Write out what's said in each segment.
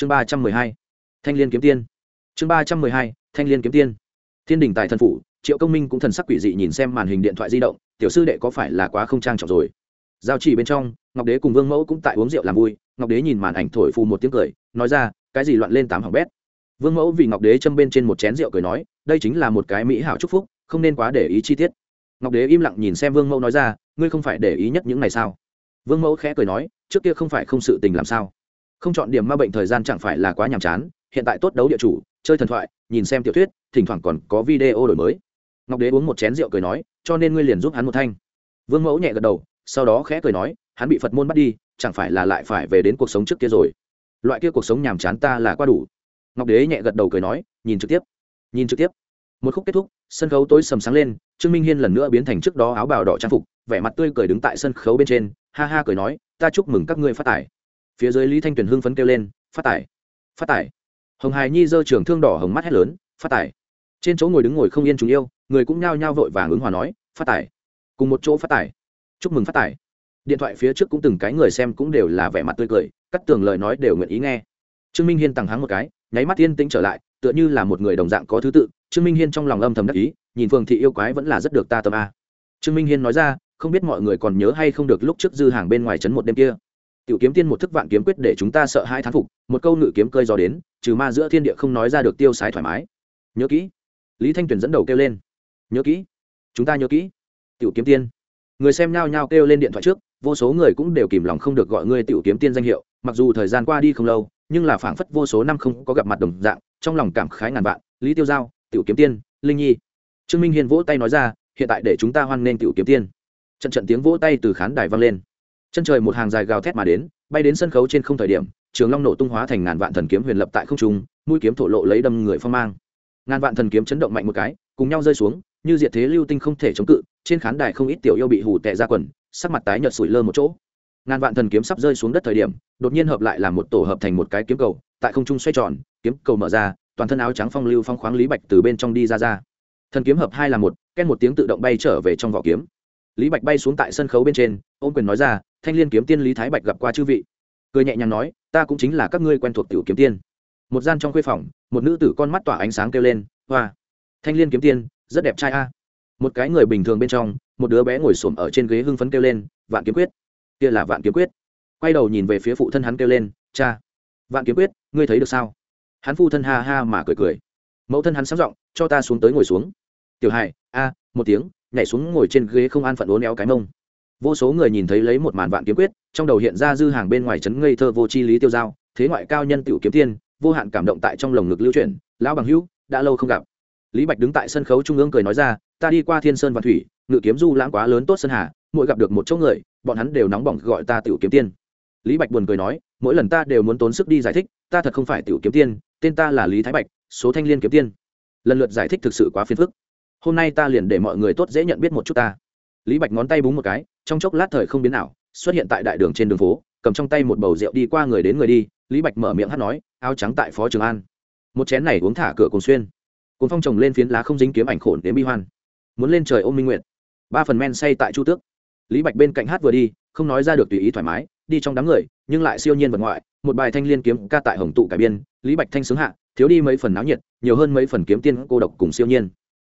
chương ba trăm mười hai, thanh liên kiếm tiên. Chương ba trăm mười hai, thanh liên kiếm tiên. Thiên đình tại thần phủ, triệu công minh cũng thần sắc quỷ dị nhìn xem màn hình điện thoại di động, tiểu sư đệ có phải là quá không trang trọng rồi? Giao chỉ bên trong, ngọc đế cùng vương mẫu cũng tại uống rượu làm vui, ngọc đế nhìn màn ảnh thổi phù một tiếng cười, nói ra, cái gì loạn lên tám hỏng bét? Vương mẫu vì ngọc đế châm bên trên một chén rượu cười nói, đây chính là một cái mỹ hảo chúc phúc, không nên quá để ý chi tiết. Ngọc đế im lặng nhìn xem vương mẫu nói ra, ngươi không phải để ý nhất những này sao? Vương mẫu khẽ cười nói, trước kia không phải không sự tình làm sao? Không chọn điểm ma bệnh thời gian chẳng phải là quá nhàm chán, hiện tại tốt đấu địa chủ, chơi thần thoại, nhìn xem tiểu thuyết, thỉnh thoảng còn có video đổi mới. Ngọc đế uống một chén rượu cười nói, cho nên ngươi liền giúp hắn một thanh. Vương mẫu nhẹ gật đầu, sau đó khẽ cười nói, hắn bị phật môn bắt đi, chẳng phải là lại phải về đến cuộc sống trước kia rồi. Loại kia cuộc sống nhàm chán ta là qua đủ. Ngọc đế nhẹ gật đầu cười nói, nhìn trực tiếp, nhìn trực tiếp. Một khúc kết thúc, sân khấu tối sầm sáng lên, trương minh hiên lần nữa biến thành trước đó áo bào đỏ trang phục, vẻ mặt tươi cười đứng tại sân khấu bên trên, ha ha cười nói, ta chúc mừng các ngươi phát tài phía dưới lý thanh tuyền hưng phấn kêu lên, phát tải phát tải hồng hài nhi giơ trường thương đỏ hồng mắt hét lớn, phát tải trên chỗ ngồi đứng ngồi không yên chúng yêu, người cũng nhao nhao vội vàng ứng hòa nói, phát tải cùng một chỗ phát tải chúc mừng phát tải điện thoại phía trước cũng từng cái người xem cũng đều là vẻ mặt tươi cười, cắt tường lời nói đều nguyện ý nghe. Trương minh hiên tằng hắng một cái, nháy mắt yên tĩnh trở lại, tựa như là một người đồng dạng có thứ tự. Trương minh hiên trong lòng âm thầm đắc ý, nhìn phường thị yêu quái vẫn là rất được ta tâm a. Trương minh hiên nói ra, không biết mọi người còn nhớ hay không được lúc trước dư hàng bên ngoài trấn một đêm kia tiểu kiếm tiên một thức vạn kiếm quyết để chúng ta sợ hai thán phục, một câu ngự kiếm cơi gió đến, trừ ma giữa thiên địa không nói ra được tiêu sái thoải mái. Nhớ kỹ. Lý thanh tuyền dẫn đầu kêu lên. Nhớ kỹ. Chúng ta nhớ kỹ. Tiểu kiếm tiên. Người xem nhao nhao kêu lên điện thoại trước, vô số người cũng đều kìm lòng không được gọi ngươi tiểu kiếm tiên danh hiệu, mặc dù thời gian qua đi không lâu, nhưng là phảng phất vô số năm không có gặp mặt đồng dạng, trong lòng cảm khái ngàn vạn. Lý tiêu giao, tiểu kiếm tiên, linh nhi. Trương minh hiền vỗ tay nói ra, hiện tại để chúng ta hoan nghênh tiểu kiếm tiên. Trận trận tiếng vỗ tay từ khán đài vang lên chân trời một hàng dài gào thét mà đến, bay đến sân khấu trên không thời điểm, trường long nổ tung hóa thành ngàn vạn thần kiếm huyền lập tại không trung, mũi kiếm thổ lộ lấy đâm người phong mang. Ngàn vạn thần kiếm chấn động mạnh một cái, cùng nhau rơi xuống, như diệt thế lưu tinh không thể chống cự, trên khán đài không ít tiểu yêu bị hù tệ ra quần, sắc mặt tái nhợt sủi lơ một chỗ. Ngàn vạn thần kiếm sắp rơi xuống đất thời điểm, đột nhiên hợp lại làm một tổ hợp thành một cái kiếm cầu, tại không trung xoay tròn, kiếm cầu mở ra, toàn thân áo trắng phong lưu phong khoáng lý bạch từ bên trong đi ra ra. Thần kiếm hợp hai là một ken một tiếng tự động bay trở về trong vỏ kiếm. Lý bạch bay xuống tại sân khấu bên trên, ôm quyền nói ra thanh liên kiếm tiên lý thái bạch gặp qua chư vị. Cười nhẹ nhàng nói, ta cũng chính là các ngươi quen thuộc tiểu kiếm tiên. Một gian trong khuê phòng, một nữ tử con mắt tỏa ánh sáng kêu lên, hoa, thanh liên kiếm tiên, rất đẹp trai a. Một cái người bình thường bên trong, một đứa bé ngồi xổm ở trên ghế hưng phấn kêu lên, vạn kiếm quyết. Kia là vạn kiếm quyết. Quay đầu nhìn về phía phụ thân hắn kêu lên, cha, vạn kiếm quyết, ngươi thấy được sao? Hắn phụ thân ha ha mà cười cười. Mẫu thân hắn sáng giọng, cho ta xuống tới ngồi xuống. Tiểu hài a, một tiếng, nhảy xuống ngồi trên ghế không an phận uốn éo cái mông vô số người nhìn thấy lấy một màn vạn kiếm quyết, trong đầu hiện ra dư hàng bên ngoài trấn ngây thơ vô chi lý tiêu giao, thế ngoại cao nhân tiểu kiếm tiên, vô hạn cảm động tại trong lồng ngực lưu chuyển, lão bằng hữu, đã lâu không gặp. Lý bạch đứng tại sân khấu trung ương cười nói ra, ta đi qua thiên sơn và thủy, ngự kiếm du lãng quá lớn tốt sơn hà, mỗi gặp được một chỗ người, bọn hắn đều nóng bỏng gọi ta tiểu kiếm tiên. Lý bạch buồn cười nói, mỗi lần ta đều muốn tốn sức đi giải thích, ta thật không phải tiểu kiếm tiên, tên ta là lý thái bạch, số thanh liên kiếm tiên. Lần lượt giải thích thực sự quá phiền phức. Hôm nay ta liền để mọi người tốt dễ nhận biết một chút ta. Lý bạch ngón tay búng một cái trong chốc lát thời không biến nào xuất hiện tại đại đường trên đường phố, cầm trong tay một bầu rượu đi qua người đến người đi, lý bạch mở miệng hát nói, áo trắng tại phó trường an. Một chén này uống thả cửa cùng xuyên. Cùng phong trồng lên phiến lá không dính kiếm ảnh khổn đến bi hoan. Muốn lên trời ôm minh nguyện ba phần men say tại chu tước. Lý bạch bên cạnh hát vừa đi, không nói ra được tùy ý thoải mái, đi trong đám người, nhưng lại siêu nhiên vật ngoại, một bài thanh liên kiếm ca tại hồng tụ cải biên, lý bạch thanh sướng hạ, thiếu đi mấy phần náo nhiệt, nhiều hơn mấy phần kiếm tiên cô độc cùng siêu nhiên.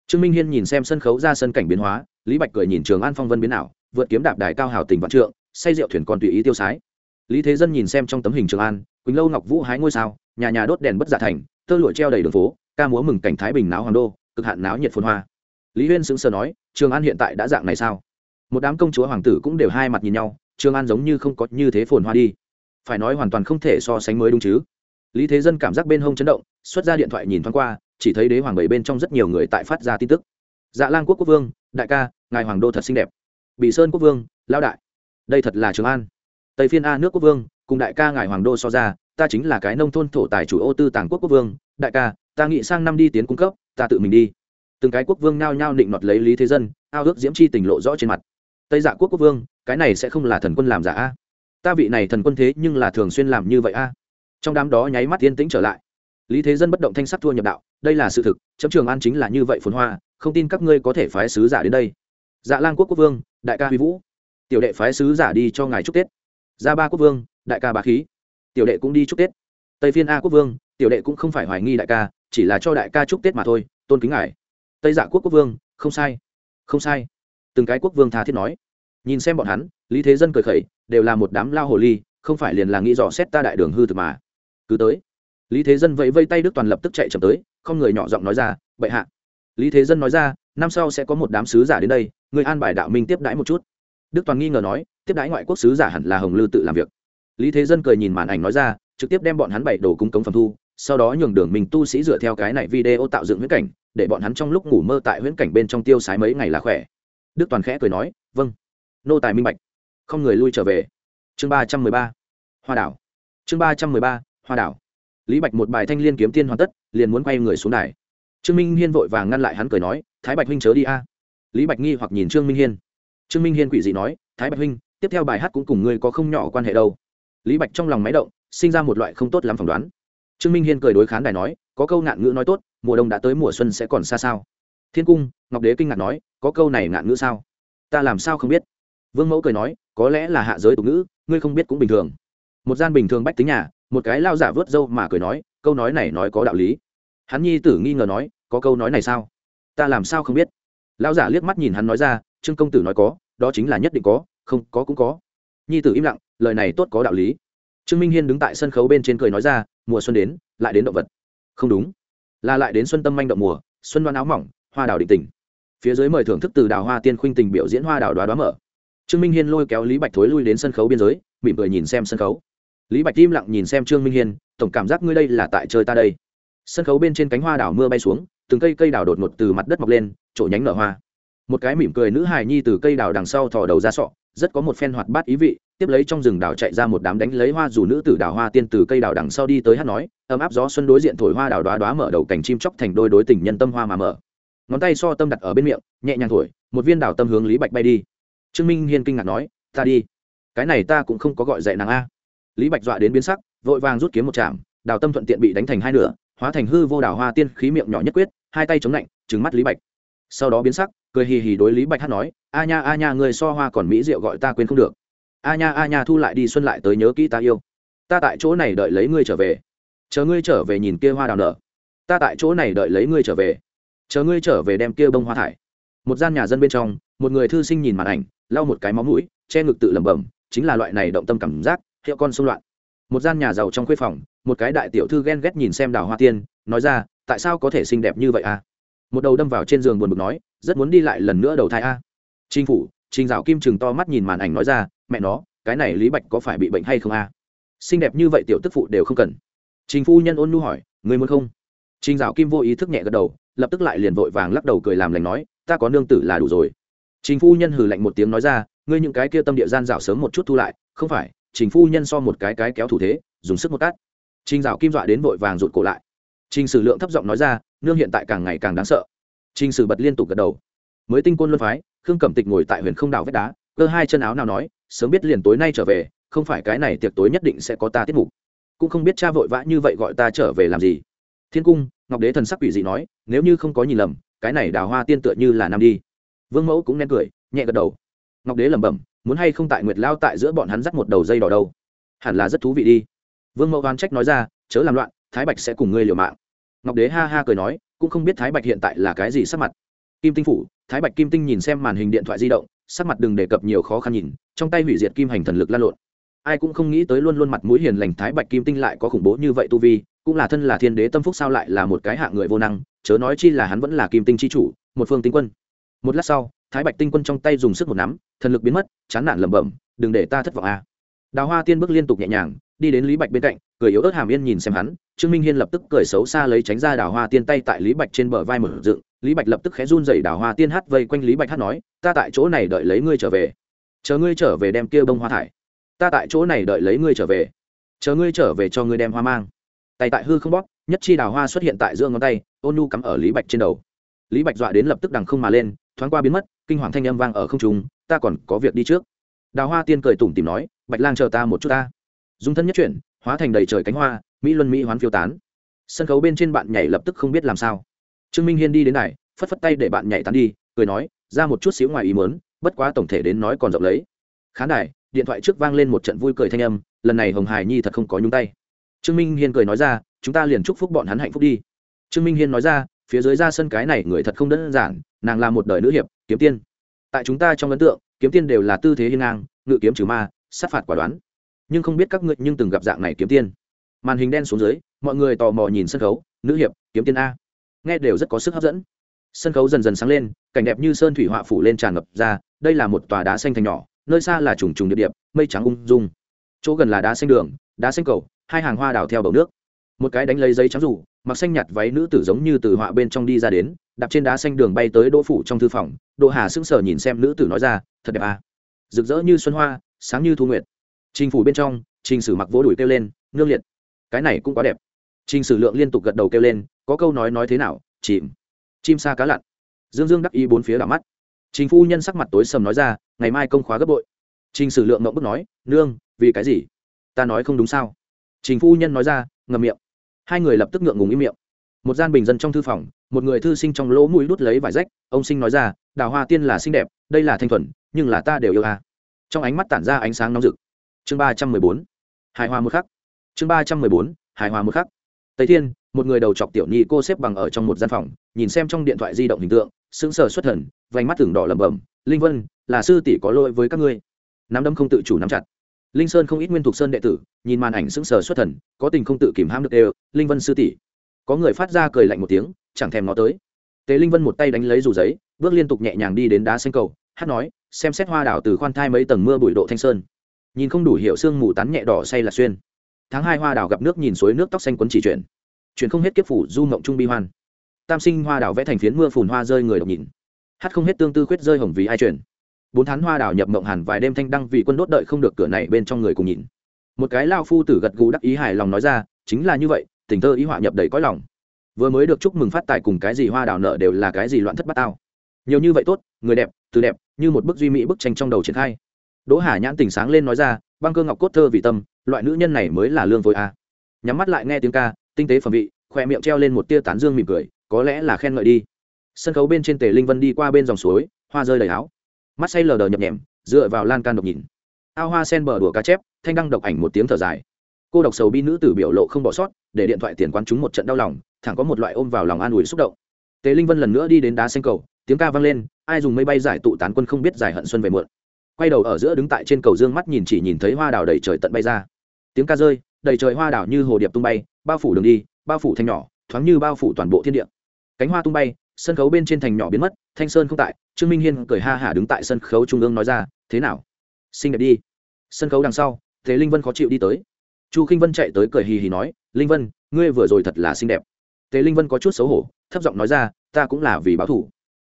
Trương minh hiên nhìn xem sân khấu ra sân cảnh biến hóa, lý bạch cười nhìn trường an phong vân biến ảo vượt kiếm đạp đài cao hào tình vạn trượng, say rượu thuyền còn tùy ý tiêu sái. Lý thế dân nhìn xem trong tấm hình trường an, quỳnh lâu ngọc vũ hái ngôi sao, nhà nhà đốt đèn bất giả thành, tơ lụa treo đầy đường phố, ca múa mừng cảnh thái bình náo hoàng đô, cực hạn náo nhiệt phồn hoa. Lý huyên sững sờ nói, trường an hiện tại đã dạng này sao? Một đám công chúa hoàng tử cũng đều hai mặt nhìn nhau, trường an giống như không có như thế phồn hoa đi. Phải nói hoàn toàn không thể so sánh mới đúng chứ. Lý thế dân cảm giác bên hông chấn động, xuất ra điện thoại nhìn thoáng qua, chỉ thấy đế hoàng bảy bên trong rất nhiều người tại phát ra tin tức. Dạ lang quốc quốc vương, đại ca, ngài hoàng đô thật xinh đẹp bị sơn quốc vương lao đại. Đây thật là trường an. Tây phiên a nước quốc vương, cùng đại ca ngài hoàng đô so ra, ta chính là cái nông thôn thổ tài chủ ô tư tàng quốc quốc vương. Đại ca, ta nghĩ sang năm đi tiến cung cấp, ta tự mình đi. Từng cái quốc vương nao nhao định nọt lấy lý thế dân, ao ước diễm chi tỉnh lộ rõ trên mặt. Tây dạ quốc quốc vương, cái này sẽ không là thần quân làm giả a? Ta vị này thần quân thế nhưng là thường xuyên làm như vậy a? Trong đám đó nháy mắt yên tĩnh trở lại. Lý thế dân bất động thanh sắc thua nhập đạo, đây là sự thực, chấm trường an chính là như vậy phồn hoa, không tin các ngươi có thể phái sứ giả đến đây. Dạ lang quốc quốc vương đại ca huy vũ. Tiểu đệ phái sứ giả đi cho ngài chúc tết. Gia ba quốc vương, đại ca bá khí. Tiểu đệ cũng đi chúc tết. Tây phiên a quốc vương, tiểu đệ cũng không phải hoài nghi đại ca, chỉ là cho đại ca chúc tết mà thôi, tôn kính ngài. Tây dạ quốc quốc vương, không sai không sai. Từng cái quốc vương tha thiết nói. Nhìn xem bọn hắn, lý thế dân cười khẩy, đều là một đám lao hồ ly, không phải liền là nghĩ dò xét ta đại đường hư thực mà. Cứ tới. Lý thế dân vẫy vây tay đức toàn lập tức chạy chậm tới, không người nhỏ giọng nói ra, bệ hạ lý thế dân nói ra, năm sau sẽ có một đám sứ giả đến đây, người an bài đạo minh tiếp đãi một chút. Đức toàn nghi ngờ nói, tiếp đãi ngoại quốc sứ giả hẳn là hồng lư tự làm việc. Lý thế dân cười nhìn màn ảnh nói ra, trực tiếp đem bọn hắn bảy đồ cung cống phẩm thu, sau đó nhường đường mình tu sĩ dựa theo cái này video tạo dựng huyễn cảnh, để bọn hắn trong lúc ngủ mơ tại huyễn cảnh bên trong tiêu sái mấy ngày là khỏe. Đức toàn khẽ cười nói vâng. Nô tài minh bạch. Không người lui trở về. Chương ba trăm mười ba. Hoa đảo. Chương ba trăm mười ba, hoa đảo. Lý bạch một bài thanh liên kiếm tiên hoàn tất, liền muốn quay người xuống đài trương minh hiên vội vàng ngăn lại hắn cười nói, thái bạch huynh chớ đi a. Lý bạch nghi hoặc nhìn trương minh hiên. Trương minh hiên quỷ dị nói, thái bạch huynh, tiếp theo bài hát cũng cùng ngươi có không nhỏ quan hệ đâu. Lý bạch trong lòng máy động, sinh ra một loại không tốt lắm phỏng đoán. Trương minh hiên cười đối khán đài nói, có câu ngạn ngữ nói tốt, mùa đông đã tới, mùa xuân sẽ còn xa sao? Thiên cung, ngọc đế kinh ngạc nói, có câu này ngạn ngữ sao? Ta làm sao không biết? Vương mẫu cười nói, có lẽ là hạ giới tục ngữ, ngươi không biết cũng bình thường. Một gian bình thường bách tính nhà, một cái lao giả vớt râu mà cười nói, câu nói này nói có đạo lý hắn nhi tử nghi ngờ nói, có câu nói này sao? Ta làm sao không biết? Lão giả liếc mắt nhìn hắn nói ra, trương công tử nói có, đó chính là nhất định có, không có cũng có. Nhi tử im lặng, lời này tốt có đạo lý. Trương minh hiên đứng tại sân khấu bên trên cười nói ra, mùa xuân đến, lại đến động vật. Không đúng. Là lại đến xuân tâm manh động mùa, xuân đoan áo mỏng, hoa đào định tình. Phía dưới mời thưởng thức từ đào hoa tiên khuynh tình biểu diễn hoa đào đoá đoá mở. Trương minh hiên lôi kéo lý bạch thối lui đến sân khấu biên giới, mỉm cười nhìn xem sân khấu. Lý bạch im lặng nhìn xem trương minh hiên, tổng cảm giác ngươi đây là tại chơi ta đây sân khấu bên trên cánh hoa đảo mưa bay xuống, từng cây cây đào đột ngột từ mặt đất mọc lên, chỗ nhánh nở hoa. Một cái mỉm cười nữ hài nhi từ cây đào đằng sau thò đầu ra sọ, rất có một phen hoạt bát ý vị, tiếp lấy trong rừng đào chạy ra một đám đánh lấy hoa dù nữ tử đào hoa tiên từ cây đào đằng sau đi tới hát nói, ấm áp gió xuân đối diện thổi hoa đào đoá đoá mở đầu cành chim chóc thành đôi đối tình nhân tâm hoa mà mở. Ngón tay so tâm đặt ở bên miệng, nhẹ nhàng thổi, một viên đào tâm hướng lý bạch bay đi. Trương minh hiên kinh ngạc nói, ta đi. Cái này ta cũng không có gọi dạy nàng a. Lý bạch dọa đến biến sắc, vội vàng rút kiếm một chạm đào tâm thuận tiện bị đánh thành hai nửa hóa thành hư vô đào hoa tiên khí miệng nhỏ nhất quyết, hai tay chống lạnh trứng mắt lý bạch. Sau đó biến sắc, cười hì hì đối lý bạch hát nói, a nha a nha người so hoa còn mỹ rượu gọi ta quên không được. A nha a nha, thu lại đi xuân lại tới nhớ kỹ ta yêu. Ta tại chỗ này đợi lấy ngươi trở về. Chờ ngươi trở về nhìn kia hoa đào nở. Ta tại chỗ này đợi lấy ngươi trở về. Chờ ngươi trở về đem kia bông hoa thải. Một gian nhà dân bên trong, một người thư sinh nhìn màn ảnh, lau một cái máu mũi, che ngực tự lẩm bẩm, chính là loại này động tâm cảm giác, hiệu con xung loạn một gian nhà giàu trong khuê phòng, một cái đại tiểu thư ghen ghét nhìn xem đào hoa tiên, nói ra, tại sao có thể xinh đẹp như vậy à một đầu đâm vào trên giường buồn bực nói, rất muốn đi lại lần nữa đầu thai a à. trinh phủ, trình dạo kim chừng to mắt nhìn màn ảnh nói ra, mẹ nó, cái này lý bạch có phải bị bệnh hay không a à? xinh đẹp như vậy tiểu tức phụ đều không cần trình phu nhân ôn nu hỏi người muốn không trình dạo kim vô ý thức nhẹ gật đầu, lập tức lại liền vội vàng lắc đầu cười làm lành nói, ta có nương tử là đủ rồi trình phu nhân hừ lạnh một tiếng nói ra, ngươi những cái kia tâm địa gian dạo sớm một chút thu lại, không phải trình phu nhân so một cái cái kéo thủ thế, dùng sức một cát. Trình dạo kim dọa đến vội vàng rụt cổ lại. Trình sử lượng thấp giọng nói ra, nương hiện tại càng ngày càng đáng sợ. Trình sử bật liên tục gật đầu. Mới tinh côn luân phái, khương cẩm tịch ngồi tại huyền không đảo vách đá, cơ hai chân áo nào nói, sớm biết liền tối nay trở về, không phải cái này tiệc tối nhất định sẽ có ta tiết mục. Cũng không biết cha vội vã như vậy gọi ta trở về làm gì. Thiên cung, ngọc đế thần sắc quỷ dị nói, nếu như không có nhìn lầm, cái này đào hoa tiên tựa như là nam đi. Vương mẫu cũng nén cười, nhẹ gật đầu. Ngọc đế lẩm bẩm muốn hay không tại nguyệt lao tại giữa bọn hắn dắt một đầu dây đỏ đâu? Hẳn là rất thú vị đi. Vương mẫu oan trách nói ra, chớ làm loạn, thái bạch sẽ cùng ngươi liều mạng. Ngọc đế ha ha cười nói, cũng không biết thái bạch hiện tại là cái gì sắc mặt. Kim tinh phủ, thái bạch kim tinh nhìn xem màn hình điện thoại di động, sắc mặt đừng đề cập nhiều khó khăn nhìn, trong tay hủy diệt kim hành thần lực lan lộn. Ai cũng không nghĩ tới luôn luôn mặt mũi hiền lành thái bạch kim tinh lại có khủng bố như vậy tu vi, cũng là thân là thiên đế tâm phúc sao lại là một cái hạng người vô năng, chớ nói chi là hắn vẫn là kim tinh chi chủ, một phương tinh quân. Một lát sau thái bạch tinh quân trong tay dùng sức một nắm, thần lực biến mất, chán nản lẩm bẩm, đừng để ta thất vọng a. À. đào hoa tiên bước liên tục nhẹ nhàng, đi đến lý bạch bên cạnh, cười yếu ớt hàm yên nhìn xem hắn, trương minh hiên lập tức cười xấu xa lấy tránh ra đào hoa tiên tay tại lý bạch trên bờ vai mở dựng, lý bạch lập tức khẽ run dậy đào hoa tiên hát vây quanh lý bạch hát nói, ta tại chỗ này đợi lấy ngươi trở về. Chờ ngươi trở về đem kia bông hoa thải. Ta tại chỗ này đợi lấy ngươi trở về. Chờ ngươi trở về cho ngươi đem hoa mang. Tay tại hư không bóp, nhất chi đào hoa xuất hiện tại giữa ngón tay, ôn nu cắm ở lý bạch trên đầu. Lý bạch dọa đến lập tức đằng không mà lên thoáng qua biến mất, kinh hoàng thanh âm vang ở không trung, ta còn có việc đi trước. Đào hoa tiên cười tủm tìm nói, bạch lang chờ ta một chút ta. Dung thân nhất chuyển, hóa thành đầy trời cánh hoa, mỹ luân mỹ hoán phiêu tán. Sân khấu bên trên bạn nhảy lập tức không biết làm sao. Trương minh hiên đi đến này phất phất tay để bạn nhảy tán đi, cười nói, ra một chút xíu ngoài ý mớn bất quá tổng thể đến nói còn rộng lấy. Khán đài, điện thoại trước vang lên một trận vui cười thanh âm, lần này hồng hải nhi thật không có nhúng tay. Trương minh hiên cười nói ra, chúng ta liền chúc phúc bọn hắn hạnh phúc đi. Trương minh hiên nói ra phía dưới ra sân cái này người thật không đơn giản, nàng là một đời nữ hiệp, kiếm tiên. Tại chúng ta trong ấn tượng, kiếm tiên đều là tư thế hiên ngang, ngự kiếm trừ ma, sát phạt quả đoán. Nhưng không biết các ngươi nhưng từng gặp dạng này kiếm tiên. Màn hình đen xuống dưới, mọi người tò mò nhìn sân khấu, nữ hiệp, kiếm tiên a. Nghe đều rất có sức hấp dẫn. Sân khấu dần dần sáng lên, cảnh đẹp như sơn thủy họa phủ lên tràn ngập ra, đây là một tòa đá xanh thành nhỏ, nơi xa là trùng trùng điệp điệp, mây trắng ung dung. Chỗ gần là đá xanh đường, đá xanh cầu, hai hàng hoa đào theo bầu nước một cái đánh lấy giấy trắng rủ, mặc xanh nhạt váy nữ tử giống như từ họa bên trong đi ra đến, đạp trên đá xanh đường bay tới đỗ phủ trong thư phòng. Đỗ hà sững sờ nhìn xem nữ tử nói ra, thật đẹp à? Rực rỡ như xuân hoa, sáng như thu nguyệt. Trình phủ bên trong, trình sử mặc vỗ đùi kêu lên, nương liệt, cái này cũng quá đẹp. Trình sử lượng liên tục gật đầu kêu lên, có câu nói nói thế nào, chìm. Chim sa cá lặn. Dương dương đắc ý bốn phía đảo mắt. Trình phu nhân sắc mặt tối sầm nói ra, ngày mai công khóa gấp bội. Trình sử lượng mộng bức nói, nương, vì cái gì? Ta nói không đúng sao. Trình phu nhân nói ra ngầm miệng hai người lập tức ngượng ngùng im miệng. Một gian bình dân trong thư phòng, một người thư sinh trong lỗ mũi đút lấy vải rách, ông sinh nói ra, đào hoa tiên là xinh đẹp, đây là thanh thuần, nhưng là ta đều yêu à. trong ánh mắt tản ra ánh sáng nóng rực. Chương ba trăm mười bốn. Hài hòa một khắc. Chương ba trăm mười bốn. Hài hòa một khắc. Tây thiên, một người đầu chọc tiểu nhi cô xếp bằng ở trong một gian phòng, nhìn xem trong điện thoại di động hình tượng, sững sờ xuất thần, vành mắt tưởng đỏ lẩm bẩm, linh vân, là sư tỷ có lỗi với các ngươi. Nắm đấm không tự chủ nắm chặt linh sơn không ít nguyên thục sơn đệ tử, nhìn màn ảnh sững sờ xuất thần, có tình không tự kìm ham được đều, linh vân sư tỷ. Có người phát ra cười lạnh một tiếng, chẳng thèm nó tới. Tế linh vân một tay đánh lấy dù giấy, bước liên tục nhẹ nhàng đi đến đá xanh cầu, hát nói, xem xét hoa đảo từ khoan thai mấy tầng mưa bụi độ thanh sơn. Nhìn không đủ hiệu xương mù tán nhẹ đỏ say là xuyên. Tháng hai hoa đảo gặp nước nhìn suối nước tóc xanh quấn chỉ chuyển. Chuyển không hết kiếp phủ, du ngộng trung bi hoan. Tam sinh hoa đảo vẽ thành phiến mưa phùn hoa rơi người đọc nhìn. Hát không hết tương tư khuyết rơi hồng vì ai chuyển bốn tháng hoa đảo nhập mộng hàn vài đêm thanh đăng vì quân đốt đợi không được cửa này bên trong người cùng nhìn. Một cái lao phu tử gật gù đắc ý hài lòng nói ra, chính là như vậy, tình thơ ý họa nhập đầy cõi lòng. Vừa mới được chúc mừng phát tài cùng cái gì hoa đào nợ đều là cái gì loạn thất bát tao. Nhiều như vậy tốt, người đẹp, từ đẹp, như một bức duy mỹ bức tranh trong đầu triển khai. Đỗ hà nhãn tỉnh sáng lên nói ra, băng cơ ngọc cốt thơ vì tâm, loại nữ nhân này mới là lương vội a. À. nhắm mắt lại nghe tiếng ca, tinh tế phẩm vị, khoe miệng treo lên một tia tán dương mỉm cười, có lẽ là khen ngợi đi. Sân khấu bên trên tề linh vân đi qua bên dòng suối, hoa rơi đầy áo mắt say lờ đờ nhập nhèm, dựa vào lan can độc nhìn. Ao hoa sen bờ đùa cá chép, thanh đăng độc ảnh một tiếng thở dài. Cô độc sầu bi nữ tử biểu lộ không bỏ sót, để điện thoại tiền quán chúng một trận đau lòng, thẳng có một loại ôm vào lòng an ủi xúc động. Tề linh vân lần nữa đi đến đá xanh cầu, tiếng ca vang lên, ai dùng mây bay giải tụ tán quân không biết giải hận xuân về muộn. Quay đầu ở giữa đứng tại trên cầu dương mắt nhìn chỉ nhìn thấy hoa đào đầy trời tận bay ra. Tiếng ca rơi, đầy trời hoa đào như hồ điệp tung bay, bao phủ đường đi, bao phủ thanh nhỏ, thoáng như bao phủ toàn bộ thiên địa. Cánh hoa tung bay, sân khấu bên trên thành nhỏ biến mất, thanh sơn không tại trương minh hiên cười ha hả đứng tại sân khấu trung ương nói ra, thế nào? Xinh đẹp đi. Sân khấu đằng sau, thế linh vân khó chịu đi tới. Chu k i n h vân chạy tới cười hì hì nói, linh vân, ngươi vừa rồi thật là xinh đẹp. Tề linh vân có chút xấu hổ, thấp giọng nói ra, ta cũng là vì báo thủ.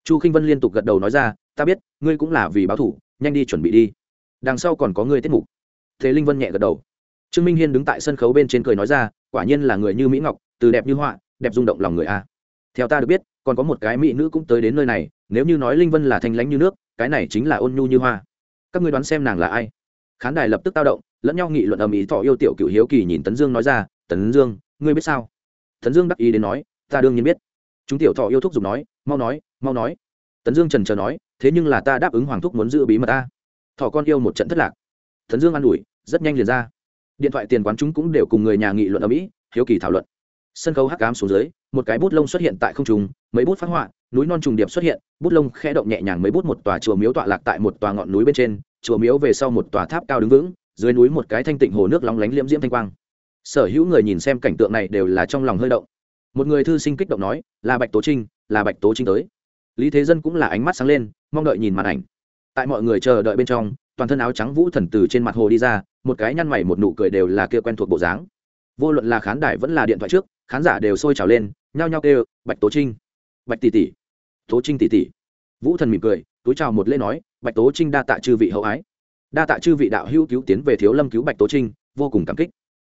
Chu k i n h vân liên tục gật đầu nói ra, ta biết, ngươi cũng là vì báo thủ, nhanh đi chuẩn bị đi. Đằng sau còn có ngươi tiết mục. Thế linh vân nhẹ gật đầu. Trương minh hiên đứng tại sân khấu bên trên cười nói ra, quả nhiên là người như mỹ ngọc, từ đẹp như họa, đẹp rung động lòng người a. Theo ta được biết còn có một cái mỹ nữ cũng tới đến nơi này, nếu như nói linh vân là thanh lãnh như nước, cái này chính là ôn nhu như hoa. Các ngươi đoán xem nàng là ai? Khán đài lập tức tao động, lẫn nhau nghị luận ầm ĩ thọ yêu tiểu cựu hiếu kỳ nhìn tấn dương nói ra, tấn dương, ngươi biết sao? Tấn dương đắc ý đến nói, ta đương nhiên biết. Chúng tiểu thọ yêu thúc giục nói, mau nói mau nói. Tấn dương trần trờ nói, thế nhưng là ta đáp ứng hoàng thúc muốn giữ bí mật ta. Thọ con yêu một trận thất lạc. Tấn dương an ủi, rất nhanh liền ra. Điện thoại tiền quán chúng cũng đều cùng người nhà nghị luận ở mỹ hiếu kỳ thảo luận sân khấu hắc cám xuống dưới, một cái bút lông xuất hiện tại không trùng mấy bút phát họa, núi non trùng điệp xuất hiện, bút lông khẽ động nhẹ nhàng mấy bút một tòa chùa miếu tọa lạc tại một tòa ngọn núi bên trên, chùa miếu về sau một tòa tháp cao đứng vững, dưới núi một cái thanh tịnh hồ nước lóng lánh liễm diễm thanh quang. Sở hữu người nhìn xem cảnh tượng này đều là trong lòng hơi động. Một người thư sinh kích động nói, là bạch tố trinh, là bạch tố trinh tới. Lý thế dân cũng là ánh mắt sáng lên, mong đợi nhìn màn ảnh. Tại mọi người chờ đợi bên trong, toàn thân áo trắng vũ thần từ trên mặt hồ đi ra, một cái nhăn mày một nụ cười đều là kia quen thuộc bộ dáng vô luận là khán đài vẫn là điện thoại trước, khán giả đều sôi trào lên, nhao nhao kêu, bạch tố trinh, bạch tỷ tỷ, tố trinh tỷ tỷ. Vũ thần mỉm cười, túi chào một lễ nói, bạch tố trinh đa tạ chư vị hậu ái. Đa tạ chư vị đạo hữu cứu tiến về thiếu lâm cứu bạch tố trinh, vô cùng cảm kích.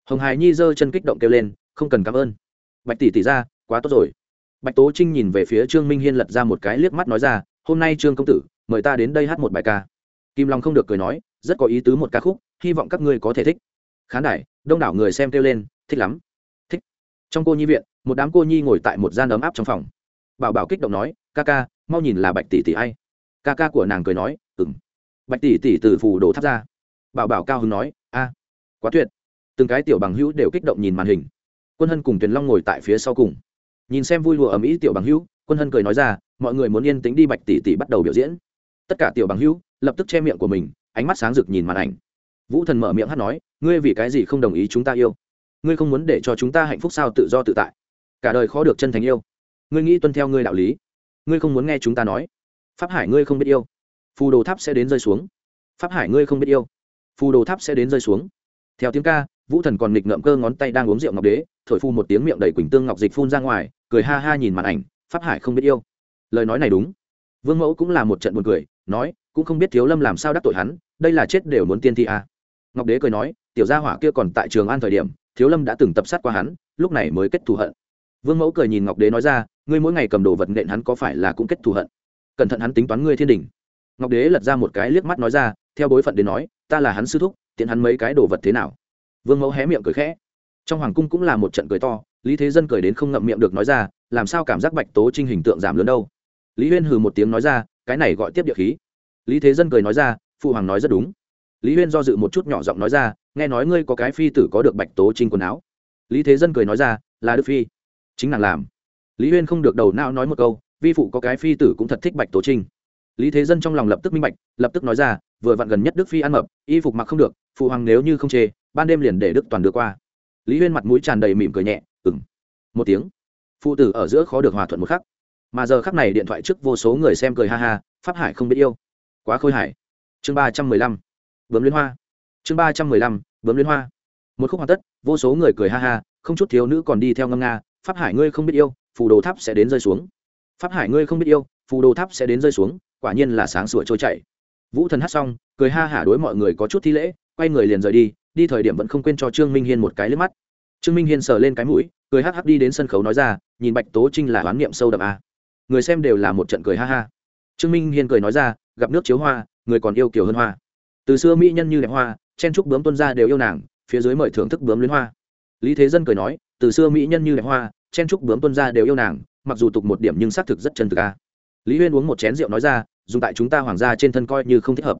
Hồng hải nhi giơ chân kích động kêu lên, không cần cảm ơn. Bạch tỷ tỷ ra, quá tốt rồi. Bạch tố trinh nhìn về phía trương minh hiên lật ra một cái liếc mắt nói ra, hôm nay trương công tử, mời ta đến đây hát một bài ca. Kim long không được cười nói, rất có ý tứ một ca khúc, hy vọng các ngươi có thể thích. Khán đài, đông đảo người xem kêu lên thích lắm. Thích. Trong cô nhi viện, một đám cô nhi ngồi tại một gian ấm áp trong phòng. Bảo bảo kích động nói, ca ca, mau nhìn là bạch tỷ tỷ hay ca ca của nàng cười nói ừng bạch tỷ tỷ từ phù đồ tháp ra. Bảo bảo cao hứng nói, a, quá tuyệt. Từng cái tiểu bằng hữu đều kích động nhìn màn hình. Quân hân cùng tuyền long ngồi tại phía sau cùng. Nhìn xem vui lụa ở mỹ tiểu bằng hữu, quân hân cười nói ra, mọi người muốn yên tĩnh đi bạch tỷ tỷ bắt đầu biểu diễn. Tất cả tiểu bằng hữu lập tức che miệng của mình, ánh mắt sáng rực nhìn màn ảnh. Vũ thần mở miệng hát nói, ngươi vì cái gì không đồng ý chúng ta yêu? Ngươi không muốn để cho chúng ta hạnh phúc sao tự do tự tại? Cả đời khó được chân thành yêu. Ngươi nghĩ tuân theo ngươi đạo lý. Ngươi không muốn nghe chúng ta nói. Pháp hải ngươi không biết yêu. Phù đồ tháp sẽ đến rơi xuống. Pháp hải ngươi không biết yêu. Phù đồ tháp sẽ đến rơi xuống. Theo tiếng ca, vũ thần còn nghịch ngợm cơ ngón tay đang uống rượu ngọc đế, thổi phu một tiếng miệng đầy quỳnh tương ngọc dịch phun ra ngoài, cười ha ha nhìn màn ảnh, pháp hải không biết yêu. Lời nói này đúng. Vương mẫu cũng là một trận buồn cười, nói, cũng không biết thiếu lâm làm sao đắc tội hắn, đây là chết đều muốn tiên thi à. ngọc đế cười nói, tiểu gia hỏa kia còn tại trường an thời điểm thiếu lâm đã từng tập sát qua hắn, lúc này mới kết thù hận. Vương mẫu cười nhìn ngọc đế nói ra, ngươi mỗi ngày cầm đồ vật nện hắn có phải là cũng kết thù hận? Cẩn thận hắn tính toán ngươi thiên đình. Ngọc đế lật ra một cái liếc mắt nói ra, theo bối phận đến nói, ta là hắn sư thúc, tiện hắn mấy cái đồ vật thế nào? Vương mẫu hé miệng cười khẽ. Trong hoàng cung cũng là một trận cười to, lý thế dân cười đến không ngậm miệng được nói ra, làm sao cảm giác bạch tố trinh hình tượng giảm lớn đâu? Lý huyên hừ một tiếng nói ra, cái này gọi tiếp địa khí. Lý thế dân cười nói ra, phụ hoàng nói rất đúng lý huyên do dự một chút nhỏ giọng nói ra, nghe nói ngươi có cái phi tử có được bạch tố trinh quần áo. Lý thế dân cười nói ra, là đức phi. Chính nàng làm. Lý huyên không được đầu não nói một câu, vi phụ có cái phi tử cũng thật thích bạch tố trinh. Lý thế dân trong lòng lập tức minh bạch, lập tức nói ra, vừa vặn gần nhất đức phi ăn mập, y phục mặc không được, phụ hoàng nếu như không chê, ban đêm liền để đức toàn đưa qua. Lý huyên mặt mũi tràn đầy mỉm cười nhẹ ừng một tiếng, phụ tử ở giữa khó được hòa thuận một khắc. Mà giờ khắc này điện thoại trước vô số người xem cười ha ha, pháp hải không biết yêu. Quá khôi hải chương ba trăm mười lăm bướm liên hoa. Chương ba trăm mười lăm, bướm liên hoa. Một khúc hoàn tất, vô số người cười ha ha, không chút thiếu nữ còn đi theo ngâm nga, pháp hải ngươi không biết yêu, phù đồ tháp sẽ đến rơi xuống. Pháp hải ngươi không biết yêu, phù đồ tháp sẽ đến rơi xuống, quả nhiên là sáng sủa trôi chảy. Vũ thần hát xong, cười ha hả đối mọi người có chút thi lễ, quay người liền rời đi đi thời điểm vẫn không quên cho trương minh hiên một cái liếc mắt. Trương minh hiên sờ lên cái mũi, cười hắc hắc đi đến sân khấu nói ra, nhìn bạch tố trinh là oán niệm sâu đậm a à. người xem đều là một trận cười ha ha. Trương minh hiên cười nói ra, gặp nước chiếu hoa, người còn yêu kiều hơn hoa từ xưa mỹ nhân như đẹp hoa, chen trúc bướm tuân ra đều yêu nàng, phía dưới mời thưởng thức bướm luyến hoa. Lý thế dân cười nói, từ xưa mỹ nhân như đẹp hoa, chen trúc bướm tuân ra đều yêu nàng, mặc dù tục một điểm nhưng xác thực rất chân thực a lý huyên uống một chén rượu nói ra, dùng tại chúng ta hoàng gia trên thân coi như không thích hợp.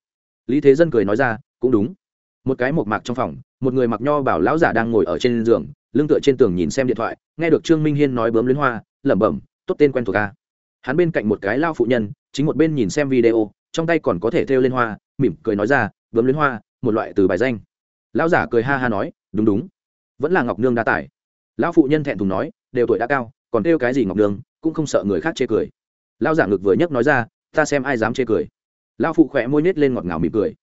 Lý thế dân cười nói ra, cũng đúng. Một cái mộc mạc trong phòng, một người mặc nho bảo lão giả đang ngồi ở trên giường, lưng tựa trên tường nhìn xem điện thoại, nghe được trương minh hiên nói bướm luyến hoa, lẩm bẩm, tốt tên quen thuộc ca hắn bên cạnh một cái lao phụ nhân, chính một bên nhìn xem video, trong tay còn có thể thêu lên hoa mỉm cười nói ra bướm luyến hoa, một loại từ bài danh. Lão giả cười ha ha nói, đúng đúng, vẫn là ngọc nương đa tải lão phụ nhân thẹn thùng nói, đều tuổi đã cao, còn kêu cái gì ngọc nương, cũng không sợ người khác chê cười. Lão giả ngực vừa nhấc nói ra, ta xem ai dám chê cười. Lão phụ khỏe môi nết lên ngọt ngào mỉm cười.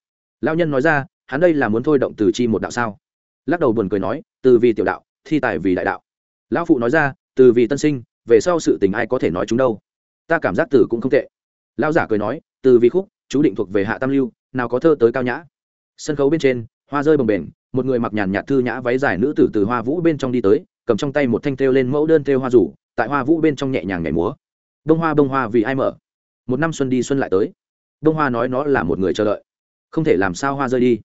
Lão nhân nói ra, hắn đây là muốn thôi động từ chi một đạo sao? Lắc đầu buồn cười nói, từ vì tiểu đạo, thi tài vì đại đạo. Lão phụ nói ra, từ vì tân sinh, về sau sự tình ai có thể nói chúng đâu? Ta cảm giác từ cũng không tệ. Lão giả cười nói, từ vì khúc, chú định thuộc về hạ tam lưu nào có thơ tới cao nhã. Sân khấu bên trên, hoa rơi bồng bềnh, một người mặc nhàn nhạt thư nhã váy dài nữ tử từ hoa vũ bên trong đi tới, cầm trong tay một thanh thêu lên mẫu đơn thêu hoa rủ, tại hoa vũ bên trong nhẹ nhàng nhảy múa. Bông hoa bông hoa vì ai mở? Một năm xuân đi xuân lại tới. Bông hoa nói nó là một người chờ đợi. Không thể làm sao hoa rơi đi.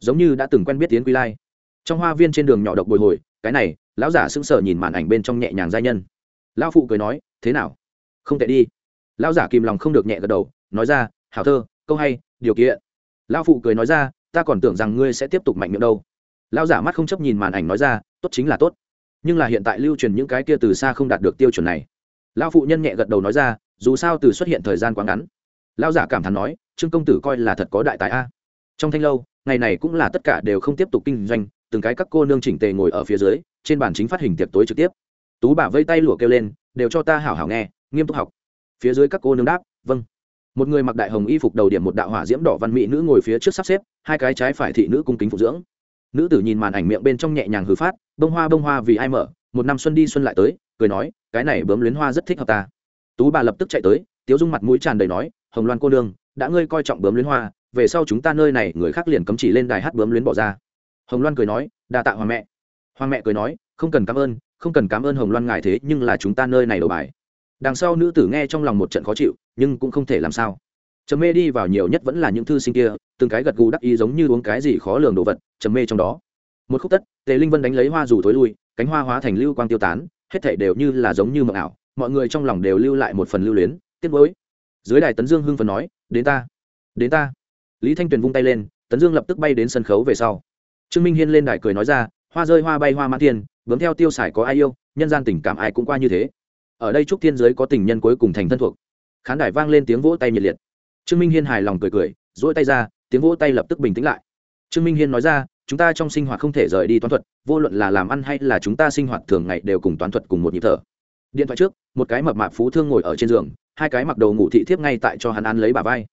Giống như đã từng quen biết tiến quy lai. Trong hoa viên trên đường nhỏ độc bồi hồi, cái này, lão giả sững sờ nhìn màn ảnh bên trong nhẹ nhàng giai nhân. Lão phụ cười nói, thế nào? Không tệ đi. Lão giả kìm lòng không được nhẹ gật đầu, nói ra, hảo thơ, câu hay, điều kiện lão phụ cười nói ra, ta còn tưởng rằng ngươi sẽ tiếp tục mạnh miệng đâu. Lão giả mắt không chấp nhìn màn ảnh nói ra, tốt chính là tốt. Nhưng là hiện tại lưu truyền những cái kia từ xa không đạt được tiêu chuẩn này. Lão phụ nhân nhẹ gật đầu nói ra, dù sao từ xuất hiện thời gian quá ngắn. Lão giả cảm thán nói, trương công tử coi là thật có đại tài a. Trong thanh lâu, ngày này cũng là tất cả đều không tiếp tục kinh doanh, từng cái các cô nương chỉnh tề ngồi ở phía dưới, trên bàn chính phát hình tiệc tối trực tiếp. Tú bà vây tay lụa kêu lên, đều cho ta hảo hảo nghe, nghiêm túc học. Phía dưới các cô nương đáp vâng một người mặc đại hồng y phục đầu điểm một đạo hỏa diễm đỏ văn mỹ nữ ngồi phía trước sắp xếp, hai cái trái phải thị nữ cung kính phục dưỡng. Nữ tử nhìn màn ảnh miệng bên trong nhẹ nhàng hư phát, bông hoa bông hoa vì ai mở? Một năm xuân đi xuân lại tới, cười nói, cái này bướm luyến hoa rất thích hợp ta. Tú bà lập tức chạy tới, tiếu dung mặt mũi tràn đầy nói, hồng loan cô nương, đã ngươi coi trọng bướm luyến hoa, về sau chúng ta nơi này người khác liền cấm chỉ lên đài hát bướm luyến bỏ ra. Hồng loan cười nói, đa tạ hoàng mẹ. Hoàng mẹ cười nói, không cần cảm ơn, không cần cảm ơn hồng loan ngài thế, nhưng là chúng ta nơi này đầu bài đằng sau nữ tử nghe trong lòng một trận khó chịu, nhưng cũng không thể làm sao. Trầm mê đi vào nhiều nhất vẫn là những thư sinh kia, từng cái gật gù đắc ý giống như uống cái gì khó lường đồ vật, trầm mê trong đó. Một khúc tất, tề linh vân đánh lấy hoa dù thối lui, cánh hoa hóa thành lưu quang tiêu tán, hết thảy đều như là giống như mộng ảo, mọi người trong lòng đều lưu lại một phần lưu luyến, tiếc nuối. Dưới đài tấn dương hưng phần nói, đến ta đến ta. Lý thanh tuyền vung tay lên, tấn dương lập tức bay đến sân khấu về sau. Trương minh hiên lên đài cười nói ra, hoa rơi, hoa bay, hoa mã thiên, bướm theo tiêu xài có ai yêu, nhân gian tình cảm ai cũng qua như thế ở đây trúc thiên giới có tình nhân cuối cùng thành thân thuộc. Khán đài vang lên tiếng vỗ tay nhiệt liệt. Trương minh hiên hài lòng cười cười dỗi tay ra, tiếng vỗ tay lập tức bình tĩnh lại. Trương minh hiên nói ra, chúng ta trong sinh hoạt không thể rời đi toán thuật, vô luận là làm ăn hay là chúng ta sinh hoạt thường ngày đều cùng toán thuật cùng một nhịp thở. Điện thoại trước, một cái mập mạp phú thương ngồi ở trên giường, hai cái mặc đầu ngủ thị thiếp ngay tại cho hắn ăn lấy bà vai.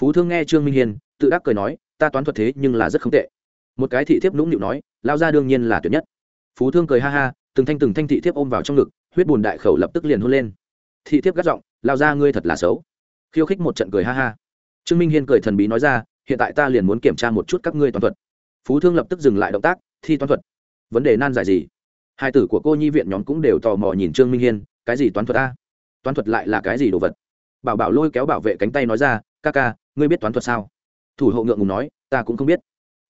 Phú thương nghe trương minh hiên, tự đắc cười nói, ta toán thuật thế nhưng là rất không tệ. Một cái thị thiếp nũng nịu nói, lao ra đương nhiên là tuyệt nhất. Phú thương cười ha ha, từng thanh từng thanh thị thiếp ôm vào trong ngực huyết bùn đại khẩu lập tức liền hôn lên. Thị thiếp gắt giọng, lao ra ngươi thật là xấu. Khiêu khích một trận cười ha ha. Trương minh hiên cười thần bí nói ra, hiện tại ta liền muốn kiểm tra một chút các ngươi toàn thuật. Phú thương lập tức dừng lại động tác, thi toán thuật? Vấn đề nan giải gì? Hai tử của cô nhi viện nhóm cũng đều tò mò nhìn trương minh hiên, cái gì toán thuật a? Toán thuật lại là cái gì đồ vật? Bảo bảo lôi kéo bảo vệ cánh tay nói ra, ca ca, ngươi biết toán thuật sao? Thủ hộ ngượng ngùng nói, ta cũng không biết.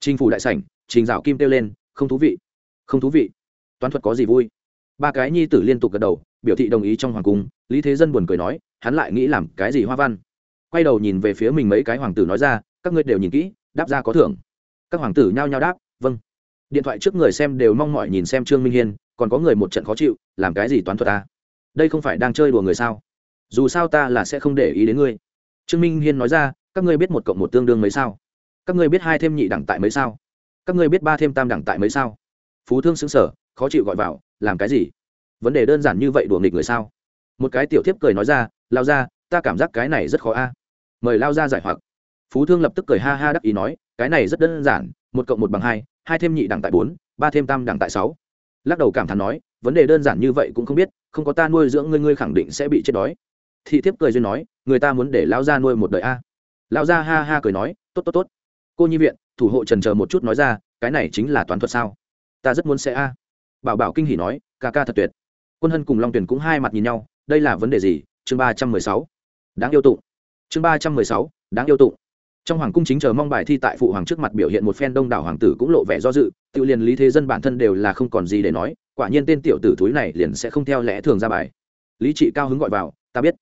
Trình phủ đại sảnh, trình dạo kim kêu lên, không thú vị, không thú vị. Toán thuật có gì vui? Ba cái nhi tử liên tục gật đầu, biểu thị đồng ý trong hoàng cung, lý thế dân buồn cười nói, hắn lại nghĩ làm cái gì hoa văn. Quay đầu nhìn về phía mình mấy cái hoàng tử nói ra, các ngươi đều nhìn kỹ, đáp ra có thưởng. Các hoàng tử nhao nhao đáp vâng. Điện thoại trước người xem đều mong mỏi nhìn xem trương minh hiên, còn có người một trận khó chịu, làm cái gì toán thuật ta? Đây không phải đang chơi đùa người sao? Dù sao ta là sẽ không để ý đến ngươi. Trương minh hiên nói ra, các ngươi biết một cộng một tương đương mấy sao? Các ngươi biết hai thêm nhị đẳng tại mấy sao? Các ngươi biết ba thêm tam đẳng tại mấy sao? Phú thương xứng sở khó chịu gọi vào, làm cái gì? Vấn đề đơn giản như vậy đùa nghịch người sao? Một cái tiểu thiếp cười nói ra, lao ra ta cảm giác cái này rất khó a. Mời lao ra giải hoặc. Phú thương lập tức cười ha ha đắc ý nói, cái này rất đơn giản, một cộng một bằng hai hai thêm nhị đẳng tại bốn, ba thêm tam đẳng tại sáu. Lắc đầu cảm thán nói, vấn đề đơn giản như vậy cũng không biết, không có ta nuôi dưỡng ngươi ngươi khẳng định sẽ bị chết đói. Thị thiếp cười duyên nói, người ta muốn để lao ra nuôi một đời a. Lao ra ha ha cười nói, tốt tốt tốt. Cô nhi viện, thủ hộ trần chờ một chút nói ra, cái này chính là toán thuật sao? Ta rất muốn sẽ a bảo bảo kinh hỉ nói, ca ca thật tuyệt. Quân hân cùng long tuyển cũng hai mặt nhìn nhau, đây là vấn đề gì? Chương ba trăm mười sáu. Đáng yêu tụng. Chương ba trăm mười sáu. Đáng yêu tụng. Trong hoàng cung chính chờ mong bài thi tại phụ hoàng trước mặt biểu hiện một phen đông đảo hoàng tử cũng lộ vẻ do dự, tự liền lý thế dân bản thân đều là không còn gì để nói, quả nhiên tên tiểu tử túi này liền sẽ không theo lẽ thường ra bài. Lý trị cao hứng gọi vào, ta biết.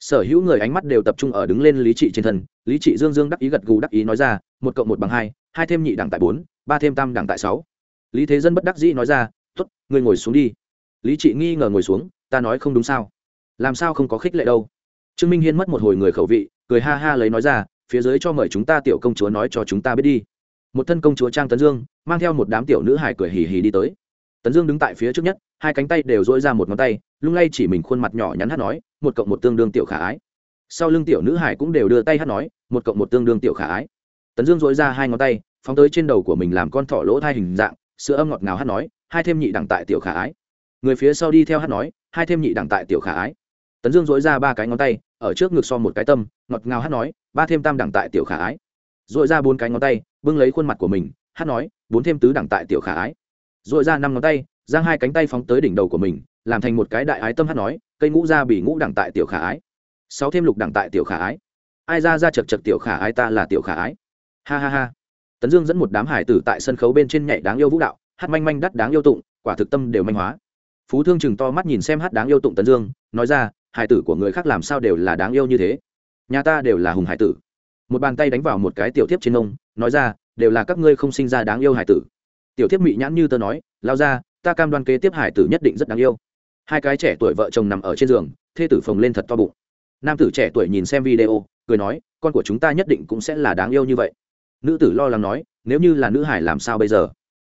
Sở hữu người ánh mắt đều tập trung ở đứng lên lý trị trên thân, lý trị dương dương đắc ý gật gù đắc ý nói ra, một cộng một bằng hai hai thêm nhị đẳng tại bốn, ba thêm tam đẳng tại sáu. Lý thế dân bất đắc dĩ nói ra t ố t ngươi ngồi xuống đi. Lý trị nghi ngờ ngồi xuống, ta nói không đúng sao? Làm sao không có khích lệ đâu? Trương minh hiên mất một hồi người khẩu vị, cười ha ha lấy nói ra, phía dưới cho mời chúng ta tiểu công chúa nói cho chúng ta biết đi. Một thân công chúa trang tấn dương, mang theo một đám tiểu nữ hải cười hì hì đi tới. Tấn dương đứng tại phía trước nhất, hai cánh tay đều dỗi ra một ngón tay, lung lay chỉ mình khuôn mặt nhỏ nhắn hát nói, một cộng một tương đương tiểu khả ái. Sau lưng tiểu nữ hải cũng đều đưa tay hát nói, một cộng một tương đương tiểu khả ái. Tấn dương dỗi ra hai ngón tay, phóng tới trên đầu của mình làm con thỏ lỗ thai hình dạng, sữa âm ngọt ngào hát nói hai thêm nhị đẳng tại tiểu khả ái. Người phía sau đi theo hát nói, hai thêm nhị đẳng tại tiểu khả ái. Tấn dương dỗi ra ba cái ngón tay, ở trước ngực so một cái tâm, ngọt ngào hát nói, ba thêm tam đẳng tại tiểu khả ái. Dội ra bốn cái ngón tay, bưng lấy khuôn mặt của mình, hát nói, bốn thêm tứ đẳng tại tiểu khả ái. Dội ra năm ngón tay, giang hai cánh tay phóng tới đỉnh đầu của mình, làm thành một cái đại ái tâm hát nói, cây ngũ ra bị ngũ đẳng tại tiểu khả ái. Sáu thêm lục đẳng tại tiểu khả ái. Ai ra ra chật chật tiểu khả ái ta là tiểu khả ái. Ha ha ha. Tấn dương dẫn một đám hải tử tại sân khấu bên trên nhảy đáng yêu vũ đạo hát manh manh đắt đáng yêu tụng, quả thực tâm đều manh hóa. Phú thương chừng to mắt nhìn xem hát đáng yêu tụng tấn dương, nói ra, hải tử của người khác làm sao đều là đáng yêu như thế? Nhà ta đều là hùng hải tử. Một bàn tay đánh vào một cái tiểu thiếp trên ông nói ra, đều là các ngươi không sinh ra đáng yêu hải tử. Tiểu thiếp mị nhãn như tớ nói, lao ra, ta cam đoan kế tiếp hải tử nhất định rất đáng yêu. Hai cái trẻ tuổi vợ chồng nằm ở trên giường, thê tử phồng lên thật to bụng. Nam tử trẻ tuổi nhìn xem video, cười nói, con của chúng ta nhất định cũng sẽ là đáng yêu như vậy. Nữ tử lo lắng nói, nếu như là nữ hải làm sao bây giờ?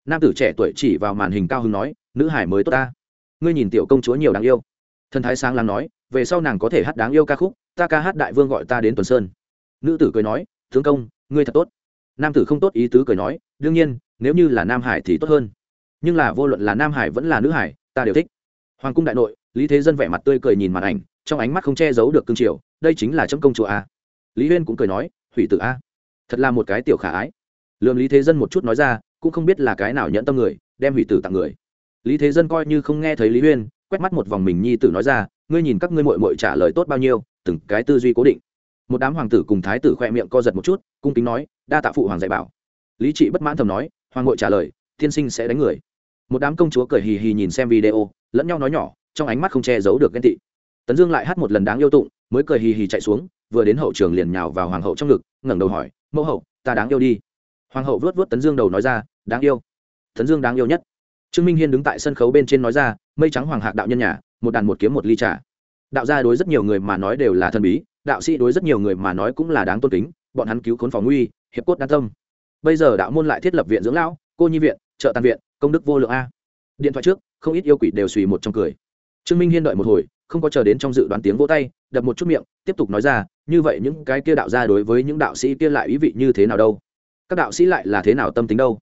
Nam tử trẻ tuổi chỉ vào màn hình cao hứng nói, nữ hải mới tốt ta. Ngươi nhìn tiểu công chúa nhiều đáng yêu. Thần thái sáng lắng nói, về sau nàng có thể hát đáng yêu ca khúc, ta ca hát đại vương gọi ta đến tuần sơn. Nữ tử cười nói, tướng công, ngươi thật tốt. Nam tử không tốt ý tứ cười nói, đương nhiên, nếu như là nam hải thì tốt hơn. Nhưng là vô luận là nam hải vẫn là nữ hải, ta đều thích. Hoàng cung đại nội, lý thế dân vẻ mặt tươi cười nhìn màn ảnh, trong ánh mắt không che giấu được cương triều, đây chính là chấm công chúa a. Lý huyên cũng cười nói, hủy tử a. Thật là một cái tiểu khả ái. Lườm lý thế dân một chút nói ra cũng không biết là cái nào nhẫn tâm người, đem hủy tử tặng người. Lý thế dân coi như không nghe thấy lý huyên, quét mắt một vòng mình nhi tử nói ra, ngươi nhìn các ngươi mội mội trả lời tốt bao nhiêu, từng cái tư duy cố định. Một đám hoàng tử cùng thái tử khoe miệng co giật một chút, cung kính nói, đa tạ phụ hoàng dạy bảo. Lý trị bất mãn thầm nói, hoàng ngội trả lời, tiên sinh sẽ đánh người. Một đám công chúa cười hì hì nhìn xem video, lẫn nhau nói nhỏ, trong ánh mắt không che giấu được ghen tị. Tấn dương lại hát một lần đáng yêu tụng, mới cười hì hì chạy xuống, vừa đến hậu trường liền nhào vào hoàng hậu trong ngực, ngẩng đầu hỏi, mẫu hậu, ta đáng yêu đi hoàng hậu vớt vớt tấn dương đầu nói ra, đáng yêu. Tấn dương đáng yêu nhất. Trương minh hiên đứng tại sân khấu bên trên nói ra, mây trắng hoàng hạc đạo nhân nhà, một đàn một kiếm một ly trà. Đạo gia đối rất nhiều người mà nói đều là thần bí, đạo sĩ đối rất nhiều người mà nói cũng là đáng tôn kính, bọn hắn cứu khốn phòng nguy, hiệp cốt đan tâm. Bây giờ đạo môn lại thiết lập viện dưỡng lão, cô nhi viện, trợ tàn viện, công đức vô lượng a. Điện thoại trước, không ít yêu quỷ đều suy một trong cười. Trương minh hiên đợi một hồi, không có chờ đến trong dự đoán tiếng vỗ tay, đập một chút miệng, tiếp tục nói ra, như vậy những cái kia đạo gia đối với những đạo sĩ kia lại ý vị như thế nào đâu? Các đạo sĩ lại là thế nào tâm tính đâu?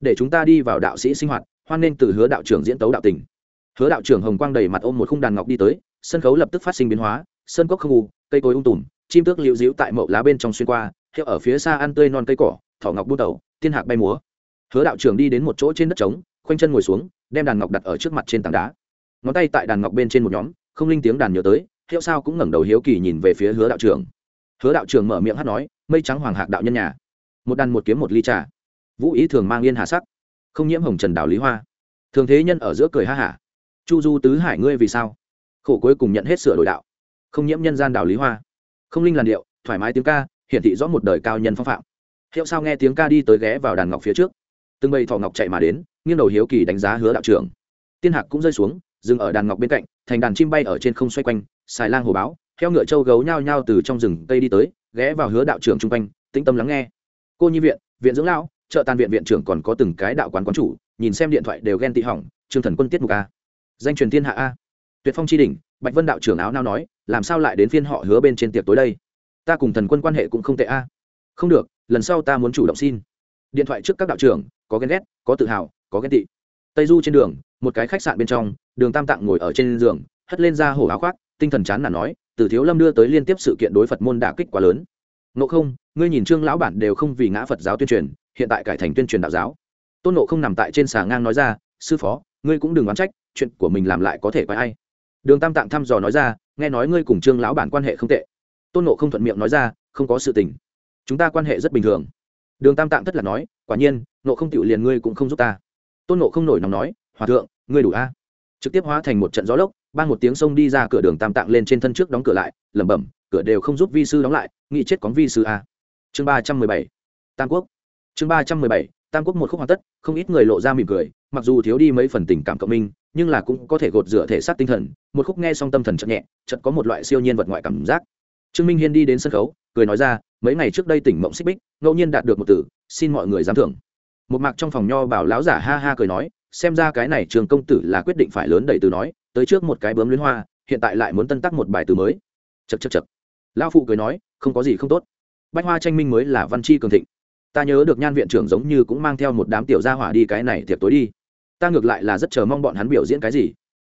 Để chúng ta đi vào đạo sĩ sinh hoạt, hoan nên từ hứa đạo trưởng diễn tấu đạo tình. Hứa đạo trưởng hồng quang đầy mặt ôm một khung đàn ngọc đi tới, sân khấu lập tức phát sinh biến hóa sân cốc không u, cây cối ung tùm, chim tước liễu dĩu tại mậu lá bên trong xuyên qua, hiệu ở phía xa ăn tươi non cây cỏ, thỏ ngọc bút đầu thiên hạc bay múa. Hứa đạo trưởng đi đến một chỗ trên đất trống, khoanh chân ngồi xuống, đem đàn ngọc đặt ở trước mặt trên tảng đá. Ngón tay tại đàn ngọc bên trên một nhóm, không linh tiếng đàn nhớ tới, hiệu sao cũng ngẩng đầu hiếu kỳ nhìn về phía hứa đạo trưởng. Hứa đạo trưởng mở miệng hát nói, mây trắng hoàng hạc đạo nhân nhà một đàn một kiếm một ly trà. Vũ ý thường mang yên hà sắc, không nhiễm hồng trần đào lý hoa. Thường thế nhân ở giữa cười ha hả. Chu du tứ hải ngươi vì sao? Khổ cuối cùng nhận hết sửa đổi đạo. Không nhiễm nhân gian đào lý hoa. Không linh làn điệu, thoải mái tiếng ca, hiển thị rõ một đời cao nhân phong phạm. Hiệu sao nghe tiếng ca đi tới ghé vào đàn ngọc phía trước. Từng bầy thọ ngọc chạy mà đến, nghiêng đầu hiếu kỳ đánh giá hứa đạo trưởng. Tiên hạc cũng rơi xuống, dừng ở đàn ngọc bên cạnh, thành đàn chim bay ở trên không xoay quanh, xài lang hồ báo theo ngựa châu gấu nhao nhao từ trong rừng cây đi tới, ghé vào hứa đạo trưởng chung quanh, tĩnh tâm lắng nghe cô nhi viện viện dưỡng lão, chợ tàn viện viện trưởng còn có từng cái đạo quán quán chủ, nhìn xem điện thoại đều ghen tị hỏng, trương thần quân tiết mục a. Danh truyền thiên hạ a. Tuyệt phong tri đình bạch vân đạo trưởng áo nao nói, làm sao lại đến phiên họ hứa bên trên tiệc tối đây? Ta cùng thần quân quan hệ cũng không tệ a. Không được, lần sau ta muốn chủ động xin. Điện thoại trước các đạo trưởng, có ghen ghét, có tự hào, có ghen tị. Tây du trên đường, một cái khách sạn bên trong, đường tam tạng ngồi ở trên giường, hất lên ra hổ áo khoác, tinh thần chán là nói, từ thiếu lâm đưa tới liên tiếp sự kiện đối phật môn đả kích quá lớn. Ngộ không ngươi nhìn trương lão bản đều không vì ngã phật giáo tuyên truyền hiện tại cải thành tuyên truyền đạo giáo tôn nộ không nằm tại trên xà ngang nói ra sư phó ngươi cũng đừng oán trách chuyện của mình làm lại có thể quái ai đường tam tạng thăm dò nói ra nghe nói ngươi cùng trương lão bản quan hệ không tệ tôn nộ không thuận miệng nói ra không có sự tình chúng ta quan hệ rất bình thường đường tam tạng tất là nói quả nhiên nộ không chịu liền ngươi cũng không giúp ta tôn nộ không nổi nóng nói hòa thượng ngươi đủ a trực tiếp hóa thành một trận gió lốc ban một tiếng sông đi ra cửa đường tam tạng lên trên thân trước đóng cửa lại lẩm bẩm cửa đều không giúp vi sư đóng lại nghĩ chết có vi sư a chương ba trăm mười bảy, tam quốc. Chương ba trăm mười bảy, tam quốc một khúc hoàn tất, không ít người lộ ra mỉm cười, mặc dù thiếu đi mấy phần tình cảm cộng minh, nhưng là cũng có thể gột rửa thể xác tinh thần, một khúc nghe xong tâm thần chậm nhẹ, chợt có một loại siêu nhiên vật ngoại cảm giác. Trương minh hiên đi đến sân khấu, cười nói ra, mấy ngày trước đây tỉnh mộng xích bích, ngẫu nhiên đạt được một tử, xin mọi người giám thưởng. Một mạc trong phòng nho bảo láo giả ha ha cười nói, xem ra cái này trường công tử là quyết định phải lớn đầy từ nói, tới trước một cái bướm luyến hoa, hiện tại lại muốn tân tắc một bài từ mới. Chật chật chật lão phụ cười nói, không có gì không tốt bách hoa tranh minh mới là văn chi cường thịnh. Ta nhớ được nhan viện trưởng giống như cũng mang theo một đám tiểu gia hỏa đi cái này tiệc tối đi. Ta ngược lại là rất chờ mong bọn hắn biểu diễn cái gì.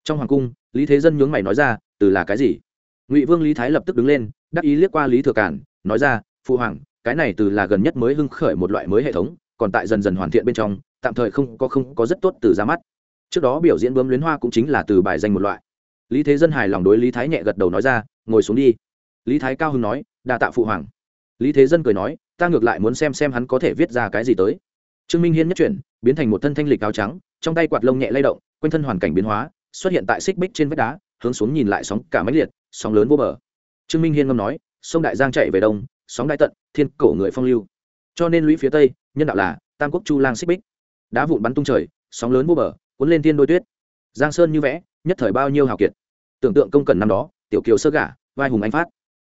Trong hoàng cung, lý thế dân nhướng mày nói ra, từ là cái gì? Ngụy vương lý thái lập tức đứng lên, đắc ý liếc qua lý thừa cản, nói ra, phụ hoàng, cái này từ là gần nhất mới hưng khởi một loại mới hệ thống, còn tại dần dần hoàn thiện bên trong, tạm thời không có không có rất tốt từ ra mắt. Trước đó biểu diễn bướm luyến hoa cũng chính là từ bài danh một loại. Lý thế dân hài lòng đối lý thái nhẹ gật đầu nói ra, ngồi xuống đi. Lý thái cao hưng nói, đa tạ phụ hoàng lý thế dân cười nói, ta ngược lại muốn xem xem hắn có thể viết ra cái gì tới. Trương minh hiên nhất chuyển, biến thành một thân thanh lịch áo trắng, trong tay quạt lông nhẹ lay động, quanh thân hoàn cảnh biến hóa, xuất hiện tại xích bích trên vách đá, hướng xuống nhìn lại sóng cả máy liệt, sóng lớn vô bờ. Trương minh hiên ngâm nói, sông đại giang chạy về đông, sóng đại tận, thiên cổ người phong lưu. Cho nên lũy phía tây, nhân đạo là tam quốc chu lang xích bích. Đá vụn bắn tung trời, sóng lớn vô bờ, cuốn lên thiên đôi tuyết. Giang sơn như vẽ, nhất thời bao nhiêu hào kiệt. Tưởng tượng công cần năm đó, tiểu kiều sơ gả, vai hùng anh phát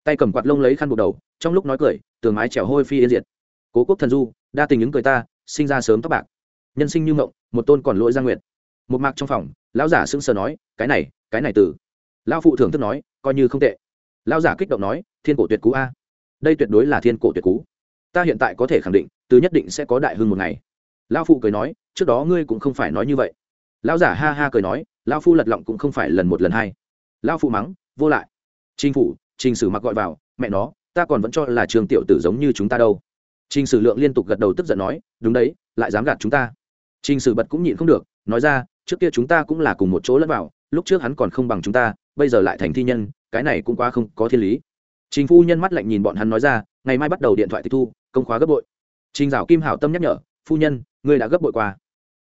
tay cầm quạt lông lấy khăn buộc đầu, trong lúc nói cười, tường mái trèo hôi phi yên diệt. Cố quốc thần du, đa tình những cười ta, sinh ra sớm tóc bạc. Nhân sinh như mộng, một tôn còn lỗi gia nguyện một mạc trong phòng, lão giả sững sờ nói, cái này cái này từ lão phụ thưởng thức nói, coi như không tệ. Lão giả kích động nói, thiên cổ tuyệt cú a. Đây tuyệt đối là thiên cổ tuyệt cú. Ta hiện tại có thể khẳng định, từ nhất định sẽ có đại hưng một ngày. Lão phụ cười nói, trước đó ngươi cũng không phải nói như vậy. Lão giả ha ha cười nói, lão phu lật lọng cũng không phải lần một lần hai. Lão phụ mắng, vô lại. Chính phủ trình sử mặc gọi vào, mẹ nó, ta còn vẫn cho là trường tiểu tử giống như chúng ta đâu. Trình sử lượng liên tục gật đầu tức giận nói, đúng đấy, lại dám gạt chúng ta. Trình sử bật cũng nhịn không được, nói ra, trước kia chúng ta cũng là cùng một chỗ lẫn vào, lúc trước hắn còn không bằng chúng ta, bây giờ lại thành thi nhân, cái này cũng quá không có thiên lý. Trình phu nhân mắt lạnh nhìn bọn hắn nói ra, ngày mai bắt đầu điện thoại tịch thu, công khóa gấp bội. Trình dạo kim hảo tâm nhắc nhở, phu nhân, ngươi đã gấp bội qua.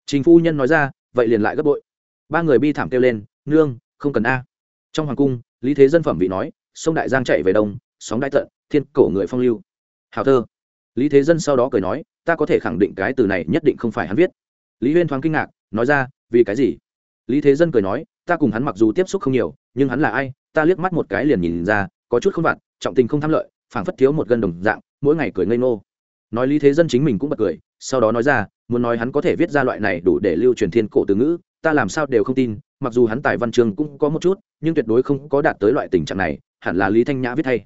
Trình phu nhân nói ra, vậy liền lại gấp bội. Ba người bi thảm kêu lên, nương, không cần a. Trong hoàng cung, lý thế dân phẩm vị nói sông đại giang chạy về đông, sóng đại tận, thiên cổ người phong lưu. Hào thơ. Lý thế dân sau đó cười nói, ta có thể khẳng định cái từ này nhất định không phải hắn viết. Lý huyên thoáng kinh ngạc, nói ra, vì cái gì? Lý thế dân cười nói, ta cùng hắn mặc dù tiếp xúc không nhiều, nhưng hắn là ai? Ta liếc mắt một cái liền nhìn ra, có chút không vặt, trọng tình không tham lợi, phảng phất thiếu một gân đồng dạng, mỗi ngày cười ngây ngô. Nói lý thế dân chính mình cũng bật cười, sau đó nói ra, muốn nói hắn có thể viết ra loại này đủ để lưu truyền thiên cổ từ ngữ, ta làm sao đều không tin mặc dù hắn tài văn chương cũng có một chút, nhưng tuyệt đối không có đạt tới loại tình trạng này, hẳn là lý thanh nhã viết thay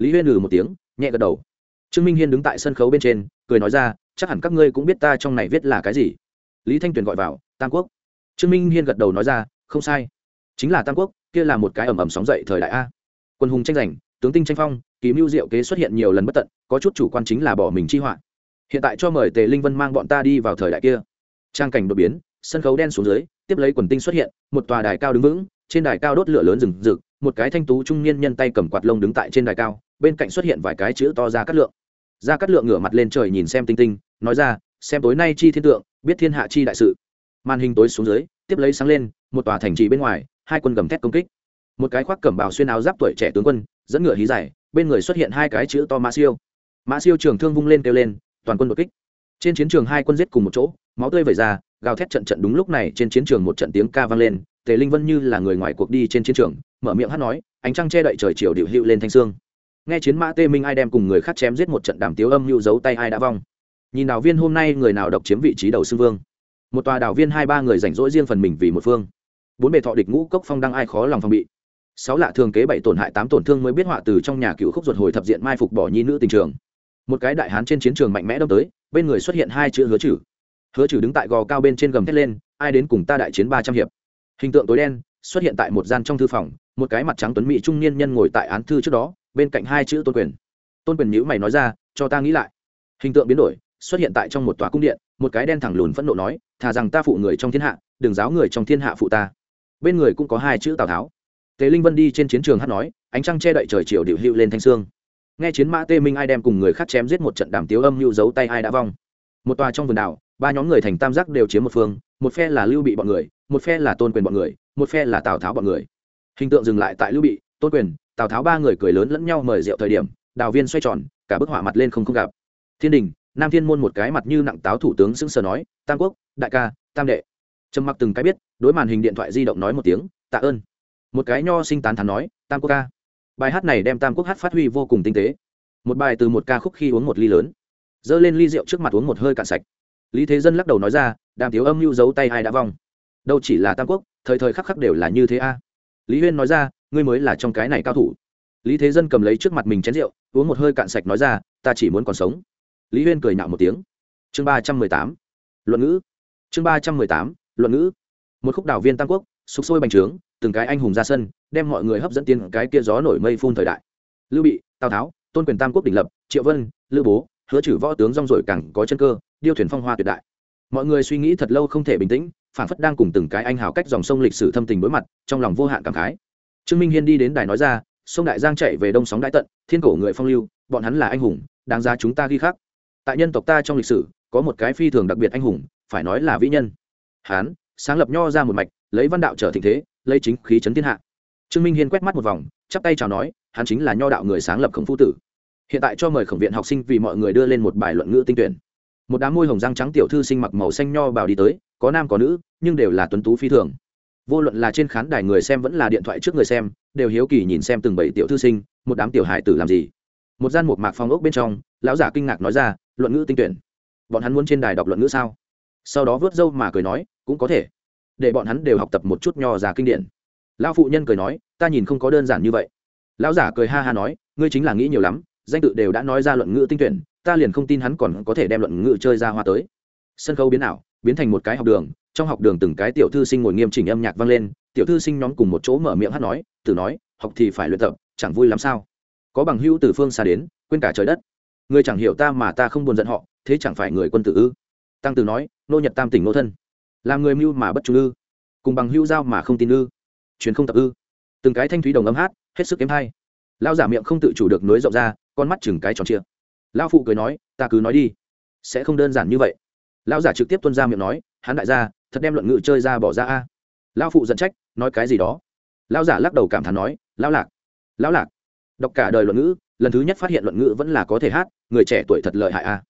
lý huyên lừ một tiếng, nhẹ gật đầu. Trương minh hiên đứng tại sân khấu bên trên, cười nói ra, chắc hẳn các ngươi cũng biết ta trong này viết là cái gì. Lý thanh tuyền gọi vào, tam quốc. Trương minh hiên gật đầu nói ra, không sai. Chính là tam quốc, kia là một cái ẩm ẩm sóng dậy thời đại a. Quân hùng tranh giành, tướng tinh tranh phong, kỳ mưu diệu kế xuất hiện nhiều lần bất tận, có chút chủ quan chính là bỏ mình chi họa. Hiện tại cho mời tề linh vân mang bọn ta đi vào thời đại kia. Trang cảnh đột biến, sân khấu đen xuống dưới tiếp lấy quần tinh xuất hiện, một tòa đài cao đứng vững, trên đài cao đốt lửa lớn rừng rực, một cái thanh tú trung niên nhân tay cầm quạt lông đứng tại trên đài cao, bên cạnh xuất hiện vài cái chữ to ra cắt lượng. Ra cắt lượng ngửa mặt lên trời nhìn xem tinh tinh, nói ra, xem tối nay chi thiên tượng, biết thiên hạ chi đại sự. Màn hình tối xuống dưới, tiếp lấy sáng lên, một tòa thành trì bên ngoài, hai quân gầm thét công kích. Một cái khoác cẩm bào xuyên áo giáp tuổi trẻ tướng quân, dẫn ngựa hí dài, bên người xuất hiện hai cái chữ to mã siêu. Mã siêu trường thương vung lên kêu lên, toàn quân đột kích. Trên chiến trường hai quân giết cùng một chỗ, máu tươi vẩy ra gào thét trận trận đúng lúc này trên chiến trường một trận tiếng ca vang lên, tề linh vân như là người ngoài cuộc đi trên chiến trường, mở miệng hát nói, ánh trăng che đậy trời chiều điệu hữu lên thanh sương. Nghe chiến mã tê minh ai đem cùng người khác chém giết một trận đàm tiếu âm hữu giấu tay ai đã vong. Nhìn đào viên hôm nay người nào độc chiếm vị trí đầu sư vương. Một tòa đào viên hai ba người rảnh rỗi riêng phần mình vì một phương. Bốn bề thọ địch ngũ cốc phong đăng ai khó lòng phòng bị. Sáu lạ thường kế bảy tổn hại tám tổn thương mới biết họa từ trong nhà cựu khúc ruột hồi thập diện mai phục bỏ nhi nữ tình trường. Một cái đại hán trên chiến trường mạnh mẽ đâm tới, bên người xuất hiện hai chữ hứa chử hứa trừ đứng tại gò cao bên trên gầm thét lên, ai đến cùng ta đại chiến ba trăm hiệp? Hình tượng tối đen xuất hiện tại một gian trong thư phòng, một cái mặt trắng tuấn mỹ trung niên nhân ngồi tại án thư trước đó, bên cạnh hai chữ tôn quyền. Tôn quyền nhữ mày nói ra, cho ta nghĩ lại. Hình tượng biến đổi xuất hiện tại trong một tòa cung điện, một cái đen thẳng lùn phẫn nộ nói, thà rằng ta phụ người trong thiên hạ, đừng giáo người trong thiên hạ phụ ta. Bên người cũng có hai chữ tào tháo. Tề linh vân đi trên chiến trường hát nói, ánh trăng che đậy trời chiều điệu hữu lên thanh sương. Nghe chiến mã tê minh ai đem cùng người khác chém giết một trận đàm tiếu âm hữu giấu tay ai đã vong. Một tòa trong vườn đảo ba nhóm người thành tam giác đều chiếm một phương, một phe là lưu bị bọn người, một phe là tôn quyền bọn người, một phe là tào tháo bọn người. Hình tượng dừng lại tại lưu bị, tôn quyền, tào tháo ba người cười lớn lẫn nhau mời rượu thời điểm, đào viên xoay tròn, cả bức họa mặt lên không không gặp. Thiên đình, nam thiên môn một cái mặt như nặng táo thủ tướng sững sờ nói, tam quốc, đại ca, tam đệ. Trầm mặc từng cái biết, đối màn hình điện thoại di động nói một tiếng, tạ ơn. Một cái nho sinh tán thán nói, tam quốc ca. Bài hát này đem tam quốc hát phát huy vô cùng tinh tế. Một bài từ một ca khúc khi uống một ly lớn giơ lên ly rượu trước mặt uống một hơi cạn sạch lý thế dân lắc đầu nói ra, đàm tiếu âm mưu giấu tay ai đã vong? Đâu chỉ là tam quốc, thời thời khắc khắc đều là như thế a. Lý huyên nói ra, ngươi mới là trong cái này cao thủ. Lý thế dân cầm lấy trước mặt mình chén rượu, uống một hơi cạn sạch nói ra, ta chỉ muốn còn sống. Lý huyên cười nạo một tiếng. Chương ba trăm mười tám. Luận ngữ. Chương ba trăm mười tám, luận ngữ. Một khúc đảo viên tam quốc, sục sôi bành trướng, từng cái anh hùng ra sân, đem mọi người hấp dẫn tiến cái kia gió nổi mây phun thời đại. Lưu bị, tào tháo, tôn quyền tam quốc đình lập, triệu vân lưu bố hứa trừ võ tướng rong rổi cẳng có chân cơ, điêu thuyền phong hoa tuyệt đại. Mọi người suy nghĩ thật lâu không thể bình tĩnh phản phất đang cùng từng cái anh hào cách dòng sông lịch sử thâm tình đối mặt, trong lòng vô hạn cảm khái. Trương minh hiên đi đến đài nói ra, sông đại giang chạy về đông sóng đại tận, thiên cổ người phong lưu, bọn hắn là anh hùng, đáng giá chúng ta ghi khắc. Tại nhân tộc ta trong lịch sử, có một cái phi thường đặc biệt anh hùng, phải nói là vĩ nhân. Hán, sáng lập nho ra một mạch, lấy văn đạo trở thịnh thế, lấy chính khí chấn thiên hạ. Trương minh hiên quét mắt một vòng, chắp tay chào nói, hắn chính là nho đạo người sáng lập khổng phu tử hiện tại cho mời khổng viện học sinh vì mọi người đưa lên một bài luận ngữ tinh tuyển. Một đám môi hồng răng trắng tiểu thư sinh mặc màu xanh nho bào đi tới, có nam có nữ, nhưng đều là tuấn tú phi thường. Vô luận là trên khán đài người xem vẫn là điện thoại trước người xem, đều hiếu kỳ nhìn xem từng bảy tiểu thư sinh, một đám tiểu hải tử làm gì. Một gian một mạc phong ốc bên trong, lão giả kinh ngạc nói ra, luận ngữ tinh tuyển? Bọn hắn muốn trên đài đọc luận ngữ sao? Sau đó vớt râu mà cười nói, cũng có thể. Để bọn hắn đều học tập một chút nho già kinh điển. Lão phụ nhân cười nói, ta nhìn không có đơn giản như vậy. Lão giả cười ha ha nói, ngươi chính là nghĩ nhiều lắm danh tự đều đã nói ra luận ngữ tinh tuyển, ta liền không tin hắn còn có thể đem luận ngữ chơi ra hoa tới. Sân khấu biến ảo, biến thành một cái học đường, trong học đường từng cái tiểu thư sinh ngồi nghiêm chỉnh âm nhạc vang lên, tiểu thư sinh nhóm cùng một chỗ mở miệng hát nói từ nói, học thì phải luyện tập, chẳng vui lắm sao? Có bằng hữu từ phương xa đến, quên cả trời đất. Người chẳng hiểu ta mà ta không buồn giận họ, thế chẳng phải người quân tử ư? Tăng từ nói, nô nhật tam tỉnh nô thân. Làm người mưu mà bất trung ư? Cùng bằng hữu giao mà không tin ư? Truyền không tập ư? Từng cái thanh thúy đồng âm hát, hết sức kém hay. Lao giả miệng không tự chủ được nối rộng ra con mắt chừng cái tròn chia lao phụ cười nói, ta cứ nói đi. Sẽ không đơn giản như vậy. Lao giả trực tiếp tuân ra miệng nói, hắn đại gia, thật đem luận ngữ chơi ra bỏ ra a. Lao phụ giận trách, nói cái gì đó? Lao giả lắc đầu cảm thán nói lao lạc lao lạc. Đọc cả đời luận ngữ, lần thứ nhất phát hiện luận ngữ vẫn là có thể hát, người trẻ tuổi thật lợi hại a.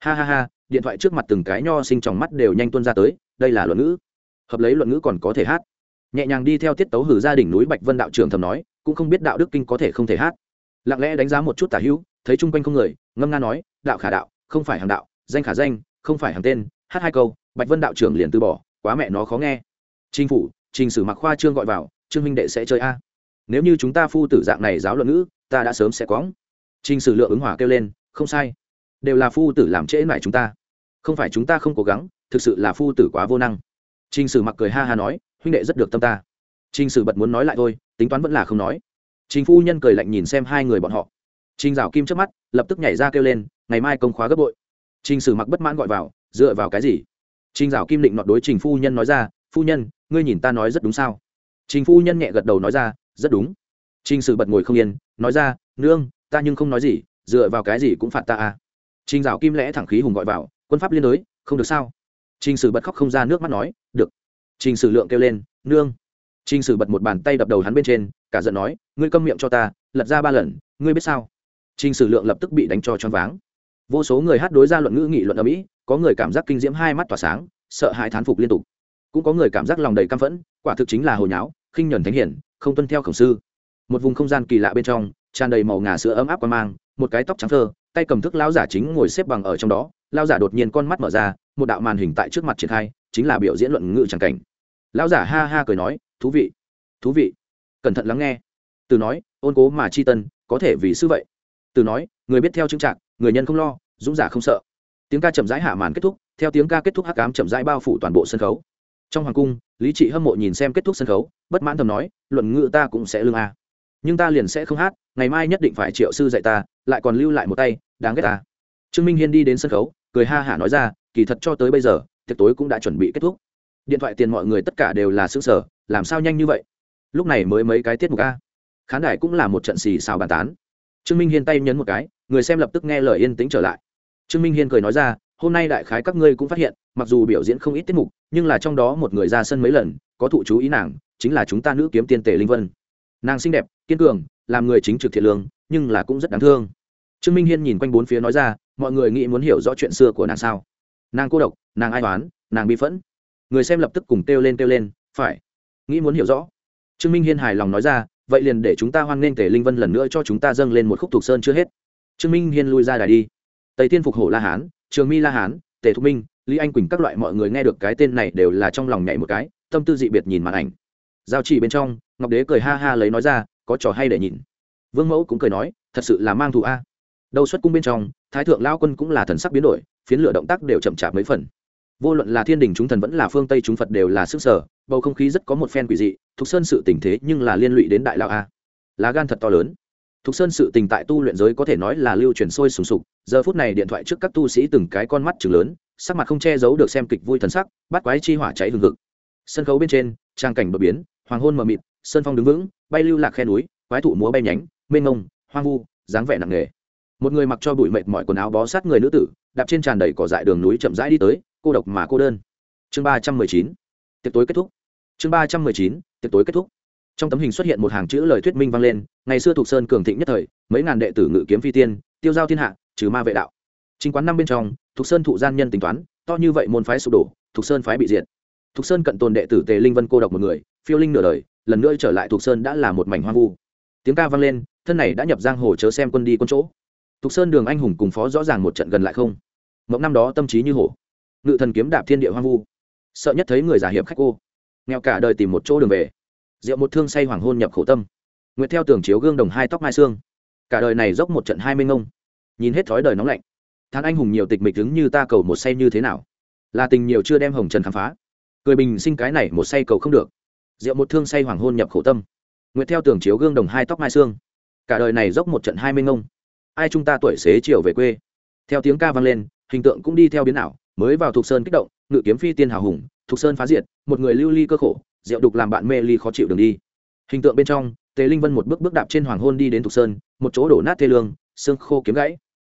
Ha ha ha, điện thoại trước mặt từng cái nho sinh tròng mắt đều nhanh tuân ra tới, đây là luận ngữ. Hợp lấy luận ngữ còn có thể hát. Nhẹ nhàng đi theo tiết tấu hử gia đình núi bạch vân đạo trưởng thầm nói, cũng không biết đạo đức kinh có thể không thể hát lặng lẽ đánh giá một chút tả hữu, thấy chung quanh không người, ngâm nga nói, đạo khả đạo, không phải hàng đạo, danh khả danh, không phải hàng tên, hát hai câu, bạch vân đạo trưởng liền từ bỏ, quá mẹ nó khó nghe. Chính phủ, trình sử mặc khoa trương gọi vào, trương minh đệ sẽ chơi a. Nếu như chúng ta phu tử dạng này giáo luận ngữ, ta đã sớm sẽ quõng. Trình sử lượng ứng hỏa kêu lên, không sai, đều là phu tử làm trễ mải chúng ta. Không phải chúng ta không cố gắng, thực sự là phu tử quá vô năng. Trình sử mặc cười ha ha nói, huynh đệ rất được tâm ta. Trình sử bật muốn nói lại thôi, tính toán vẫn là không nói trình phu nhân cười lạnh nhìn xem hai người bọn họ. Trình dạo kim trước mắt, lập tức nhảy ra kêu lên, ngày mai công khóa gấp bội. Trình sử mặc bất mãn gọi vào, dựa vào cái gì? Trình dạo kim định nọt đối trình phu nhân nói ra, phu nhân, ngươi nhìn ta nói rất đúng sao? Trình phu nhân nhẹ gật đầu nói ra, rất đúng. Trình sử bật ngồi không yên, nói ra, nương, ta nhưng không nói gì, dựa vào cái gì cũng phạt ta à? Trình dạo kim lẽ thẳng khí hùng gọi vào, quân pháp liên đối, không được sao? Trình sử bật khóc không ra nước mắt nói, được. Trình sử lượng kêu lên, nương trình sử bật một bàn tay đập đầu hắn bên trên, cả giận nói, ngươi câm miệng cho ta, lật ra ba lần, ngươi biết sao? Trình sử lượng lập tức bị đánh cho choáng váng. Vô số người hát đối ra luận ngữ nghị luận ở mỹ, có người cảm giác kinh diễm hai mắt tỏa sáng, sợ hãi thán phục liên tục. Cũng có người cảm giác lòng đầy căm phẫn, quả thực chính là hồ nháo, khinh nhẫn thánh hiển, không tuân theo khổng sư. Một vùng không gian kỳ lạ bên trong, tràn đầy màu ngà sữa ấm áp qua mang, một cái tóc trắng thơ, tay cầm thước lão giả chính ngồi xếp bằng ở trong đó, lão giả đột nhiên con mắt mở ra, một đạo màn hình tại trước mặt triển khai, chính là biểu diễn luận ngữ chẳng cảnh. Lão giả ha ha cười nói thú vị thú vị, cẩn thận lắng nghe. Từ nói, ôn cố mà chi tân, có thể vì sư vậy. Từ nói, người biết theo chứng trạng người nhân không lo, dũng giả không sợ. Tiếng ca chậm rãi hạ màn kết thúc, theo tiếng ca kết thúc hắc ám chậm rãi bao phủ toàn bộ sân khấu. Trong hoàng cung, lý trị hâm mộ nhìn xem kết thúc sân khấu, bất mãn thầm nói, luận ngữ ta cũng sẽ lương a. Nhưng ta liền sẽ không hát, ngày mai nhất định phải triệu sư dạy ta, lại còn lưu lại một tay, đáng ghét ta. Trương minh hiên đi đến sân khấu, cười ha hả nói ra, kỳ thật cho tới bây giờ, tiệc tối cũng đã chuẩn bị kết thúc điện thoại tiền mọi người tất cả đều là xứ sở, làm sao nhanh như vậy? Lúc này mới mấy cái tiết mục a. Khán đài cũng là một trận xì xào bàn tán. Trương minh hiên tay nhấn một cái, người xem lập tức nghe lời yên tĩnh trở lại. Trương minh hiên cười nói ra, hôm nay đại khái các ngươi cũng phát hiện, mặc dù biểu diễn không ít tiết mục, nhưng là trong đó một người ra sân mấy lần, có thụ chú ý nàng, chính là chúng ta nữ kiếm tiên tề linh vân. Nàng xinh đẹp, kiên cường, làm người chính trực thiện lương, nhưng là cũng rất đáng thương. Trương minh hiên nhìn quanh bốn phía nói ra, mọi người nghĩ muốn hiểu rõ chuyện xưa của nàng sao? Nàng cô độc, nàng ai toán nàng bi phẫn người xem lập tức cùng kêu lên kêu lên, phải, nghĩ muốn hiểu rõ. Trương minh hiên hài lòng nói ra, vậy liền để chúng ta hoan nghênh tề linh vân lần nữa cho chúng ta dâng lên một khúc thục sơn chưa hết. Trương minh hiên lui ra đài đi. Tây tiên phục, hổ la hán, trường mi la hán, tề thục minh, lý anh quỳnh các loại mọi người nghe được cái tên này đều là trong lòng nhảy một cái, tâm tư dị biệt nhìn màn ảnh. Giao chỉ bên trong, ngọc đế cười ha ha lấy nói ra, có trò hay để nhìn. Vương mẫu cũng cười nói, thật sự là mang thù a. Đầu xuất cung bên trong, thái thượng lao quân cũng là thần sắc biến đổi, phiến lửa động tác đều chậm chạp mấy phần vô luận là thiên đình chúng thần vẫn là phương tây chúng phật đều là sức sở, bầu không khí rất có một phen quỷ dị, thục sơn sự tình thế nhưng là liên lụy đến đại lão a. Lá gan thật to lớn. Thục sơn sự tình tại tu luyện giới có thể nói là lưu truyền sôi sùng sục, giờ phút này điện thoại trước các tu sĩ từng cái con mắt chừng lớn, sắc mặt không che giấu được xem kịch vui thần sắc, bắt quái chi hỏa cháy hừng hực. Sân khấu bên trên, trang cảnh bờ biến, hoàng hôn mờ mịt sơn phong đứng vững, bay lưu lạc khe núi, quái thụ múa bay nhánh, mênh mông, hoang vu, dáng vẻ nặng nề. Một người mặc cho bụi mệt mỏi quần áo bó sát người nữ tử, đạp trên tràn đầy cỏ dại đường núi chậm rãi đi tới cô độc mà cô đơn. Chương ba trăm mười chín, tiệc tối kết thúc. Chương ba trăm mười chín, tiệc tối kết thúc. Trong tấm hình xuất hiện một hàng chữ lời thuyết minh vang lên, ngày xưa thuộc sơn cường thịnh nhất thời, mấy ngàn đệ tử ngự kiếm phi tiên, tiêu giao thiên hạ, trừ ma vệ đạo. Chính quán năm bên trong, thuộc sơn thụ gian nhân tính toán, to như vậy môn phái sụp đổ, thuộc sơn phái bị diệt. Thuộc sơn cận tồn đệ tử tề linh vân cô độc một người, phiêu linh nửa đời, lần nữa trở lại thuộc sơn đã là một mảnh hoang vu. Tiếng ca vang lên, thân này đã nhập giang hồ chớ xem quân đi quân chỗ. Thuộc sơn đường anh hùng cùng phó rõ ràng một trận gần lại không. Mộng năm đó tâm trí như hổ ngự thần kiếm đạp thiên địa hoang vu. Sợ nhất thấy người giả hiệp khách cô. Nghèo cả đời tìm một chỗ đường về. Rượu một thương say hoàng hôn nhập khổ tâm. Nguyệt theo tường chiếu gương đồng hai tóc mai xương. Cả đời này dốc một trận hai mươi ngông. Nhìn hết thói đời nóng lạnh. Thằng anh hùng nhiều tịch mịch đứng như ta cầu một say như thế nào? Là tình nhiều chưa đem hồng trần khám phá. Cười bình sinh cái này một say cầu không được. Rượu một thương say hoàng hôn nhập khổ tâm. Nguyệt theo tường chiếu gương đồng hai tóc mai xương. Cả đời này dốc một trận hai mươi ngông. Ai chúng ta tuổi xế chiều về quê? Theo tiếng ca vang lên, hình tượng cũng đi theo biến ảo mới vào thuộc sơn kích động, ngự kiếm phi tiên hào hùng, thuộc sơn phá diệt, một người lưu ly cơ khổ, rượu đục làm bạn mê ly khó chịu đường đi. Hình tượng bên trong, tề linh vân một bước bước đạp trên hoàng hôn đi đến thuộc sơn, một chỗ đổ nát thê lương, xương khô kiếm gãy.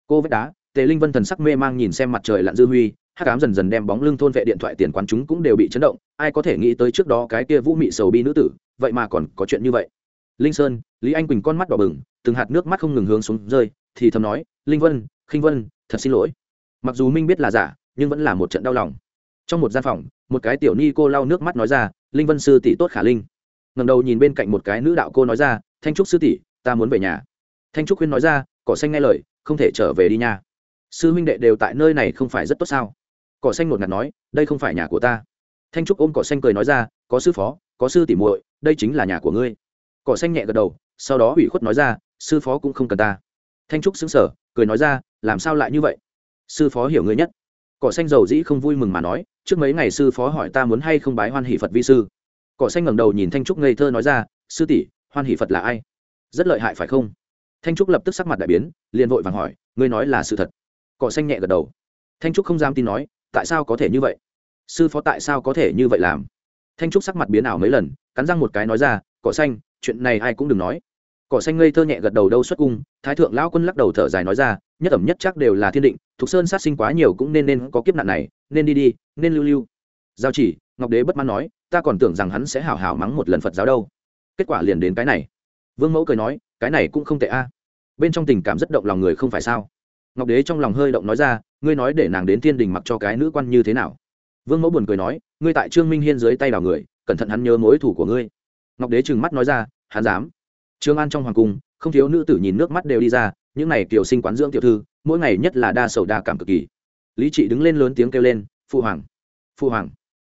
Cô vết đá, tề linh vân thần sắc mê mang nhìn xem mặt trời lặn dư huy hát cám dần dần đem bóng lưng thôn vệ điện thoại tiền quán chúng cũng đều bị chấn động, ai có thể nghĩ tới trước đó cái kia vũ mị sầu bi nữ tử, vậy mà còn có chuyện như vậy. Linh sơn, lý anh quỳnh con mắt đỏ bừng, từng hạt nước mắt không ngừng hướng xuống rơi, thì thầm nói, linh vân, khinh vân, thật xin lỗi. Mặc dù minh biết là giả nhưng vẫn là một trận đau lòng. Trong một gian phòng, một cái tiểu ni cô lau nước mắt nói ra, linh vân sư tỷ tốt khả linh. Ngầm đầu nhìn bên cạnh một cái nữ đạo cô nói ra, thanh trúc sư tỷ, ta muốn về nhà. Thanh trúc khuyên nói ra, cỏ xanh nghe lời, không thể trở về đi nha. Sư huynh đệ đều tại nơi này không phải rất tốt sao? Cỏ xanh ngột ngạt nói, đây không phải nhà của ta. Thanh trúc ôm cỏ xanh cười nói ra, có sư phó, có sư tỉ muội, đây chính là nhà của ngươi. Cỏ xanh nhẹ gật đầu, sau đó ủy khuất nói ra, sư phó cũng không cần ta. Thanh trúc xứng sở cười nói ra, làm sao lại như vậy? Sư phó hiểu ngươi nhất cỏ xanh dầu dĩ không vui mừng mà nói, trước mấy ngày sư phó hỏi ta muốn hay không bái hoan hỷ phật vi sư. Cỏ xanh ngẩng đầu nhìn thanh trúc ngây thơ nói ra, sư tỷ, hoan hỷ phật là ai? Rất lợi hại phải không? Thanh trúc lập tức sắc mặt đại biến, liền vội vàng hỏi, ngươi nói là sự thật. Cỏ xanh nhẹ gật đầu. Thanh trúc không dám tin nói, tại sao có thể như vậy? Sư phó tại sao có thể như vậy làm? Thanh trúc sắc mặt biến ảo mấy lần, cắn răng một cái nói ra, cỏ xanh, chuyện này ai cũng đừng nói. Cỏ xanh ngây thơ nhẹ gật đầu đâu xuất cung, thái thượng lão quân lắc đầu thở dài nói ra nhất ẩm nhất chắc đều là thiên định, thục sơn sát sinh quá nhiều cũng nên nên có kiếp nạn này, nên đi đi, nên lưu lưu. Giao chỉ, ngọc đế bất mãn nói, ta còn tưởng rằng hắn sẽ hảo hảo mắng một lần phật giáo đâu. Kết quả liền đến cái này. Vương mẫu cười nói, cái này cũng không tệ a. À. Bên trong tình cảm rất động lòng người không phải sao? Ngọc đế trong lòng hơi động nói ra, ngươi nói để nàng đến thiên đình mặc cho cái nữ quan như thế nào? Vương mẫu buồn cười nói, ngươi tại trương minh hiên dưới tay đào người, cẩn thận hắn nhớ mối thủ của ngươi. Ngọc đế trừng mắt nói ra, hắn dám. Trương an trong hoàng cung, không thiếu nữ tử nhìn nước mắt đều đi ra những này tiểu sinh quán dưỡng tiểu thư, mỗi ngày nhất là đa sầu đa cảm cực kỳ. Lý trị đứng lên lớn tiếng kêu lên phụ hoàng phụ hoàng.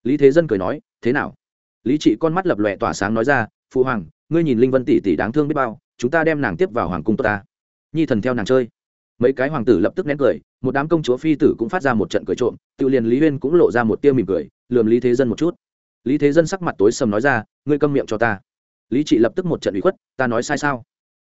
Lý thế dân cười nói, thế nào? Lý trị con mắt lập lòe tỏa sáng nói ra phụ hoàng, ngươi nhìn linh vân tỷ tỷ đáng thương biết bao, chúng ta đem nàng tiếp vào hoàng cung tốt ta. Nhi thần theo nàng chơi. Mấy cái hoàng tử lập tức nén cười, một đám công chúa phi tử cũng phát ra một trận cười trộm, tự liền lý huyên cũng lộ ra một tiêu mỉm cười, lườm lý thế dân một chút. Lý thế dân sắc mặt tối sầm nói ra, ngươi câm miệng cho ta. Lý trị lập tức một trận bị khuất, ta nói sai sao?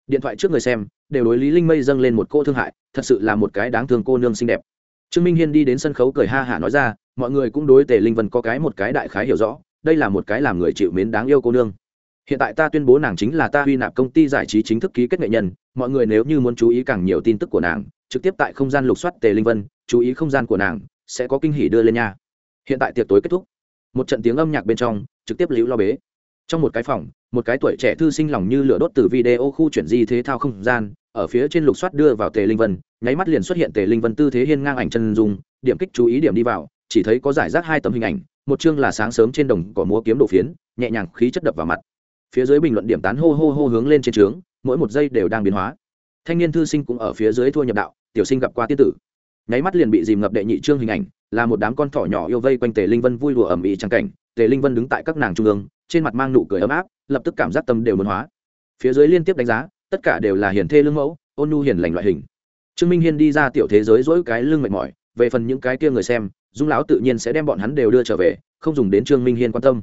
Điện thoại trước người xem, đều đối lý linh mây dâng lên một cô thương hại, thật sự là một cái đáng thương cô nương xinh đẹp. Trương minh hiên đi đến sân khấu cười ha hả nói ra, mọi người cũng đối tề linh vân có cái một cái đại khái hiểu rõ, đây là một cái làm người chịu mến đáng yêu cô nương. Hiện tại ta tuyên bố nàng chính là ta huy nạp công ty giải trí chính thức ký kết nghệ nhân, mọi người nếu như muốn chú ý càng nhiều tin tức của nàng, trực tiếp tại không gian lục soát tề linh vân, chú ý không gian của nàng, sẽ có kinh hỉ đưa lên nha. Hiện tại tiệc tối kết thúc. Một trận tiếng âm nhạc bên trong, trực tiếp liễu lo bế trong một cái phòng, một cái tuổi trẻ thư sinh lòng như lửa đốt từ video khu chuyển di thế thao không gian, ở phía trên lục soát đưa vào tề linh vân, nháy mắt liền xuất hiện tề linh vân tư thế hiên ngang ảnh chân dung, điểm kích chú ý điểm đi vào, chỉ thấy có giải rác hai tấm hình ảnh, một chương là sáng sớm trên đồng cỏ múa kiếm đồ phiến, nhẹ nhàng khí chất đập vào mặt. Phía dưới bình luận điểm tán hô hô hô hướng lên trên trướng, mỗi một giây đều đang biến hóa. Thanh niên thư sinh cũng ở phía dưới thua nhập đạo, tiểu sinh gặp qua tiên tử. Nháy mắt liền bị dìm ngập đệ nhị trương hình ảnh, là một đám con thỏ nhỏ yêu vây quanh tề linh vân vui đùa ẩm ĩ trắng cảnh, tề linh vân đứng tại các nàng trung ương trên mặt mang nụ cười ấm áp lập tức cảm giác tâm đều muốn hóa. Phía dưới liên tiếp đánh giá tất cả đều là hiền thê lương mẫu ôn nhu hiền lành loại hình. Trương minh hiên đi ra tiểu thế giới dỗi cái lưng mệt mỏi về phần những cái kia người xem dung lão tự nhiên sẽ đem bọn hắn đều đưa trở về không dùng đến trương minh hiên quan tâm.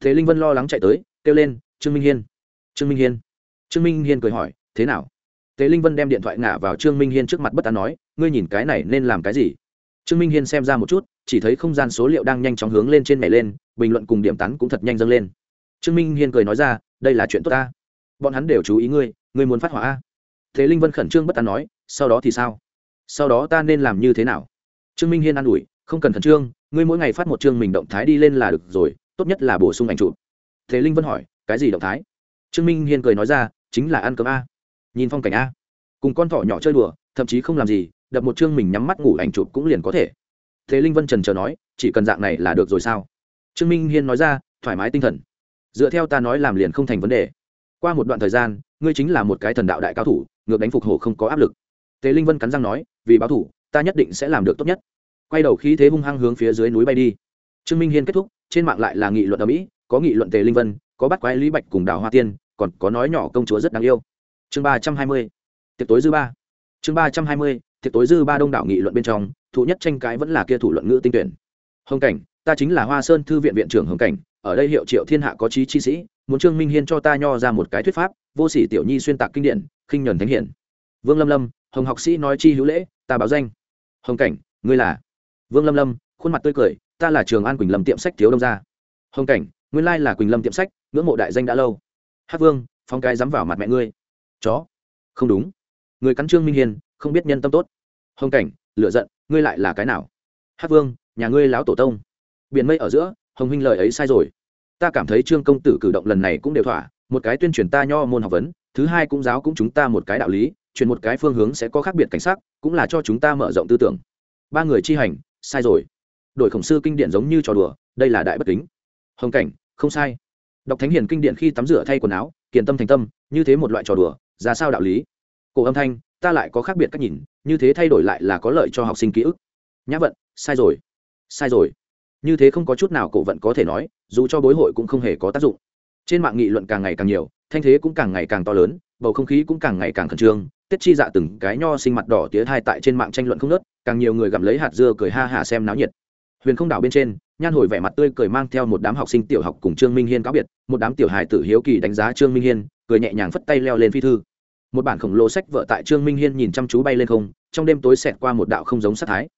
Thế linh vân lo lắng chạy tới kêu lên trương minh hiên trương minh hiên. Trương minh hiên cười hỏi thế nào? Tế Linh Vân đem điện thoại ngả vào Trương Minh Hiên trước mặt bất an nói, ngươi nhìn cái này nên làm cái gì? Trương Minh Hiên xem ra một chút, chỉ thấy không gian số liệu đang nhanh chóng hướng lên trên mẻ lên, bình luận cùng điểm tán cũng thật nhanh dâng lên. Trương Minh Hiên cười nói ra, đây là chuyện tốt ta. Bọn hắn đều chú ý ngươi, ngươi muốn phát hỏa a. Thế Linh Vân khẩn trương bất an nói, sau đó thì sao? Sau đó ta nên làm như thế nào? Trương Minh Hiên an ủi, không cần khẩn trương, ngươi mỗi ngày phát một chương mình động thái đi lên là được rồi, tốt nhất là bổ sung ảnh chụp. Thế Linh Vân hỏi, cái gì động thái? Trương Minh Hiên cười nói ra, chính là ăn cơm a nhìn phong cảnh a cùng con thỏ nhỏ chơi đùa thậm chí không làm gì đập một chương mình nhắm mắt ngủ ảnh chụp cũng liền có thể. Thế linh vân trần chờ nói, chỉ cần dạng này là được rồi sao? Trương minh hiên nói ra, thoải mái tinh thần. Dựa theo ta nói làm liền không thành vấn đề. Qua một đoạn thời gian, ngươi chính là một cái thần đạo đại cao thủ, ngược đánh phục hồ không có áp lực. Tề linh vân cắn răng nói, vì báo thủ, ta nhất định sẽ làm được tốt nhất. Quay đầu khí thế hung hăng hướng phía dưới núi bay đi. Trương minh hiên kết thúc, trên mạng lại là nghị luận ở mỹ, có nghị luận tề linh vân, có bắt quái lý bạch cùng đào hoa tiên, còn có nói nhỏ công chúa rất đáng yêu. Chương ba trăm hai mươi, tiệc tối dư ba. Chương ba trăm hai mươi tiệc tối dư ba đông đảo nghị luận bên trong thủ nhất tranh cãi vẫn là kia thủ luận ngữ tinh tuyển. Hồng cảnh, ta chính là hoa sơn thư viện viện trưởng hồng cảnh, ở đây hiệu triệu thiên hạ có trí chi sĩ, muốn trương minh hiên cho ta nho ra một cái thuyết pháp, vô sỉ tiểu nhi xuyên tạc kinh điển, khinh nhuần thánh hiển. Vương lâm lâm, hồng học sĩ nói chi hữu lễ, ta báo danh. Hồng cảnh, ngươi là? Vương lâm lâm, khuôn mặt tươi cười, ta là trường an quỳnh lâm tiệm sách thiếu đông gia. Hồng cảnh, nguyên lai là quỳnh lâm tiệm sách, ngưỡng mộ đại danh đã lâu. Hát vương phong cái dám vào mặt mẹ ngươi. Chó. Không đúng. Người cắn trương minh hiền không biết nhân tâm tốt hồng cảnh lựa giận, ngươi lại là cái nào? Hát vương, nhà ngươi láo tổ tông. Biển mây ở giữa, hồng huynh lời ấy sai rồi. Ta cảm thấy trương công tử cử động lần này cũng đều thỏa, một cái tuyên truyền ta nho môn học vấn, thứ hai cũng giáo cũng chúng ta một cái đạo lý chuyển một cái phương hướng sẽ có khác biệt cảnh sắc, cũng là cho chúng ta mở rộng tư tưởng. Ba người chi hành, sai rồi. Đổi khổng sư kinh điển giống như trò đùa, đây là đại bất kính. Hồng cảnh, không sai. Đọc thánh hiền kinh điển khi tắm rửa thay quần áo, kiền tâm thành tâm, như thế một loại trò đùa, ra sao đạo lý? Cổ âm thanh, ta lại có khác biệt cách nhìn như thế thay đổi lại là có lợi cho học sinh ký ức. Nhã vận, sai rồi. Sai rồi. Như thế không có chút nào cổ vận có thể nói, dù cho bối hội cũng không hề có tác dụng. Trên mạng nghị luận càng ngày càng nhiều, thanh thế cũng càng ngày càng to lớn, bầu không khí cũng càng ngày càng khẩn trương. Tết chi dạ từng cái nho sinh mặt đỏ tía thai tại trên mạng tranh luận không nớt càng nhiều người gặm lấy hạt dưa cười ha hả xem náo nhiệt. Huyền không đảo bên trên, nhan hồi vẻ mặt tươi cười mang theo một đám học sinh tiểu học cùng trương minh hiên cáo biệt, một đám tiểu hài tử hiếu kỳ đánh giá trương minh hiên, cười nhẹ nhàng phất tay leo lên phi thư một bản khổng lồ sách vợ tại trương minh hiên nhìn chăm chú bay lên không, trong đêm tối xẹt qua một đạo không giống sát thái.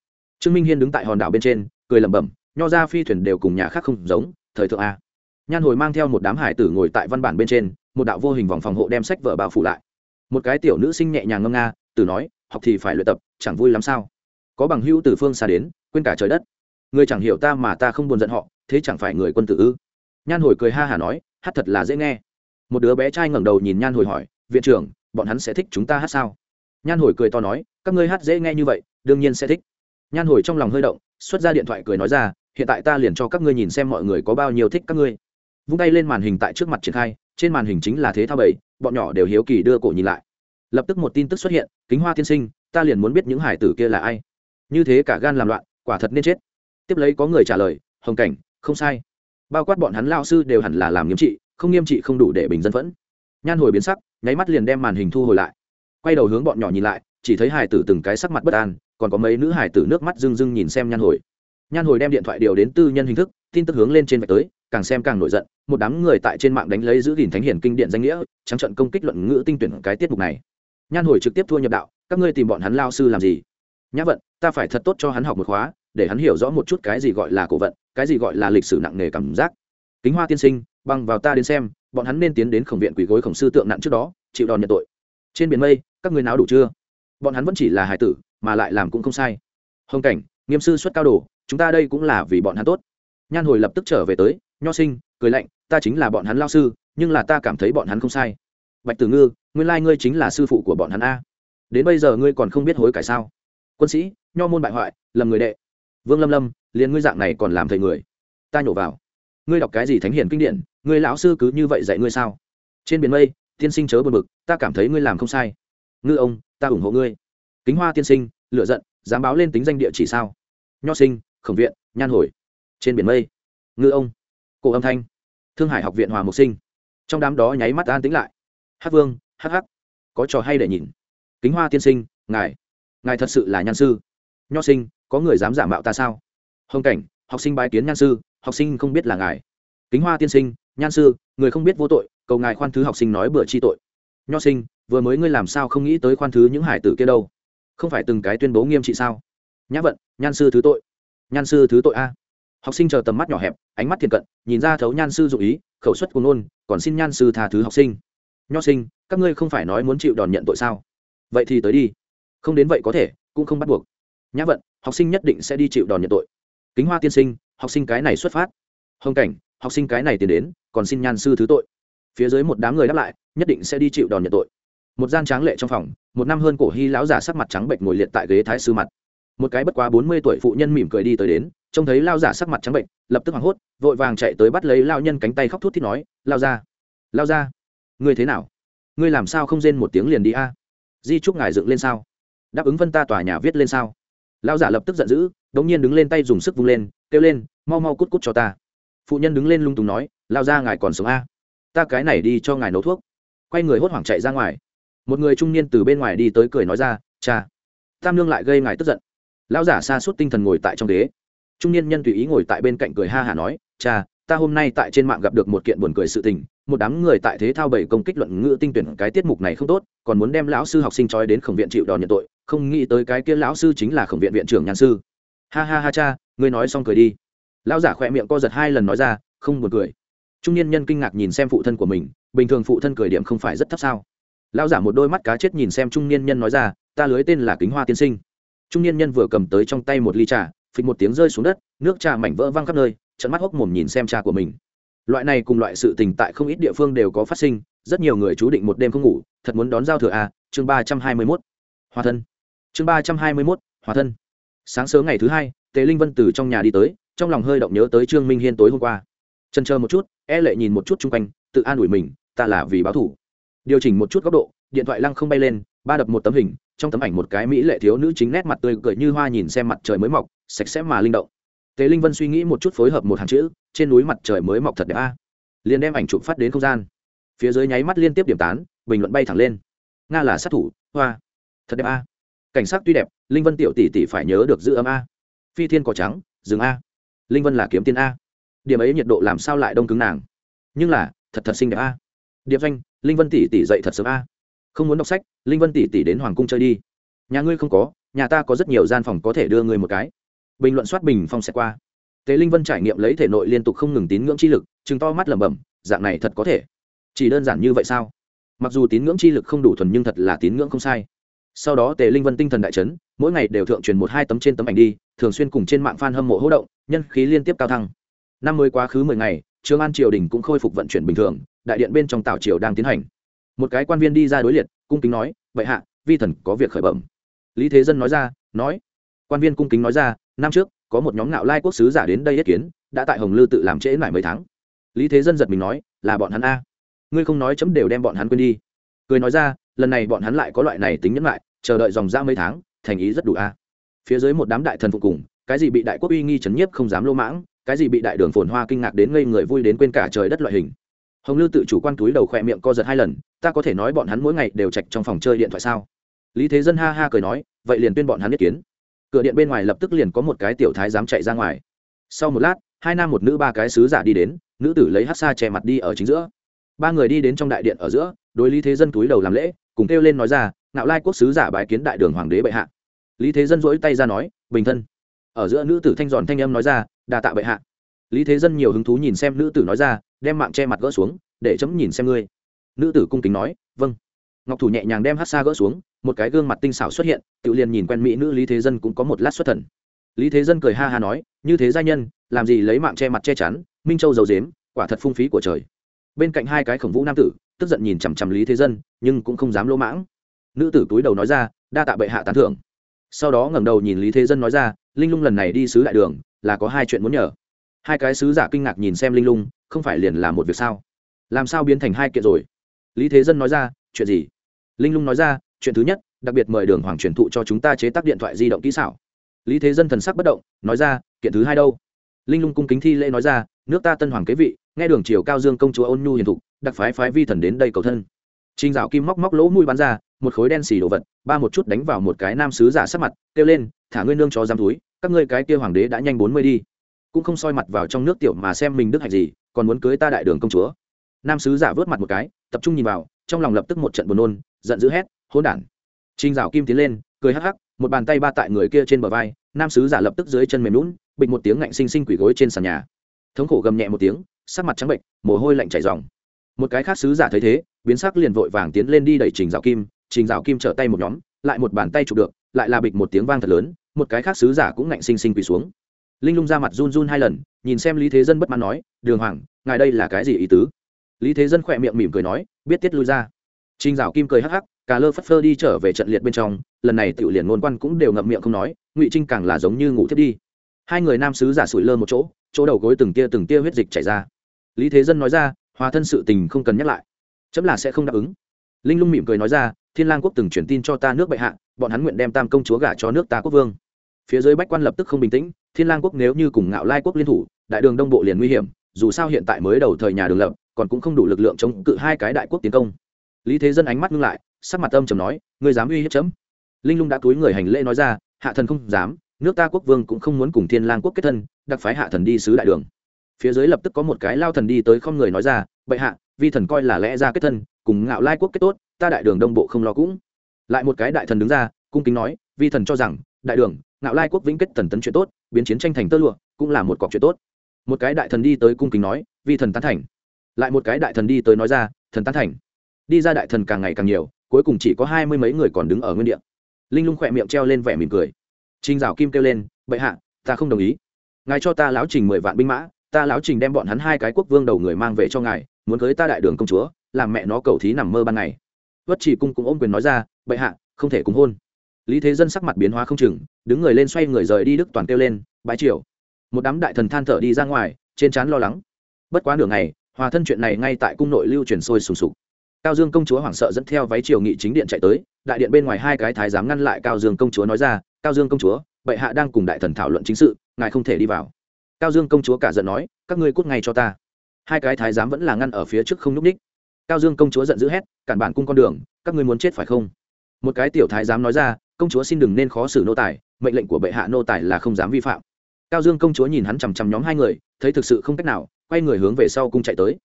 Trương minh hiên đứng tại hòn đảo bên trên, cười lẩm bẩm, nho ra phi thuyền đều cùng nhà khác không giống, thời thượng a. Nhan hồi mang theo một đám hải tử ngồi tại văn bản bên trên, một đạo vô hình vòng phòng hộ đem sách vợ bao phủ lại. Một cái tiểu nữ sinh nhẹ nhàng ngâm nga từ nói, học thì phải luyện tập, chẳng vui lắm sao? Có bằng hữu từ phương xa đến, quên cả trời đất. Người chẳng hiểu ta mà ta không buồn giận họ, thế chẳng phải người quân tử ư? Nhan hồi cười ha hả nói, hát thật là dễ nghe. Một đứa bé trai ngẩng đầu nhìn nhan hồi hỏi, viện trưởng bọn hắn sẽ thích chúng ta hát sao? Nhan hồi cười to nói, các ngươi hát dễ nghe như vậy, đương nhiên sẽ thích. Nhan hồi trong lòng hơi động, xuất ra điện thoại cười nói ra, hiện tại ta liền cho các ngươi nhìn xem mọi người có bao nhiêu thích các ngươi. Vung tay lên màn hình tại trước mặt triển khai, trên màn hình chính là thế thao bảy, bọn nhỏ đều hiếu kỳ đưa cổ nhìn lại. Lập tức một tin tức xuất hiện, kính hoa tiên sinh, ta liền muốn biết những hải tử kia là ai. Như thế cả gan làm loạn, quả thật nên chết. Tiếp lấy có người trả lời, hồng cảnh, không sai. Bao quát bọn hắn lao sư đều hẳn là làm nghiêm trị, không nghiêm trị không đủ để bình dân phẫn. Nhan hồi biến sắc nháy mắt liền đem màn hình thu hồi lại. Quay đầu hướng bọn nhỏ nhìn lại, chỉ thấy hải tử từng cái sắc mặt bất an, còn có mấy nữ hải tử nước mắt rưng rưng nhìn xem nhan hồi. Nhan hồi đem điện thoại điều đến tư nhân hình thức, tin tức hướng lên trên vạch tới, càng xem càng nổi giận, một đám người tại trên mạng đánh lấy giữ gìn thánh hiển kinh điện danh nghĩa, trắng trận công kích luận ngữ tinh tuyển cái tiết mục này. Nhan hồi trực tiếp thua nhập đạo, các ngươi tìm bọn hắn lao sư làm gì? Nhã vận, ta phải thật tốt cho hắn học một khóa, để hắn hiểu rõ một chút cái gì gọi là cổ vận, cái gì gọi là lịch sử nặng nề cảm giác. Kính hoa tiên sinh, băng vào ta đến xem bọn hắn nên tiến đến khổng viện quỷ gối khổng sư tượng nặng trước đó, chịu đòn nhận tội. Trên biển mây, các người nào đủ chưa? Bọn hắn vẫn chỉ là hải tử, mà lại làm cũng không sai. Hồng cảnh, nghiêm sư xuất cao đồ, chúng ta đây cũng là vì bọn hắn tốt. Nhan hồi lập tức trở về tới, nho sinh, cười lạnh, ta chính là bọn hắn lao sư, nhưng là ta cảm thấy bọn hắn không sai. Bạch tử ngư, nguyên lai ngươi chính là sư phụ của bọn hắn a. Đến bây giờ ngươi còn không biết hối cải sao? Quân sĩ, nho môn bại hoại, lầm người đệ. Vương lâm lâm, liền ngươi dạng này còn làm thầy người. Ta nhổ vào. Ngươi đọc cái gì thánh hiền kinh điển? Ngươi lão sư cứ như vậy dạy ngươi sao? Trên biển mây, tiên sinh chớ buồn bực, ta cảm thấy ngươi làm không sai. Ngư ông, ta ủng hộ ngươi. Kính hoa tiên sinh lựa giận, dám báo lên tính danh địa chỉ sao? Nho sinh, khổng viện, nhan hồi. Trên biển mây. Ngư ông. Cổ âm thanh. Thương hải học viện hòa mục sinh. Trong đám đó nháy mắt an tính lại. Hát vương hh có trò hay để nhìn. Kính hoa tiên sinh, ngài. Ngài thật sự là nhan sư. Nho sinh, có người dám giả mạo ta sao? Hồng cảnh, học sinh bái kiến nhan sư, học sinh không biết là ngài kính hoa tiên sinh, nhan sư, người không biết vô tội, cầu ngài khoan thứ học sinh nói bừa chi tội. Nho sinh, vừa mới ngươi làm sao không nghĩ tới khoan thứ những hải tử kia đâu? Không phải từng cái tuyên bố nghiêm trị sao? Nhã vận, nhan sư thứ tội. Nhan sư thứ tội a. Học sinh chờ tầm mắt nhỏ hẹp, ánh mắt thiền cận, nhìn ra thấu nhan sư dụ ý, khẩu suất của nôn còn xin nhan sư tha thứ học sinh. Nho sinh, các ngươi không phải nói muốn chịu đòn nhận tội sao? Vậy thì tới đi. Không đến vậy có thể, cũng không bắt buộc. Nhã vận, học sinh nhất định sẽ đi chịu đòn nhận tội. Kính hoa tiên sinh, học sinh cái này xuất phát. Hồng cảnh học sinh cái này tiến đến, còn xin nhan sư thứ tội. Phía dưới một đám người đáp lại, nhất định sẽ đi chịu đòn nhận tội. Một gian tráng lệ trong phòng, một năm hơn cổ hy lão giả sắc mặt trắng bệnh ngồi liệt tại ghế thái sư mặt. Một cái bất quá bốn mươi tuổi phụ nhân mỉm cười đi tới đến, trông thấy lao giả sắc mặt trắng bệnh, lập tức hoảng hốt, vội vàng chạy tới bắt lấy lao nhân cánh tay khóc thút thít nói lao ra lao ra ngươi thế nào? Ngươi làm sao không rên một tiếng liền đi a? Di trúc ngài dựng lên sao? Đáp ứng vân ta tòa nhà viết lên sao? Lao giả lập tức giận dữ đ ỗ n g nhiên đứng lên tay dùng sức vung lên, kêu lên, mau mau cút cút cho ta phụ nhân đứng lên lung tung nói, lao ra ngài còn sống a? Ta cái này đi cho ngài nấu thuốc. Quay người hốt hoảng chạy ra ngoài. Một người trung niên từ bên ngoài đi tới cười nói ra, cha, tam lương lại gây ngài tức giận. Lão giả xa suốt tinh thần ngồi tại trong ghế. Trung niên nhân tùy ý ngồi tại bên cạnh cười ha hả nói, cha, ta hôm nay tại trên mạng gặp được một kiện buồn cười sự tình, một đám người tại thế thao bảy công kích luận ngữ tinh tuyển cái tiết mục này không tốt, còn muốn đem lão sư học sinh trói đến khổng viện chịu đòn nhận tội, không nghĩ tới cái kia lão sư chính là khổng viện viện trưởng nhàn sư. Ha ha ha cha, ngươi nói xong cười đi lão giả khỏe miệng co giật hai lần nói ra, không buồn cười. Trung niên nhân kinh ngạc nhìn xem phụ thân của mình, bình thường phụ thân cười điểm không phải rất thấp sao. Lão giả một đôi mắt cá chết nhìn xem trung niên nhân nói ra, ta lưới tên là kính hoa tiên sinh. Trung niên nhân vừa cầm tới trong tay một ly trà, phịch một tiếng rơi xuống đất, nước trà mảnh vỡ văng khắp nơi trận mắt hốc mồm nhìn xem trà của mình. Loại này cùng loại sự tình tại không ít địa phương đều có phát sinh, rất nhiều người chú định một đêm không ngủ, thật muốn đón giao thừa a chương ba trăm hai mươi mốt. Hòa thân. Chương ba trăm hai mươi mốt, hòa thân. Sáng sớm ngày thứ hai, tề linh vân từ trong nhà đi tới trong lòng hơi động nhớ tới trương minh hiên tối hôm qua. Chân chờ một chút e lệ nhìn một chút chung quanh, tự an ủi mình, ta là vì báo thủ. Điều chỉnh một chút góc độ, điện thoại lăng không bay lên, ba đập một tấm hình, trong tấm ảnh một cái mỹ lệ thiếu nữ chính nét mặt tươi cười như hoa nhìn xem mặt trời mới mọc, sạch sẽ mà linh động. Tế linh vân suy nghĩ một chút phối hợp một hàng chữ, trên núi mặt trời mới mọc thật đẹp a. Liền đem ảnh chụp phát đến không gian. Phía dưới nháy mắt liên tiếp điểm tán, bình luận bay thẳng lên. Nga là sát thủ, hoa, thật đẹp a. Cảnh sát tuy đẹp, linh vân tiểu tỷ tỷ phải nhớ được giữ ấm a. Phi thiên cỏ trắng, rừng a linh vân là kiếm tiên a. Điểm ấy nhiệt độ làm sao lại đông cứng nàng? Nhưng là, thật thật xinh đẹp a. Điệp danh linh vân tỷ tỷ dậy thật sớm a. Không muốn đọc sách, linh vân tỷ tỷ đến hoàng cung chơi đi. Nhà ngươi không có, nhà ta có rất nhiều gian phòng có thể đưa ngươi một cái. Bình luận soát bình phong sẽ qua. Tế linh vân trải nghiệm lấy thể nội liên tục không ngừng tín ngưỡng chi lực chừng to mắt lẩm bẩm, dạng này thật có thể. Chỉ đơn giản như vậy sao? Mặc dù tín ngưỡng chi lực không đủ thuần nhưng thật là tín ngưỡng không sai. Sau đó tề linh vân tinh thần đại chấn, mỗi ngày đều thượng truyền một hai tấm trên tấm ảnh đi, thường xuyên cùng trên mạng f a n hâm mộ hỗ động nhân khí liên tiếp cao thăng. Năm mới quá khứ mười ngày trường an triều đình cũng khôi phục vận chuyển bình thường, đại điện bên trong tảo triều đang tiến hành. Một cái quan viên đi ra đối liệt, cung kính nói vậy hạ, vi thần có việc khởi bẩm. Lý thế dân nói ra, nói. Quan viên cung kính nói ra, năm trước, có một nhóm ngạo lai quốc sứ giả đến đây yết kiến, đã tại hồng lư tự làm trễ lại mấy tháng. Lý thế dân giật mình nói, là bọn hắn a. Ngươi không nói chấm đều đem bọn hắn quên đi. Cười nói ra, lần này bọn hắn lại có loại này tính nhẫn lại, chờ đợi dòng ra mấy tháng, thành ý rất đủ a. Phía dưới một đám đại thần phục cùng cái gì bị đại quốc uy nghi chấn nhiếp không dám lô mãng, cái gì bị đại đường phồn hoa kinh ngạc đến ngây người vui đến quên cả trời đất loại hình. Hồng lư tự chủ quan túi đầu khỏe miệng co giật hai lần, ta có thể nói bọn hắn mỗi ngày đều chạch trong phòng chơi điện thoại sao? Lý thế dân ha ha cười nói, vậy liền tuyên bọn hắn ý kiến. Cửa điện bên ngoài lập tức liền có một cái tiểu thái dám chạy ra ngoài. Sau một lát, hai nam một nữ ba cái sứ giả đi đến, nữ tử lấy hát xa che mặt đi ở chính giữa. Ba người đi đến trong đại điện ở giữa, đối lý thế dân túi đầu làm lễ, cùng kêu lên nói ra, ngạo lai quốc sứ giả bái kiến đại đường hoàng đế bệ hạ. Lý thế dân dỗi tay ra nói, bình thân ở giữa nữ tử thanh giòn thanh âm nói ra đà tạ bệ hạ. Lý thế dân nhiều hứng thú nhìn xem nữ tử nói ra, đem mạng che mặt gỡ xuống, để chấm nhìn xem ngươi. Nữ tử cung kính nói vâng. Ngọc thủ nhẹ nhàng đem hát xa gỡ xuống, một cái gương mặt tinh xảo xuất hiện, tự liền nhìn quen mỹ nữ lý thế dân cũng có một lát xuất thần. Lý thế dân cười ha ha nói, như thế gia nhân, làm gì lấy mạng che mặt che chắn, minh châu giàu dếm, quả thật phung phí của trời. Bên cạnh hai cái khổng vũ nam tử, tức giận nhìn chằm chằm lý thế dân, nhưng cũng không dám lỗ mãng. Nữ tử túi đầu nói ra, đa tạ bệ hạ tán thưởng sau đó ngẩng đầu nhìn lý thế dân nói ra linh lung lần này đi sứ đại đường là có hai chuyện muốn nhờ. Hai cái sứ giả kinh ngạc nhìn xem linh lung không phải liền là một việc sao? Làm sao biến thành hai kiện rồi? Lý thế dân nói ra chuyện gì? Linh lung nói ra chuyện thứ nhất đặc biệt mời đường hoàng truyền thụ cho chúng ta chế tác điện thoại di động kỹ xảo. Lý thế dân thần sắc bất động nói ra kiện thứ hai đâu? Linh lung cung kính thi lễ nói ra nước ta tân hoàng kế vị nghe đường triều cao dương công chúa ôn nhu hiền thục đặc phái phái vi thần đến đây cầu thân. Trình Dạo Kim móc móc lỗ mũi bắn ra, một khối đen xì đồ vật, ba một chút đánh vào một cái nam sứ giả sắc mặt, kêu lên, thả ngươi nương chó giam túi, các ngươi cái kia hoàng đế đã nhanh bốn mươi đi. Cũng không soi mặt vào trong nước tiểu mà xem mình đức hạnh gì, còn muốn cưới ta đại đường công chúa. Nam sứ giả vớt mặt một cái, tập trung nhìn vào, trong lòng lập tức một trận buồn nôn, giận dữ hét, hỗn đản. trinh Dạo Kim tiến lên, cười hắc hắc, một bàn tay ba tại người kia trên bờ vai, nam sứ giả lập tức dưới chân mềm lún bịch một tiếng ngạnh xinh xinh quỷ gối trên sàn nhà. Thống khổ gầm nhẹ một tiếng, sắc mặt trắng bệnh, mồ hôi lạnh chảy ròng một cái khác sứ giả thấy thế biến sắc liền vội vàng tiến lên đi đẩy trình rào kim trình rào kim trở tay một nhóm, lại một bàn tay chụp được, lại là bịch một tiếng vang thật lớn, một cái khác sứ giả cũng ngạnh sinh sinh quỳ xuống. Linh lung ra mặt run run hai lần, nhìn xem lý thế dân bất mãn nói, đường hoàng, ngài đây là cái gì ý tứ? Lý thế dân khỏe miệng mỉm cười nói, biết tiết lui ra. Trình rào kim cười hắc hắc cả lơ phất phơ đi trở về trận liệt bên trong, lần này tiểu liền ngôn quan cũng đều ngậm miệng không nói, ngụy trinh càng là giống như ngủ thiết đi. Hai người nam sứ giả sủi lơ một chỗ chỗ đầu gối từng tia từng tia huyết dịch chảy ra. Lý thế dân nói ra, hòa thân sự tình không cần nhắc lại, chấm là sẽ không đáp ứng. Linh lung mỉm cười nói ra thiên lang quốc từng truyền tin cho ta nước bệ hạ, bọn hắn nguyện đem tam công chúa gả cho nước ta quốc vương. Phía dưới bách quan lập tức không bình tĩnh, thiên lang quốc nếu như cùng ngạo lai quốc liên thủ, đại đường đông bộ liền nguy hiểm, dù sao hiện tại mới đầu thời nhà đường lập, còn cũng không đủ lực lượng chống cự hai cái đại quốc tiến công. Lý thế dân ánh mắt ngưng lại, sắc mặt âm trầm nói, ngươi dám uy hiếp chấm? Linh lung đã túi người hành lễ nói ra, hạ thần không dám, nước ta quốc vương cũng không muốn cùng thiên lang quốc kết thân, đặc phái hạ thần đi sứ đại đường. Phía dưới lập tức có một cái lao thần đi tới không người nói ra, bệ hạ, vi thần coi là lẽ ra kết thân, cùng ngạo lai quốc kết tốt ta đại đường đông bộ không lo cũng. Lại một cái đại thần đứng ra, cung kính nói, vi thần cho rằng, đại đường, ngạo lai quốc vĩnh kết thần tấn chuyện tốt, biến chiến tranh thành tơ lụa, cũng là một cọc chuyện tốt. Một cái đại thần đi tới cung kính nói, vi thần tán thành. Lại một cái đại thần đi tới nói ra, thần tán thành. Đi ra đại thần càng ngày càng nhiều, cuối cùng chỉ có hai mươi mấy người còn đứng ở nguyên địa. Linh lung khỏe miệng treo lên vẻ mỉm cười. Trinh dạo kim kêu lên, bệ hạ, ta không đồng ý. Ngài cho ta láo trình mười vạn binh mã, ta láo trình đem bọn hắn hai cái quốc vương đầu người mang về cho ngài, muốn cưới ta đại đường công chúa, làm mẹ nó cầu thí nằm mơ ban ngày vất chỉ cung cũng ôm quyền nói ra, bệ hạ, không thể cùng hôn. Lý thế dân sắc mặt biến hóa không chừng, đứng người lên xoay người rời đi đức toàn kêu lên bãi triều. Một đám đại thần than thở đi ra ngoài, trên trán lo lắng. Bất quá nửa ngày, hòa thân chuyện này ngay tại cung nội lưu truyền sôi sùng sục. Cao dương công chúa hoảng sợ dẫn theo váy triều nghị chính điện chạy tới, đại điện bên ngoài hai cái thái giám ngăn lại cao dương công chúa nói ra, cao dương công chúa, bệ hạ đang cùng đại thần thảo luận chính sự, ngài không thể đi vào. Cao dương công chúa cả giận nói, các ngươi cút ngay cho ta. Hai cái thái giám vẫn là ngăn ở phía trước không n ú c ních cao dương công chúa giận dữ hét, cản bản cung con đường, các ngươi muốn chết phải không? Một cái tiểu thái giám nói ra, công chúa xin đừng nên khó xử nô tài, mệnh lệnh của bệ hạ nô tài là không dám vi phạm. Cao dương công chúa nhìn hắn chằm chằm nhóm hai người, thấy thực sự không cách nào, quay người hướng về sau cung chạy tới.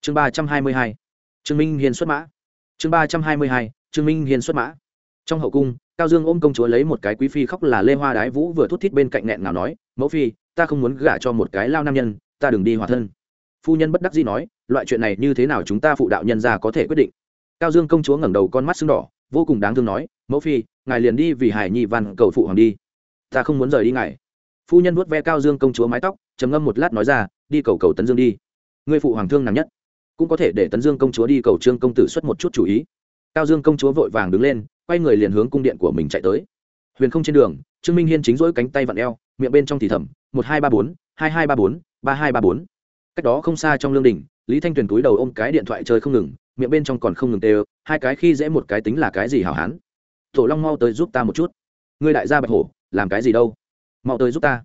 Chương ba trăm hai mươi hai, trương minh hiền xuất mã. Chương ba trăm hai mươi hai, trương minh hiền xuất mã. Trong hậu cung, cao dương ôm công chúa lấy một cái quý phi khóc là lê hoa đái vũ vừa thút thít bên cạnh nghẹn nào nói, mẫu phi, ta không muốn gả cho một cái lao nam nhân, ta đừng đi hòa thân phu nhân bất đắc dĩ nói, loại chuyện này như thế nào chúng ta phụ đạo nhân ra có thể quyết định? Cao dương công chúa ngẩng đầu con mắt sưng đỏ, vô cùng đáng thương nói, mẫu phi, ngài liền đi vì hải nhi văn cầu phụ hoàng đi. Ta không muốn rời đi ngài. Phu nhân vuốt ve cao dương công chúa mái tóc, trầm ngâm một lát nói ra, đi cầu cầu tấn dương đi. Người phụ hoàng thương nằm nhất, cũng có thể để tấn dương công chúa đi cầu trương công tử xuất một chút chủ ý. Cao dương công chúa vội vàng đứng lên, quay người liền hướng cung điện của mình chạy tới. Huyền không trên đường, trương minh hiên chính rỗi cánh tay vặn eo, miệng bên trong thì thầm, một hai ba bốn, hai hai ba bốn, ba hai ba bốn cách đó không xa trong lương đình, lý thanh tuyền túi đầu ôm cái điện thoại chơi không ngừng, miệng bên trong còn không ngừng tê hai cái khi dễ một cái tính là cái gì hảo hán. Tổ long mau tới giúp ta một chút. Ngươi đại gia bạch hổ, làm cái gì đâu? Mau tới giúp ta.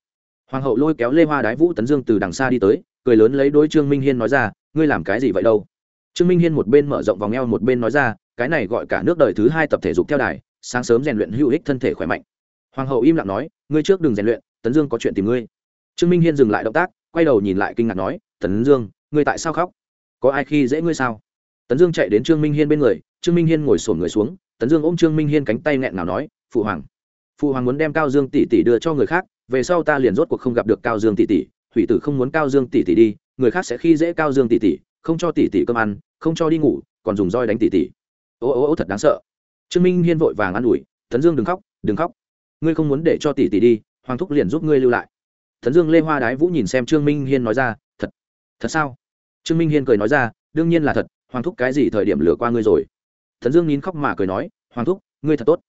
Hoàng hậu lôi kéo lê hoa đái vũ tấn dương từ đằng xa đi tới, cười lớn lấy đôi trương minh hiên nói ra, ngươi làm cái gì vậy đâu? Trương minh hiên một bên mở rộng vòng eo một bên nói ra, cái này gọi cả nước đời thứ hai tập thể dục theo đài, sáng sớm rèn luyện hữu ích thân thể khỏe mạnh. Hoàng hậu im lặng nói, ngươi trước đừng rèn luyện, tấn dương có chuyện tìm ngươi. Trương minh hiên dừng lại động tác, quay đầu nhìn lại kinh ngạc nói tấn dương, ngươi tại sao khóc? Có ai khi dễ ngươi sao? Tấn dương chạy đến trương minh hiên bên người, trương minh hiên ngồi sổn người xuống, tấn dương ôm trương minh hiên cánh tay nghẹn nào nói, phụ hoàng phụ hoàng muốn đem cao dương tỷ tỷ đưa cho người khác, về sau ta liền rốt cuộc không gặp được cao dương tỷ tỷ, hủy tử không muốn cao dương tỷ tỷ đi, người khác sẽ khi dễ cao dương tỷ tỷ, không cho tỷ tỷ cơm ăn, không cho đi ngủ, còn dùng roi đánh tỷ tỷ. Ô ô ô, thật đáng sợ. Trương minh hiên vội vàng an ủi, tấn dương đừng khóc đừng khóc. Ngươi không muốn để cho tỷ tỷ đi, hoàng thúc liền giúp ngươi lưu lại. Tấn dương lê hoa đái vũ nhìn xem trương minh hiên nói ra thật sao? Trương minh hiên cười nói ra, đương nhiên là thật, hoàng thúc cái gì thời điểm lừa qua ngươi rồi? Thần dương nín khóc mà cười nói, hoàng thúc, ngươi thật tốt.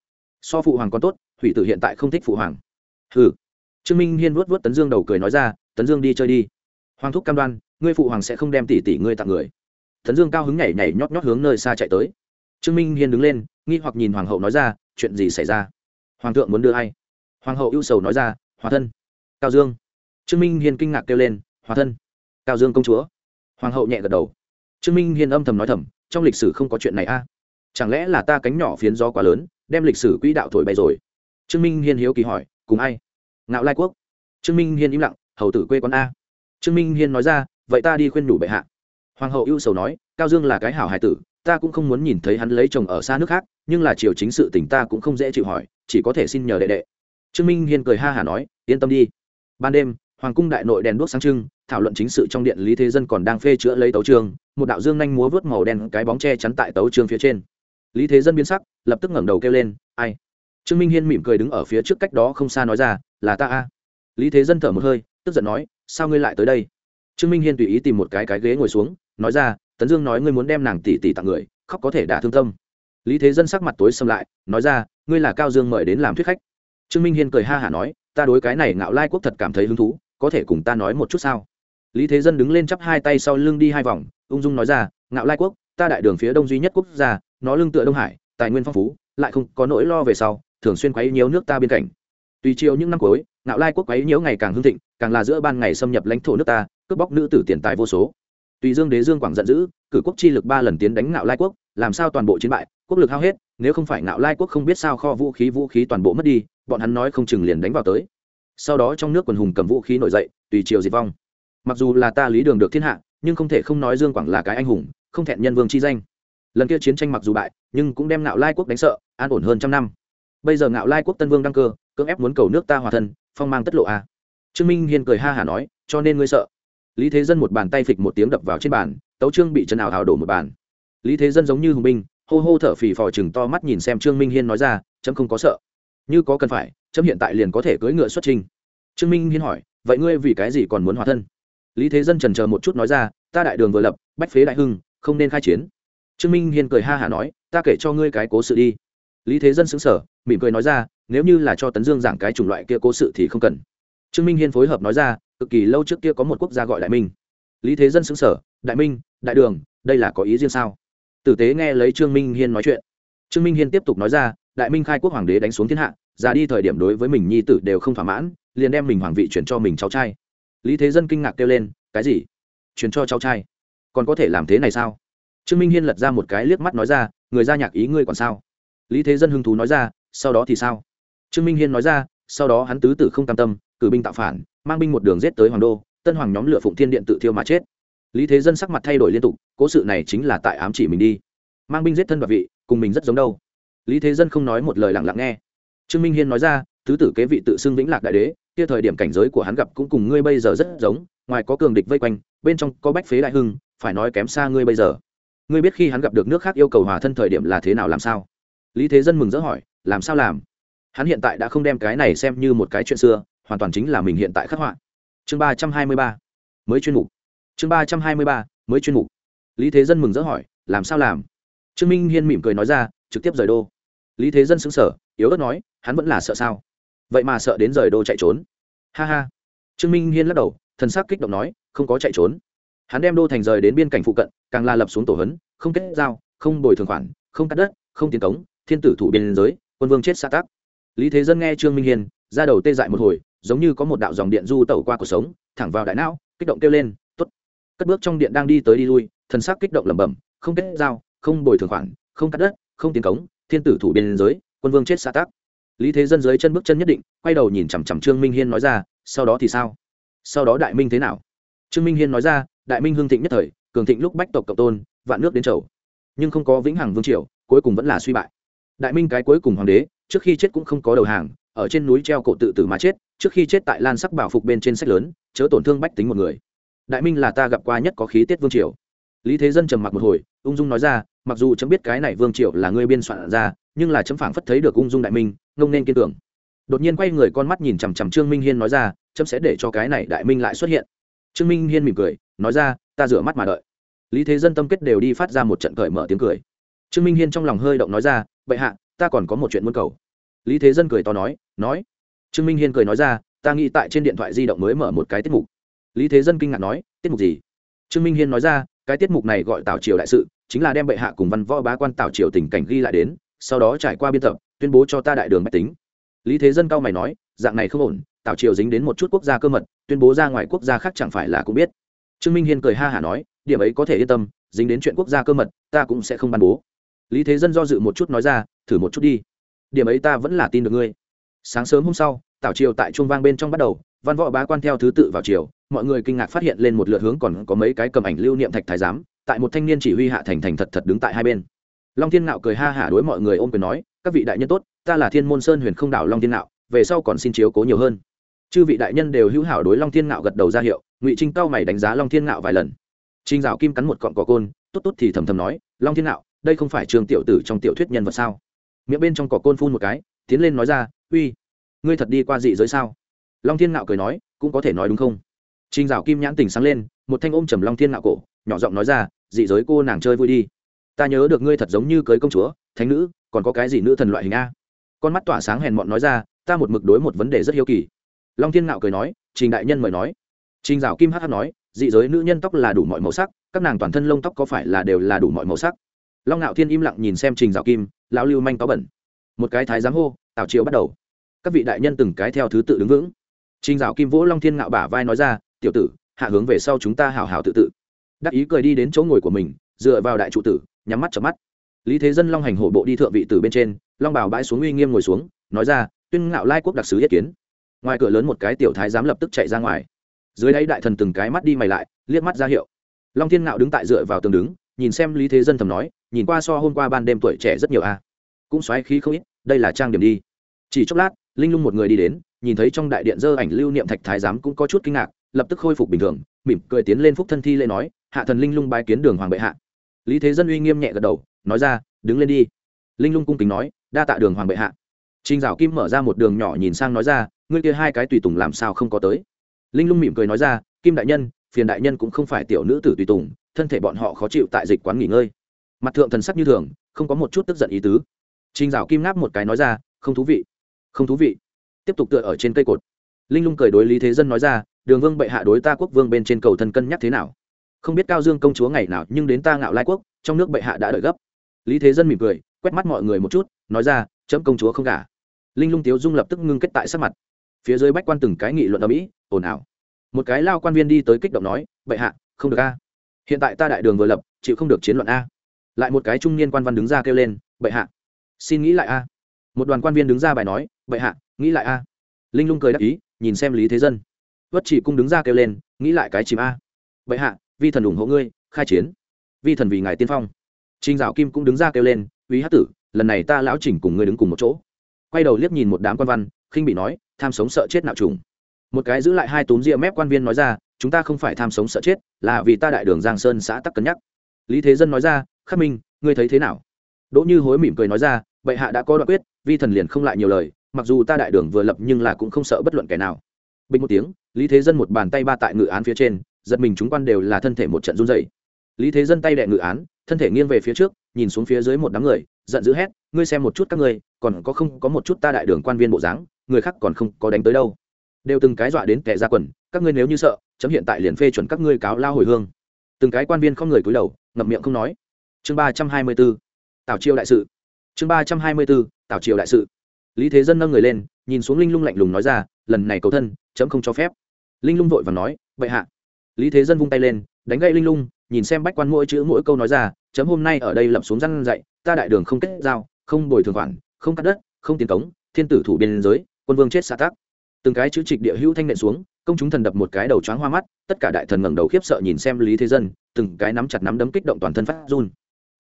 So phụ hoàng còn tốt, thủy tử hiện tại không thích phụ hoàng. Hừ. Trương minh hiên vuốt vuốt tấn dương đầu cười nói ra, tấn dương đi chơi đi. Hoàng thúc cam đoan, ngươi phụ hoàng sẽ không đem tỷ tỷ ngươi tặng người. Tấn dương cao hứng nhảy nhảy nhót nhót hướng nơi xa chạy tới. Trương minh hiên đứng lên, nghi hoặc nhìn hoàng hậu nói ra, chuyện gì xảy ra? Hoàng thượng muốn đưa ai? Hoàng hậu ưu sầu nói ra, hòa thân. Cao dương. Trương minh hiên kinh ngạc kêu lên, hòa thân cao dương công chúa. Hoàng hậu nhẹ gật đầu. Trương minh hiên âm thầm nói thầm, trong lịch sử không có chuyện này a. Chẳng lẽ là ta cánh nhỏ phiến gió quá lớn, đem lịch sử quỹ đạo thổi bay rồi? Trương minh hiên hiếu kỳ hỏi, cùng ai? Ngạo lai quốc. Trương minh hiên im lặng, hầu tử quê quán a. Trương minh hiên nói ra, vậy ta đi khuyên nhủ bệ hạ. Hoàng hậu ưu sầu nói, cao dương là cái hảo hài tử, ta cũng không muốn nhìn thấy hắn lấy chồng ở xa nước khác, nhưng là triều chính sự tình ta cũng không dễ chịu hỏi, chỉ có thể xin nhờ đệ đệ. Trương minh hiên cười ha hả nói, yên tâm đi. Ban đêm, hoàng cung đại nội đèn đuốc sáng trưng thảo luận chính sự trong điện lý thế dân còn đang phê chữa lấy tấu trường một đạo dương nhanh múa vớt màu đen cái bóng che chắn tại tấu trường phía trên. Lý thế dân biến sắc, lập tức ngẩng đầu kêu lên, ai? Trương minh hiên mỉm cười đứng ở phía trước cách đó không xa nói ra, là ta a. Lý thế dân thở một hơi, tức giận nói, sao ngươi lại tới đây? Trương minh hiên tùy ý tìm một cái cái ghế ngồi xuống, nói ra, tấn dương nói ngươi muốn đem nàng tỷ tỷ tặng người, khóc có thể đả thương tâm. Lý thế dân sắc mặt tối xâm lại, nói ra, ngươi là cao dương mời đến làm thuyết khách. Trương minh hiên cười ha hả nói, ta đối cái này ngạo lai quốc thật cảm thấy hứng thú, có thể cùng ta nói một chút sao? Lý thế dân đứng lên chắp hai tay sau lưng đi hai vòng, ung dung nói ra, ngạo lai quốc, ta đại đường phía đông duy nhất quốc gia, nó lưng tựa đông hải, tài nguyên phong phú, lại không có nỗi lo về sau, thường xuyên quấy nhiễu nước ta bên cạnh tùy chiều những năm cuối, ngạo lai quốc quấy nhiễu ngày càng hưng thịnh, càng là giữa ban ngày xâm nhập lãnh thổ nước ta, cướp bóc nữ tử tiền tài vô số. Tùy dương đế dương quảng giận dữ, cử quốc chi lực ba lần tiến đánh ngạo lai quốc, làm sao toàn bộ chiến bại, quốc lực hao hết, nếu không phải ngạo lai quốc không biết sao kho vũ khí vũ khí toàn bộ mất đi, bọn hắn nói không chừng liền đánh vào tới. Sau đó trong nước quần hùng cầm vũ khí nổi dậy, tùy triều diệt vong mặc dù là ta lý đường được thiên hạ, nhưng không thể không nói dương quảng là cái anh hùng, không thẹn nhân vương chi danh. Lần kia chiến tranh mặc dù bại, nhưng cũng đem ngạo lai quốc đánh sợ, an ổn hơn trăm năm. Bây giờ ngạo lai quốc tân vương đăng cơ, cưỡng ép muốn cầu nước ta hòa thân, phong mang tất lộ a. À. trương minh Hiên cười ha hả nói, cho nên ngươi sợ. Lý thế dân một bàn tay phịch một tiếng đập vào trên bàn, tấu trương bị chân ảo hào đổ một bàn. Lý thế dân giống như hùng binh, hô hô thở phì phò chừng to mắt nhìn xem trương minh hiên nói ra, chấm không có sợ. Như có cần phải, chấm hiện tại liền có thể cưỡi ngựa xuất trình. Trương minh hiên hỏi, vậy ngươi vì cái gì còn muốn hòa thân? Lý thế dân trần chờ một chút nói ra, ta đại đường vừa lập, bách phế đại hưng, không nên khai chiến. Trương minh hiên cười ha hả nói, ta kể cho ngươi cái cố sự đi. Lý thế dân xứng sở mỉm cười nói ra, nếu như là cho tấn dương giảng cái chủng loại kia cố sự thì không cần. Trương minh hiên phối hợp nói ra, cực kỳ lâu trước kia có một quốc gia gọi đại minh. Lý thế dân xứng sở đại minh, đại đường, đây là có ý riêng sao? Tử tế nghe lấy trương minh hiên nói chuyện. Trương minh hiên tiếp tục nói ra, đại minh khai quốc hoàng đế đánh xuống thiên hạ già đi thời điểm đối với mình nhi tử đều không thỏa mãn, liền đem mình hoàng vị chuyển cho mình cháu trai lý thế dân kinh ngạc kêu lên, cái gì? Chuyển cho cháu trai? Còn có thể làm thế này sao? Trương minh hiên lật ra một cái liếc mắt nói ra, người ra nhạc ý ngươi còn sao? Lý thế dân hưng thú nói ra, sau đó thì sao? Trương minh hiên nói ra, sau đó hắn tứ tử không cam tâm, cử binh tạo phản, mang binh một đường rết tới hoàng đô, tân hoàng nhóm lửa phụng thiên điện tự thiêu mà chết. Lý thế dân sắc mặt thay đổi liên tục, cố sự này chính là tại ám chỉ mình đi. Mang binh giết thân và vị, cùng mình rất giống đâu. Lý thế dân không nói một lời lặng lặng nghe. Trương minh hiên nói ra, tứ tử kế vị tự xưng vĩnh lạc đại đế kia thời điểm cảnh giới của hắn gặp cũng cùng ngươi bây giờ rất giống, ngoài có cường địch vây quanh, bên trong có bách phế đại hưng, phải nói kém xa ngươi bây giờ. Ngươi biết khi hắn gặp được nước khác yêu cầu hòa thân thời điểm là thế nào làm sao? Lý thế dân mừng rỡ hỏi, làm sao làm? Hắn hiện tại đã không đem cái này xem như một cái chuyện xưa, hoàn toàn chính là mình hiện tại khắc họa. Chương ba trăm hai mươi ba, mới chuyên mục. Chương ba trăm hai mươi ba, mới chuyên mục. Lý thế dân mừng rỡ hỏi, làm sao làm? Trương minh hiên mỉm cười nói ra, trực tiếp rời đô. Lý thế dân xứng sở yếu ớt nói, hắn vẫn là sợ sao? Vậy mà sợ đến rời đô chạy trốn. Ha ha. Trương minh hiên lắc đầu, thần sắc kích động nói, không có chạy trốn. Hắn đem đô thành rời đến biên cảnh phụ cận, càng la lập xuống tổ hấn, không kết giao, không bồi thường khoản, không cắt đất, không tiến cống, thiên tử thủ biên giới, quân vương chết xa tắc. Lý thế dân nghe trương minh hiên, ra đầu tê dại một hồi, giống như có một đạo dòng điện du tẩu qua cuộc sống, thẳng vào đại não, kích động kêu lên t ố t cất bước trong điện đang đi tới đi lui, thần sắc kích động lẩm bẩm, không kết giao, không bồi thường khoản, không cắt đất, không tiến cống, thiên tử thủ biên giới, quân vương chết xa tắc lý thế dân dưới chân bước chân nhất định, quay đầu nhìn chằm chằm trương minh hiên nói ra, sau đó thì sao? Sau đó đại minh thế nào? Trương minh hiên nói ra, đại minh hưng thịnh nhất thời, cường thịnh lúc bách tộc cộng tôn, vạn nước đến chầu. Nhưng không có vĩnh hằng vương triều, cuối cùng vẫn là suy bại. Đại minh cái cuối cùng hoàng đế, trước khi chết cũng không có đầu hàng, ở trên núi treo cổ tự tử mà chết, trước khi chết tại lan sắc bảo phục bên trên sách lớn, chớ tổn thương bách tính một người. Đại minh là ta gặp qua nhất có khí tiết vương triều. Lý thế dân trầm mặc một hồi, ung dung nói ra, mặc dù chấm biết cái này vương triều là ngươi biên soạn ra, nhưng là chấm phảng phất thấy được ung dung đại minh ngông nên kiên tưởng đột nhiên quay người con mắt nhìn chằm chằm trương minh hiên nói ra, chấm sẽ để cho cái này đại minh lại xuất hiện. Trương minh hiên mỉm cười, nói ra, ta rửa mắt mà đợi. Lý thế dân tâm kết đều đi phát ra một trận cởi mở tiếng cười. Trương minh hiên trong lòng hơi động nói ra, bệ hạ, ta còn có một chuyện muốn cầu. Lý thế dân cười to nói nói. Trương minh hiên cười nói ra, ta nghĩ tại trên điện thoại di động mới mở một cái tiết mục. Lý thế dân kinh ngạc nói, tiết mục gì? Trương minh hiên nói ra, cái tiết mục này gọi tào triều đại sự, chính là đem bệ hạ cùng văn võ bá quan tào triều tình cảnh ghi lại đến, sau đó trải qua biên tập tuyên bố cho ta đại đường bách tính. Lý thế dân cao mày nói, dạng này không ổn, tào triều dính đến một chút quốc gia cơ mật, tuyên bố ra ngoài quốc gia khác chẳng phải là cũng biết. Trương minh hiên cười ha hả nói, điểm ấy có thể yên tâm, dính đến chuyện quốc gia cơ mật, ta cũng sẽ không ban bố. Lý thế dân do dự một chút nói ra, thử một chút đi. Điểm ấy ta vẫn là tin được ngươi. Sáng sớm hôm sau tảo triều tại trung vang bên trong bắt đầu, văn võ bá quan theo thứ tự vào triều, mọi người kinh ngạc phát hiện lên một lượt hướng còn có mấy cái cầm ảnh lưu niệm thạch thái giám, tại một thanh niên chỉ huy hạ thành thành thật thật đứng tại hai bên long thiên ngạo cười ha hả đối mọi người ôm quyền nói, các vị đại nhân tốt, ta là thiên môn sơn huyền không đảo long thiên ngạo, về sau còn xin chiếu cố nhiều hơn. Chư vị đại nhân đều hữu hảo đối long thiên ngạo gật đầu ra hiệu, ngụy trinh cao mày đánh giá long thiên ngạo vài lần. Trinh dạo kim cắn một cọn cỏ côn, tốt tốt thì thầm thầm nói, long thiên ngạo, đây không phải trường tiểu tử trong tiểu thuyết nhân vật sao? Miệng bên trong cỏ côn phun một cái, tiến lên nói ra, uy, ngươi thật đi qua dị giới sao? Long thiên ngạo cười nói, cũng có thể nói đúng không? Trinh dạo kim nhãn tình sáng lên, một thanh ôm trầm long thiên ngạo cổ, nhỏ giọng nói ra, dị giới cô nàng chơi vui đi ta nhớ được ngươi thật giống như cưới công chúa, thánh nữ, còn có cái gì nữ thần loại hình a? Con mắt tỏa sáng hèn mọn nói ra, ta một mực đối một vấn đề rất hiếu kỳ. Long thiên ngạo cười nói, trình đại nhân mời nói. Trình dạo kim hh nói, dị giới nữ nhân tóc là đủ mọi màu sắc, các nàng toàn thân lông tóc có phải là đều là đủ mọi màu sắc? Long ngạo thiên im lặng nhìn xem trình dạo kim, lão lưu manh có bẩn. Một cái thái giám hô, tào triều bắt đầu. Các vị đại nhân từng cái theo thứ tự đứng vững. Trình dạo kim vỗ long thiên ngạo bả vai nói ra, tiểu tử, hạ hướng về sau chúng ta hào hào tự tự. Đắc ý cười đi đến chỗ ngồi của mình, dựa vào đại trụ tử nhắm mắt chợp mắt. Lý thế dân long hành hổ bộ đi thượng vị từ bên trên, long bảo bãi xuống uy nghiêm ngồi xuống, nói ra, tuyên ngạo lai quốc đặc sứ yết kiến. Ngoài cửa lớn một cái tiểu thái giám lập tức chạy ra ngoài. Dưới đáy đại thần từng cái mắt đi mày lại, liếc mắt ra hiệu. Long thiên ngạo đứng tại dựa vào tường đứng, nhìn xem lý thế dân thầm nói, nhìn qua so hôm qua ban đêm tuổi trẻ rất nhiều a. Cũng xoáy khí không ít, đây là trang điểm đi. Chỉ chốc lát, linh lung một người đi đến, nhìn thấy trong đại điện dơ ảnh lưu niệm thạch thái giám cũng có chút kinh ngạc, lập tức khôi phục bình thường, mỉm cười tiến lên phúc thân thi lễ nói, hạ thần linh lung bái kiến đường hoàng bệ hạ lý thế dân uy nghiêm nhẹ gật đầu nói ra đứng lên đi linh lung cung kính nói đa tạ đường hoàng bệ hạ Trình Dạo Kim mở ra một đường nhỏ nhìn sang nói ra, ngươi kia hai cái tùy tùng làm sao không có tới? Linh Lung mỉm cười nói ra, Kim đại nhân, phiền đại nhân cũng không phải tiểu nữ tử tùy tùng, thân thể bọn họ khó chịu tại dịch quán nghỉ ngơi. Mặt thượng thần sắc như thường, không có một chút tức giận ý tứ. Trình Dạo Kim ngáp một cái nói ra, không thú vị. không thú vị tiếp tục tựa ở trên cây cột linh lung cười đối lý thế dân nói ra đường vương bệ hạ đối ta quốc vương bên trên cầu thân cân nhắc thế nào không biết cao dương công chúa ngày nào nhưng đến ta ngạo lai quốc, trong nước bệ hạ đã đợi gấp. Lý thế dân mỉm cười, quét mắt mọi người một chút, nói ra, chấm công chúa không cả linh lung tiếu dung lập tức ngưng kết tại sắc mặt. Phía dưới bách quan từng cái nghị luận ở mỹ, ồn ào. Một cái lao quan viên đi tới kích động nói, bệ hạ, không được a. Hiện tại ta đại đường vừa lập, chịu không được chiến luận a. Lại một cái trung niên quan văn đứng ra kêu lên, bệ hạ, xin nghĩ lại a. Một đoàn quan viên đứng ra bài nói, bệ hạ, nghĩ lại a. Linh lung cười đáp ý, nhìn xem lý thế dân. Vất chỉ cung đứng ra kêu lên, nghĩ lại cái chìm a. Bệ hạ vi thần ủng hộ ngươi, khai chiến. Vi thần vì ngài tiên phong. Trinh dạo kim cũng đứng ra kêu lên uy hát tử, lần này ta lão chỉnh cùng ngươi đứng cùng một chỗ. Quay đầu liếc nhìn một đám quan văn, khinh bị nói, tham sống sợ chết nạo trùng một cái giữ lại hai túm ria mép quan viên nói ra, chúng ta không phải tham sống sợ chết, là vì ta đại đường giang sơn xã tắc cân nhắc. Lý thế dân nói ra, khắc minh, ngươi thấy thế nào? Đỗ như hối mỉm cười nói ra, bệ hạ đã có đoạn quyết, vi thần liền không lại nhiều lời, mặc dù ta đại đường vừa lập nhưng là cũng không sợ bất luận kẻ nào. Bình một tiếng, lý thế dân một bàn tay ba tại ngự án phía trên giật mình chúng quan đều là thân thể một trận run dày lý thế dân tay đệ ngự án, thân thể nghiêng về phía trước, nhìn xuống phía dưới một đám người, giận dữ hét, ngươi xem một chút các ngươi, còn có không, có một chút ta đại đường quan viên bộ dáng, người khác còn không có đánh tới đâu. Đều từng cái dọa đến kẻ ra quần, các ngươi nếu như sợ, chấm hiện tại liền phê chuẩn các ngươi cáo lao hồi hương. Từng cái quan viên không người cúi đầu, ngậm miệng không nói. Chương ba trăm hai mươi b ố tào triều đại sự. Chương ba trăm hai mươi b ố tào triều đại sự. Lý thế dân nâng người lên, nhìn xuống linh lung lạnh lùng nói ra, lần này cầu thân, chấm không cho phép. Linh lung vội và nói vậy hạ lý thế dân vung tay lên đánh gậy linh lung nhìn xem bách quan mỗi chữ mỗi câu nói ra chấm hôm nay ở đây lập xuống răn dạy ta đại đường không kết giao không bồi thường khoản không cắt đất không tiền cống thiên tử thủ biên giới quân vương chết xã tắc từng cái chữ trịch địa hữu thanh nện xuống công chúng thần đập một cái đầu choáng hoa mắt tất cả đại thần ngẩng đầu khiếp sợ nhìn xem lý thế dân từng cái nắm chặt nắm đấm kích động toàn thân phát run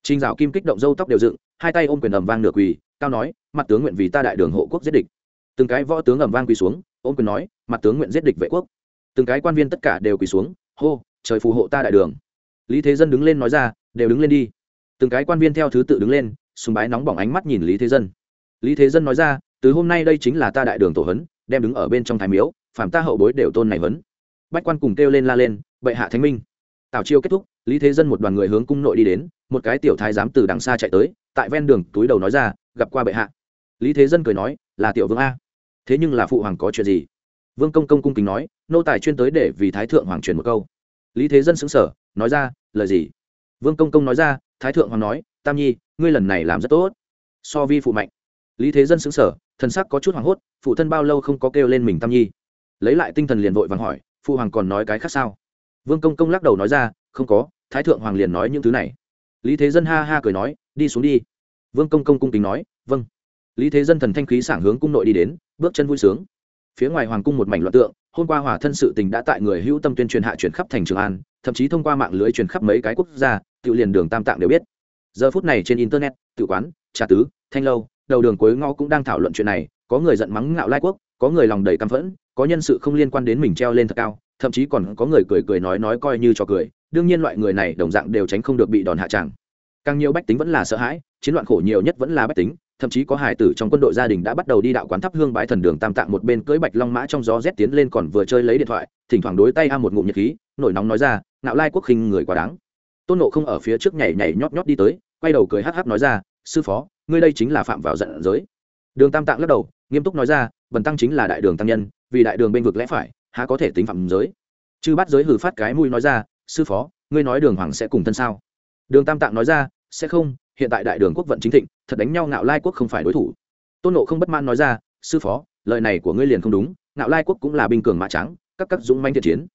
Trình Dạo Kim kích động râu tóc đều dựng, hai tay ôm quyền ầm vang nửa quỳ, cao nói, mặt tướng nguyện vì ta đại đường hộ quốc giết địch. Từng cái võ tướng ầm vang quỳ xuống, ôm quyền nói, mặt tướng nguyện giết địch vệ quốc. Từng cái quan viên tất cả đều quỳ xuống, hô, trời phù hộ ta đại đường. Lý Thế Dân đứng lên nói ra, đều đứng lên đi. Từng cái quan viên theo thứ tự đứng lên, sùng bái nóng bỏng ánh mắt nhìn Lý Thế Dân. Lý Thế Dân nói ra, từ hôm nay đây chính là ta đại đường tổ hấn, đem đứng ở bên trong thái miếu, phạm ta hậu bối đều tôn này vấn. Bách quan cùng kêu lên la lên, bệ hạ thánh minh. Tào chiêu kết thúc, Lý Thế Dân một đoàn người hướng cung nội đi đến, một cái tiểu thái giám từ đằng xa chạy tới tại ven đường túi đầu nói ra gặp qua bệ hạ lý thế dân cười nói là tiểu vương a thế nhưng là phụ hoàng có chuyện gì vương công công cung kính nói, nô tài chuyên tới để vì thái thượng hoàng truyền một câu. Lý thế dân xứng sở nói ra, lời gì? Vương công công nói ra, thái thượng hoàng nói, tam nhi, ngươi lần này làm rất tốt. So vi phụ mạnh. Lý thế dân xứng sở thần sắc có chút hoảng hốt, phụ thân bao lâu không có kêu lên mình tam nhi? Lấy lại tinh thần liền vội vàng hỏi, phụ hoàng còn nói cái khác sao? Vương công công lắc đầu nói ra, không có, thái thượng hoàng liền nói những thứ này. Lý thế dân ha ha cười nói, đi xuống đi. Vương công công cung kính nói vâng. Lý thế dân thần thanh khí sảng hướng cung nội đi đến, bước chân vui sướng phía ngoài hoàng cung một mảnh loạn tượng, hôm qua hỏa thân sự tình đã tại người hữu tâm tuyên truyền hạ chuyển khắp thành trường an, thậm chí thông qua mạng lưới truyền khắp mấy cái quốc gia, tự liền đường tam tạng đều biết. Giờ phút này trên internet, tự quán, trà tứ, thanh lâu, đầu đường cuối ngõ cũng đang thảo luận chuyện này, có người giận mắng ngạo lai quốc, có người lòng đầy căm phẫn, có nhân sự không liên quan đến mình treo lên thật cao, thậm chí còn có người cười cười nói nói coi như cho cười, đương nhiên loại người này đồng dạng đều tránh không được bị đòn hạ tràng. Càng nhiều bách tính vẫn là sợ hãi, chiến loạn khổ nhiều nhất vẫn là bách tính thậm chí có hải tử trong quân đội gia đình đã bắt đầu đi đạo quán thắp hương bái thần đường tam tạng một bên cưỡi bạch long mã trong gió rét tiến lên còn vừa chơi lấy điện thoại, thỉnh thoảng đối tay a một ngụm nhật khí, nổi nóng nói ra, ngạo lai quốc khinh người quá đáng. Tôn nộ không ở phía trước nhảy nhảy nhót nhót đi tới, quay đầu cười hắc hắc nói ra, sư phó, ngươi đây chính là phạm vào giận giới. Đường tam tạng lắc đầu, nghiêm túc nói ra, bần tăng chính là đại đường tăng nhân, vì đại đường bên vực lẽ phải, há có thể tính phạm giới? Chư bắt giới hử phát cái mũi nói ra, sư phó, ngươi nói đường hoàng sẽ cùng thân sao? Đường tam tạng nói ra, sẽ không hiện tại đại đường quốc vận chính thịnh, thật đánh nhau ngạo lai quốc không phải đối thủ. Tôn nộ không bất mãn nói ra, sư phó, lời này của ngươi liền không đúng, ngạo lai quốc cũng là binh cường mã trắng các các dũng manh thiện chiến.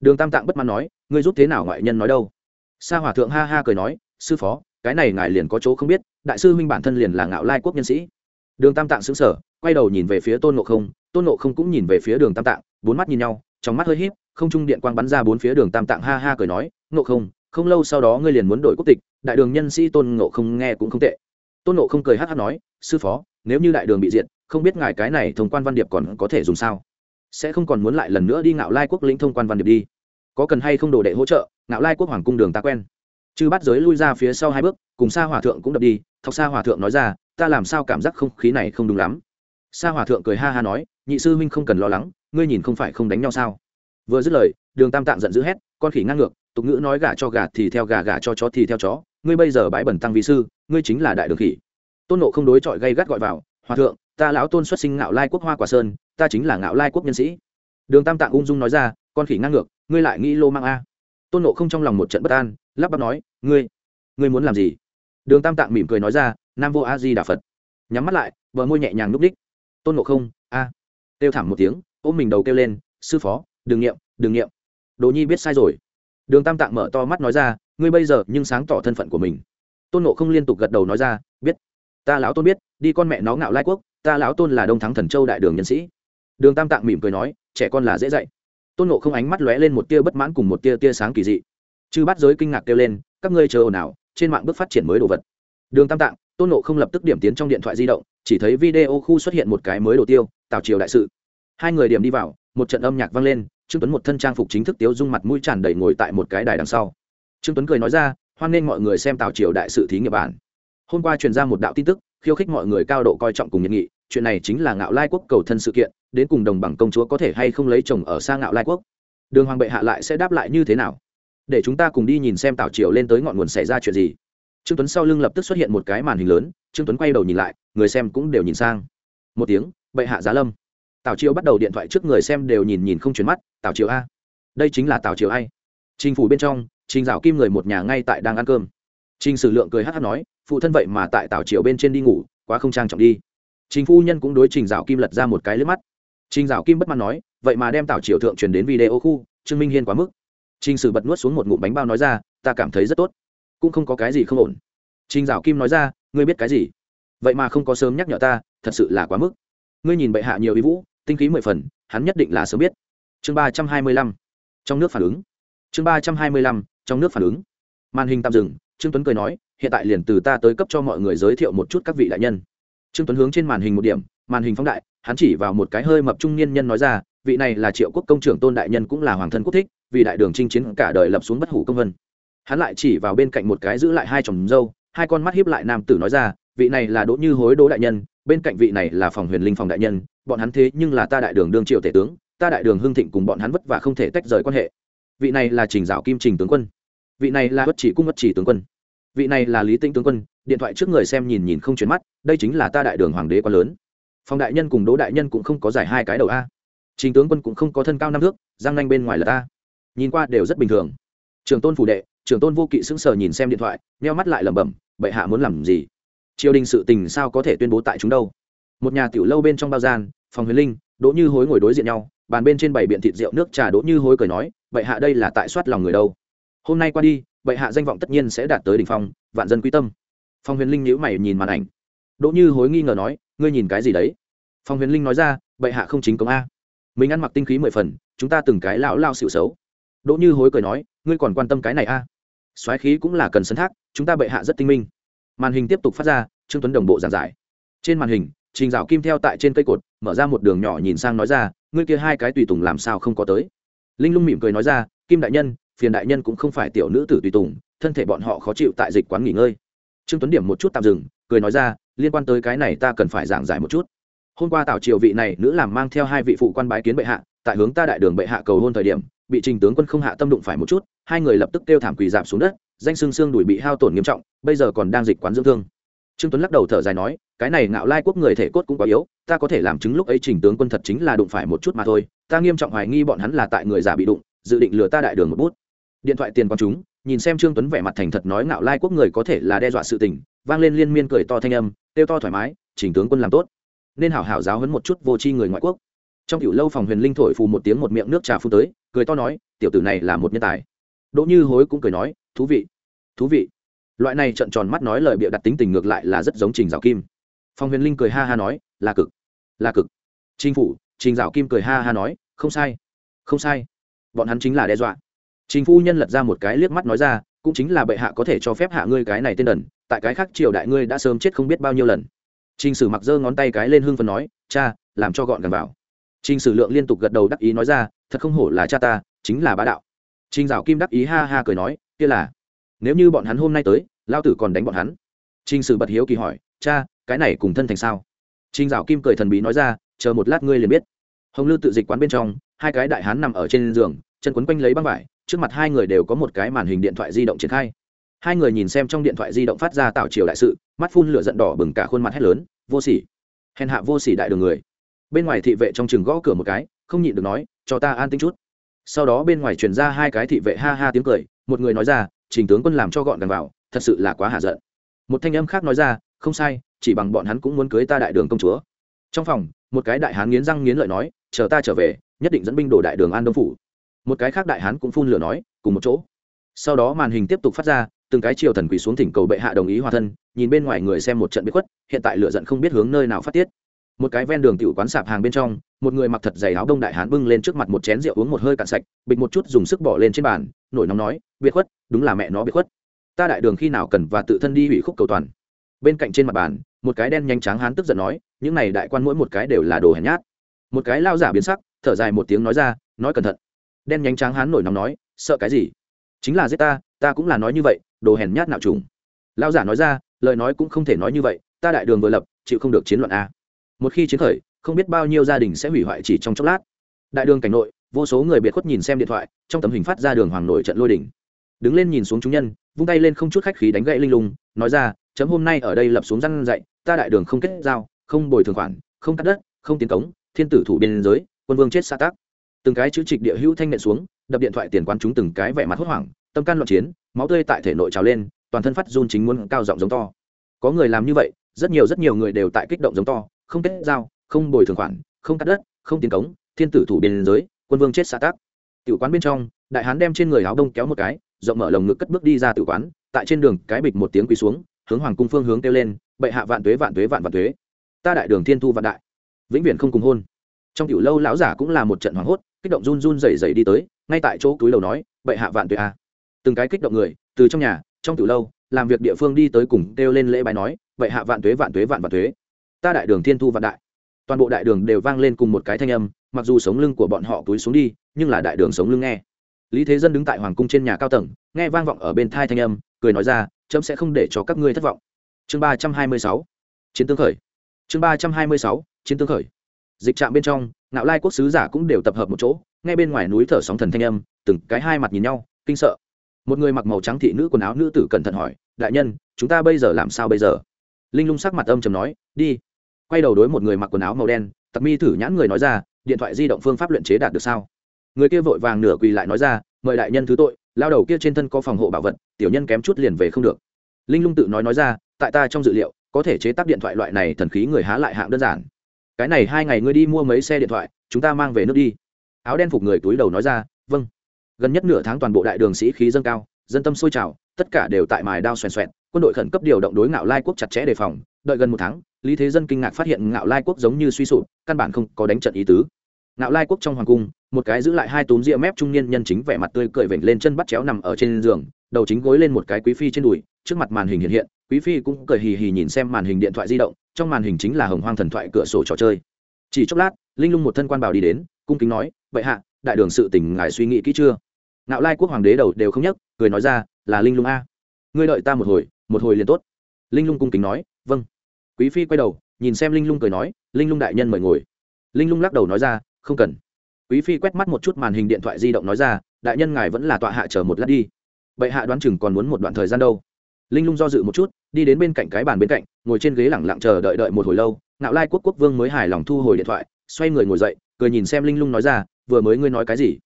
Đường tam tạng bất mãn nói, ngươi giúp thế nào ngoại nhân nói đâu? Sa hòa thượng ha ha cười nói, sư phó, cái này ngài liền có chỗ không biết, đại sư huynh bản thân liền là ngạo lai quốc nhân sĩ. Đường tam tạng xứng sở quay đầu nhìn về phía tôn nộ không, tôn nộ không cũng nhìn về phía đường tam tạng, bốn mắt nhìn nhau, trong mắt hơi híp, không trung điện quang bắn ra bốn phía, đường tam tạng ha ha cười nói nộ không không lâu sau đó ngươi liền muốn đổi quốc tịch, đại đường nhân sĩ tôn ngộ không nghe cũng không tệ. Tôn ngộ không cười hát hát nói, sư phó, nếu như đại đường bị diệt, không biết ngài cái này thông quan văn điệp còn có thể dùng sao? Sẽ không còn muốn lại lần nữa đi ngạo lai quốc lĩnh thông quan văn điệp đi? Có cần hay không đồ đệ hỗ trợ? Ngạo lai quốc hoàng cung đường ta quen. Chư bắt giới lui ra phía sau hai bước, cùng sa hòa thượng cũng đập đi, thọc sa hòa thượng nói ra, ta làm sao cảm giác không khí này không đúng lắm? Sa hòa thượng cười ha ha nói, nhị sư huynh không cần lo lắng, ngươi nhìn không phải không đánh nhau sao? Vừa dứt lời, đường tam tạng giận dữ hét, con khỉ ngang ngược tục ngữ nói gà cho gà thì theo gà gà cho chó thì theo chó. Ngươi bây giờ bãi bẩn tăng vi sư, ngươi chính là đại đường khỉ. Tôn nộ không đối chọi gây gắt gọi vào, hòa thượng, ta lão tôn xuất sinh ngạo lai quốc hoa quả sơn, ta chính là ngạo lai quốc nhân sĩ. Đường tam tạng ung dung nói ra, con khỉ ngang ngược, ngươi lại nghĩ lô mang a? Tôn nộ không trong lòng một trận bất an, lắp bắp nói, ngươi ngươi muốn làm gì? Đường tam tạng mỉm cười nói ra, nam vô a di đà phật. Nhắm mắt lại, bờ môi nhẹ nhàng núp đích tôn nộ không, a. Kêu thảm một tiếng, ôm mình đầu kêu lên, sư phó, đừng nghiệm đừng nghiệm. Đồ nhi biết sai rồi đường tam tạng mở to mắt nói ra, ngươi bây giờ nhưng sáng tỏ thân phận của mình. Tôn nộ không liên tục gật đầu nói ra, biết. Ta lão tôn biết, đi con mẹ nó ngạo lai quốc, ta lão tôn là đông thắng thần châu đại đường nhân sĩ. Đường tam tạng mỉm cười nói, trẻ con là dễ dạy. Tôn nộ không ánh mắt lóe lên một tia bất mãn cùng một tia tia sáng kỳ dị. Chư bắt giới kinh ngạc kêu lên, các ngươi chờ ồn ào, trên mạng bước phát triển mới đồ vật. Đường tam tạng, tôn nộ không lập tức điểm tiến trong điện thoại di động, chỉ thấy video khu xuất hiện một cái mới đồ tiêu, tào triều đại sự. Hai người điểm đi vào một trận âm nhạc vang lên, trương tuấn một thân trang phục chính thức tiếu dung mặt mũi tràn đầy ngồi tại một cái đài đằng sau. Trương tuấn cười nói ra, hoan nghênh mọi người xem tào triều đại sự thí nghiệm bản. Hôm qua truyền ra một đạo tin tức, khiêu khích mọi người cao độ coi trọng cùng nhiệt nghị, chuyện này chính là ngạo lai quốc cầu thân sự kiện, đến cùng đồng bằng công chúa có thể hay không lấy chồng ở xa ngạo lai quốc? Đường hoàng bệ hạ lại sẽ đáp lại như thế nào? Để chúng ta cùng đi nhìn xem tào triều lên tới ngọn nguồn xảy ra chuyện gì. Trương tuấn sau lưng lập tức xuất hiện một cái màn hình lớn, trương tuấn quay đầu nhìn lại, người xem cũng đều nhìn sang. Một tiếng, bệ hạ giá lâm tào triều bắt đầu điện thoại trước người xem đều nhìn nhìn không chuyển mắt, tào triều a, đây chính là tào triều ai trình phủ bên trong, trình dạo kim người một nhà ngay tại đang ăn cơm. Trình sử lượng cười hát hát nói, phụ thân vậy mà tại tào triều bên trên đi ngủ, quá không trang trọng đi. Trình phu nhân cũng đối trình dạo kim lật ra một cái lướp mắt. Trình dạo kim bất mãn nói, vậy mà đem tào triều thượng truyền đến video khu, trương minh hiên quá mức. Trình sử bật nuốt xuống một ngụm bánh bao nói ra, ta cảm thấy rất tốt, cũng không có cái gì không ổn. Trình dạo kim nói ra, ngươi biết cái gì? Vậy mà không có sớm nhắc nhở ta, thật sự là quá mức. Ngươi nhìn bệ hạ nhiều ý vũ tinh khí mười phần, hắn nhất định là sớm biết. Chương ba trăm hai mươi lăm, trong nước phản ứng. Chương ba trăm hai mươi lăm, trong nước phản ứng. Màn hình tạm dừng, trương tuấn cười nói, hiện tại liền từ ta tới cấp cho mọi người giới thiệu một chút các vị đại nhân. Trương tuấn hướng trên màn hình một điểm, màn hình phóng đại, hắn chỉ vào một cái hơi mập trung niên nhân nói ra, vị này là triệu quốc công trưởng tôn đại nhân cũng là hoàng thân quốc thích, vì đại đường chinh chiến cả đời lập xuống bất hủ công vân. Hắn lại chỉ vào bên cạnh một cái giữ lại hai chồng dâu, hai con mắt hiếp lại nam tử nói ra, vị này là đỗ như hối đỗ đại nhân, bên cạnh vị này là phòng huyền linh phòng đại nhân bọn hắn thế nhưng là ta đại đường đương triệu tể tướng, ta đại đường hưng thịnh cùng bọn hắn vất vả không thể tách rời quan hệ. Vị này là trình dạo kim trình tướng quân. Vị này là bất chỉ cung bất chỉ tướng quân. Vị này là lý tinh tướng quân, điện thoại trước người xem nhìn nhìn không chuyển mắt, đây chính là ta đại đường hoàng đế quá lớn. Phòng đại nhân cùng đỗ đại nhân cũng không có giải hai cái đầu a. Trình tướng quân cũng không có thân cao năm thước, giang nanh bên ngoài là ta. Nhìn qua đều rất bình thường. Trường tôn phủ đệ, trường tôn vô kỵ sững sờ nhìn xem điện thoại neo mắt lại lẩm bẩm, bệ hạ muốn làm gì? Triều đình sự tình sao có thể tuyên bố tại chúng đâu? Một nhà tiểu lâu bên trong bao gian, phòng huyền linh, đỗ như hối ngồi đối diện nhau, bàn bên trên bảy biện thịt rượu nước trà đỗ như hối cười nói bệ hạ đây là tại soát lòng người đâu? Hôm nay qua đi bệ hạ danh vọng tất nhiên sẽ đạt tới đỉnh phong, vạn dân quý tâm. Phong huyền linh nhíu mày nhìn màn ảnh. Đỗ như hối nghi ngờ nói, ngươi nhìn cái gì đấy? Phong huyền linh nói ra bệ hạ không chính công a. Mình ăn mặc tinh khí mười phần, chúng ta từng cái lão lao xịu xấu. Đỗ như hối cười nói, ngươi còn quan tâm cái này a. Soái khí cũng là cần sân thác, chúng ta bệ hạ rất tinh minh. Màn hình tiếp tục phát ra, trương tuấn đồng bộ giảng giải. Trên màn hình trình dạo kim theo tại trên cây cột, mở ra một đường nhỏ nhìn sang nói ra, ngươi kia hai cái tùy tùng làm sao không có tới? Linh lung mỉm cười nói ra, kim đại nhân, phiền đại nhân cũng không phải tiểu nữ tử tùy tùng, thân thể bọn họ khó chịu tại dịch quán nghỉ ngơi. Trương tuấn điểm một chút tạm dừng, cười nói ra, liên quan tới cái này ta cần phải giảng giải một chút. Hôm qua tảo triều vị này nữ làm mang theo hai vị phụ quan bái kiến bệ hạ, tại hướng ta đại đường bệ hạ cầu hôn thời điểm, bị trình tướng quân không hạ tâm đụng phải một chút, hai người lập tức kêu thảm quỳ dạp xuống đất, danh xương xương đùi bị hao tổn nghiêm trọng, bây giờ còn đang dịch quán dưỡng thương trương tuấn lắc đầu thở dài nói, cái này ngạo lai quốc người thể cốt cũng quá yếu, ta có thể làm chứng lúc ấy trình tướng quân thật chính là đụng phải một chút mà thôi, ta nghiêm trọng hoài nghi bọn hắn là tại người giả bị đụng, dự định lừa ta đại đường một bút. Điện thoại tiền con chúng, nhìn xem trương tuấn vẻ mặt thành thật nói ngạo lai quốc người có thể là đe dọa sự tình, vang lên liên miên cười to thanh âm tiêu to thoải mái trình tướng quân làm tốt. Nên hảo hảo giáo hấn một chút vô tri người ngoại quốc. Trong tiểu lâu phòng huyền linh thổi phù một tiếng một miệng nước trà phun tới, cười to nói, tiểu tử này là một nhân tài. Đỗ như hối cũng cười nói, thú vị thú vị loại này trận tròn mắt nói lời bịa đặt tính tình ngược lại là rất giống trình dạo kim. Phong huyền linh cười ha ha nói, là cực là cực. Chính phủ, trình dạo kim cười ha ha nói, không sai không sai. Bọn hắn chính là đe dọa. Trình phu nhân lật ra một cái liếc mắt nói ra, cũng chính là bệ hạ có thể cho phép hạ ngươi cái này tên đần, tại cái khác triều đại ngươi đã sớm chết không biết bao nhiêu lần. Trình sử mặc giơ ngón tay cái lên hương phần nói, cha, làm cho gọn gần vào. Trình sử lượng liên tục gật đầu đắc ý nói ra, thật không hổ là cha ta, chính là bá đạo. Trình dạo kim đắc ý ha ha cười nói, kia là, nếu như bọn hắn hôm nay tới lao tử còn đánh bọn hắn. Trình sử bật hiếu kỳ hỏi, cha, cái này cùng thân thành sao? Trình dạo kim cười thần bí nói ra, chờ một lát ngươi liền biết. Hồng lư tự dịch quán bên trong, hai cái đại hán nằm ở trên giường, chân quấn quanh lấy băng vải, trước mặt hai người đều có một cái màn hình điện thoại di động triển khai. Hai người nhìn xem trong điện thoại di động phát ra tạo chiều đại sự, mắt phun lửa giận đỏ bừng cả khuôn mặt hét lớn, vô sỉ. Hèn hạ vô sỉ đại đường người. Bên ngoài thị vệ trong chừng gõ cửa một cái, không nhịn được nói, cho ta an tính chút. Sau đó bên ngoài truyền ra hai cái thị vệ ha ha tiếng cười, một người nói ra, trình tướng quân làm cho gọn gàng vào thật sự là quá hạ giận. Một thanh âm khác nói ra, không sai, chỉ bằng bọn hắn cũng muốn cưới ta đại đường công chúa. Trong phòng, một cái đại hán nghiến răng nghiến lợi nói, chờ ta trở về, nhất định dẫn binh đổ đại đường an đông phủ. Một cái khác đại hán cũng phun lửa nói, cùng một chỗ. Sau đó màn hình tiếp tục phát ra, từng cái triều thần quỳ xuống thỉnh cầu bệ hạ đồng ý hòa thân, nhìn bên ngoài người xem một trận biết khuất, hiện tại lựa giận không biết hướng nơi nào phát tiết. Một cái ven đường tiểu quán sạp hàng bên trong, một người mặc thật dày áo đông đại hán bưng lên trước mặt một chén rượu uống một hơi cạn sạch, bịch một chút dùng sức bỏ lên trên bàn, nổi nóng nói, biệt khuất, đúng là mẹ nó biệt khuất ta đại đường khi nào cần và tự thân đi hủy khúc cầu toàn. Bên cạnh trên mặt bàn, một cái đen nhanh trắng hán tức giận nói, những này đại quan mỗi một cái đều là đồ hèn nhát. Một cái lao giả biến sắc, thở dài một tiếng nói ra, nói cẩn thận. Đen nhanh trắng hán nổi nóng nói, sợ cái gì? Chính là giết ta ta cũng là nói như vậy, đồ hèn nhát nạo trùng lao giả nói ra, lời nói cũng không thể nói như vậy, ta đại đường vừa lập, chịu không được chiến luận a. Một khi chiến khởi, không biết bao nhiêu gia đình sẽ hủy hoại chỉ trong chốc lát. Đại đường cảnh nội, vô số người biệt khuất nhìn xem điện thoại, trong tấm hình phát ra đường hoàng nổi trận lôi đỉnh đứng lên nhìn xuống chúng nhân vung tay lên không chút khách khí đánh gậy linh lùng, nói ra chấm hôm nay ở đây lập xuống răn dạy ta đại đường không kết giao không bồi thường khoản không cắt đất không tiến cống thiên tử thủ biên giới quân vương chết xa tác từng cái chữ trịch địa hữu thanh nện xuống đập điện thoại tiền quan chúng từng cái vẻ mặt hốt hoảng tâm can loạn chiến máu tươi tại thể nội trào lên toàn thân phát run chính muốn cao giọng giống to. Có người làm như vậy rất nhiều rất nhiều người đều tại kích động giống to không kết giao không bồi thường khoản không cắt đất không tiến cống thiên tử thủ biên giới quân vương chết xa tác tiểu quán bên trong đại hán đem trên người áo đông kéo một cái rộng mở lồng ngực cất bước đi ra tử quán, tại trên đường cái bịch một tiếng quỳ xuống, hướng hoàng cung phương hướng kêu lên, bệ hạ vạn tuế vạn tuế, vạn vạn tuế. Ta đại đường thiên thu vạn đại. Vĩnh viễn không cùng hôn. Trong tiểu lâu lão giả cũng là một trận hoảng hốt, kích động run run rẩy rẩy đi tới, ngay tại chỗ túi lầu nói, bệ hạ vạn tuế a từng cái kích động người, từ trong nhà, trong tiểu lâu, làm việc địa phương đi tới cùng kêu lên lễ bài nói, bệ hạ vạn tuế vạn tuế, vạn vạn tuế. Ta đại đường thiên thu vạn đại. Toàn bộ đại đường đều vang lên cùng một cái thanh âm, mặc dù sống lưng của bọn họ túi xuống đi, nhưng là đại đường sống lưng nghe lý thế dân đứng tại hoàng cung trên nhà cao tầng, nghe vang vọng ở bên thai thanh âm, cười nói ra trẫm sẽ không để cho các ngươi thất vọng. Chương ba trăm hai mươi sáu. Chiến tướng khởi. Chương ba trăm hai mươi sáu, chiến tướng khởi. Dịch trạm bên trong, ngạo lai quốc sứ giả cũng đều tập hợp một chỗ ngay bên ngoài núi thở sóng thần thanh âm, từng cái hai mặt nhìn nhau, kinh sợ. Một người mặc màu trắng thị nữ quần áo nữ tử cẩn thận hỏi, đại nhân, chúng ta bây giờ làm sao bây giờ? Linh lung sắc mặt âm chầm nói, đi. Quay đầu đối một người mặc quần áo màu đen tặc mi thử nhãn người nói ra, điện thoại di động phương pháp luyện chế đạt được sao? Người kia vội vàng nửa quỳ lại nói ra, mời đại nhân thứ tội, lao đầu kia trên thân có phòng hộ bảo vật, tiểu nhân kém chút liền về không được. Linh lung tự nói nói ra, tại ta trong dự liệu, có thể chế tác điện thoại loại này thần khí người há lại hạng đơn giản. Cái này hai ngày ngươi đi mua mấy xe điện thoại, chúng ta mang về nước đi. Áo đen phục người túi đầu nói ra vâng. Gần nhất nửa tháng toàn bộ đại đường sĩ khí dâng cao, dân tâm sôi trào, tất cả đều tại mài đao xoèn xoẹn quân đội khẩn cấp điều động đối ngạo lai quốc chặt chẽ đề phòng. Đợi gần một tháng, lý thế dân kinh ngạc phát hiện ngạo lai quốc giống như suy sụp, căn bản không có đánh trận ý tứ ngạo lai quốc trong hoàng cung, một cái giữ lại hai túm ria mép trung niên nhân chính vẻ mặt tươi cười vểnh lên chân bắt chéo nằm ở trên giường, đầu chính gối lên một cái quý phi trên đùi, trước mặt màn hình hiện hiện, quý phi cũng cười hì hì nhìn xem màn hình điện thoại di động, trong màn hình chính là hồng hoang thần thoại cửa sổ trò chơi. Chỉ chốc lát, linh lung một thân quan bảo đi đến, cung kính nói, vậy hạ, đại đường sự tình ngài suy nghĩ kỹ chưa? Ngạo lai quốc hoàng đế đầu đều không nhắc cười nói ra, là linh lung a. Ngươi đợi ta một hồi một hồi liền tốt. Linh lung cung kính nói vâng. Quý phi quay đầu, nhìn xem linh lung cười nói, linh lung đại nhân mời ngồi. Linh lung lắc đầu nói ra không cần. Quý phi quét mắt một chút màn hình điện thoại di động nói ra, đại nhân ngài vẫn là tọa hạ chờ một lát đi. Bệ hạ đoán chừng còn muốn một đoạn thời gian đâu. Linh lung do dự một chút, đi đến bên cạnh cái bàn bên cạnh, ngồi trên ghế lẳng lặng chờ đợi đợi một hồi lâu, ngạo lai quốc quốc vương mới hài lòng thu hồi điện thoại, xoay người ngồi dậy, cười nhìn xem linh lung nói ra, vừa mới ngươi nói cái gì?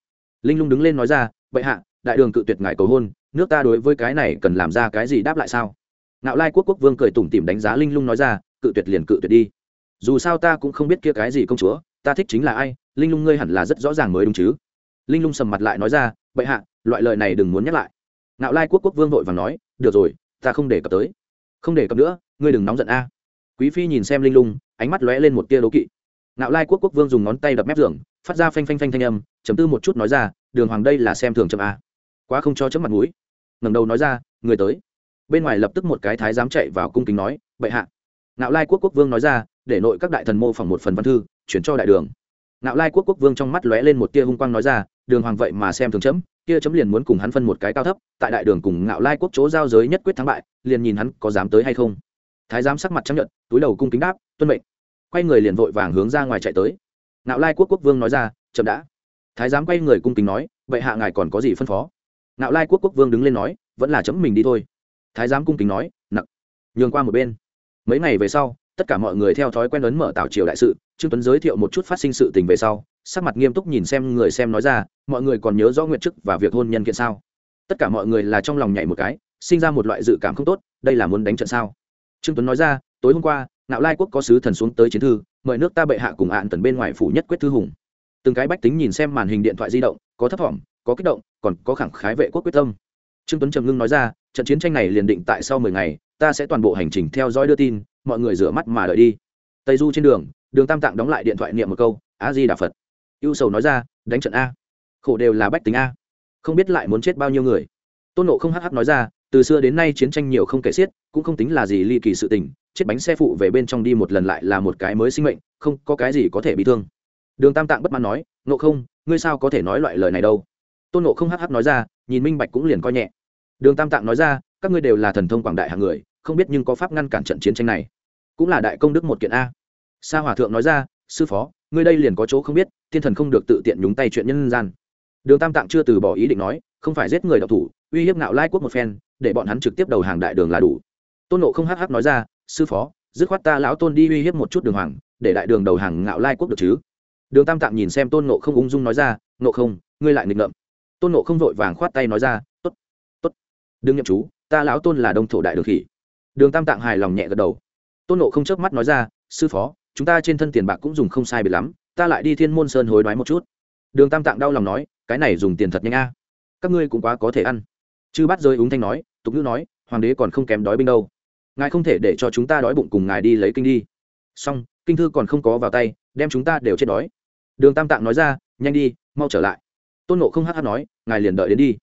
Linh lung đứng lên nói ra, bệ hạ, đại đường cự tuyệt ngài cầu hôn, nước ta đối với cái này cần làm ra cái gì đáp lại sao? Ngạo lai quốc quốc vương cười tủm tỉm đánh giá linh lung nói ra, cự tuyệt liền cự tuyệt đi. Dù sao ta cũng không biết kia cái gì công chúa, ta thích chính là ai linh lung ngươi hẳn là rất rõ ràng mới đúng chứ? Linh lung sầm mặt lại nói ra, bệ hạ, loại lời này đừng muốn nhắc lại. Ngạo lai quốc quốc vương vội và nói, được rồi, ta không để cập tới. Không để cập nữa, ngươi đừng nóng giận a. Quý phi nhìn xem linh lung, ánh mắt lóe lên một tia đố kỵ. Ngạo lai quốc quốc vương dùng ngón tay đập mép giường, phát ra phanh phanh phanh thanh âm, chấm tư một chút nói ra, đường hoàng đây là xem thường chấm a. Quá không cho chấm mặt mũi. Ngẩng đầu nói ra, người tới. Bên ngoài lập tức một cái thái giám chạy vào cung kính nói, bệ hạ. Ngạo lai quốc quốc vương nói ra, để nội các đại thần mô phỏng một phần văn thư, chuyển cho đại đường ngạo lai quốc quốc vương trong mắt lóe lên một tia hung quang nói ra, đường hoàng vậy mà xem thường chấm, kia chấm liền muốn cùng hắn phân một cái cao thấp, tại đại đường cùng ngạo lai quốc chỗ giao giới nhất quyết thắng bại, liền nhìn hắn có dám tới hay không. Thái giám sắc mặt chấp nhận túi đầu cung kính đáp, tuân mệnh. Quay người liền vội vàng hướng ra ngoài chạy tới. Ngạo lai quốc quốc vương nói ra, chậm đã. Thái giám quay người cung kính nói vậy hạ ngài còn có gì phân phó? Ngạo lai quốc quốc vương đứng lên nói, vẫn là chấm mình đi thôi. Thái giám cung kính nói, nặng. Nhường qua một bên. Mấy ngày về sau tất cả mọi người theo thói quen ấn mở tảo triều đại sự, trương tuấn giới thiệu một chút phát sinh sự tình về sau, sắc mặt nghiêm túc nhìn xem người xem nói ra, mọi người còn nhớ rõ nguyện chức và việc hôn nhân kiện sao? Tất cả mọi người là trong lòng nhảy một cái, sinh ra một loại dự cảm không tốt, đây là muốn đánh trận sao? Trương tuấn nói ra, tối hôm qua nạo lai quốc có sứ thần xuống tới chiến thư, mời nước ta bệ hạ cùng ạn tần bên ngoài phủ nhất quyết thư hùng. Từng cái bách tính nhìn xem màn hình điện thoại di động, có thấp thỏm, có kích động, còn có khẳng khái vệ quốc quyết tâm. Trương tuấn trầm ngưng nói ra, trận chiến tranh này liền định tại sau mười ngày, ta sẽ toàn bộ hành trình theo dõi đưa tin mọi người rửa mắt mà đợi đi. Tây du trên đường đường tam tạng đóng lại điện thoại niệm một câu, a di đà phật. Ưu sầu nói ra, đánh trận a. Khổ đều là bách tính a. Không biết lại muốn chết bao nhiêu người. Tôn nộ không hh nói ra, từ xưa đến nay chiến tranh nhiều không kể xiết, cũng không tính là gì ly kỳ sự tình, chết bánh xe phụ về bên trong đi một lần lại là một cái mới sinh mệnh, không có cái gì có thể bị thương. Đường tam tạng bất mãn nói nộ không, ngươi sao có thể nói loại lời này đâu? Tôn nộ không hh nói ra, nhìn minh bạch cũng liền coi nhẹ. Đường tam tạng nói ra, các ngươi đều là thần thông quảng đại hạng người không biết nhưng có pháp ngăn cản trận chiến tranh này. Cũng là đại công đức một kiện a. Sa hòa thượng nói ra, sư phó, ngươi đây liền có chỗ không biết, thiên thần không được tự tiện nhúng tay chuyện nhân gian. Đường tam tạng chưa từ bỏ ý định nói, không phải giết người đọc thủ, uy hiếp ngạo lai quốc một phen, để bọn hắn trực tiếp đầu hàng đại đường là đủ. Tôn nộ không hh nói ra, sư phó, dứt khoát ta lão tôn đi uy hiếp một chút đường hoàng, để đại đường đầu hàng ngạo lai quốc được chứ? Đường tam tạng nhìn xem tôn nộ không ung dung nói ra nộ không, ngươi lại nghịch ngợm. Tôn nộ không vội vàng khoát tay nói ra t ố t t ố t đừng nhậm chú, ta lão tôn là đông thổ đại đường khỉ đường tam tạng hài lòng nhẹ gật đầu. Tôn nộ không chớp mắt nói ra, sư phó, chúng ta trên thân tiền bạc cũng dùng không sai biệt lắm, ta lại đi thiên môn sơn hối đoái một chút. Đường tam tạng đau lòng nói, cái này dùng tiền thật nhanh a. Các ngươi cũng quá có thể ăn. Chư bắt rơi úng thanh nói, tục ngữ nói, hoàng đế còn không kém đói binh đâu. Ngài không thể để cho chúng ta đói bụng cùng ngài đi lấy kinh đi. Xong, kinh thư còn không có vào tay, đem chúng ta đều chết đói. Đường tam tạng nói ra, nhanh đi, mau trở lại. Tôn nộ không hát hát nói, ngài liền đợi đến đi.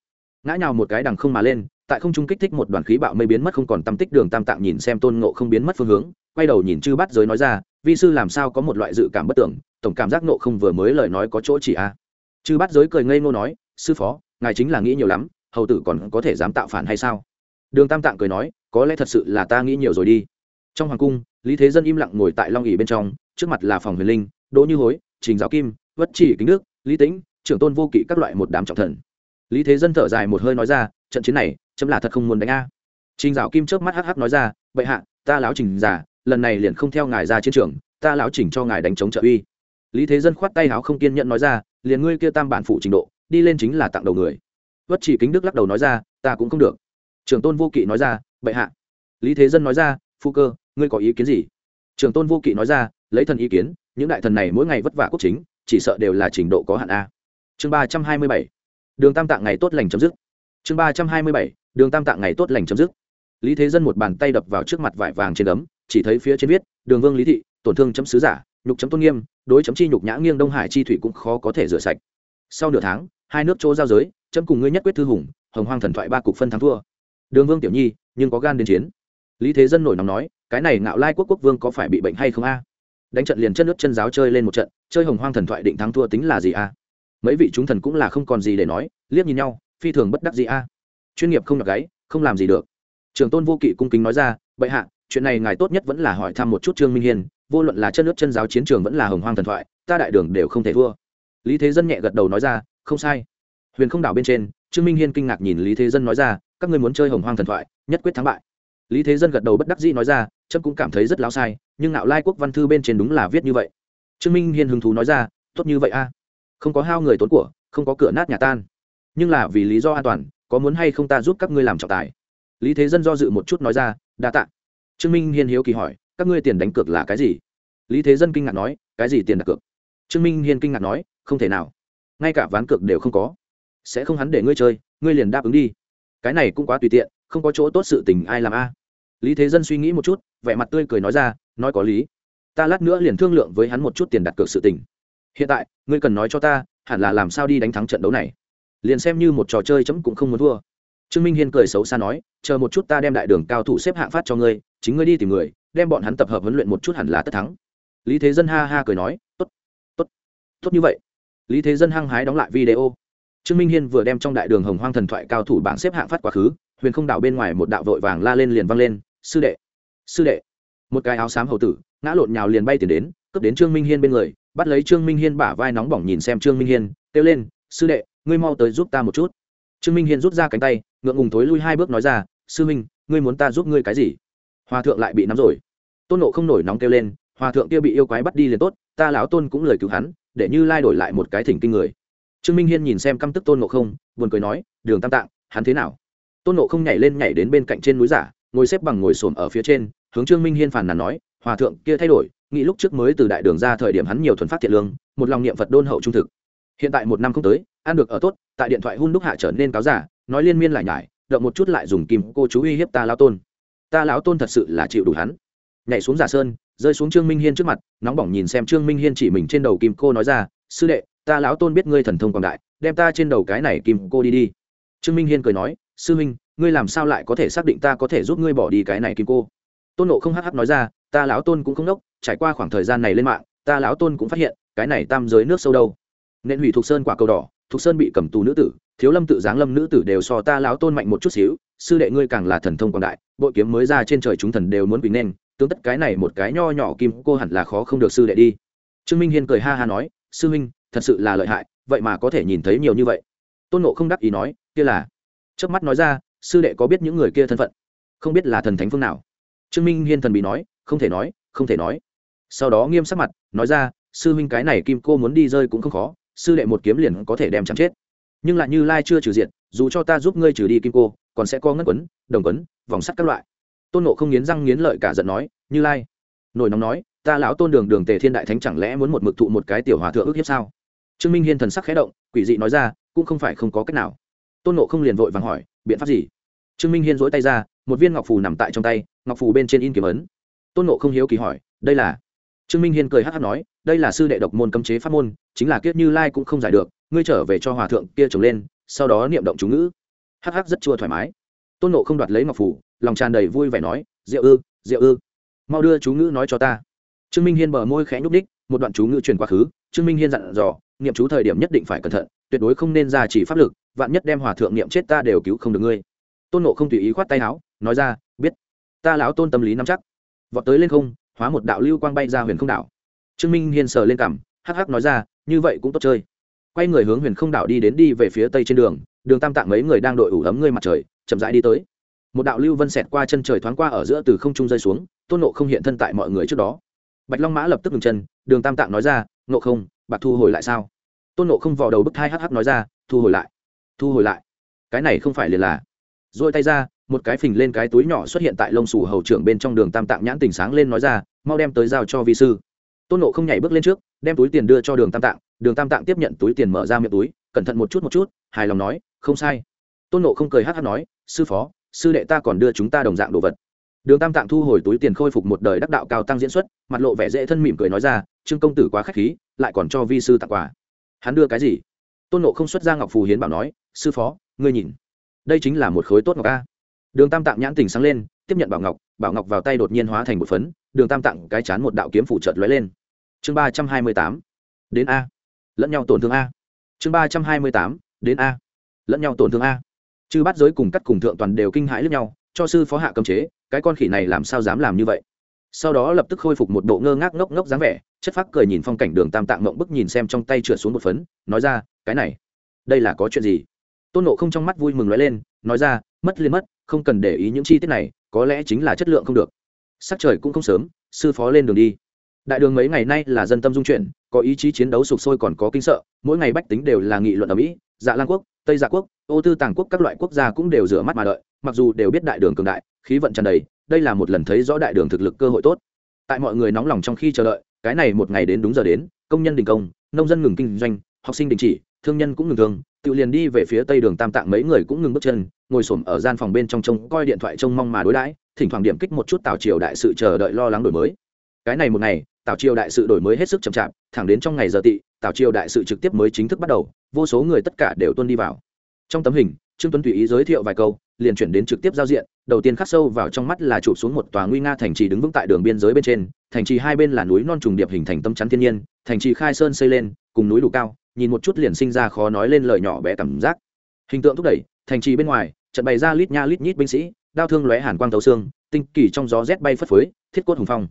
Ngã nhào một cái đằng không mà lên tại không trung kích thích một đoàn khí bạo mây biến mất không còn tâm tích đường tam tạng nhìn xem tôn ngộ không biến mất phương hướng, quay đầu nhìn chư bắt giới nói ra, vi sư làm sao có một loại dự cảm bất tưởng, tổng cảm giác nộ không vừa mới lời nói có chỗ chỉ a. À. chư bắt giới cười ngây ngô nói, sư phó, ngài chính là nghĩ nhiều lắm, hầu tử còn có thể dám tạo phản hay sao? Đường tam tạng cười nói, có lẽ thật sự là ta nghĩ nhiều rồi đi. Trong hoàng cung, lý thế dân im lặng ngồi tại long ỉ bên trong, trước mặt là phòng huyền linh, đỗ như hối, trình giáo kim, vất chỉ kính nước lý tĩnh, trưởng tôn vô kỵ các loại một đám trọng thần lý thế dân thở dài một hơi nói ra trận chiến này chấm là thật không muốn đánh a. Trình dạo kim trước mắt hh nói ra bệ hạ ta lão trình giả, lần này liền không theo ngài ra chiến trường ta lão chỉnh cho ngài đánh chống trợ uy. Lý thế dân khoát tay áo không kiên nhẫn nói ra liền ngươi kia tam bản phụ trình độ đi lên chính là tặng đầu người. Vất chỉ kính đức lắc đầu nói ra ta cũng không được. Trưởng tôn vô kỵ nói ra bệ hạ. Lý thế dân nói ra phu cơ ngươi có ý kiến gì? Trưởng tôn vô kỵ nói ra lấy thần ý kiến những đại thần này mỗi ngày vất vả quốc chính chỉ sợ đều là trình độ có hạn a. Chương ba trăm hai mươi bảy đường tam tạng ngày tốt lành chấm dứt. Chương ba trăm hai mươi bảy, đường tam tạng ngày tốt lành chấm dứt. Lý thế dân một bàn tay đập vào trước mặt vải vàng trên ấm chỉ thấy phía trên viết, đường vương lý thị, tổn thương chấm sứ giả, nhục chấm tôn nghiêm, đối chấm chi nhục nhã nghiêng đông hải chi thủy cũng khó có thể rửa sạch. Sau nửa tháng, hai nước chỗ giao giới, chấm cùng ngươi nhất quyết thư hùng, hồng hoang thần thoại ba cục phân thắng thua. Đường vương tiểu nhi, nhưng có gan đến chiến. Lý thế dân nổi nóng nói, cái này ngạo lai quốc quốc vương có phải bị bệnh hay không a? Đánh trận liền chân nước chân giáo chơi lên một trận, chơi hồng hoang thần thoại định thắng thua tính là gì a? Mấy vị chúng thần cũng là không còn gì để nói, liếc nhìn nhau, phi thường bất đắc gì a. Chuyên nghiệp không nhọc gáy, không làm gì được. Trường tôn vô kỵ cung kính nói ra, bệ hạ, chuyện này ngài tốt nhất vẫn là hỏi thăm một chút trương minh hiên, vô luận là chân nước chân giáo chiến trường vẫn là hồng hoang thần thoại, ta đại đường đều không thể thua. Lý thế dân nhẹ gật đầu nói ra, không sai. Huyền không đảo bên trên, trương minh hiên kinh ngạc nhìn lý thế dân nói ra, các ngươi muốn chơi hồng hoang thần thoại, nhất quyết thắng bại. Lý thế dân gật đầu bất đắc dĩ nói ra trâm cũng cảm thấy rất láo sai, nhưng nạo lai quốc văn thư bên trên đúng là viết như vậy. Trương minh hiên hứng thú nói ra, tốt như vậy a không có hao người tốn của, không có cửa nát nhà tan. Nhưng là vì lý do an toàn, có muốn hay không ta giúp các ngươi làm trọng tài? Lý thế dân do dự một chút nói ra, đa t ạ trương minh hiên hiếu kỳ hỏi, các ngươi tiền đánh cược là cái gì? Lý thế dân kinh ngạc nói, cái gì tiền đặt cược? Trương minh hiên kinh ngạc nói, không thể nào. Ngay cả ván cược đều không có. Sẽ không hắn để ngươi chơi, ngươi liền đáp ứng đi. Cái này cũng quá tùy tiện, không có chỗ tốt sự tình ai làm a? Lý thế dân suy nghĩ một chút, vẻ mặt tươi cười nói ra, nói có lý. Ta lát nữa liền thương lượng với hắn một chút tiền đặt cược sự tình hiện tại, ngươi cần nói cho ta, hẳn là làm sao đi đánh thắng trận đấu này? Liền xem như một trò chơi chấm cũng không muốn thua. Trương minh hiên cười xấu xa nói, chờ một chút ta đem đại đường cao thủ xếp hạng phát cho ngươi, chính ngươi đi tìm người, đem bọn hắn tập hợp huấn luyện một chút hẳn là tất thắng. Lý thế dân ha ha cười nói, tốt tốt tốt như vậy. Lý thế dân hăng hái đóng lại video. Trương minh hiên vừa đem trong đại đường hồng hoang thần thoại cao thủ bảng xếp hạng phát quá khứ, huyền không đảo bên ngoài một đạo vội vàng la lên liền văng lên, sư đệ sư đệ. Một cái áo xám hầu tử, ngã lộn nhào liền bay tiền đến, cướp đến trương minh hiên bên người bắt lấy trương minh hiên bả vai nóng bỏng nhìn xem trương minh hiên, kêu lên, sư đệ, ngươi mau tới giúp ta một chút. Trương minh hiên rút ra cánh tay, ngượng ngùng thối lui hai bước nói ra, sư minh ngươi muốn ta giúp ngươi cái gì? Hòa thượng lại bị nắm rồi. Tôn nộ không nổi nóng kêu lên, hòa thượng kia bị yêu quái bắt đi liền tốt, ta lão tôn cũng lời cứu hắn, để như lai đổi lại một cái thỉnh kinh người. Trương minh hiên nhìn xem căm tức tôn nộ không, buồn cười nói, đường tam tạng, hắn thế nào? Tôn nộ không nhảy lên nhảy đến bên cạnh trên núi giả, ngồi xếp bằng ngồi xổm ở phía trên, hướng trương minh hiên phàn nàn nói, hòa thượng kia thay đổi nghĩ lúc trước mới từ đại đường ra thời điểm hắn nhiều thuần phát thiện lương, một lòng niệm phật đôn hậu trung thực. Hiện tại một năm không tới, ăn được ở tốt, tại điện thoại hun đúc hạ trở nên cáo giả, nói liên miên lại nhải, động một chút lại dùng kim cô chú uy hiếp ta lão tôn. Ta lão tôn thật sự là chịu đủ hắn. Nhảy xuống giả sơn, rơi xuống trương minh hiên trước mặt, nóng bỏng nhìn xem trương minh hiên chỉ mình trên đầu kim cô nói ra, sư đệ, ta lão tôn biết ngươi thần thông quảng đại, đem ta trên đầu cái này kim cô đi đi. Trương minh hiên cười nói, sư minh ngươi làm sao lại có thể xác định ta có thể giúp ngươi bỏ đi cái này kim cô? Tôn nộ không hh nói ra, ta lão tôn cũng không đốc trải qua khoảng thời gian này lên mạng, ta lão tôn cũng phát hiện, cái này tam giới nước sâu đâu. Nên hủy thục sơn quả cầu đỏ thục sơn bị cầm tù nữ tử, thiếu lâm tự giáng lâm nữ tử đều so ta lão tôn mạnh một chút xíu, sư đệ ngươi càng là thần thông quảng đại, bội kiếm mới ra trên trời chúng thần đều muốn quỳnh nên tướng tất cái này một cái nho nhỏ kim cô hẳn là khó không được sư đệ đi. Trương minh hiên cười ha ha nói, sư minh thật sự là lợi hại, vậy mà có thể nhìn thấy nhiều như vậy. Tôn nộ không đắc ý nói, kia là. Trước mắt nói ra, sư đệ có biết những người kia thân phận? Không biết là thần thánh phương nào? Trương minh hiên thần bị nói, không thể nói, không thể nói sau đó nghiêm sắc mặt, nói ra, sư minh cái này kim cô muốn đi rơi cũng không khó, sư đệ một kiếm liền có thể đem chắn chết. Nhưng lại như lai chưa trừ diện dù cho ta giúp ngươi trừ đi kim cô, còn sẽ có ngất quấn, đồng quấn, vòng sắt các loại. Tôn nộ không nghiến răng nghiến lợi cả giận nói, như lai. Nổi nóng nói, ta lão tôn đường đường tề thiên đại thánh chẳng lẽ muốn một mực thụ một cái tiểu hòa thượng ước hiếp sao? Trương minh hiên thần sắc khẽ động, quỷ dị nói ra, cũng không phải không có cách nào. Tôn nộ không liền vội vàng hỏi, biện pháp gì? Trương minh hiên dỗi tay ra, một viên ngọc phù nằm tại trong tay, ngọc phù bên trên in kiếm ấn. Tôn nộ không hiếu kỳ hỏi, đây là trương minh hiên cười hắc hắc nói, đây là sư đệ độc môn cấm chế pháp môn, chính là kiết như lai cũng không giải được, ngươi trở về cho hòa thượng kia trồng lên, sau đó niệm động chú ngữ. Hắc hắc rất chua thoải mái. Tôn nộ không đoạt lấy ngọc phủ, lòng tràn đầy vui vẻ nói rượu ư rượu ư, mau đưa chú ngữ nói cho ta. Trương minh hiên bờ môi khẽ nhúc đích một đoạn chú ngữ truyền quá khứ, trương minh hiên dặn dò, niệm chú thời điểm nhất định phải cẩn thận, tuyệt đối không nên ra chỉ pháp lực, vạn nhất đem hòa thượng niệm chết ta đều cứu không được ngươi. Tôn nộ không tùy ý khoát tay áo, nói ra, biết, ta lão tôn tâm lý nắm chắc. Vọt tới lên không hóa một đạo lưu quang bay ra huyền không đảo. Trương minh hiên sờ lên cảm hắc hắc nói ra, như vậy cũng tốt chơi. Quay người hướng huyền không đảo đi đến đi về phía tây trên đường đường tam tạng mấy người đang đội ủ ấm ngươi mặt trời, chậm rãi đi tới. Một đạo lưu vân xẹt qua chân trời thoáng qua ở giữa từ không trung rơi xuống, tôn nộ không hiện thân tại mọi người trước đó. Bạch long mã lập tức ngừng chân, đường tam tạng nói ra nộ không, bạc thu hồi lại sao? Tôn nộ không vò đầu bức thai hh nói ra, thu hồi lại, thu hồi lại. Cái này không phải liền là. Rồi tay ra một cái phình lên cái túi nhỏ xuất hiện tại lông sủ hầu trưởng bên trong đường tam tạng nhãn tình sáng lên nói ra, mau đem tới giao cho vi sư. Tôn nộ không nhảy bước lên trước, đem túi tiền đưa cho đường tam tạng, đường tam tạng tiếp nhận túi tiền mở ra miệng túi, cẩn thận một chút một chút, hài lòng nói, không sai. Tôn nộ không cười hát hát nói, sư phó, sư đệ ta còn đưa chúng ta đồng dạng đồ vật. Đường tam tạng thu hồi túi tiền khôi phục một đời đắc đạo cao tăng diễn xuất, mặt lộ vẻ dễ thân mỉm cười nói ra, trương công tử quá k h á c h khí, lại còn cho vi sư tặng quà. Hắn đưa cái gì? Tôn nộ không xuất ra ngọc phù hiến bảo nói, sư phó, ngươi nhìn. Đây chính là một khối tốt ngọc a đường tam tạng nhãn tình sáng lên, tiếp nhận bảo ngọc bảo ngọc vào tay đột nhiên hóa thành một phấn, đường tam tạng cái chán một đạo kiếm phủ trợt lóe lên. Chương ba trăm hai mươi tám, đến a. Lẫn nhau tổn thương a. Chương ba trăm hai mươi tám, đến a. Lẫn nhau tổn thương a. Chư bắt giới cùng cắt cùng thượng toàn đều kinh hãi lẫn nhau, cho sư phó hạ cấm chế, cái con khỉ này làm sao dám làm như vậy? Sau đó lập tức khôi phục một bộ ngơ ngác ngốc ngốc dáng vẻ, chất phác cười nhìn phong cảnh đường tam tạng mộng bức nhìn xem trong tay trượt xuống một phấn, nói ra, cái này, đây là có chuyện gì? Tôn nộ không trong mắt vui mừng nói lên, nói ra, mất liền mất không cần để ý những chi tiết này, có lẽ chính là chất lượng không được. Sắc trời cũng không sớm, sư phó lên đường đi. Đại đường mấy ngày nay là dân tâm dung chuyển, có ý chí chiến đấu sục sôi còn có kinh sợ, mỗi ngày bách tính đều là nghị luận ở mỹ dạ lan quốc, tây dạ quốc, ô tư tàng quốc các loại quốc gia cũng đều rửa mắt mà đợi, mặc dù đều biết đại đường cường đại, khí vận tràn đầy, đây là một lần thấy rõ đại đường thực lực cơ hội tốt. Tại mọi người nóng lòng trong khi chờ đợi, cái này một ngày đến đúng giờ đến, công nhân đình công, nông dân ngừng kinh doanh, học sinh đình chỉ, thương nhân cũng ngừng thương tự liền đi về phía tây đường tam tạng mấy người cũng ngừng bước chân ngồi xổm ở gian phòng bên trong trông, coi điện thoại trông mong mà đối đãi, thỉnh thoảng điểm kích một chút tào triều đại sự chờ đợi lo lắng đổi mới. Cái này một ngày, tào triều đại sự đổi mới hết sức chậm chạp, thẳng đến trong ngày giờ tị, tào triều đại sự trực tiếp mới chính thức bắt đầu, vô số người tất cả đều tuân đi vào. Trong tấm hình, trương tuấn tùy ý giới thiệu vài câu, liền chuyển đến trực tiếp giao diện, đầu tiên khắc sâu vào trong mắt là chụp xuống một tòa nguy nga thành trì đứng vững tại đường biên giới bên trên, thành trì hai bên là núi non trùng điệp hình thành tâm chắn thiên nhiên, thành trì khai sơn xây lên, cùng núi đủ cao, nhìn một chút liền sinh ra khó nói lên lời nhỏ bé cảm giác. Hình tượng thúc đẩy, thành trì bên ngoài trận bày ra lít nha lít nhít binh sĩ, đao thương lóe hàn quang tấu xương, tinh kỳ trong gió rét bay phất phới, thiết cốt hùng phong.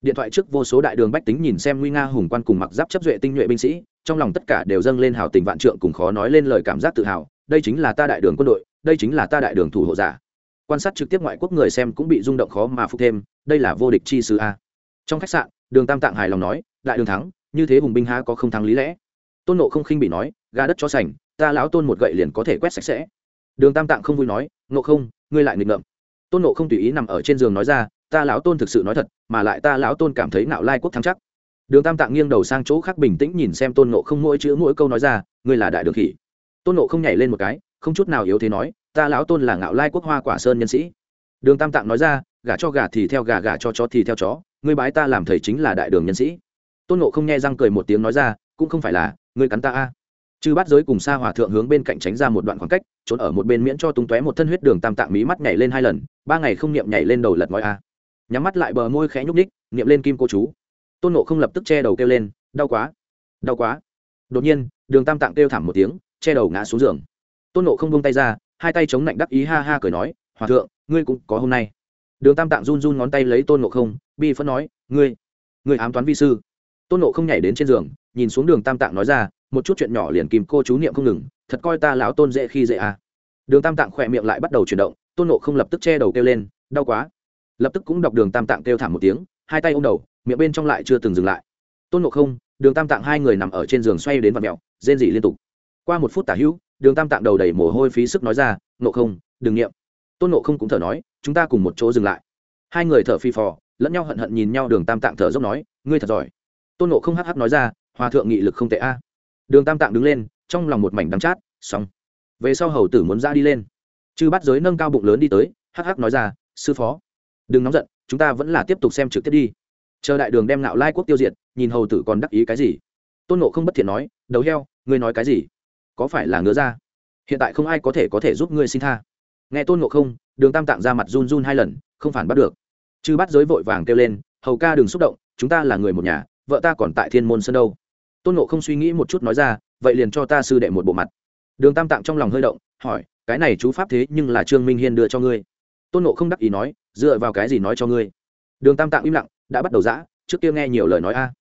Điện thoại trước vô số đại đường bách tính nhìn xem nguy nga hùng quan cùng mặc giáp chấp duệ tinh nhuệ binh sĩ, trong lòng tất cả đều dâng lên hào tình vạn trượng cùng khó nói lên lời cảm giác tự hào, đây chính là ta đại đường quân đội, đây chính là ta đại đường thủ hộ giả. Quan sát trực tiếp ngoại quốc người xem cũng bị rung động khó mà phục thêm, đây là vô địch chi sứ a. Trong khách sạn, đường tam tạng hài lòng nói, đại đường thắng, như thế hùng binh há có không thắng lý lẽ. Tôn nộ không khinh bị nói, gà đất cho sành, ta lão tôn một gậy liền có thể quét sạch sẽ đường tam tạng không vui nói nộ không, ngươi lại nghịch ngợm. Tôn nộ không tùy ý nằm ở trên giường nói ra, ta lão tôn thực sự nói thật, mà lại ta lão tôn cảm thấy nạo lai quốc thắng chắc. Đường tam tạng nghiêng đầu sang chỗ khác bình tĩnh nhìn xem tôn nộ không mỗi chữ mỗi câu nói ra, ngươi là đại đường khỉ. Tôn nộ không nhảy lên một cái, không chút nào yếu thế nói, ta lão tôn là ngạo lai quốc hoa quả sơn nhân sĩ. Đường tam tạng nói ra gà cho gà thì theo gà gà cho chó thì theo chó, ngươi bái ta làm thầy chính là đại đường nhân sĩ. Tôn nộ không nghe răng cười một tiếng nói ra, cũng không phải là, ngươi cắn ta a chư bát giới cùng xa hòa thượng hướng bên cạnh tránh ra một đoạn khoảng cách, trốn ở một bên miễn cho tung tóe một thân huyết đường tam tạng mí mắt nhảy lên hai lần, ba ngày không niệm nhảy lên đầu lật ngói a. Nhắm mắt lại bờ môi khẽ nhúc ních niệm lên kim cô chú. Tôn nộ không lập tức che đầu kêu lên, đau quá đau quá. Đột nhiên, đường tam tạng kêu thảm một tiếng, che đầu ngã xuống giường. Tôn nộ không buông tay ra, hai tay chống lạnh đắc ý ha ha cười nói, hòa thượng, ngươi cũng có hôm nay. Đường tam tạng run run ngón tay lấy tôn nộ không, bi phân nói, ngươi ngươi ám toán vi sư. Tôn nộ không nhảy đến trên giường, nhìn xuống đường tam tạng nói ra một chút chuyện nhỏ liền kìm cô chú niệm không ngừng, thật coi ta lão tôn dễ khi dễ à. đường tam tạng khỏe miệng lại bắt đầu chuyển động, tôn nộ không lập tức che đầu kêu lên, đau quá. Lập tức cũng đọc đường tam tạng kêu thảm một tiếng, hai tay ô m đầu, miệng bên trong lại chưa từng dừng lại. Tôn nộ không, đường tam tạng hai người nằm ở trên giường xoay đến vật mẹo, rên rỉ liên tục. Qua một phút tả hữu, đường tam tạng đầu đầy mồ hôi phí sức nói ra nộ không, đừng nghiệm tôn nộ không cũng thở nói, chúng ta cùng một chỗ dừng lại. Hai người thở phi phò, lẫn nhau hận hận nhìn nhau đường tam tạng thở dốc nói, ngươi thật giỏi. Tôn nộ không hắc hắc nói ra, hòa thượng nghị lực không tệ a đường tam tạng đứng lên, trong lòng một mảnh đắng chát, xong. Về sau hầu tử muốn ra đi lên. Chư bắt giới nâng cao bụng lớn đi tới, hắc hắc nói ra, sư phó, đừng nóng giận, chúng ta vẫn là tiếp tục xem trực tiếp đi. Chờ đại đường đem nạo lai quốc tiêu diệt, nhìn hầu tử còn đắc ý cái gì? Tôn nộ không bất thiện nói, đầu heo, ngươi nói cái gì? Có phải là ngứa ra hiện tại không ai có thể có thể giúp ngươi xin tha. Nghe tôn nộ không, đường tam tạng ra mặt run run hai lần, không phản bắt được. Chư bắt giới vội vàng kêu lên, hầu ca đừng xúc động, chúng ta là người một nhà, vợ ta còn tại thiên môn sân đâu tôn nộ không suy nghĩ một chút nói ra, vậy liền cho ta sư đệ một bộ mặt. Đường tam tạng trong lòng hơi động, hỏi, cái này chú pháp thế nhưng là trương minh hiên đưa cho ngươi? Tôn nộ không đắc ý nói, dựa vào cái gì nói cho ngươi? Đường tam tạng im lặng, đã bắt đầu giã trước kia nghe nhiều lời nói a.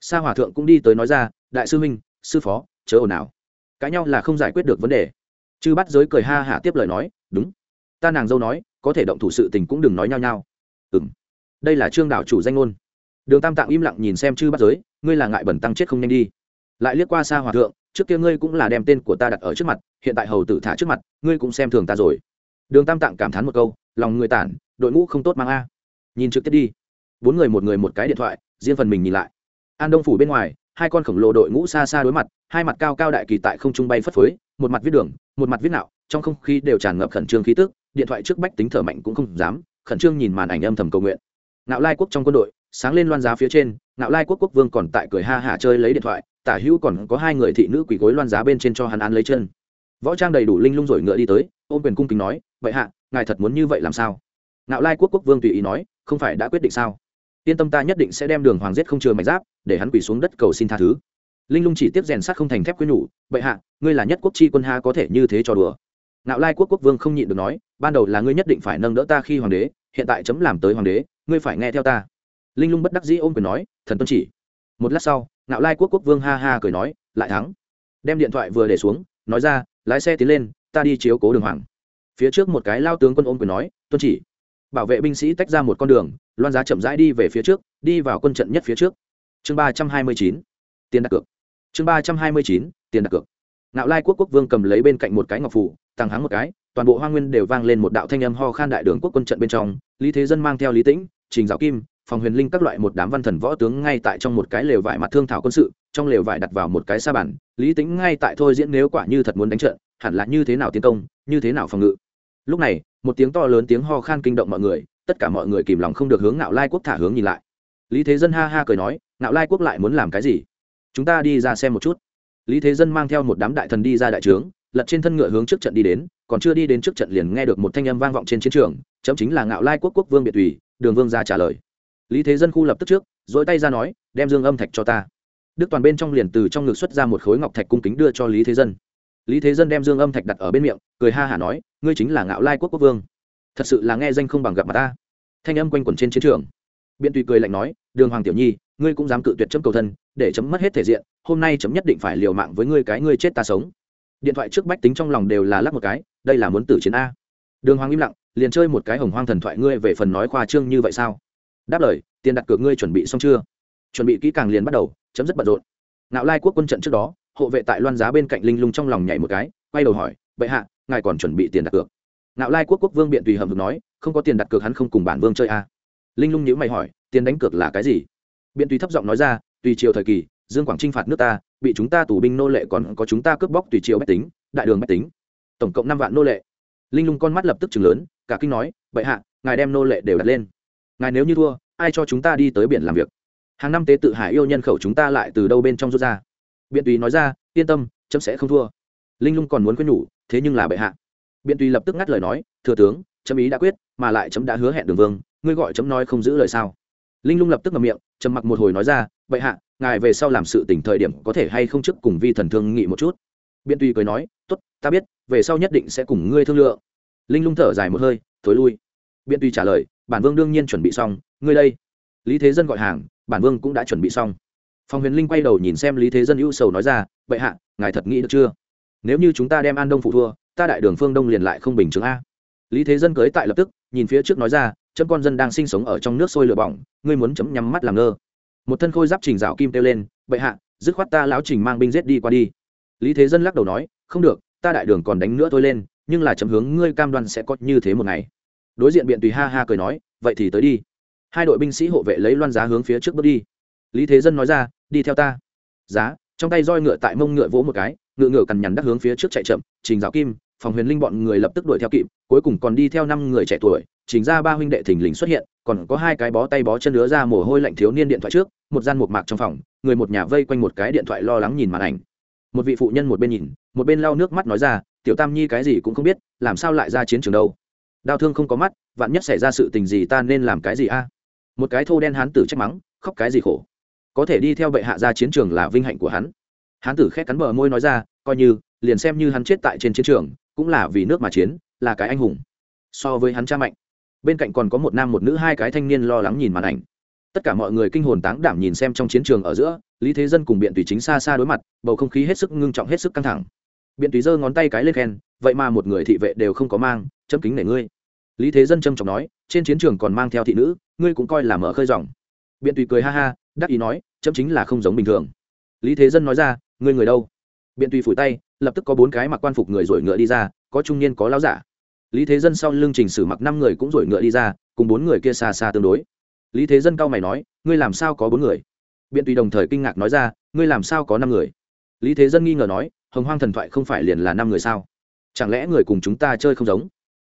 Sa hòa thượng cũng đi tới nói ra, đại sư minh sư phó, chớ ồn ào. Cãi nhau là không giải quyết được vấn đề. Chư bắt giới cười ha hả tiếp lời nói, đúng. Ta nàng dâu nói, có thể động thủ sự tình cũng đừng nói nhau nhau ừ m đây là trương đảo chủ danh ngôn. Đường tam tạng im lặng nhìn xem chư bắt giới ngươi là ngại bẩn tăng chết không nhanh đi. Lại liếc qua xa hòa thượng, trước kia ngươi cũng là đem tên của ta đặt ở trước mặt, hiện tại hầu tử thả trước mặt, ngươi cũng xem thường ta rồi. Đường tam tạng cảm thán một câu, lòng người tản, đội ngũ không tốt mang a. Nhìn trực tiếp đi. Bốn người một người một cái điện thoại, riêng phần mình nhìn lại. An đông phủ bên ngoài, hai con khổng lồ đội ngũ xa xa đối mặt, hai mặt cao cao đại kỳ tại không trung bay phất phới, một mặt viết đường, một mặt viết nạo, trong không khí đều tràn ngập khẩn trương khí tức, điện thoại trước bách tính thở mạnh cũng không dám, khẩn trương nhìn màn ảnh âm thầm cầu nguyện. Nạo lai quốc trong quân đội, sáng lên loan giá phía trên Ngạo lai quốc quốc vương còn tại cười ha hả chơi lấy điện thoại, tả hữu còn có hai người thị nữ quỳ gối loan giá bên trên cho hắn án lấy chân. Võ trang đầy đủ linh lung rồi ngựa đi tới, ôm quyền cung kính nói, vậy hạ, ngài thật muốn như vậy làm sao? Ngạo lai quốc quốc vương tùy ý nói, không phải đã quyết định sao? Yên tâm ta nhất định sẽ đem đường hoàng giết không chừa mạch giáp, để hắn quỳ xuống đất cầu xin tha thứ. Linh lung chỉ tiếp rèn sắt không thành thép quyên nhủ bệ hạ, ngươi là nhất quốc chi quân ha có thể như thế cho đùa. Ngạo lai quốc quốc vương không nhịn được nói, ban đầu là ngươi nhất định phải nâng đỡ ta khi hoàng đế, hiện tại chấm làm tới hoàng đế, ngươi phải nghe theo ta. Linh lung bất đắc dĩ ôm quyền nói thần tuân chỉ. Một lát sau nạo lai quốc quốc vương ha ha cười nói, lại thắng. Đem điện thoại vừa để xuống, nói ra, lái xe tiến lên, ta đi chiếu cố đường hoàng. Phía trước một cái lao tướng quân ôm quyền nói, tuân chỉ. Bảo vệ binh sĩ tách ra một con đường, loan giá chậm rãi đi về phía trước, đi vào quân trận nhất phía trước. Chương ba trăm hai mươi chín, tiền đặt cược. Chương ba trăm hai mươi chín, tiền đặt cược. Nạo lai quốc quốc vương cầm lấy bên cạnh một cái ngọc phủ, tăng háng một cái, toàn bộ hoa nguyên đều vang lên một đạo thanh âm ho khan đại đường quốc quân trận bên trong. Lý thế dân mang theo lý tĩnh, trình giáo kim phòng huyền linh các loại một đám văn thần võ tướng ngay tại trong một cái lều vải mặt thương thảo quân sự trong lều vải đặt vào một cái sa bản lý tính ngay tại thôi diễn nếu quả như thật muốn đánh trận hẳn là như thế nào tiến công như thế nào phòng ngự. Lúc này một tiếng to lớn tiếng ho khan kinh động mọi người tất cả mọi người kìm lòng không được hướng ngạo lai quốc thả hướng nhìn lại. Lý thế dân ha ha cười nói ngạo lai quốc lại muốn làm cái gì? Chúng ta đi ra xem một chút. Lý thế dân mang theo một đám đại thần đi ra đại trướng lật trên thân ngựa hướng trước trận đi đến còn chưa đi đến trước trận liền nghe được một thanh âm vang vọng trên chiến trường chấm chính là ngạo lai quốc quốc vương biệt tùy, đường vương ra trả lời lý thế dân khu lập tức trước, dỗi tay ra nói, đem dương âm thạch cho ta. Đức toàn bên trong liền từ trong ngực xuất ra một khối ngọc thạch cung kính đưa cho lý thế dân. Lý thế dân đem dương âm thạch đặt ở bên miệng, cười ha hả nói, ngươi chính là ngạo lai quốc quốc vương. Thật sự là nghe danh không bằng gặp mặt ta. Thanh âm quanh quẩn trên chiến trường. Biện tùy cười lạnh nói, đường hoàng tiểu nhi, ngươi cũng dám cự tuyệt chấm cầu thân, để chấm mất hết thể diện, hôm nay chấm nhất định phải liều mạng với ngươi cái ngươi chết ta sống. Điện thoại trước bách tính trong lòng đều là lắc một cái, đây là muốn tử chiến a. Đường hoàng im lặng, liền chơi một cái hồng hoang thần thoại ngươi về phần nói khoa trương như vậy sao? Đáp lời, tiền đặt cược ngươi chuẩn bị xong chưa? Chuẩn bị kỹ càng liền bắt đầu, chấm dứt bận rộn. Nạo lai quốc quân trận trước đó, hộ vệ tại loan giá bên cạnh linh lung trong lòng nhảy một cái, quay đầu hỏi, bệ hạ, ngài còn chuẩn bị tiền đặt cược? Nạo lai quốc quốc vương biện tùy hầm hực nói, không có tiền đặt cược hắn không cùng bản vương chơi à. linh lung nhữ mày hỏi, tiền đánh cược là cái gì? Biện tùy thấp giọng nói ra, tùy triều thời kỳ, dương quảng trinh phạt nước ta, bị chúng ta tù binh nô lệ còn có chúng ta cướp bóc tùy triều bách tính, đại đường bách tính. Tổng cộng năm vạn nô lệ. Linh lung con mắt lập tức chừng lớn, cả kinh nói, bệ hạ, ngài đem nô lệ đều đặt lên ngài nếu như thua, ai cho chúng ta đi tới biển làm việc? Hàng năm tế tự hải yêu nhân khẩu chúng ta lại từ đâu bên trong rút ra? Biện tùy nói ra, yên tâm, chấm sẽ không thua. Linh lung còn muốn quên nhủ, thế nhưng là bệ hạ. Biện tùy lập tức ngắt lời nói, thừa tướng, chấm ý đã quyết, mà lại chấm đã hứa hẹn đường vương, ngươi gọi chấm nói không giữ lời sao? Linh lung lập tức ngậm miệng, trầm mặc một hồi nói ra, bệ hạ, ngài về sau làm sự tỉnh thời điểm có thể hay không trước cùng vi thần thương nghị một chút? Biện tùy cười nói, tốt, ta biết, về sau nhất định sẽ cùng ngươi thương lượng. Linh lung thở dài một hơi, thối lui. Biện tùy trả lời bản vương đương nhiên chuẩn bị xong, ngươi đây. Lý thế dân gọi hàng, bản vương cũng đã chuẩn bị xong. Phòng huyền linh quay đầu nhìn xem lý thế dân ưu sầu nói ra vậy hạ, ngài thật nghĩ được chưa? Nếu như chúng ta đem an đông phụ thua, ta đại đường phương đông liền lại không bình chứng a. Lý thế dân cưới tại lập tức, nhìn phía trước nói ra, chấm con dân đang sinh sống ở trong nước sôi lửa bỏng, ngươi muốn chấm nhắm mắt làm ngơ. Một thân khôi giáp trình rào kim kêu lên, bệ hạ, dứt khoát ta lão trình mang binh giết đi qua đi. Lý thế dân lắc đầu nói, không được, ta đại đường còn đánh nữa thôi lên, nhưng là chấm hướng ngươi cam đoan sẽ có như thế một ngày đối diện biện tùy ha ha cười nói, vậy thì tới đi. Hai đội binh sĩ hộ vệ lấy loan giá hướng phía trước bước đi. Lý thế dân nói ra, đi theo ta. Giá, trong tay roi ngựa tại mông ngựa vỗ một cái, ngựa ngựa cằn nhằn đắc hướng phía trước chạy chậm, trình giáo kim, phòng huyền linh bọn người lập tức đuổi theo kịp, cuối cùng còn đi theo năm người trẻ tuổi, trình ra ba huynh đệ thình lình xuất hiện, còn có hai cái bó tay bó chân lứa ra mồ hôi lạnh thiếu niên điện thoại trước, một gian một mạc trong phòng, người một nhà vây quanh một cái điện thoại lo lắng nhìn màn ảnh. Một vị phụ nhân một bên nhìn, một bên lau nước mắt nói ra, tiểu tam nhi cái gì cũng không biết, làm sao lại ra chiến trường đâu? Đau thương không có mắt, vạn nhất xảy ra sự tình gì ta nên làm cái gì a? Một cái thô đen hán tử trách mắng, khóc cái gì khổ? Có thể đi theo bệ hạ ra chiến trường là vinh hạnh của hắn. Hán tử khét cắn bờ môi nói ra, coi như, liền xem như hắn chết tại trên chiến trường, cũng là vì nước mà chiến, là cái anh hùng. So với hắn cha mạnh. Bên cạnh còn có một nam một nữ hai cái thanh niên lo lắng nhìn màn ảnh. Tất cả mọi người kinh hồn táng đảm nhìn xem trong chiến trường ở giữa, lý thế dân cùng biện tùy chính xa xa đối mặt, bầu không khí hết sức ngưng trọng, hết sức căng thẳng biện tùy giơ ngón tay cái lên khen, vậy mà một người thị vệ đều không có mang, chấm kính nể ngươi. Lý thế dân trâm trọng nói, trên chiến trường còn mang theo thị nữ, ngươi cũng coi là mở khơi dòng. Biện tùy cười ha ha, đắc ý nói, chấm chính là không giống bình thường. Lý thế dân nói ra, ngươi người đâu? Biện tùy phủi tay, lập tức có bốn cái mặc quan phục người rồi ngựa đi ra, có trung niên có láo giả. Lý thế dân sau lưng trình sử mặc năm người cũng rồi ngựa đi ra, cùng bốn người kia xa xa tương đối. Lý thế dân cao mày nói, ngươi làm sao có bốn người? Biện tùy đồng thời kinh ngạc nói ra, ngươi làm sao có năm người? Lý thế dân nghi ngờ nói hồng hoang thần thoại không phải liền là năm người sao? Chẳng lẽ người cùng chúng ta chơi không giống?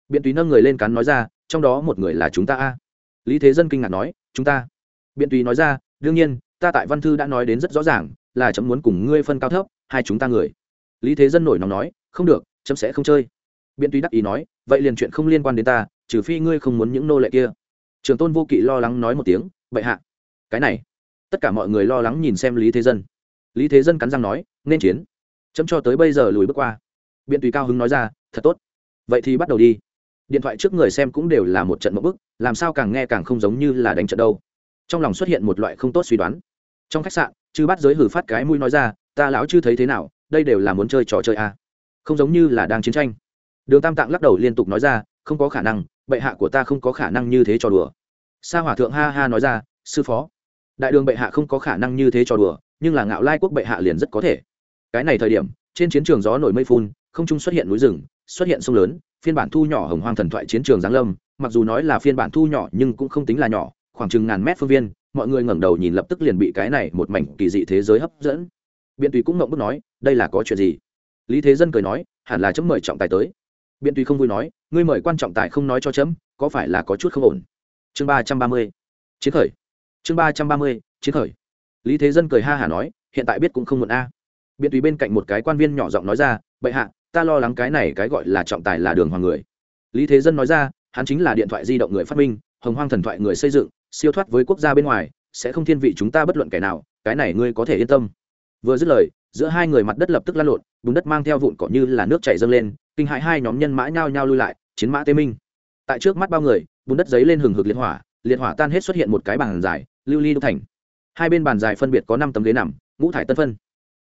Biện tùy nâng người lên cắn nói ra, trong đó một người là chúng ta a. Lý thế dân kinh ngạc nói, chúng ta. Biện tùy nói ra, đương nhiên, ta tại văn thư đã nói đến rất rõ ràng, là chấm muốn cùng ngươi phân cao thấp, hai chúng ta người. Lý thế dân nổi nóng nói, không được, chấm sẽ không chơi. Biện tùy đắc ý nói, vậy liền chuyện không liên quan đến ta, trừ phi ngươi không muốn những nô lệ kia. Trường tôn vô kỵ lo lắng nói một tiếng, bệ hạ. Cái này. Tất cả mọi người lo lắng nhìn xem lý thế dân. Lý thế dân cắn răng nói, nên chiến chấm cho tới bây giờ lùi bước qua. Biện tùy cao hứng nói ra, thật tốt. Vậy thì bắt đầu đi. Điện thoại trước người xem cũng đều là một trận mẫu bức, làm sao càng nghe càng không giống như là đánh trận đâu. Trong lòng xuất hiện một loại không tốt suy đoán. Trong khách sạn, chư bắt giới hử phát cái mũi nói ra, ta lão chưa thấy thế nào? Đây đều là muốn chơi trò chơi à. không giống như là đang chiến tranh. Đường tam tạng lắc đầu liên tục nói ra, không có khả năng, bệ hạ của ta không có khả năng như thế trò đùa. Sa hỏa thượng ha ha nói ra, sư phó, đại đường bệ hạ không có khả năng như thế trò đùa, nhưng là ngạo lai quốc bệ hạ liền rất có thể cái này thời điểm, trên chiến trường gió nổi mây phun, không trung xuất hiện núi rừng, xuất hiện sông lớn, phiên bản thu nhỏ hồng hoang thần thoại chiến trường giáng lâm, mặc dù nói là phiên bản thu nhỏ nhưng cũng không tính là nhỏ, khoảng chừng ngàn mét phương viên, mọi người ngẩng đầu nhìn lập tức liền bị cái này một mảnh kỳ dị thế giới hấp dẫn. Biện tùy cũng ngậm bức nói, đây là có chuyện gì? Lý thế dân cười nói, hẳn là chấm mời trọng tài tới. Biện tùy không vui nói, ngươi mời quan trọng tài không nói cho chấm, có phải là có chút không ổn? Chương ba trăm ba mươi, chiến khởi. Chương ba trăm ba mươi, chiến khởi. Lý thế dân cười ha hả nói, hiện tại biết cũng không muộn a biện tùy bên cạnh một cái quan viên nhỏ giọng nói ra, bệ hạ, ta lo lắng cái này cái gọi là trọng tài là đường hoàng người. Lý thế dân nói ra, hắn chính là điện thoại di động người phát minh, hồng hoang thần thoại người xây dựng, siêu thoát với quốc gia bên ngoài, sẽ không thiên vị chúng ta bất luận kẻ nào, cái này ngươi có thể yên tâm. Vừa dứt lời, giữa hai người mặt đất lập tức lăn lộn, bùn đất mang theo vụn cỏ như là nước chảy dâng lên, kinh hãi hai nhóm nhân mã nhao nhao lui lại, chiến mã tê minh. Tại trước mắt bao người, bùn đất giấy lên hừng hực liệt hỏa liệt hỏa tan hết xuất hiện một cái bàn dài, lưu ly đô thành. Hai bên bàn dài phân biệt có năm tấm ghế nằm, ngũ thải tân phân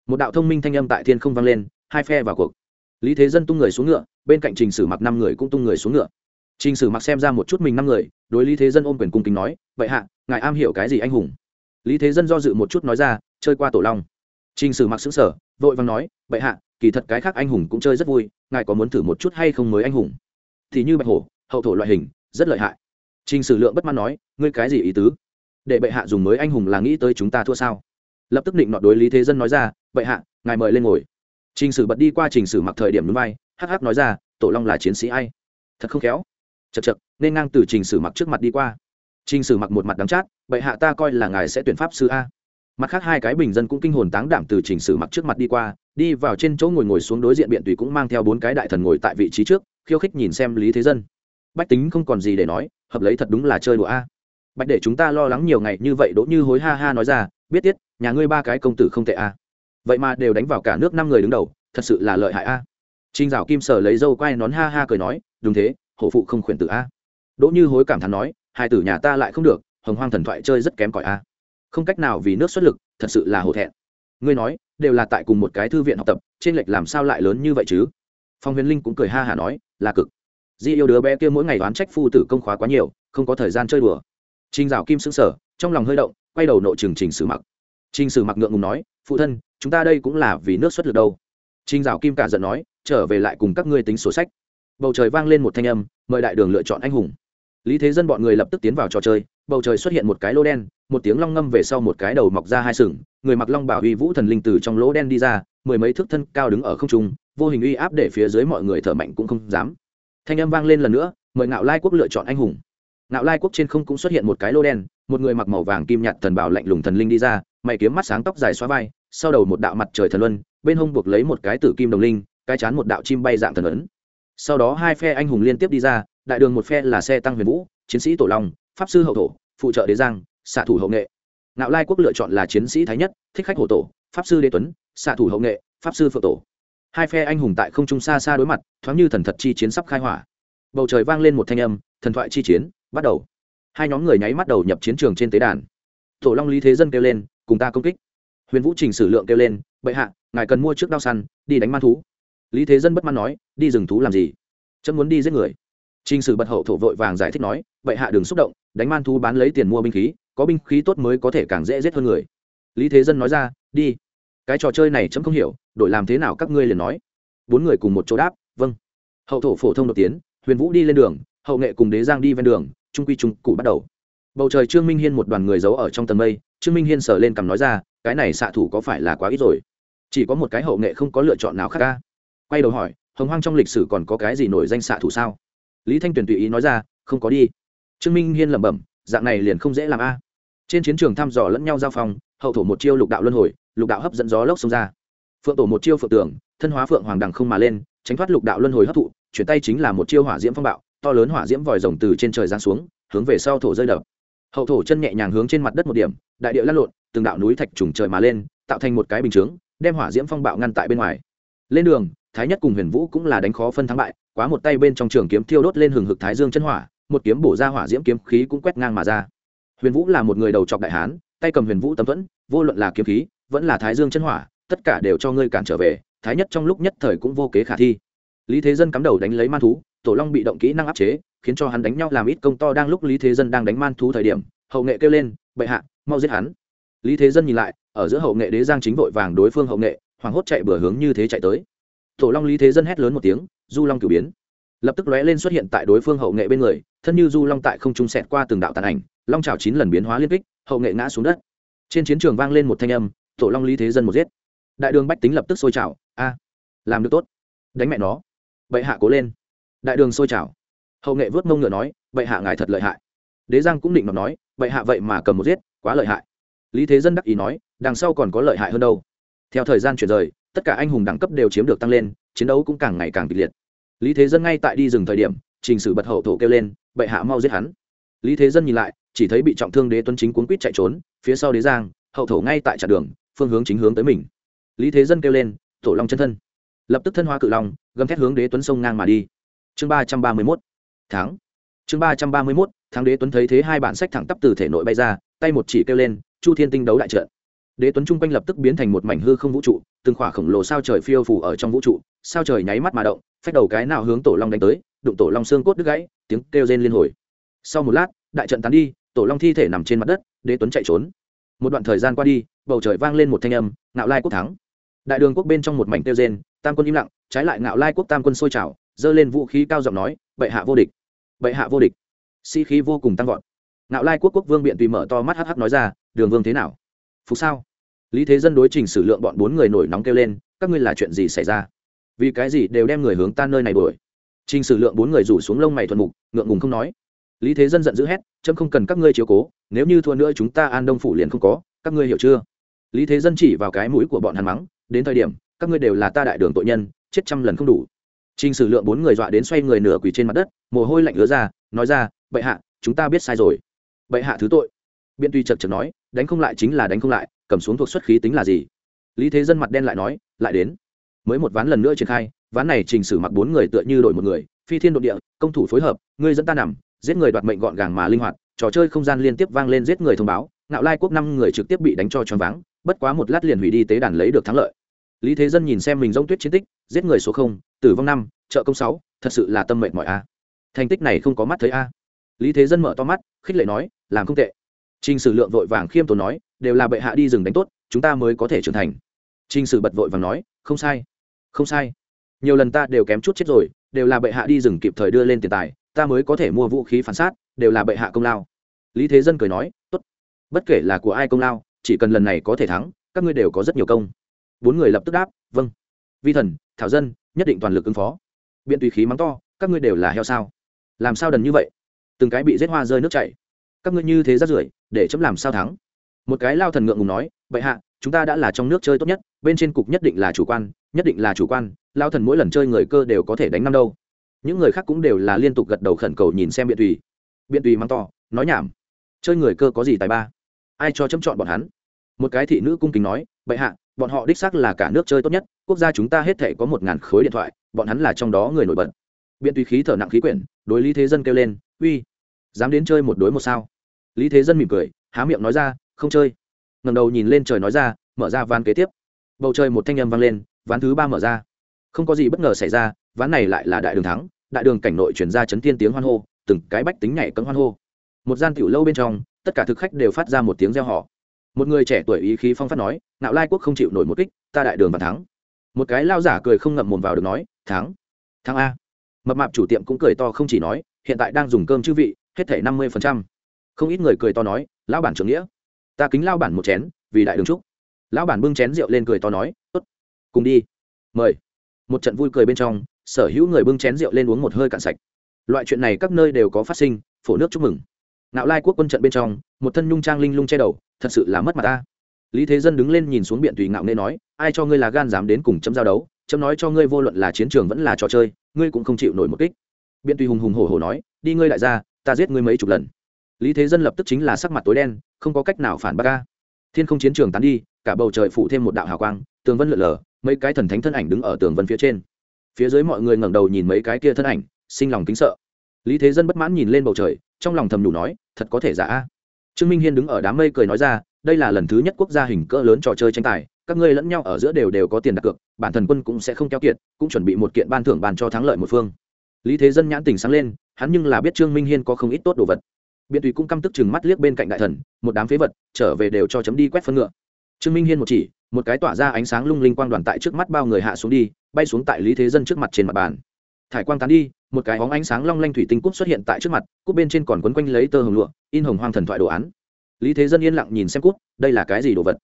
một đạo thông minh thanh âm tại thiên không vang lên hai phe vào cuộc lý thế dân tung người xuống ngựa bên cạnh trình sử mặc năm người cũng tung người xuống ngựa trình sử mặc xem ra một chút mình năm người đối lý thế dân ôm quyền cung kính nói vậy hạ ngài am hiểu cái gì anh hùng lý thế dân do dự một chút nói ra chơi qua tổ long Trình Sử Mặc sững sờ, vội vàng nói, vậy hạ, kỳ thật cái khác anh hùng cũng chơi rất vui, ngài có muốn thử một chút hay không mới anh hùng?" Thì như bạch hổ, hậu thổ loại hình, rất lợi hại. Trình Sử Lượng bất mãn nói, "Ngươi cái gì ý tứ? Để bệ hạ dùng mới anh hùng là nghĩ tới chúng ta thua sao?" Lập tức định nọ đối Lý Thế Dân nói ra, "Bệ hạ, ngài mời lên ngồi." Trình Sử bật đi qua Trình Sử Mặc thời điểm núi vai, hắc hắc nói ra, "Tổ Long là chiến sĩ ai? Thật không khéo." chật chật nên ngang từ Trình Sử Mặc trước mặt đi qua. Trình Sử Mặc một mặt đắng chát, "Bệ hạ ta coi là ngài sẽ tuyển pháp sư a." mặt khác hai cái bình dân cũng kinh hồn táng đảm từ trình sử mặc trước mặt đi qua đi vào trên chỗ ngồi ngồi xuống đối diện biện tùy cũng mang theo bốn cái đại thần ngồi tại vị trí trước khiêu khích nhìn xem lý thế dân bách tính không còn gì để nói hợp lấy thật đúng là chơi đùa a bạch để chúng ta lo lắng nhiều ngày như vậy đỗ như hối ha ha nói ra biết tiết, nhà ngươi ba cái công tử không tệ a vậy mà đều đánh vào cả nước năm người đứng đầu, thật sự là lợi hại à. a trinh dạo kim sở lấy dâu quay nón ha ha cười nói, đúng thế, hổ phụ không khuyển tử a đỗ như hối cảm thán nói, hai tử nhà ta lại không được, hồng hoang thần thoại chơi rất kém cỏi a không cách nào vì nước xuất lực, thật sự là hổ thẹn. Ngươi nói, đều là tại cùng một cái thư viện học tập, trên lệch làm sao lại lớn như vậy chứ? Phong huyền linh cũng cười ha hả nói, là cực. Di yêu đứa bé kia mỗi ngày đoán trách phu tử công khóa quá nhiều, không có thời gian chơi đùa. Trinh dạo kim sững sở trong lòng hơi động quay đầu nội trường trình sử mặc. Trình sử mặc ngượng ngùng nói, phụ thân, chúng ta đây cũng là vì nước xuất lực đâu. Trinh dạo kim cả giận nói, trở về lại cùng các ngươi tính sổ sách. Bầu trời vang lên một thanh âm, mời đại đường lựa chọn anh hùng. Lý thế dân bọn người lập tức tiến vào trò chơi, bầu trời xuất hiện một cái lô đen, một tiếng long ngâm về sau một cái đầu mọc ra hai sừng, người mặc long bảo uy vũ thần linh từ trong lỗ đen đi ra, mười mấy thước thân cao đứng ở không trung, vô hình uy áp để phía dưới mọi người thở mạnh cũng không dám. Thanh âm vang lên lần nữa, mời ngạo lai quốc lựa chọn anh hùng. Ngạo lai quốc trên không cũng xuất hiện một cái lô đen một người mặc màu vàng kim nhạt thần bảo lạnh lùng thần linh đi ra, mày kiếm mắt sáng tóc dài xóa vai, sau đầu một đạo mặt trời thần luân, bên hông buộc lấy một cái tử kim đồng linh, cái chán một đạo chim bay dạng thần ấn. Sau đó hai phe anh hùng liên tiếp đi ra, đại đường một phe là xe tăng huyền vũ, chiến sĩ tổ long, pháp sư hậu thổ, phụ trợ đế giang, xạ thủ hậu nghệ. Nạo lai quốc lựa chọn là chiến sĩ thái nhất, thích khách hổ tổ, pháp sư đế tuấn, xạ thủ hậu nghệ, pháp sư phượng tổ. Hai phe anh hùng tại không trung xa xa đối mặt, thoáng như thần thật chi chiến sắp khai hỏa. Bầu trời vang lên một thanh âm, thần thoại chi chiến bắt đầu hai nhóm người nháy mắt đầu nhập chiến trường trên tế đàn tổ long lý thế dân kêu lên cùng ta công kích huyền vũ trình sử lượng kêu lên bệ hạ ngài cần mua trước đao săn đi đánh man thú lý thế dân bất mãn nói đi rừng thú làm gì chấm muốn đi giết người Trình Sử bật hậu thổ vội vàng giải thích nói, bệ hạ đừng xúc động, đánh man thú bán lấy tiền mua binh khí, có binh khí tốt mới có thể càng dễ giết hơn người. Lý Thế Dân nói ra, đi. Cái trò chơi này chấm không hiểu, đổi làm thế nào các ngươi liền nói. Bốn người cùng một chỗ đáp, vâng. Hậu thổ phổ thông đột tiến, Huyền Vũ đi lên đường, hậu nghệ cùng Đế Giang đi ven đường, trung quy trung cụ bắt đầu. Bầu trời Trương Minh Hiên một đoàn người giấu ở trong tầng mây, Trương Minh Hiên sờ lên cầm nói ra, cái này xạ thủ có phải là quá ít rồi? Chỉ có một cái hậu nghệ không có lựa chọn nào khác ca. Quay đầu hỏi, Hồng Hoang trong lịch sử còn có cái gì nổi danh xạ thủ sao? lý thanh tuyền tùy ý nói ra không có đi trương minh hiên lẩm bẩm dạng này liền không dễ làm a trên chiến trường thăm dò lẫn nhau giao phong hậu thổ một chiêu lục đạo luân hồi lục đạo hấp dẫn gió lốc xông ra phượng tổ một chiêu phượng tường thân hóa phượng hoàng đằng không mà lên tránh thoát lục đạo luân hồi hấp thụ chuyển tay chính là một chiêu hỏa diễm phong bạo to lớn hỏa diễm vòi rồng từ trên trời giáng xuống, hướng về sau thổ rơi đập. Hậu thổ chân nhẹ nhàng hướng trên mặt đất một điểm, đại địa lăn lộn, từng đạo núi thạch trùng trời mà lên, tạo thành một cái bình chướng, đem hỏa diễm phong bạo ngăn tại bên ngoài. Lên đường, thái nhất cùng huyền vũ cũng là đánh khó phân thắng bại, quá một tay bên trong trường kiếm thiêu đốt lên hừng hực thái dương chân hỏa, một kiếm bổ ra hỏa diễm kiếm khí cũng quét ngang mà ra. Huyền vũ là một người đầu trọc đại hán, tay cầm huyền vũ tấm thuẫn, vô luận là kiếm khí, vẫn là thái dương chân hỏa, tất cả đều cho ngươi cản trở về, thái nhất trong lúc nhất thời cũng vô kế khả thi. Lý thế dân cắm đầu đánh lấy man thú tổ long bị động kỹ năng áp chế, khiến cho hắn đánh nhau làm ít công to đang lúc lý thế dân đang đánh man thú thời điểm, hậu nghệ kêu lên, bệ hạ, mau giết hắn. Lý thế dân nhìn lại, ở giữa hậu nghệ đế giang chính vội vàng đối phương hậu nghệ hoảng hốt chạy bừa hướng như thế chạy tới. Tổ long lý thế dân hét lớn một tiếng, du long cử biến. Lập tức lóe lên xuất hiện tại đối phương hậu nghệ bên người, thân như du long tại không trung sẹt qua từng đạo tàn ảnh, long trào chín lần biến hóa liên kích, hậu nghệ ngã xuống đất. Trên chiến trường vang lên một thanh âm, tổ long lý thế dân một giết. Đại đường bách tính lập tức sôi trào, a, làm được tốt, đánh mẹ nó. Bệ hạ cố lên đại đường sôi trào. Hậu nghệ vớt mông ngựa nói, bệ hạ ngài thật lợi hại. Đế giang cũng định nói, bệ hạ vậy mà cầm một giết, quá lợi hại. Lý thế dân đắc ý nói, đằng sau còn có lợi hại hơn đâu. Theo thời gian chuyển rời, tất cả anh hùng đẳng cấp đều chiếm được tăng lên, chiến đấu cũng càng ngày càng kịch liệt. Lý thế dân ngay tại đi rừng thời điểm, trình sử bật hậu thổ kêu lên, bệ hạ mau giết hắn. Lý thế dân nhìn lại, chỉ thấy bị trọng thương đế tuấn chính cuốn quýt chạy trốn, phía sau đế giang, hậu thổ ngay tại chặt đường, phương hướng chính hướng tới mình. Lý thế dân kêu lên tổ long chân thân. Lập tức thân hoa cự long, gầm thét hướng đế tuấn sông ngang mà đi chương ba trăm ba mươi mốt tháng chương ba trăm ba mươi mốt tháng đế tuấn thấy thế hai bản sách thẳng tắp từ thể nội bay ra, tay một chỉ kêu lên, chu thiên tinh đấu đại trận. Đế tuấn trung quanh lập tức biến thành một mảnh hư không vũ trụ, từng khỏa khổng lồ sao trời phiêu phủ ở trong vũ trụ, sao trời nháy mắt mà động, phách đầu cái nào hướng tổ long đánh tới, đụng tổ long xương cốt đứt gãy, tiếng kêu rên liên hồi. Sau một lát, đại trận tán đi, tổ long thi thể nằm trên mặt đất, đế tuấn chạy trốn. Một đoạn thời gian qua đi, bầu trời vang lên một thanh âm, ngạo lai quốc thắng. Đại đường quốc bên trong một mảnh kêu rên, tam quân im lặng, trái lại ngạo lai quốc tam quân sôi trào giơ lên vũ khí cao giọng nói, bệ hạ vô địch, bệ hạ vô địch. Sĩ、si、khí vô cùng tăng vọt. Ngạo lai quốc quốc vương biện tùy mở to mắt hh nói ra, đường vương thế nào? Phục sao? Lý thế dân đối trình sử lượng bọn bốn người nổi nóng kêu lên, các ngươi là chuyện gì xảy ra? Vì cái gì đều đem người hướng ta nơi này đuổi? Trình sử lượng bốn người rủ xuống lông mày thuần mục, ngượng ngùng không nói. Lý thế dân giận dữ hét trâm không cần các ngươi chiếu cố, nếu như thua nữa chúng ta an đông phủ liền không có, các ngươi hiểu chưa? Lý thế dân chỉ vào cái mũi của bọn hắn mắng, đến thời điểm, các ngươi đều là ta đại đường tội nhân, chết trăm lần không đủ trình sử lượng bốn người dọa đến xoay người nửa quỳ trên mặt đất, mồ hôi lạnh ứa ra, nói ra, bệ hạ, chúng ta biết sai rồi. Bệ hạ thứ tội. Biện tuy chật chật nói, đánh không lại chính là đánh không lại, cầm xuống thuộc xuất khí tính là gì? Lý thế dân mặt đen lại nói, lại đến. Mới một ván lần nữa triển khai, ván này trình sử mặc bốn người tựa như đổi một người, phi thiên độ địa, công thủ phối hợp, ngươi dẫn ta nằm, giết người đoạt mệnh gọn gàng mà linh hoạt, trò chơi không gian liên tiếp vang lên giết người thông báo, ngạo lai quốc năm người trực tiếp bị đánh cho choáng váng, bất quá một lát liền hủy đi tế đàn lấy được thắng lợi lý thế dân nhìn xem mình giống tuyết chiến tích giết người số không tử vong năm trợ công sáu thật sự là tâm mệnh mọi a thành tích này không có mắt thấy a lý thế dân mở to mắt khích lệ nói làm không tệ Trình Sử Lượng vội vàng khiêm tốn nói, đều là bệ hạ đi rừng đánh tốt, chúng ta mới có thể trưởng thành. Trình Sử bật vội vàng nói, không sai, không sai. Nhiều lần ta đều kém chút chết rồi, đều là bệ hạ đi rừng kịp thời đưa lên tiền tài, ta mới có thể mua vũ khí phản sát, đều là bệ hạ công lao. Lý Thế Dân cười nói, tốt. Bất kể là của ai công lao, chỉ cần lần này có thể thắng, các ngươi đều có rất nhiều công. Bốn người lập tức đáp, vâng. Vi thần, Thảo dân, nhất định toàn lực ứng phó. Biện tùy khí mắng to, các ngươi đều là heo sao? Làm sao đần như vậy? Từng cái bị giết hoa rơi nước chảy các ngươi như thế rát rưởi để chấm làm sao thắng một cái lao thần ngượng ngùng nói bệ hạ chúng ta đã là trong nước chơi tốt nhất bên trên cục nhất định là chủ quan nhất định là chủ quan lao thần mỗi lần chơi người cơ đều có thể đánh năm đâu những người khác cũng đều là liên tục gật đầu khẩn cầu nhìn xem biện tùy biện tùy mắng to nói nhảm chơi người cơ có gì tài ba ai cho chấm chọn bọn hắn một cái thị nữ cung kính nói bệ hạ bọn họ đích xác là cả nước chơi tốt nhất, quốc gia chúng ta hết thể có một ngàn khối điện thoại, bọn hắn là trong đó người nổi bật. Biện tùy khí thở nặng khí quyển, đối lý thế dân kêu lên, uy, dám đến chơi một đối một sao? Lý thế dân mỉm cười, há miệng nói ra, không chơi. Ngầm đầu nhìn lên trời nói ra, mở ra ván kế tiếp. Bầu trời một thanh â m vang lên, ván thứ ba mở ra. Không có gì bất ngờ xảy ra, ván này lại là đại đường thắng, đại đường cảnh nội chuyển ra chấn thiên tiếng hoan hô, từng cái bách tính nhảy cấm hoan hô. Một gian tiểu lâu bên trong, tất cả thực khách đều phát ra một tiếng reo họ một người trẻ tuổi ý khí phong phát nói nạo lai quốc không chịu nổi một kích, ta đại đường và thắng. Một cái lao giả cười không ngậm mồm vào được nói, thắng thắng a. Mập mạp chủ tiệm cũng cười to không chỉ nói, hiện tại đang dùng cơm chư vị, hết thể năm mươi phần trăm. Không ít người cười to nói, lão bản trưởng nghĩa, ta kính lao bản một chén, vì đại đường trúc lão bản bưng chén rượu lên cười to nói, tốt, cùng đi, mời. Một trận vui cười bên trong, sở hữu người bưng chén rượu lên uống một hơi cạn sạch. Loại chuyện này các nơi đều có phát sinh, phổ nước chúc mừng nạo lai quốc quân trận bên trong, một thân nhung trang linh lung che đầu, thật sự là mất mặt ta. Lý thế dân đứng lên nhìn xuống biện tùy ngạo nghệ nói, ai cho ngươi là gan dám đến cùng chấm giao đấu, chấm nói cho ngươi vô luận là chiến trường vẫn là trò chơi, ngươi cũng không chịu nổi một kích. Biện tùy hùng hùng hổ hổ nói, đi ngươi đại gia, ta giết ngươi mấy chục lần. Lý thế dân lập tức chính là sắc mặt tối đen, không có cách nào phản bác ca thiên không chiến trường tán đi, cả bầu trời phủ thêm một đạo hào quang, tường vân lượn lờ, mấy cái thần thánh thân ảnh đứng ở tường vân phía trên. Phía dưới mọi người ngẩng đầu nhìn mấy cái kia thân ảnh, sinh lòng kính sợ lý thế dân bất mãn nhìn lên bầu trời, trong lòng thầm nhủ nói, thật có thể giả a. Trương minh hiên đứng ở đám mây cười nói ra, đây là lần thứ nhất quốc gia hình cỡ lớn trò chơi tranh tài, các ngươi lẫn nhau ở giữa đều đều có tiền đặt cược, bản thần quân cũng sẽ không keo kiệt, cũng chuẩn bị một kiện ban thưởng bàn cho thắng lợi một phương. Lý thế dân nhãn tình sáng lên, hắn nhưng là biết trương minh hiên có không ít tốt đồ vật. Biện tùy cũng căm tức chừng mắt liếc bên cạnh đại thần, một đám phế vật, trở về đều cho chấm đi quét phân ngựa. Trương minh hiên một chỉ, một cái tỏa ra ánh sáng lung linh quang đoàn tại trước mắt bao người hạ xuống đi, bay xuống tại lý thế dân trước mặt trên mặt bàn. Thải quang tán đi một cái bóng ánh sáng long lanh thủy tinh cúp xuất hiện tại trước mặt, cúp bên trên còn quấn quanh lấy tơ hồng lụa, in hồng hoang thần thoại đồ án. Lý thế dân yên lặng nhìn xem cúp, đây là cái gì đồ vật?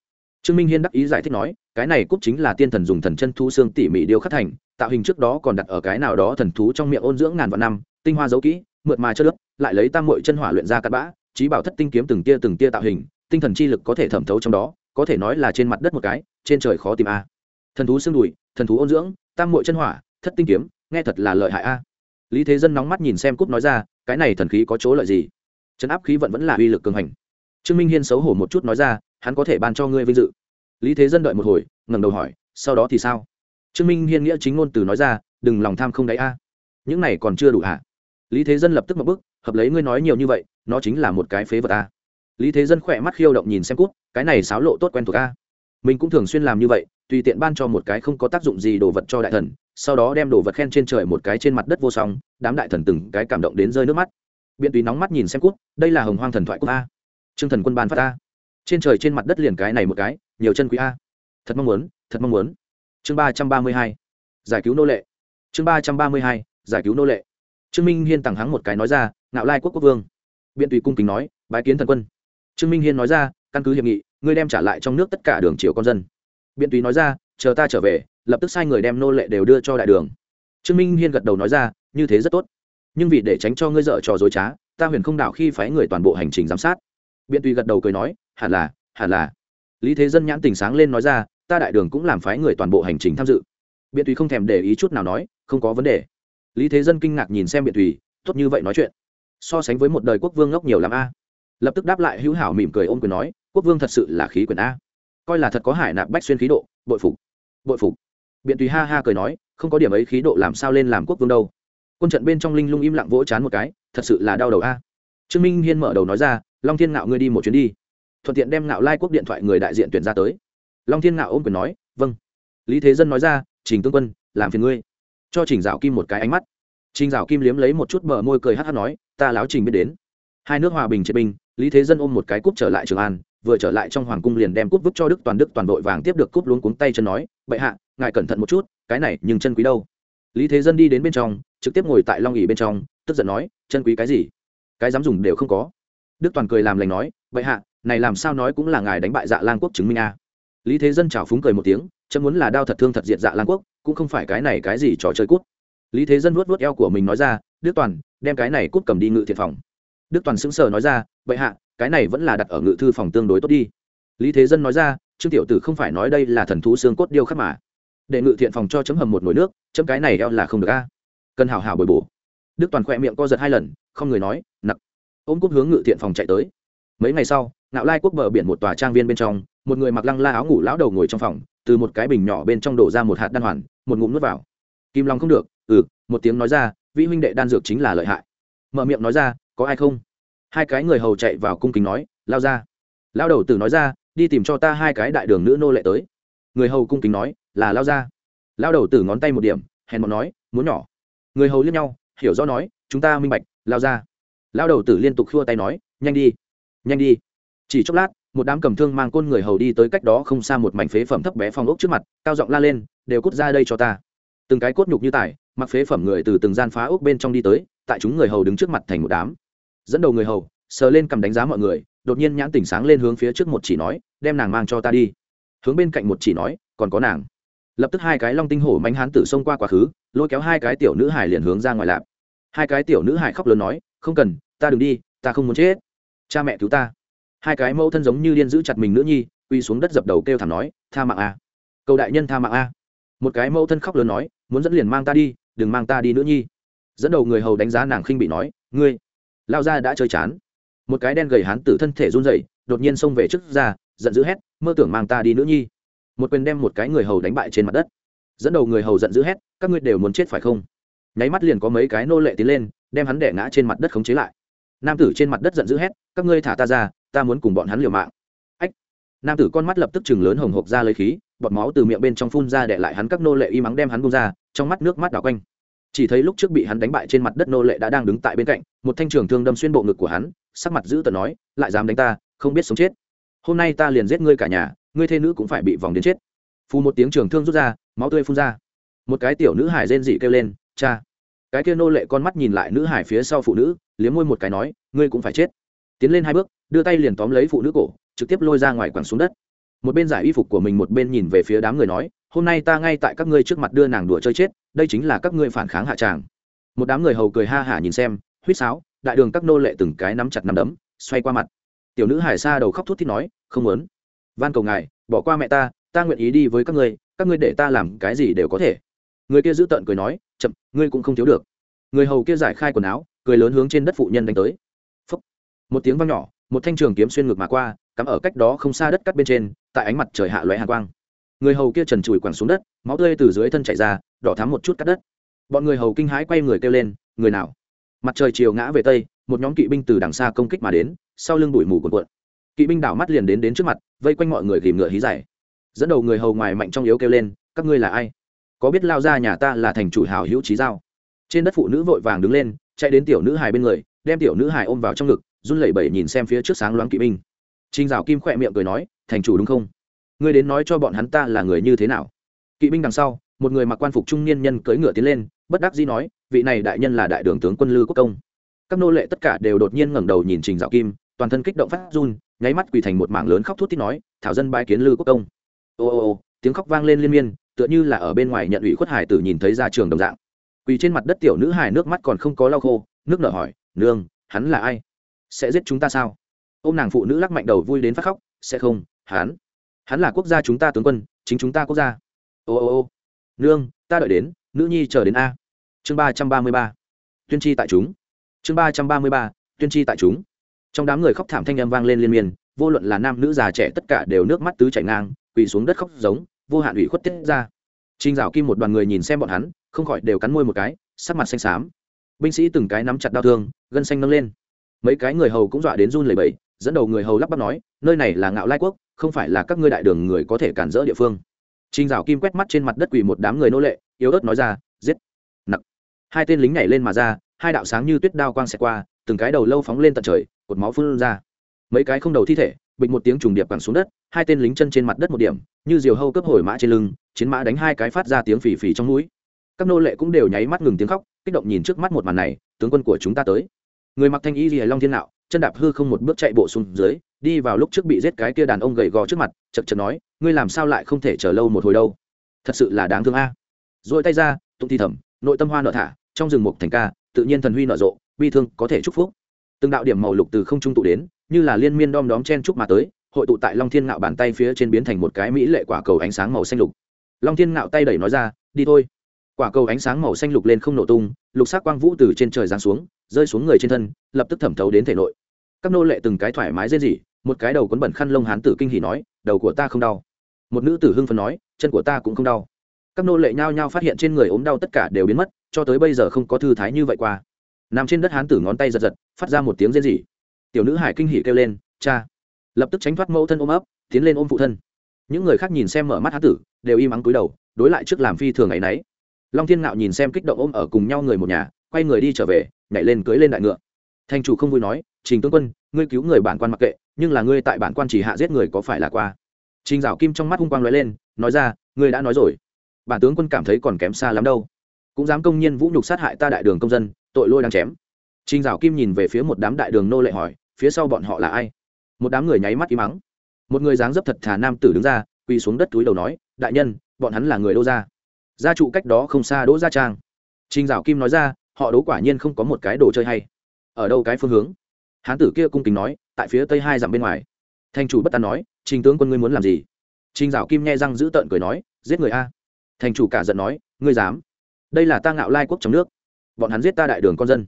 Trương minh hiên đắc ý giải thích nói, cái này cúp chính là tiên thần dùng thần chân thu xương tỉ mỉ điêu khắc thành, tạo hình trước đó còn đặt ở cái nào đó thần thú trong miệng ôn dưỡng ngàn vạn năm, tinh hoa giấu kỹ, mượt mà chất lớp lại lấy tam mội chân hỏa luyện ra cắt bã, trí bảo thất tinh kiếm từng tia từng tia tạo hình, tinh thần chi lực có thể thẩm thấu trong đó, có thể nói là trên mặt đất một cái, trên trời khó tìm a. Thần thú xương đùi, thần thú ôn dưỡng, tam mội chân hỏa, thất tinh kiếm, nghe thật là lợi hại a lý thế dân nóng mắt nhìn xem cúp nói ra, cái này thần khí có chỗ lợi gì? Trấn áp khí vận vẫn là uy lực cường hành. Trương minh hiên xấu hổ một chút nói ra, hắn có thể ban cho ngươi vinh dự. Lý thế dân đợi một hồi, ngẩng đầu hỏi, sau đó thì sao? Trương minh hiên nghĩa chính ngôn từ nói ra, đừng lòng tham không đáy a. Những này còn chưa đủ hả? Lý thế dân lập tức một bức hợp lấy ngươi nói nhiều như vậy, nó chính là một cái phế vật a. Lý thế dân khỏe mắt khiêu động nhìn xem cút cái này xáo lộ tốt quen thuộc a. Mình cũng thường xuyên làm như vậy tùy tiện ban cho một cái không có tác dụng gì đồ vật cho đại thần, sau đó đem đồ vật khen trên trời một cái trên mặt đất vô song, đám đại thần từng cái cảm động đến rơi nước mắt. Biện tùy nóng mắt nhìn xem cút, đây là hồng hoang thần thoại cút a. Trương thần quân ban phát a. Trên trời trên mặt đất liền cái này một cái, nhiều chân quý a. Thật mong muốn, thật mong muốn. Chương ba trăm ba mươi hai, giải cứu nô lệ. Chương ba trăm ba mươi hai, giải cứu nô lệ. Trương minh hiên tặng hắng một cái nói ra, ngạo lai quốc quốc vương. Biện tùy cung kính nói, bái kiến thần quân. Trương minh hiên nói ra, căn cứ hiệp nghị, ngươi đem trả lại trong nước tất cả đường chiều con dân biện tùy nói ra, chờ ta trở về, lập tức sai người đem nô lệ đều đưa cho đại đường. Trương minh hiên gật đầu nói ra, như thế rất tốt. Nhưng vì để tránh cho ngươi dợ trò dối trá, ta huyền không đảo khi phái người toàn bộ hành trình giám sát. Biện tùy gật đầu cười nói, hẳn là hẳn là. Lý thế dân nhãn tình sáng lên nói ra, ta đại đường cũng làm phái người toàn bộ hành trình tham dự. Biện tùy không thèm để ý chút nào nói, không có vấn đề. Lý thế dân kinh ngạc nhìn xem biện tùy, tốt như vậy nói chuyện. So sánh với một đời quốc vương ngốc nhiều l a. À. lập tức đáp lại hữu hảo mỉm cười ôm quyền nói, quốc vương thật sự là khí quyền a coi là thật có hải nạp bách xuyên khí độ, bội phục bội phục. Biện tùy ha ha cười nói, không có điểm ấy khí độ làm sao lên làm quốc vương đâu. Quân trận bên trong linh lung im lặng vỗ chán một cái, thật sự là đau đầu a. Trương minh hiên mở đầu nói ra, long thiên ngạo ngươi đi một chuyến đi. Thuận tiện đem ngạo lai quốc điện thoại người đại diện tuyển ra tới. Long thiên ngạo ôm quyền nói vâng. Lý thế dân nói ra, trình tương quân, làm phiền ngươi. Cho trình dạo kim một cái ánh mắt. Trình dạo kim liếm lấy một chút bờ môi cười hát hát nói, ta láo trình biết đến. Hai nước hòa bình triệt binh lý thế dân ôm một cái cúp trở lại trường an vừa trở lại trong hoàng cung liền đem cúp vứt cho đức toàn đức toàn đội vàng tiếp được cúp luống cuống tay chân nói, bệ hạ, ngài cẩn thận một chút, cái này nhưng chân quý đâu? Lý thế dân đi đến bên trong, trực tiếp ngồi tại long ỉ bên trong, tức giận nói, chân quý cái gì? Cái dám dùng đều không có. Đức toàn cười làm lành nói, bệ hạ, này làm sao nói cũng là ngài đánh bại dạ lan quốc chứng minh a. Lý thế dân chào phúng cười một tiếng, chấm muốn là đao thật thương thật diệt dạ lan quốc, cũng không phải cái này cái gì trò chơi cút. Lý thế dân vuốt vuốt eo của mình nói ra, đức toàn, đem cái này cút cầm đi ngự thiệt phòng. Đức toàn sững sờ nói ra, bệ hạ cái này vẫn là đặt ở ngự thư phòng tương đối tốt đi. Lý thế dân nói ra, trương tiểu tử không phải nói đây là thần thú xương cốt điêu khắc mà. Để ngự thiện phòng cho chấm hầm một nồi nước, chấm cái này eo là không được a. Cần hào hào bồi bổ. Đức toàn khỏe miệng co giật hai lần, không người nói, nặc. Ôm cúc hướng ngự thiện phòng chạy tới. Mấy ngày sau, ngạo lai quốc bờ biển một tòa trang viên bên trong, một người mặc lăng la áo ngủ lão đầu ngồi trong phòng, từ một cái bình nhỏ bên trong đổ ra một hạt đan hoàn, một ngụm nuốt vào. Kim long không được ừ một tiếng nói ra vị huynh đệ đan dược chính là lợi hại. Mở miệng nói ra, có ai không? Hai cái người hầu chạy vào cung kính nói, lao ra. Lao đầu tử nói ra, đi tìm cho ta hai cái đại đường nữ nô lệ tới. Người hầu cung kính nói, là lao ra. Lao đầu tử ngón tay một điểm, hèn một nói, muốn nhỏ. Người hầu liếc nhau, hiểu rõ nói, chúng ta minh bạch, lao ra. Lao đầu tử liên tục khua tay nói, nhanh đi nhanh đi. Chỉ chốc lát, một đám cầm thương mang côn người hầu đi tới cách đó không xa một mảnh phế phẩm thấp bé phong ốc trước mặt, cao giọng la lên, đều cút ra đây cho ta. Từng cái cốt nhục như tải, mặc phế phẩm người từ từng gian phá ốc bên trong đi tới, tại chúng người hầu đứng trước mặt thành một đám dẫn đầu người hầu, sờ lên cầm đánh giá mọi người, đột nhiên nhãn tỉnh sáng lên hướng phía trước một chỉ nói, đem nàng mang cho ta đi. Hướng bên cạnh một chỉ nói, còn có nàng. Lập tức hai cái long tinh hổ mánh hán tử xông qua quá khứ, lôi kéo hai cái tiểu nữ hải liền hướng ra ngoài lạp. Hai cái tiểu nữ hải khóc lớn nói, không cần, ta đừng đi, ta không muốn chết. Cha mẹ cứu ta. Hai cái mẫu thân giống như điên giữ chặt mình nữ nhi uy xuống đất dập đầu kêu thảm nói, tha mạng a. Cầu đại nhân tha mạng a. Một cái mẫu thân khóc lớn nói, muốn dẫn liền mang ta đi, đừng mang ta đi nữ nhi. Dẫn đầu người hầu đánh giá nàng khinh bị nói, ngươi lao ra đã chơi chán. Một cái đen gầy hán tử thân thể run rẩy, đột nhiên xông về trước ra, giận dữ hét, mơ tưởng mang ta đi nữ nhi. Một quyền đem một cái người hầu đánh bại trên mặt đất. Dẫn đầu người hầu giận dữ hét, các ngươi đều muốn chết phải không? Nháy mắt liền có mấy cái nô lệ tiến lên, đem hắn đẻ ngã trên mặt đất khống chế lại. Nam tử trên mặt đất giận dữ hét, các ngươi thả ta ra, ta muốn cùng bọn hắn liều mạng. Ách! Nam tử con mắt lập tức chừng lớn hồng hộc ra lấy khí, bọt máu từ miệng bên trong phun ra để lại hắn các nô lệ y mắng đem hắn bung ra, trong mắt nước mắt đảo quanh chỉ thấy lúc trước bị hắn đánh bại trên mặt đất nô lệ đã đang đứng tại bên cạnh, một thanh trường thương đâm xuyên bộ ngực của hắn, sắc mặt giữ tợn nói, lại dám đánh ta, không biết sống chết. Hôm nay ta liền giết ngươi cả nhà, ngươi thê nữ cũng phải bị vòng đến chết. Phù một tiếng trường thương rút ra, máu tươi phun ra. Một cái tiểu nữ hải rên dị kêu lên, cha! Cái kia nô lệ con mắt nhìn lại nữ hải phía sau phụ nữ, liếm môi một cái nói, ngươi cũng phải chết. Tiến lên hai bước, đưa tay liền tóm lấy phụ nữ cổ, trực tiếp lôi ra ngoài quẳng xuống đất. Một bên giải y phục của mình, một bên nhìn về phía đám người nói hôm nay ta ngay tại các ngươi trước mặt đưa nàng đùa chơi chết, đây chính là các ngươi phản kháng hạ tràng. Một đám người hầu cười ha hả nhìn xem, huýt sáo, đại đường các nô lệ từng cái nắm chặt nắm đấm, xoay qua mặt. Tiểu nữ hải xa đầu khóc thút thít nói, không muốn. Van cầu ngài, bỏ qua mẹ ta ta nguyện ý đi với các ngươi các ngươi để ta làm cái gì đều có thể. Người kia giữ tợn cười nói, chậm, ngươi cũng không thiếu được. Người hầu kia giải khai quần áo, cười lớn hướng trên đất phụ nhân đánh tới. Phúc. một tiếng vang nhỏ, một thanh trường kiếm xuyên ngược mà qua, cắm ở cách đó không xa đất cắt bên trên, tại ánh mặt trời hạ lóe hạ quang người hầu kia trần trụi quẳng xuống đất máu tươi từ dưới thân chảy ra đỏ thắm một chút cắt đất. Bọn người hầu kinh hãi quay người kêu lên người nào? Mặt trời chiều ngã về tây một nhóm kỵ binh từ đằng xa công kích mà đến sau lưng đuổi mù cuộn cuộn. Kỵ binh đảo mắt liền đến đến trước mặt vây quanh mọi người ghìm ngựa hí dài dẫn đầu người hầu ngoài mạnh trong yếu kêu lên các ngươi là ai? Có biết lao ra nhà ta là thành chủ hào hữu trí giao? Trên đất phụ nữ vội vàng đứng lên chạy đến tiểu nữ hài bên người đem tiểu nữ hài ôm vào trong ngực run lẩy bẩy nhìn xem phía trước sáng loáng kỵ binh. Trình Dạo Kim khỏe miệng cười nói, "Thành chủ đúng không? Ngươi đến nói cho bọn hắn ta là người như thế nào?" Kỵ binh đằng sau, một người mặc quan phục trung niên nhân cưỡi ngựa tiến lên, bất đắc dĩ nói, "Vị này đại nhân là đại đường tướng quân Lư Quốc Công." Các nô lệ tất cả đều đột nhiên ngẩng đầu nhìn Trình Dạo Kim, toàn thân kích động phát run, nháy mắt quỳ thành một mảng lớn khóc thút thít nói, "Thảo dân bãi kiến Lư Quốc Công." Ô ô ô, tiếng khóc vang lên liên miên, tựa như là ở bên ngoài nhận ủy khuất hải tử nhìn thấy ra trường đồng dạng. Quỳ trên mặt đất tiểu nữ hài nước mắt còn không có lau khô, nước nở hỏi, "Nương, hắn là ai? Sẽ giết chúng ta sao?" ô m nàng phụ nữ lắc mạnh đầu vui đến phát khóc sẽ không hắn hắn là quốc gia chúng ta tướng quân, chính chúng ta quốc gia. Ô ô ô. Nương, ta đợi đến, nữ nhi chờ đến a. Chương ba trăm ba mươi ba. Tuyên tri tại chúng. Chương ba trăm ba mươi ba, tuyên tri tại chúng. Trong đám người khóc thảm thanh â m vang lên liên miên, vô luận là nam nữ già trẻ tất cả đều nước mắt tứ chảy ngang, quỳ xuống đất khóc giống, vô hạn ủy khuất tiết ra. Trinh dạo kim một đoàn người nhìn xem bọn hắn, không khỏi đều cắn môi một cái, sắc mặt xanh xám. Binh sĩ từng cái nắm chặt đau thương, gân xanh nâng lên. Mấy cái người hầu cũng dọa đến run lẩy bẩy, dẫn đầu người hầu lắp bắp nói, nơi này là ngạo lai quốc không phải là các ngươi đại đường người có thể cản rỡ địa phương Trinh Dạo Kim quét mắt trên mặt đất quỳ một đám người nô lệ, yếu ớt nói ra, "Giết!" Nặc. Hai tên lính nhảy lên mà ra, hai đạo sáng như tuyết đao quang xẹt qua, từng cái đầu lâu phóng lên tận trời, cột máu phun ra. Mấy cái không đầu thi thể, bịch một tiếng trùng điệp quẳng xuống đất, hai tên lính chân trên mặt đất một điểm, như diều hâu cướp hồi mã trên lưng, chiến mã đánh hai cái phát ra tiếng phì phì trong núi. Các nô lệ cũng đều nháy mắt ngừng tiếng khóc, kích động nhìn trước mắt một màn này, tướng quân của chúng ta tới. Người mặc thanh y liễu long thiên nạo, chân đạp hư không một bước chạy bộ xuống dưới đi vào lúc trước bị giết cái kia đàn ông gầy gò trước mặt, chật chật nói, ngươi làm sao lại không thể chờ lâu một hồi đâu? Thật sự là đáng thương a. Rồi tay ra, tụng thi thầm nội tâm hoa nợ thả, trong rừng mục thành ca, tự nhiên thần huy nở rộ, bi thương có thể chúc phúc. Từng đạo điểm màu lục từ không trung tụ đến, như là liên miên đom đóm chen chúc mà tới, hội tụ tại long thiên ngạo bàn tay phía trên biến thành một cái mỹ lệ quả cầu ánh sáng màu xanh lục. Long thiên ngạo tay đẩy nói ra, đi thôi. Quả cầu ánh sáng màu xanh lục lên không nổ tung, lục sắc quang vũ từ trên trời giáng xuống, rơi xuống người trên thân, lập tức thẩm thấu đến thể nội. Các nô lệ từng cái thoải mái rên rỉ một cái đầu quấn bẩn khăn lông hán tử kinh hỉ nói, đầu của ta không đau. Một nữ tử hưng phấn nói, chân của ta cũng không đau. Các nô lệ nhao nhao phát hiện trên người ốm đau tất cả đều biến mất, cho tới bây giờ không có thư thái như vậy qua. Nằm trên đất hán tử ngón tay giật giật, phát ra một tiếng rên rỉ. Tiểu nữ hải kinh hỉ kêu lên, cha! Lập tức tránh thoát mẫu thân ôm ấp, tiến lên ôm phụ thân. Những người khác nhìn xem mở mắt hán tử, đều im ắng cúi đầu, đối lại trước làm phi thường ngày nấy. Long thiên ngạo nhìn xem kích động ôm ở cùng nhau người một nhà, quay người đi trở về, nhảy lên cưới lên đại ngựa. Thành chủ không vui nói, trình tướng quân, ngươi cứu người bản quan mặc kệ nhưng là ngươi tại bản quan chỉ hạ giết người có phải là qua? Trình dạo kim trong mắt hung quang lóe lên, nói ra, ngươi đã nói rồi. Bản tướng quân cảm thấy còn kém xa lắm đâu. Cũng dám công nhiên vũ nhục sát hại ta đại đường công dân, tội lôi đang chém. Trình dạo kim nhìn về phía một đám đại đường nô lệ hỏi, phía sau bọn họ là ai? Một đám người nháy mắt im mắng. Một người dáng dấp thật thà nam tử đứng ra, quỳ xuống đất túi đầu nói, đại nhân, bọn hắn là người đô gia. Gia trụ cách đó không xa đỗ gia trang. Trình dạo kim nói ra, họ đố quả nhiên không có một cái đồ chơi hay. Ở đâu cái phương hướng? Hán tử kia cung kính nói tại phía tây hai dặm bên ngoài. Thành chủ bất tàn nói trình tướng quân ngươi muốn làm gì? Trình dạo kim nghe răng giữ tợn cười nói giết người a. Thành chủ cả giận nói ngươi dám? Đây là ta ngạo lai quốc trong nước. Bọn hắn giết ta đại đường con dân.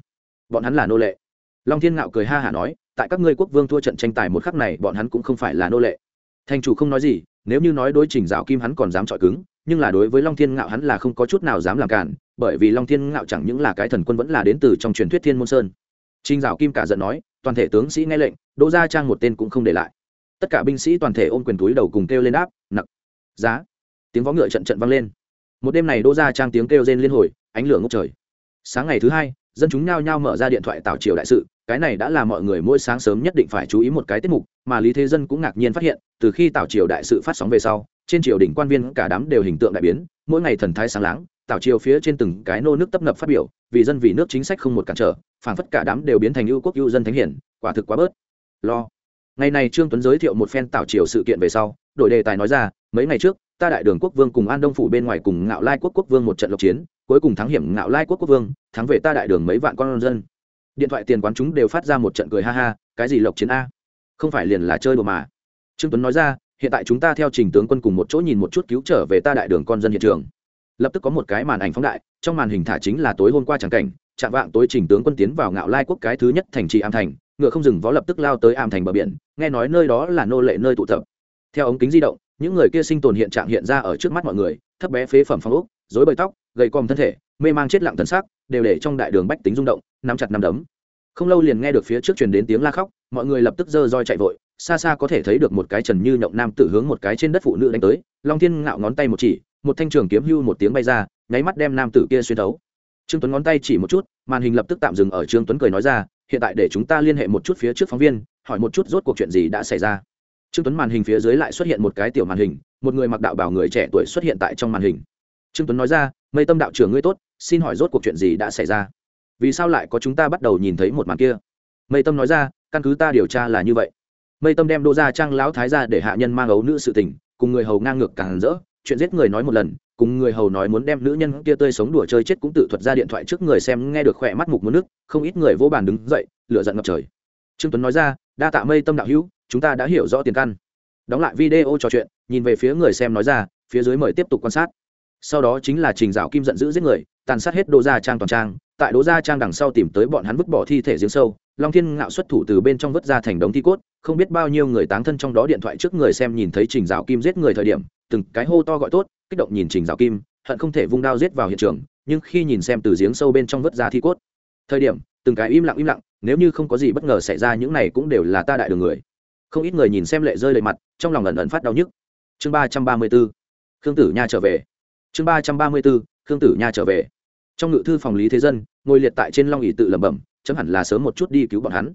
Bọn hắn là nô lệ. Long thiên ngạo cười ha hả nói tại các ngươi quốc vương thua trận tranh tài một khắc này bọn hắn cũng không phải là nô lệ. Thành chủ không nói gì nếu như nói đối trình dạo kim hắn còn dám chọi cứng nhưng là đối với long thiên ngạo hắn là không có chút nào dám làm cản bởi vì long thiên ngạo chẳng những là cái thần quân vẫn là đến từ trong truyền thuyết thiên môn sơn. Trình Dạo Kim cả giận nói, toàn thể tướng sĩ nghe lệnh, Đỗ Gia Trang một tên cũng không để lại. Tất cả binh sĩ toàn thể ôm quyền túi đầu cùng kêu lên áp, nặc. Giá. Tiếng vó ngựa trận trận vang lên. Một đêm này Đỗ Gia Trang tiếng kêu rên liên hồi, ánh lửa ngốc trời. Sáng ngày thứ hai, dân chúng nhao nhao mở ra điện thoại tảo triều đại sự, cái này đã là mọi người mỗi sáng sớm nhất định phải chú ý một cái tiết mục, mà Lý Thế Dân cũng ngạc nhiên phát hiện, từ khi tảo triều đại sự phát sóng về sau, trên triều đình quan viên cả đám đều hình tượng đại biến, mỗi ngày thần thái sáng láng, tảo triều phía trên từng cái nô nước tấp nập phát biểu, vì dân vì nước chính sách không một cản trở, phản phất cả đám đều biến thành ưu quốc ưu dân thánh hiển quả thực quá bớt. Lo. Ngày này trương tuấn giới thiệu một phen tảo triều sự kiện về sau đổi đề tài nói ra mấy ngày trước ta đại đường quốc vương cùng an đông phủ bên ngoài cùng ngạo lai quốc quốc vương một trận lộc chiến cuối cùng thắng hiểm ngạo lai quốc quốc vương thắng về ta đại đường mấy vạn con dân. Điện thoại tiền quán chúng đều phát ra một trận cười ha ha cái gì lộc chiến a? Không phải liền là chơi đùa mà. Trương tuấn nói ra hiện tại chúng ta theo trình tướng quân cùng một chỗ nhìn một chút cứu trở về ta đại đường con dân hiện trường lập tức có một cái màn ảnh phóng đại, trong màn hình thả chính là tối hôm qua tràng cảnh, chạm vạng tối trình tướng quân tiến vào ngạo lai quốc cái thứ nhất thành trì am thành, ngựa không dừng vó lập tức lao tới am thành bờ biển, nghe nói nơi đó là nô lệ nơi tụ tập. Theo ống kính di động, những người kia sinh tồn hiện trạng hiện ra ở trước mắt mọi người, thấp bé phế phẩm phong ốc dối bời tóc, gầy còm thân thể, mê mang chết lặng thân xác đều để trong đại đường bách tính rung động, nắm chặt nắm đấm. Không lâu liền nghe được phía trước truyền đến tiếng la khóc, mọi người lập tức dơ roi chạy vội, xa xa có thể thấy được một cái trần như nhộng nam tử hướng một cái trên đất phụ nữ đánh tới, long thiên ngạo ngón tay một chỉ một thanh trường kiếm hưu một tiếng bay ra, nháy mắt đem nam tử kia xuyên thấu. Trương tuấn ngón tay chỉ một chút, màn hình lập tức tạm dừng ở trương tuấn cười nói ra, hiện tại để chúng ta liên hệ một chút phía trước phóng viên, hỏi một chút rốt cuộc chuyện gì đã xảy ra. Trương tuấn màn hình phía dưới lại xuất hiện một cái tiểu màn hình, một người mặc đạo bảo người trẻ tuổi xuất hiện tại trong màn hình. Trương tuấn nói ra, mây tâm đạo trưởng ngươi tốt, xin hỏi rốt cuộc chuyện gì đã xảy ra? Vì sao lại có chúng ta bắt đầu nhìn thấy một màn kia? Mây tâm nói ra, căn cứ ta điều tra là như vậy. Mây tâm đem đô ra trang lão thái ra để hạ nhân mang ấu nữ sự tình, cùng người hầu ngang ngược càng rỡ chuyện giết người nói một lần, cùng người hầu nói muốn đem nữ nhân kia tươi sống đùa chơi chết cũng tự thuật ra điện thoại trước người xem nghe được khỏe mắt mục muốn nước, không ít người vô bàn đứng dậy, lửa giận ngập trời. Trương tuấn nói ra, đa tạ mây tâm đạo hữu, chúng ta đã hiểu rõ tiền căn. Đóng lại video trò chuyện, nhìn về phía người xem nói ra, phía dưới mời tiếp tục quan sát. Sau đó chính là trình dạo kim giận dữ giết người, tàn sát hết đô gia trang toàn trang, tại đô gia trang đằng sau tìm tới bọn hắn vứt bỏ thi thể giếng sâu, long thiên ngạo xuất thủ từ bên trong vứt ra thành đống thi cốt, không biết bao nhiêu người táng thân trong đó điện thoại trước người xem nhìn thấy trình dạo kim giết người thời điểm từng cái hô to gọi tốt, kích động nhìn trình rào kim, hận không thể vung đao giết vào hiện trường, nhưng khi nhìn xem từ giếng sâu bên trong vứt ra thi cốt. Thời điểm, từng cái im lặng im lặng, nếu như không có gì bất ngờ xảy ra những này cũng đều là ta đại đường người. Không ít người nhìn xem lệ rơi lệ mặt, trong lòng ẩn ẩn phát đau nhức. Chương ba trăm ba mươi b ố khương tử nha trở về. Chương ba trăm ba mươi b ố khương tử nha trở về. Trong ngự thư phòng lý thế dân, ngồi liệt tại trên long ỉ tự lẩm bẩm, chấm hẳn là sớm một chút đi cứu bọn hắn.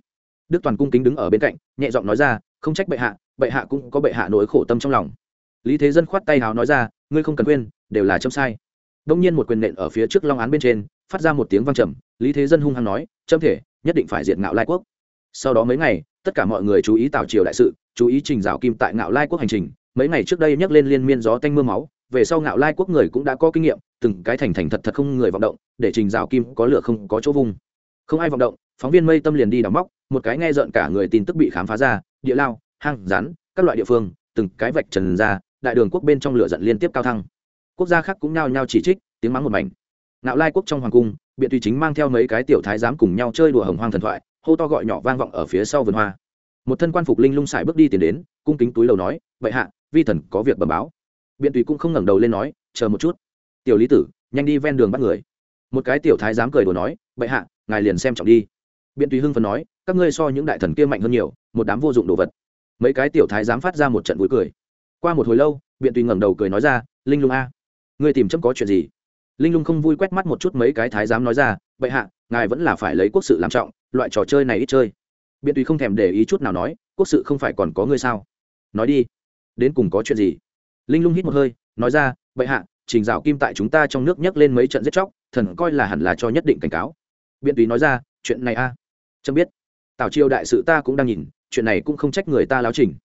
Đức toàn cung kính đứng ở bên cạnh, nhẹ giọng nói ra, không trách bệ hạ bệ hạ cũng có bệ hạ nỗi khổ tâm trong lòng lý thế dân khoát tay hào nói ra ngươi không cần quên đều là châm sai. Đông nhiên một quyền nện ở phía trước long án bên trên phát ra một tiếng vang trầm lý thế dân hung hăng nói châm thể nhất định phải diệt ngạo lai quốc. Sau đó mấy ngày tất cả mọi người chú ý tào triều đại sự chú ý trình dạo kim tại ngạo lai quốc hành trình. Mấy ngày trước đây nhắc lên liên miên gió tanh m ư a máu về sau ngạo lai quốc người cũng đã có kinh nghiệm từng cái thành thành thật thật không người vọng động để trình dạo kim có lửa không có chỗ vung. Không ai vọng động phóng viên mây tâm liền đi đóng móc một cái nghe rợn cả người tin tức bị khám phá ra địa lao hang rán, các loại địa phương từng cái vạch trần ra đại đường quốc bên trong lửa giận liên tiếp cao thăng. Quốc gia khác cũng nhao nhao chỉ trích, tiếng mắng một mảnh. Nạo lai quốc trong hoàng cung, biện tùy chính mang theo mấy cái tiểu thái giám cùng nhau chơi đùa hồng hoang thần thoại, hô to gọi nhỏ vang vọng ở phía sau vườn hoa. Một thân quan phục linh lung xài bước đi tiến đến, cung kính túi đầu nói vậy hạ, vi thần có việc bẩm báo. Biện tùy cũng không ngẩng đầu lên nói, chờ một chút. Tiểu lý tử, nhanh đi ven đường bắt người. Một cái tiểu thái giám cười đùa nói vậy hạ, ngài liền xem trọng đi. Biện tùy hưng phần nói, các ngươi so những đại thần kia mạnh hơn nhiều, một đám vô dụng đồ vật. Mấy cái tiểu thái giám phát ra một trận vui cười qua một hồi lâu biện tùy ngẩng đầu cười nói ra, linh lung a người tìm chấm có chuyện gì? Linh lung không vui quét mắt một chút mấy cái thái giám nói ra, bệ hạ, ngài vẫn là phải lấy quốc sự làm trọng, loại trò chơi này ít chơi. Biện tùy không thèm để ý chút nào nói, quốc sự không phải còn có ngươi sao? Nói đi, đến cùng có chuyện gì? Linh lung hít một hơi, nói ra, bệ hạ, trình dạo kim tại chúng ta trong nước nhấc lên mấy trận giết chóc, thần coi là hẳn là cho nhất định cảnh cáo. Biện tùy nói ra, chuyện này a à? biết. Tào triều đại sự ta cũng đang nhìn, chuyện này cũng không trách người ta láo trình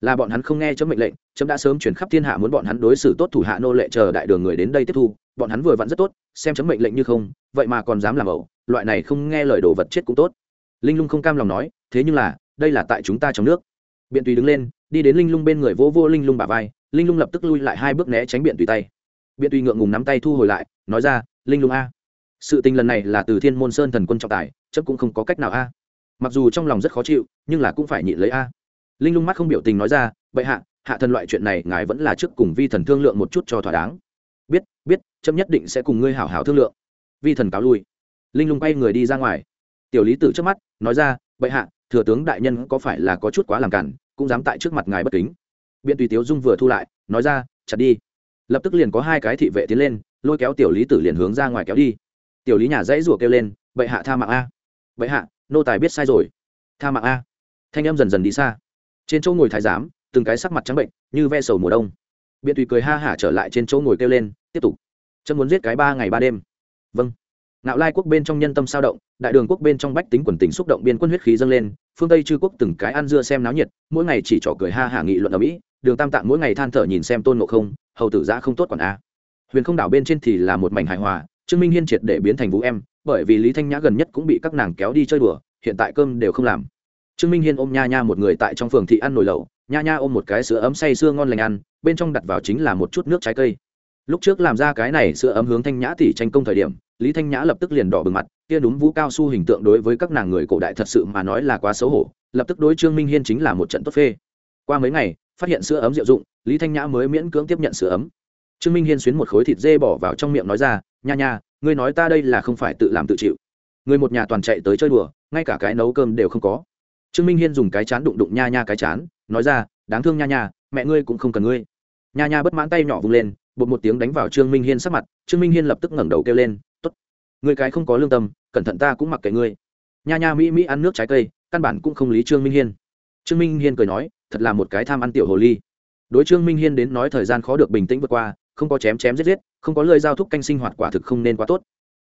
là bọn hắn không nghe chấm mệnh lệnh, chấm đã sớm chuyển khắp thiên hạ muốn bọn hắn đối xử tốt thủ hạ nô lệ chờ đại đường người đến đây tiếp thu, bọn hắn vừa vặn rất tốt, xem chấm mệnh lệnh như không, vậy mà còn dám làm ẩu, loại này không nghe lời đồ vật chết cũng tốt. Linh lung không cam lòng nói, thế nhưng là, đây là tại chúng ta trong nước. Biện tùy đứng lên, đi đến linh lung bên người vô vô linh lung bà vai, linh lung lập tức lui lại hai bước né tránh biện tùy tay. Biện tùy ngượng ngùng nắm tay thu hồi lại, nói ra, linh lung a, sự tình lần này là từ thiên môn sơn thần quân trọng tài chấp cũng không có cách nào a. Mặc dù trong lòng rất khó chịu, nhưng là cũng phải nhịn lấy a linh lung mắt không biểu tình nói ra, bệ hạ hạ thần loại chuyện này ngài vẫn là trước cùng vi thần thương lượng một chút cho thỏa đáng. Biết biết trâm nhất định sẽ cùng ngươi hảo hảo thương lượng. Vi thần cáo lui. Linh lung quay người đi ra ngoài. Tiểu lý tử trước mắt, nói ra, bệ hạ, thừa tướng đại nhân có phải là có chút quá làm cản, cũng dám tại trước mặt ngài bất kính. Biện tùy tiếu dung vừa thu lại, nói ra, chặt đi. Lập tức liền có hai cái thị vệ tiến lên, lôi kéo tiểu lý tử liền hướng ra ngoài kéo đi. Tiểu lý nhà dãy rủa kêu lên, bệ hạ tha mạng a. Bệ hạ, nô tài biết sai rồi. Tha mạng a. Thanh em dần dần đi xa trên chỗ ngồi thái giám, từng cái sắc mặt trắng bệnh, như ve sầu mùa đông. Biện tùy cười ha hả trở lại trên chỗ ngồi kêu lên, tiếp tục. Chân muốn giết cái ba ngày ba đêm. Vâng. Nạo lai quốc bên trong nhân tâm sao động, đại đường quốc bên trong bách tính quần tình xúc động biên quân huyết khí dâng lên, phương tây chư quốc từng cái ăn dưa xem náo nhiệt, mỗi ngày chỉ trỏ cười ha hả nghị luận ở mỹ, đường tam tạng mỗi ngày than thở nhìn xem tôn ngộ không, hầu tử giã không tốt còn a. Huyền không đảo bên trên thì là một mảnh hài hòa, trương minh hiên triệt để biến thành vũ em, bởi vì lý thanh nhã gần nhất cũng bị các nàng kéo đi chơi đùa, hiện tại cơm đều không làm trương minh hiên ôm nha nha một người tại trong phường thị ăn nồi lẩu, nha nha ôm một cái sữa ấm say sưa ngon lành ăn, bên trong đặt vào chính là một chút nước trái cây. Lúc trước làm ra cái này sữa ấm hướng thanh nhã tỷ tranh công thời điểm, lý thanh nhã lập tức liền đỏ bừng mặt, kia đúng vũ cao su hình tượng đối với các nàng người cổ đại thật sự mà nói là quá xấu hổ, lập tức đối trương minh hiên chính là một trận tốt phê. Qua mấy ngày, phát hiện sữa ấm diệu dụng, lý thanh nhã mới miễn cưỡng tiếp nhận sữa ấm. Trương minh hiên xuyến một khối thịt dê bỏ vào trong miệng nói ra, nha nha, ngươi nói ta đây là không phải tự làm tự chịu. Người một nhà toàn chạy tới chơi đùa, ngay cả cái nấu cơm đều không có trương minh hiên dùng cái chán đụng đụng nha nha cái chán, nói ra, đáng thương nha nha, mẹ ngươi cũng không cần ngươi. Nha nha bất mãn tay nhỏ vung lên, bột một tiếng đánh vào trương minh hiên sắc mặt, trương minh hiên lập tức ngẩng đầu kêu lên t ố t ngươi cái không có lương tâm, cẩn thận ta cũng mặc kệ ngươi. Nha nha mỹ mỹ ăn nước trái cây, căn bản cũng không lý trương minh hiên. Trương minh hiên cười nói, thật là một cái tham ăn tiểu hồ ly. Đối trương minh hiên đến nói thời gian khó được bình tĩnh vượt qua, không có chém chém giết giết, không có lời giao thúc canh sinh hoạt quả thực không nên quá tốt.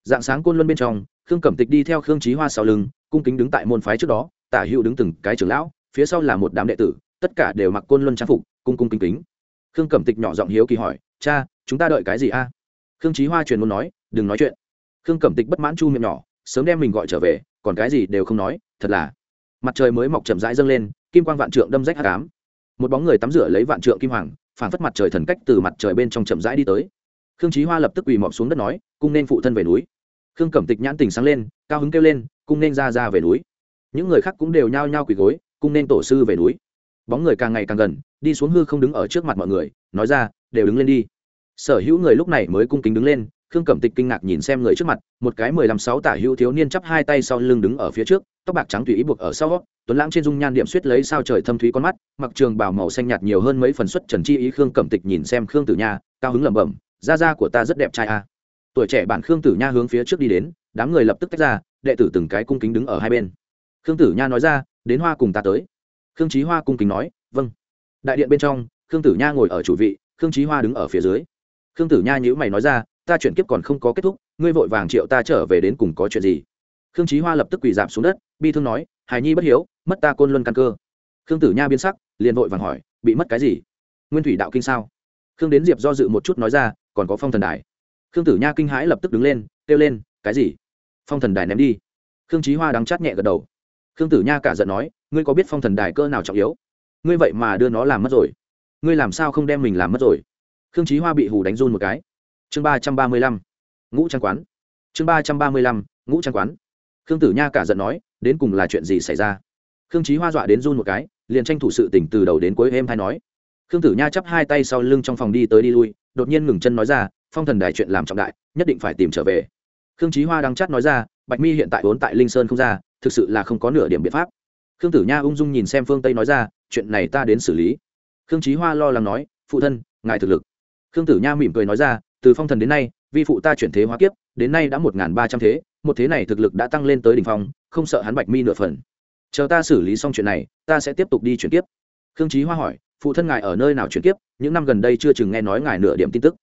Dạng sáng côn luân bên trong, khương cẩm tịch đi theo khương trí hoa sau lưng, cung kính đứng tại môn phái trước đó tả hữu đứng từng cái trưởng lão, phía sau là một đám đệ tử, tất cả đều mặc côn luân trang phục, cung cung kính kính. Khương cẩm tịch nhỏ giọng hiếu kỳ hỏi, cha, chúng ta đợi cái gì a? À? Khương trí hoa truyền muốn nói, đừng nói chuyện. Khương cẩm tịch bất mãn chu miệng nhỏ, sớm đem mình gọi trở về, còn cái gì đều không nói, thật là. Mặt trời mới mọc chậm rãi dâng lên, kim quang vạn trượng đâm rách hạ cám một bóng người tắm rửa lấy vạn trượng kim hoàng phản phất mặt trời thần cách từ mặt trời bên trong chậm rãi đi tới. Khương trí hoa lập tức quỳ mọp xuống đất nói, cung nên phụ thân về núi. Khương cẩm tịch nhãn tình sáng lên, cao hứng kêu lên, cung nên ra ra về núi những người khác cũng đều nhao nhao quỳ gối, cung nên tổ sư về núi. Bóng người càng ngày càng gần, đi xuống hư không đứng ở trước mặt mọi người, nói ra, đều đứng lên đi. Sở hữu người lúc này mới cung kính đứng lên, khương cẩm tịch kinh ngạc nhìn xem người trước mặt, một cái mười lăm sáu tả hữu thiếu niên chắp hai tay sau lưng đứng ở phía trước, tóc bạc trắng tùy ý buộc ở sau, tuấn lãng trên dung nhan điểm suýt lấy sao trời thâm thúy con mắt, mặc trường bào màu xanh nhạt nhiều hơn mấy phần xuất trần chi ý khương cẩm tịch nhìn xem khương tử nha, cao hứng lẩm bẩm da da của ta rất đẹp trai a. Tuổi trẻ bản khương tử nha hướng phía trước đi đến, đám người lập tức tách ra, đệ tử từng cái cung kính đứng ở hai bên khương tử nha nói ra, đến hoa cùng ta tới. Khương trí hoa cung kính nói vâng. Đại điện bên trong, khương tử nha ngồi ở chủ vị, khương trí hoa đứng ở phía dưới. Khương tử nha nhữ mày nói ra, ta chuyển kiếp còn không có kết thúc, ngươi vội vàng triệu ta trở về đến cùng có chuyện gì? Khương trí hoa lập tức quỳ giảm xuống đất, bi thương nói, hài nhi bất hiếu, mất ta côn luân căn cơ. Khương tử nha biến sắc, liền vội vàng hỏi, bị mất cái gì? Nguyên thủy đạo kinh sao? Khương đến diệp do dự một chút nói ra, còn có phong thần đài. Khương tử nha kinh hãi lập tức đứng lên, kêu lên, cái gì? Phong thần đài ném đi. Khương trí hoa đắng chát nhẹ gật đầu khương tử nha cả giận nói, ngươi có biết phong thần đài cơ nào trọng yếu? Ngươi vậy mà đưa nó làm mất rồi. Ngươi làm sao không đem mình làm mất rồi? Khương trí hoa bị hù đánh run một cái. Chương ba trăm ba mươi lăm, ngũ trang quán. Chương ba trăm ba mươi lăm, ngũ trang quán. Khương tử nha cả giận nói, đến cùng là chuyện gì xảy ra? Khương trí hoa dọa đến run một cái, liền tranh thủ sự tỉnh từ đầu đến cuối êm hay nói. Khương tử nha chắp hai tay sau lưng trong phòng đi tới đi lui, đột nhiên ngừng chân nói ra, phong thần đài chuyện làm trọng đại, nhất định phải tìm trở về. Khương trí hoa đang chát nói ra, bạch mi hiện tại vốn tại linh sơn không ra thực sự là không có nửa điểm biện pháp. Khương tử nha ung dung nhìn xem phương tây nói ra, chuyện này ta đến xử lý. Khương trí hoa lo lắng nói, phụ thân, ngài thực lực. Khương tử nha mỉm cười nói ra, từ phong thần đến nay, vi phụ ta chuyển thế hóa kiếp, đến nay đã một n g h n ba trăm thế, một thế này thực lực đã tăng lên tới đ ỉ n h phong, không sợ hắn bạch mi nửa phần. Chờ ta xử lý xong chuyện này, ta sẽ tiếp tục đi chuyển kiếp. Khương trí hoa hỏi, phụ thân ngài ở nơi nào chuyển kiếp? Những năm gần đây chưa chừng nghe nói ngài nửa điểm tin tức.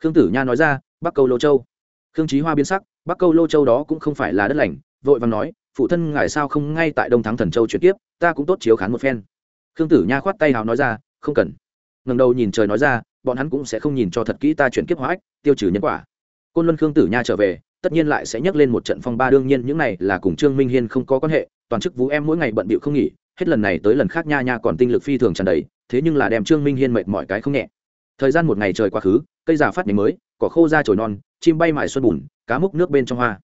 Khương tử nha nói ra, bắc câu lô châu. Khương trí hoa biến sắc, bắc câu lô châu đó cũng không phải là đất lành. Vội vàng nói phụ thân ngài sao không ngay tại đông thắng thần châu chuyển tiếp, ta cũng tốt chiếu khán một phen. Khương tử nha khoát tay hào nói ra không cần. Ngầm đầu nhìn trời nói ra bọn hắn cũng sẽ không nhìn cho thật kỹ ta chuyển kiếp hóa ách tiêu trừ nhân quả. Côn luân khương tử nha trở về tất nhiên lại sẽ nhắc lên một trận phong ba đương nhiên những này là cùng trương minh hiên không có quan hệ toàn chức vũ em mỗi ngày bận bịu không nghỉ hết lần này tới lần khác nha nha còn tinh lực phi thường tràn đầy thế nhưng là đem trương minh hiên mệt mọi cái không nhẹ. Thời gian một ngày trời quá khứ cây già phát nhánh mới cỏ khô ra trồi non chim bay mải xuân bùn cá múc nước bên trong hoa.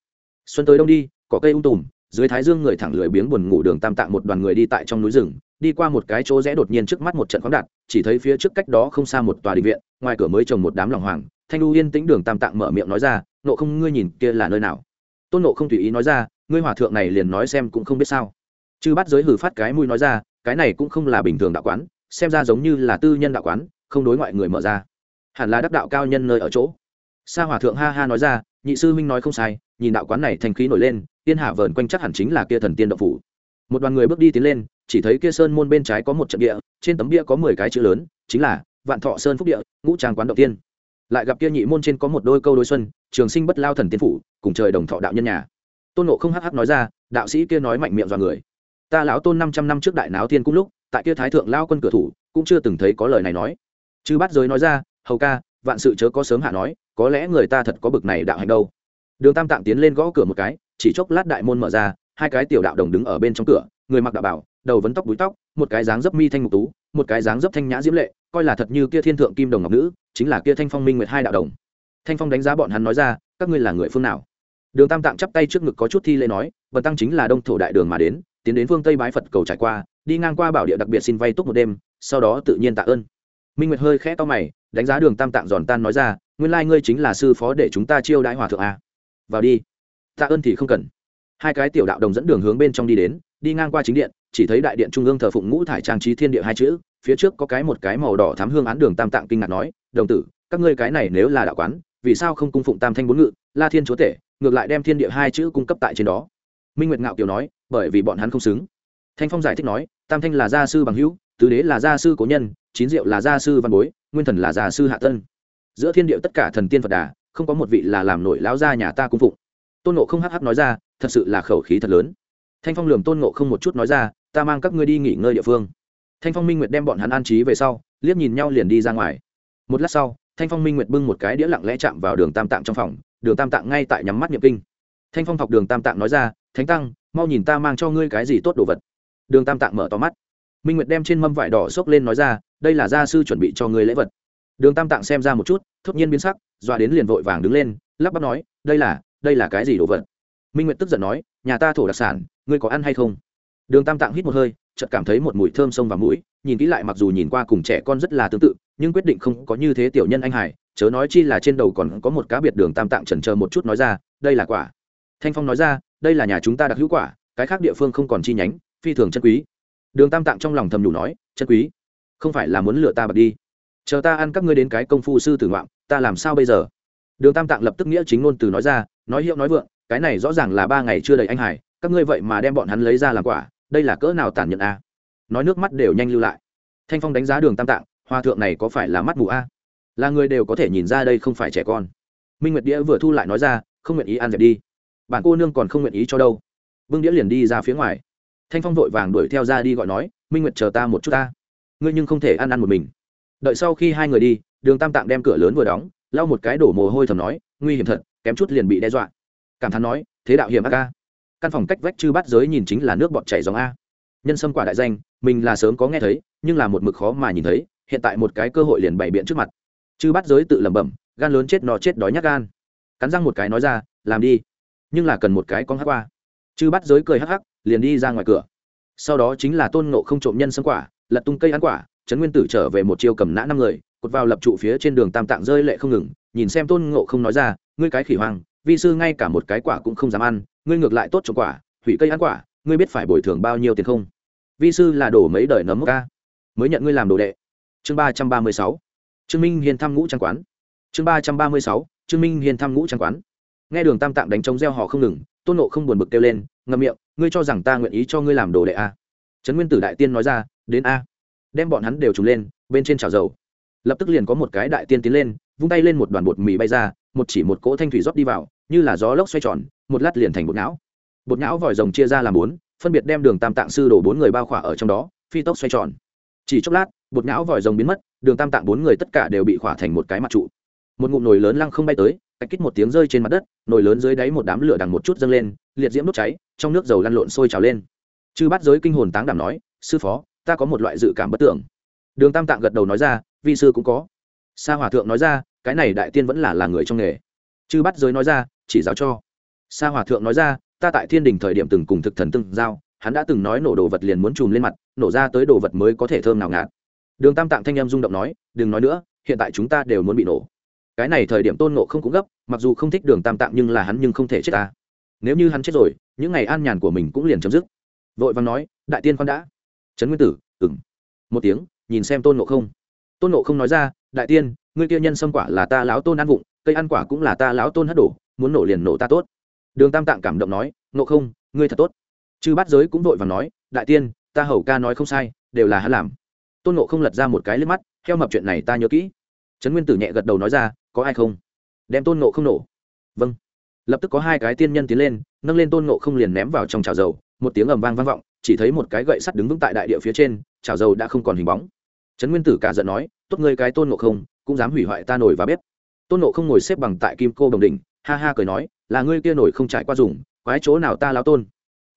Xuân tới đông đi cỏ cây ung tùm dưới thái dương người thẳng lười biếng buồn ngủ đường tam tạng một đoàn người đi tại trong núi rừng, đi qua một cái chỗ rẽ đột nhiên trước mắt một trận khoáng đạt, chỉ thấy phía trước cách đó không xa một tòa định viện, ngoài cửa mới trồng một đám lòng hoàng. Thanh lưu yên tĩnh đường tam tạng mở miệng nói ra, nộ không, ngươi nhìn kia là nơi nào? Tôn nộ không tùy ý nói ra, ngươi hòa thượng này liền nói xem cũng không biết sao. Chư bắt giới hử phát cái mũi nói ra, cái này cũng không là bình thường đạo quán, xem ra giống như là tư nhân đạo quán, không đối ngoại người mở ra. Hẳn là đắc đạo cao nhân nơi ở chỗ. Sa hòa thượng ha ha nói ra, nhị sư minh nói không sai, nhìn đạo quán này thành khí nổi lên tiên hạ vờn quanh chắc hẳn chính là kia thần tiên động phủ. Một đoàn người bước đi tiến lên, chỉ thấy kia sơn môn bên trái có một trận địa, trên tấm bia có mười cái chữ lớn, chính là vạn thọ sơn phúc địa, ngũ tràng quán động tiên. Lại gặp kia nhị môn trên có một đôi câu đôi xuân, trường sinh bất lao thần tiên phủ, cùng trời đồng thọ đạo nhân nhà. Tôn nộ không hắc hắc nói ra, đạo sĩ kia nói mạnh miệng dọa người. Ta lão tôn năm trăm năm trước đại náo thiên cung lúc, tại kia thái thượng lao quân cửa thủ, cũng chưa từng thấy có lời này nói. Chư bắt giới nói ra, hầu ca, vạn sự chớ có sớm hạ nói, có lẽ người ta thật có bực này đạo hành đâu. Đường tam tạng tiến lên gõ cửa một cái chỉ chốc lát đại môn mở ra, hai cái tiểu đạo đồng đứng ở bên trong cửa, người mặc đạo bảo, đầu vấn tóc búi tóc, một cái dáng dấp mi thanh mục tú, một cái dáng dấp thanh nhã diễm lệ, coi là thật như kia thiên thượng kim đồng ngọc nữ, chính là kia thanh phong minh nguyệt hai đạo đồng. Thanh phong đánh giá bọn hắn nói ra, các ngươi là người phương nào? Đường tam tạng chắp tay trước ngực có chút thi lễ nói vần tăng chính là đông thổ đại đường mà đến, tiến đến phương tây bái phật cầu trải qua, đi ngang qua bảo địa đặc biệt xin vay túc một đêm, sau đó tự nhiên tạ ơn. Minh nguyệt hơi khẽ to mày, đánh giá đường tam tạng giòn tan nói ra, nguyên lai ngươi chính là sư phó để chúng ta chiêu đãi hòa thượng a. Vào đi tạ ơn thì không cần. Hai cái tiểu đạo đồng dẫn đường hướng bên trong đi đến, đi ngang qua chính điện, chỉ thấy đại điện trung ương thờ phụng ngũ thải trang trí thiên địa hai chữ, phía trước có cái một cái màu đỏ thám hương án đường tam tạng kinh ngạc nói, đồng tử, các ngươi cái này nếu là đạo quán, vì sao không cung phụng tam thanh bốn ngự, la thiên chúa tể, ngược lại đem thiên địa hai chữ cung cấp tại trên đó. Minh nguyệt ngạo kiều nói, bởi vì bọn hắn không xứng. Thanh phong giải thích nói, tam thanh là gia sư bằng hữu, tứ đế là gia sư cố nhân, chín diệu là gia sư văn bối, nguyên thần là gia sư hạ tân giữa thiên điệu tất cả thần tiên phật đà, không có một vị là làm nổi lão gia nhà ta cung phụng tôn nộ không hắc hắc nói ra, thật sự là khẩu khí thật lớn. Thanh phong lường tôn nộ không một chút nói ra, ta mang các ngươi đi nghỉ ngơi địa phương. Thanh phong minh nguyệt đem bọn hắn an trí về sau, liếc nhìn nhau liền đi ra ngoài. Một lát sau, thanh phong minh nguyệt bưng một cái đĩa lặng lẽ chạm vào đường tam tạng trong phòng, đường tam tạng ngay tại nhắm mắt nhập kinh. Thanh phong thọc đường tam tạng nói ra, thánh tăng, mau nhìn ta mang cho ngươi cái gì tốt đồ vật. Đường tam tạng mở to mắt. Minh nguyệt đem trên mâm vải đỏ xốc lên nói ra, đây là gia sư chuẩn bị cho ngươi lễ vật. Đường tam tạng xem ra một chút, thốt nhiên biến sắc, dọa đến liền vội vàng đứng lên, lắp bắp nói, đây là đây là cái gì đồ vật? Minh nguyệt tức giận nói, nhà ta thổ đặc sản, ngươi có ăn hay không? Đường tam tạng hít một hơi, chợt cảm thấy một mùi thơm sông vào mũi, nhìn kỹ lại mặc dù nhìn qua cùng trẻ con rất là tương tự, nhưng quyết định không có như thế tiểu nhân anh hải chớ nói chi là trên đầu còn có một cá biệt đường tam tạng chần chờ một chút nói ra, đây là quả. Thanh phong nói ra, đây là nhà chúng ta đặc hữu quả, cái khác địa phương không còn chi nhánh, phi thường chân quý. Đường tam tạng trong lòng thầm đủ nói, chân quý. Không phải là muốn lựa ta bật đi. Chờ ta ăn các ngươi đến cái công phu sư tử ngoạm, ta làm sao bây giờ? Đường tam tạng lập tức nghĩa chính ngôn từ nói ra, nói hiệu nói vượng, cái này rõ ràng là ba ngày chưa đầy anh hải các ngươi vậy mà đem bọn hắn lấy ra làm quả, đây là cỡ nào tàn nhẫn a? Nói nước mắt đều nhanh lưu lại. Thanh phong đánh giá đường tam tạng hòa thượng này có phải là mắt mù a? Là người đều có thể nhìn ra đây không phải trẻ con. Minh nguyệt đĩa vừa thu lại nói ra, không nguyện ý ăn dẹp đi. Bản cô nương còn không nguyện ý cho đâu. Vương đĩa liền đi ra phía ngoài. Thanh phong vội vàng đuổi theo ra đi gọi nói, minh nguyệt chờ ta một chút ta. Ngươi nhưng không thể ăn ăn một mình. Đợi sau khi hai người đi, đường tam tạng đem cửa lớn vừa đóng lau một cái đổ mồ hôi thầm nói, nguy hiểm thật, kém chút liền bị đe dọa. Cảm thán nói, thế đạo hiểm ác ca căn phòng cách vách chư bắt giới nhìn chính là nước bọt chảy dòng a. Nhân sâm quả đại danh, mình là sớm có nghe thấy, nhưng là một mực khó mà nhìn thấy, hiện tại một cái cơ hội liền bày biện trước mặt. Chư bắt giới tự lẩm bẩm, gan lớn chết nó chết đói nhát gan. Cắn răng một cái nói ra, làm đi. Nhưng là cần một cái con hắc qua. Chư bắt giới cười hắc hắc, liền đi ra ngoài cửa. Sau đó chính là tôn ngộ không trộm nhân sâm quả, lật tung cây ăn quả, trấn nguyên tử trở về một chiêu cầm nã năm người cột vào lập trụ phía trên đường tam tạng rơi lệ không ngừng, nhìn xem tôn ngộ không nói ra, ngươi cái khỉ hoang, vi sư ngay cả một cái quả cũng không dám ăn, ngươi ngược lại tốt cho quả, hủy cây ăn quả, ngươi biết phải bồi thường bao nhiêu tiền không? Vi sư là đổ mấy đời nấm mốc ca mới nhận ngươi làm đồ đệ. Chương ba trăm ba mươi sáu. Trương minh hiền thăm ngũ trang quán. Chương ba trăm ba mươi sáu. Trương minh hiền thăm ngũ trang quán. Nghe đường tam tạng đánh trống gieo họ không ngừng, tôn nộ không buồn bực kêu lên, ngậm miệng, ngươi cho rằng ta nguyện ý cho ngươi làm đồ đệ a? Trấn nguyên tử đại tiên nói ra, đến a. Đem bọn hắn đều trùng lên, bên trên chảo dầu lập tức liền có một cái đại tiên tiến lên, vung tay lên một đoàn bột mì bay ra, một chỉ một cỗ thanh thủy rót đi vào, như là gió lốc xoay tròn, một lát liền thành bột não. Bột não vòi rồng chia ra làm bốn, phân biệt đem đường tam tạng sư đổ bốn người bao khỏa ở trong đó, phi tốc xoay tròn. Chỉ chốc lát, bột não vòi rồng biến mất, đường tam tạng bốn người tất cả đều bị khỏa thành một cái mặt trụ. Một ngụm nồi lớn lăng không bay tới, cách kích một tiếng rơi trên mặt đất, nồi lớn dưới đáy một đám lửa đằng một chút dâng lên, liệt diễm đốt cháy, trong nước dầu lăn lộn sôi trào lên. Chư bắt giới kinh hồn táng đảm nói, sư phó, ta có một loại dự cảm bất tưởng. Đường tam tạng gật đầu nói ra vi sư cũng có. Sa hòa thượng nói ra, cái này đại tiên vẫn là là người trong nghề. Chư bắt giới nói ra, chỉ giáo cho. Sa hòa thượng nói ra, ta tại thiên đình thời điểm từng cùng thực thần từng giao, hắn đã từng nói nổ đồ vật liền muốn chùm lên mặt, nổ ra tới đồ vật mới có thể thơm nào ngạt. Đường tam tạng thanh em rung động nói, đừng nói nữa, hiện tại chúng ta đều muốn bị nổ. Cái này thời điểm tôn nộ không cũng gấp, mặc dù không thích đường tam tạng nhưng là hắn nhưng không thể chết ta. Nếu như hắn chết rồi, những ngày an nhàn của mình cũng liền chấm dứt. Vội vàng nói, đại tiên con đã. Trấn nguyên tử ừng một tiếng, nhìn xem tôn nộ không tôn nộ không nói ra, đại tiên, ngươi kia nhân xâm quả là ta lão tôn ăn vụng, cây ăn quả cũng là ta lão tôn hất đổ, muốn nổ liền nổ ta tốt. Đường tam tạng cảm động nói, nộ không, ngươi thật tốt. Chư bát giới cũng vội và nói, đại tiên, ta hầu ca nói không sai, đều là hắn làm. Tôn nộ không lật ra một cái lên mắt theo mập chuyện này ta nhớ kỹ. Trấn nguyên tử nhẹ gật đầu nói ra, có ai không? Đem tôn nộ không nổ. Vâng. Lập tức có hai cái tiên nhân tiến lên, nâng lên tôn nộ không liền ném vào trong chảo dầu, một tiếng ầm vang vang vọng, chỉ thấy một cái gậy sắt đứng vững tại đại địa phía trên, chảo dầu đã không còn hình bóng trấn nguyên tử cả giận nói, tốt ngươi cái tôn nộ không, cũng dám hủy hoại ta nổi và bếp. Tôn nộ không ngồi xếp bằng tại kim cô đồng đình ha ha cười nói, là ngươi kia nổi không trải qua dùng, quái chỗ nào ta lao tôn?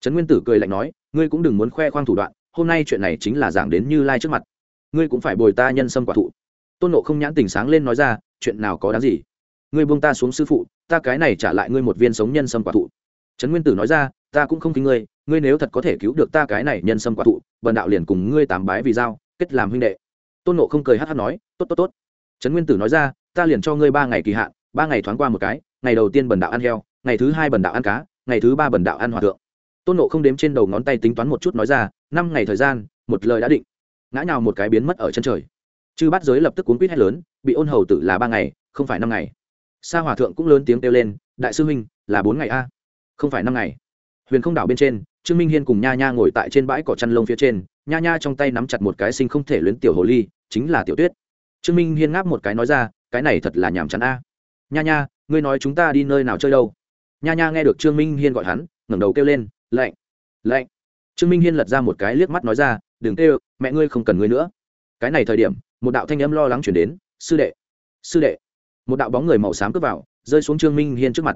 Trấn nguyên tử cười lạnh nói, ngươi cũng đừng muốn khoe khoang thủ đoạn, hôm nay chuyện này chính là giảng đến như lai trước mặt. Ngươi cũng phải bồi ta nhân sâm quả thụ. Tôn nộ không nhãn tình sáng lên nói ra, chuyện nào có đáng gì? Ngươi buông ta xuống sư phụ, ta cái này trả lại ngươi một viên sống nhân sâm quả thụ. Trấn nguyên tử nói ra, ta cũng không kính ngươi ngươi nếu thật có thể cứu được ta cái này nhân sâm quả thụ, bần đạo liền cùng ngươi tàm bái vì giao, kết làm huynh đệ tôn nộ không cười hát hát nói, tốt tốt tốt. Trấn nguyên tử nói ra, ta liền cho ngươi ba ngày kỳ hạn, ba ngày thoáng qua một cái, ngày đầu tiên bần đạo ăn heo, ngày thứ hai bần đạo ăn cá, ngày thứ ba bần đạo ăn hòa thượng. Tôn nộ không đếm trên đầu ngón tay tính toán một chút nói ra, năm ngày thời gian, một lời đã định. Ngã nhào một cái biến mất ở chân trời. Chư bắt giới lập tức cuốn quýt hét lớn, bị ôn hầu tử là ba ngày, không phải năm ngày. Sa hòa thượng cũng lớn tiếng kêu lên, đại sư huynh, là bốn ngày a. Không phải năm ngày. Huyền không đảo bên trên trương minh hiên cùng nha nha ngồi tại trên bãi cỏ chăn lông phía trên, nha nha trong tay nắm chặt một cái sinh không thể luyến tiểu hồ ly, chính là tiểu tuyết. Trương minh hiên ngáp một cái nói ra, cái này thật là nhàm chán a. Nha nha, ngươi nói chúng ta đi nơi nào chơi đâu? Nha nha nghe được trương minh hiên gọi hắn, ngẩng đầu kêu lên, lạnh lạnh. Trương minh hiên lật ra một cái liếc mắt nói ra, đừng kêu, mẹ ngươi không cần ngươi nữa. Cái này thời điểm, một đạo thanh âm lo lắng chuyển đến, sư đệ sư đệ. Một đạo bóng người màu xám cướp vào, rơi xuống trương minh hiên trước mặt.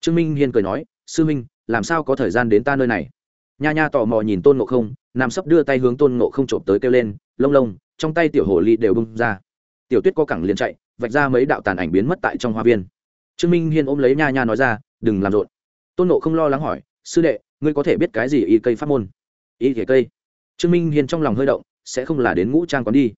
Trương minh hiên cười nói, sư minh, làm sao có thời gian đến ta nơi này? Nha nha tò mò nhìn tôn ngộ không nam sấp đưa tay hướng tôn ngộ không trộm tới kêu lên, lông lông, trong tay tiểu hồ ly đều bung ra. Tiểu tuyết có cẳng liền chạy, vạch ra mấy đạo tàn ảnh biến mất tại trong hoa viên. Trương minh hiên ôm lấy nha nha nói ra, đừng làm rộn. Tôn nộ không lo lắng hỏi, sư đệ, ngươi có thể biết cái gì y cây pháp môn? Y thể cây? Trương minh hiên trong lòng hơi động, sẽ không là đến ngũ trang quán đi.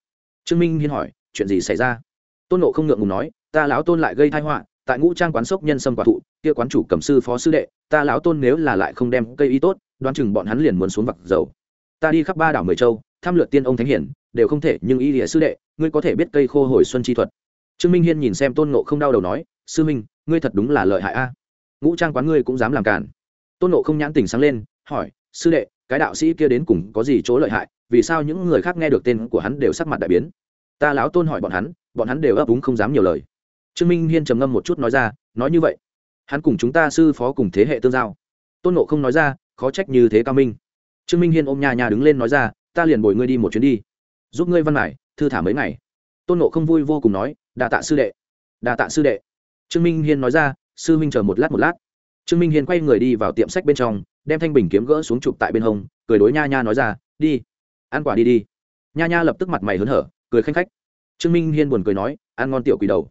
Trương minh hiên hỏi, chuyện gì xảy ra? Tôn nộ không ngượng ngùng nói, ta lão tôn lại gây thai họa, tại ngũ trang quán sốc nhân sâm quả thụ, kia quán chủ cầm sư phó sư đệ, ta lão tôn nếu là lại không đem cây y tốt đoán chừng bọn hắn liền muốn xuống vặc dầu. Ta đi khắp ba đảo mười châu tham lượt tiên ông thánh hiển, đều không thể, nhưng y địa sư đệ, ngươi có thể biết cây khô hồi xuân chi thuật. Trương minh hiên nhìn xem tôn nộ không đau đầu nói, sư minh, ngươi thật đúng là lợi hại a. Ngũ trang quán ngươi cũng dám làm cản tôn nộ không nhãn tình sáng lên, hỏi, sư đệ, cái đạo sĩ kia đến cùng có gì chỗ lợi hại, vì sao những người khác nghe được tên của hắn đều sắc mặt đại biến? Ta lão tôn hỏi bọn hắn bọn hắn đều ấp úng không dám nhiều lời. Trương minh hiên trầm ngâm một chút nói ra, nói như vậy, hắn cùng chúng ta sư phó cùng thế hệ tương giao. Tôn nộ không nói ra khó trách như thế cao minh. Trương minh hiên ôm nha nha đứng lên nói ra, ta liền bồi ngươi đi một chuyến đi. Giúp ngươi văn mải, thư thả mấy ngày. Tôn nộ không vui vô cùng nói đà tạ sư đệ. Đà tạ sư đệ. Trương minh hiên nói ra, sư minh chờ một lát một lát. Trương minh hiên quay người đi vào tiệm sách bên trong, đem thanh bình kiếm gỡ xuống chụp tại bên hông, cười đối nha nha nói ra, đi, ăn quả đi đi. Nha nha lập tức mặt mày hớn hở, cười khanh khách. Trương minh hiên buồn cười nói, ăn ngon tiểu quỷ đầu.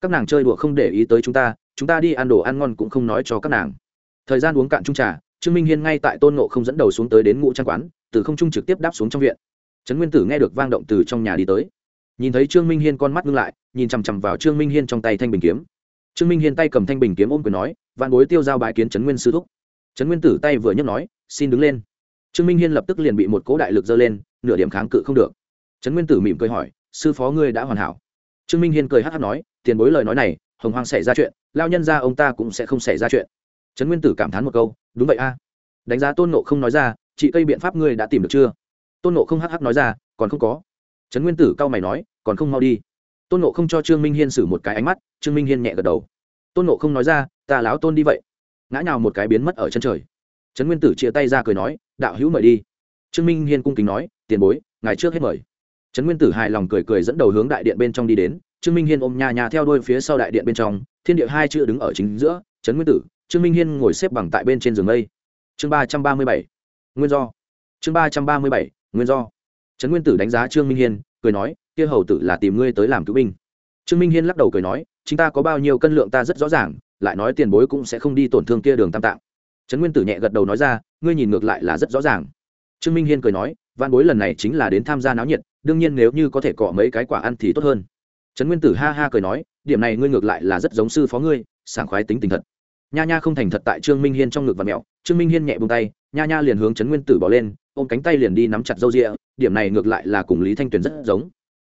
Các nàng chơi đùa không để ý tới chúng ta chúng ta đi ăn đồ ăn ngon cũng không nói cho các nàng. Thời gian uống cạn trung trà trương minh hiên ngay tại tôn nộ không dẫn đầu xuống tới đến ngũ trang quán, từ không trung trực tiếp đáp xuống trong viện. Trấn nguyên tử nghe được vang động từ trong nhà đi tới. Nhìn thấy trương minh hiên con mắt ngưng lại, nhìn chằm chằm vào trương minh hiên trong tay thanh bình kiếm. Trương minh hiên tay cầm thanh bình kiếm ôm quyền nói, vạn bối tiêu giao bãi kiến trấn nguyên sư thúc. Trấn nguyên tử tay vừa nhấc nói, xin đứng lên. Trương minh hiên lập tức liền bị một cố đại lực dơ lên, nửa điểm kháng cự không được. Trấn nguyên tử mỉm cười hỏi, sư phó ngươi đã hoàn hảo? Trương minh hiên cười hát hát nói, tiền bối lời nói này, hồng hoang xảy ra chuyện lao nhân ra ông ta cũng sẽ không xảy ra chuyện trấn nguyên tử cảm thán một câu, đúng vậy a. Đánh giá tôn nộ không nói ra, chị cây biện pháp ngươi đã tìm được chưa? Tôn nộ không hắc hắc nói ra, còn không có. Trấn nguyên tử cao mày nói, còn không mau đi. Tôn nộ không cho trương minh hiên xử một cái ánh mắt, trương minh hiên nhẹ gật đầu. Tôn nộ không nói ra, ta láo tôn đi vậy. Ngã nhào một cái biến mất ở chân trời. Trấn nguyên tử chia tay ra cười nói, đạo hữu mời đi. Trương minh hiên cung kính nói, tiền bối ngày trước hết mời. Trấn nguyên tử hài lòng cười cười dẫn đầu hướng đại điện bên trong đi đến. Trương minh hiên ôm nhà nhà theo đôi phía sau đại điện bên trong, thiên địa hai chữ đứng ở chính giữa, trấn nguyên tử trương minh hiên ngồi xếp bằng tại bên trên giường mây. Chương ba trăm ba mươi bảy, nguyên do. Chương ba trăm ba mươi bảy, nguyên do. Trấn nguyên tử đánh giá trương minh hiên, cười nói, kia hầu tử là tìm ngươi tới làm cứu binh. Trương minh hiên lắc đầu cười nói chúng ta có bao nhiêu cân lượng ta rất rõ ràng, lại nói tiền bối cũng sẽ không đi tổn thương kia đường tam tạng. Trấn nguyên tử nhẹ gật đầu nói ra, ngươi nhìn ngược lại là rất rõ ràng. Trương minh hiên cười nói văn bối lần này chính là đến tham gia náo nhiệt, đương nhiên nếu như có thể cọ mấy cái quả ăn thì tốt hơn. Trấn nguyên tử ha ha cười nói, điểm này ngươi ngược lại là rất giống sư phó ngươi, sảng khoái tính tình thật nha nha không thành thật tại trương minh hiên trong ngực và mẹo, trương minh hiên nhẹ bông tay, nha nha liền hướng trấn nguyên tử bỏ lên, ôm cánh tay liền đi nắm chặt râu rịa điểm này ngược lại là cùng lý thanh tuyền rất giống.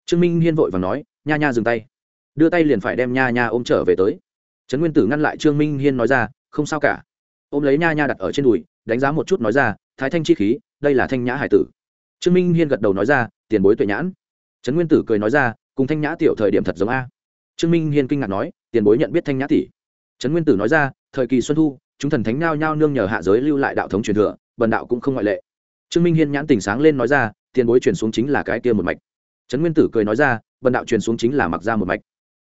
Trương minh hiên vội và nói, nha nha dừng tay. Đưa tay liền phải đem nha nha ôm trở về tới. Trấn nguyên tử ngăn lại trương minh hiên nói ra, không sao cả. Ôm lấy nha nha đặt ở trên đùi, đánh giá một chút nói ra, thái thanh chi khí, đây là thanh nhã hải tử. Trương minh hiên gật đầu nói ra, tiền bối tuệ nhãn. Trấn nguyên tử cười nói ra, cùng thanh nhã tiểu thời điểm thật giống a. Trương minh hiên kinh ngạc nói, tiền bối nhận biết thanh nhã tỷ. Trấn nguyên tử nói ra thời kỳ xuân thu, chúng thần thánh nao nhao nương nhờ hạ giới lưu lại đạo thống truyền thừa, bần đạo cũng không ngoại lệ. Trương minh hiên nhãn tình sáng lên nói ra, tiền bối truyền xuống chính là cái kia một mạch. Trấn nguyên tử cười nói ra, bần đạo truyền xuống chính là mặc ra một mạch.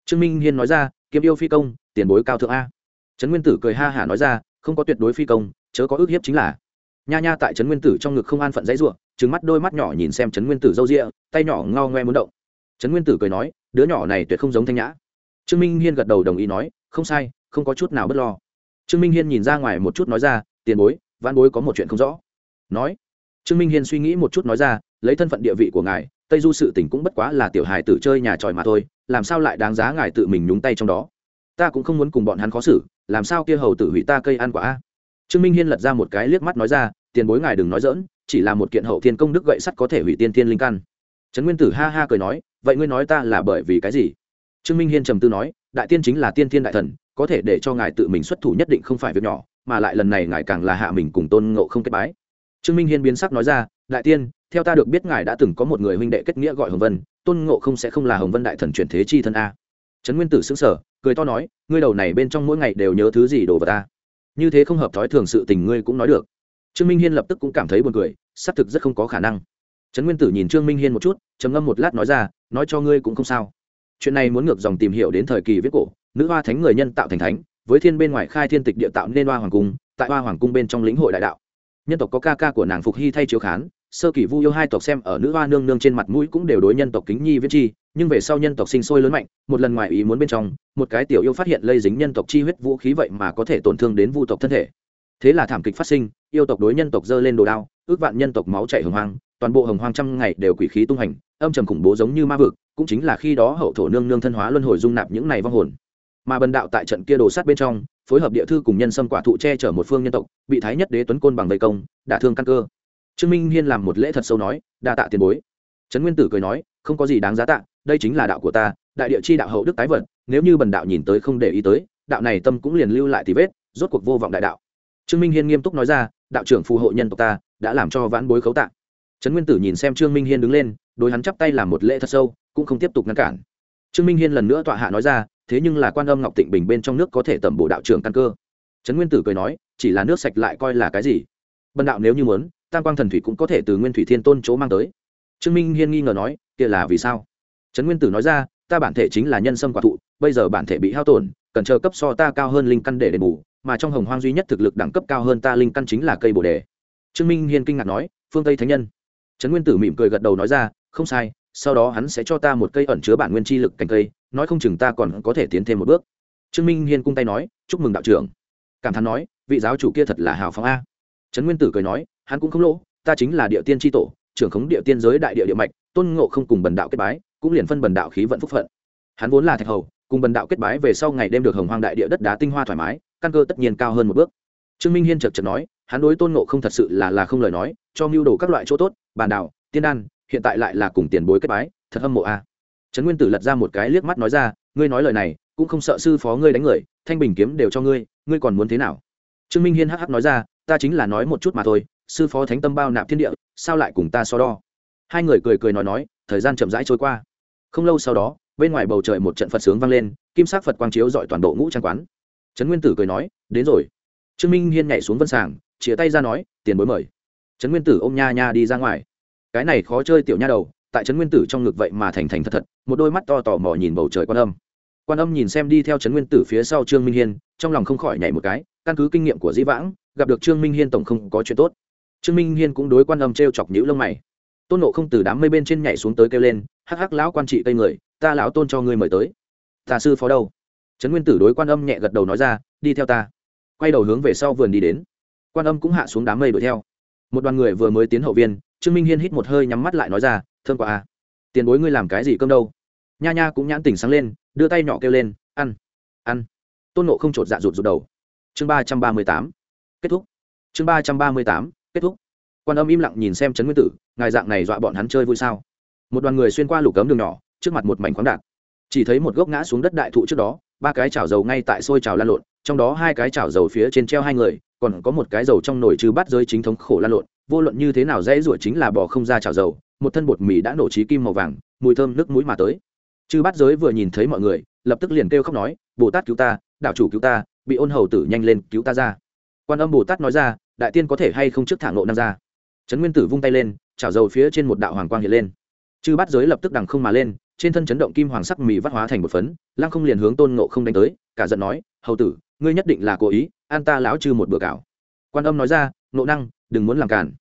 Trương minh hiên nói ra, kiếm yêu phi công, tiền bối cao thượng a. Trấn nguyên tử cười ha hả nói ra, không có tuyệt đối phi công, chớ có ước hiếp chính là. Nha nha tại trấn nguyên tử trong ngực không an phận dãy ruộng trứng mắt đôi mắt nhỏ nhìn xem trấn nguyên tử râu rịa tay nhỏ ngao ngoe muốn động. Trấn nguyên tử cười nói, đứa nhỏ này tuyệt không giống thanh nhã. Trương minh hiên gật đầu đồng ý nói, không sai, không có chút nào bất lo trương minh hiên nhìn ra ngoài một chút nói ra, tiền bối văn bối có một chuyện không rõ. Nói. Trương minh hiên suy nghĩ một chút nói ra, lấy thân phận địa vị của ngài, tây du sự tỉnh cũng bất quá là tiểu hài tử chơi nhà tròi mà thôi, làm sao lại đáng giá ngài tự mình nhúng tay trong đó? Ta cũng không muốn cùng bọn hắn khó xử, làm sao kia hầu tử hủy ta cây ăn quả a? Trương minh hiên lật ra một cái liếc mắt nói ra, tiền bối ngài đừng nói dỡn chỉ là một kiện hậu thiên công đức gậy sắt có thể hủy tiên thiên linh căn. Trấn nguyên tử ha ha cười nói, vậy ngươi nói ta là bởi vì cái gì? Trương minh hiên trầm tư nói, đại tiên chính là tiên thiên đại thần có thể để cho ngài tự mình xuất thủ nhất định không phải việc nhỏ, mà lại lần này ngài càng là hạ mình cùng tôn ngộ không kết bái. Trương minh hiên biến sắc nói ra, đại tiên, theo ta được biết ngài đã từng có một người huynh đệ kết nghĩa gọi hồng vân, tôn ngộ không sẽ không là hồng vân đại thần chuyển thế chi thân a. Trấn nguyên tử xứng sở cười to nói, ngươi đầu này bên trong mỗi ngày đều nhớ thứ gì đồ vào ta? Như thế không hợp thói thường sự tình ngươi cũng nói được. Trương minh hiên lập tức cũng cảm thấy buồn cười, xác thực rất không có khả năng. Trấn nguyên tử nhìn trương minh hiên một chút, trầm ngâm một lát nói ra, nói cho ngươi cũng không sao. Chuyện này muốn ngược dòng tìm hiểu đến thời kỳ viết cổ nữ hoa thánh người nhân tạo thành thánh, với thiên bên ngoài khai thiên tịch địa tạo nên hoa hoàng cung, tại hoa hoàng cung bên trong lĩnh hội đại đạo. Nhân tộc có ca ca của nàng phục hy thay chiếu khán, sơ kỷ vu yêu hai tộc xem ở nữ hoa nương nương trên mặt mũi cũng đều đối nhân tộc kính nhi viết chi, nhưng về sau nhân tộc sinh sôi lớn mạnh, một lần ngoài ý muốn bên trong, một cái tiểu yêu phát hiện lây dính nhân tộc chi huyết vũ khí vậy mà có thể tổn thương đến vu tộc thân thể. Thế là thảm kịch phát sinh, yêu tộc đối nhân tộc dơ lên đồ đao, ước vạn nhân tộc máu chảy hồng hoang, toàn bộ hồng hoang trăm ngày đều quỷ khí tung hành, âm trầm khủng bố giống như ma vực, cũng chính là khi đó hậu thổ nương nương thân hóa luân hồi dung nạp những này vong hồn mà bần đạo tại trận kia đồ sát bên trong, phối hợp địa thư cùng nhân sâm quả thụ che chở một phương nhân tộc, bị thái nhất đế tuấn côn bằng vây công, đả thương căn cơ. Trương minh hiên làm một lễ thật sâu nói, đa tạ tiền bối. Trấn nguyên tử cười nói, không có gì đáng giá tạ, đây chính là đạo của ta, đại địa chi đạo hậu đức tái vật nếu như bần đạo nhìn tới không để ý tới, đạo này tâm cũng liền lưu lại thì vết, rốt cuộc vô vọng đại đạo. Trương minh hiên nghiêm túc nói ra, đạo trưởng phù hộ nhân tộc ta, đã làm cho vãn bối khấu tạ. Trấn nguyên tử nhìn xem trương minh hiên đứng lên, đối hắn chắp tay làm một lễ thật sâu, cũng không tiếp tục ngăn cản trương minh hiên lần nữa tọa hạ nói ra, thế nhưng là quan âm ngọc tịnh bình bên trong nước có thể tẩm bổ đạo trưởng căn cơ. Trấn nguyên tử cười nói, chỉ là nước sạch lại coi là cái gì? Bần đạo nếu như muốn, tam quang thần thủy cũng có thể từ nguyên thủy thiên tôn chỗ mang tới. Trương minh hiên nghi ngờ nói, kia là vì sao? Trấn nguyên tử nói ra, ta bản thể chính là nhân sâm quả thụ, bây giờ bản thể bị hao tổn, cần chờ cấp so ta cao hơn linh căn để đền bù, mà trong hồng hoang duy nhất thực lực đẳng cấp cao hơn ta linh căn chính là cây bồ đề. Trương minh hiên kinh ngạc nói, phương tây thánh nhân. Trấn nguyên tử mỉm cười gật đầu nói ra, không sai sau đó hắn sẽ cho ta một cây ẩn chứa bản nguyên chi lực cành cây, nói không chừng ta còn có thể tiến thêm một bước. Trương minh hiên cung tay nói, chúc mừng đạo trưởng. Cảm thán nói, vị giáo chủ kia thật là hào phóng a. Trấn nguyên tử cười nói, hắn cũng không lỗ, ta chính là địa tiên tri tổ, trưởng khống địa tiên giới đại địa địa mạch, tôn ngộ không cùng bần đạo kết bái, cũng liền phân bần đạo khí vận phúc phận. Hắn vốn là thạch hầu, cùng bần đạo kết bái về sau ngày đêm được hồng hoang đại địa đất đá tinh hoa thoải mái, căn cơ tất nhiên cao hơn một bước. Trương minh hiên chật chật nói, hắn đối tôn ngộ không thật sự là là không lời nói, cho mưu đồ các loại chỗ tốt bàn đạo, tiên đan hiện tại lại là cùng tiền bối kết bái, thật hâm mộ a. Trấn nguyên tử lật ra một cái liếc mắt nói ra, ngươi nói lời này, cũng không sợ sư phó ngươi đánh người, thanh bình kiếm đều cho ngươi ngươi còn muốn thế nào? Trương minh hiên hắc hắc nói ra, ta chính là nói một chút mà thôi, sư phó thánh tâm bao nạp thiên địa, sao lại cùng ta so đo? Hai người cười cười nói nói, thời gian chậm rãi trôi qua. Không lâu sau đó, bên ngoài bầu trời một trận phật sướng vang lên, kim sắc phật quang chiếu dọi toàn bộ ngũ trang quán. Trấn nguyên tử cười nói, đến rồi. Trương minh hiên nhảy xuống vân sàng chia tay ra nói, tiền bối mời. Trấn nguyên tử ôm nha nha đi ra ngoài cái này khó chơi tiểu nha đầu, tại trấn nguyên tử trong ngực vậy mà thành thành thật thật, một đôi mắt to tò mò nhìn bầu trời quan âm. Quan âm nhìn xem đi theo trấn nguyên tử phía sau trương minh hiên, trong lòng không khỏi nhảy một cái, căn cứ kinh nghiệm của dĩ vãng, gặp được trương minh hiên tổng không có chuyện tốt. Trương minh hiên cũng đối quan âm t r e o chọc nhữ lông mày. Tôn nộ không từ đám mây bên trên nhảy xuống tới kêu lên, hắc hắc, lão quan trị cây người, ta lão tôn cho ngươi mời tới. Tà sư phó đâu? Trấn nguyên tử đối quan âm nhẹ gật đầu nói ra, đi theo ta. Quay đầu hướng về sau vườn đi đến. Quan âm cũng hạ xuống đám mây đuổi theo. Một đoàn người vừa mới tiến hậu viên trương minh hiên hít một hơi nhắm mắt lại nói ra thương quá à. Tiền bối ngươi làm cái gì cơm đâu? Nha nha cũng nhãn tỉnh sáng lên, đưa tay nhỏ kêu lên, ăn ăn. Tôn nộ không chột dạ rụt rụt đầu. Chương ba trăm ba mươi tám, kết thúc. Chương ba trăm ba mươi tám, kết thúc. Quan âm im lặng nhìn xem trấn nguyên tử, ngài dạng này dọa bọn hắn chơi vui sao? Một đoàn người xuyên qua lục cấm đường nhỏ, trước mặt một mảnh khoáng đạt. Chỉ thấy một gốc ngã xuống đất đại thụ trước đó ba cái chảo dầu ngay tại xôi chảo lan lộn, trong đó hai cái chảo dầu phía trên treo hai người, còn có một cái dầu trong nồi trừ bắt giới chính thống khổ lan lộn, vô luận như thế nào dễ rủa chính là bỏ không ra chảo dầu, một thân bột mì đã nổ trí kim màu vàng, mùi thơm nước mũi mà tới. Chư bát giới vừa nhìn thấy mọi người, lập tức liền kêu khóc nói, bồ tát cứu ta, đạo chủ cứu ta, bị ôn hầu tử nhanh lên cứu ta ra. Quan âm bồ tát nói ra, đại tiên có thể hay không trước thả ngộ nam ra? Trấn nguyên tử vung tay lên, chảo dầu phía trên một đạo hoàng quang hiện lên. Chư bát giới lập tức đằng không mà lên trên thân chấn động kim hoàng sắc mì vắt hóa thành một phấn, lăng không liền hướng tôn ngộ không đánh tới, cả giận nói, hầu tử, ngươi nhất định là cố ý, an ta lão chư một bữa cảo. Quan âm nói ra nộ năng, đừng muốn làm cản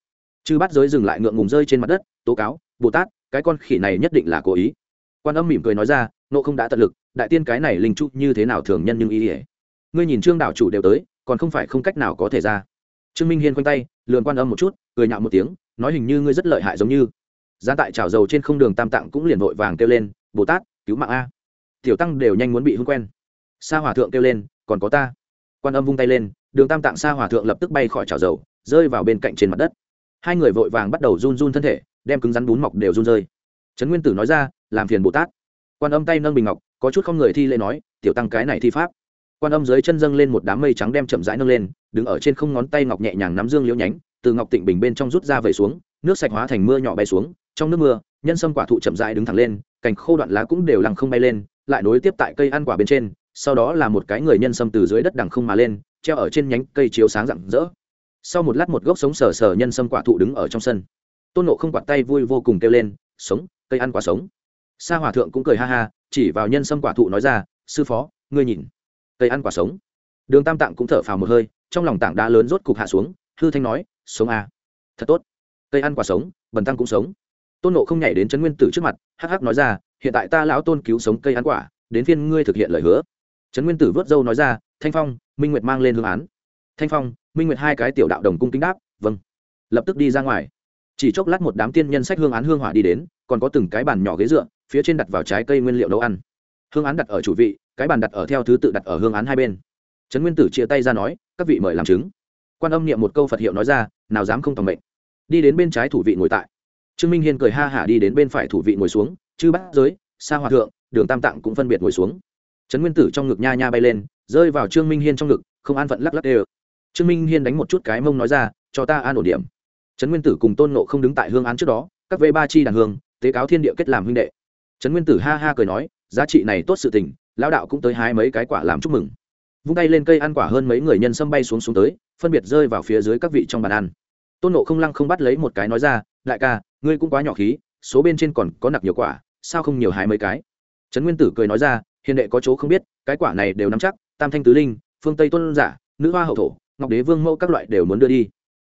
chư bát giới dừng lại ngượng ngùng rơi trên mặt đất, tố cáo, bồ tát, cái con khỉ này nhất định là cố ý. Quan âm mỉm cười nói ra nộ không đã tận lực, đại tiên cái này linh trụ như thế nào thường nhân nhưng ý ỉa? Ngươi nhìn trương đảo chủ đều tới, còn không phải không cách nào có thể ra. Trương minh hiên quanh tay lườn quan âm một chút, cười nhạo một tiếng, nói hình như ngươi rất lợi hại giống như giá tại trào dầu trên không đường tam tạng cũng liền vội vàng kêu lên, bồ tát, cứu mạng a. Tiểu tăng đều nhanh muốn bị hôn quen. Sa hòa thượng kêu lên, còn có ta. Quan âm vung tay lên, đường tam tạng sa hòa thượng lập tức bay khỏi trào dầu, rơi vào bên cạnh trên mặt đất. Hai người vội vàng bắt đầu run run thân thể, đem cứng rắn bún mọc đều run rơi. Trấn nguyên tử nói ra, làm phiền bồ tát. Quan âm tay nâng bình ngọc, có chút không người thi lễ nói, tiểu tăng cái này thi pháp. Quan âm dưới chân dâng lên một đám mây trắng đem chậm rãi nâng lên, đứng ở trên không ngón tay ngọc nhẹ nhàng nắm dương liễu nhánh, từ ngọc tịnh bình bên trong rút ra về xuống, nước sạch hóa thành mưa nhỏ bay xuống trong nước mưa, nhân sâm quả thụ chậm rãi đứng thẳng lên, cành khô đoạn lá cũng đều lăng không bay lên, lại nối tiếp tại cây ăn quả bên trên, sau đó là một cái người nhân sâm từ dưới đất đằng không mà lên, treo ở trên nhánh cây chiếu sáng rạng rỡ. Sau một lát một gốc sống sờ sờ nhân sâm quả thụ đứng ở trong sân. Tôn nộ không quạt tay vui vô cùng kêu lên, sống, cây ăn quả sống. Sa hòa thượng cũng cười ha ha, chỉ vào nhân sâm quả thụ nói ra, sư phó, ngươi nhìn, cây ăn quả sống. Đường tam tạng cũng thở phào một hơi, trong lòng tảng đá lớn rốt cục hạ xuống, hư thanh nói, sống à. thật tốt, cây ăn quả sống, bần tăng cũng sống tôn nộ không nhảy đến trấn nguyên tử trước mặt, hắc hắc nói ra, hiện tại ta lão tôn cứu sống cây ăn quả, đến phiên ngươi thực hiện lời hứa. Trấn nguyên tử vớt dâu nói ra, thanh phong, minh nguyệt mang lên hương án. Thanh phong, minh nguyệt hai cái tiểu đạo đồng cung kính đáp vâng. Lập tức đi ra ngoài. Chỉ chốc lát một đám tiên nhân sách hương án hương hỏa đi đến, còn có từng cái bàn nhỏ ghế dựa, phía trên đặt vào trái cây nguyên liệu nấu ăn. Hương án đặt ở chủ vị, cái bàn đặt ở theo thứ tự đặt ở hương án hai bên. Trấn nguyên tử chia tay ra nói, các vị mời làm chứng. Quan âm niệm một câu phật hiệu nói ra, nào dám không tòng mệnh. Đi đến bên trái thủ vị ngồi tại trương minh hiên cười ha hả đi đến bên phải thủ vị ngồi xuống, chư bát giới, sa hòa thượng, đường tam tạng cũng phân biệt ngồi xuống. Trấn nguyên tử trong ngực nha nha bay lên, rơi vào trương minh hiên trong ngực, không an phận lắc lắc đê trương minh hiên đánh một chút cái mông nói ra, cho ta an ổn điểm. Trấn nguyên tử cùng tôn nộ không đứng tại hương án trước đó, các vây ba chi đàn hương, tế cáo thiên địa kết làm huynh đệ. Trấn nguyên tử ha ha cười nói, giá trị này tốt sự tình, lão đạo cũng tới hái mấy cái quả làm chúc mừng. Vung tay lên cây ăn quả hơn mấy người nhân sâm bay xuống xuống tới, phân biệt rơi vào phía dưới các vị trong bàn ăn. Tôn nộ không lăng không bắt lấy một cái nói ra, đại ca ngươi cũng quá nhỏ khí, số bên trên còn có nặc nhiều quả, sao không nhiều hái mấy cái? Trấn nguyên tử cười nói ra, hiền đệ có chỗ không biết, cái quả này đều nắm chắc, tam thanh tứ linh, phương tây tôn giả, nữ hoa hậu thổ, ngọc đế vương mẫu các loại đều muốn đưa đi.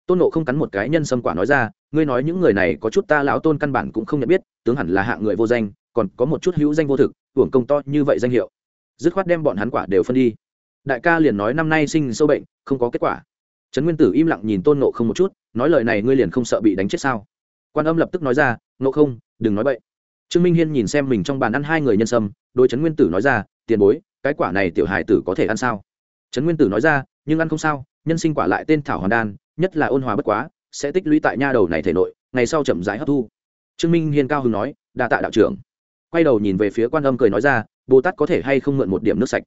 Tôn nộ không cắn một cái nhân sâm quả nói ra, ngươi nói những người này có chút ta lão tôn căn bản cũng không nhận biết, tướng hẳn là hạng người vô danh, còn có một chút hữu danh vô thực, hưởng công to như vậy danh hiệu. Dứt khoát đem bọn hắn quả đều phân đi. Đại ca liền nói năm nay sinh sâu bệnh, không có kết quả. Trấn nguyên tử im lặng nhìn tôn nộ không một chút, nói lời này ngươi liền không sợ bị đánh chết sao? Quan âm lập tức nói ra nộ không, đừng nói bậy. Trương minh hiên nhìn xem mình trong bàn ăn hai người nhân sâm đôi trấn nguyên tử nói ra, tiền bối, cái quả này tiểu hài tử có thể ăn sao? Trấn nguyên tử nói ra, nhưng ăn không sao, nhân sinh quả lại tên thảo hoàn đan, nhất là ôn hòa bất quá, sẽ tích lũy tại nha đầu này thể nội, ngày sau chậm rãi hấp thu. Trương minh hiên cao hưng nói, đa tạ đạo trưởng. Quay đầu nhìn về phía quan âm cười nói ra, bồ tát có thể hay không mượn một điểm nước sạch?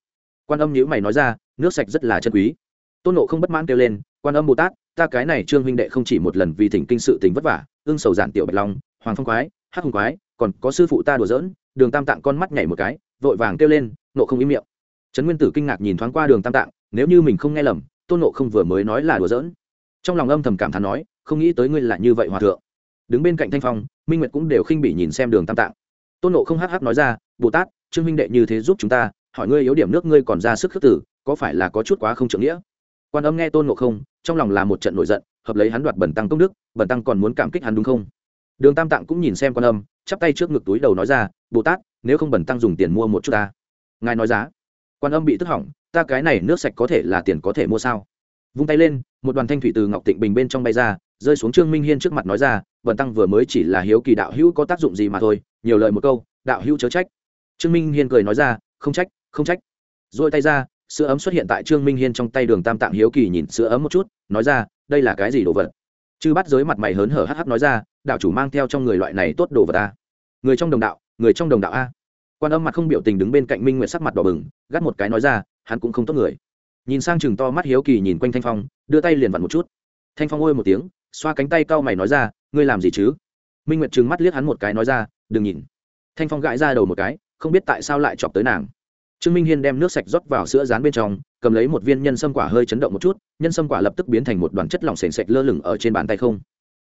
Quan âm nhữ mày nói ra, nước sạch rất là chân quý. Tôn nộ không bất mãn kêu lên, quan âm bồ tát ta cái này trương huynh đệ không chỉ một lần vì thỉnh kinh sự tình vất vả, ương sầu giản tiểu bạch long, hoàng phong quái, hắc hùng quái, còn có sư phụ ta đùa giỡn, đường tam tạng con mắt nhảy một cái, vội vàng kêu lên, nộ không im miệng. Trấn nguyên tử kinh ngạc nhìn thoáng qua đường tam tạng, nếu như mình không nghe lầm, tôn nộ không vừa mới nói là đùa giỡn. Trong lòng âm thầm cảm thán nói, không nghĩ tới ngươi là như vậy hòa thượng. Đứng bên cạnh thanh phong, minh nguyệt cũng đều khinh bỉ nhìn xem đường tam tạng. Tôn nộ không hắc hắc nói ra, bồ tát, trương minh đệ như thế giúp chúng ta, hỏi ngươi yếu điểm nước ngươi còn ra sức khước tử, có phải là có chút quá không trưởng nghĩa? Quan âm nghe tôn nộ không trong lòng là một trận nổi giận, hợp lấy hắn đoạt bẩn tăng công đức, bẩn tăng còn muốn cảm kích hắn đúng không? Đường tam tạng cũng nhìn xem quan âm, chắp tay trước ngực túi đầu nói ra, bồ tát, nếu không bẩn tăng dùng tiền mua một chút ta. Ngài nói giá. Quan âm bị tức hỏng, ta cái này nước sạch có thể là tiền có thể mua sao? Vung tay lên, một đoàn thanh thủy từ ngọc tịnh bình bên trong bay ra, rơi xuống trương minh hiên trước mặt nói ra, bẩn tăng vừa mới chỉ là hiếu kỳ đạo hữu có tác dụng gì mà thôi, nhiều lời một câu, đạo hữu chớ trách. Trương minh hiên cười nói ra, không trách không trách. Rồi tay ra sữa ấm xuất hiện tại trương minh hiên trong tay đường tam tạng hiếu kỳ nhìn sữa ấm một chút, nói ra, đây là cái gì đồ vật? Chư bắt giới mặt mày hớn hở hh nói ra, đạo chủ mang theo trong người loại này tốt đồ vật a người trong đồng đạo, người trong đồng đạo a? Quan âm mặt không biểu tình đứng bên cạnh minh nguyệt sắc mặt đỏ bừng, gắt một cái nói ra, hắn cũng không tốt người. Nhìn sang chừng to mắt hiếu kỳ nhìn quanh thanh phong, đưa tay liền vặn một chút. Thanh phong ôi một tiếng, xoa cánh tay cau mày nói ra, ngươi làm gì chứ? Minh nguyệt trừng mắt liếc hắn một cái nói ra, đừng nhìn. Thanh phong gãi ra đầu một cái, không biết tại sao lại chọc tới nàng trương minh hiên đem nước sạch rót vào sữa rán bên trong, cầm lấy một viên nhân sâm quả hơi chấn động một chút, nhân sâm quả lập tức biến thành một đoàn chất lỏng sền sệt lơ lửng ở trên bàn tay không.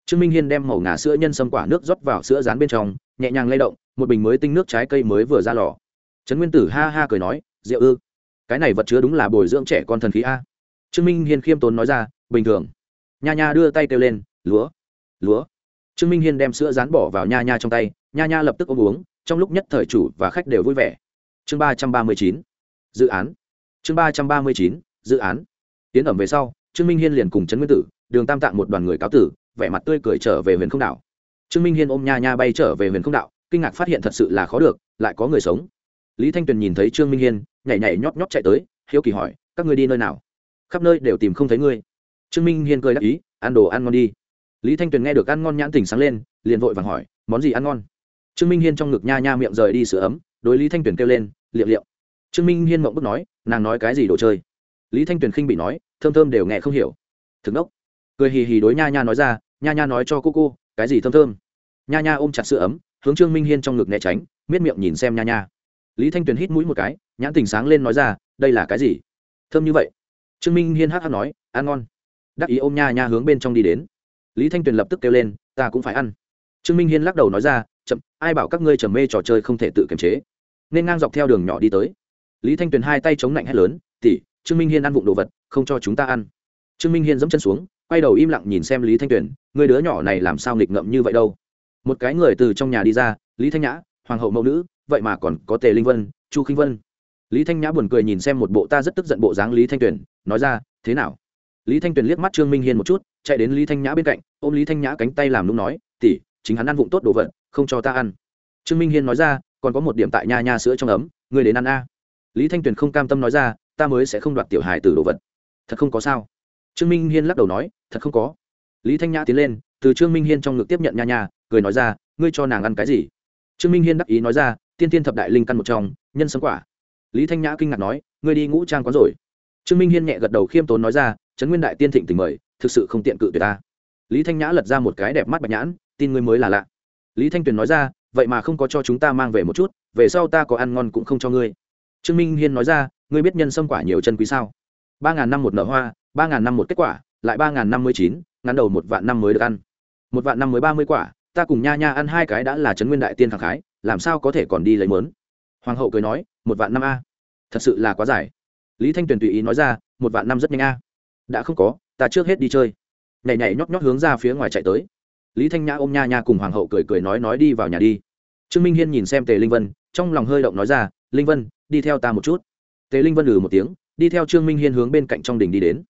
Trương minh hiên đem màu ngà sữa nhân sâm quả nước rót vào sữa rán bên trong, nhẹ nhàng lay động, một bình mới tinh nước trái cây mới vừa ra lò. Trấn nguyên tử ha ha cười nói rượu ư, cái này vật chứa đúng là bồi dưỡng trẻ con thần khí a. Trương minh hiên khiêm tốn nói ra, bình thường. Nha nha đưa tay kêu lên, lúa lúa. Trương minh hiên đem sữa rán bỏ vào nha nha trong tay, nha nha lập tức ôm uống, trong lúc nhất thời chủ và khách đều vui vẻ chương ba trăm ba mươi chín, dự án. Chương ba trăm ba mươi chín, dự án. Tiến ẩm về sau, trương minh hiên liền cùng trấn nguyên tử, đường tam tạng một đoàn người cáo tử, vẻ mặt tươi cười trở về huyền không đảo. Trương minh hiên ôm nha nha bay trở về huyền không đạo kinh ngạc phát hiện thật sự là khó được, lại có người sống. Lý thanh tuyền nhìn thấy trương minh hiên, nhảy nhảy nhót nhót chạy tới, hiếu kỳ hỏi, các ngươi đi nơi nào? Khắp nơi đều tìm không thấy ngươi. Trương minh hiên cười đáp ý, ăn đồ ăn ngon đi. Lý thanh tuyền nghe được ăn ngon nhãn tình sáng lên, liền vội vàng hỏi, món gì ăn ngon? Trương minh hiên trong ngực nha nha miệng rời đi sửa ấm, đối lý thanh tuyền kêu lên liệu liệu trương minh hiên mộng bức nói, nàng nói cái gì đồ chơi? Lý thanh tuyền khinh bị nói, thơm thơm đều nghe không hiểu. Thực đốc cười hì hì đối nha nha nói ra, nha nha nói cho cô cô, cái gì thơm thơm? Nha nha ôm chặt sữa ấm, hướng trương minh hiên trong ngực né tránh, miết miệng nhìn xem nha nha. Lý thanh tuyền hít mũi một cái, nhãn tình sáng lên nói ra, đây là cái gì? Thơm như vậy. Trương minh hiên hắc hắc nói, ăn ngon. Đắc ý ôm nha nha hướng bên trong đi đến. Lý thanh tuyền lập tức kêu lên, ta cũng phải ăn. Trương minh hiên lắc đầu nói ra, chậm, ai bảo các ngươi trầm mê trò chơi không thể tự kiềm chế? Nên ngang dọc theo đường nhỏ đi tới. Lý thanh tuyền hai tay chống lạnh hét lớn tỉ trương minh hiên ăn vụng đồ vật, không cho chúng ta ăn. Trương minh hiên dẫm chân xuống, quay đầu im lặng nhìn xem lý thanh tuyền, người đứa nhỏ này làm sao nghịch ngậm như vậy đâu? Một cái người từ trong nhà đi ra, lý thanh nhã, hoàng hậu mẫu nữ, vậy mà còn có tề linh vân, chu khinh vân. Lý thanh nhã buồn cười nhìn xem một bộ ta rất tức giận bộ dáng lý thanh tuyền, nói ra, thế nào? Lý thanh tuyền liếc mắt trương minh hiên một chút, chạy đến lý thanh nhã bên cạnh, ôm lý thanh nhã cánh tay làm lúc nói tỉ chính hắn ăn vụng tốt đồ vật, không cho ta ăn. Trương minh hiên nói ra còn có một điểm tại nha nha sữa trong ấm người đến ăn a. Lý thanh tuyền không cam tâm nói ra, ta mới sẽ không đoạt tiểu hài từ đồ vật. Thật không có sao. Trương minh hiên lắc đầu nói, thật không có. Lý thanh nhã tiến lên, từ trương minh hiên trong ngực tiếp nhận nha nha, cười nói ra, ngươi cho nàng ăn cái gì? Trương minh hiên đắc ý nói ra, tiên tiên thập đại linh căn một trong, nhân sấm quả. Lý thanh nhã kinh ngạc nói, ngươi đi ngũ trang quá rồi. Trương minh hiên nhẹ gật đầu khiêm tốn nói ra, trấn nguyên đại tiên thịnh tình mời, thực sự không tiện cự tuyệt ta. Lý thanh nhã lật ra một cái đẹp mắt bạch nhãn, tin ngươi mới là lạ. Lý thanh tuyền nói ra vậy mà không có cho chúng ta mang về một chút, về sau ta có ăn ngon cũng không cho ngươi. Trương minh hiên nói ra, ngươi biết nhân sâm quả nhiều chân quý sao? Ba ngàn năm một nở hoa, ba ngàn năm một kết quả, lại ba ngàn năm mươi chín, ngắn đầu một vạn năm mới được ăn. Một vạn năm mới ba mươi quả, ta cùng nha nha ăn hai cái đã là trấn nguyên đại tiên thẳng khái, làm sao có thể còn đi lấy mớn? Hoàng hậu cười nói, một vạn năm a. Thật sự là quá dài. Lý thanh tuyền tùy ý nói ra, một vạn năm rất nhanh a. Đã không có, ta trước hết đi chơi. Nhảy nhảy nhóc nhóc hướng ra phía ngoài chạy tới. Lý thanh nhã ôm nha nha cùng hoàng hậu cười cười nói nói đi vào nhà đi trương minh hiên nhìn xem tề linh vân, trong lòng hơi động nói ra, linh vân, đi theo ta một chút. Tề linh vân lừ một tiếng, đi theo trương minh hiên hướng bên cạnh trong đình đi đến.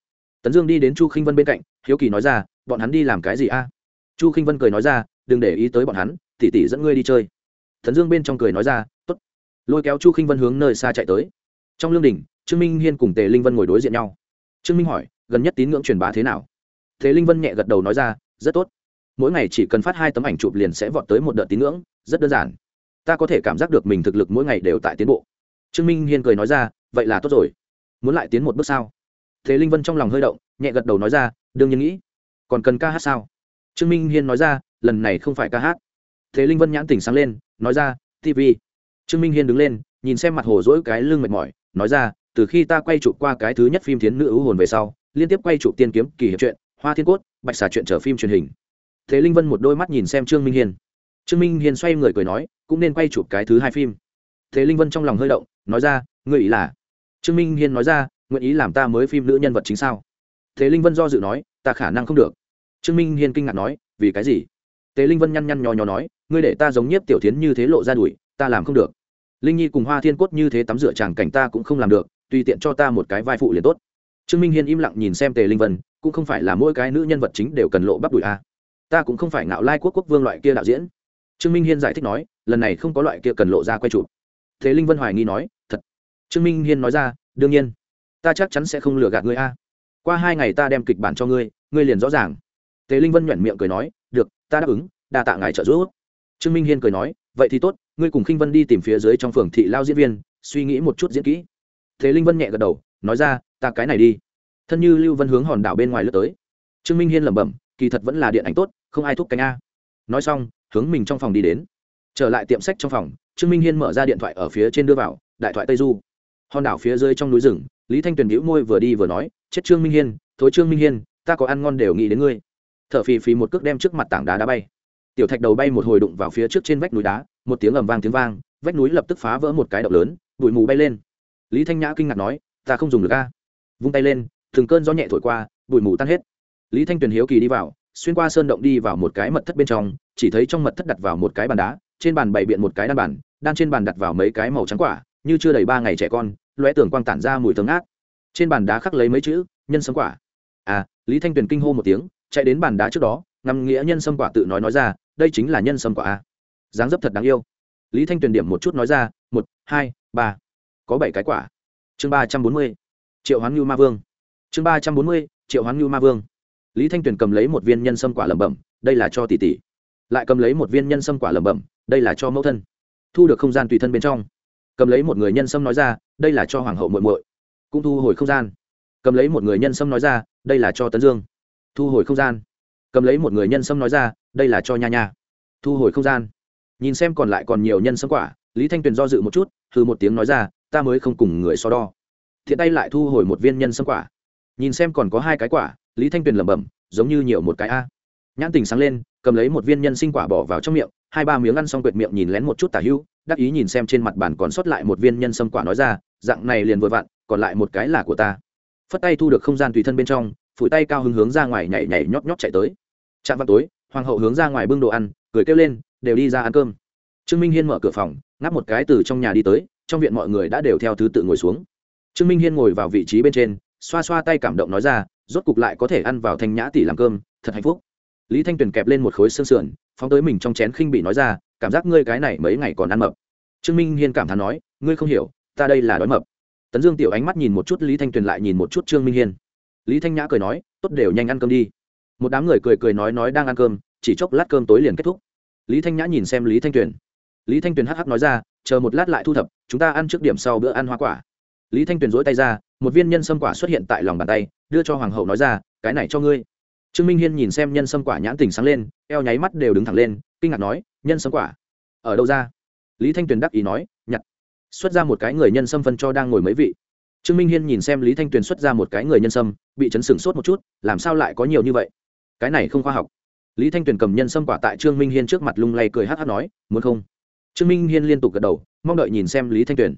Tấn dương đi đến chu khinh vân bên cạnh, hiếu kỳ nói ra, bọn hắn đi làm cái gì a? Chu khinh vân cười nói ra, đừng để ý tới bọn hắn tỉ tỉ dẫn ngươi đi chơi. Tấn dương bên trong cười nói ra t ố t lôi kéo chu khinh vân hướng nơi xa chạy tới. Trong lương đình trương minh hiên cùng tề linh vân ngồi đối diện nhau. Trương minh hỏi, gần nhất tín ngưỡng truyền bá thế nào? Thế linh vân nhẹ gật đầu nói ra, rất tốt mỗi ngày chỉ cần phát hai tấm ảnh chụp liền sẽ vọt tới một đợt tín ngưỡng, rất đơn giản. Ta có thể cảm giác được mình thực lực mỗi ngày đều tại tiến bộ. Trương minh hiên cười nói ra, vậy là tốt rồi. Muốn lại tiến một bước sao? Thế linh vân trong lòng hơi động, nhẹ gật đầu nói ra, đương nhiên nghĩ. Còn cần ca hát sao? Trương minh hiên nói ra, lần này không phải ca hát. Thế linh vân nhãn tỉnh sáng lên, nói ra tv trương minh hiên đứng lên, nhìn xem mặt hồ dỗi cái lưng mệt mỏi, nói ra, từ khi ta quay chụp qua cái thứ nhất phim thiến nữ ưu hồn về sau, liên tiếp quay chụp tiên kiếm kỳ hiệp truyện, hoa thiên cốt, bạch xà chuyện trở phim truyền hình thế linh vân một đôi mắt nhìn xem trương minh Hiền, trương minh Hiền xoay người cười nói cũng nên quay chụp cái thứ hai phim. Thế linh vân trong lòng hơi động nói ra người ý là? Trương minh Hiền nói ra nguyện ý làm ta mới phim nữ nhân vật chính sao? Thế linh vân do dự nói ta khả năng không được. Trương minh Hiền kinh ngạc nói vì cái gì? Thế linh vân nhăn nhăn nhò nhò nói ngươi để ta giống nhiếp tiểu tiến như thế lộ ra đuổi ta làm không được. Linh nhi cùng hoa thiên cốt như thế tắm rửa chàng cảnh ta cũng không làm được tùy tiện cho ta một cái vai phụ liền tốt. Trương minh hiên im lặng nhìn xem tề linh vân cũng không phải là mỗi cái nữ nhân vật chính đều cần lộ bắp đùi a à ta cũng không phải ngạo lai quốc quốc vương loại kia đạo diễn. Trương minh hiên giải thích nói, lần này không có loại kia cần lộ ra quay chụp. Thế linh vân hoài nghi nói, thật. Trương minh hiên nói ra, đương nhiên. Ta chắc chắn sẽ không lừa gạt ngươi a. Qua hai ngày ta đem kịch bản cho ngươi ngươi liền rõ ràng. Tề linh vân nhoẻn miệng cười nói, được, ta đáp ứng, đa tạ ngài trợ giúp. Trương minh hiên cười nói, vậy thì tốt, ngươi cùng khinh vân đi tìm phía dưới trong phường thị lao diễn viên, suy nghĩ một chút diễn kỹ. Thế linh vân nhẹ gật đầu, nói ra, ta cái này đi. Thân như lưu vân hướng hòn đảo bên ngoài lướt tới. Trương minh hiên lẩm bẩm, kỳ thật vẫn là điện ảnh tốt không ai thúc cánh a. Nói xong, hướng mình trong phòng đi đến. Trở lại tiệm sách trong phòng, trương minh hiên mở ra điện thoại ở phía trên đưa vào, đại thoại tây du. Hòn đảo phía dưới trong núi rừng, lý thanh tuyền đĩu môi vừa đi vừa nói, chết trương minh hiên, thối trương minh hiên, ta có ăn ngon đều nghĩ đến ngươi. T h ở phì phì một cước đem trước mặt tảng đá đá bay. Tiểu thạch đầu bay một hồi đụng vào phía trước trên vách núi đá, một tiếng ầm vang tiếng vang, vách núi lập tức phá vỡ một cái động lớn, bụi mù bay lên. Lý thanh nhã kinh ngạc nói, ta không dùng được a. Vung tay lên, từng cơn gió nhẹ thổi qua, bụi mù tan hết. Lý thanh tuyền hiếu kỳ đi vào xuyên qua sơn động đi vào một cái mật thất bên trong, chỉ thấy trong mật thất đặt vào một cái bàn đá, trên bàn bày biện một cái đan bàn, đan trên bàn đặt vào mấy cái màu trắng quả, như chưa đầy ba ngày trẻ con loé tưởng quang tản ra mùi thơm ngát. Trên bàn đá khắc lấy mấy chữ, nhân sâm quả. À lý thanh tuyền kinh hô một tiếng, chạy đến bàn đá trước đó, ngắm nghĩa nhân sâm quả tự nói nói ra, đây chính là nhân sâm quả a. Dáng dấp thật đáng yêu. Lý thanh tuyền điểm một chút nói ra, một, hai, ba. Có bảy cái quả. Chương ba trăm bốn mươi, triệu hoán ngưu ma vương. Chương ba trăm bốn mươi, triệu hoán ngưu ma vương lý thanh tuyền cầm lấy một viên nhân sâm quả lẩm bẩm, đây là cho tỷ tỷ. Lại cầm lấy một viên nhân sâm quả lẩm bẩm, đây là cho mẫu thân. Thu được không gian tùy thân bên trong. Cầm lấy một người nhân sâm nói ra, đây là cho hoàng hậu muội muội. Cũng thu hồi không gian. Cầm lấy một người nhân sâm nói ra, đây là cho tấn dương. Thu hồi không gian. Cầm lấy một người nhân sâm nói ra, đây là cho nha nha. Thu hồi không gian. Nhìn xem còn lại còn nhiều nhân sâm quả, lý thanh tuyền do dự một chút thư một tiếng nói ra, ta mới không cùng người so đo. Thiện tay lại thu hồi một viên nhân sâm quả. Nhìn xem còn có hai cái quả lý thanh tuyền lẩm bẩm giống như nhiều một cái a. Nhãn tình sáng lên cầm lấy một viên nhân sinh quả bỏ vào trong miệng hai ba miếng ăn xong quệt miệng nhìn lén một chút tả hưu, đắc ý nhìn xem trên mặt bàn còn sót lại một viên nhân sâm quả nói ra dạng này liền vừa vặn còn lại một cái là của ta. Phất tay thu được không gian tùy thân bên trong phủi tay cao hứng hướng ra ngoài nhảy nhảy nhót nhót chạy tới. Chạm vào tối hoàng hậu hướng ra ngoài bưng đồ ăn cười kêu lên đều đi ra ăn cơm. Trương minh hiên mở cửa phòng ngáp một cái từ trong nhà đi tới trong viện mọi người đã đều theo thứ tự ngồi xuống. Trương minh hiên ngồi vào vị trí bên trên xoa xoa tay cảm động nói ra rốt cục lại có thể ăn vào thanh nhã tỷ làm cơm, thật hạnh phúc. Lý thanh tuyền kẹp lên một khối xương sườn, phóng tới mình trong chén khinh bị nói ra, cảm giác ngươi cái này mấy ngày còn ăn mập. Trương minh hiên cảm thán nói, ngươi không hiểu, ta đây là đói mập. Tấn dương tiểu ánh mắt nhìn một chút, lý thanh tuyền lại nhìn một chút trương minh hiên. Lý thanh nhã cười nói, tốt, đều nhanh ăn cơm đi. Một đám người cười cười nói nói đang ăn cơm, chỉ chốc lát cơm tối liền kết thúc. Lý thanh nhã nhìn xem lý thanh tuyền. Lý thanh tuyền hắc hắc nói ra, chờ một lát lại thu thập, chúng ta ăn trước điểm sau bữa ăn hoa quả. Lý thanh tuyền dỗi tay ra một viên nhân sâm quả xuất hiện tại lòng bàn tay, đưa cho hoàng hậu nói ra, cái này cho ngươi. Trương minh hiên nhìn xem nhân sâm quả nhãn tình sáng lên, eo nháy mắt đều đứng thẳng lên, kinh ngạc nói, nhân sâm quả? Ở đâu ra? Lý thanh tuyền đắc ý nói, nhặt. Xuất ra một cái người nhân sâm phân cho đang ngồi mấy vị. Trương minh hiên nhìn xem lý thanh tuyền xuất ra một cái người nhân sâm, bị chấn sửng sốt một chút, làm sao lại có nhiều như vậy? Cái này không khoa học. Lý thanh tuyền cầm nhân sâm quả tại trương minh hiên trước mặt lung lay cười hát hát nói, muốn không? Trương minh hiên liên tục gật đầu, mong đợi nhìn xem lý thanh tuyền.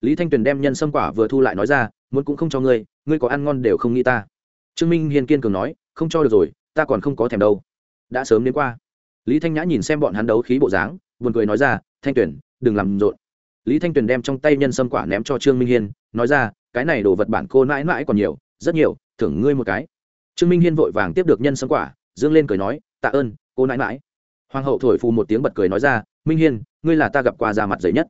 Lý thanh tuyền đem nhân sâm quả vừa thu lại nói ra muốn cũng không cho ngươi ngươi có ăn ngon đều không nghĩ ta. Trương minh hiên kiên cường nói, không cho được rồi, ta còn không có thèm đâu. Đã sớm đến qua. Lý thanh nhã nhìn xem bọn hắn đấu khí bộ dáng, buồn cười nói ra, thanh tuyền, đừng làm rộn. Lý thanh tuyền đem trong tay nhân sâm quả ném cho trương minh hiên, nói ra, cái này đồ vật bản cô mãi mãi còn nhiều, rất nhiều, thưởng ngươi một cái. Trương minh hiên vội vàng tiếp được nhân sâm quả, dương lên cười nói, tạ ơn, cô nãi mãi. Hoàng hậu thổi phù một tiếng bật cười nói ra, minh hiên, ngươi là ta gặp qua ra mặt giấy nhất.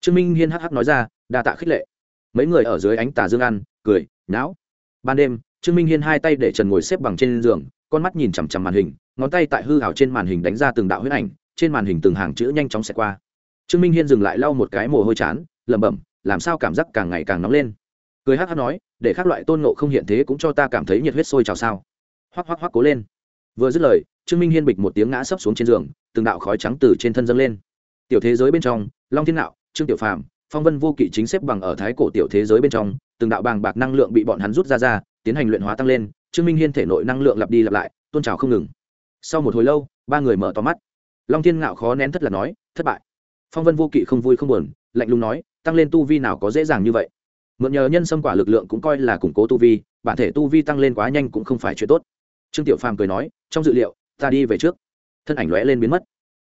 Trương minh hiên hắc hắc nói ra, đa tạ khích lệ mấy người ở dưới ánh tà dương ăn, cười não ban đêm, trương minh hiên hai tay để trần ngồi xếp bằng trên giường, con mắt nhìn chằm chằm màn hình, ngón tay tại hư hào trên màn hình đánh ra từng đạo huyết ảnh, trên màn hình từng hàng chữ nhanh chóng xẹt qua. Trương minh hiên dừng lại lau một cái mồ hôi chán, lẩm bẩm, làm sao cảm giác càng ngày càng nóng lên. Cười hắc hắc nói, để các loại tôn nộ không hiện thế cũng cho ta cảm thấy nhiệt huyết sôi trào sao. Hoắc hoắc hoắc cố lên. Vừa dứt lời, trương minh hiên bịch một tiếng ngã sấp xuống trên giường, từng đạo khói trắng từ trên thân dâng lên. Tiểu thế giới bên trong, long thiên nạo, trương tiểu phàm phong vân vô kỵ chính xếp bằng ở thái cổ tiểu thế giới bên trong, từng đạo bàng bạc năng lượng bị bọn hắn rút ra ra, tiến hành luyện hóa tăng lên, trương minh hiên thể nội năng lượng lặp đi lặp lại, tôn trào không ngừng. Sau một hồi lâu, ba người mở to mắt. Long thiên ngạo khó nén thất là nói, thất bại. Phong vân vô kỵ không vui không buồn, lạnh lùng nói, tăng lên tu vi nào có dễ dàng như vậy? Mượn nhờ nhân xâm quả lực lượng cũng coi là củng cố tu vi, bản thể tu vi tăng lên quá nhanh cũng không phải chuyện tốt. Trương tiểu phàm cười nói, trong dự liệu, ta đi về trước. Thân ảnh lóe lên biến mất.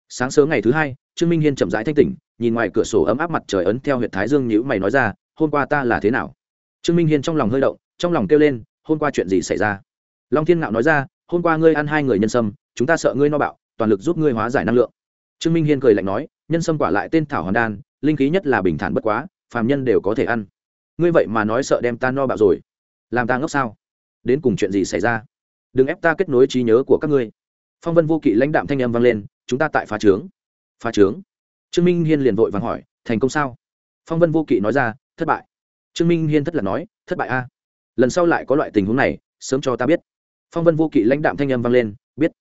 Sáng sớm ngày thứ hai, trương minh hiên chậm rãi thanh tỉnh nhìn ngoài cửa sổ ấm áp mặt trời ấn theo huyệt thái dương nhữ mày nói ra, hôm qua ta là thế nào? Trương minh hiên trong lòng hơi động, trong lòng kêu lên, hôm qua chuyện gì xảy ra? Long thiên ngạo nói ra, hôm qua ngươi ăn hai người nhân sâm, chúng ta sợ ngươi no bạo, toàn lực giúp ngươi hóa giải năng lượng. Trương minh hiên cười lạnh nói, nhân sâm quả lại tên thảo hoàn đan, linh khí nhất là bình thản bất quá, phàm nhân đều có thể ăn. Ngươi vậy mà nói sợ đem ta no bạo rồi. Làm ta ngốc sao? Đến cùng chuyện gì xảy ra? Đừng ép ta kết nối trí nhớ của các ngươi. Phong vân vô kỵ lãnh đạm thanh âm vang lên, chúng ta tại phá trướng. Phá trướng? Trương minh hiên liền vội vàng hỏi, thành công sao? Phong vân vô kỵ nói ra, thất bại. Trương minh hiên thất là nói, thất bại a. Lần sau lại có loại tình huống này, sớm cho ta biết. Phong vân vô kỵ lãnh đạm thanh âm vang lên, biết.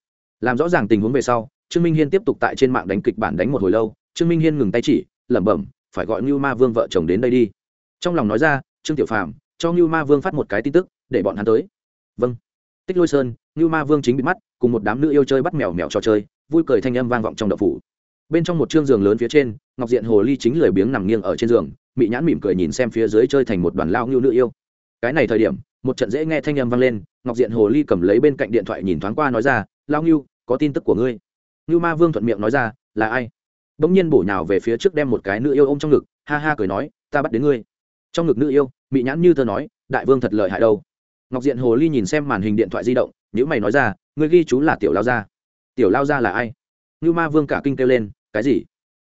Làm rõ ràng tình huống về sau, trương minh hiên tiếp tục tại trên mạng đánh kịch bản đánh một hồi lâu, trương minh hiên ngừng tay chỉ, lẩm bẩm, phải gọi như ma vương vợ chồng đến đây đi. Trong lòng nói ra, trương tiểu phàm, cho như ma vương phát một cái tin tức, để bọn hắn tới. Vâng. Tích lôi sơn như ma vương chính bị mắt, cùng một đám nữ yêu chơi bắt mèo mèo trò chơi, vui cười thanh âm vang vọng trong đậu phủ bên trong một chương giường lớn phía trên, ngọc diện hồ ly chính lười biếng nằm nghiêng ở trên giường, mị nhãn mỉm cười nhìn xem phía dưới chơi thành một đoàn lao ngưu nữ yêu. Cái này thời điểm, một trận dễ nghe thanh âm vang lên, ngọc diện hồ ly cầm lấy bên cạnh điện thoại nhìn thoáng qua nói ra, lao ngưu, có tin tức của ngươi. Ngưu ma vương thuận miệng nói ra, là ai? Bỗng nhiên bổ nhào về phía trước đem một cái nữ yêu ôm trong ngực, ha ha cười nói, ta bắt đến ngươi. Trong ngực nữ yêu, mị nhãn như thơ nói, đại vương thật lợi hại đâu. Ngọc diện hồ ly nhìn xem màn hình điện thoại di động nếu mày nói ra, ngươi ghi chú là tiểu lao gia. Tiểu lao gia là ai? Ngưu ma vương cả kinh kêu lên cái gì?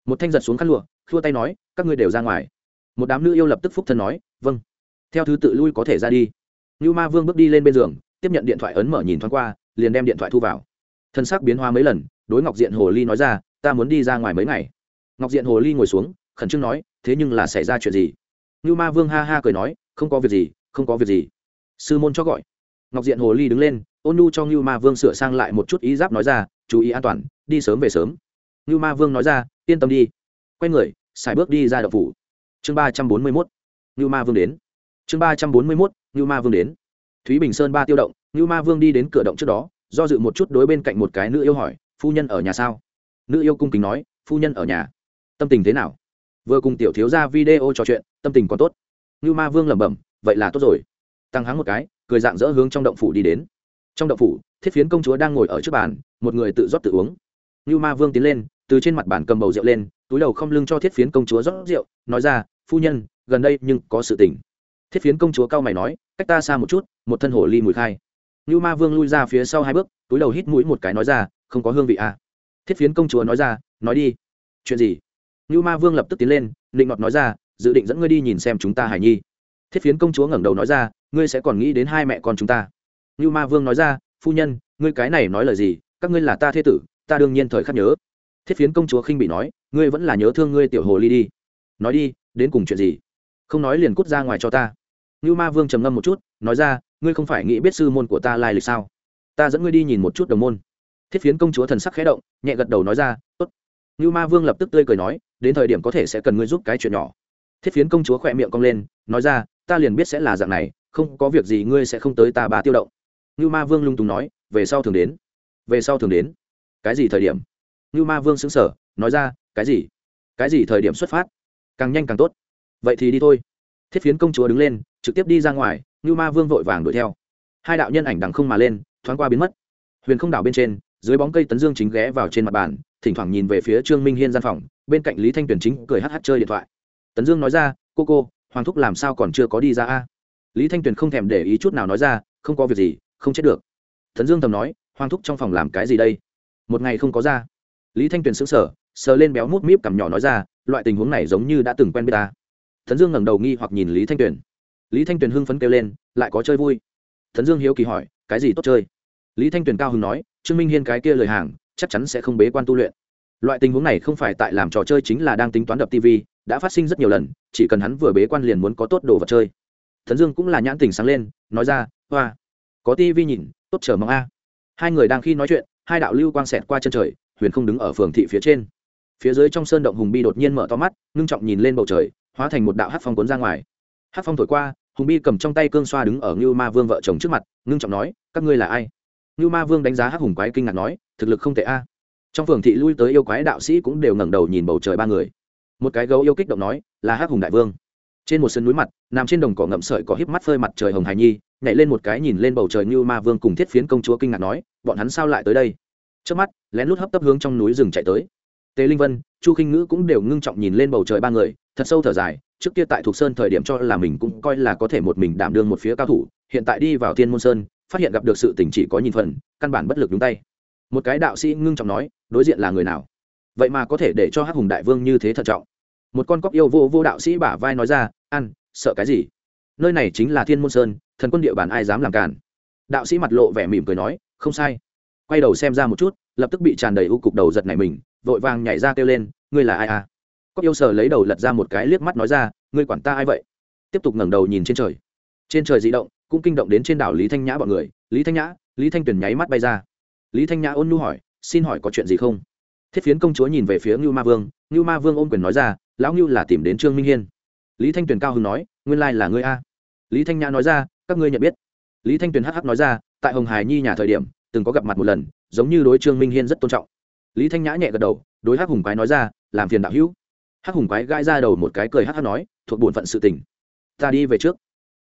Một thanh giật xuống khăn lụa, khua tay nói, các ngươi đều ra ngoài. Một đám nữ yêu lập tức phúc thân nói vâng. Theo thứ tự lui có thể ra đi. Như ma vương bước đi lên bên giường, tiếp nhận điện thoại ấn mở nhìn thoáng qua, liền đem điện thoại thu vào. Thân xác biến hóa mấy lần, đối ngọc diện hồ ly nói ra, ta muốn đi ra ngoài mấy ngày. Ngọc diện hồ ly ngồi xuống, khẩn trương nói, thế nhưng là xảy ra chuyện gì? Như ma vương ha ha cười nói, không có việc gì, không có việc gì. Sư môn cho gọi. Ngọc diện hồ ly đứng lên, ôn nhu cho như ma vương sửa sang lại một chút ý giáp nói ra, chú ý an toàn, đi sớm về sớm ngưu ma vương nói ra, yên tâm đi. Quay người, xài bước đi ra đậu phủ. Chương ba trăm bốn mươi mốt. Ngưu ma vương đến. Chương ba trăm bốn mươi mốt, ngưu ma vương đến. Thúy bình sơn ba tiêu động, ngưu ma vương đi đến cửa động trước đó, do dự một chút đối bên cạnh một cái nữ yêu hỏi, phu nhân ở nhà sao? Nữ yêu cung kính nói, phu nhân ở nhà. Tâm tình thế nào? Vừa cùng tiểu thiếu ra video trò chuyện, tâm tình còn tốt. Ngưu ma vương lẩm bẩm, vậy là tốt rồi. Tăng hắng một cái, cười dạng dỡ hướng trong động phủ đi đến. Trong động phủ, thiết phiến công chúa đang ngồi ở trước bàn, một người tự rót tự uống. Nưu ma vương tiến lên, từ trên mặt bàn cầm bầu rượu lên, túi đầu không lưng cho thiết phiến công chúa rót rượu, nói ra, phu nhân, gần đây nhưng có sự tình. Thiết phiến công chúa cao mày nói, cách ta xa một chút, một thân hổ ly mùi khai. Nưu ma vương lui ra phía sau hai bước, túi đầu hít mũi một cái nói ra, không có hương vị à. thiết phiến công chúa nói ra, nói đi. Chuyện gì? Nưu ma vương lập tức tiến lên định ngọt nói ra, dự định dẫn ngươi đi nhìn xem chúng ta hải nhi. Thiết phiến công chúa ngẩng đầu nói ra, ngươi sẽ còn nghĩ đến hai mẹ con chúng ta. Nưu ma vương nói ra, phu nhân, ngươi cái này nói lời gì? Các ngươi là ta thế tử ta đương nhiên thời khắc nhớ. Thiết phiến công chúa khinh bị nói, ngươi vẫn là nhớ thương ngươi tiểu hồ ly đi. Nói đi, đến cùng chuyện gì? Không nói liền cút ra ngoài cho ta. Ngưu ma vương trầm ngâm một chút, nói ra, ngươi không phải nghĩ biết sư môn của ta lai lịch sao? Ta dẫn ngươi đi nhìn một chút đồng môn. Thiết phiến công chúa thần sắc khẽ động, nhẹ gật đầu nói ra, tốt. Ngưu ma vương lập tức tươi cười nói, đến thời điểm có thể sẽ cần ngươi giúp cái chuyện nhỏ. Thiết phiến công chúa khỏe miệng cong lên, nói ra, ta liền biết sẽ là dạng này, không có việc gì ngươi sẽ không tới ta bà tiêu động. Ngưu ma vương lung tùng nói, về sau thường đến. Về sau thường đến cái gì thời điểm? Như ma vương xứng sở nói ra, cái gì? Cái gì thời điểm xuất phát? Càng nhanh càng tốt. Vậy thì đi thôi. Thiết phiến công chúa đứng lên, trực tiếp đi ra ngoài như ma vương vội vàng đuổi theo. Hai đạo nhân ảnh đằng không mà lên, thoáng qua biến mất. Huyền không đảo bên trên, dưới bóng cây tấn dương chính ghé vào trên mặt bàn, thỉnh thoảng nhìn về phía trương minh hiên gian phòng, bên cạnh lý thanh tuyền chính cười hh chơi điện thoại. Tấn dương nói ra, cô cô, hoàng thúc làm sao còn chưa có đi ra a? Lý thanh tuyền không thèm để ý chút nào nói ra, không có việc gì, không chết được. Tấn dương thầm nói, hoàng thúc trong phòng làm cái gì đây? Một ngày không có ra. Lý thanh tuyền sững sờ sờ lên béo mút míp cằm nhỏ nói ra, loại tình huống này giống như đã từng quen biết ta. Thần dương ngẩng đầu nghi hoặc nhìn lý thanh tuyền. Lý thanh tuyền hưng phấn kêu lên, lại có chơi vui. Thần dương hiếu kỳ hỏi, cái gì tốt chơi? Lý thanh tuyền cao hưng nói, trương minh hiên cái kia lời hàng, chắc chắn sẽ không bế quan tu luyện. Loại tình huống này không phải tại làm trò chơi chính là đang tính toán đập tv đã phát sinh rất nhiều lần, chỉ cần hắn vừa bế quan liền muốn có tốt đồ vật chơi. Thần dương cũng là nhãn tình sáng lên, nói ra, hoa, có tv nhìn, tốt chờ mong a. Hai người đang khi nói chuyện hai đạo lưu quang xẹt qua chân trời, huyền không đứng ở phường thị phía trên. Phía dưới trong sơn động hùng bi đột nhiên mở to mắt, ngưng trọng nhìn lên bầu trời, hóa thành một đạo hát phong cuốn ra ngoài. Hát phong thổi qua, hùng bi cầm trong tay cương xoa đứng ở ngưu ma vương vợ chồng trước mặt, ngưng trọng nói, các ngươi là ai? Ngưu ma vương đánh giá hát hùng quái kinh ngạc nói, thực lực không tệ a. Trong phường thị lui tới yêu quái đạo sĩ cũng đều ngẩng đầu nhìn bầu trời ba người. Một cái gấu yêu kích động nói, là hát hùng đại vương. Trên một sân núi mặt, nằm trên đồng cỏ ngậm sợi có híp mắt phơi mặt trời hồng hải nhi nhảy lên một cái nhìn lên bầu trời như ma vương cùng thiết phiến công chúa kinh ngạc nói, bọn hắn sao lại tới đây? Trước mắt, lén lút hấp tấp hướng trong núi rừng chạy tới. Tề linh vân, chu khinh ngữ cũng đều ngưng trọng nhìn lên bầu trời ba người, thật sâu thở dài, trước kia tại thuộc sơn thời điểm cho là mình cũng coi là có thể một mình đảm đương một phía cao thủ, hiện tại đi vào thiên môn sơn, phát hiện gặp được sự tình chỉ có nhìn phần, căn bản bất lực đúng tay. Một cái đạo sĩ ngưng trọng nói, đối diện là người nào? Vậy mà có thể để cho hắc hùng đại vương như thế thận trọng. Một con cóc yêu vô vô đạo sĩ bả vai nói ra, ăn, sợ cái gì? Nơi này chính là thiên môn sơn thần quân địa bàn ai dám làm cản đạo sĩ mặt lộ vẻ mỉm cười nói, không sai. Quay đầu xem ra một chút, lập tức bị tràn đầy u cục đầu giật này mình, vội vàng nhảy ra kêu lên, ngươi là ai à? Cóc yêu sờ lấy đầu lật ra một cái liếc mắt nói ra, ngươi quản ta ai vậy? Tiếp tục ngẩng đầu nhìn trên trời. Trên trời di động, cũng kinh động đến trên đảo lý thanh nhã bọn người. Lý thanh nhã, lý thanh tuyền nháy mắt bay ra. Lý thanh nhã ôn nhu hỏi, xin hỏi có chuyện gì không? Thiết phiến công chúa nhìn về phía ngưu ma vương, ngưu ma vương ôm quyền nói ra, lão ngưu là tìm đến trương minh hiên. Lý thanh tuyền cao hưng nói, nguyên lai là ngươi a. Lý thanh nhã nói ra các ngươi nhận biết. Lý thanh tuyền hh nói ra, tại hồng hải nhi nhà thời điểm, từng có gặp mặt một lần, giống như đối trương minh hiên rất tôn trọng. Lý thanh nhã nhẹ gật đầu, đối hắc hùng quái nói ra, làm phiền đạo hữu. Hắc hùng quái gãi ra đầu một cái cười hh nói, thuộc bổn phận sự tình. Ta đi về trước.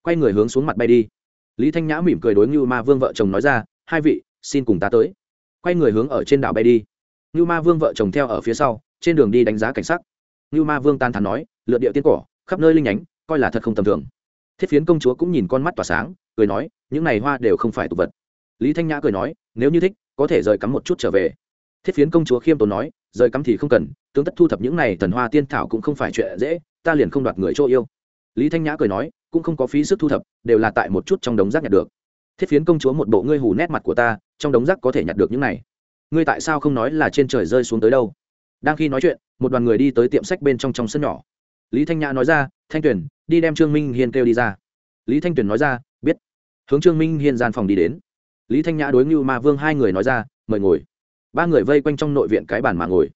Quay người hướng xuống mặt bay đi. Lý thanh nhã mỉm cười đối ngưu ma vương vợ chồng nói ra, hai vị, xin cùng ta tới. Quay người hướng ở trên đảo bay đi. Ngưu ma vương vợ chồng theo ở phía sau, trên đường đi đánh giá cảnh sắc. Ngưu ma vương tan thắn nói lượn địa tiên cỏ, khắp nơi linh nhánh, coi là thật không tầm thường thiết phiến công chúa cũng nhìn con mắt tỏa sáng, cười nói, những này hoa đều không phải tục vật. Lý thanh nhã cười nói, nếu như thích, có thể rời cắm một chút trở về. Thiết phiến công chúa khiêm tốn nói, rời cắm thì không cần, tướng tất thu thập những này thần hoa tiên thảo cũng không phải chuyện dễ, ta liền không đoạt người chỗ yêu. Lý thanh nhã cười nói, cũng không có phí sức thu thập, đều là tại một chút trong đống rác nhặt được. Thiết phiến công chúa một bộ ngươi hù nét mặt của ta, trong đống rác có thể nhặt được những này. Ngươi tại sao không nói là trên trời rơi xuống tới đâu? Đang khi nói chuyện, một đoàn người đi tới tiệm sách bên trong trong sân nhỏ. Lý thanh nhã nói ra, thanh tuyền đi đem trương minh hiên kêu đi ra. Lý thanh tuyền nói ra, biết. Hướng trương minh hiên gian phòng đi đến. Lý thanh nhã đối ngưu ma vương hai người nói ra, mời ngồi. Ba người vây quanh trong nội viện cái bàn mà ngồi.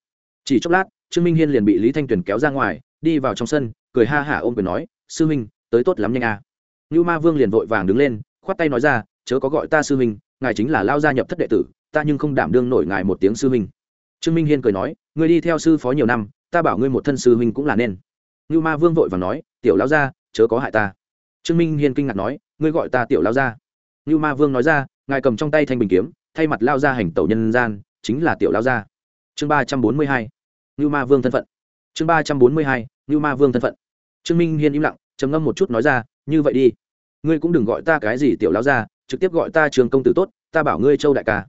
Chỉ chốc lát, trương minh hiên liền bị lý thanh tuyền kéo ra ngoài, đi vào trong sân, cười ha hả ôm quyền nói, sư minh, tới tốt lắm nhanh à. ngưu ma vương liền vội vàng đứng lên, khoát tay nói ra, chớ có gọi ta sư minh, ngài chính là lao gia nhập thất đệ tử, ta nhưng không đảm đương nổi ngài một tiếng sư minh. Trương minh hiên cười nói, ngươi đi theo sư phó nhiều năm, ta bảo ngươi một thân sư huynh cũng là nên ngưu ma vương vội và nói, tiểu lao gia, chớ có hại ta. Trương minh hiên kinh ngạc nói, ngươi gọi ta tiểu lao gia? Ngưu ma vương nói ra, ngài cầm trong tay thanh bình kiếm, thay mặt lao ra hành tẩu nhân gian, chính là tiểu lao gia. Chương ba trăm bốn mươi hai, ngưu ma vương thân phận. Chương ba trăm bốn mươi hai, ngưu ma vương thân phận. Trương minh hiên im lặng, trầm ngâm một chút nói ra, như vậy đi. Ngươi cũng đừng gọi ta cái gì tiểu lao gia, trực tiếp gọi ta trường công tử tốt, ta bảo ngươi châu đại ca.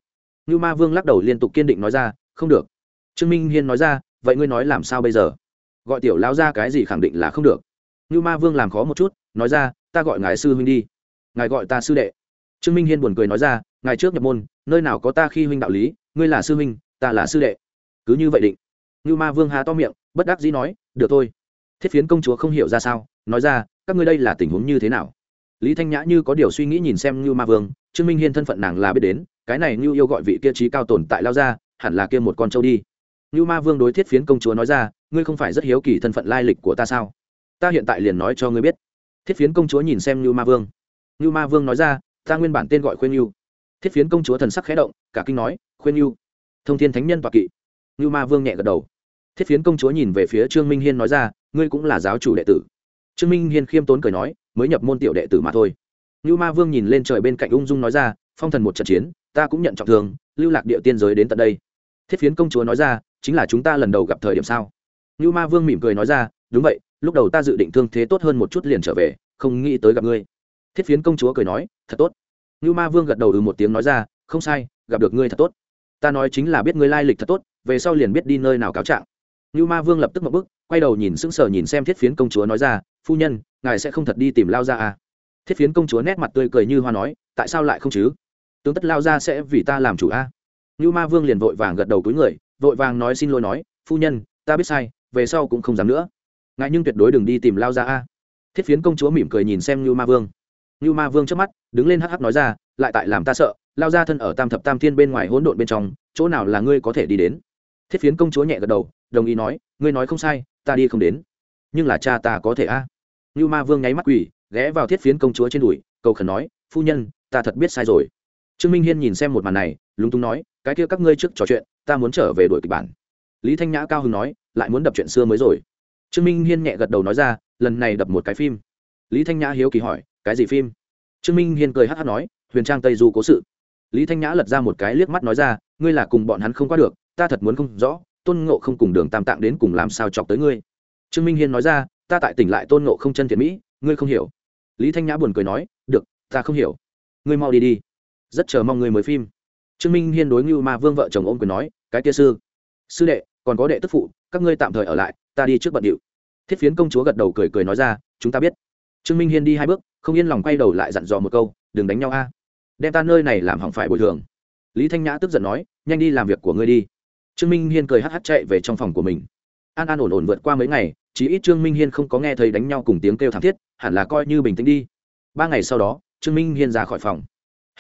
Ngưu ma vương lắc đầu liên tục kiên định nói ra, không được. Trương minh hiên nói ra, vậy ngươi nói làm sao bây giờ? Gọi tiểu lao ra cái gì khẳng định là không được. Như ma vương làm khó một chút, nói ra, ta gọi ngài sư huynh đi. Ngài gọi ta sư đệ. Trương minh hiên buồn cười nói ra, ngài trước nhập môn, nơi nào có ta khi huynh đạo lý, ngươi là sư huynh, ta là sư đệ. Cứ như vậy định. Như ma vương hà to miệng, bất đắc dĩ nói, được thôi. Thiết phiến công chúa không hiểu ra sao, nói ra, các ngươi đây là tình huống như thế nào? Lý thanh nhã như có điều suy nghĩ nhìn xem như ma vương, trương minh hiên thân phận nàng là biết đến, cái này như yêu gọi vị kia trí cao tồn tại lao ra, hẳn là kia một con trâu đi. Nưu ma vương đối thiết phiến công chúa nói ra ngươi không phải rất hiếu kỳ thân phận lai lịch của ta sao? Ta hiện tại liền nói cho ngươi biết. Thiết phiến công chúa nhìn xem Nưu ma vương. Nưu ma vương nói ra ta nguyên bản tên gọi khuyên Nưu. thiết phiến công chúa thần sắc khẽ động cả kinh nói khuyên Nưu, thông thiên thánh nhân và kỵ. Nưu ma vương nhẹ gật đầu. Thiết phiến công chúa nhìn về phía trương minh hiên nói ra ngươi cũng là giáo chủ đệ tử. Trương minh hiên khiêm tốn cười nói mới nhập môn tiểu đệ tử mà thôi. Nưu ma vương nhìn lên trời bên cạnh ung dung nói ra phong thần một trận chiến ta cũng nhận trọng thương lưu lạc địa tiên giới đến tận đây. Thiết phiến công chúa nói ra chính là chúng ta lần đầu gặp thời điểm sao? Như ma vương mỉm cười nói ra, đúng vậy, lúc đầu ta dự định thương thế tốt hơn một chút liền trở về, không nghĩ tới gặp ngươi. Thiết phiến công chúa cười nói, thật tốt. Như ma vương gật đầu ừ một tiếng nói ra, không sai, gặp được ngươi thật tốt. Ta nói chính là biết ngươi lai lịch thật tốt, về sau liền biết đi nơi nào cáo trạng. Như ma vương lập tức một bức quay đầu nhìn sững sờ nhìn xem thiết phiến công chúa nói ra, phu nhân, ngài sẽ không thật đi tìm lao ra à? Thiết phiến công chúa nét mặt tươi cười như hoa nói, tại sao lại không chứ? Tướng tất lao ra sẽ vì ta làm chủ a à? ngưu ma vương liền vội vàng gật đầu túi người vội vàng nói xin lỗi nói, phu nhân, ta biết sai, về sau cũng không dám nữa. Ngại nhưng tuyệt đối đừng đi tìm lao ra a. Thiết phiến công chúa mỉm cười nhìn xem như ma vương. Như ma vương trước mắt, đứng lên hắc hắc nói ra, lại tại làm ta sợ, lao ra thân ở tam thập tam thiên bên ngoài hỗn độn bên trong, chỗ nào là ngươi có thể đi đến? Thiết phiến công chúa nhẹ gật đầu, đồng ý nói, ngươi nói không sai, ta đi không đến. Nhưng là cha ta có thể a. Như ma vương nháy mắt quỷ ghé vào thiết phiến công chúa trên đùi, cầu khẩn nói, phu nhân, ta thật biết sai rồi trương minh hiên nhìn xem một màn này, lúng túng nói, cái kia các ngươi trước trò chuyện, ta muốn trở về đuổi kịch bản. Lý thanh nhã cao hưng nói, lại muốn đập chuyện xưa mới rồi. Trương minh hiên nhẹ gật đầu nói ra, lần này đập một cái phim. Lý thanh nhã hiếu kỳ hỏi, cái gì phim? Trương minh hiên cười hát hát nói, huyền trang tây du cố sự. Lý thanh nhã lật ra một cái liếc mắt nói ra, ngươi là cùng bọn hắn không qua được, ta thật muốn không rõ, tôn ngộ không cùng đường tam tạng đến cùng làm sao chọc tới ngươi? Trương minh hiên nói ra, ta tại tỉnh lại tôn ngộ không chân thiện mỹ, ngươi không hiểu. Lý thanh nhã buồn cười nói, được, ta không hiểu. Ngươi mau đi đi rất chờ mong người mới phim. Trương minh hiên đối ngưu ma vương vợ chồng ôm quyền nói, cái kia sư sư đệ, còn có đệ tức phụ, các ngươi tạm thời ở lại, ta đi trước bận điệu. Thiết phiến công chúa gật đầu cười cười nói ra, chúng ta biết. Trương minh hiên đi hai bước, không yên lòng quay đầu lại dặn dò một câu, đừng đánh nhau a. Đem ta nơi này làm hỏng phải bồi thường. Lý thanh nhã tức giận nói, nhanh đi làm việc của ngươi đi. Trương minh hiên cười hắt hắt chạy về trong phòng của mình. An an ổn ổn vượt qua mấy ngày chỉ ít trương minh hiên không có nghe thấy đánh nhau cùng tiếng kêu thảm thiết, hẳn là coi như bình tĩnh đi. Ba ngày sau đó, trương minh hiên ra khỏi phòng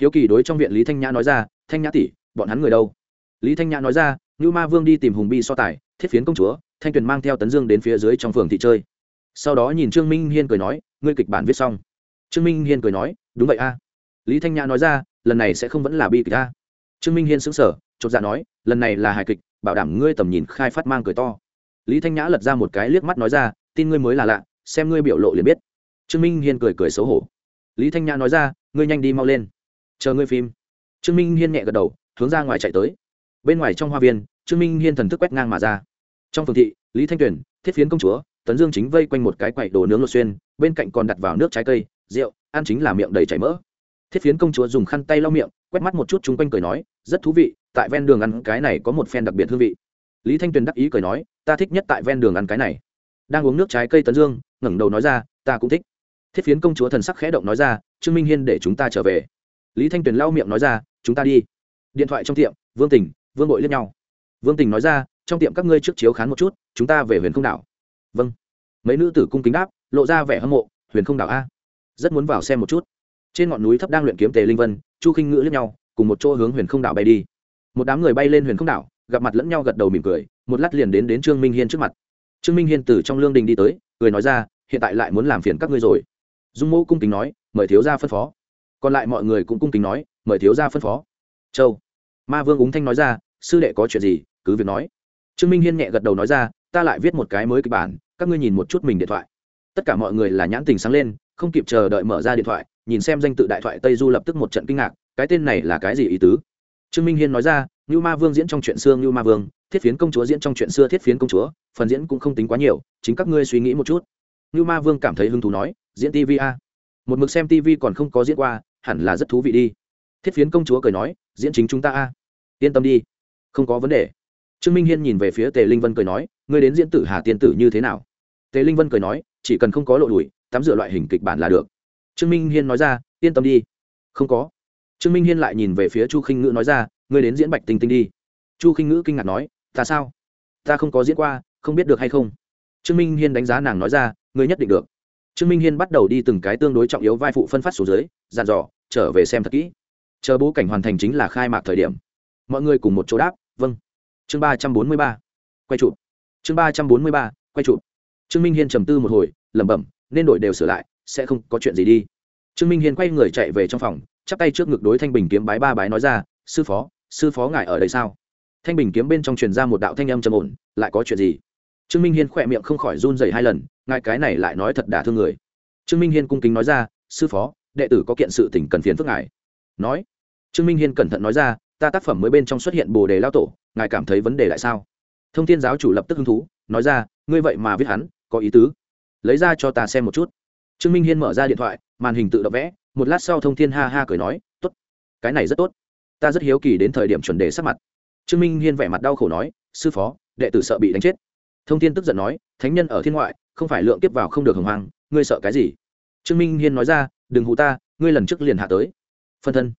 hiếu kỳ đối trong viện lý thanh nhã nói ra, thanh nhã tỷ, bọn hắn người đâu? Lý thanh nhã nói ra như ma vương đi tìm hùng bi so tài, thiết phiến công chúa, thanh tuyền mang theo tấn dương đến phía dưới trong phường thị chơi. Sau đó nhìn trương minh hiên cười nói, ngươi kịch bản viết xong. Trương minh hiên cười nói, đúng vậy a. Lý thanh nhã nói ra, lần này sẽ không vẫn là bi kịch a. Trương minh hiên xứng sở chột dạ nói, lần này là hài kịch, bảo đảm ngươi tầm nhìn khai phát mang cười to. Lý thanh nhã lật ra một cái liếc mắt nói ra, tin ngươi mới là lạ, xem ngươi biểu lộ liền biết. Trương minh hiên cười cười xấu hổ. Lý thanh nhã nói ra, ngươi nhanh đi mau lên chờ ngươi phim. Trương minh hiên nhẹ gật đầu, hướng ra ngoài chạy tới. Bên ngoài trong hoa viên, trương minh hiên thần thức quét ngang mà ra. Trong phường thị, lý thanh tuyền, thiết phiến công chúa, tấn dương chính vây quanh một cái quậy đồ nướng lột xuyên, bên cạnh còn đặt vào nước trái cây, rượu, ăn chính là miệng đầy chảy mỡ. Thiết phiến công chúa dùng khăn tay lau miệng, quét mắt một chút chung quanh cười nói, rất thú vị, tại ven đường ăn cái này có một phen đặc biệt hương vị. Lý thanh tuyền đắc ý cười nói, ta thích nhất tại ven đường ăn cái này. Đang uống nước trái cây tấn dương, ngẩng đầu nói ra, ta cũng thích. Thiết phiến công chúa thần sắc khẽ động nói ra, trương minh hiên để chúng ta trở về lý thanh tuyền lau miệng nói ra, chúng ta đi. Điện thoại trong tiệm, vương tình, vương bội liếc nhau. Vương tình nói ra, trong tiệm các ngươi trước chiếu khán một chút, chúng ta về huyền không đảo. Vâng. Mấy nữ tử cung kính đáp, lộ ra vẻ hâm mộ, huyền không đảo a? Rất muốn vào xem một chút. Trên ngọn núi thấp đang luyện kiếm tề linh vân, chu khinh ngữ liếc nhau, cùng một chỗ hướng huyền không đảo bay đi. Một đám người bay lên huyền không đảo, gặp mặt lẫn nhau gật đầu mỉm cười, một lát liền đến đến trương minh hiên trước mặt. Trương minh hiên từ trong lương đình đi tới, cười nói ra, hiện tại lại muốn làm phiền các ngươi rồi. Dung mẫu cung kính nói, mời thiếu gia phân phó còn lại mọi người cũng cung kính nói, mời thiếu gia phân phó. Châu, ma vương úng thanh nói ra, sư đệ có chuyện gì, cứ việc nói. Trương minh hiên nhẹ gật đầu nói ra, ta lại viết một cái mới kịch bản, các ngươi nhìn một chút mình điện thoại. Tất cả mọi người là nhãn tình sáng lên, không kịp chờ đợi mở ra điện thoại, nhìn xem danh tự đại thoại tây du lập tức một trận kinh ngạc, cái tên này là cái gì ý tứ? Trương minh hiên nói ra như ma vương diễn trong chuyện xưa như ma vương, thiết phiến công chúa diễn trong chuyện xưa thiết phiến công chúa, phần diễn cũng không tính quá nhiều, chính các ngươi suy nghĩ một chút. Như ma vương cảm thấy hứng thú nói, diễn tv a. Một mực xem tv còn không có diễn qua hẳn là rất thú vị đi. Thiết phiến công chúa cười nói, diễn chính chúng ta a. Yên tâm đi, không có vấn đề. Trương minh hiên nhìn về phía tề linh vân cười nói, ngươi đến diễn tử hà tiên tử như thế nào? Tề linh vân cười nói, chỉ cần không có lộ đùi, tắm rửa loại hình kịch bản là được. Trương minh hiên nói ra, yên tâm đi. Không có. Trương minh hiên lại nhìn về phía chu khinh ngữ nói ra, ngươi đến diễn bạch tinh tinh đi. Chu khinh ngữ kinh ngạc nói, ta sao? Ta không có diễn qua, không biết được hay không? Trương minh hiên đánh giá nàng nói ra, ngươi nhất định được. Trương minh hiên bắt đầu đi từng cái tương đối trọng yếu vai phụ phân phát số dưới dàn dò, trở về xem thật kỹ. Chờ bố cảnh hoàn thành chính là khai mạc thời điểm. Mọi người cùng một chỗ đáp vâng. Chương ba trăm bốn mươi ba, quay chụp. Chương ba trăm bốn mươi ba, quay chụp. Trương minh hiên trầm tư một hồi, lẩm bẩm, nên đổi đều sửa lại, sẽ không có chuyện gì đi. Trương minh hiên quay người chạy về trong phòng, chắp tay trước ngực đối thanh bình kiếm bái ba bái nói ra, sư phó sư phó ngài ở đây sao? Thanh bình kiếm bên trong truyền ra một đạo thanh âm trầm ổn, lại có chuyện gì? Trương minh hiên khỏe miệng không khỏi run dày hai lần, ngài cái này lại nói thật đả thương người. Trương minh hiên cung kính nói ra, sư phó đệ tử có kiện sự tình cần phiền phức ngài. Nói. Trương minh hiên cẩn thận nói ra, ta tác phẩm mới bên trong xuất hiện bồ đề lao tổ, ngài cảm thấy vấn đề lại sao? Thông thiên giáo chủ lập tức hứng thú, nói ra, ngươi vậy mà viết hắn, có ý tứ. Lấy ra cho ta xem một chút. Trương minh hiên mở ra điện thoại, màn hình tự động vẽ, một lát sau thông thiên ha ha cười nói t ố t cái này rất tốt. Ta rất hiếu kỳ đến thời điểm chuẩn đề sắp mặt. Trương minh hiên vẻ mặt đau khổ nói, sư phó, đệ tử sợ bị đánh chết. Thông thiên tức giận nói, thánh nhân ở thiên ngoại, không phải lượng tiếp vào không được hồng hoang, ngươi sợ cái gì? Trương minh hiên nói ra, đừng hụ ta, ngươi lần trước liền hạ tới. Phân thân.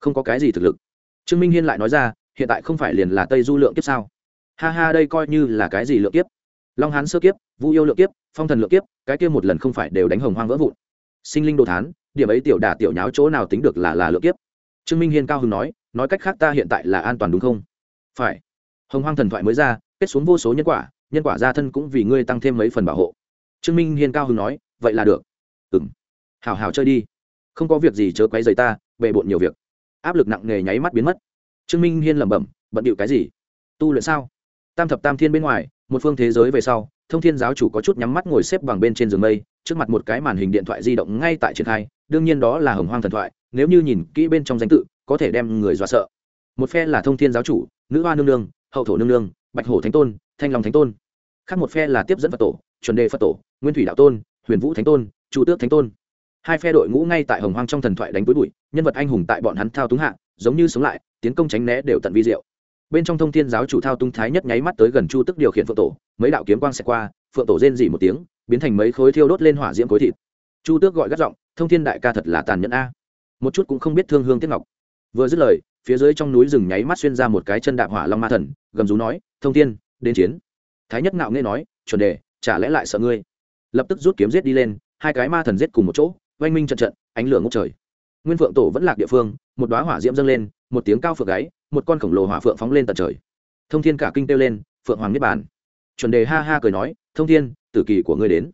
Không có cái gì thực lực. Trương minh hiên lại nói ra, hiện tại không phải liền là tây du lượng kiếp sao? Ha ha, đây coi như là cái gì lượng kiếp? Long hán sơ kiếp vu yêu lượng kiếp, phong thần lượng kiếp, cái kia một lần không phải đều đánh hồng hoang vỡ vụn. Sinh linh đồ thán, điểm ấy tiểu đả tiểu nháo chỗ nào tính được là là lượng kiếp? Trương minh hiên cao hứng nói nói cách khác ta hiện tại là an toàn đúng không? Phải. Hồng hoang thần thoại mới ra, kết xuống vô số nhân quả nhân quả gia thân cũng vì ngươi tăng thêm mấy phần bảo hộ. Trương minh hiên cao hứng nói, vậy là được ừ m hào hào chơi đi. Không có việc gì chớ quấy dày ta, bề bộn nhiều việc. Áp lực nặng nề nháy mắt biến mất. Trương minh hiên lẩm bẩm, bận điệu cái gì? Tu luyện sao? Tam thập tam thiên bên ngoài, một phương thế giới về sau, thông thiên giáo chủ có chút nhắm mắt ngồi xếp bằng bên trên giường mây, trước mặt một cái màn hình điện thoại di động ngay tại triển khai, đương nhiên đó là hồng hoang thần thoại, nếu như nhìn kỹ bên trong danh tự, có thể đem người dọa sợ. Một phe là thông thiên giáo chủ, nữ hoa nương nương, hậu thổ nương nương, bạch hổ thánh tôn, thanh long thánh tôn. Khác một phe là tiếp dẫn phật tổ, chuẩn đề phật tổ, nguyên thủy đạo tôn, huyền vũ thánh tôn chu tước thánh tôn. Hai phe đội ngũ ngay tại hồng hoang trong thần thoại đánh túi bụi, nhân vật anh hùng tại bọn hắn thao túng hạ, giống như sống lại, tiến công tránh né đều tận vi diệu. Bên trong thông thiên giáo chủ thao tung thái nhất nháy mắt tới gần chu tức điều khiển phượng tổ, mấy đạo kiếm quang xẹt qua, phượng tổ rên dỉ một tiếng, biến thành mấy khối thiêu đốt lên hỏa diễm khối thịt. Chu tước gọi gắt giọng, thông thiên đại ca thật là tàn nhẫn a. Một chút cũng không biết thương hương tiết ngọc. Vừa dứt lời, phía dưới trong núi rừng nháy mắt xuyên ra một cái chân đạp hỏa long ma thần, gầm rú nói, thông thiên, đến chiến. Thái nhất ngạo nghe nói, chuẩn đề, chả lẽ lại sợ ngươi? Lập tức rút kiếm giết đi lên hai cái ma thần giết cùng một chỗ, oanh minh trận trận, ánh lửa ngốc trời. Nguyên phượng tổ vẫn lạc địa phương, một đoá hỏa diễm dâng lên, một tiếng cao phượng gáy, một con khổng lồ hỏa phượng phóng lên tận trời. Thông thiên cả kinh kêu lên, phượng hoàng niết bàn. Chuẩn đề ha ha cười nói, thông thiên, tử kỳ của ngươi đến.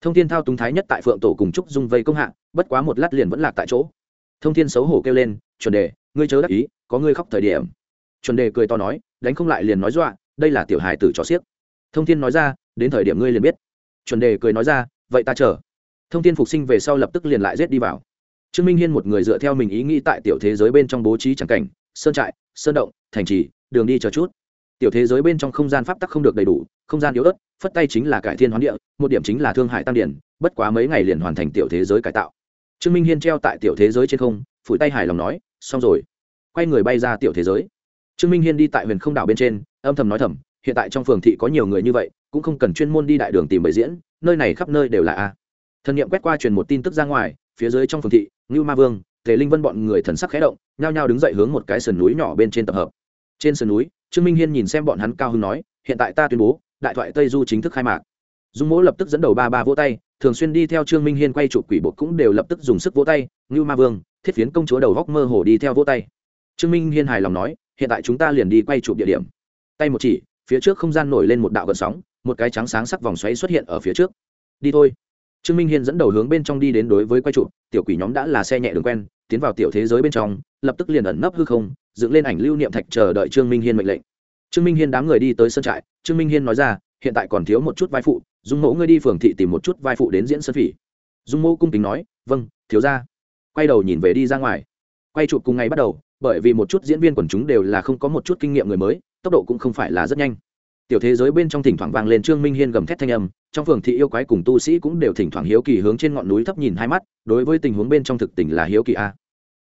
Thông thiên thao túng thái nhất tại phượng tổ cùng trúc dung vây công hạ, bất quá một lát liền vẫn lạc tại chỗ. Thông thiên xấu hổ kêu lên, chuẩn đề, ngươi chớ đắc ý, có ngươi khóc thời điểm. Chuẩn đề cười to nói, đánh không lại liền nói dọa, đây là tiểu hài tử trò xiếc. Thông thiên nói ra, đến thời điểm ngươi liền biết. Chuẩn đề cười nói ra, vậy ta chờ thông tin phục sinh về sau lập tức liền lại rết đi vào. Trương minh hiên một người dựa theo mình ý nghĩ tại tiểu thế giới bên trong bố trí tràng cảnh, sơn trại, sơn động, thành trì, đường đi chờ chút. Tiểu thế giới bên trong không gian pháp tắc không được đầy đủ, không gian yếu ớt, phất tay chính là cải thiên hoán địa, một điểm chính là thương hại tăng điển, bất quá mấy ngày liền hoàn thành tiểu thế giới cải tạo. Trương minh hiên treo tại tiểu thế giới trên không, phủi tay hài lòng nói, xong rồi, quay người bay ra tiểu thế giới. Trương minh hiên đi tại huyền không đảo bên trên, âm thầm nói thầm, hiện tại trong phường thị có nhiều người như vậy, cũng không cần chuyên môn đi đại đường tìm bày diễn, nơi này khắp nơi đều là a thần nghiệm quét qua truyền một tin tức ra ngoài, phía dưới trong phường thị, ngưu ma vương, tề linh vân bọn người thần sắc khẽ động, nhao nhao đứng dậy hướng một cái sườn núi nhỏ bên trên tập hợp. Trên sườn núi, trương minh hiên nhìn xem bọn hắn cao hưng nói, hiện tại ta tuyên bố, đại thoại tây du chính thức khai mạc. Dung mỗ lập tức dẫn đầu ba ba vỗ tay, thường xuyên đi theo trương minh hiên quay chụp quỷ bột cũng đều lập tức dùng sức vỗ tay, ngưu ma vương, thiết phiến công chúa đầu góc mơ hồ đi theo vỗ tay. Trương minh hiên hài lòng nói, hiện tại chúng ta liền đi quay chụp địa điểm. Tay một chỉ, phía trước không gian nổi lên một đạo gợn sóng, một cái trắng sáng sắc vòng xoáy xuất hiện ở phía trước. Đi thôi trương minh hiên dẫn đầu hướng bên trong đi đến đối với quay trụ, tiểu quỷ nhóm đã là xe nhẹ đường quen tiến vào tiểu thế giới bên trong lập tức liền ẩn nấp hư không dựng lên ảnh lưu niệm thạch chờ đợi trương minh hiên mệnh lệnh. Trương minh hiên đám người đi tới sân trại trương minh hiên nói ra hiện tại còn thiếu một chút vai phụ dung mẫu ngươi đi phường thị tìm một chút vai phụ đến diễn sân phỉ. Dung mẫu cung kính nói vâng thiếu ra quay đầu nhìn về đi ra ngoài. Quay chụp cùng ngày bắt đầu bởi vì một chút diễn viên quần chúng đều là không có một chút kinh nghiệm người mới tốc độ cũng không phải là rất nhanh. Tiểu thế giới bên trong thỉnh thoảng vang lên trương minh hiên gầm thét thanh âm trong phường thị yêu quái cùng tu sĩ cũng đều thỉnh thoảng hiếu kỳ hướng trên ngọn núi thấp nhìn hai mắt, đối với tình huống bên trong thực tình là hiếu kỳ a.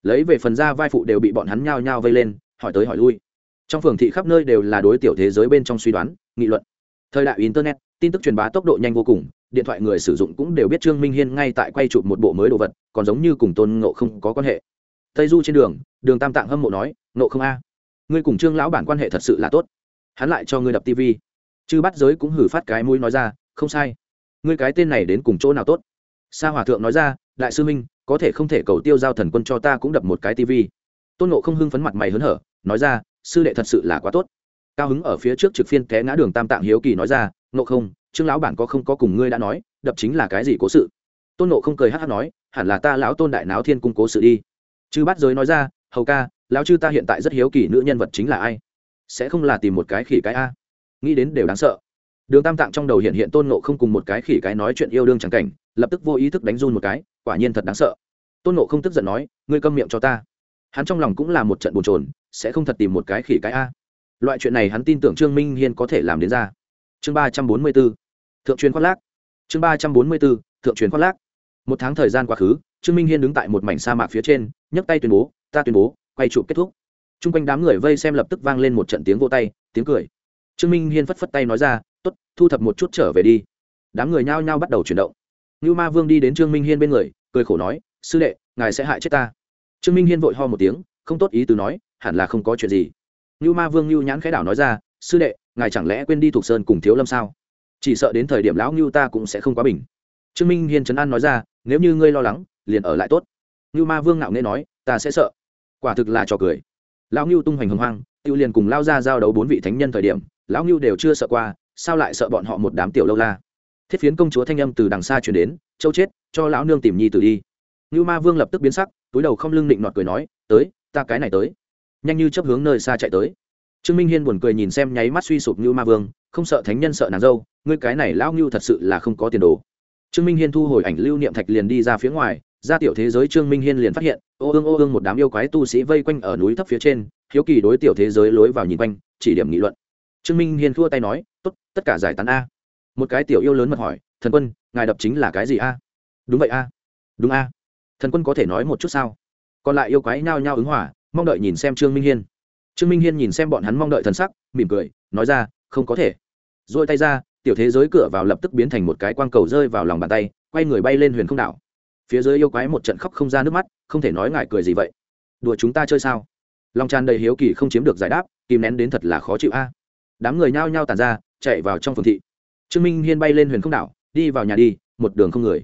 Lấy về phần ra vai phụ đều bị bọn hắn nhao nhao vây lên, hỏi tới hỏi lui. Trong phường thị khắp nơi đều là đối tiểu thế giới bên trong suy đoán, nghị luận. Thời đại internet, tin tức truyền bá tốc độ nhanh vô cùng, điện thoại người sử dụng cũng đều biết trương minh hiên ngay tại quay chụp một bộ mới đồ vật, còn giống như cùng tôn ngộ không có quan hệ. Tây du trên đường đường tam tạng hâm mộ nói, ngộ không a, ngươi cùng trương lão bản quan hệ thật sự là tốt. Hắn lại cho ngươi đập tv chư bắt giới cũng hử phát cái mũi nói ra không sai. Ngươi cái tên này đến cùng chỗ nào tốt? Sa hòa thượng nói ra, đại sư minh, có thể không thể cầu tiêu giao thần quân cho ta cũng đập một cái tivi. tôn nộ không hưng phấn mặt mày hớn hở, nói ra, sư đệ thật sự là quá tốt. Cao hứng ở phía trước trực phiên té ngã đường tam tạng hiếu kỳ nói ra nộ không, trương lão bản có không có cùng ngươi đã nói, đập chính là cái gì cố sự? Tôn nộ không cười hát hát nói, hẳn là ta lão tôn đại náo thiên cung cố sự đi. Chư bát giới nói ra, hầu ca, lão chư ta hiện tại rất hiếu kỳ nữ nhân vật chính là ai? Sẽ không là tìm một cái khỉ cái a. Nghĩ đến đều đáng sợ đường tam tạng trong đầu hiện hiện tôn nộ không cùng một cái khỉ cái nói chuyện yêu đương chẳng cảnh, lập tức vô ý thức đánh run một cái, quả nhiên thật đáng sợ. Tôn nộ không tức giận nói, ngươi câm miệng cho ta. Hắn trong lòng cũng là một trận bồn trồn sẽ không thật tìm một cái khỉ cái a. Loại chuyện này hắn tin tưởng trương minh hiên có thể làm đến ra. Chương ba trăm bốn mươi b ố thượng truyền khoác lác. Chương ba trăm bốn mươi b ố thượng truyền khoác lác. Một tháng thời gian quá khứ, trương minh hiên đứng tại một mảnh sa mạc phía trên, nhấc tay tuyên bố, ta tuyên bố, quay trụ kết thúc. T r u n g quanh đám người vây xem lập tức vang lên một trận tiếng vô tay, tiếng cười. Trương minh hiên phất phất tay nói ra tốt, thu thập một chút trở về đi. Đám người nhao nhao bắt đầu chuyển động. Như ma vương đi đến trương minh hiên bên người, cười khổ nói, sư đệ, ngài sẽ hại chết ta. Trương minh hiên vội ho một tiếng, không tốt ý từ nói, hẳn là không có chuyện gì. Như ma vương như nhãn khẽ đảo nói ra, sư đệ, ngài chẳng lẽ quên đi thuộc sơn cùng thiếu lâm sao? Chỉ sợ đến thời điểm lão ngưu ta cũng sẽ không quá bình. Trương minh hiên trấn an nói ra, nếu như ngươi lo lắng, liền ở lại tốt. Như ma vương ngạo nghê nói, ta sẽ sợ. Quả thực là trò cười. Lão ngưu tung hoành hồng hoang, tiêu liền cùng lao ra giao đấu bốn vị thánh nhân thời điểm, lão ngưu đều chưa sợ qua sao lại sợ bọn họ một đám tiểu lâu la? Thiết phiến công chúa thanh âm từ đằng xa chuyển đến, châu chết, cho lão nương tìm nhi tử đi. Như ma vương lập tức biến sắc, túi đầu không lưng định nọt cười nói, tới, ta cái này tới. Nhanh như chấp hướng nơi xa chạy tới. Trương minh hiên buồn cười nhìn xem nháy mắt suy sụp như ma vương, không sợ thánh nhân sợ nàng dâu, ngươi cái này lão ngưu thật sự là không có tiền đồ. Trương minh hiên thu hồi ảnh lưu niệm thạch liền đi ra phía ngoài, ra tiểu thế giới trương minh hiên liền phát hiện, ô ương ô ương một đám yêu quái tu sĩ vây quanh ở núi thấp phía trên, hiếu kỳ đối tiểu thế giới lối vào nhìn quanh, chỉ điểm nghị luận trương minh hiên thua tay nói, tốt, tất cả giải tán a. Một cái tiểu yêu lớn mật hỏi, thần quân, ngài đập chính là cái gì a? Đúng vậy a. Đúng a. Thần quân có thể nói một chút sao? Còn lại yêu quái nhao nhao ứng hỏa mong đợi nhìn xem trương minh hiên. Trương minh hiên nhìn xem bọn hắn mong đợi thần sắc, mỉm cười, nói ra, không có thể. Rồi tay ra, tiểu thế giới cửa vào lập tức biến thành một cái quang cầu rơi vào lòng bàn tay, quay người bay lên huyền không đảo. Phía dưới yêu quái một trận khóc không ra nước mắt, không thể nói ngại cười gì vậy. Đùa chúng ta chơi sao? Lòng tràn đầy hiếu kỳ không chiếm được giải đáp, kìm nén đến thật là khó chịu a đám người nhao nhao tàn ra, chạy vào trong phường thị. Trương minh hiên bay lên huyền không đảo, đi vào nhà đi, một đường không người.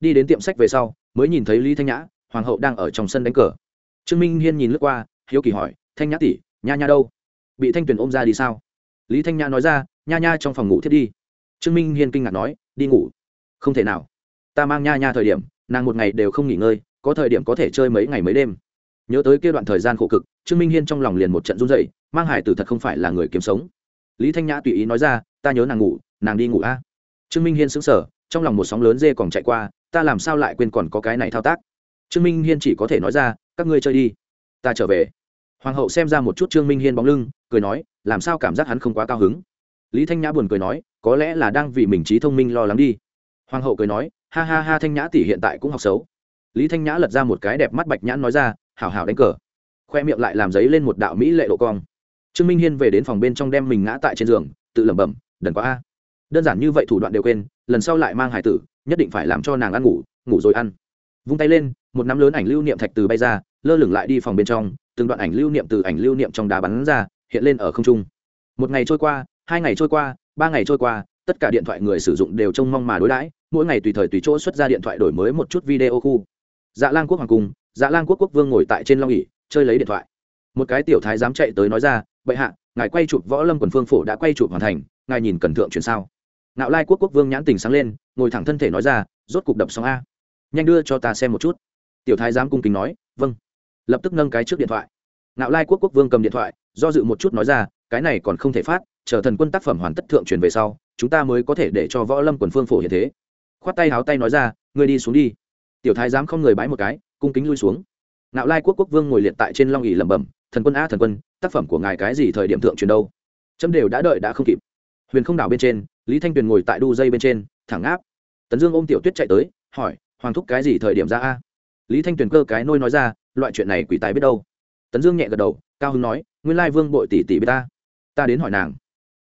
Đi đến tiệm sách về sau, mới nhìn thấy lý thanh nhã, hoàng hậu đang ở trong sân đánh cờ. Trương minh hiên nhìn lướt qua, hiếu kỳ hỏi, thanh nhã tỷ, nha nha đâu? Bị thanh tuyền ôm ra đi sao? Lý thanh nhã nói ra, nha nha trong phòng ngủ thiết đi. Trương minh hiên kinh ngạc nói, đi ngủ? Không thể nào. Ta mang nha nha thời điểm, nàng một ngày đều không nghỉ ngơi, có thời điểm có thể chơi mấy ngày mấy đêm. Nhớ tới kia đoạn thời gian khổ cực, trương minh hiên trong lòng liền một trận run dậy mang hải tử thật không phải là người kiếm sống lý thanh nhã tùy ý nói ra, ta nhớ nàng ngủ, nàng đi ngủ a. Trương minh hiên xứng sở trong lòng một sóng lớn dê còn chạy qua, ta làm sao lại quên còn có cái này thao tác? Trương minh hiên chỉ có thể nói ra, các ngươi chơi đi, ta trở về. Hoàng hậu xem ra một chút trương minh hiên bóng lưng, cười nói, làm sao cảm giác hắn không quá cao hứng? Lý thanh nhã buồn cười nói, có lẽ là đang vì mình trí thông minh lo lắng đi. Hoàng hậu cười nói, ha ha ha, thanh nhã tỷ hiện tại cũng học xấu. Lý thanh nhã lật ra một cái đẹp mắt bạch nhãn nói ra, hảo hảo đánh cờ. Khoe miệng lại làm giấy lên một đạo mỹ lệ độ cong trương minh hiên về đến phòng bên trong đem mình ngã tại trên giường, tự lẩm bẩm, đần quá a. Đơn giản như vậy thủ đoạn đều quên, lần sau lại mang hải tử, nhất định phải làm cho nàng ăn ngủ ngủ rồi ăn. Vung tay lên, một nắm lớn ảnh lưu niệm thạch từ bay ra, lơ lửng lại đi phòng bên trong, từng đoạn ảnh lưu niệm từ ảnh lưu niệm trong đá bắn ra, hiện lên ở không trung. Một ngày trôi qua, hai ngày trôi qua, ba ngày trôi qua, tất cả điện thoại người sử dụng đều trông mong mà đối đãi, mỗi ngày tùy thời tùy chỗ xuất ra điện thoại đổi mới một chút video khu. Dạ lan quốc hoàng cung dạ lan quốc quốc vương ngồi tại trên long ỉ chơi lấy điện thoại. Một cái tiểu thái dám chạy tới nói ra bệ hạ, ngài quay chụp võ lâm quần phương phổ đã quay chụp hoàn thành, ngài nhìn cần thượng chuyển sao? Nạo lai quốc quốc vương nhãn tình sáng lên, ngồi thẳng thân thể nói ra, rốt cục đập xong a. Nhanh đưa cho ta xem một chút. Tiểu thái giám cung kính nói vâng. Lập tức nâng cái trước điện thoại. Nạo lai quốc quốc vương cầm điện thoại, do dự một chút nói ra, cái này còn không thể phát, chờ thần quân tác phẩm hoàn tất thượng truyền về sau, chúng ta mới có thể để cho võ lâm quần phương phổ hiện thế. Khoát tay háo tay nói ra, ngươi đi xuống đi. Tiểu thái giám không người bãi một cái, cung kính lui xuống. Nạo lai quốc quốc vương ngồi liệt tại trên long ỉ lẩm bẩm, thần quân a thần quân tác phẩm của ngài cái gì thời điểm thượng truyền đâu? Chấm đều đã đợi đã không kịp. Huyền không đảo bên trên, lý thanh tuyền ngồi tại đu dây bên trên, thẳng áp tấn dương ôm tiểu tuyết chạy tới, hỏi, hoàng thúc cái gì thời điểm ra a? Lý thanh tuyền cơ cái nôi nói ra, loại chuyện này quỷ tài biết đâu. Tấn dương nhẹ gật đầu, cao hưng nói, nguyên lai vương bội tỷ tỷ bê ta. Ta đến hỏi nàng.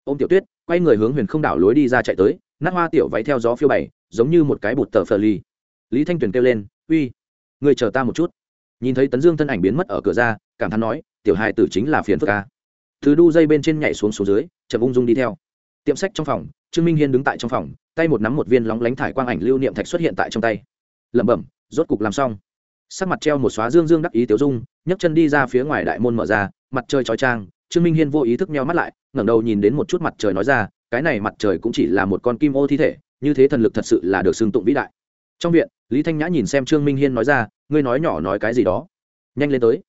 Ôm tiểu tuyết, quay người hướng huyền không đảo lối đi ra chạy tới, nát hoa tiểu váy theo gió phiêu bày, giống như một cái bụt tờ phờ ly lý thanh tuyền kêu lên, uy, người chờ ta một chút. Nhìn thấy tấn dương thân ảnh biến mất ở cửa ra, cảm thán nói tiểu hài tử chính là phiền phức ca. Thứ đu dây bên trên nhảy xuống xuống dưới, chậm ung dung đi theo. Tiệm sách trong phòng, trương minh hiên đứng tại trong phòng, tay một nắm một viên lóng lánh thải quang ảnh lưu niệm thạch xuất hiện tại trong tay. Lẩm bẩm, rốt cục làm xong. Sắc mặt treo một xóa dương dương đắc ý tiểu dung, nhấc chân đi ra phía ngoài đại môn mở ra, mặt trời trói trang trương minh hiên vô ý thức meo mắt lại, ngẩng đầu nhìn đến một chút mặt trời nói ra, cái này mặt trời cũng chỉ là một con kim ô thi thể, như thế thần lực thật sự là được xưng tụng vĩ đại. Trong viện, lý thanh nhã nhìn xem trương minh hiên nói ra, ngươi nói nhỏ nói cái gì đó. Nhanh lên tới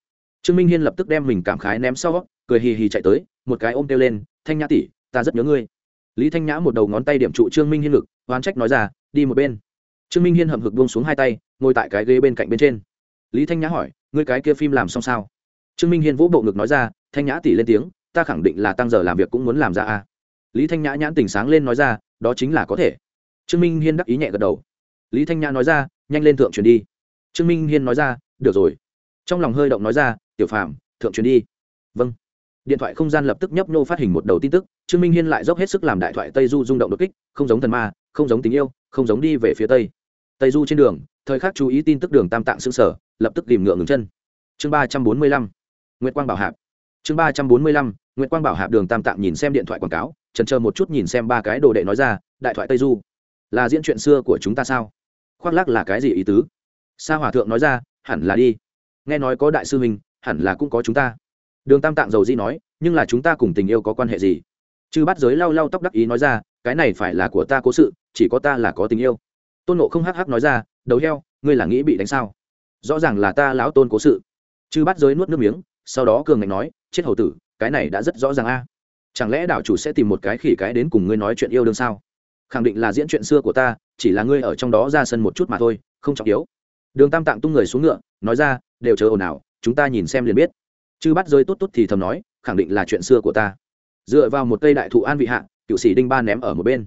trương minh hiên lập tức đem mình cảm khái ném sau, cười hì hì chạy tới, một cái ôm kêu lên, thanh nhã tỷ, ta rất nhớ ngươi. Lý thanh nhã một đầu ngón tay điểm trụ trương minh hiên ngực, oán trách nói ra, đi một bên. Trương minh hiên hậm hực buông xuống hai tay, ngồi tại cái ghế bên cạnh bên trên. Lý thanh nhã hỏi, ngươi cái kia phim làm xong sao? Trương minh hiên vỗ bộ ngực nói ra, thanh nhã tỷ lên tiếng, ta khẳng định là tăng giờ làm việc cũng muốn làm ra a. Lý thanh nhã nhãn tỉnh sáng lên nói ra, đó chính là có thể. Trương minh hiên đắc ý nhẹ gật đầu. Lý thanh nhã nói ra, nhanh lên thượng truyền đi. Trương minh hiên nói ra, được rồi. Trong lòng hơi động nói ra tiểu phạm thượng truyền đi. Vâng. Điện thoại không gian lập tức nhấp nhô phát hình một đầu tin tức, trương minh hiên lại dốc hết sức làm đại thoại tây du rung động đột kích, không giống thần ma, không giống tình yêu, không giống đi về phía tây. Tây du trên đường, thời khắc chú ý tin tức đường tam tạng xương sở lập tức tìm ngựa ngừng chân. Chương ba trăm bốn mươi lăm nguyễn quang bảo hạp. Chương ba trăm bốn mươi lăm nguyễn quang bảo hạp đường tam tạng nhìn xem điện thoại quảng cáo trần chờ một chút nhìn xem ba cái đồ đệ nói ra, đại thoại tây du, là diễn chuyện xưa của chúng ta sao? Khoác lắc là cái gì ý tứ? Sa hòa thượng nói ra, hẳn là đi. Nghe nói có đại sư huynh hẳn là cũng có chúng ta. Đường tam tạng dầu di nói, nhưng là chúng ta cùng tình yêu có quan hệ gì? Chư bắt giới lau lau tóc đắc ý nói ra, cái này phải là của ta cố sự, chỉ có ta là có tình yêu. Tôn nộ không hắc hắc nói ra, đầu heo, ngươi là nghĩ bị đánh sao? Rõ ràng là ta lão tôn cố sự. Chư bắt giới nuốt nước miếng, sau đó cường ngạnh nói, chết hầu tử, cái này đã rất rõ ràng a. Chẳng lẽ đảo chủ sẽ tìm một cái khỉ cái đến cùng ngươi nói chuyện yêu đương sao? Khẳng định là diễn chuyện xưa của ta, chỉ là ngươi ở trong đó ra sân một chút mà thôi, không trọng yếu. Đường tam tạng tung người xuống ngựa, nói ra, đều chờ ồn ào chúng ta nhìn xem liền biết. Chư bắt rơi tốt tốt thì thầm nói, khẳng định là chuyện xưa của ta. Dựa vào một cây đại thụ an vị hạ, cựu sĩ đinh ba ném ở một bên.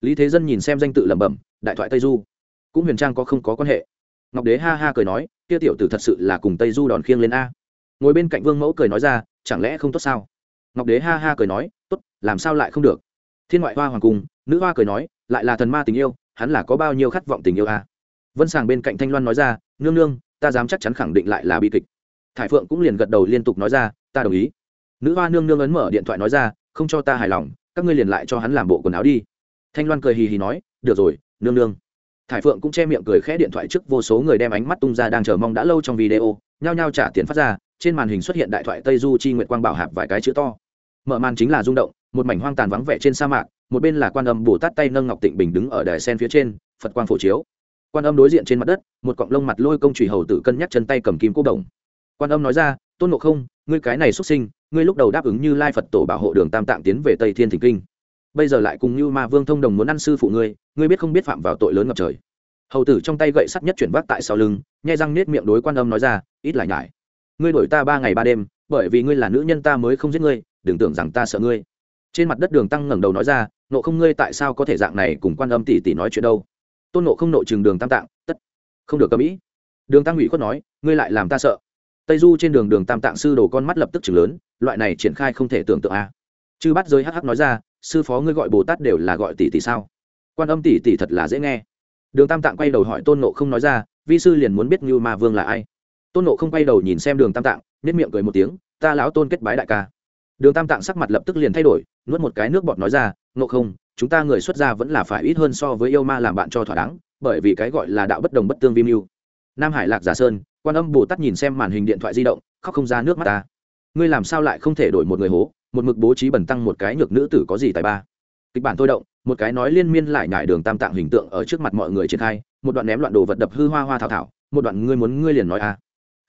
Lý thế dân nhìn xem danh tự lẩm bẩm, đại thoại tây du. Cũng huyền trang có không có quan hệ. Ngọc đế ha ha cười nói, kia tiểu tử thật sự là cùng tây du đòn khiêng lên a. Ngồi bên cạnh vương mẫu cười nói ra, chẳng lẽ không tốt sao? Ngọc đế ha ha cười nói, tốt, làm sao lại không được? Thiên ngoại hoa hoàng cung, nữ hoa cười nói, lại là thần ma tình yêu, hắn là có bao nhiêu khát vọng tình yêu a. Vân sàng bên cạnh thanh loan nói ra, nương nương, ta dám chắc chắn khẳng định lại là bi kịch thải phượng cũng liền gật đầu liên tục nói ra, ta đồng ý. Nữ hoa nương nương ấn mở điện thoại nói ra, không cho ta hài lòng, các ngươi liền lại cho hắn làm bộ quần áo đi. Thanh loan cười hì hì nói, được rồi, nương nương. Thải phượng cũng che miệng cười khẽ điện thoại trước vô số người đem ánh mắt tung ra đang chờ mong đã lâu trong video, nhao nhao trả tiền phát ra, trên màn hình xuất hiện đại thoại tây du chi nguyện quang bảo hạp vài cái chữ to. Mở màn chính là rung động, một mảnh hoang tàn vắng vẻ trên sa mạc, một bên là quan âm bồ tát tay nâng ngọc tịnh bình đứng ở đài sen phía trên, phật quang phổ chiếu. Quan âm đối diện trên mặt đất, một cọng lông mặt lôi công trùy hầu tử cân nhắc chân tay cầm kim cố đồng quan âm nói ra, tôn ngộ không, ngươi cái này xuất sinh, ngươi lúc đầu đáp ứng như lai phật tổ bảo hộ đường tam tạng tiến về tây thiên thỉnh kinh. Bây giờ lại cùng như ma vương thông đồng muốn ăn sư phụ ngươi ngươi biết không biết phạm vào tội lớn ngập trời. Hầu tử trong tay gậy sắt nhất chuyển vác tại sau lưng, nhai răng nết miệng đối quan âm nói ra, ít lại nhải. Ngươi đổi ta ba ngày ba đêm, bởi vì ngươi là nữ nhân ta mới không giết ngươi, đừng tưởng rằng ta sợ ngươi. Trên mặt đất đường tăng ngẩng đầu nói ra nộ không ngươi tại sao có thể dạng này cùng quan âm tỷ tỷ nói chuyện đâu? Tôn nộ không nộ chừng đường tam tạng, tất không được cầm ý. Đường tăng ủy khuất nói, ngươi lại làm ta sợ tây du trên đường đường tam tạng sư đồ con mắt lập tức chừng lớn, loại này triển khai không thể tưởng tượng a. À. chư bắt giới hh nói ra, sư phó ngươi gọi bồ tát đều là gọi tỷ tỷ sao? Quan âm tỷ tỷ thật là dễ nghe. Đường tam tạng quay đầu hỏi tôn nộ không nói ra, vi sư liền muốn biết như ma vương là ai. Tôn nộ không quay đầu nhìn xem đường tam tạng nết miệng cười một tiếng, ta lão tôn kết bái đại ca. Đường tam tạng sắc mặt lập tức liền thay đổi, nuốt một cái nước bọt nói ra nộ không, chúng ta người xuất gia vẫn là phải ít hơn so với yêu ma làm bạn cho thỏa đáng, bởi vì cái gọi là đạo bất đồng bất tương vi mưu. Nam hải lạc giả sơn quan âm bồ tát nhìn xem màn hình điện thoại di động, khóc không ra nước mắt ta. Ngươi làm sao lại không thể đổi một người hố, một mực bố trí bẩn tăng một cái nhược nữ tử có gì tài ba? Kịch bản thôi động, một cái nói liên miên lại nhải đường tam tạng hình tượng ở trước mặt mọi người triển khai, một đoạn ném loạn đồ vật đập hư hoa hoa thảo thảo, một đoạn ngươi muốn ngươi liền nói a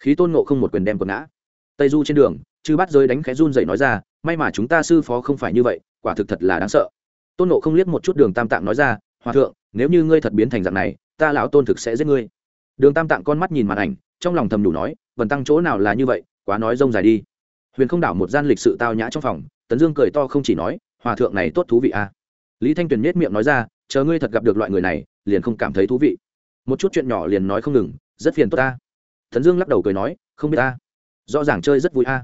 khí tôn ngộ không một quyền đem quần ngã. Tây du trên đường, chư bắt rơi đánh khẽ run dậy nói ra, may mà chúng ta sư phó không phải như vậy, quả thực thật là đáng sợ. Tôn ngộ không liếc một chút đường tam tạng nói ra, hòa thượng, nếu như ngươi thật biến thành dạng này, ta lão tôn thực sẽ giết ngươi. Đường tam tạng con mắt nhìn màn ảnh trong lòng thầm đủ nói vần tăng chỗ nào là như vậy, quá nói rông dài đi. Huyền không đảo một gian lịch sự tao nhã trong phòng, tấn dương cười to không chỉ nói, hòa thượng này tốt thú vị à. lý thanh tuyền nhét miệng nói ra, chờ ngươi thật gặp được loại người này, liền không cảm thấy thú vị. Một chút chuyện nhỏ liền nói không ngừng, rất phiền tốt ta tấn dương lắc đầu cười nói, không biết ta rõ ràng chơi rất vui a.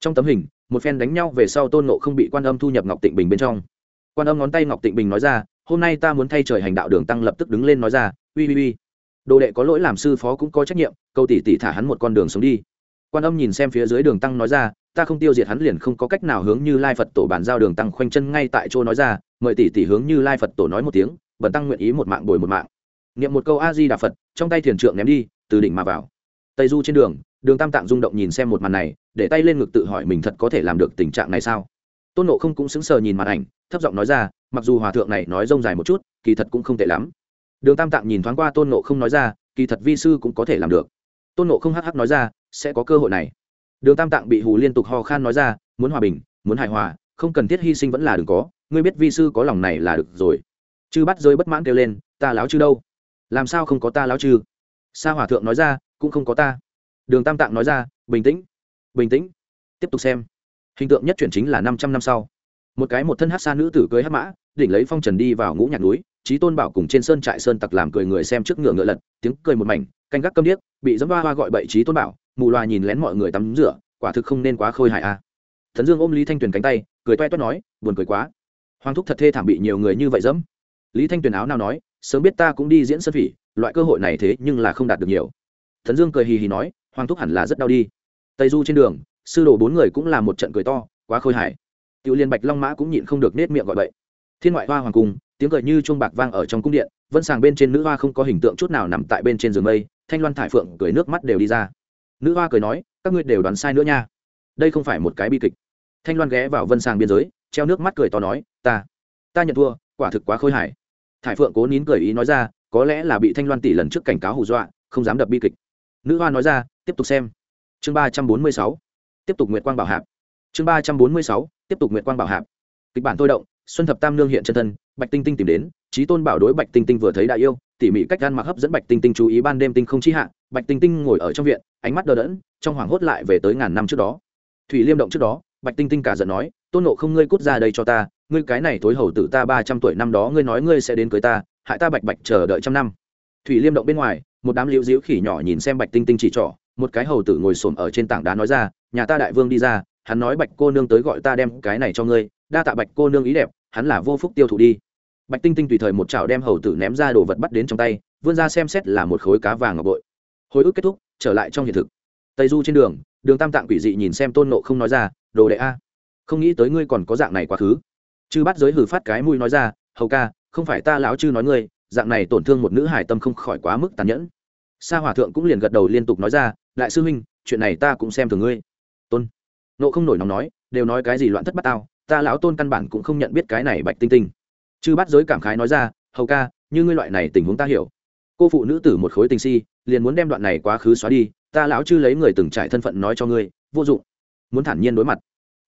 Trong tấm hình, một phen đánh nhau về sau tôn nộ không bị quan âm thu nhập ngọc tịnh bình bên trong. Quan âm ngón tay ngọc tịnh bình nói ra, hôm nay ta muốn thay trời hành đạo đường tăng lập tức đứng lên nói ra, uy uy uy đồ đệ có lỗi làm sư phó cũng có trách nhiệm câu tỷ tỷ thả hắn một con đường sống đi. Quan âm nhìn xem phía dưới đường tăng nói ra, ta không tiêu diệt hắn liền không có cách nào hướng như lai phật tổ bàn giao đường tăng khoanh chân ngay tại chỗ nói ra, mời tỷ tỷ hướng như lai phật tổ nói một tiếng, bần tăng nguyện ý một mạng bồi một mạng. Niệm một câu a di đà phật, trong tay thiền trượng ném đi, từ đỉnh mà vào. Tây du trên đường đường tam tạng rung động nhìn xem một màn này, để tay lên ngực tự hỏi mình thật có thể làm được tình trạng này sao? Tôn nộ không cũng sững sờ nhìn màn ảnh, thấp giọng nói ra, mặc dù hòa thượng này nói rông dài một chút, kỳ thật cũng không tệ lắm đường tam tạng nhìn thoáng qua tôn nộ không nói ra, kỳ thật vi sư cũng có thể làm được. Tôn nộ không hắc hắc nói ra, sẽ có cơ hội này. Đường tam tạng bị hù liên tục ho khan nói ra, muốn hòa bình, muốn hài hòa, không cần thiết hy sinh vẫn là đừng có, ngươi biết vi sư có lòng này là được rồi. Chư bắt rơi bất mãn kêu lên, ta láo chư đâu? Làm sao không có ta láo chư? Sa hòa thượng nói ra, cũng không có ta. Đường tam tạng nói ra, bình tĩnh bình tĩnh. Tiếp tục xem. Hình tượng nhất chuyển chính là năm trăm năm sau. Một cái một thân hát xa nữ tử cưới hát mã, đỉnh lấy phong trần đi vào ngũ nhạc núi trí tôn bảo cùng trên sơn trại sơn tặc làm cười người xem trước ngựa ngựa lật, tiếng cười một mảnh, canh gác câm điếc, bị dẫm ba hoa gọi bậy trí tôn bảo, mù loà nhìn lén mọi người tắm rửa, quả thực không nên quá khôi hại a. À. thần dương ôm lý thanh tuyền cánh tay, cười toe toét nói, buồn cười quá. Hoàng thúc thật thê thảm bị nhiều người như vậy dẫm. Lý thanh tuyền áo nào nói, sớm biết ta cũng đi diễn sân phỉ, loại cơ hội này thế nhưng là không đạt được nhiều. Thần dương cười hì hì nói, hoàng thúc hẳn là rất đau đi. Tây du trên đường, sư đồ bốn người cũng là một trận cười to, quá khôi hài. Tiểu liên bạch long mã cũng nhịn không được nết miệng gọi bậy. Thiên ngoại hoa hoàng cung tiếng cười như chuông bạc vang ở trong cung điện, vân sàng bên trên nữ hoa không có hình tượng chút nào nằm tại bên trên giường mây, thanh loan thải phượng cười nước mắt đều đi ra. Nữ hoa cười nói, các ngươi đều đoán sai nữa nha. Đây không phải một cái bi kịch. Thanh loan ghé vào vân sàng biên giới, treo nước mắt cười to nói, ta ta nhận thua, quả thực quá khôi hài. Thải phượng cố nín cười ý nói ra, có lẽ là bị thanh loan tỷ lần trước cảnh cáo hù dọa, không dám đập bi kịch. Nữ hoa nói ra, tiếp tục xem. Chương ba trăm bốn mươi sáu, tiếp tục nguyệt quang bảo hạp. Chương ba trăm bốn mươi sáu, tiếp tục nguyệt quang bảo hạp. Kịch bản tôi động, xuân thập tam nương hiện chân thân bạch tinh tinh tìm đến trí tôn bảo đối bạch tinh tinh vừa thấy đại yêu, tỉ mỉ cách gan mặc hấp dẫn bạch tinh tinh chú ý ban đêm tinh không chi hạ, bạch tinh tinh ngồi ở trong viện, ánh mắt đờ đẫn, trong hoảng hốt lại về tới ngàn năm trước đó. Thủy liêm động trước đó, bạch tinh tinh cả giận nói, tôn nộ không ngươi cút ra đây cho ta, ngươi cái này thối hầu tử ta ba trăm tuổi năm đó ngươi nói ngươi sẽ đến cưới ta, hại ta bạch bạch chờ đợi trăm năm. Thủy liêm động bên ngoài, một đám liễu diễu khỉ nhỏ nhìn xem bạch tinh tinh chỉ trỏ, một cái hầu tử ngồi xổm ở trên tảng đá nói ra, nhà ta đại vương đi ra, hắn nói bạch cô nương tới gọi ta đem cái này cho ngươi, đa tạ bạch cô nương ý đẹp, hắn là vô phúc tiêu thụ đi bạch tinh tinh tùy thời một chảo đem hầu tử ném ra đồ vật bắt đến trong tay, vươn ra xem xét là một khối cá vàng ngọc bội. Hồi ức kết thúc, trở lại trong hiện thực. Tây du trên đường đường tam tạng quỷ dị nhìn xem tôn nộ không nói ra, đồ đệ a, không nghĩ tới ngươi còn có dạng này quá khứ. Chư bắt giới hử phát cái mũi nói ra, hầu ca, không phải ta lão chư nói ngươi, dạng này tổn thương một nữ hải tâm không khỏi quá mức tàn nhẫn. Sa hòa thượng cũng liền gật đầu liên tục nói ra, đại sư huynh, chuyện này ta cũng xem thường ngươi. Tôn nộ không nổi nóng nói, đều nói cái gì loạn thất bát tao, ta lão tôn căn bản cũng không nhận biết cái này bạch tinh tinh chư bắt giới cảm khái nói ra, hầu ca, như ngươi loại này tình huống ta hiểu. Cô phụ nữ tử một khối tình si, liền muốn đem đoạn này quá khứ xóa đi, ta lão chư lấy người từng trải thân phận nói cho ngươi, vô dụng. Muốn thản nhiên đối mặt.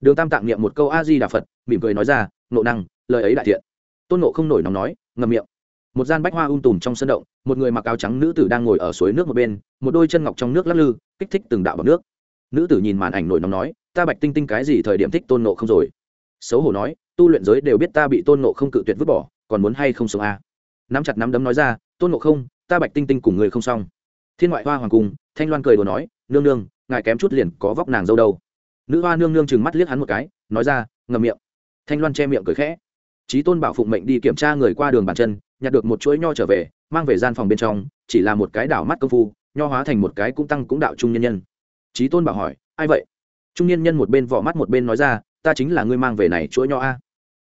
Đường tam tạng niệm một câu a di đà phật, mỉm cười nói ra nộ năng, lời ấy đại thiện. Tôn nộ không nổi nóng nói ngầm miệng. Một gian bách hoa um tùm trong sân động, một người mặc áo trắng nữ tử đang ngồi ở suối nước một bên, một đôi chân ngọc trong nước lắc lư, kích thích từng đạo bọc nước. Nữ tử nhìn màn ảnh nổi nóng nói, ta bạch tinh tinh cái gì thời điểm thích tôn nộ không rồi? Xấu hổ nói tu luyện giới đều biết ta bị tôn nộ không cự tuyệt vứt bỏ, còn muốn hay không sống a à. nắm chặt nắm đấm nói ra, tôn nộ không, ta bạch tinh tinh cùng người không xong. Thiên ngoại hoa hoàng cung thanh loan cười đồ nói, nương nương, ngài kém chút liền có vóc nàng dâu đâu. Nữ hoa nương nương chừng mắt liếc hắn một cái, nói ra ngầm miệng. Thanh loan che miệng cười khẽ. Trí tôn bảo phụng mệnh đi kiểm tra người qua đường bàn chân, nhặt được một chuỗi nho trở về, mang về gian phòng bên trong, chỉ là một cái đảo mắt công phu, nho hóa thành một cái cũng tăng cũng đạo trung nhân nhân. Trí tôn bảo hỏi, ai vậy? Trung nhân nhân một bên vỏ mắt một bên nói ra, ta chính là ngươi mang về này chuỗi nho a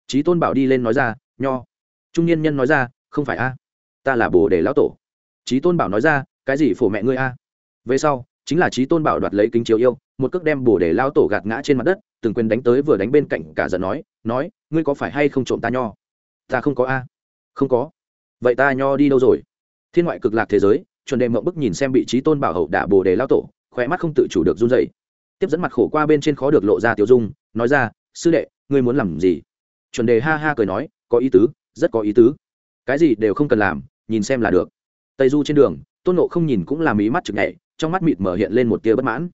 trí tôn bảo đi lên nói ra, nho. Trung niên nhân nói ra, không phải a, ta là bồ đề lão tổ. Trí tôn bảo nói ra, cái gì phổ mẹ ngươi a? Về sau, chính là trí tôn bảo đoạt lấy kính chiếu yêu, một cước đem bồ để lao tổ gạt ngã trên mặt đất, từng quyền đánh tới vừa đánh bên cạnh cả giận nói nói, ngươi có phải hay không trộm ta nho? Ta không có a. Không có. Vậy ta nho đi đâu rồi? Thiên ngoại cực lạc thế giới, chuẩn đề mộng bức nhìn xem bị trí tôn bảo hậu đả bồ đề lao tổ khỏe mắt không tự chủ được run dậy tiếp dẫn mặt khổ qua bên trên khó được lộ ra tiểu dung, nói ra, sư đệ, ngươi muốn làm gì? Chuẩn đề ha ha cười nói, có ý tứ, rất có ý tứ. Cái gì đều không cần làm, nhìn xem là được. Tây du trên đường, tôn nộ không nhìn cũng làm ý mắt chực nhảy, trong mắt mịt mở hiện lên một tia bất mãn.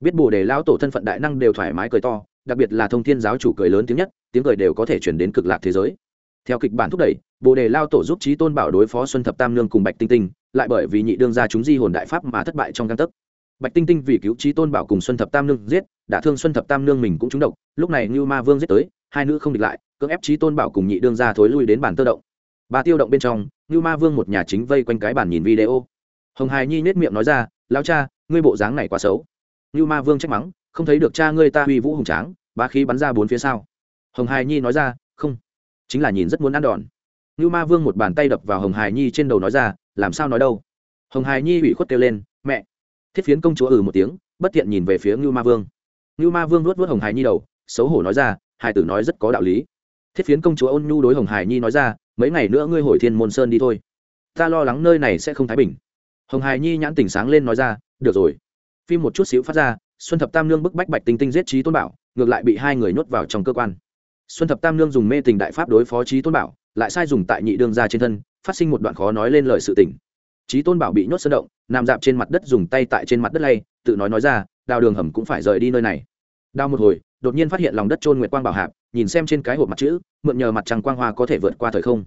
Biết bồ đề lao tổ thân phận đại năng đều thoải mái cười to, đặc biệt là thông thiên giáo chủ cười lớn tiếng nhất, tiếng cười đều có thể chuyển đến cực lạc thế giới. Theo kịch bản thúc đẩy, bồ đề lao tổ giúp trí tôn bảo đối phó xuân thập tam nương cùng bạch tinh tinh, lại bởi vì nhị đương ra chúng di hồn đại pháp mà thất bại trong găng tấc. Bạch tinh tinh vì cứu trí tôn bảo cùng xuân thập tam nương giết, đã thương xuân thập tam nương mình cũng trúng độc, lúc này như ma vương giết tới hai nữ không địch lại, cưỡng ép trí tôn bảo cùng nhị đương ra thối lui đến bàn tơ động. Bà tiêu động bên trong như ma vương một nhà chính vây quanh cái bàn nhìn video. Hồng hài nhi nết miệng nói ra lao cha, ngươi bộ dáng này quá xấu. Như ma vương trách mắng, không thấy được cha ngươi ta uy vũ hùng tráng ba khí bắn ra bốn phía sau hồng hài nhi nói ra, không, chính là nhìn rất muốn ăn đòn. Như ma vương một bàn tay đập vào hồng hài nhi trên đầu nói ra, làm sao nói đâu? Hồng hài nhi ủy khuất kêu lên, mẹ! Thiết phiến công chúa ừ một tiếng, bất tiện nhìn về phía ngưu ma vương. Ngưu ma vương luốt vớt hồng hài nhi đầu, xấu hổ nói ra hải tử nói rất có đạo lý. Thiết phiến công chúa ôn nhu đối hồng hải nhi nói ra, mấy ngày nữa ngươi hồi thiên môn sơn đi thôi. Ta lo lắng nơi này sẽ không thái bình. Hồng hải nhi nhãn tỉnh sáng lên nói ra, được rồi. Phim một chút xíu phát ra, xuân thập tam nương bức bách bạch tinh tinh giết trí tôn bảo, ngược lại bị hai người nhốt vào trong cơ quan. Xuân thập tam nương dùng mê tình đại pháp đối phó trí tôn bảo, lại sai dùng tại nhị đương ra trên thân, phát sinh một đoạn khó nói lên lời sự tình. Trí tôn bảo bị nhốt sơn động, nằm dạp trên mặt đất dùng tay tại trên mặt đất lay, tự nói nói ra, đào đường hầm cũng phải rời đi nơi này đào một hồi, đột nhiên phát hiện lòng đất trôn nguyệt quang bảo hạp, nhìn xem trên cái hộp mặt chữ, mượn nhờ mặt trăng quang hoa có thể vượt qua thời không.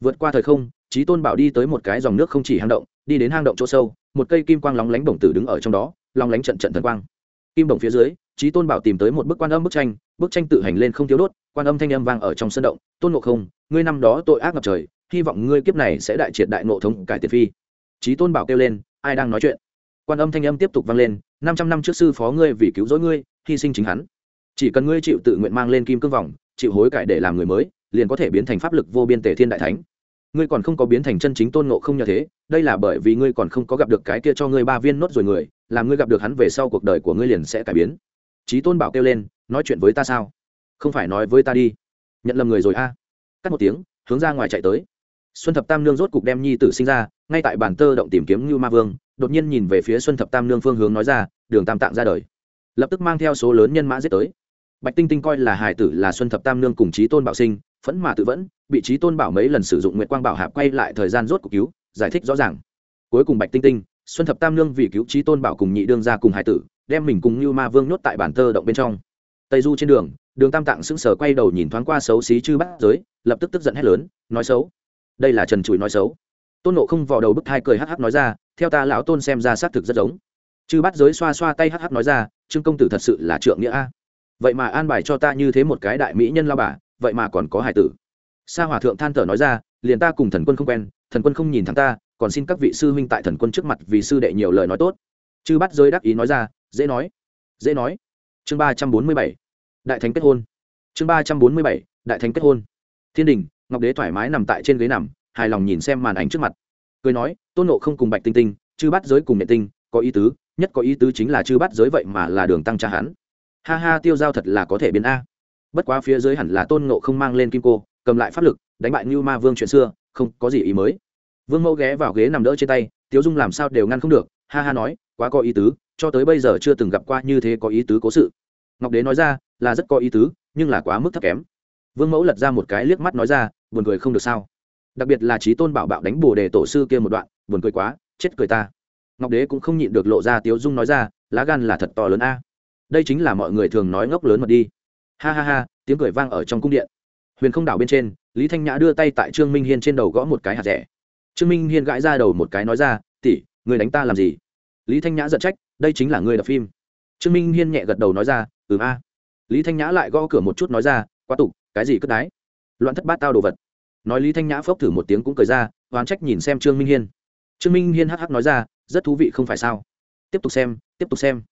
Vượt qua thời không trí tôn bảo đi tới một cái dòng nước không chỉ hang động, đi đến hang động chỗ sâu, một cây kim quang lóng lánh bổng tử đứng ở trong đó, lóng lánh trận trận thần quang. Kim đồng phía dưới trí tôn bảo tìm tới một bức quan âm bức tranh bức tranh tự hành lên không thiếu đốt, quan âm thanh âm vang ở trong sân động, tôn ngộ không, ngươi năm đó tội ác ngập trời, hy vọng ngươi kiếp này sẽ đại triệt đại ngộ thống cải tiệt phi. Trí tôn bảo kêu lên, ai đang nói chuyện? Quan âm thanh âm tiếp tục vang lên, năm trăm năm trước sư phó ngươi vì cứu rỗi ngươi hy sinh chính hắn. Chỉ cần ngươi chịu tự nguyện mang lên kim cương vòng, chịu hối cải để làm người mới, liền có thể biến thành pháp lực vô biên tể thiên đại thánh. Ngươi còn không có biến thành chân chính tôn ngộ không như thế, đây là bởi vì ngươi còn không có gặp được cái kia cho ngươi ba viên nốt rồi người, làm ngươi gặp được hắn về sau cuộc đời của ngươi liền sẽ cải biến. Trí tôn bảo kêu lên, nói chuyện với ta sao? Không phải nói với ta đi. Nhận lầm người rồi a. Cắt một tiếng, hướng ra ngoài chạy tới. Xuân thập tam nương rốt cục đem nhi tử sinh ra, ngay tại bản tơ động tìm kiếm như ma vương, đột nhiên nhìn về phía xuân thập tam nương phương hướng nói ra, đường tam tạng ra đời lập tức mang theo số lớn nhân mã giết tới. Bạch tinh tinh coi là hải tử là xuân thập tam nương cùng trí tôn bảo sinh, phẫn mà tự vẫn, bị trí tôn bảo mấy lần sử dụng nguyện quang bảo hạp quay lại thời gian rốt cuộc cứu, giải thích rõ ràng. Cuối cùng bạch tinh tinh, xuân thập tam nương vì cứu trí tôn bảo cùng nhị đương ra cùng hải tử, đem mình cùng như ma vương nhốt tại bản thơ động bên trong. Tây du trên đường đường tam tạng sững sờ quay đầu nhìn thoáng qua xấu xí chư bắt giới, lập tức tức giận hét lớn, nói xấu. Đây là trần chùi nói xấu. Tôn nộ không vò đầu bức thai cười hh nói ra, theo ta lão tôn xem ra xác thực rất giống. Chư bắt giới xoa xoa tay hh nói ra trương công tử thật sự là trượng nghĩa a. Vậy mà an bài cho ta như thế một cái đại mỹ nhân lao bà, vậy mà còn có hải tử. Sa hòa thượng than thở nói ra, liền ta cùng thần quân không quen, thần quân không nhìn thẳng ta, còn xin các vị sư huynh tại thần quân trước mặt vì sư đệ nhiều lời nói tốt. Chư bắt giới đắc ý nói ra, dễ nói dễ nói. Chương ba trăm bốn mươi bảy, đại thánh kết hôn. Chương ba trăm bốn mươi bảy, đại thánh kết hôn. Thiên đình, ngọc đế thoải mái nằm tại trên ghế nằm, hài lòng nhìn xem màn ảnh trước mặt. Cười nói, tôn nộ không cùng bạch tinh tinh, chư bắt giới cùng nhện tinh, có ý tứ nhất có ý tứ chính là chư bắt giới vậy mà là đường tăng cha hắn. Ha ha, tiêu giao thật là có thể biến a. Bất quá phía dưới hẳn là tôn nộ không mang lên kim cô, cầm lại pháp lực, đánh bại như ma vương chuyện xưa, không có gì ý mới. Vương mẫu ghé vào ghế nằm đỡ trên tay, tiếu dung làm sao đều ngăn không được? Ha ha nói, quá có ý tứ, cho tới bây giờ chưa từng gặp qua như thế có ý tứ cố sự. Ngọc đế nói ra, là rất có ý tứ, nhưng là quá mức thấp kém. Vương mẫu lật ra một cái liếc mắt nói ra, buồn cười không được sao? Đặc biệt là trí tôn bảo bạo đánh bồ đề tổ sư kia một đoạn, buồn cười quá, chết cười ta ngọc đế cũng không nhịn được lộ ra tiếu dung nói ra, lá gan là thật to lớn a. Đây chính là mọi người thường nói ngốc lớn mật đi. Ha ha ha, tiếng cười vang ở trong cung điện. Huyền không đảo bên trên, lý thanh nhã đưa tay tại trương minh hiên trên đầu gõ một cái hạt rẻ. Trương minh hiên gãi ra đầu một cái nói ra tỉ người đánh ta làm gì? Lý thanh nhã giận trách, đây chính là người đập phim. Trương minh hiên nhẹ gật đầu nói ra ừ a. Lý thanh nhã lại gõ cửa một chút nói ra, quá tục, cái gì cất đái? Loạn thất bát tao đồ vật. Nói lý thanh nhã phốc thử một tiếng cũng cười ra, oán trách nhìn xem trương minh hiên. Trương minh hiên hắc hắc nói ra rất thú vị không phải sao? Tiếp tục xem, tiếp tục xem.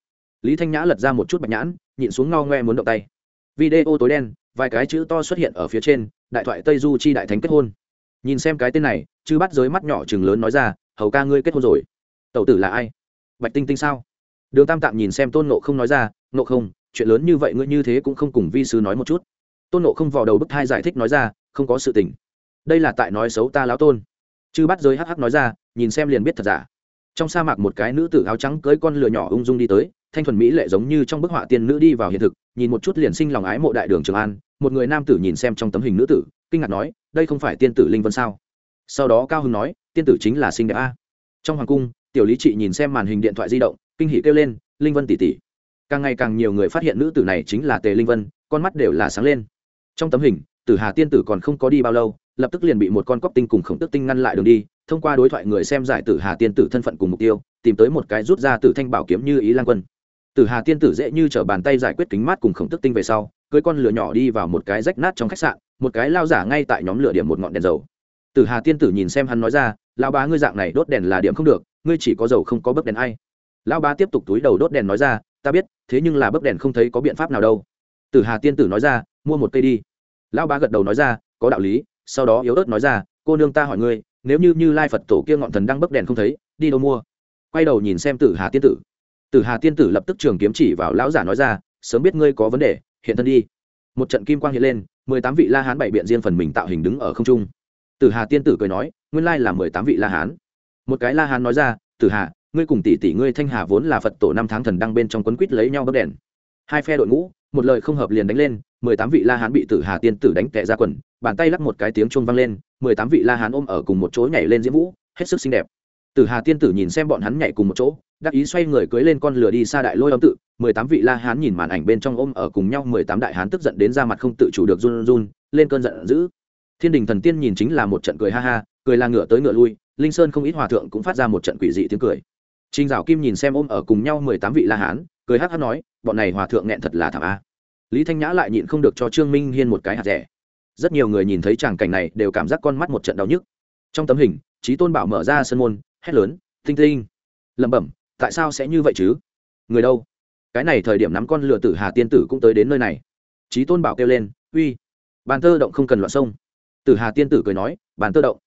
Lý thanh nhã lật ra một chút bạch nhãn, nhịn xuống ngao ngoe muốn động tay. Video tối đen, vài cái chữ to xuất hiện ở phía trên, đại thoại tây du chi đại thánh kết hôn. Nhìn xem cái tên này chứ bắt giới mắt nhỏ chừng lớn nói ra, hầu ca ngươi kết hôn rồi. Tẩu tử là ai? Bạch tinh tinh sao? Đường tam tạng nhìn xem tôn nộ không nói ra nộ không, chuyện lớn như vậy ngươi như thế cũng không cùng vi sư nói một chút. Tôn nộ không vào đầu bức thai giải thích nói ra, không có sự tình. Đây là tại nói xấu ta lão tôn. Chư bắt giới hh nói ra, nhìn xem liền biết thật giả trong sa mạc một cái nữ tử áo trắng cưới con lừa nhỏ ung dung đi tới, thanh thuần mỹ lệ giống như trong bức họa tiên nữ đi vào hiện thực, nhìn một chút liền sinh lòng ái mộ đại đường trường an, một người nam tử nhìn xem trong tấm hình nữ tử, kinh ngạc nói, đây không phải tiên tử linh vân sao? Sau đó cao hưng nói, tiên tử chính là sinh đẹp a. Trong hoàng cung, tiểu lý trị nhìn xem màn hình điện thoại di động, kinh hỉ kêu lên, linh vân tỷ tỷ. Càng ngày càng nhiều người phát hiện nữ tử này chính là tề linh vân, con mắt đều là sáng lên. Trong tấm hình, tử hà tiên tử còn không có đi bao lâu lập tức liền bị một con cóc tinh cùng khổng tức tinh ngăn lại đường đi, thông qua đối thoại người xem giải tử hà tiên tử thân phận cùng mục tiêu, tìm tới một cái rút ra tử thanh bảo kiếm như ý lan quân. Tử hà tiên tử dễ như t r ở bàn tay giải quyết kính mát cùng khổng tức tinh về sau, cưới con lửa nhỏ đi vào một cái rách nát trong khách sạn, một cái lao giả ngay tại nhóm lửa điểm một ngọn đèn dầu. Tử hà tiên tử nhìn xem hắn nói ra lao bá, ngươi dạng này đốt đèn là điểm không được, ngươi chỉ có dầu không có bấc đèn ai. Lao bá tiếp tục túi đầu đốt đèn nói ra, ta biết, thế nhưng là bấc đèn không thấy có biện pháp nào đâu. Tử hà tiên tử nói ra, mua một cây đi. Lao bá gật đầu nói ra, có đạo lý sau đó yếu ớt nói ra, cô nương ta hỏi ngươi, nếu như như lai phật tổ kia ngọn thần đang bấc đèn không thấy, đi đâu mua? Quay đầu nhìn xem tử hà tiên tử. Tử hà tiên tử lập tức trường kiếm chỉ vào lão giả nói ra, sớm biết ngươi có vấn đề, hiện thân đi. Một trận kim quang hiện lên, mười tám vị la hán bảy biện riêng phần mình tạo hình đứng ở không trung. Tử hà tiên tử cười nói, nguyên lai là mười tám vị la hán. Một cái la hán nói ra, tử hà, ngươi cùng tỷ tỷ ngươi thanh hà vốn là phật tổ năm tháng thần đăng bên trong quấn quýt lấy nhau bấc đèn. Hai phe đội ngũ một lời không hợp liền đánh lên mười tám vị la hán bị tử hà tiên tử đánh tệ ra quần bàn tay lắc một cái tiếng chuông vang lên mười tám vị la hán ôm ở cùng một chỗ nhảy lên diễm vũ hết sức xinh đẹp. Tử hà tiên tử nhìn xem bọn hắn nhảy cùng một chỗ đắc ý xoay người cưới lên con lửa đi xa đại lôi âm tự mười tám vị la hán nhìn màn ảnh bên trong ôm ở cùng nhau mười tám đại hán tức giận đến ra mặt không tự chủ được run run lên cơn giận dữ. Thiên đình thần tiên nhìn chính là một trận cười ha ha cười là ngựa tới ngựa lui linh sơn không ít hòa thượng cũng phát ra một trận quỷ dị tiếng cười. Trình Dạo Kim nhìn xem ôm ở cùng nhau mười tám vị La Hán, cười hắc hắc nói, bọn này hòa thượng nghẹn thật là thảm a. Lý Thanh Nhã lại nhịn không được cho Trương Minh Hiên một cái hạt rẻ. Rất nhiều người nhìn thấy tràng cảnh này đều cảm giác con mắt một trận đau nhức. Trong tấm hình, Chí Tôn Bảo mở ra sân môn, hét lớn, "Tinh Tinh!" Lẩm bẩm, tại sao sẽ như vậy chứ? Người đâu? Cái này thời điểm nắm con lừa tử Hà tiên tử cũng tới đến nơi này. Chí Tôn Bảo kêu lên, "Uy, bàn tơ động không cần loạn sông." Tử Hà tiên tử cười nói, "Bàn tơ động?"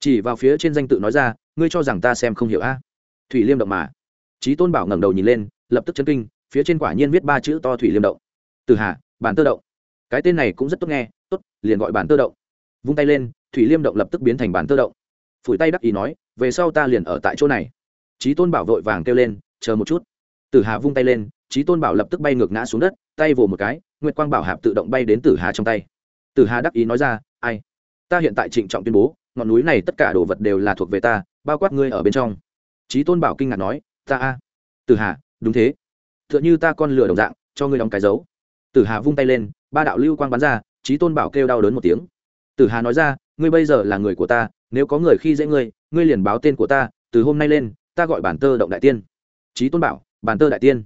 Chỉ vào phía trên danh tự nói ra, "Ngươi cho rằng ta xem không hiểu a?" thủy liêm động mà trí tôn bảo ngẩng đầu nhìn lên lập tức chấn kinh phía trên quả nhiên viết ba chữ to thủy liêm động. Từ hà, bản tơ động. Cái tên này cũng rất tốt nghe, tốt, liền gọi bản tơ động. Vung tay lên, thủy liêm động lập tức biến thành bản tơ động. Phủi tay đắc ý nói, về sau ta liền ở tại chỗ này. Trí tôn bảo vội vàng kêu lên, chờ một chút. Tử hà vung tay lên trí tôn bảo lập tức bay ngược ngã xuống đất, tay vồ một cái, nguyệt quang bảo hạp tự động bay đến tử hà trong tay. Tử hà đắc ý nói ra, ai? Ta hiện tại trịnh trọng tuyên bố, ngọn núi này tất cả đồ vật đều là thuộc về ta, bao quát ngươi ở bên trong. Trí tôn bảo kinh ngạc nói, ta a. Tử hà, đúng thế Tựa như ta con lửa đồng dạng, cho ngươi đóng cái dấu. Tử hà vung tay lên, ba đạo lưu quang bắn ra trí tôn bảo kêu đau đớn một tiếng. Tử hà nói ra, ngươi bây giờ là người của ta, nếu có người khi dễ ngươi ngươi liền báo tên của ta, từ hôm nay lên, ta gọi bản tơ động đại tiên. Trí tôn bảo, bản tơ đại tiên.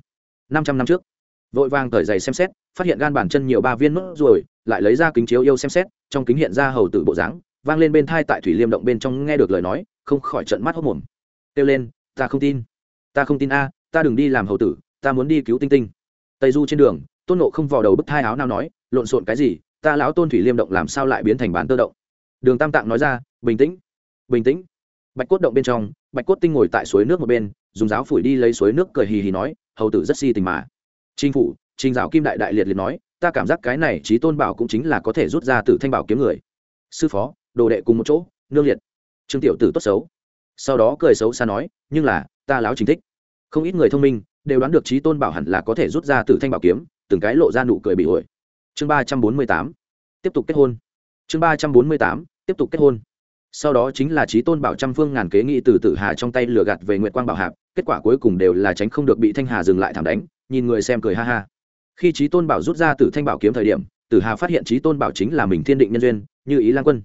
Năm trăm năm trước, vội vàng cởi giày xem xét, phát hiện gan bản chân nhiều ba viên nốt rồi lại lấy ra kính chiếu yêu xem xét, trong kính hiện ra hầu tử bộ dáng, vang lên bên thai tại thủy liêm động bên trong nghe được lời nói, không khỏi trận mắt hốc mồm. Kêu lên, ta không tin, ta không tin a, ta đừng đi làm hầu tử ta muốn đi cứu tinh tinh. Tây du trên đường, tôn nộ không vào đầu bức thai áo nào nói, lộn xộn cái gì, ta lão tôn thủy liêm động làm sao lại biến thành bán tơ động? Đường tam tạng nói ra, bình tĩnh bình tĩnh. Bạch cốt động bên trong, bạch cốt tinh ngồi tại suối nước một bên, dùng giáo phủi đi lấy suối nước cười hì hì nói, hầu tử rất si tình mà. Chính phủ, trình giáo kim đại đại liệt liệt nói, ta cảm giác cái này trí tôn bảo cũng chính là có thể rút ra từ thanh bảo kiếm người. Sư phó, đồ đệ cùng một chỗ, nương liệt. Trương tiểu tử tốt xấu. Sau đó cười xấu xa nói, nhưng là, ta láo chính thích. Không ít người thông minh đều đoán được trí tôn bảo hẳn là có thể rút ra từ thanh bảo kiếm, từng cái lộ ra nụ cười bị ổi. Chương ba trăm bốn mươi tám, tiếp tục kết hôn. Chương ba trăm bốn mươi tám, tiếp tục kết hôn. Sau đó chính là trí tôn bảo trăm phương ngàn kế nghị từ tử hà trong tay lừa gạt về nguyệt quang bảo hạp, kết quả cuối cùng đều là tránh không được bị thanh hà dừng lại thảm đánh, nhìn người xem cười ha ha. Khi trí tôn bảo rút ra từ thanh bảo kiếm thời điểm, tử hà phát hiện trí tôn bảo chính là mình thiên định nhân duyên, như ý lan quân.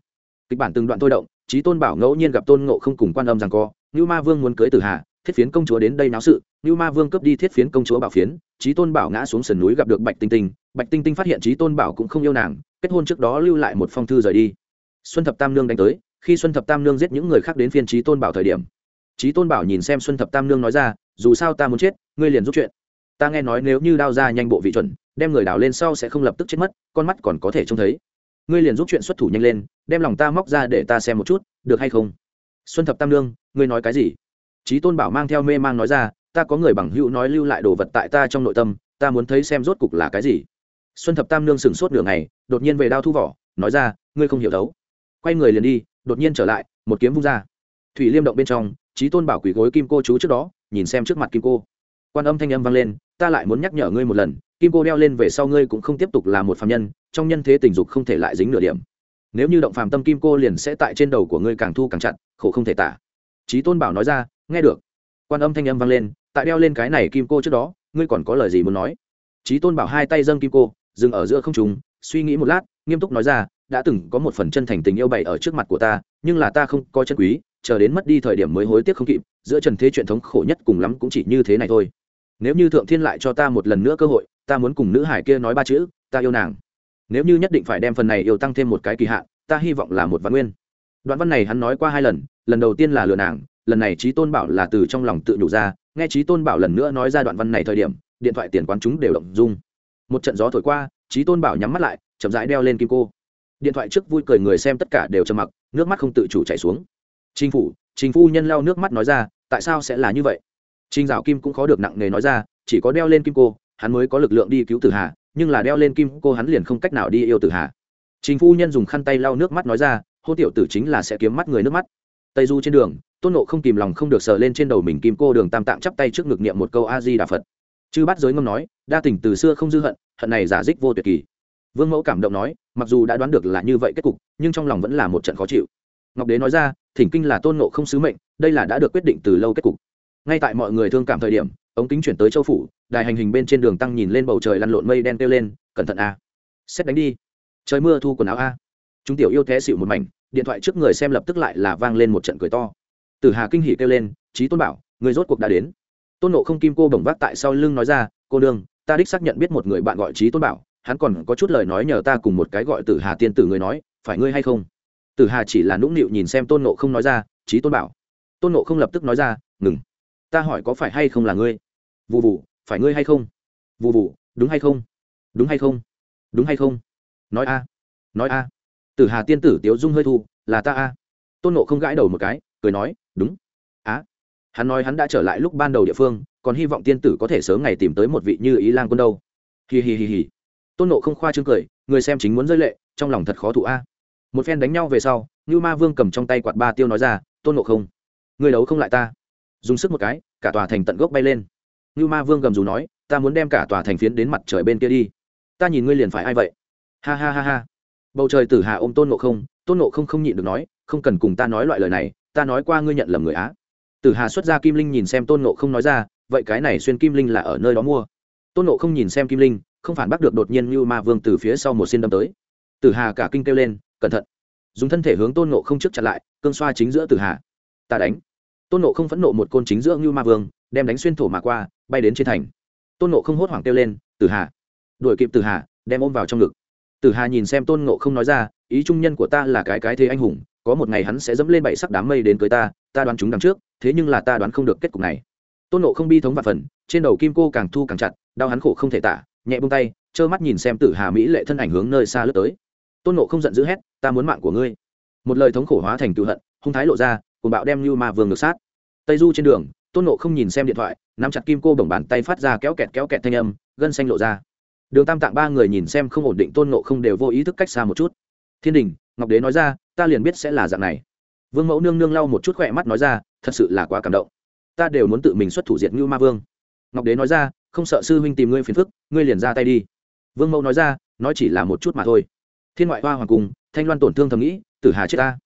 Kịch bản từng đoạn tôi động, trí tôn bảo ngẫu nhiên gặp tôn ngộ không cùng quan âm rằng co như ma vương muốn cưới tử hà thiết phiến công chúa đến đây náo sự như ma vương cướp đi thiết phiến công chúa bảo phiến trí tôn bảo ngã xuống sườn núi gặp được bạch tinh tinh. Bạch tinh tinh phát hiện trí tôn bảo cũng không yêu nàng, kết hôn trước đó lưu lại một phong thư rời đi. Xuân thập tam nương đánh tới, khi xuân thập tam nương giết những người khác đến phiên trí tôn bảo thời điểm trí tôn bảo nhìn xem xuân thập tam nương nói ra, dù sao ta muốn chết, ngươi liền giúp chuyện. Ta nghe nói nếu như đao ra nhanh bộ vị chuẩn, đem người đào lên sau sẽ không lập tức chết mất, con mắt còn có thể trông thấy. Ngươi liền giúp chuyện xuất thủ nhanh lên, đem lòng ta móc ra để ta xem một chút, được hay không? Xuân thập tam lương ngươi nói cái gì? Trí tôn bảo mang theo mê mang nói ra, ta có người bằng hữu nói lưu lại đồ vật tại ta trong nội tâm, ta muốn thấy xem rốt cục là cái gì. Xuân thập tam nương sừng sốt nửa ngày, đột nhiên về đao thu vỏ, nói ra, ngươi không hiểu đấu. Quay người liền đi, đột nhiên trở lại, một kiếm vung ra. Thủy liêm động bên trong trí tôn bảo quỷ gối kim cô chú trước đó, nhìn xem trước mặt kim cô. Quan âm thanh âm vang lên, ta lại muốn nhắc nhở ngươi một lần, kim cô đeo lên về sau ngươi cũng không tiếp tục là một phạm nhân, trong nhân thế tình dục không thể lại dính nửa điểm. Nếu như động phàm tâm kim cô liền sẽ tại trên đầu của ngươi càng thu càng chặt, khổ không thể tả. Trí tôn bảo nói ra nghe được. Quan âm thanh âm vang lên, tại đeo lên cái này kim cô trước đó, ngươi còn có lời gì muốn nói? Trí tôn bảo hai tay dâng kim cô, dừng ở giữa không trùng suy nghĩ một lát, nghiêm túc nói ra, đã từng có một phần chân thành tình yêu bày ở trước mặt của ta, nhưng là ta không có chân quý, chờ đến mất đi thời điểm mới hối tiếc không kịp, giữa trần thế truyền thống khổ nhất cùng lắm cũng chỉ như thế này thôi. Nếu như thượng thiên lại cho ta một lần nữa cơ hội, ta muốn cùng nữ hải kia nói ba chữ, ta yêu nàng. Nếu như nhất định phải đem phần này yêu tăng thêm một cái kỳ hạn, ta hy vọng là một văn nguyên. Đoạn văn này hắn nói qua hai lần lần đầu tiên là lừa nàng lần này trí tôn bảo là từ trong lòng tự nhủ ra, nghe trí tôn bảo lần nữa nói ra đoạn văn này thời điểm, điện thoại tiền quán chúng đều động dung. Một trận gió thổi qua trí tôn bảo nhắm mắt lại, chậm rãi đeo lên kim cô. Điện thoại trước vui cười người xem tất cả đều trầm mặc, nước mắt không tự chủ chảy xuống. Chính phủ chính phu nhân lau nước mắt nói ra, tại sao sẽ là như vậy? Trinh dạo kim cũng khó được nặng nề nói ra, chỉ có đeo lên kim cô, hắn mới có lực lượng đi cứu tử hà, nhưng là đeo lên kim cô hắn liền không cách nào đi yêu tử hà. Chính phu nhân dùng khăn tay lau nước mắt nói ra, hô tiểu tử chính là sẽ kiếm mắt người nước mắt. Tây du trên đường tôn nộ không kìm lòng không được sờ lên trên đầu mình kim cô đường tam tạng chắp tay trước ngực niệm một câu a di đà phật. Chư bắt giới ngâm nói, đa tình từ xưa không dư hận hận này giả dích vô tuyệt kỳ. Vương mẫu cảm động nói, mặc dù đã đoán được là như vậy kết cục, nhưng trong lòng vẫn là một trận khó chịu. Ngọc đế nói ra, thỉnh kinh là tôn nộ không sứ mệnh, đây là đã được quyết định từ lâu kết cục. Ngay tại mọi người thương cảm thời điểm, ống kính chuyển tới châu phủ, đài hành hình bên trên đường tăng nhìn lên bầu trời lăn lộn mây đen kêu lên, cẩn thận a, xét đánh đi. Trời mưa thu quần áo a. Chúng tiểu yêu thế xịu một mảnh, điện thoại trước người xem lập tức lại là vang lên một trận cười to tử hà kinh hỉ kêu lên trí tôn bảo, người rốt cuộc đã đến. Tôn nộ không kim cô bồng vác tại sau lưng nói ra, cô đương ta đích xác nhận biết một người bạn gọi trí tôn bảo, hắn còn có chút lời nói nhờ ta cùng một cái gọi tử hà tiên tử người nói, phải ngươi hay không? Tử hà chỉ là nũng nịu nhìn xem tôn nộ không nói ra trí tôn bảo. Tôn nộ không lập tức nói ra, ngừng. Ta hỏi có phải hay không là ngươi? Vụ vụ phải ngươi hay không? Vụ vụ đúng hay không? Đúng hay không? Đúng hay không? Nói a nói a. Tử hà tiên tử tiếu dung hơi thu, là ta a. Tôn nộ không gãi đầu một cái, cười nói đúng. Á. Hắn nói hắn đã trở lại lúc ban đầu địa phương, còn hy vọng tiên tử có thể sớm ngày tìm tới một vị như ý lan quân đâu. Hì hì hì hì tôn nộ không khoa trương cười, người xem chính muốn rơi lệ, trong lòng thật khó thụ a. Một phen đánh nhau về sau, như ma vương cầm trong tay quạt ba tiêu nói ra, tôn nộ không, người đấu không lại ta. Dùng sức một cái, cả tòa thành tận gốc bay lên. Như ma vương gầm dù nói, ta muốn đem cả tòa thành phiến đến mặt trời bên kia đi. Ta nhìn ngươi liền phải ai vậy? Ha ha ha ha. Bầu trời tử hà ôm tôn nộ không, tôn nộ không không nhịn được nói, không cần cùng ta nói loại lời này ta nói qua ngươi nhận lầm người á. Tử hà xuất ra kim linh nhìn xem tôn nộ không nói ra, vậy cái này xuyên kim linh là ở nơi đó mua. Tôn nộ không nhìn xem kim linh, không phản bác được đột nhiên như ma vương từ phía sau một xin đâm tới. Tử hà cả kinh kêu lên, cẩn thận. Dùng thân thể hướng tôn nộ không trước chặn lại cơn xoa chính giữa tử hà. Ta đánh. Tôn nộ không phẫn nộ một côn chính giữa như ma vương, đem đánh xuyên thổ mà qua, bay đến trên thành. Tôn nộ không hốt hoảng kêu lên, tử hà. Đuổi kịp tử hà, đem ôm vào trong ngực. Tử hà nhìn xem tôn nộ không nói ra, ý trung nhân của ta là cái cái thế anh hùng có một ngày hắn sẽ dẫm lên bảy sắc đám mây đến cưới ta ta đoán chúng đằng trước, thế nhưng là ta đoán không được kết cục này. Tôn nộ không bi thống và phần, trên đầu kim cô càng thu càng chặt, đau hắn khổ không thể tả, nhẹ bông tay, trơ mắt nhìn xem tử hà mỹ lệ thân ảnh hướng nơi xa lướt tới. Tôn nộ không giận dữ hét, ta muốn mạng của ngươi. Một lời thống khổ hóa thành tự hận, hung thái lộ ra cùng bạo đem như ma vương ngược sát. Tây du trên đường, tôn nộ không nhìn xem điện thoại, nắm chặt kim cô bồng bàn tay phát ra kéo kẹt kéo kẹt thanh âm, gân xanh lộ ra. Đường tam tạng ba người nhìn xem không ổn định, tôn nộ không đều vô ý thức cách xa một chút. Thiên đình, ngọc đế nói ra ta liền biết sẽ là dạng này. Vương mẫu nương nương lau một chút khỏe mắt nói ra, thật sự là quá cảm động. Ta đều muốn tự mình xuất thủ diệt ngưu ma vương. Ngọc đế nói ra, không sợ sư huynh tìm ngươi phiền phức, ngươi liền ra tay đi. Vương mẫu nói ra, nói chỉ là một chút mà thôi. Thiên ngoại hoa hoàng cung thanh loan tổn thương thầm nghĩ, tử hà chết ta.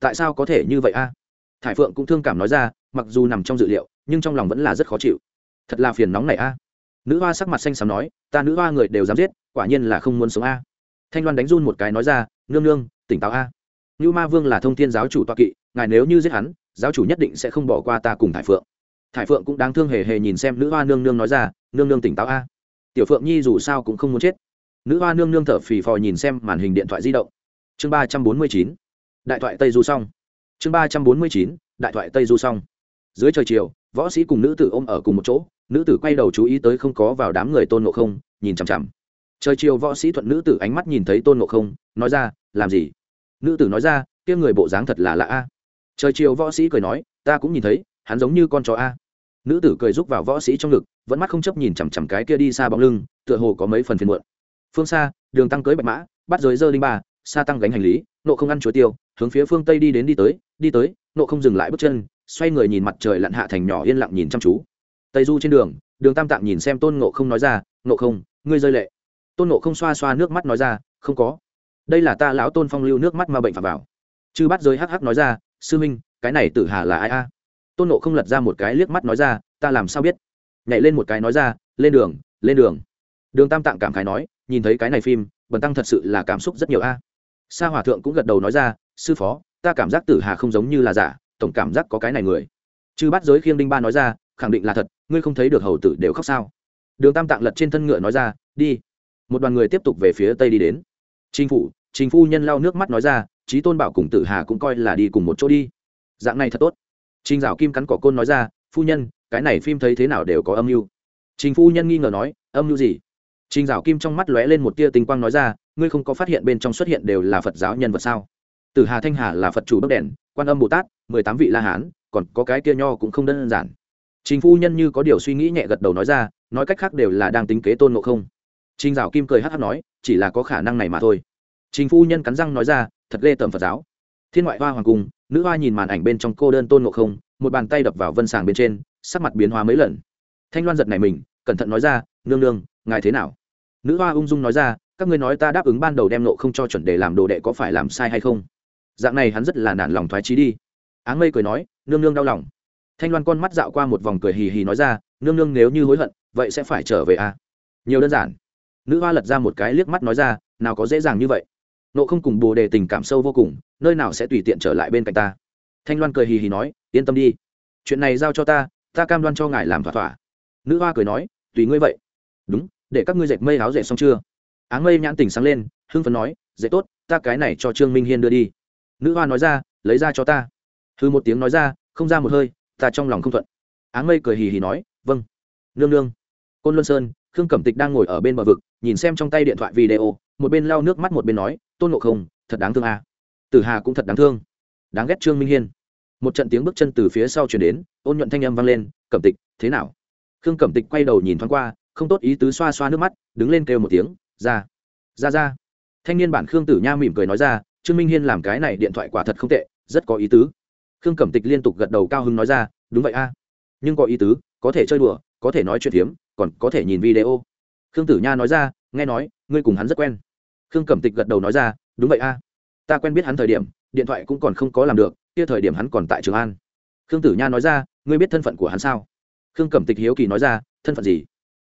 Tại sao có thể như vậy a? Thải phượng cũng thương cảm nói ra, mặc dù nằm trong dự liệu, nhưng trong lòng vẫn là rất khó chịu. Thật là phiền nóng này a. Nữ hoa sắc mặt xanh xám nói, ta nữ hoa người đều dám giết, quả nhiên là không muốn sống a. Thanh loan đánh run một cái nói ra, nương nương, tỉnh táo a như ma vương là thông thiên giáo chủ toa kỵ, ngài nếu như giết hắn, giáo chủ nhất định sẽ không bỏ qua ta cùng thải phượng. Thải phượng cũng đáng thương hề hề nhìn xem nữ hoa nương nương nói ra, nương nương tỉnh táo a. Tiểu phượng nhi dù sao cũng không muốn chết. Nữ hoa nương nương thở phì phò nhìn xem màn hình điện thoại di động. Chương ba trăm bốn mươi chín, đại thoại tây du xong chương ba trăm bốn mươi chín, đại thoại tây du xong dưới trời chiều, võ sĩ cùng nữ tử ôm ở cùng một chỗ, nữ tử quay đầu chú ý tới không có vào đám người tôn ngộ không, nhìn chằm chằm. Trời chiều võ sĩ thuận nữ tử ánh mắt nhìn thấy tôn ngộ không, nói ra, làm gì? Nữ tử nói ra, kia người bộ dáng thật là lạ a. Trời chiều võ sĩ cười nói, ta cũng nhìn thấy, hắn giống như con chó a. Nữ tử cười rúc vào võ sĩ trong ngực, vẫn mắt không chấp nhìn chằm chằm cái kia đi xa bóng lưng, tựa hồ có mấy phần phiền muộn. Phương xa, đường tăng cưới bạch mã, bắt giới dơ linh ba, xa tăng gánh hành lý, nộ không ăn chuối tiêu, hướng phía phương tây đi đến đi tới đi tới, nộ không dừng lại bước chân, xoay người nhìn mặt trời lặn hạ thành nhỏ yên lặng nhìn chăm chú. Tây du trên đường đường tam tạng nhìn xem tôn nộ không nói ra nộ không, ngươi rơi lệ. Tôn nộ không xoa xoa nước mắt nói ra, không có đây là ta lão tôn phong lưu nước mắt mà bệnh phạm vào. Chư bắt giới hắc hắc nói ra, sư minh cái này tử hà là ai a? Tôn nộ không lật ra một cái liếc mắt nói ra, ta làm sao biết? Nhảy lên một cái nói ra, lên đường lên đường. Đường tam tạng cảm khái nói, nhìn thấy cái này phim, bần tăng thật sự là cảm xúc rất nhiều a. Sa hòa thượng cũng gật đầu nói ra, sư phó, ta cảm giác tử hà không giống như là giả, tổng cảm giác có cái này người. Chư bắt giới khiêng đinh ba nói ra, khẳng định là thật, ngươi không thấy được hầu tử đều khóc sao? Đường tam tạng lật trên thân ngựa nói ra, đi. Một đoàn người tiếp tục về phía tây đi đến. Chính phủ Trình phu nhân lau nước mắt nói ra trí tôn bảo cùng tử hà cũng coi là đi cùng một chỗ đi. Dạng này thật tốt. Trình dạo kim cắn cỏ côn nói ra, phu nhân, cái này phim thấy thế nào đều có âm mưu. Trình phu nhân nghi ngờ nói, âm mưu gì? Trình dạo kim trong mắt lóe lên một tia tinh quang nói ra, ngươi không có phát hiện bên trong xuất hiện đều là phật giáo nhân vật sao? Tử hà thanh hà là phật chủ bấc đèn, quan âm bồ tát, mười tám vị la hán, còn có cái kia nho cũng không đơn giản. Trình phu nhân như có điều suy nghĩ nhẹ gật đầu nói ra, nói cách khác đều là đang tính kế tôn ngộ không. Trình dạo kim cười hát hát nói, chỉ là có khả năng này mà thôi trình phu nhân cắn răng nói ra, thật ghê tởm phật giáo. Thiên ngoại hoa hoàng cung, nữ hoa nhìn màn ảnh bên trong cô đơn tôn ngộ không, một bàn tay đập vào vân sàng bên trên, sắc mặt biến hóa mấy lần. Thanh loan giật này mình, cẩn thận nói ra, nương nương, ngài thế nào? Nữ hoa ung dung nói ra, các ngươi nói ta đáp ứng ban đầu đem nộ không cho chuẩn đề làm đồ đệ có phải làm sai hay không? Dạng này hắn rất là nản lòng thoái trí đi. Áng mây cười nói, nương nương đau lòng. Thanh loan con mắt dạo qua một vòng cười hì hì nói ra, nương nương nếu như hối hận, vậy sẽ phải trở về à? nhiều đơn giản. Nữ hoa lật ra một cái liếc mắt nói ra, nào có dễ dàng như vậy nộ không cùng bồ đề tình cảm sâu vô cùng, nơi nào sẽ tùy tiện trở lại bên cạnh ta? Thanh loan cười hì hì nói, yên tâm đi. Chuyện này giao cho ta ta cam đoan cho ngài làm thỏa thỏa. Nữ hoa cười nói, tùy ngươi vậy. Đúng, để các ngươi dệt mây áo dệt xong chưa? Áng mây nhãn tình sáng lên, hưng phấn nói dễ tốt, ta cái này cho trương minh hiên đưa đi. Nữ hoa nói ra, lấy ra cho ta. Hư một tiếng nói ra, không ra một hơi, ta trong lòng không thuận. Áng mây cười hì hì nói vâng. Nương nương. Côn luân sơn, khương cẩm tịch đang ngồi ở bên bờ vực, nhìn xem trong tay điện thoại video một bên lau nước mắt một bên nói, tôn ngộ không, thật đáng thương à. tử hà cũng thật đáng thương. Đáng ghét trương minh hiên. Một trận tiếng bước chân từ phía sau chuyển đến, ôn nhuận thanh âm vang lên, cẩm tịch, thế nào? Khương cẩm tịch quay đầu nhìn thoáng qua, không tốt ý tứ xoa xoa nước mắt, đứng lên kêu một tiếng, ra ra ra. Thanh niên bản khương tử nha mỉm cười nói ra, trương minh hiên làm cái này điện thoại quả thật không tệ, rất có ý tứ. Khương cẩm tịch liên tục gật đầu cao hưng nói ra, đúng vậy a. Nhưng có ý tứ, có thể chơi đùa, có thể nói chuyện phiếm, còn có thể nhìn video. Khương tử nha nói ra, nghe nói, ngươi cùng hắn rất quen khương cẩm tịch gật đầu nói ra, đúng vậy a. Ta quen biết hắn thời điểm, điện thoại cũng còn không có làm được, kia thời điểm hắn còn tại trường an. Khương tử nha nói ra, ngươi biết thân phận của hắn sao? Khương cẩm tịch hiếu kỳ nói ra, thân phận gì?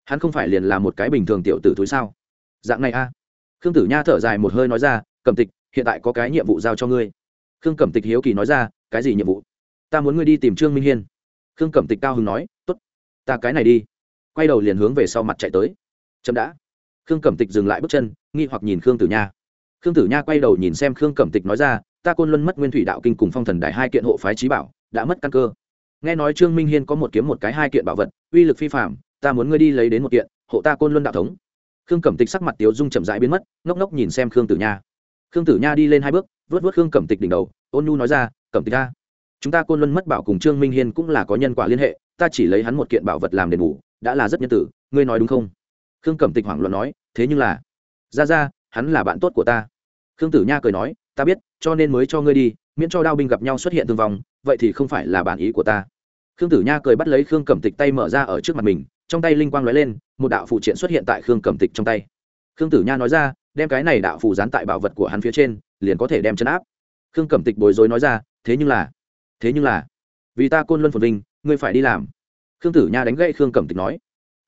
Hắn không phải liền là một cái bình thường tiểu tử thúi sao? Dạng này a. Khương tử nha thở dài một hơi nói ra, cẩm tịch, hiện tại có cái nhiệm vụ giao cho ngươi. Khương cẩm tịch hiếu kỳ nói ra, cái gì nhiệm vụ? Ta muốn ngươi đi tìm trương minh hiên. Khương cẩm tịch cao hứng nói t ố t ta cái này đi. Quay đầu liền hướng về sau mặt chạy tới. Chậm đã khương cẩm tịch dừng lại bước chân, nghi hoặc nhìn khương tử nha. Khương tử nha quay đầu nhìn xem khương cẩm tịch nói ra, ta côn luân mất nguyên thủy đạo kinh cùng phong thần đại hai kiện hộ phái trí bảo, đã mất căn cơ. Nghe nói trương minh hiên có một kiếm một cái hai kiện bảo vật, uy lực phi phạm ta muốn ngươi đi lấy đến một kiện, hộ ta côn luân đạo thống. Khương cẩm tịch sắc mặt tiếu dung chậm rãi biến mất, ngốc ngốc nhìn xem khương tử nha. Khương tử nha đi lên hai bước vớt vớt khương cẩm tịch đỉnh đầu, ôn nhu nói ra, cẩm tịch ta chúng ta côn luân mất bảo cùng trương minh hiên cũng là có nhân quả liên hệ, ta chỉ lấy hắn một kiện bảo vật làm đền bù, đã là rất nhân tử, ngươi nói đúng không? Khương cẩm tịch hoảng loạn nói, thế nhưng là, ra ra, hắn là bạn tốt của ta. Khương tử nha cười nói, ta biết, cho nên mới cho ngươi đi, miễn cho đao binh gặp nhau xuất hiện thương vong, vậy thì không phải là bản ý của ta. Khương tử nha cười bắt lấy khương cẩm tịch tay mở ra ở trước mặt mình, trong tay linh quang lóe lên, một đạo phụ triện xuất hiện tại khương cẩm tịch trong tay. Khương tử nha nói ra, đem cái này đạo phù dán tại bảo vật của hắn phía trên, liền có thể đem chấn áp. Khương cẩm tịch bối rối nói ra, thế nhưng là, thế nhưng là, vì ta côn luân phồn vinh, ngươi phải đi làm. Khương tử nha đánh gậy khương cẩm tịch nói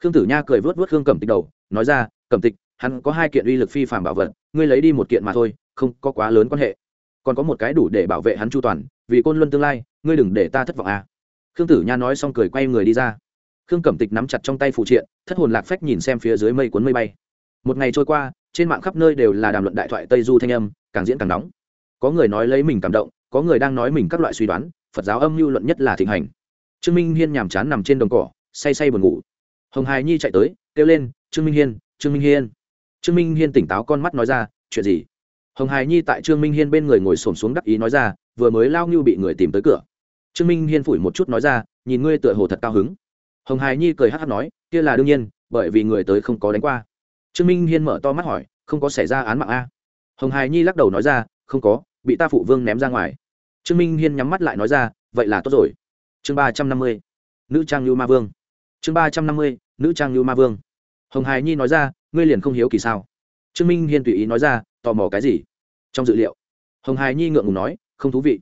khương tử nha cười vớt vớt khương cẩm tịch đầu, nói ra, cẩm tịch, hắn có hai kiện uy lực phi phàm bảo vật, ngươi lấy đi một kiện mà thôi, không có quá lớn quan hệ. Còn có một cái đủ để bảo vệ hắn chu toàn, vì côn luân tương lai, ngươi đừng để ta thất vọng à. khương tử nha nói xong cười quay người đi ra. Khương cẩm tịch nắm chặt trong tay phụ triện, thất hồn lạc phách nhìn xem phía dưới mây cuốn mây bay. Một ngày trôi qua, trên mạng khắp nơi đều là đàm luận đại thoại tây du thanh âm, càng diễn càng nóng. Có người nói lấy mình cảm động, có người đang nói mình các loại suy đoán, phật giáo âm mưu luận nhất là thịnh hành. Trương minh hiên nhàm chán nằm trên đồng cỏ, say say buồn ngủ hồng hài nhi chạy tới, kêu lên, trương minh hiên, trương minh hiên. Trương minh hiên tỉnh táo con mắt nói ra, chuyện gì? Hồng hài nhi tại trương minh hiên bên người ngồi xổm xuống đắc ý nói ra, vừa mới lao ngưu bị người tìm tới cửa. Trương minh hiên phủi một chút nói ra, nhìn ngươi tựa hồ thật cao hứng. Hồng hài nhi cười hát hát nói, kia là đương nhiên, bởi vì người tới không có đánh qua. Trương minh hiên mở to mắt hỏi, không có xảy ra án mạng a? Hồng hài nhi lắc đầu nói ra, không có, bị ta phụ vương ném ra ngoài. Trương minh hiên nhắm mắt lại nói ra, vậy là tốt rồi. Chương ba trăm năm mươi, nữ trang lưu ma vương. Chương ba trăm năm mươi nữ trang như ma vương. Hồng hài nhi nói ra, ngươi liền không hiếu kỳ sao? Trương minh hiên tùy ý nói ra, tò mò cái gì? Trong dự liệu, hồng hài nhi ngượng ngùng nói, không thú vị.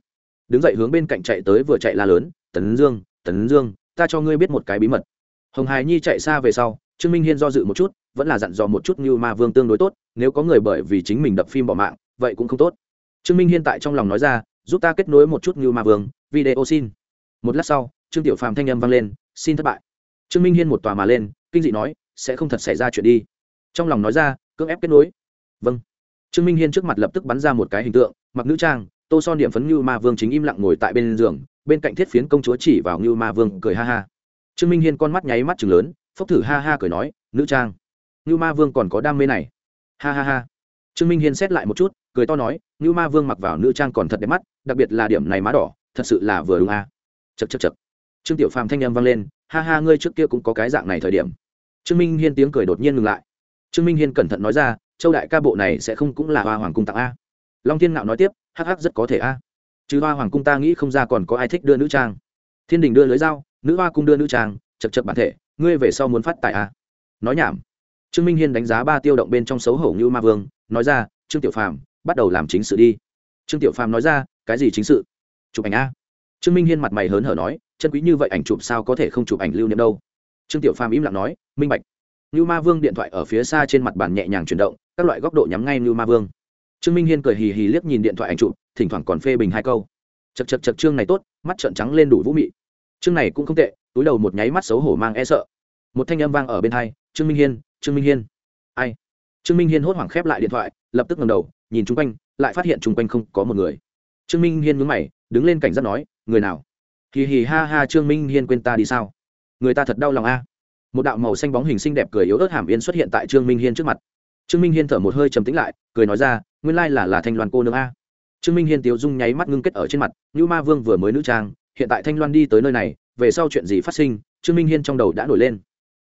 Đứng dậy hướng bên cạnh chạy tới vừa chạy la lớn, tấn dương tấn dương, ta cho ngươi biết một cái bí mật. Hồng hài nhi chạy xa về sau, trương minh hiên do dự một chút, vẫn là dặn dò một chút như ma vương tương đối tốt, nếu có người bởi vì chính mình đập phim bỏ mạng, vậy cũng không tốt. Trương minh hiên tại trong lòng nói ra, giúp ta kết nối một chút như ma vương, video xin. Một lát sau, trương tiểu phàm thanh âm vang lên, xin thất bại trương minh hiên một tòa mà lên, kinh dị nói, sẽ không thật xảy ra chuyện đi. Trong lòng nói ra, cưỡng ép kết nối. Vâng. Trương minh hiên trước mặt lập tức bắn ra một cái hình tượng, mặc nữ trang, tô son điểm phấn như ma vương chính im lặng ngồi tại bên giường, bên cạnh thiết phiến công chúa chỉ vào như ma vương, cười ha ha. Trương minh hiên con mắt nháy mắt chừng lớn, phốc thử ha ha cười nói, nữ trang như ma vương còn có đam mê này. Ha ha ha. Trương minh hiên xét lại một chút, cười to nói như ma vương mặc vào nữ trang còn thật đẹp mắt, đặc biệt là điểm này má đỏ, thật sự là vừa đúng a. À. chật chật chật trương tiểu phàm thanh â m vang lên, ha ha, ngươi trước kia cũng có cái dạng này thời điểm. Trương minh hiên tiếng cười đột nhiên ngừng lại. Trương minh hiên cẩn thận nói ra, châu đại ca bộ này sẽ không cũng là hoa hoàng cung tặng a. Long thiên ngạo nói tiếp, hắc hắc, rất có thể a. Chứ hoa hoàng cung ta nghĩ không ra còn có ai thích đưa nữ trang. Thiên đình đưa lưới dao, nữ hoa cung đưa nữ trang, chật chật bản thể, ngươi về sau muốn phát tài a. Nói nhảm. Trương minh hiên đánh giá ba tiêu động bên trong xấu hổ như ma vương, nói ra, trương tiểu phàm, bắt đầu làm chính sự đi. Trương tiểu phàm nói ra, cái gì chính sự? Chụp ảnh a. Trương minh hiên mặt mày hớn hở nói chân quý như vậy ảnh chụp sao có thể không chụp ảnh lưu niệm đâu? Trương tiểu phàm im lặng nói, minh bạch. Như ma vương điện thoại ở phía xa trên mặt bàn nhẹ nhàng chuyển động, các loại góc độ nhắm ngay như ma vương. Trương minh hiên cười hì hì liếc nhìn điện thoại ảnh chụp, thỉnh thoảng còn phê bình hai câu. Chật chật chật chương này tốt, mắt trợn trắng lên đủ vũ mị. Chương này cũng không tệ, túi đầu một nháy mắt xấu hổ mang e sợ. Một thanh âm vang ở bên hai, trương minh hiên, trương minh hiên. Ai? Trương minh hiên hốt hoảng khép lại điện thoại, lập tức ngầm đầu, nhìn chung quanh, lại phát hiện chung quanh không có một người. Trương minh hiên mướn mày, đứng lên cảnh giác nói, người nào? Hì hì ha ha, trương minh hiên quên ta đi sao? Người ta thật đau lòng a. Một đạo màu xanh bóng hình xinh đẹp cười yếu ớt hàm yên xuất hiện tại trương minh hiên trước mặt. Trương minh hiên thở một hơi trầm tĩnh lại, cười nói ra, nguyên lai là là thanh loan cô nương a. Trương minh hiên tiếu dung nháy mắt ngưng kết ở trên mặt như ma vương vừa mới nữ trang, hiện tại thanh loan đi tới nơi này, về sau chuyện gì phát sinh, trương minh hiên trong đầu đã nổi lên.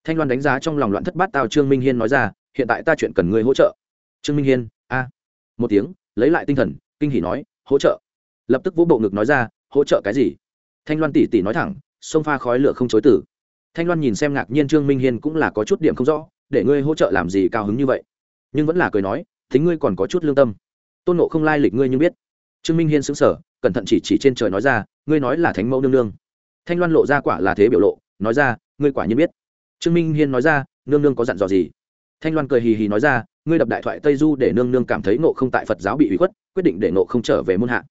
Thanh loan đánh giá trong lòng loạn thất bát tao trương minh hiên nói ra, hiện tại ta chuyện cần người hỗ trợ. Trương minh hiên, a. Một tiếng, lấy lại tinh thần, kinh hỉ nói, hỗ trợ. Lập tức vỗ bộ ngực nói ra, hỗ trợ cái gì? Thanh loan tỷ tỷ nói thẳng, sông pha khói lửa không chối tử thanh loan nhìn xem ngạc nhiên trương minh hiên cũng là có chút điểm không rõ, để ngươi hỗ trợ làm gì cao hứng như vậy? Nhưng vẫn là cười nói, thính ngươi còn có chút lương tâm. Tôn nộ không lai lịch ngươi nhưng biết. Trương minh hiên xứng sở cẩn thận chỉ chỉ trên trời nói ra, ngươi nói là thánh mẫu nương nương. Thanh loan lộ ra quả là thế biểu lộ, nói ra, ngươi quả nhiên biết. Trương minh hiên nói ra, nương nương có dặn dò gì? Thanh loan cười hì hì nói ra, ngươi đập đại thoại tây du để nương nương cảm thấy nộ không tại phật giáo bị hủy khuất, quyết định để nộ không trở về môn hạ.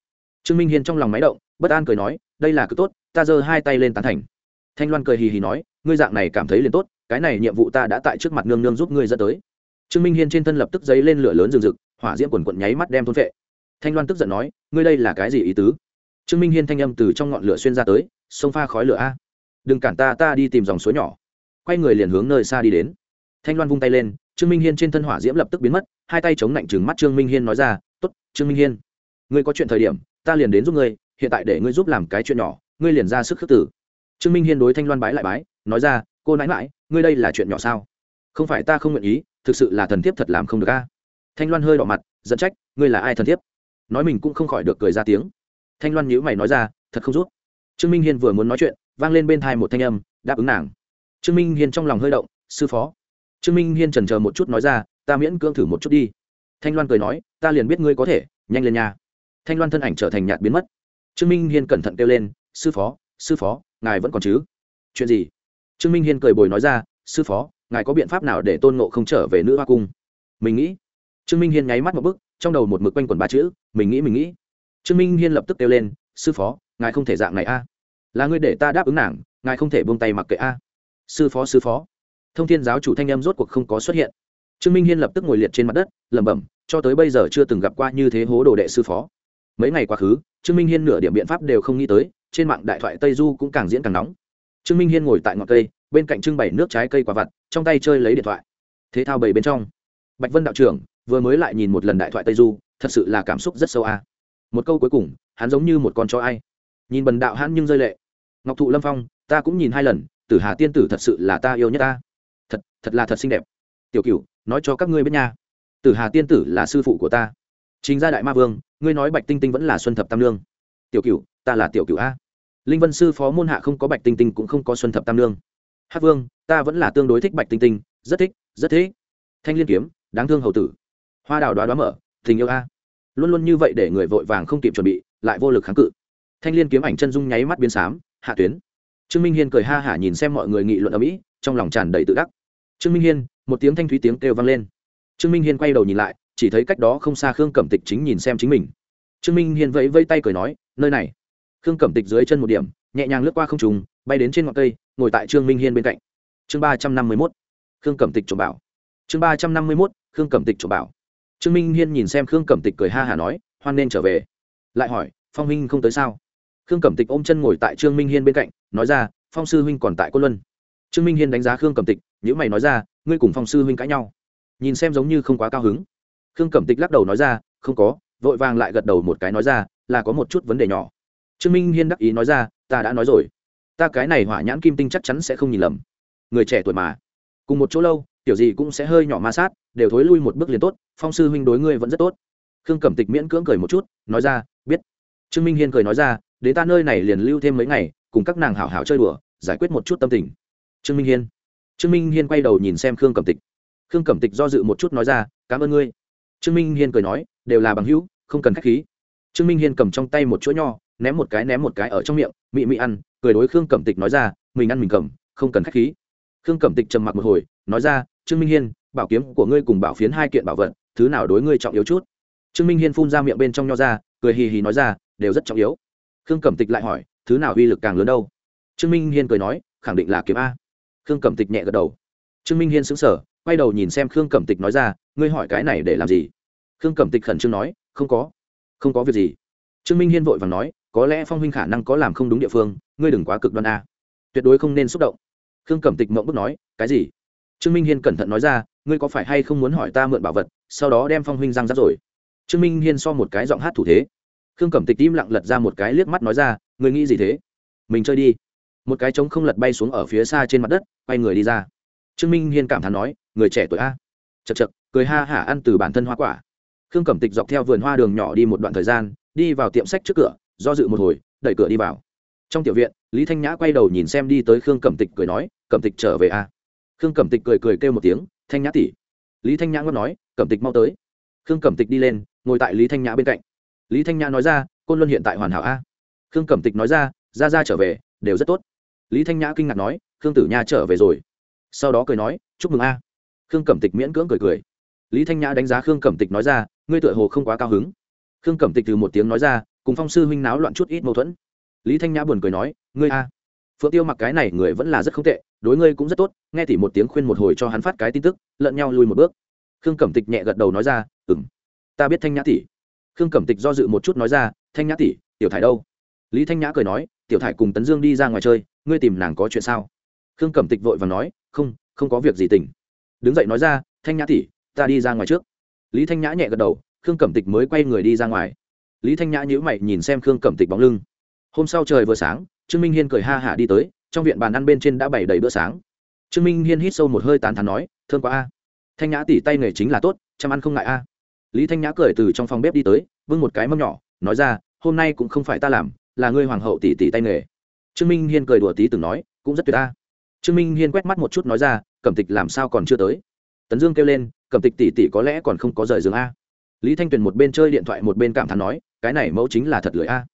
Trương minh hiên trong lòng máy động bất an cười nói, đây là cực tốt, ta giơ hai tay lên tán thành. Thanh loan cười hì hì nói, ngươi dạng này cảm thấy liền tốt, cái này nhiệm vụ ta đã tại trước mặt nương nương giúp ngươi dẫn tới. Trương minh hiên trên thân lập tức giấy lên lửa lớn rừng rực, hỏa diễm quần quận nháy mắt đem thôn vệ thanh loan tức giận nói, ngươi đây là cái gì ý tứ? Trương minh hiên thanh âm từ trong ngọn lửa xuyên ra tới, sông pha khói lửa a. Đừng cản ta ta đi tìm dòng suối nhỏ. Quay người liền hướng nơi xa đi đến. Thanh loan vung tay lên, trương minh hiên trên thân hỏa diễm lập tức biến mất, hai tay chống lạnh chừng mắt trương minh hiên nói ra t ố t trương minh hiên, ngươi có chuyện thời điểm, ta liền đến giúp ngươi hiện tại để ngươi giúp làm cái chuyện nhỏ, ngươi liền ra sức khước tử trương minh hiên đối thanh loan bái lại bái, nói ra, cô nãi mãi ngươi đây là chuyện nhỏ sao? Không phải ta không nguyện ý, thực sự là thần thiếp thật làm không được a. Thanh loan hơi đỏ mặt dẫn trách, ngươi là ai thần thiếp? Nói mình cũng không khỏi được cười ra tiếng. Thanh loan nhữ mày nói ra, thật không rút trương minh hiên vừa muốn nói chuyện, vang lên bên thai một thanh âm, đáp ứng nàng. Trương minh hiên trong lòng hơi động, sư phó. Trương minh hiên trần chờ một chút nói ra, ta miễn cưỡng thử một chút đi. Thanh loan cười nói, ta liền biết ngươi có thể, nhanh lên nhà thanh loan thân ảnh trở thành nhạt biến mất trương minh hiên cẩn thận kêu lên, sư phó sư phó, ngài vẫn còn chứ? Chuyện gì? Trương minh hiên cười bồi nói ra, sư phó, ngài có biện pháp nào để tôn nộ không trở về nữ hoa cung? Mình nghĩ. Trương minh hiên nháy mắt một bức trong đầu một mực quanh quần ba chữ, mình nghĩ mình nghĩ. Trương minh hiên lập tức kêu lên, sư phó, ngài không thể dạng này a. Là ngươi để ta đáp ứng nàng, ngài không thể buông tay mặc kệ a. Sư phó sư phó. Thông thiên giáo chủ thanh em rốt cuộc không có xuất hiện. Trương minh hiên lập tức ngồi liệt trên mặt đất, lẩm bẩm, cho tới bây giờ chưa từng gặp qua như thế hố đồ đệ sư phó mấy ngày quá khứ, trương minh hiên nửa điểm biện pháp đều không nghĩ tới, trên mạng đại thoại tây du cũng càng diễn càng nóng. Trương minh hiên ngồi tại ngọn cây, bên cạnh trưng bày nước trái cây quả vặt, trong tay chơi lấy điện thoại. Thế thao bầy bên trong. Bạch vân đạo trưởng, vừa mới lại nhìn một lần đại thoại tây du, thật sự là cảm xúc rất sâu a. À. Một câu cuối cùng, hắn giống như một con chó ai. Nhìn bần đạo hắn nhưng rơi lệ. Ngọc thụ lâm phong, ta cũng nhìn hai lần, tử hà tiên tử thật sự là ta yêu nhất ta. Thật thật là thật xinh đẹp. Tiểu cửu, nói cho các ngươi biết nha. Tử hà tiên tử là sư phụ của ta chính gia đại ma vương, ngươi nói bạch tinh tinh vẫn là xuân thập tam lương tiểu cựu ta là tiểu cựu a. Linh vân sư phó môn hạ không có bạch tinh tinh cũng không có xuân thập tam lương hát vương, ta vẫn là tương đối thích bạch tinh tinh, rất thích rất thích. Thanh liên kiếm, đáng thương hầu tử. Hoa đào đoá đoá mở, tình yêu a. Luôn luôn như vậy để người vội vàng không kịp chuẩn bị, lại vô lực kháng cự. Thanh liên kiếm ảnh chân dung nháy mắt biến xám, hạ tuyến. Trương minh hiên cười ha hả nhìn xem mọi người nghị luận ở mỹ, trong lòng tràn đầy tự đắc. Trương minh hiên, một tiếng thanh thúy tiếng kêu vang lên. Trương minh hiên quay đầu nhìn lại chỉ thấy cách đó không xa khương cẩm tịch chính nhìn xem chính mình. Trương minh hiên vẫy vây tay cười nói, nơi này. Khương cẩm tịch dưới chân một điểm, nhẹ nhàng lướt qua không trùng bay đến trên ngọn cây, ngồi tại trương minh hiên bên cạnh. Chương ba trăm năm mươi mốt, khương cẩm tịch trộm bảo. Chương ba trăm năm mươi mốt, khương cẩm tịch trộm bảo. Trương minh hiên nhìn xem khương cẩm tịch cười ha hả nói, hoan nên trở về. Lại hỏi, phong huynh không tới sao? Khương cẩm tịch ôm chân ngồi tại trương minh hiên bên cạnh, nói ra, phong sư huynh còn tại côn luân. Trương minh hiên đánh giá khương cẩm tịch nhữ mày nói ra, ngươi cùng phong sư huynh cãi nhau. Nhìn xem giống như không quá cao hứng khương cẩm tịch lắc đầu nói ra, không có. Vội vàng lại gật đầu một cái nói ra, là có một chút vấn đề nhỏ. Trương minh hiên đắc ý nói ra, ta đã nói rồi. Ta cái này hỏa nhãn kim tinh chắc chắn sẽ không nhìn lầm. Người trẻ tuổi mà. Cùng một chỗ lâu kiểu gì cũng sẽ hơi nhỏ ma sát, đều thối lui một bước liền tốt, phong sư huynh đối ngươi vẫn rất tốt. Khương cẩm tịch miễn cưỡng cười một chút, nói ra, biết. Trương minh hiên cười nói ra, đến ta nơi này liền lưu thêm mấy ngày, cùng các nàng hảo hảo chơi đùa, giải quyết một chút tâm tình. Trương minh hiên. Trương minh hiên quay đầu nhìn xem khương cẩm tịch. Khương cẩm tịch do dự một chút nói ra, cảm ơn ngươi trương minh hiên cười nói, đều là bằng hữu, không cần k h á c h khí. Trương minh hiên cầm trong tay một chuỗi nho, ném một cái, ném một cái ở trong miệng, mị mị ăn, cười đối khương cẩm tịch nói ra, mình ăn mình cầm, không cần k h á c h khí. Khương cẩm tịch trầm mặc một hồi, nói ra, trương minh hiên, bảo kiếm của ngươi cùng bảo phiến hai kiện bảo vật, thứ nào đối ngươi trọng yếu chút? Trương minh hiên phun ra miệng bên trong nho ra, cười hì hì nói ra, đều rất trọng yếu. Khương cẩm tịch lại hỏi, thứ nào uy lực càng lớn đâu? Trương minh hiên cười nói, khẳng định là kiếm a. Khương cẩm tịch nhẹ gật đầu. Trương minh hiên xứng sở quay đầu nhìn xem khương cẩm tịch nói ra, ngươi hỏi cái này để làm gì? Khương cẩm tịch khẩn trương nói, không có không có việc gì. Trương minh hiên vội và nói, có lẽ phong huynh khả năng có làm không đúng địa phương, ngươi đừng quá cực đoan a. Tuyệt đối không nên xúc động. Khương cẩm tịch mộng bức nói, cái gì? Trương minh hiên cẩn thận nói ra, ngươi có phải hay không muốn hỏi ta mượn bảo vật, sau đó đem phong huynh răng rắt rồi? Trương minh hiên so một cái giọng hát thủ thế. Khương cẩm tịch im lặng lật ra một cái liếc mắt nói ra, ngươi nghĩ gì thế? Mình chơi đi. Một cái trống không lật bay xuống ở phía xa trên mặt đất, quay người đi ra. Trương minh hiên cảm thán nói người trẻ tuổi a. Chật chật cười ha hả ăn từ bản thân hoa quả. Khương cẩm tịch dọc theo vườn hoa đường nhỏ đi một đoạn thời gian, đi vào tiệm sách trước cửa, do dự một hồi, đẩy cửa đi vào. Trong tiểu viện, lý thanh nhã quay đầu nhìn xem đi tới khương cẩm tịch cười nói, cẩm tịch trở về a. Khương cẩm tịch cười cười kêu một tiếng, thanh nhã tỉ lý thanh nhã ngất nói, cẩm tịch mau tới. Khương cẩm tịch đi lên, ngồi tại lý thanh nhã bên cạnh. Lý thanh nhã nói ra, côn luân hiện tại hoàn hảo a. Khương cẩm tịch nói ra ra ra trở về, đều rất tốt. Lý thanh nhã kinh ngạc nói, khương tử nha trở về rồi. Sau đó cười nói, chúc mừng a khương cẩm tịch miễn cưỡng cười cười. Lý thanh nhã đánh giá khương cẩm tịch nói ra, ngươi tựa hồ không quá cao hứng. Khương cẩm tịch từ một tiếng nói ra, cùng phong sư huynh náo loạn chút ít mâu thuẫn. Lý thanh nhã buồn cười nói, ngươi a. Phượng tiêu mặc cái này người vẫn là rất không tệ, đối ngươi cũng rất tốt, nghe tỉ một tiếng khuyên một hồi cho hắn phát cái tin tức, lẫn nhau lui một bước. Khương cẩm tịch nhẹ gật đầu nói ra ừ m ta biết thanh nhã tỷ. Khương cẩm tịch do dự một chút nói ra, thanh nhã tỷ, tiểu thải đâu? Lý thanh nhã cười nói, tiểu thải cùng tấn dương đi ra ngoài chơi, ngươi tìm nàng có chuyện sao? Khương cẩm tịch vội và nói, không không có việc gì tỉnh đứng dậy nói ra, thanh nhã tỉ ta đi ra ngoài trước. Lý thanh nhã nhẹ gật đầu, khương cẩm tịch mới quay người đi ra ngoài. Lý thanh nhã nhữ mày nhìn xem khương cẩm tịch bóng lưng. Hôm sau trời vừa sáng, trương minh hiên cười ha hả đi tới, trong viện bàn ăn bên trên đã bày đầy bữa sáng. Trương minh hiên hít sâu một hơi tán thắn nói thương quá a. Thanh nhã tỉ tay nghề chính là tốt, chăm ăn không ngại a. Lý thanh nhã cười từ trong phòng bếp đi tới vưng một cái mâm nhỏ, nói ra, hôm nay cũng không phải ta làm, là ngươi hoàng hậu tỷ tỷ tay nghề. Trương minh hiên cười đùa tí từng nói, cũng rất tuyệt ta trương minh hiên quét mắt một chút nói ra cẩm tịch làm sao còn chưa tới? Tấn dương kêu lên, cẩm tịch tỷ tỷ có lẽ còn không có rời giường a. Lý thanh tuyền một bên chơi điện thoại một bên cảm thán nói, cái này mẫu chính là thật lưỡi a.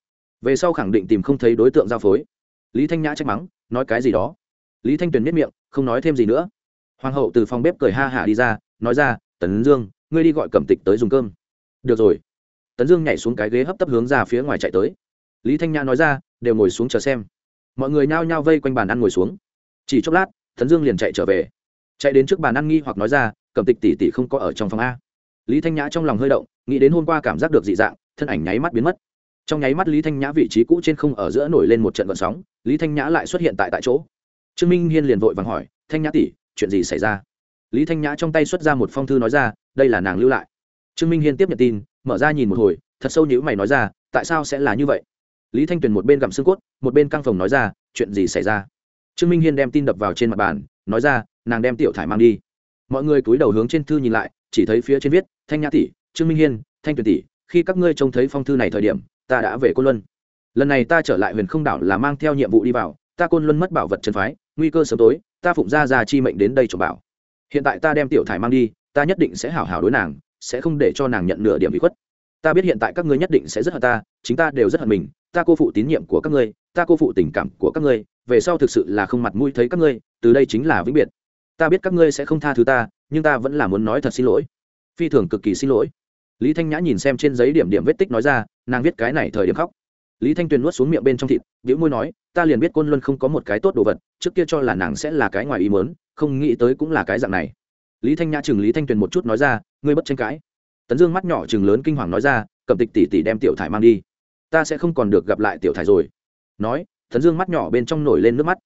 Về sau khẳng định tìm không thấy đối tượng giao phối. Lý thanh nhã trách mắng, nói cái gì đó. Lý thanh tuyền miết miệng, không nói thêm gì nữa. Hoàng hậu từ phòng bếp cười ha hả đi ra, nói ra, tấn dương, ngươi đi gọi cẩm tịch tới dùng cơm. Được rồi. Tấn dương nhảy xuống cái ghế hấp tấp hướng ra phía ngoài chạy tới. Lý thanh nhã nói ra, đều ngồi xuống chờ xem. Mọi người nhao nhao vây quanh bàn ăn ngồi xuống. Chỉ chốc lát, tấn dương liền chạy trở về chạy đến trước bàn ăn nghi hoặc nói ra, cẩm tịch tỷ tỷ không có ở trong phòng a. Lý thanh nhã trong lòng hơi động, nghĩ đến hôm qua cảm giác được dị dạng, thân ảnh nháy mắt biến mất. Trong nháy mắt lý thanh nhã vị trí cũ trên không ở giữa nổi lên một trận vận sóng, lý thanh nhã lại xuất hiện tại tại chỗ. Trương minh hiên liền vội vàng hỏi, thanh nhã tỷ, chuyện gì xảy ra? Lý thanh nhã trong tay xuất ra một phong thư nói ra, đây là nàng lưu lại. Trương minh hiên tiếp nhận tin, mở ra nhìn một hồi, thật sâu nhữ mày nói ra, tại sao sẽ là như vậy? Lý thanh tuyền một bên gặm xương cốt, một bên căng phòng nói ra, chuyện gì xảy ra? Trương minh hiên đem tin đập vào trên mặt bàn, nói ra nàng đem tiểu thải mang đi. Mọi người cúi đầu hướng trên thư nhìn lại, chỉ thấy phía trên viết, thanh nhã tỷ, trương minh hiên, thanh tuyền tỷ, khi các ngươi trông thấy phong thư này thời điểm, ta đã về côn luân. Lần này ta trở lại huyền không đảo là mang theo nhiệm vụ đi vào, ta côn luân mất bảo vật trần phái, nguy cơ sớm tối, ta phụng ra ra chi mệnh đến đây trộm bảo. Hiện tại ta đem tiểu thải mang đi, ta nhất định sẽ hảo hảo đối nàng, sẽ không để cho nàng nhận nửa điểm bị khuất. Ta biết hiện tại các ngươi nhất định sẽ rất hận ta, chính ta đều rất hận mình, ta cô phụ tín nhiệm của các ngươi, ta cô phụ tình cảm của các ngươi, về sau thực sự là không mặt mũi thấy các ngươi, từ đây chính là vĩnh biệt ta biết các ngươi sẽ không tha thứ ta, nhưng ta vẫn là muốn nói thật xin lỗi. Phi thường cực kỳ xin lỗi. Lý thanh nhã nhìn xem trên giấy điểm điểm vết tích nói ra, nàng viết cái này thời điểm khóc. Lý thanh tuyền nuốt xuống miệng bên trong thịt biểu môi nói, ta liền biết côn luân không có một cái tốt đồ vật, trước kia cho là nàng sẽ là cái ngoài ý mớn không nghĩ tới cũng là cái dạng này. Lý thanh nhã chừng lý thanh tuyền một chút nói ra, ngươi bất tranh cãi. Tấn dương mắt nhỏ chừng lớn kinh hoàng nói ra, cầm tịch tỷ tỷ đem tiểu thải mang đi. Ta sẽ không còn được gặp lại tiểu thải rồi. Nói, tấn dương mắt nhỏ bên trong nổi lên nước mắt.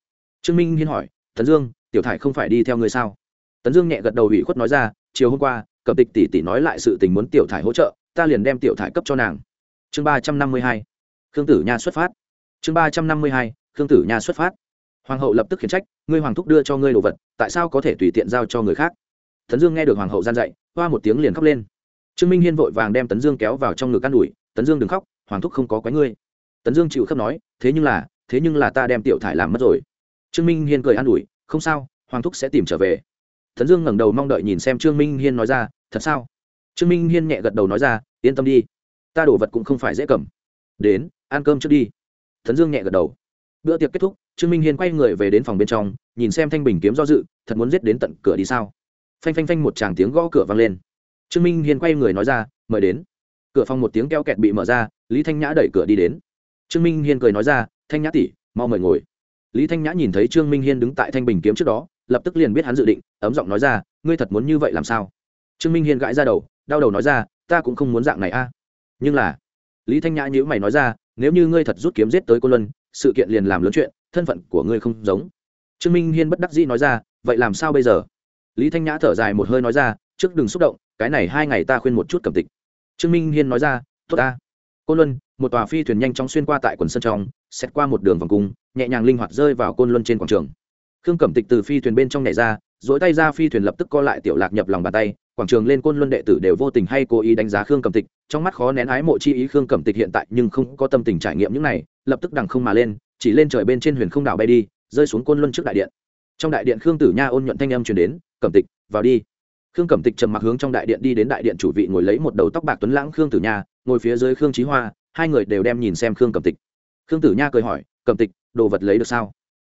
Trương minh hiên hỏi, tấn dương tiểu thải không phải đi theo ngươi sao? Tấn dương nhẹ gật đầu ủy khuất nói ra, chiều hôm qua, cẩm tịch tỷ tỷ nói lại sự tình muốn tiểu thải hỗ trợ, ta liền đem tiểu thải cấp cho nàng. Chương ba trăm năm mươi hai, khương tử nha xuất phát. Chương ba trăm năm mươi hai, khương tử nha xuất phát. Hoàng hậu lập tức khiển trách, ngươi hoàng thúc đưa cho ngươi đồ vật, tại sao có thể tùy tiện giao cho người khác? Tấn dương nghe được hoàng hậu gian dạy, hoa một tiếng liền khóc lên. Trương minh hiên vội vàng đem tấn dương kéo vào trong ngực an ủi, tấn dương đừng khóc, hoàng thúc không có quái ngươi. Tấn dương chịu khóc nói, thế nhưng là, thế nhưng là ta đem tiểu thải làm mất rồi. Trương minh hiên cười an ủi không sao, hoàng thúc sẽ tìm trở về. Thần dương ngẩng đầu mong đợi nhìn xem trương minh hiên nói ra, thật sao? Trương minh hiên nhẹ gật đầu nói ra, yên tâm đi, ta đổ vật cũng không phải dễ cầm. Đến, ăn cơm trước đi. Thần dương nhẹ gật đầu. Bữa tiệc kết thúc, trương minh hiên quay người về đến phòng bên trong, nhìn xem thanh bình kiếm do dự, thật muốn giết đến tận cửa đi sao? Phanh phanh phanh một tràng tiếng gõ cửa vang lên. Trương minh hiên quay người nói ra, mời đến. Cửa phòng một tiếng keo kẹt bị mở ra, lý thanh nhã đẩy cửa đi đến. Trương minh hiên cười nói ra, thanh nhã tỉ mau mời ngồi lý thanh nhã nhìn thấy trương minh hiên đứng tại thanh bình kiếm trước đó, lập tức liền biết hắn dự định, ấm giọng nói ra, ngươi thật muốn như vậy làm sao? Trương minh hiên gãi ra đầu, đau đầu nói ra, ta cũng không muốn dạng này a. Nhưng là, lý thanh nhã nhữ mày nói ra, nếu như ngươi thật rút kiếm giết tới cô luân, sự kiện liền làm lớn chuyện, thân phận của ngươi không giống. Trương minh hiên bất đắc dĩ nói ra, vậy làm sao bây giờ? Lý thanh nhã thở dài một hơi nói ra, trước đừng xúc động, cái này hai ngày ta khuyên một chút cầm tịch. Trương minh hiên nói ra, tốt ta. Côn luân, một tòa phi thuyền nhanh chóng xuyên qua tại quần sân trong xét qua một đường vòng cung nhẹ nhàng linh hoạt rơi vào côn luân trên quảng trường. Khương cẩm tịch từ phi thuyền bên trong nhảy ra dỗi tay ra phi thuyền lập tức co lại tiểu lạc nhập lòng bàn tay, quảng trường lên côn luân đệ tử đều vô tình hay cố ý đánh giá khương cẩm tịch, trong mắt khó nén ái mộ chi ý khương cẩm tịch hiện tại nhưng không có tâm tình trải nghiệm những này, lập tức đằng không mà lên, chỉ lên trời bên trên huyền không đảo bay đi, rơi xuống côn luân trước đại điện. Trong đại điện khương tử nha ôn nhuận thanh âm truyền đến, cẩm tịch, vào đi. Khương cẩm tịch trầm mặc hướng trong đại điện đi đến đại điện chủ vị ngồi lấy một đầu tóc bạc tuấn lãng khương tử nha, ngồi phía dưới khương trí hoa, hai người đều đem nhìn xem khương cẩm tịch. Khương tử nha cười hỏi, cẩm tịch đồ vật lấy được sao?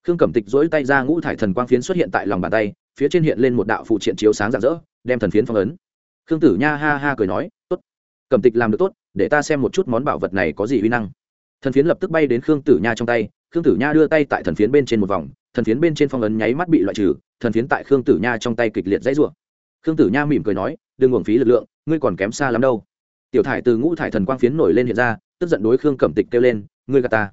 Khương cẩm tịch dỗi tay ra ngũ thải thần quang phiến xuất hiện tại lòng bàn tay, phía trên hiện lên một đạo phụ triện chiếu sáng rạng rỡ, đem thần phiến phong ấn. Khương tử nha ha ha cười nói, tốt. Cẩm tịch làm được tốt, để ta xem một chút món bảo vật này có gì uy năng. Thần phiến lập tức bay đến khương tử nha trong tay, khương tử nha đưa tay tại thần phiến bên trên một vòng, thần phiến bên trên phong ấn nháy mắt bị loại trừ, thần phiến tại khương tử nha trong tay kịch liệt dãy rủa. Khương tử nha mỉm cười nói, đừng uổng phí lực lượng, ngươi còn kém xa lắm đâu. Tiểu thải từ ngũ thải thần quang phiến nổi lên hiện ra, tức giận đối khương cẩm tịch kêu lên, ngươi gà ta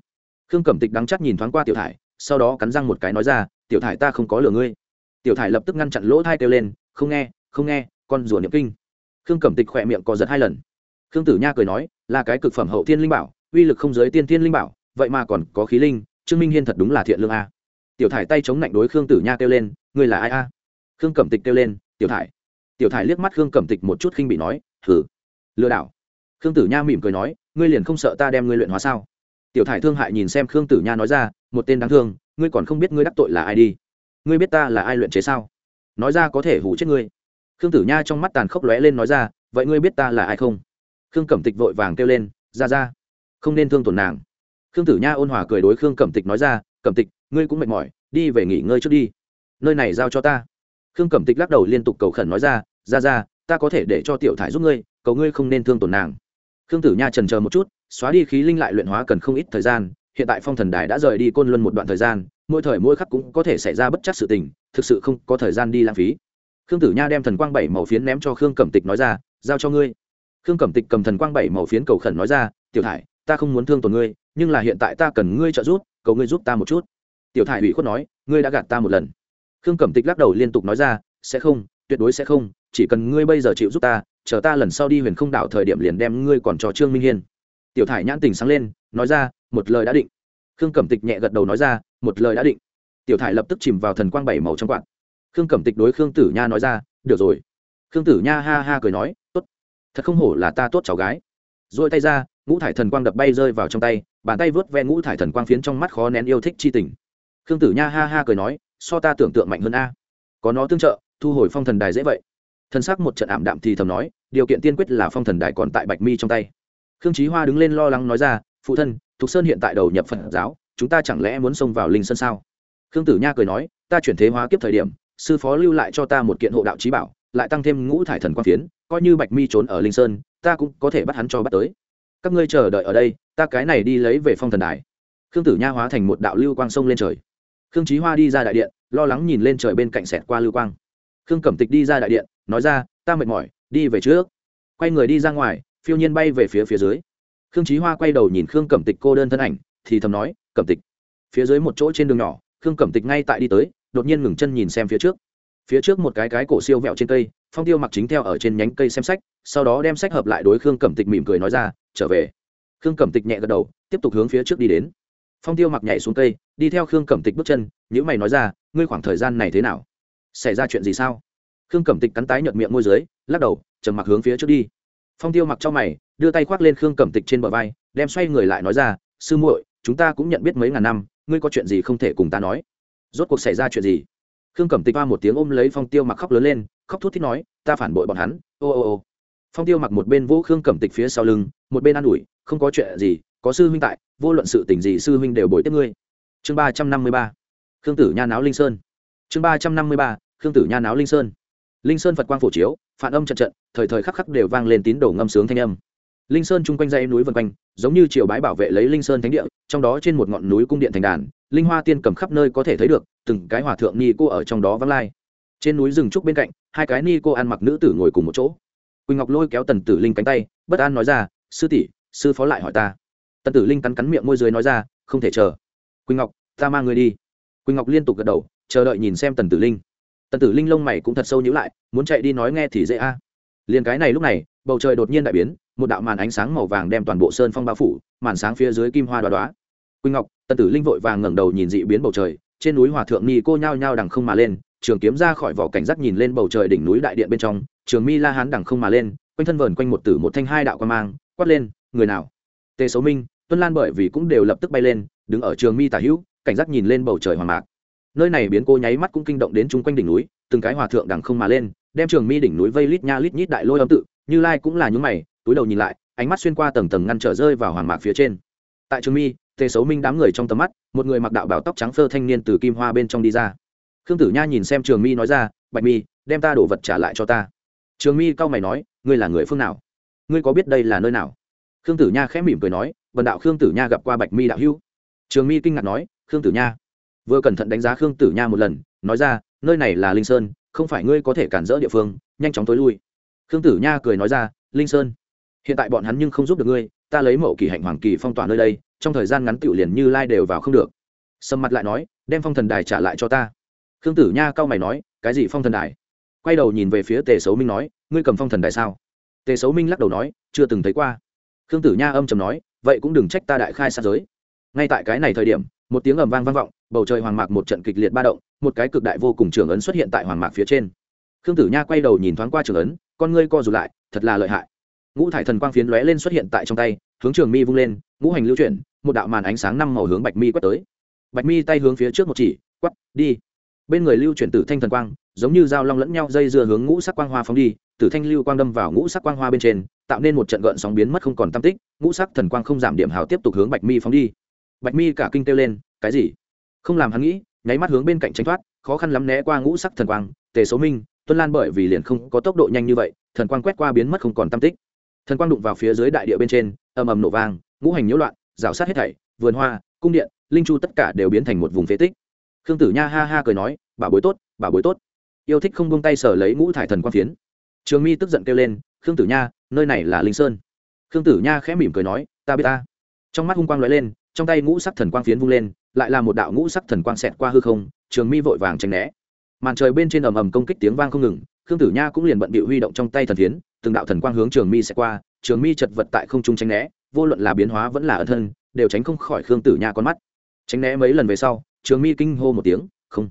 khương cẩm tịch đắng chắc nhìn thoáng qua tiểu thải, sau đó cắn răng một cái nói ra, tiểu thải ta không có lừa ngươi. Tiểu thải lập tức ngăn chặn lỗ thai kêu lên, không nghe không nghe, con rùa niệm kinh. Khương cẩm tịch khỏe miệng co giật hai lần. Khương tử nha cười nói, là cái cực phẩm hậu thiên linh bảo, uy lực không giới tiên thiên linh bảo, vậy mà còn có khí linh, trương minh hiên thật đúng là thiện lương a. Tiểu thải tay chống lạnh đối khương tử nha kêu lên, ngươi là ai a? Khương cẩm tịch kêu lên, tiểu thải. Tiểu thải liếc mắt khương cẩm tịch một chút khinh bị nói thử lừa đảo. Khương tử nha mỉm cười nói, ngươi liền không sợ ta đem ngươi luyện hóa sao? Tiểu thải thương hại nhìn xem khương tử nha nói ra, một tên đáng thương, ngươi còn không biết ngươi đắc tội là ai đi. Ngươi biết ta là ai luyện chế sao? Nói ra có thể hủ chết ngươi. Khương tử nha trong mắt tàn khốc lóe lên nói ra, vậy ngươi biết ta là ai không? Khương cẩm tịch vội vàng kêu lên, ra ra, không nên thương tổn nàng. Khương tử nha ôn hòa cười đối khương cẩm tịch nói ra, cẩm tịch, ngươi cũng mệt mỏi, đi về nghỉ ngơi trước đi. Nơi này giao cho ta. Khương cẩm tịch lắc đầu liên tục cầu khẩn nói ra ra ra, ta có thể để cho tiểu thải giúp ngươi, cầu ngươi không nên thương tổn nàng. Khương tử nha trần chờ một chút xóa đi khí linh lại luyện hóa cần không ít thời gian, hiện tại phong thần đài đã rời đi côn luân một đoạn thời gian, mỗi thời mỗi khắc cũng có thể xảy ra bất chắc sự tình, thực sự không có thời gian đi lãng phí. Khương tử nha đem thần quang bảy màu phiến ném cho khương cẩm tịch nói ra, giao cho ngươi. Khương cẩm tịch cầm thần quang bảy màu phiến cầu khẩn nói ra, tiểu thải, ta không muốn thương tổn ngươi, nhưng là hiện tại ta cần ngươi trợ giúp, cầu ngươi giúp ta một chút. Tiểu thải ủy khuất nói, ngươi đã gạt ta một lần. Khương cẩm tịch lắc đầu liên tục nói ra, sẽ không, tuyệt đối sẽ không, chỉ cần ngươi bây giờ chịu giúp ta, chờ ta lần sau đi huyền không đảo thời điểm liền đem ngươi còn cho trương minh hiên tiểu thải nhãn tình sáng lên, nói ra, một lời đã định. Khương cẩm tịch nhẹ gật đầu nói ra, một lời đã định. Tiểu thải lập tức chìm vào thần quang bảy màu trong quạt. Khương cẩm tịch đối khương tử nha nói ra, được rồi. Khương tử nha ha ha cười nói, tốt. Thật không hổ là ta tốt cháu gái. Rồi tay ra, ngũ thải thần quang đập bay rơi vào trong tay, bàn tay vớt ve ngũ thải thần quang phiến trong mắt khó nén yêu thích chi tình. Khương tử nha ha ha cười nói, so ta tưởng tượng mạnh hơn a. Có nó tương trợ, thu hồi phong thần đài dễ vậy. Thân xác một trận ảm đạm thì thầm nói, điều kiện tiên quyết là phong thần đài còn tại bạch mi trong tay khương Chí hoa đứng lên lo lắng nói ra, phụ thân, thục sơn hiện tại đầu nhập phật giáo, chúng ta chẳng lẽ muốn xông vào linh sơn sao? Khương tử nha cười nói, ta chuyển thế hóa kiếp thời điểm, sư phó lưu lại cho ta một kiện hộ đạo trí bảo, lại tăng thêm ngũ thải thần quang phiến, coi như bạch mi trốn ở linh sơn, ta cũng có thể bắt hắn cho bắt tới. Các ngươi chờ đợi ở đây, ta cái này đi lấy về phong thần đài. Khương tử nha hóa thành một đạo lưu quang sông lên trời. Khương trí hoa đi ra đại điện, lo lắng nhìn lên trời bên cạnh xẹt qua lưu quang. Khương cẩm tịch đi ra đại điện, nói ra, ta mệt mỏi, đi về trước. Quay người đi ra ngoài phiêu nhiên bay về phía phía dưới. Khương trí hoa quay đầu nhìn khương cẩm tịch cô đơn thân ảnh, thì thầm nói, cẩm tịch. Phía dưới một chỗ trên đường nhỏ, khương cẩm tịch ngay tại đi tới, đột nhiên ngừng chân nhìn xem phía trước. Phía trước một cái cái cổ siêu vẹo trên cây, phong tiêu mặc chính theo ở trên nhánh cây xem sách, sau đó đem sách hợp lại đối khương cẩm tịch mỉm cười nói ra, trở về. Khương cẩm tịch nhẹ gật đầu, tiếp tục hướng phía trước đi đến. Phong tiêu mặc nhảy xuống cây, đi theo khương cẩm tịch bước chân nhữ mày nói ra, ngươi khoảng thời gian này thế nào? Xảy ra chuyện gì sao? Khương cẩm tịch cắn tái nhợt miệng môi dưới, lắc đầu, trầm mặc hướng phía trước đi phong tiêu mặc cho mày, đưa tay khoác lên khương cẩm tịch trên bờ vai, đem xoay người lại nói ra, sư muội, chúng ta cũng nhận biết mấy ngàn năm, ngươi có chuyện gì không thể cùng ta nói. Rốt cuộc xảy ra chuyện gì? Khương cẩm tịch ba một tiếng ôm lấy phong tiêu mặc khóc lớn lên, khóc thút thít nói, ta phản bội bọn hắn, ô ô ô. Phong tiêu mặc một bên vỗ khương cẩm tịch phía sau lưng, một bên an ủi, không có chuyện gì, có sư huynh tại, vô luận sự tình gì sư huynh đều bồi tiếp ngươi. Chương ba trăm năm mươi ba. Khương tử nha náo linh sơn. Chương ba trăm năm mươi ba. Khương tử nha náo linh sơn. Linh sơn phật quang phổ chiếu phản âm trận trận, thời thời khắc khắc đều vang lên tín đồ ngâm sướng thanh âm. Linh sơn chung quanh dãy núi vân quanh, giống như triều bái bảo vệ lấy linh sơn thánh địa, trong đó trên một ngọn núi cung điện thành đàn, linh hoa tiên cầm khắp nơi có thể thấy được, từng cái hòa thượng ni cô ở trong đó vắng lai. Trên núi rừng trúc bên cạnh, hai cái ni cô ăn mặc nữ tử ngồi cùng một chỗ. Quỳnh ngọc lôi kéo tần tử linh cánh tay, bất an nói ra, sư tỷ, sư phó lại hỏi ta. Tần tử linh cắn cắn miệng môi dưới nói ra, không thể chờ. Quỳnh ngọc, ta mang người đi. Quỳnh ngọc liên tục gật đầu, chờ đợi nhìn xem tần tử linh tần tử linh lông mày cũng thật sâu nhữ lại, muốn chạy đi nói nghe thì dễ a. À. liền cái này lúc này, bầu trời đột nhiên đại biến, một đạo màn ánh sáng màu vàng đem toàn bộ sơn phong bao phủ, màn sáng phía dưới kim hoa đoá đoá quỳnh ngọc, tần tử linh vội vàng ngẩng đầu nhìn dị biến bầu trời, trên núi hòa thượng ni cô nhao nhao đằng không mà lên, trường kiếm ra khỏi vỏ cảnh giác nhìn lên bầu trời đỉnh núi đại điện bên trong, trường mi la hán đằng không mà lên, quanh thân vờn quanh một tử một thanh hai đạo quan mang, quát lên, người nào? Tề xấu minh, tuân lan bởi vì cũng đều lập tức bay lên, đứng ở trường mi tả hữu, cảnh giác nhìn lên bầu trời hoàng mạc nơi này biến cô nháy mắt cũng kinh động đến chung quanh đỉnh núi, từng cái hòa thượng đằng không mà lên, đem trường mi đỉnh núi vây lít nha lít nhít đại lôi âm tự, như lai cũng là những mày, túi đầu nhìn lại, ánh mắt xuyên qua tầng tầng ngăn trở rơi vào hoàng mạc phía trên. Tại trường mi, tề xấu minh đám người trong tầm mắt, một người mặc đạo bảo tóc trắng phơ thanh niên từ kim hoa bên trong đi ra. Khương tử nha nhìn xem trường mi nói ra, bạch mi, đem ta đổ vật trả lại cho ta. Trường mi cau mày nói, ngươi là người phương nào? Ngươi có biết đây là nơi nào? Khương tử nha khẽ mỉm cười nói vần đạo khương tử nha gặp qua bạch mi đạo hữu. Trường mi kinh ngạc nói, khương tử nha vừa cẩn thận đánh giá khương tử nha một lần, nói ra, nơi này là linh sơn, không phải ngươi có thể cản rỡ địa phương, nhanh chóng tối lui. Khương tử nha cười nói ra, linh sơn, hiện tại bọn hắn nhưng không giúp được ngươi, ta lấy mẫu kỳ hạnh hoàng kỳ phong tỏa nơi đây, trong thời gian ngắn tựu liền như lai đều vào không được. Sầm mặt lại nói, đem phong thần đài trả lại cho ta. Khương tử nha cau mày nói, cái gì phong thần đài? Quay đầu nhìn về phía tề xấu minh nói, ngươi cầm phong thần đài sao? Tề xấu minh lắc đầu nói, chưa từng thấy qua. Khương tử nha âm chầm nói, vậy cũng đừng trách ta đại khai sát giới. Ngay tại cái này thời điểm, một tiếng ầm vang vang vọng bầu trời hoàng mạc một trận kịch liệt ba động, một cái cực đại vô cùng trường ấn xuất hiện tại hoàng mạc phía trên. Khương tử nha quay đầu nhìn thoáng qua trường ấn, con ngươi co rụt lại, thật là lợi hại. Ngũ thải thần quang phiến lóe lên xuất hiện tại trong tay, hướng trường mi vung lên, ngũ hành lưu chuyển, một đạo màn ánh sáng năm màu hướng bạch mi quét tới. Bạch mi tay hướng phía trước một chỉ quắp đi. Bên người lưu chuyển tử thanh thần quang, giống như dao long lẫn nhau dây dưa hướng ngũ sắc quang hoa phóng đi, tử thanh lưu quang đâm vào ngũ sắc quang hoa bên trên, tạo nên một trận gợn sóng biến mất không còn tam tích, ngũ sắc thần quang không giảm điểm hào tiếp tục hướng bạch mi phóng đi. Bạch mi cả kinh kêu lên, cái gì? Không làm hắn nghĩ, nháy mắt hướng bên cạnh tránh thoát, khó khăn lắm né qua ngũ sắc thần quang, tề số minh, tuân lan bởi vì liền không có tốc độ nhanh như vậy, thần quang quét qua biến mất không còn tam tích. Thần quang đụng vào phía dưới đại địa bên trên, ầm ầm nổ vang, ngũ hành nhiễu loạn, rào sát hết thảy, vườn hoa, cung điện, linh chu tất cả đều biến thành một vùng phế tích. Khương tử nha ha ha cười nói bà bối tốt bà bối tốt. Yêu thích không buông tay sở lấy ngũ thải thần quang phiến. Trường mi tức giận kêu lên, khương tử nha, nơi này là linh sơn. Khương tử nha khẽ mỉm cười nói, ta biết ta. Trong mắt hung quang lóe lên, trong tay ngũ sắc thần quang phiến vung lên lại là một đạo ngũ sắc thần quang xẹt qua hư không trường mi vội vàng tránh né. Màn trời bên trên ầm ầm công kích tiếng vang không ngừng khương tử nha cũng liền bận bịu huy động trong tay thần thiến, từng đạo thần quang hướng trường mi xẹt qua trường mi chật vật tại không trung tránh né vô luận là biến hóa vẫn là ân thân đều tránh không khỏi khương tử nha con mắt. Tránh né mấy lần về sau trường mi kinh hô một tiếng không.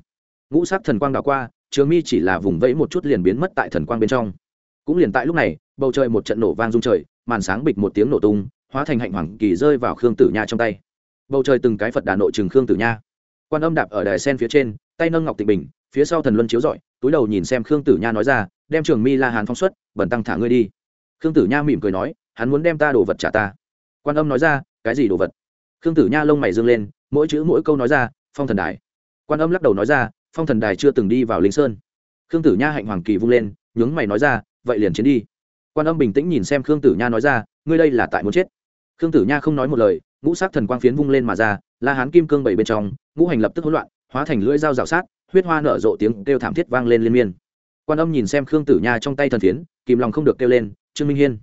Ngũ sắc thần quang đảo qua trường mi chỉ là vùng vẫy một chút liền biến mất tại thần quang bên trong. Cũng liền tại lúc này bầu trời một trận nổ vang rung trời màn sáng bịch một tiếng nổ tung hóa thành hạnh hoàng kỳ rơi vào khương tử nha trong tay bầu trời từng cái phật đà nội trừng khương tử nha. Quan âm đạp ở đài sen phía trên, tay nâng ngọc tịnh bình, phía sau thần luân chiếu rọi, túi đầu nhìn xem khương tử nha nói ra, đem trường mi la hàn phong xuất, bẩn tăng thả ngươi đi. Khương tử nha mỉm cười nói, hắn muốn đem ta đồ vật trả ta. Quan âm nói ra, cái gì đồ vật? Khương tử nha lông mày dương lên, mỗi chữ mỗi câu nói ra, phong thần đài. Quan âm lắc đầu nói ra, phong thần đài chưa từng đi vào linh sơn. Khương tử nha hạnh hoàng kỳ vung lên, nhướng mày nói ra, vậy liền chiến đi. Quan âm bình tĩnh nhìn xem khương tử nha nói ra, ngươi đây là tại muốn chết khương tử nha không nói một lời, ngũ sắc thần quang phiến vung lên mà ra, la hán kim cương bảy bên trong, ngũ hành lập tức hỗn loạn, hóa thành lưỡi dao rào sát, huyết hoa nở rộ tiếng kêu thảm thiết vang lên liên miên. Quan âm nhìn xem khương tử nha trong tay thần phiến, kìm lòng không được kêu lên, trương minh hiên.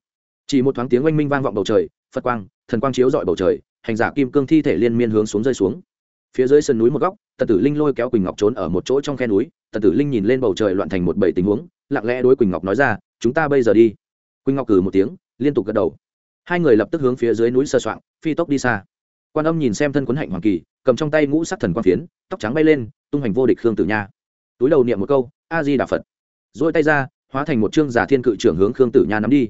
Chỉ một thoáng tiếng oanh minh vang vọng bầu trời, phật quang, thần quang chiếu dọi bầu trời, hành giả kim cương thi thể liên miên hướng xuống rơi xuống. Phía dưới sườn núi một góc, tần tử linh lôi kéo quỳnh ngọc trốn ở một chỗ trong khe núi, tần tử linh nhìn lên bầu trời loạn thành một bảy tình huống, lặng lẽ đối quỳnh ngọc nói ra, chúng ta bây giờ đi. Quỳnh ngọc cử một tiếng, liên tục gật đầu hai người lập tức hướng phía dưới núi sơ soạn phi tốc đi xa. Quan âm nhìn xem thân quấn hạnh hoàng kỳ, cầm trong tay ngũ sắc thần quang phiến, tóc trắng bay lên, tung hành vô địch khương tử nha. Túi đầu niệm một câu, a di đà phật. Dỗi tay ra, hóa thành một chương giả thiên cự trưởng hướng khương tử nha nắm đi.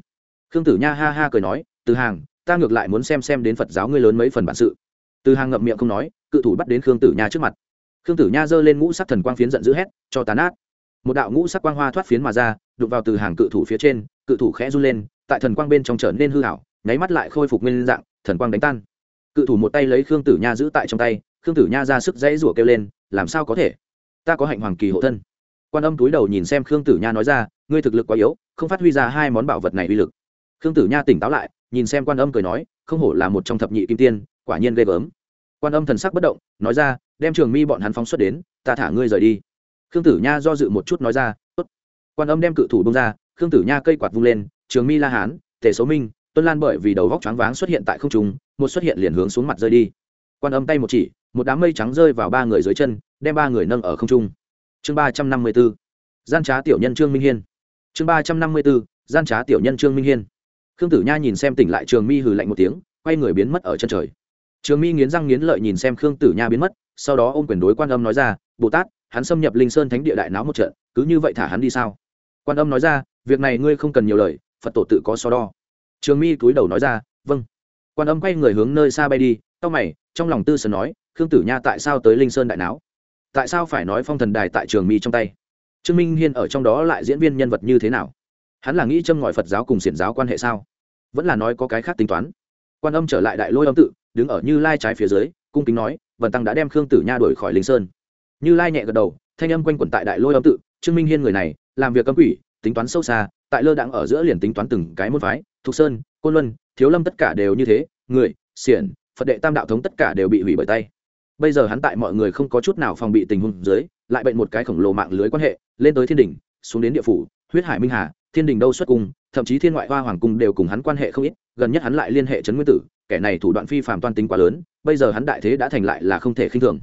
Khương tử nha ha ha cười nói, từ hàng, ta ngược lại muốn xem xem đến phật giáo ngươi lớn mấy phần bản sự. Từ hàng ngậm miệng không nói, cự thủ bắt đến khương tử nha trước mặt. Khương tử nha giơ lên ngũ sắc thần quang phiến giận dữ hét, cho tàn át một đạo ngũ sắc quang hoa thoát phiến mà ra, đụng vào từ hàng cự thủ phía trên, cự thủ khẽ run lên, tại thần quang bên trong trở nên hư hảo nháy mắt lại khôi phục nguyên dạng, thần quang đánh tan. Cự thủ một tay lấy khương tử nha giữ tại trong tay, khương tử nha ra sức dãy rủa kêu lên, làm sao có thể? Ta có hạnh hoàng kỳ hộ thân. Quan âm túi đầu nhìn xem khương tử nha nói ra, ngươi thực lực quá yếu, không phát huy ra hai món bảo vật này uy lực. Khương tử nha tỉnh táo lại, nhìn xem quan âm cười nói, không hổ là một trong thập nhị kim tiên, quả nhiên ghê gớm. Quan âm thần sắc bất động, nói ra, đem trường mi bọn hắn phóng xuất đến, ta thả ngươi rời đi. Khương tử nha do dự một chút nói ra, tốt. Quan âm đem cự thủ bông ra, khương tử nha cây quạt vung lên, trường mi la hán, tề số minh tuân lan bởi vì đầu vóc choáng váng xuất hiện tại không trung, một xuất hiện liền hướng xuống mặt rơi đi. Quan âm tay một chỉ, một đám mây trắng rơi vào ba người dưới chân, đem ba người nâng ở không trung. Chương ba trăm năm mươi b ố gian trá tiểu nhân trương minh hiên. Chương ba trăm năm mươi b ố gian trá tiểu nhân trương minh hiên. Khương tử nha nhìn xem tỉnh lại trường mi hừ lạnh một tiếng, quay người biến mất ở chân trời. Trường mi nghiến răng nghiến lợi nhìn xem khương tử nha biến mất, sau đó ôm quyền đối quan âm nói ra, bồ tát, hắn xâm nhập linh sơn thánh địa đại náo một trận, cứ như vậy thả hắn đi sao? Quan âm nói ra, việc này ngươi không cần nhiều lời, phật tổ tự có so đo trường mi cúi đầu nói ra vâng. Quan âm quay người hướng nơi xa bay đi tao mày, trong lòng tư sơn nói, khương tử nha tại sao tới linh sơn đại não tại sao phải nói phong thần đài tại trường mi trong tay? Trương minh hiên ở trong đó lại diễn viên nhân vật như thế nào? Hắn là nghĩ châm ngòi phật giáo cùng xiển giáo quan hệ sao? Vẫn là nói có cái khác tính toán. Quan âm trở lại đại lôi âm tự, đứng ở như lai trái phía dưới, cung kính nói vần tăng đã đem khương tử nha đuổi khỏi linh sơn. Như lai nhẹ gật đầu, thanh âm quanh quẩn tại đại lôi âm tự, trương minh hiên người này, làm việc cấm quỷ, tính toán sâu xa, tại lơ đãng ở giữa liền tính toán từng cái môn phái thục sơn, côn luân, thiếu lâm tất cả đều như thế, người, xiển, phật đệ tam đạo thống tất cả đều bị hủy bởi tay. Bây giờ hắn tại mọi người không có chút nào phòng bị tình huống dưới, lại bệnh một cái khổng lồ mạng lưới quan hệ, lên tới thiên đình xuống đến địa phủ, huyết hải minh hà, thiên đình đâu xuất cung, thậm chí thiên ngoại hoa hoàng cung đều cùng hắn quan hệ không ít, gần nhất hắn lại liên hệ trấn nguyên tử, kẻ này thủ đoạn phi phạm toan tính quá lớn, bây giờ hắn đại thế đã thành lại là không thể khinh thường.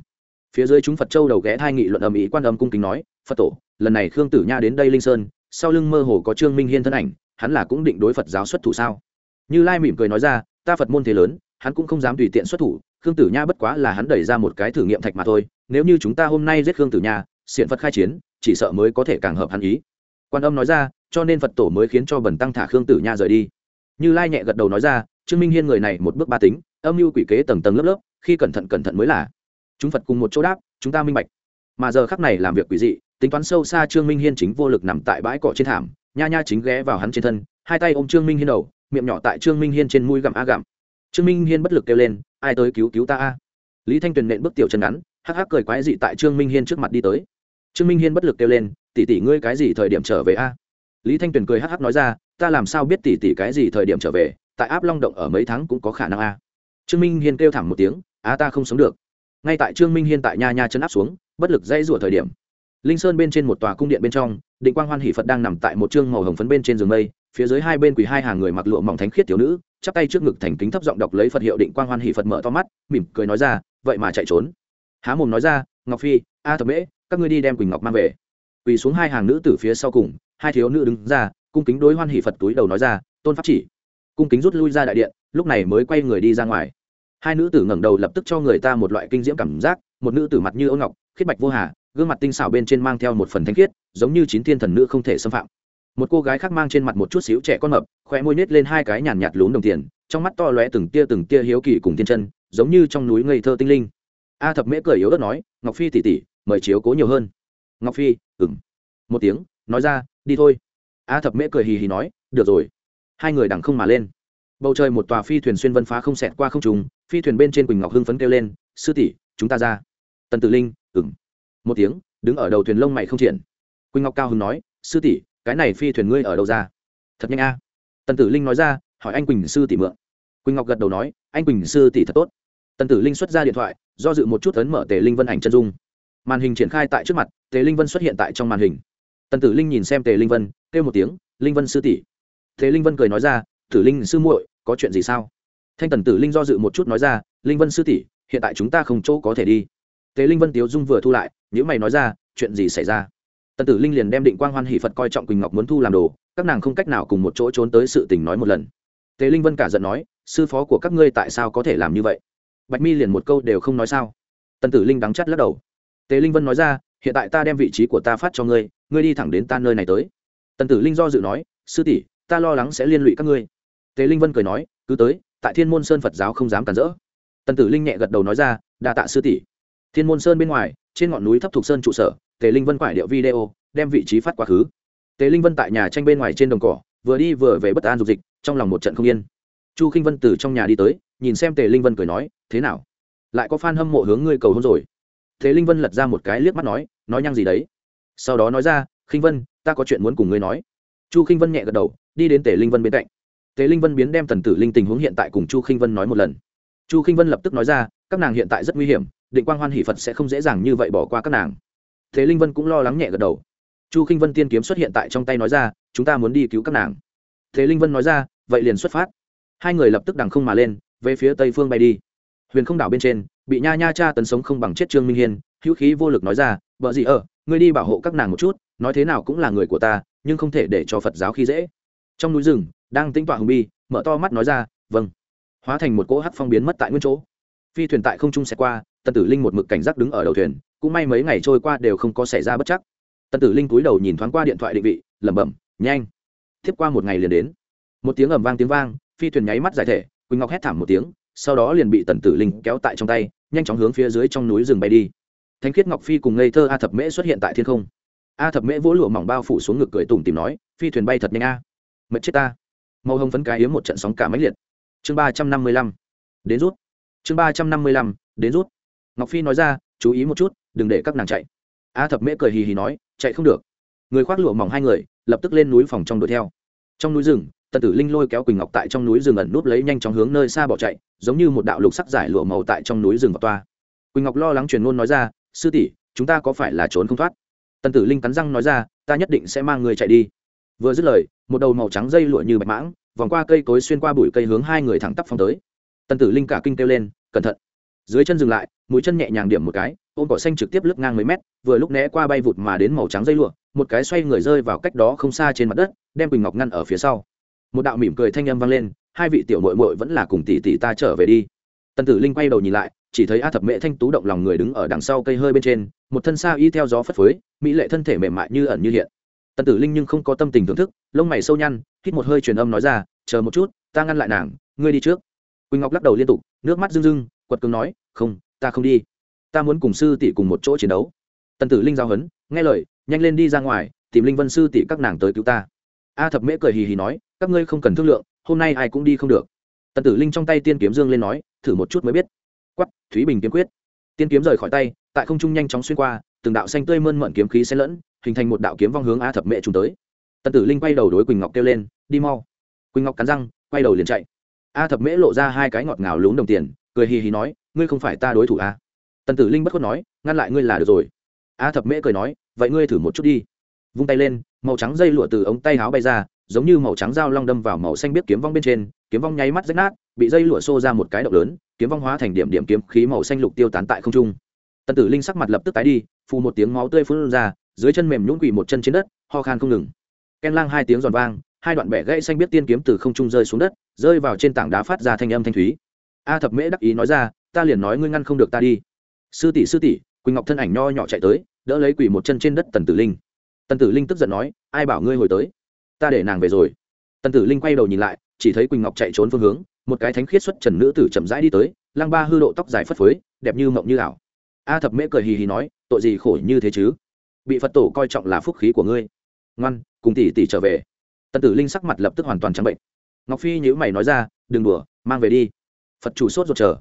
Phía dưới chúng phật châu đầu ghé thai nghị luận âm ý quan âm cung kính nói, phật tổ, lần này khương tử nha đến đây linh sơn, sau lưng mơ hồ có trương minh hiên thân ảnh hắn là cũng định đối phật giáo xuất thủ sao? Như lai mỉm cười nói ra, ta phật môn thế lớn, hắn cũng không dám tùy tiện xuất thủ, khương tử nha bất quá là hắn đẩy ra một cái thử nghiệm thạch mà thôi, nếu như chúng ta hôm nay giết khương tử nha xiện phật khai chiến, chỉ sợ mới có thể càng hợp hắn ý. Quan âm nói ra, cho nên phật tổ mới khiến cho bần tăng thả khương tử nha rời đi. Như lai nhẹ gật đầu nói ra, trương minh hiên người này một bước ba tính, âm mưu quỷ kế tầng tầng lớp lớp, khi cẩn thận cẩn thận mới là. Chúng phật cùng một chỗ đáp, chúng ta minh bạch. Mà giờ khắc này làm việc quỷ dị, tính toán sâu xa trương minh hiên chính vô lực nằm tại bãi cỏ trên thảm nha nha chính ghé vào hắn trên thân, hai tay ôm trương minh hiên đầu, miệng nhỏ tại trương minh hiên trên mũi gặm a gặm. Trương minh hiên bất lực kêu lên, ai tới cứu cứu ta a? Lý thanh tuyền nện bước tiểu chân ngắn, hắc hắc cười quái dị tại trương minh hiên trước mặt đi tới. Trương minh hiên bất lực kêu lên tỉ tỉ ngươi cái gì thời điểm trở về a? Lý thanh tuyền cười hắc hắc nói ra, ta làm sao biết tỉ tỉ cái gì thời điểm trở về, tại áp long động ở mấy tháng cũng có khả năng a. Trương minh hiên kêu thẳng một tiếng, á, ta không sống được. Ngay tại trương minh hiên tại nha nha chân áp xuống, bất lực dãy rủa thời điểm. Linh sơn bên trên một tòa cung điện bên trong định quang hoan hỷ phật đang nằm tại một chương màu hồng phấn bên trên giường mây, phía dưới hai bên quỳ hai hàng người mặc lụa mỏng thánh khiết thiếu nữ, chắp tay trước ngực thành kính thấp giọng đọc lấy phật hiệu định quang hoan hỷ phật mở to mắt, mỉm cười nói ra, vậy mà chạy trốn. Há mồm nói ra, ngọc phi, a thập mễ, các ngươi đi đem quỳnh ngọc mang về. Quỳ xuống hai hàng nữ từ phía sau cùng, hai thiếu nữ đứng ra, cung kính đối hoan hỷ phật túi đầu nói ra, tôn pháp chỉ. Cung kính rút lui ra đại điện, lúc này mới quay người đi ra ngoài. Hai nữ tử ngẩng đầu lập tức cho người ta một loại kinh diễm cảm giác, một nữ tử mặt như ấu ngọc khiết bạch vô hà gương mặt tinh xảo bên trên mang theo một phần thanh khiết, giống như chín thiên thần nữ không thể xâm phạm. Một cô gái khác mang trên mặt một chút xíu trẻ con mập khỏe môi nết lên hai cái nhàn nhạt lún đồng tiền, trong mắt to lóe từng tia từng tia hiếu kỳ cùng thiên chân, giống như trong núi ngây thơ tinh linh. A thập mễ cười yếu ớt nói, ngọc phi tỉ tỉ mời chiếu cố nhiều hơn. Ngọc phi ừng một tiếng, nói ra, đi thôi. A thập mễ cười hì hì nói, được rồi. Hai người đằng không mà lên. Bầu trời một tòa phi thuyền xuyên vân phá không xẹt qua không trùng phi thuyền bên trên quỳnh ngọc hưng phấn kêu lên, sư tỷ, chúng ta ra. Tần tử linh ừng một tiếng, đứng ở đầu thuyền lông mày không triển. Quỳnh ngọc cao hưng nói, sư tỷ, cái này phi thuyền ngươi ở đâu ra? Thật nhanh a. Tần tử linh nói ra, hỏi anh quỳnh sư tỷ mượn. Quỳnh ngọc gật đầu nói, anh quỳnh sư tỷ thật tốt. Tần tử linh xuất ra điện thoại, do dự một chút ấn mở tề linh vân ảnh chân dung. Màn hình triển khai tại trước mặt, tề linh vân xuất hiện tại trong màn hình. Tần tử linh nhìn xem tề linh vân, kêu một tiếng, linh vân sư tỷ. Tề linh vân cười nói ra, tử linh sư muội, có chuyện gì sao? Thanh tần tử linh do dự một chút nói ra, linh vân sư tỷ, hiện tại chúng ta không chỗ có thể đi. Tề linh vân tiếu dung vừa thu lại nếu mày nói ra, chuyện gì xảy ra? Tần tử linh liền đem định quang hoan hỷ phật coi trọng quỳnh ngọc muốn thu làm đồ, các nàng không cách nào cùng một chỗ trốn tới sự tình nói một lần. Tề linh vân cả giận nói, sư phó của các ngươi tại sao có thể làm như vậy? Bạch mi liền một câu đều không nói sao. Tần tử linh đắng chắt lắc đầu. Tề linh vân nói ra, hiện tại ta đem vị trí của ta phát cho ngươi ngươi đi thẳng đến ta nơi này tới. Tần tử linh do dự nói, sư tỷ, ta lo lắng sẽ liên lụy các ngươi. Tề linh vân cười nói, cứ tới, tại thiên môn sơn phật giáo không dám cản rỡ. Tần tử linh nhẹ gật đầu nói ra, đa tạ sư tỷ. Thiên môn sơn bên ngoài trên ngọn núi thấp thuộc sơn trụ sở, tề linh vân quải điệu video, đem vị trí phát quá khứ. Tề linh vân tại nhà tranh bên ngoài trên đồng cỏ, vừa đi vừa về bất an dục dịch, trong lòng một trận không yên. Chu k i n h vân từ trong nhà đi tới, nhìn xem tề linh vân cười nói, thế nào? Lại có f a n hâm mộ hướng ngươi cầu hôn rồi? Tề linh vân lật ra một cái liếc mắt nói nói nhăng gì đấy? Sau đó nói ra, khinh vân, ta có chuyện muốn cùng ngươi nói. Chu k i n h vân nhẹ gật đầu, đi đến tề linh vân bên cạnh. Tề linh vân biến đem tần tử linh tình huống hiện tại cùng chu k i n h vân nói một lần. Chu k i n h vân lập tức nói ra, các nàng hiện tại rất nguy hiểm định quang hoan hỷ phật sẽ không dễ dàng như vậy bỏ qua các nàng thế linh vân cũng lo lắng nhẹ gật đầu chu k i n h vân tiên kiếm xuất hiện tại trong tay nói ra chúng ta muốn đi cứu các nàng thế linh vân nói ra vậy liền xuất phát hai người lập tức đằng không mà lên về phía tây phương bay đi huyền không đảo bên trên bị nha nha cha tấn sống không bằng chết trương minh hiên hữu khí vô lực nói ra vợ gì ở ngươi đi bảo hộ các nàng một chút nói thế nào cũng là người của ta nhưng không thể để cho phật giáo khi dễ trong núi rừng đang tính tọa hùng bi mở to mắt nói ra vâng hóa thành một cỗ hắc phong biến mất tại nguyên chỗ phi thuyền tại không trung xẹt qua tần tử linh một mực cảnh giác đứng ở đầu thuyền, cũng may mấy ngày trôi qua đều không có xảy ra bất chắc. Tần tử linh cúi đầu nhìn thoáng qua điện thoại định vị, lẩm bẩm, nhanh. Tiếp qua một ngày liền đến. Một tiếng ầm vang tiếng vang, phi thuyền nháy mắt giải thể, quỳnh ngọc hét thảm một tiếng, sau đó liền bị tần tử linh kéo tại trong tay, nhanh chóng hướng phía dưới trong núi rừng bay đi. Thánh khiết ngọc phi cùng ngây thơ a thập mễ xuất hiện tại thiên không. A thập mễ vỗ lụa mỏng bao phủ xuống ngực cười tủm tìm nói, phi thuyền bay thật nhanh a. À. mệt chết ta. Màu hồng phấn cái hiếm một trận sóng cả máy liệt. Chương ba trăm năm mươi lăm, đến rút. Chương ba trăm năm mươi lăm, đến rút ngọc phi nói ra, chú ý một chút, đừng để các nàng chạy. A thập mễ cười hì hì nói, chạy không được. Người khoác lụa mỏng hai người, lập tức lên núi phòng trong đuổi theo. Trong núi rừng, tần tử linh lôi kéo quỳnh ngọc tại trong núi rừng ẩn núp lấy nhanh chóng hướng nơi xa bỏ chạy, giống như một đạo lục sắc giải lụa màu tại trong núi rừng vào toa. Quỳnh ngọc lo lắng truyền ngôn nói ra, sư tỷ, chúng ta có phải là trốn không thoát? Tần tử linh cắn răng nói ra, ta nhất định sẽ mang người chạy đi. Vừa dứt lời, một đầu màu trắng dây lụa như bạch mãng, vòng qua cây cối xuyên qua bụi cây hướng hai người thẳng tắp phong tới. Tần tử linh cả kinh kêu lên, cẩn thận dưới chân dừng lại, mũi chân nhẹ nhàng điểm một cái, ôm cỏ xanh trực tiếp lướt ngang mấy mét, vừa lúc né qua bay vụt mà đến màu trắng dây lụa, một cái xoay người rơi vào cách đó không xa trên mặt đất, đem quỳnh ngọc ngăn ở phía sau. Một đạo mỉm cười thanh âm vang lên, hai vị tiểu mội mội vẫn là cùng tỷ tỷ ta trở về đi. Tần tử linh quay đầu nhìn lại, chỉ thấy a thập mễ thanh tú động lòng người đứng ở đằng sau cây hơi bên trên, một thân xa y theo gió phất phới, mỹ lệ thân thể mềm mại như ẩn như hiện. Tần tử linh nhưng không có tâm tình thưởng thức, lông mày sâu nhăn, hít một hơi truyền âm nói ra, chờ một chút, ta ngăn lại nàng, ngươi đi trước. Quỳnh ngọc lắc đầu liên tục, nước mắt rưng rưng quật cường nói, không, ta không đi. Ta muốn cùng sư tỷ cùng một chỗ chiến đấu. Tần tử linh giao hấn, nghe lời, nhanh lên đi ra ngoài, tìm linh vân sư tỷ các nàng tới cứu ta. A thập mễ cười hì hì nói, các ngươi không cần thương lượng, hôm nay ai cũng đi không được. Tần tử linh trong tay tiên kiếm dương lên nói, thử một chút mới biết. Quắp thúy bình kiếm quyết. Tiên kiếm rời khỏi tay, tại không trung nhanh chóng xuyên qua, từng đạo xanh tươi mơn mận kiếm khí xen lẫn, hình thành một đạo kiếm vong hướng a thập mễ trùng tới. Tần tử linh quay đầu đối quỳnh ngọc kêu lên, đi mau. Quỳnh ngọc cắn răng, quay đầu liền chạy. A thập mễ lộ ra hai cái ngọt ngào lún đồng tiền cười hì hì nói, ngươi không phải ta đối thủ à? tần tử linh bất khuất nói, ngăn lại ngươi là được rồi. A thập mễ cười nói, vậy ngươi thử một chút đi. Vung tay lên, màu trắng dây lụa từ ống tay áo bay ra, giống như màu trắng dao long đâm vào màu xanh biết kiếm vong bên trên, kiếm vong nháy mắt rách nát, bị dây lụa xô ra một cái động lớn, kiếm vong hóa thành điểm điểm kiếm khí màu xanh lục tiêu tán tại không trung. Tần tử linh sắc mặt lập tức tái đi, phù một tiếng máu tươi phun ra, dưới chân mềm nhũng quỳ một chân trên đất, ho khan không ngừng. Ken lang hai tiếng giòn vang, hai đoạn bẻ gãy xanh biết tiên kiếm từ không trung rơi xuống đất, rơi vào trên tảng đá phát ra thanh âm thanh thúy a thập mễ đắc ý nói ra, ta liền nói ngươi ngăn không được ta đi. Sư tỷ sư tỷ. Quỳnh ngọc thân ảnh nho nhỏ chạy tới, đỡ lấy quỳ một chân trên đất tần tử linh. Tần tử linh tức giận nói, ai bảo ngươi hồi tới? Ta để nàng về rồi. Tần tử linh quay đầu nhìn lại, chỉ thấy quỳnh ngọc chạy trốn phương hướng, một cái thánh khiết xuất trần nữ tử chậm rãi đi tới lăng ba hư độ tóc dài phất phới, đẹp như mộng như ảo. A thập mễ cười hì hì nói, tội gì khổ như thế chứ? Bị phật tổ coi trọng là phúc khí của ngươi. Ngoan, cùng tỷ tỷ trở về. Tần tử linh sắc mặt lập tức hoàn toàn trắng bệnh. Ngọc phi nhữ mày nói ra, đừng đùa, mang về đi phật chủ sốt ruột chờ.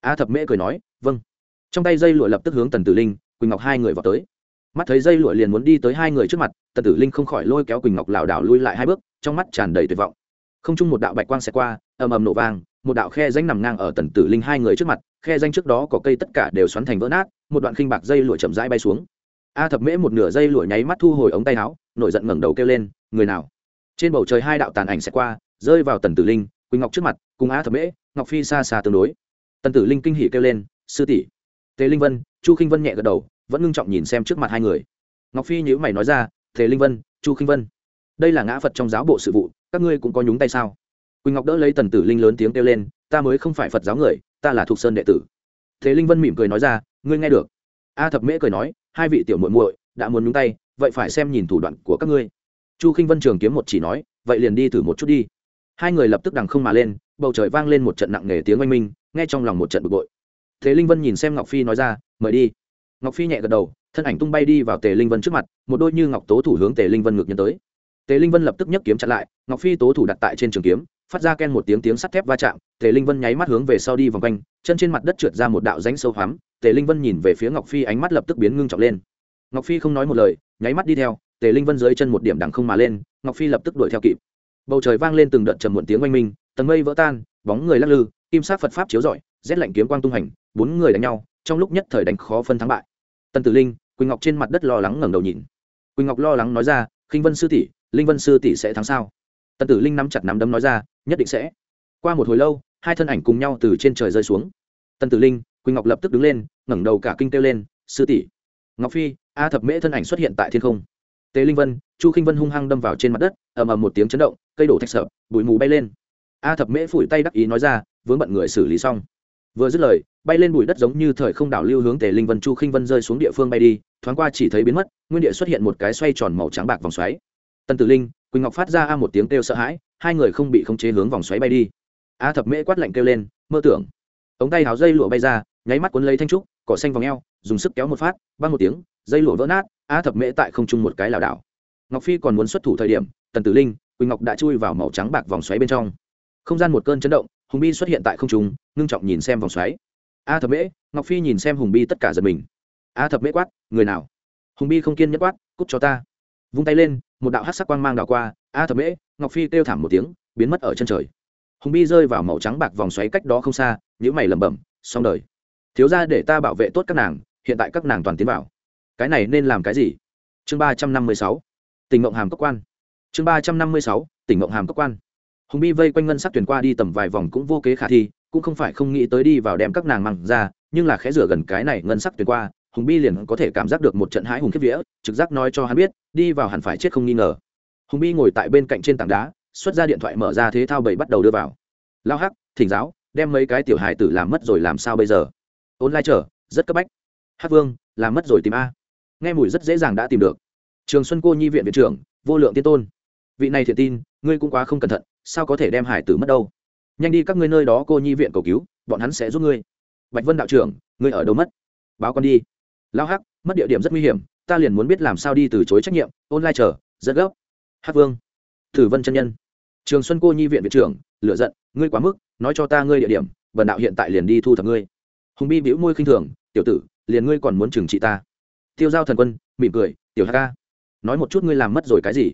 A thập mễ cười nói vâng. Trong tay dây lụa lập tức hướng tần tử linh, quỳnh ngọc hai người vào tới. Mắt thấy dây lụa liền muốn đi tới hai người trước mặt, tần tử linh không khỏi lôi kéo quỳnh ngọc lảo đảo lui lại hai bước, trong mắt tràn đầy tuyệt vọng. Không chung một đạo bạch quang xẹt qua, ầm ầm nổ vang, một đạo khe danh nằm ngang ở tần tử linh hai người trước mặt, khe danh trước đó có cây tất cả đều xoắn thành vỡ nát, một đoạn khinh bạc dây lụa chậm rãi bay xuống. A thập mễ một nửa dây lụa nháy mắt thu hồi ống tay áo, nổi giận ngẩng đầu kêu lên, người nào? Trên bầu trời hai đạo tàn ảnh xẹt qua, rơi vào tần tử linh, quỳnh ngọc trước mặt cùng a thập mễ ngọc phi xa xa tương đối. Tần tử linh kinh hỉ kêu lên, sư tỷ. Tề linh vân, chu k i n h vân nhẹ gật đầu, vẫn ngưng trọng nhìn xem trước mặt hai người. Ngọc phi nhữ mày nói ra, tề linh vân, chu k i n h vân, đây là ngã phật trong giáo bộ sự vụ, các ngươi cũng có nhúng tay sao? Quỳnh ngọc đỡ lấy tần tử linh lớn tiếng kêu lên, ta mới không phải phật giáo người, ta là thuộc sơn đệ tử. Thế linh vân mỉm cười nói ra, ngươi nghe được. A thập mễ cười nói, hai vị tiểu muội muội đã muốn nhúng tay, vậy phải xem nhìn thủ đoạn của các ngươi. Chu k i n h vân trường kiếm một chỉ nói, vậy liền đi thử một chút đi. Hai người lập tức đằng không mà lên bầu trời vang lên một trận nặng nề tiếng oanh minh, nghe trong lòng một trận bực bội. Thế linh vân nhìn xem ngọc phi nói ra, mời đi. Ngọc phi nhẹ gật đầu, thân ảnh tung bay đi vào tề linh vân trước mặt, một đôi như ngọc tố thủ hướng tề linh vân ngược nhân tới. Tề linh vân lập tức nhấc kiếm chặn lại, ngọc phi tố thủ đặt tại trên trường kiếm, phát ra ken một tiếng tiếng sắt thép va chạm, tề linh vân nháy mắt hướng về sau đi vòng quanh, chân trên mặt đất trượt ra một đạo rãnh sâu hoắm, tề linh vân nhìn về phía ngọc phi ánh mắt lập tức biến ngưng trọng lên. Ngọc phi không nói một lời, nháy mắt đi theo, tề linh vân dưới chân một điểm đằng không mà lên, ngọc phi lập tức đuổi theo kịp. Bầu trời vang lên từng đợt trầm muộn tiếng oanh minh tầng mây vỡ tan, bóng người lắc lư, kim sát phật pháp chiếu rọi, rét lạnh kiếm quang tung hành, bốn người đánh nhau, trong lúc nhất thời đánh khó phân thắng bại. Tần tử linh, quỳnh ngọc trên mặt đất lo lắng ngẩng đầu nhìn. Quỳnh ngọc lo lắng nói ra, khinh vân sư tỷ, linh vân sư tỷ sẽ thắng sao? Tần tử linh nắm chặt nắm đấm nói ra, nhất định sẽ. Qua một hồi lâu, hai thân ảnh cùng nhau từ trên trời rơi xuống. Tần tử linh, quỳnh ngọc lập tức đứng lên, ngẩng đầu cả kinh kêu lên, sư tỷ. Ngọc phi, a thập mễ thân ảnh xuất hiện tại thiên không. Tế linh vân, chu khinh vân hung hăng đâm vào trên mặt đất, ầm ầm một tiếng chấn động, cây đổ thạch sợ bụi mù bay lên a thập mễ phủi tay đắc ý nói ra, vướng bận người xử lý xong. Vừa dứt lời, bay lên bụi đất giống như thời không đảo lưu hướng tề linh vân chu khinh vân rơi xuống địa phương bay đi, thoáng qua chỉ thấy biến mất, nguyên địa xuất hiện một cái xoay tròn màu trắng bạc vòng xoáy. Tần tử linh, quỳnh ngọc phát ra a một tiếng kêu sợ hãi, hai người không bị khống chế hướng vòng xoáy bay đi. A thập mễ quát lạnh kêu lên, mơ tưởng. Ống tay háo dây lụa bay ra, nháy mắt cuốn lấy thanh trúc, cỏ xanh vòng eo, dùng sức kéo một phát, băng một tiếng, dây lụa vỡ nát, a thập mễ tại không trung một cái lảo đảo. Ngọc phi còn muốn xuất thủ thời điểm, tần tử linh, quỳnh ngọc đã chui vào màu trắng bạc vòng xoáy bên trong không gian một cơn chấn động, hùng bi xuất hiện tại không trung, ngưng trọng nhìn xem vòng xoáy. A thập mễ, ngọc phi nhìn xem hùng bi tất cả giật mình. A thập mễ quát, người nào? Hùng bi không kiên nhất quát, cút cho ta. Vung tay lên, một đạo hát sắc quang mang đảo qua, a thập mễ, ngọc phi kêu thảm một tiếng, biến mất ở chân trời. Hùng bi rơi vào màu trắng bạc vòng xoáy cách đó không xa nhữ mày lẩm bẩm, xong đời. Thiếu ra để ta bảo vệ tốt các nàng, hiện tại các nàng toàn tiến vào. Cái này nên làm cái gì? Chương ba trăm năm mươi sáu. Tỉnh mộng hàm cấp quan. Chương ba trăm năm mươi sáu tỉnh mộng hàm cấp quan hùng bi vây quanh ngân sắc tuyển qua đi tầm vài vòng cũng vô kế khả thi, cũng không phải không nghĩ tới đi vào đem các nàng măng ra, nhưng là khẽ rửa gần cái này ngân sắc tuyển qua, hùng bi liền có thể cảm giác được một trận hãi hùng kiếp vía, trực giác nói cho hắn biết, đi vào hẳn phải chết không nghi ngờ. Hùng bi ngồi tại bên cạnh trên tảng đá, xuất ra điện thoại mở ra thế thao bảy bắt đầu đưa vào. Lao hắc, thỉnh giáo, đem mấy cái tiểu hài tử làm mất rồi làm sao bây giờ? Ôn lai trở rất cấp bách. Hát vương, làm mất rồi tìm a. Nghe mùi rất dễ dàng đã tìm được. Trường xuân cô nhi viện viện trưởng, vô lượng tiên tôn. Vị này thiện tin ngươi cũng quá không cẩn thận, sao có thể đem hải tử mất đâu? Nhanh đi các ngươi nơi đó cô nhi viện cầu cứu, bọn hắn sẽ giúp ngươi. Bạch vân đạo trưởng, ngươi ở đâu mất? Báo con đi. Lao hắc, mất địa điểm rất nguy hiểm, ta liền muốn biết làm sao đi từ chối trách nhiệm, online chờ, rất gấp. Hắc vương. Thử vân chân nhân. Trường xuân cô nhi viện viện trưởng lựa giận, ngươi quá mức, nói cho ta ngươi địa điểm vần đạo hiện tại liền đi thu thập ngươi. Hùng bi bĩu môi khinh thường, tiểu tử, liền ngươi còn muốn trừng trị ta. Tiêu giao thần quân, mỉm cười, tiểu hk nói một chút ngươi làm mất rồi cái gì?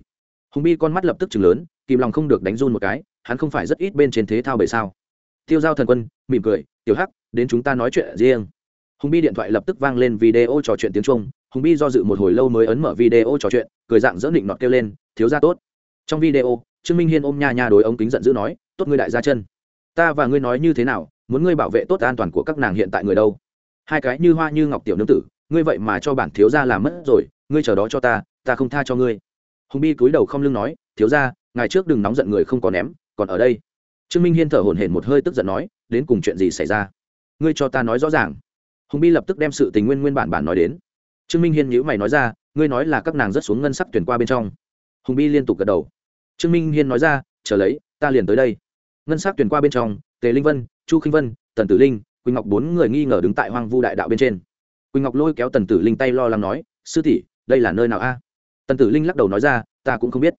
Hùng bi con mắt lập tức chừng lớn kìm lòng không được đánh run một cái, hắn không phải rất ít bên trên thế thao bởi sao. Tiêu giao thần quân, mỉm cười, tiểu hắc, đến chúng ta nói chuyện riêng. Hùng bi điện thoại lập tức vang lên video trò chuyện tiếng trung. Hùng bi do dự một hồi lâu mới ấn mở video trò chuyện, cười dạng dỡ định nọt kêu lên, thiếu ra tốt. Trong video, trương minh hiên ôm nha nha đối ống kính giận dữ nói, tốt ngươi đại gia chân. Ta và ngươi nói như thế nào, muốn ngươi bảo vệ tốt an toàn của các nàng hiện tại người đâu? Hai cái như hoa như ngọc tiểu nương tử, ngươi vậy mà cho bản thiếu gia làm mất rồi, ngươi chờ đó cho ta ta không tha cho ngươi. Hùng bi cúi đầu không lưng nói, thiếu gia ngày trước đừng nóng giận người không có ném, còn ở đây. Trương minh hiên thở hổn hển một hơi tức giận nói, đến cùng chuyện gì xảy ra? Ngươi cho ta nói rõ ràng. Hùng bi lập tức đem sự tình nguyên nguyên bản bản nói đến. Trương minh hiên nhữ mày nói ra, ngươi nói là các nàng rất xuống ngân sắc tuyển qua bên trong. Hùng bi liên tục gật đầu. Trương minh hiên nói ra, chờ lấy, ta liền tới đây. Ngân sắc tuyển qua bên trong, tề linh vân, chu khinh vân, tần tử linh, quỳnh ngọc bốn người nghi ngờ đứng tại hoang vu đại đạo bên trên. Quỳnh ngọc lôi kéo tần tử linh tay lo lắng nói, sư tỷ, đây là nơi nào a? Tần tử linh lắc đầu nói ra, ta cũng không biết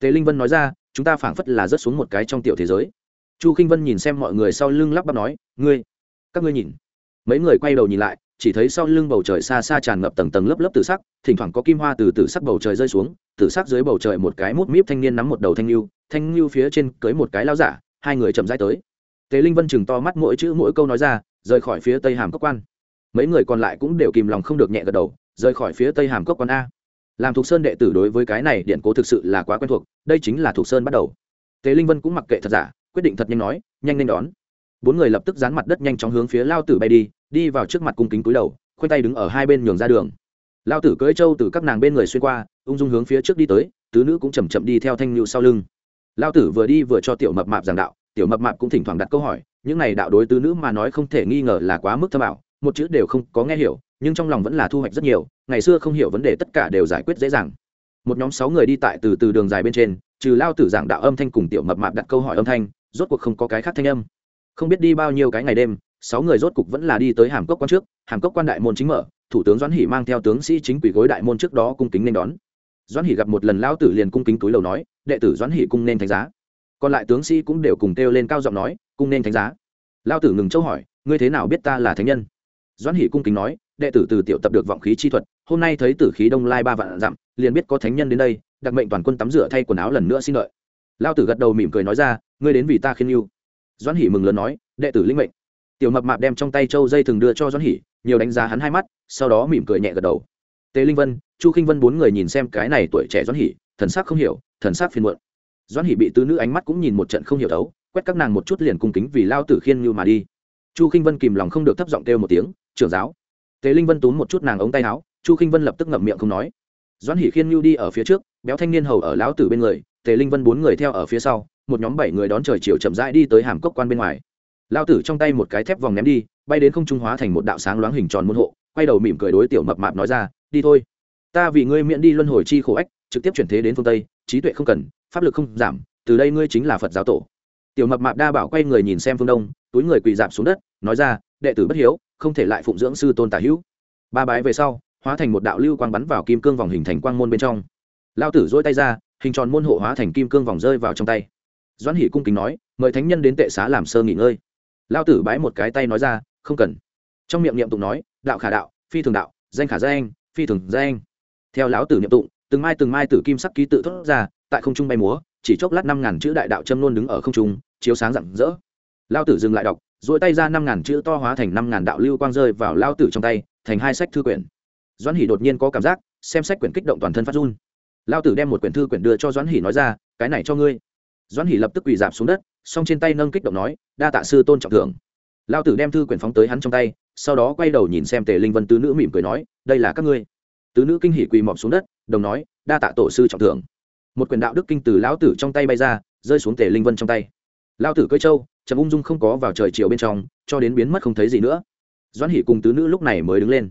tề linh vân nói ra, chúng ta phảng phất là rớt xuống một cái trong tiểu thế giới. Chu Kinh vân nhìn xem mọi người sau lưng lắp bắp nói, ngươi, các ngươi nhìn. Mấy người quay đầu nhìn lại, chỉ thấy sau lưng bầu trời xa xa tràn ngập tầng tầng lớp lớp tử sắc, thỉnh thoảng có kim hoa từ tử sắc bầu trời rơi xuống, tử sắc dưới bầu trời một cái mút míp thanh niên nắm một đầu thanh lưu thanh lưu phía trên cưới một cái lao giả, hai người chậm rãi tới. Tề linh vân chừng to mắt mỗi chữ mỗi câu nói ra, rời khỏi phía tây hàm cốc quan. Mấy người còn lại cũng đều kìm lòng không được nhẹ gật đầu, rời khỏi phía tây hàm cốc quan a làm thuộc sơn đệ tử đối với cái này điện cố thực sự là quá quen thuộc, đây chính là thuộc sơn bắt đầu. Tề linh vân cũng mặc kệ thật giả, quyết định thật nhanh nói, nhanh nên đón. Bốn người lập tức dán mặt đất nhanh chóng hướng phía lao tử bay đi đi vào trước mặt cung kính cúi đầu, khoanh tay đứng ở hai bên nhường ra đường. Lao tử cưỡi trâu từ các nàng bên người xuyên qua, ung dung hướng phía trước đi tới, tứ nữ cũng chầm chậm đi theo thanh nhu sau lưng. Lao tử vừa đi vừa cho tiểu mập mạp giảng đạo, tiểu mập mạp cũng thỉnh thoảng đặt câu hỏi, những này đạo đối tứ nữ mà nói không thể nghi ngờ là quá mức thâm ảo, một chữ đều không có nghe hiểu nhưng trong lòng vẫn là thu hoạch rất nhiều, ngày xưa không hiểu vấn đề tất cả đều giải quyết dễ dàng. Một nhóm sáu người đi tại từ từ đường dài bên trên, trừ lao tử giảng đạo âm thanh cùng tiểu mập mạp đặt câu hỏi âm thanh, rốt cuộc không có cái khác thanh âm. Không biết đi bao nhiêu cái ngày đêm, sáu người rốt cục vẫn là đi tới hàm cốc quan trước, hàm cốc quan đại môn chính mở, thủ tướng doãn hỷ mang theo tướng sĩ chính quỷ gối đại môn trước đó cung kính nên đón. Doãn hỷ gặp một lần lao tử liền cung kính túi lầu nói, đệ tử doãn hỷ cung nên thánh giá. Còn lại tướng sĩ cũng đều cùng kêu lên cao giọng nói, cung nên thánh giá. Lao tử ngừng châu hỏi, ngươi thế nào biết ta là thánh nhân? Doãn hỷ cung kính nói đệ tử từ tiểu tập được vọng khí chi thuật, hôm nay thấy tử khí đông lai ba vạn dặm, liền biết có thánh nhân đến đây, đặc mệnh toàn quân tắm rửa thay quần áo lần nữa xin lợi. Lao tử gật đầu mỉm cười nói ra, ngươi đến vì ta khiên yêu doãn hỷ mừng lớn nói, đệ tử linh mệnh. Tiểu mập mạp đem trong tay châu dây thường đưa cho doãn hỷ, nhiều đánh giá hắn hai mắt, sau đó mỉm cười nhẹ gật đầu. Tề linh vân, chu khinh vân bốn người nhìn xem cái này tuổi trẻ doãn hỷ, thần sắc không hiểu, thần sắc phiền muộn. Doãn hỷ bị tứ nữ ánh mắt cũng nhìn một trận không hiểu đấu, quét các nàng một chút liền cung kính vì lao tử khiên như mà đi. Chu khinh vân kìm lòng không được thấp giọng kêu một tiếng, trưởng giáo tề linh vân túm một chút nàng ống tay áo, chu khinh vân lập tức ngậm miệng không nói. Doãn hỷ khiên như đi ở phía trước, béo thanh niên hầu ở lão tử bên người, tề linh vân bốn người theo ở phía sau, một nhóm bảy người đón trời chiều chậm rãi đi tới hàm cốc quan bên ngoài. Lao tử trong tay một cái thép vòng ném đi, bay đến không trung hóa thành một đạo sáng loáng hình tròn môn hộ, quay đầu mỉm cười đối tiểu mập mạp nói ra, đi thôi. Ta vì ngươi miễn đi luân hồi chi khổ ách, trực tiếp chuyển thế đến phương tây, trí tuệ không cần, pháp lực không giảm, từ đây ngươi chính là phật giáo tổ. Tiểu mập mạp đa bảo quay người nhìn xem phương đông, túi người quỳ dạp xuống đất, nói ra, đệ tử bất hiếu không thể lại phụng dưỡng sư tôn tả hữu. Ba bái về sau, hóa thành một đạo lưu quang bắn vào kim cương vòng hình thành quang môn bên trong. Lao tử dỗi tay ra, hình tròn môn hộ hóa thành kim cương vòng rơi vào trong tay. Doãn hỷ cung kính nói, mời thánh nhân đến tệ xá làm sơ nghỉ ngơi. Lao tử bái một cái tay nói ra, không cần. Trong miệng niệm tụng nói, đạo khả đạo, phi thường đạo, danh khả danh, phi thường danh. Theo lão tử niệm tụng, từng mai từng mai tử kim sắc ký tự thốt ra, tại không trung bay múa, chỉ chốc lát năm ngàn chữ đại đạo châm luôn đứng ở không trung, chiếu sáng rạng rỡ. Lao tử dừng lại đọc dội tay ra năm ngàn chữ to hóa thành năm ngàn đạo lưu quang rơi vào lao tử trong tay, thành hai sách thư quyển. Doãn hỷ đột nhiên có cảm giác, xem sách quyển kích động toàn thân phát run. Lao tử đem một quyển thư quyển đưa cho doãn hỷ nói ra, cái này cho ngươi. Doãn hỷ lập tức quỳ dạp xuống đất, song trên tay nâng kích động nói, đa tạ sư tôn trọng thưởng. Lao tử đem thư quyển phóng tới hắn trong tay, sau đó quay đầu nhìn xem tề linh vân tứ nữ mỉm cười nói, đây là các ngươi. Tứ nữ kinh hỉ quỳ mọp xuống đất, đồng nói, đa tạ tổ sư trọng thưởng. Một quyển đạo đức kinh từ lão tử trong tay bay ra, rơi xuống tề linh vân trong tay. Lao tử cơi châu chậm ung dung không có vào trời chiều bên trong, cho đến biến mất không thấy gì nữa. Doãn hỷ cùng tứ nữ lúc này mới đứng lên.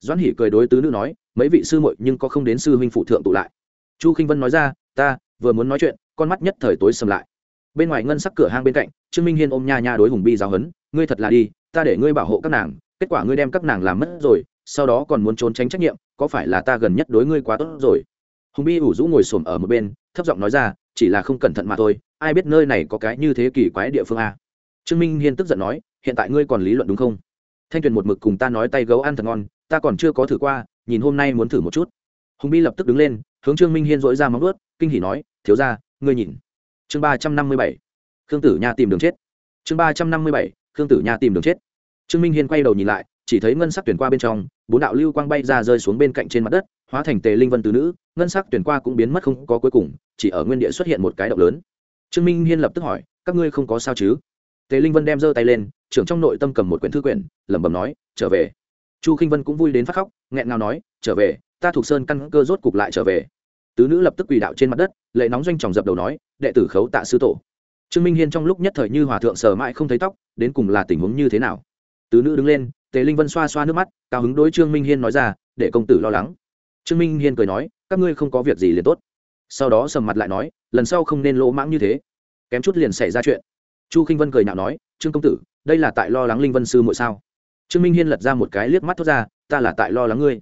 Doãn hỷ cười đối tứ nữ nói, mấy vị sư muội nhưng có không đến sư huynh phụ thượng tụ lại. Chu k i n h vân nói ra, ta vừa muốn nói chuyện, con mắt nhất thời tối sầm lại. Bên ngoài ngân sắc cửa hang bên cạnh, trương minh hiên ôm nha nha đối hùng bi giáo hấn, ngươi thật là đi, ta để ngươi bảo hộ các nàng, kết quả ngươi đem các nàng làm mất rồi, sau đó còn muốn trốn tránh trách nhiệm, có phải là ta gần nhất đối ngươi quá tốt rồi? Hùng bi ủ rũ ngồi xổm ở một bên thấp giọng nói ra, chỉ là không cẩn thận mà thôi, ai biết nơi này có cái như thế kỷ quái địa phương a trương minh hiên tức giận nói, hiện tại ngươi còn lý luận đúng không? Thanh tuyền một mực cùng ta nói tay gấu ăn thật ngon, ta còn chưa có thử qua, nhìn hôm nay muốn thử một chút. Hùng bi lập tức đứng lên, hướng trương minh hiên dỗi ra móng ướt kinh hỉ nói, thiếu ra ngươi nhìn. Chương ba trăm năm mươi bảy, khương tử nha tìm đường chết. Chương ba trăm năm mươi bảy, khương tử nha tìm đường chết. Trương minh hiên quay đầu nhìn lại, chỉ thấy ngân sắc tuyển qua bên trong, bốn đạo lưu quang bay ra rơi xuống bên cạnh trên mặt đất hóa thành tề linh vân tứ nữ, ngân sắc tuyển qua cũng biến mất không có cuối cùng, chỉ ở nguyên địa xuất hiện một cái động lớn. Trương minh hiên lập tức hỏi, các ngươi không có sao chứ? Tề linh vân đem giơ tay lên, trưởng trong nội tâm cầm một quyển thư quyển, lẩm bẩm nói, trở về. Chu k i n h vân cũng vui đến phát khóc, nghẹn ngào nói, trở về, ta thuộc sơn căn cơ rốt cục lại trở về. Tứ nữ lập tức quỳ đạo trên mặt đất, lệ nóng doanh tròng dập đầu nói, đệ tử khấu tạ sư tổ. Trương minh hiên trong lúc nhất thời như hòa thượng sờ mãi không thấy tóc, đến cùng là tình huống như thế nào? Tứ nữ đứng lên, tề linh vân xoa xoa nước mắt, cao hứng đối trương minh hiên nói ra, để công tử lo lắng trương minh hiên cười nói, các ngươi không có việc gì liền tốt. Sau đó sầm mặt lại nói, lần sau không nên lỗ mãng như thế. Kém chút liền xảy ra chuyện. Chu k i n h vân cười nhạo nói, trương công tử, đây là tại lo lắng linh vân sư muội sao? Trương minh hiên lật ra một cái liếc mắt thốt ra, ta là tại lo lắng ngươi.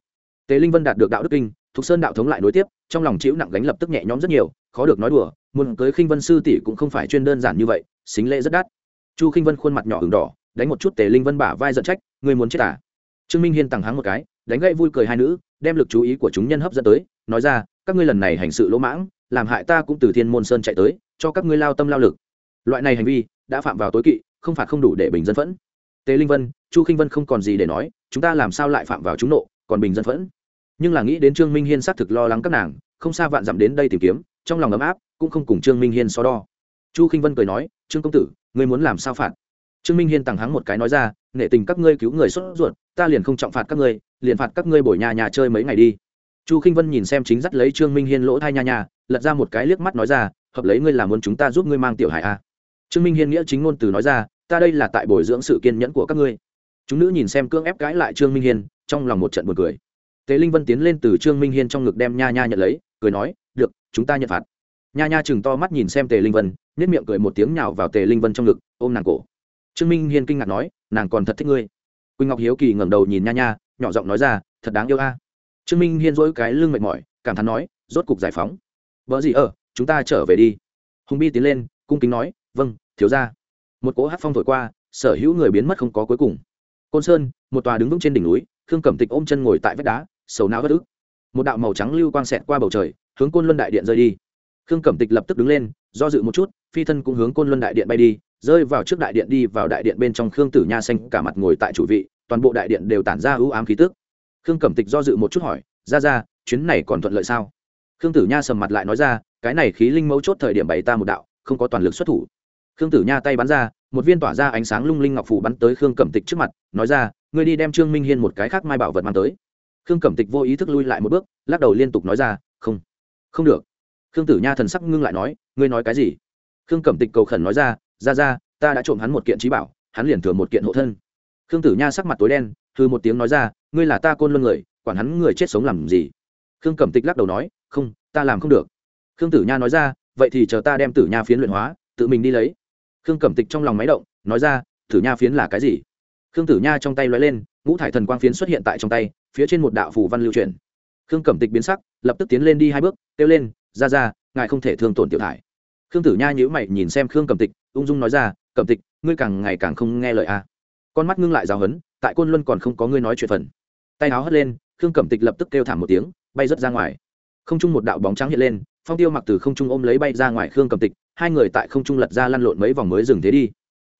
Tề linh vân đạt được đạo đức kinh, thục sơn đạo thống lại nối tiếp, trong lòng chịu nặng gánh lập tức nhẹ nhõm rất nhiều, khó được nói đùa, muốn cưới khinh vân sư tỷ cũng không phải chuyên đơn giản như vậy, xính lễ rất đắt. Chu khinh vân khuôn mặt nhỏ h đỏ, đánh một chút tề linh vân bả vai giận trách, ngươi muốn chết à? Trương minh hiên tằng hắng một cái, đánh gậy vui cười hai nữ đem lực chú ý của chúng nhân hấp dẫn tới, nói ra, các ngươi lần này hành sự lỗ mãng, làm hại ta cũng từ thiên môn sơn chạy tới, cho các ngươi lao tâm lao lực. Loại này hành vi đã phạm vào tối kỵ, không phạt không đủ để bình dân phẫn. Tề linh vân, chu khinh vân không còn gì để nói, chúng ta làm sao lại phạm vào chúng nộ, còn bình dân phẫn. Nhưng là nghĩ đến trương minh hiên xác thực lo lắng các nàng, không xa vạn dặm đến đây tìm kiếm, trong lòng ấm áp, cũng không cùng trương minh hiên so đo. Chu khinh vân cười nói, trương công tử, ngươi muốn làm sao phạt? Trương minh hiên tằng hắng một cái nói ra nể tình các ngươi cứu người xuất ruột, ta liền không trọng phạt các ngươi, liền phạt các ngươi bồi nhà nhà chơi mấy ngày đi. Chu Kinh vân nhìn xem chính dắt lấy trương minh hiên lỗ thai nha nhà lật ra một cái liếc mắt nói ra, hợp lấy ngươi là muốn chúng ta giúp ngươi mang tiểu hải a à. trương minh hiên nghĩa chính ngôn từ nói ra, ta đây là tại bồi dưỡng sự kiên nhẫn của các ngươi. Chúng nữ nhìn xem cưỡng ép cãi lại trương minh hiên, trong lòng một trận buồn cười. Tề linh vân tiến lên từ trương minh hiên trong ngực đem nha nha nhận lấy, cười nói, được, chúng ta nhận phạt. Nha nha chừng to mắt nhìn xem tề linh vân nếp miệng cười một tiếng nhào vào tề linh vân trong ngực, ôm nàng cổ. Trương minh hiên kinh ngạc nói nàng còn thật thích ngươi. Quỳnh ngọc hiếu kỳ ngẩng đầu nhìn nha nha, nhỏ giọng nói ra, thật đáng yêu a. Trương minh hiên dỗi cái lưng mệt mỏi, cảm thán nói, rốt cục giải phóng. Vợ gì ở chúng ta trở về đi. Hùng bi tiến lên, cung kính nói vâng thiếu ra một cỗ hát phong thổi qua, sở hữu người biến mất không có cuối cùng. Côn sơn, một tòa đứng vững trên đỉnh núi, khương cẩm tịch ôm chân ngồi tại vách đá, sầu não bất ức. Một đạo màu trắng lưu quang xẹt qua bầu trời, hướng côn luân đại điện rơi đi. Khương cẩm tịch lập tức đứng lên, do dự một chút, phi thân cũng hướng côn luân đại điện bay đi rơi vào trước đại điện đi vào đại điện bên trong khương tử nha xanh cả mặt ngồi tại chủ vị, toàn bộ đại điện đều tản ra ưu ám khí tức. Khương cẩm tịch do dự một chút hỏi, ra ra, chuyến này còn thuận lợi sao? Khương tử nha sầm mặt lại nói ra, cái này khí linh mấu chốt thời điểm bày ta một đạo, không có toàn lực xuất thủ. Khương tử nha tay bắn ra, một viên tỏa ra ánh sáng lung linh ngọc phủ bắn tới khương cẩm tịch trước mặt, nói ra, ngươi đi đem trương minh hiên một cái khác mai bảo vật mang tới. Khương cẩm tịch vô ý thức lui lại một bước, lắc đầu liên tục nói ra, không không được. Khương tử nha thần sắc ngưng lại nói, ngươi nói cái gì? Khương cẩm tịch cầu khẩn nói ra ra ra, ta đã trộm hắn một kiện trí bảo, hắn liền thừa một kiện hộ thân. Khương tử nha sắc mặt tối đen thư một tiếng nói ra, ngươi là ta côn luân người, quản hắn người chết sống làm gì? Khương cẩm tịch lắc đầu nói, không, ta làm không được. Khương tử nha nói ra, vậy thì chờ ta đem tử nha phiến luyện hóa, tự mình đi lấy. Khương cẩm tịch trong lòng máy động, nói ra, tử nha phiến là cái gì? Khương tử nha trong tay lóe lên, ngũ thải thần quang phiến xuất hiện tại trong tay, phía trên một đạo phù văn lưu truyền. Khương cẩm tịch biến sắc, lập tức tiến lên đi hai bước, kêu lên, ra ra, ngài không thể thương tổn tiểu thải khương tử nha nhữ mày nhìn xem khương cẩm tịch, ung dung nói ra, cẩm tịch, ngươi càng ngày càng không nghe lời a con mắt ngưng lại giáo hấn, tại côn luân còn không có ngươi nói chuyện phần. Tay áo hất lên, khương cẩm tịch lập tức kêu thảm một tiếng, bay rớt ra ngoài. Không trung một đạo bóng trắng hiện lên, phong tiêu mặc từ không trung ôm lấy bay ra ngoài khương cẩm tịch, hai người tại không trung lật ra lăn lộn mấy vòng mới dừng thế đi.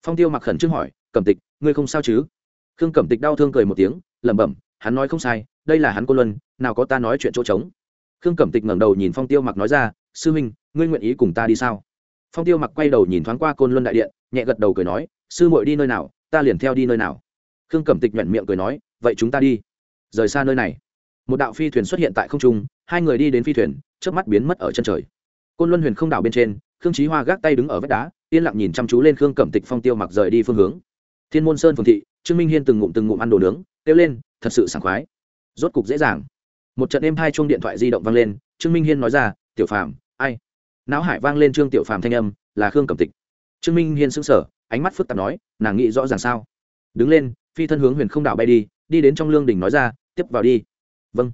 Phong tiêu mặc khẩn trương hỏi, cẩm tịch, ngươi không sao chứ? Khương cẩm tịch đau thương cười một tiếng, lẩm bẩm, hắn nói không sai, đây là hắn cô luân, nào có ta nói chuyện chỗ trống. Khương cẩm tịch ngẩng đầu nhìn phong tiêu mặc nói ra sư huynh, ngươi nguyện ý cùng ta đi sao? Phong tiêu mặc quay đầu nhìn thoáng qua côn luân đại điện, nhẹ gật đầu cười nói, sư muội đi nơi nào, ta liền theo đi nơi nào. Khương cẩm tịch nhuận miệng cười nói, vậy chúng ta đi. Rời xa nơi này. Một đạo phi thuyền xuất hiện tại không trung, hai người đi đến phi thuyền trước mắt biến mất ở chân trời. Côn luân huyền không đảo bên trên, khương trí hoa gác tay đứng ở vách đá, yên lặng nhìn chăm chú lên khương cẩm tịch phong tiêu mặc rời đi phương hướng. Thiên môn sơn phường thị, trương minh hiên từng ngụm từng ngụm ăn đồ nướng, kêu lên, thật sự sảng khoái. Rốt cục dễ dàng. Một trận êm hai chuông điện thoại di động vang lên, trương minh hiên nói ra, tiểu phàm não hải vang lên trương tiểu phàm thanh âm, là khương cẩm tịch. Trương minh hiên sững sờ, ánh mắt phức tạp nói, nàng nghĩ rõ ràng sao? Đứng lên, phi thân hướng huyền không đạo bay đi đi đến trong lương đình nói ra, tiếp vào đi. Vâng.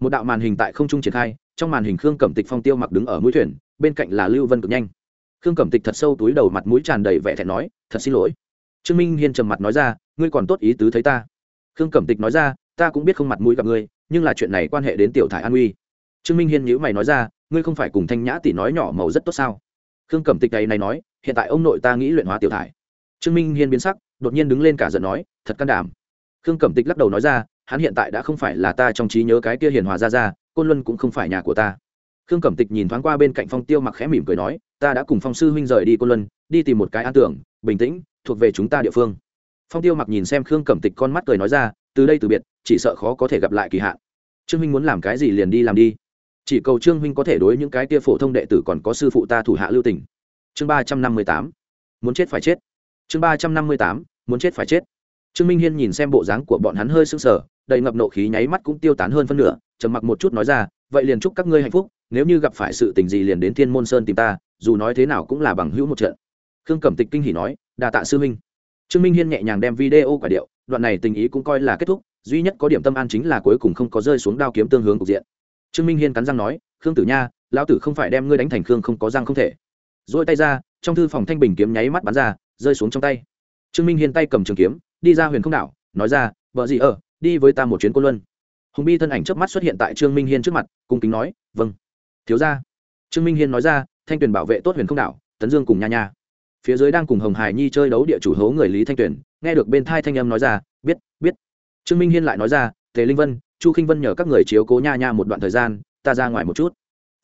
Một đạo màn hình tại không trung triển khai, trong màn hình khương cẩm tịch phong tiêu mặc đứng ở mũi thuyền, bên cạnh là lưu vân cực nhanh. Khương cẩm tịch thật sâu túi đầu mặt mũi tràn đầy vẻ thẹn nói, thật xin lỗi. Trương minh hiên trầm mặt nói ra, ngươi còn tốt ý tứ thấy ta. Khương cẩm tịch nói ra, ta cũng biết không mặt mũi gặp ngươi, nhưng là chuyện này quan hệ đến tiểu thải an uy trương minh hiên nhữ mày nói ra ngươi không phải cùng thanh nhã tỷ nói nhỏ màu rất tốt sao? Khương cẩm tịch đầy này nói, hiện tại ông nội ta nghĩ luyện hóa tiểu thải. Trương minh hiên biến sắc, đột nhiên đứng lên cả giận nói, thật can đảm. Khương cẩm tịch lắc đầu nói ra, hắn hiện tại đã không phải là ta trong trí nhớ cái kia hiền hòa ra ra, côn luân cũng không phải nhà của ta. Khương cẩm tịch nhìn thoáng qua bên cạnh phong tiêu mặc khẽ mỉm cười nói, ta đã cùng phong sư huynh rời đi côn luân, đi tìm một cái an tưởng bình tĩnh, thuộc về chúng ta địa phương. Phong tiêu mặc nhìn xem khương cẩm tịch con mắt cười nói ra, từ đây từ biệt, chỉ sợ khó có thể gặp lại kỳ hạn. Trương Minh muốn làm cái gì liền đi làm đi chỉ cầu trương huynh có thể đối những cái tia phổ thông đệ tử còn có sư phụ ta thủ hạ lưu tình. Chương ba trăm năm mươi tám, muốn chết phải chết. Chương ba trăm năm mươi tám, muốn chết phải chết. Trương minh hiên nhìn xem bộ dáng của bọn hắn hơi sưng sờ, đầy ngập nộ khí nháy mắt cũng tiêu tán hơn phân nửa, trầm mặc một chút nói ra, vậy liền chúc các ngươi hạnh phúc, nếu như gặp phải sự tình gì liền đến thiên môn sơn tìm ta, dù nói thế nào cũng là bằng hữu một trận. Khương cẩm tịch kinh hỉ nói đà tạ sư huynh. Trương minh hiên nhẹ nhàng đem video quả điệu, đoạn này tình ý cũng coi là kết thúc, duy nhất có điểm tâm an chính là cuối cùng không có rơi xuống đao kiếm tương hướng cục diện trương minh hiên cắn răng nói, khương tử nha, lão tử không phải đem ngươi đánh thành khương không có răng không thể. Dỗi tay ra, trong thư phòng thanh bình kiếm nháy mắt bắn ra, rơi xuống trong tay. Trương minh hiên tay cầm trường kiếm, đi ra huyền không đảo, nói ra, vợ gì ở, đi với ta một chuyến côn luân. Hùng bi thân ảnh trước mắt xuất hiện tại trương minh hiên trước mặt, cung kính nói vâng. Thiếu ra trương minh hiên nói ra, thanh tuyền bảo vệ tốt huyền không đảo, tấn dương cùng nha nha. Phía dưới đang cùng hồng hải nhi chơi đấu địa chủ hố người lý thanh tuyền, nghe được bên thai thanh âm nói ra, biết biết. Trương minh hiên lại nói ra, tề linh vân chu k i n h vân nhờ các người chiếu cố nha nha một đoạn thời gian, ta ra ngoài một chút.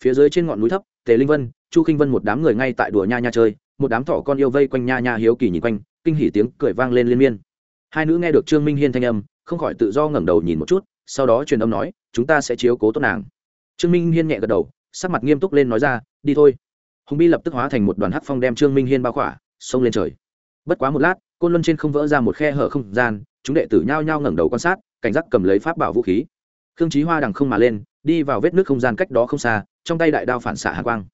Phía dưới trên ngọn núi thấp, tề linh vân, chu k i n h vân một đám người ngay tại đùa nha nha chơi, một đám thỏ con yêu vây quanh nha nha hiếu kỳ nhìn quanh, kinh hỉ tiếng cười vang lên liên miên. Hai nữ nghe được trương minh hiên thanh âm, không khỏi tự do ngẩng đầu nhìn một chút, sau đó truyền âm nói, chúng ta sẽ chiếu cố tốt nàng. Trương minh hiên nhẹ gật đầu, sắc mặt nghiêm túc lên nói ra, đi thôi. Hùng bi lập tức hóa thành một đoàn hắc phong đem trương minh hiên bao khỏa, xông lên trời. Bất quá một lát, côn luân trên không vỡ ra một khe hở không gian, chúng đệ tử nhao nhao ngẩng đầu quan sát cảnh giác cầm lấy pháp bảo vũ khí. Khương trí hoa đằng không mà lên, đi vào vết nước không gian cách đó không xa, trong tay đại đao phản xạ hạ quang.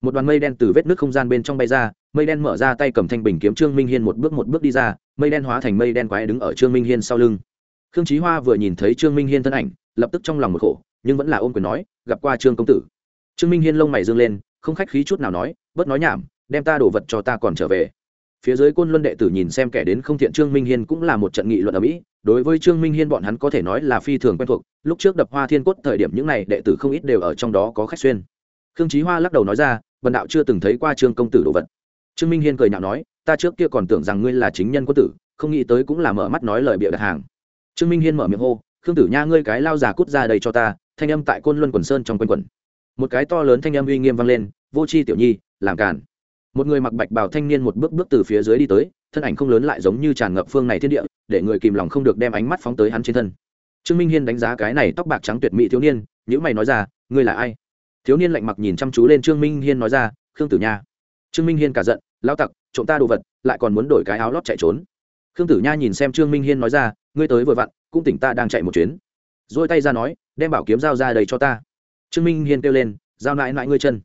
Một đoàn mây đen từ vết nước không gian bên trong bay ra, mây đen mở ra tay cầm thanh bình kiếm trương minh hiên một bước một bước đi ra, mây đen hóa thành mây đen quái đứng ở trương minh hiên sau lưng. Khương trí hoa vừa nhìn thấy trương minh hiên thân ảnh, lập tức trong lòng một khổ, nhưng vẫn là ôm quyền nói, gặp qua trương công tử. Trương minh hiên lông mày dương lên, không khách khí chút nào nói, bớt nói nhảm, đem ta đổ vật cho ta còn trở về phía dưới côn luân đệ tử nhìn xem kẻ đến không thiện trương minh hiên cũng là một trận nghị luận ở mỹ đối với trương minh hiên bọn hắn có thể nói là phi thường quen thuộc. Lúc trước đập hoa thiên cốt thời điểm những n à y đệ tử không ít đều ở trong đó có khách xuyên. Khương trí hoa lắc đầu nói ra vần đạo chưa từng thấy qua trương công tử đồ vật. Trương minh hiên cười nhạo nói, ta trước kia còn tưởng rằng ngươi là chính nhân quân tử, không nghĩ tới cũng là mở mắt nói lời bịa đặt hàng. Trương minh hiên mở miệng hô, khương tử nha, ngươi cái lao già cút ra đây cho ta. Thanh âm tại côn luân quần sơn trong quanh quần một cái to lớn thanh âm uy nghiêm vang lên, vô c h i tiểu nhi, làm cản một người mặc bạch bào thanh niên một bước bước từ phía dưới đi tới, thân ảnh không lớn lại giống như tràn ngập phương này thiên địa, để người kìm lòng không được đem ánh mắt phóng tới hắn trên thân. Trương minh hiên đánh giá cái này tóc bạc trắng tuyệt mỹ thiếu niên nhữ mày nói ra, ngươi là ai? Thiếu niên lạnh mặc nhìn chăm chú lên trương minh hiên nói ra, khương tử nha. Trương minh hiên cả giận lao tặc, trộm ta đồ vật, lại còn muốn đổi cái áo lót chạy trốn. Khương tử nha nhìn xem trương minh hiên nói ra, ngươi tới vừa vặn, cũng tỉnh ta đang chạy một chuyến. Rồi tay ra nói, đem bảo kiếm dao ra đầy cho ta. Trương minh hiên kêu lên dao nại nại ngươi chân.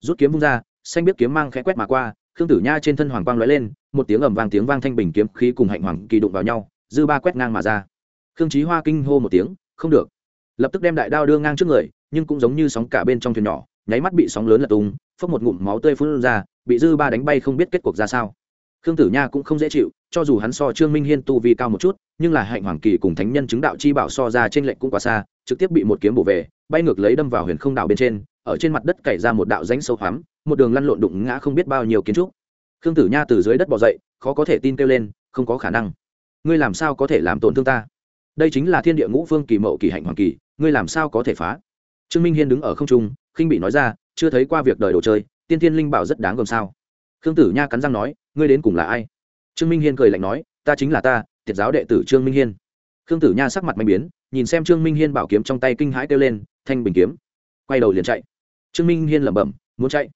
Rút kiếm vung ra xanh biết kiếm mang khẽ quét mà qua, khương tử nha trên thân hoàng quang lóe lên, một tiếng ầm vang tiếng vang thanh bình kiếm khí cùng hạnh hoàng kỳ đụng vào nhau, dư ba quét ngang mà ra. Khương chí hoa kinh hô một tiếng, không được. Lập tức đem đại đao đưa ngang trước người, nhưng cũng giống như sóng cả bên trong thuyền nhỏ, nháy mắt bị sóng lớn lật tung, phốc một ngụm máu tươi phun ra, bị dư ba đánh bay không biết kết cuộc ra sao. Khương tử nha cũng không dễ chịu, cho dù hắn so trương minh hiên tu vi cao một chút, nhưng là hạnh hoàng kỳ cùng thánh nhân chứng đạo chi bảo so ra trên lệnh cũng quá xa, trực tiếp bị một kiếm bổ về, bay ngược lấy đâm vào huyền không đảo bên trên ở trên mặt đất cày ra một đạo rãnh sâu hoắm, một đường lăn lộn đụng ngã không biết bao nhiêu kiến trúc. Khương tử nha từ dưới đất bỏ dậy, khó có thể tin kêu lên, không có khả năng. Ngươi làm sao có thể làm tổn thương ta? Đây chính là thiên địa ngũ phương kỳ mậu kỳ hạnh hoàng kỳ, ngươi làm sao có thể phá? Trương minh hiên đứng ở không trung, khinh bị nói ra, chưa thấy qua việc đời đồ chơi, tiên tiên linh bảo rất đáng gồm sao? Khương tử nha cắn răng nói, ngươi đến cùng là ai? Trương minh hiên cười lạnh nói, ta chính là ta, tiệt giáo đệ tử trương minh hiên. Khương tử nha sắc mặt mạnh biến, nhìn xem trương minh hiên bảo kiếm trong tay kinh hãi kêu lên, thanh bình kiếm quay đầu liền chạy. Trương minh hiên lẩm bẩm, muốn chạy?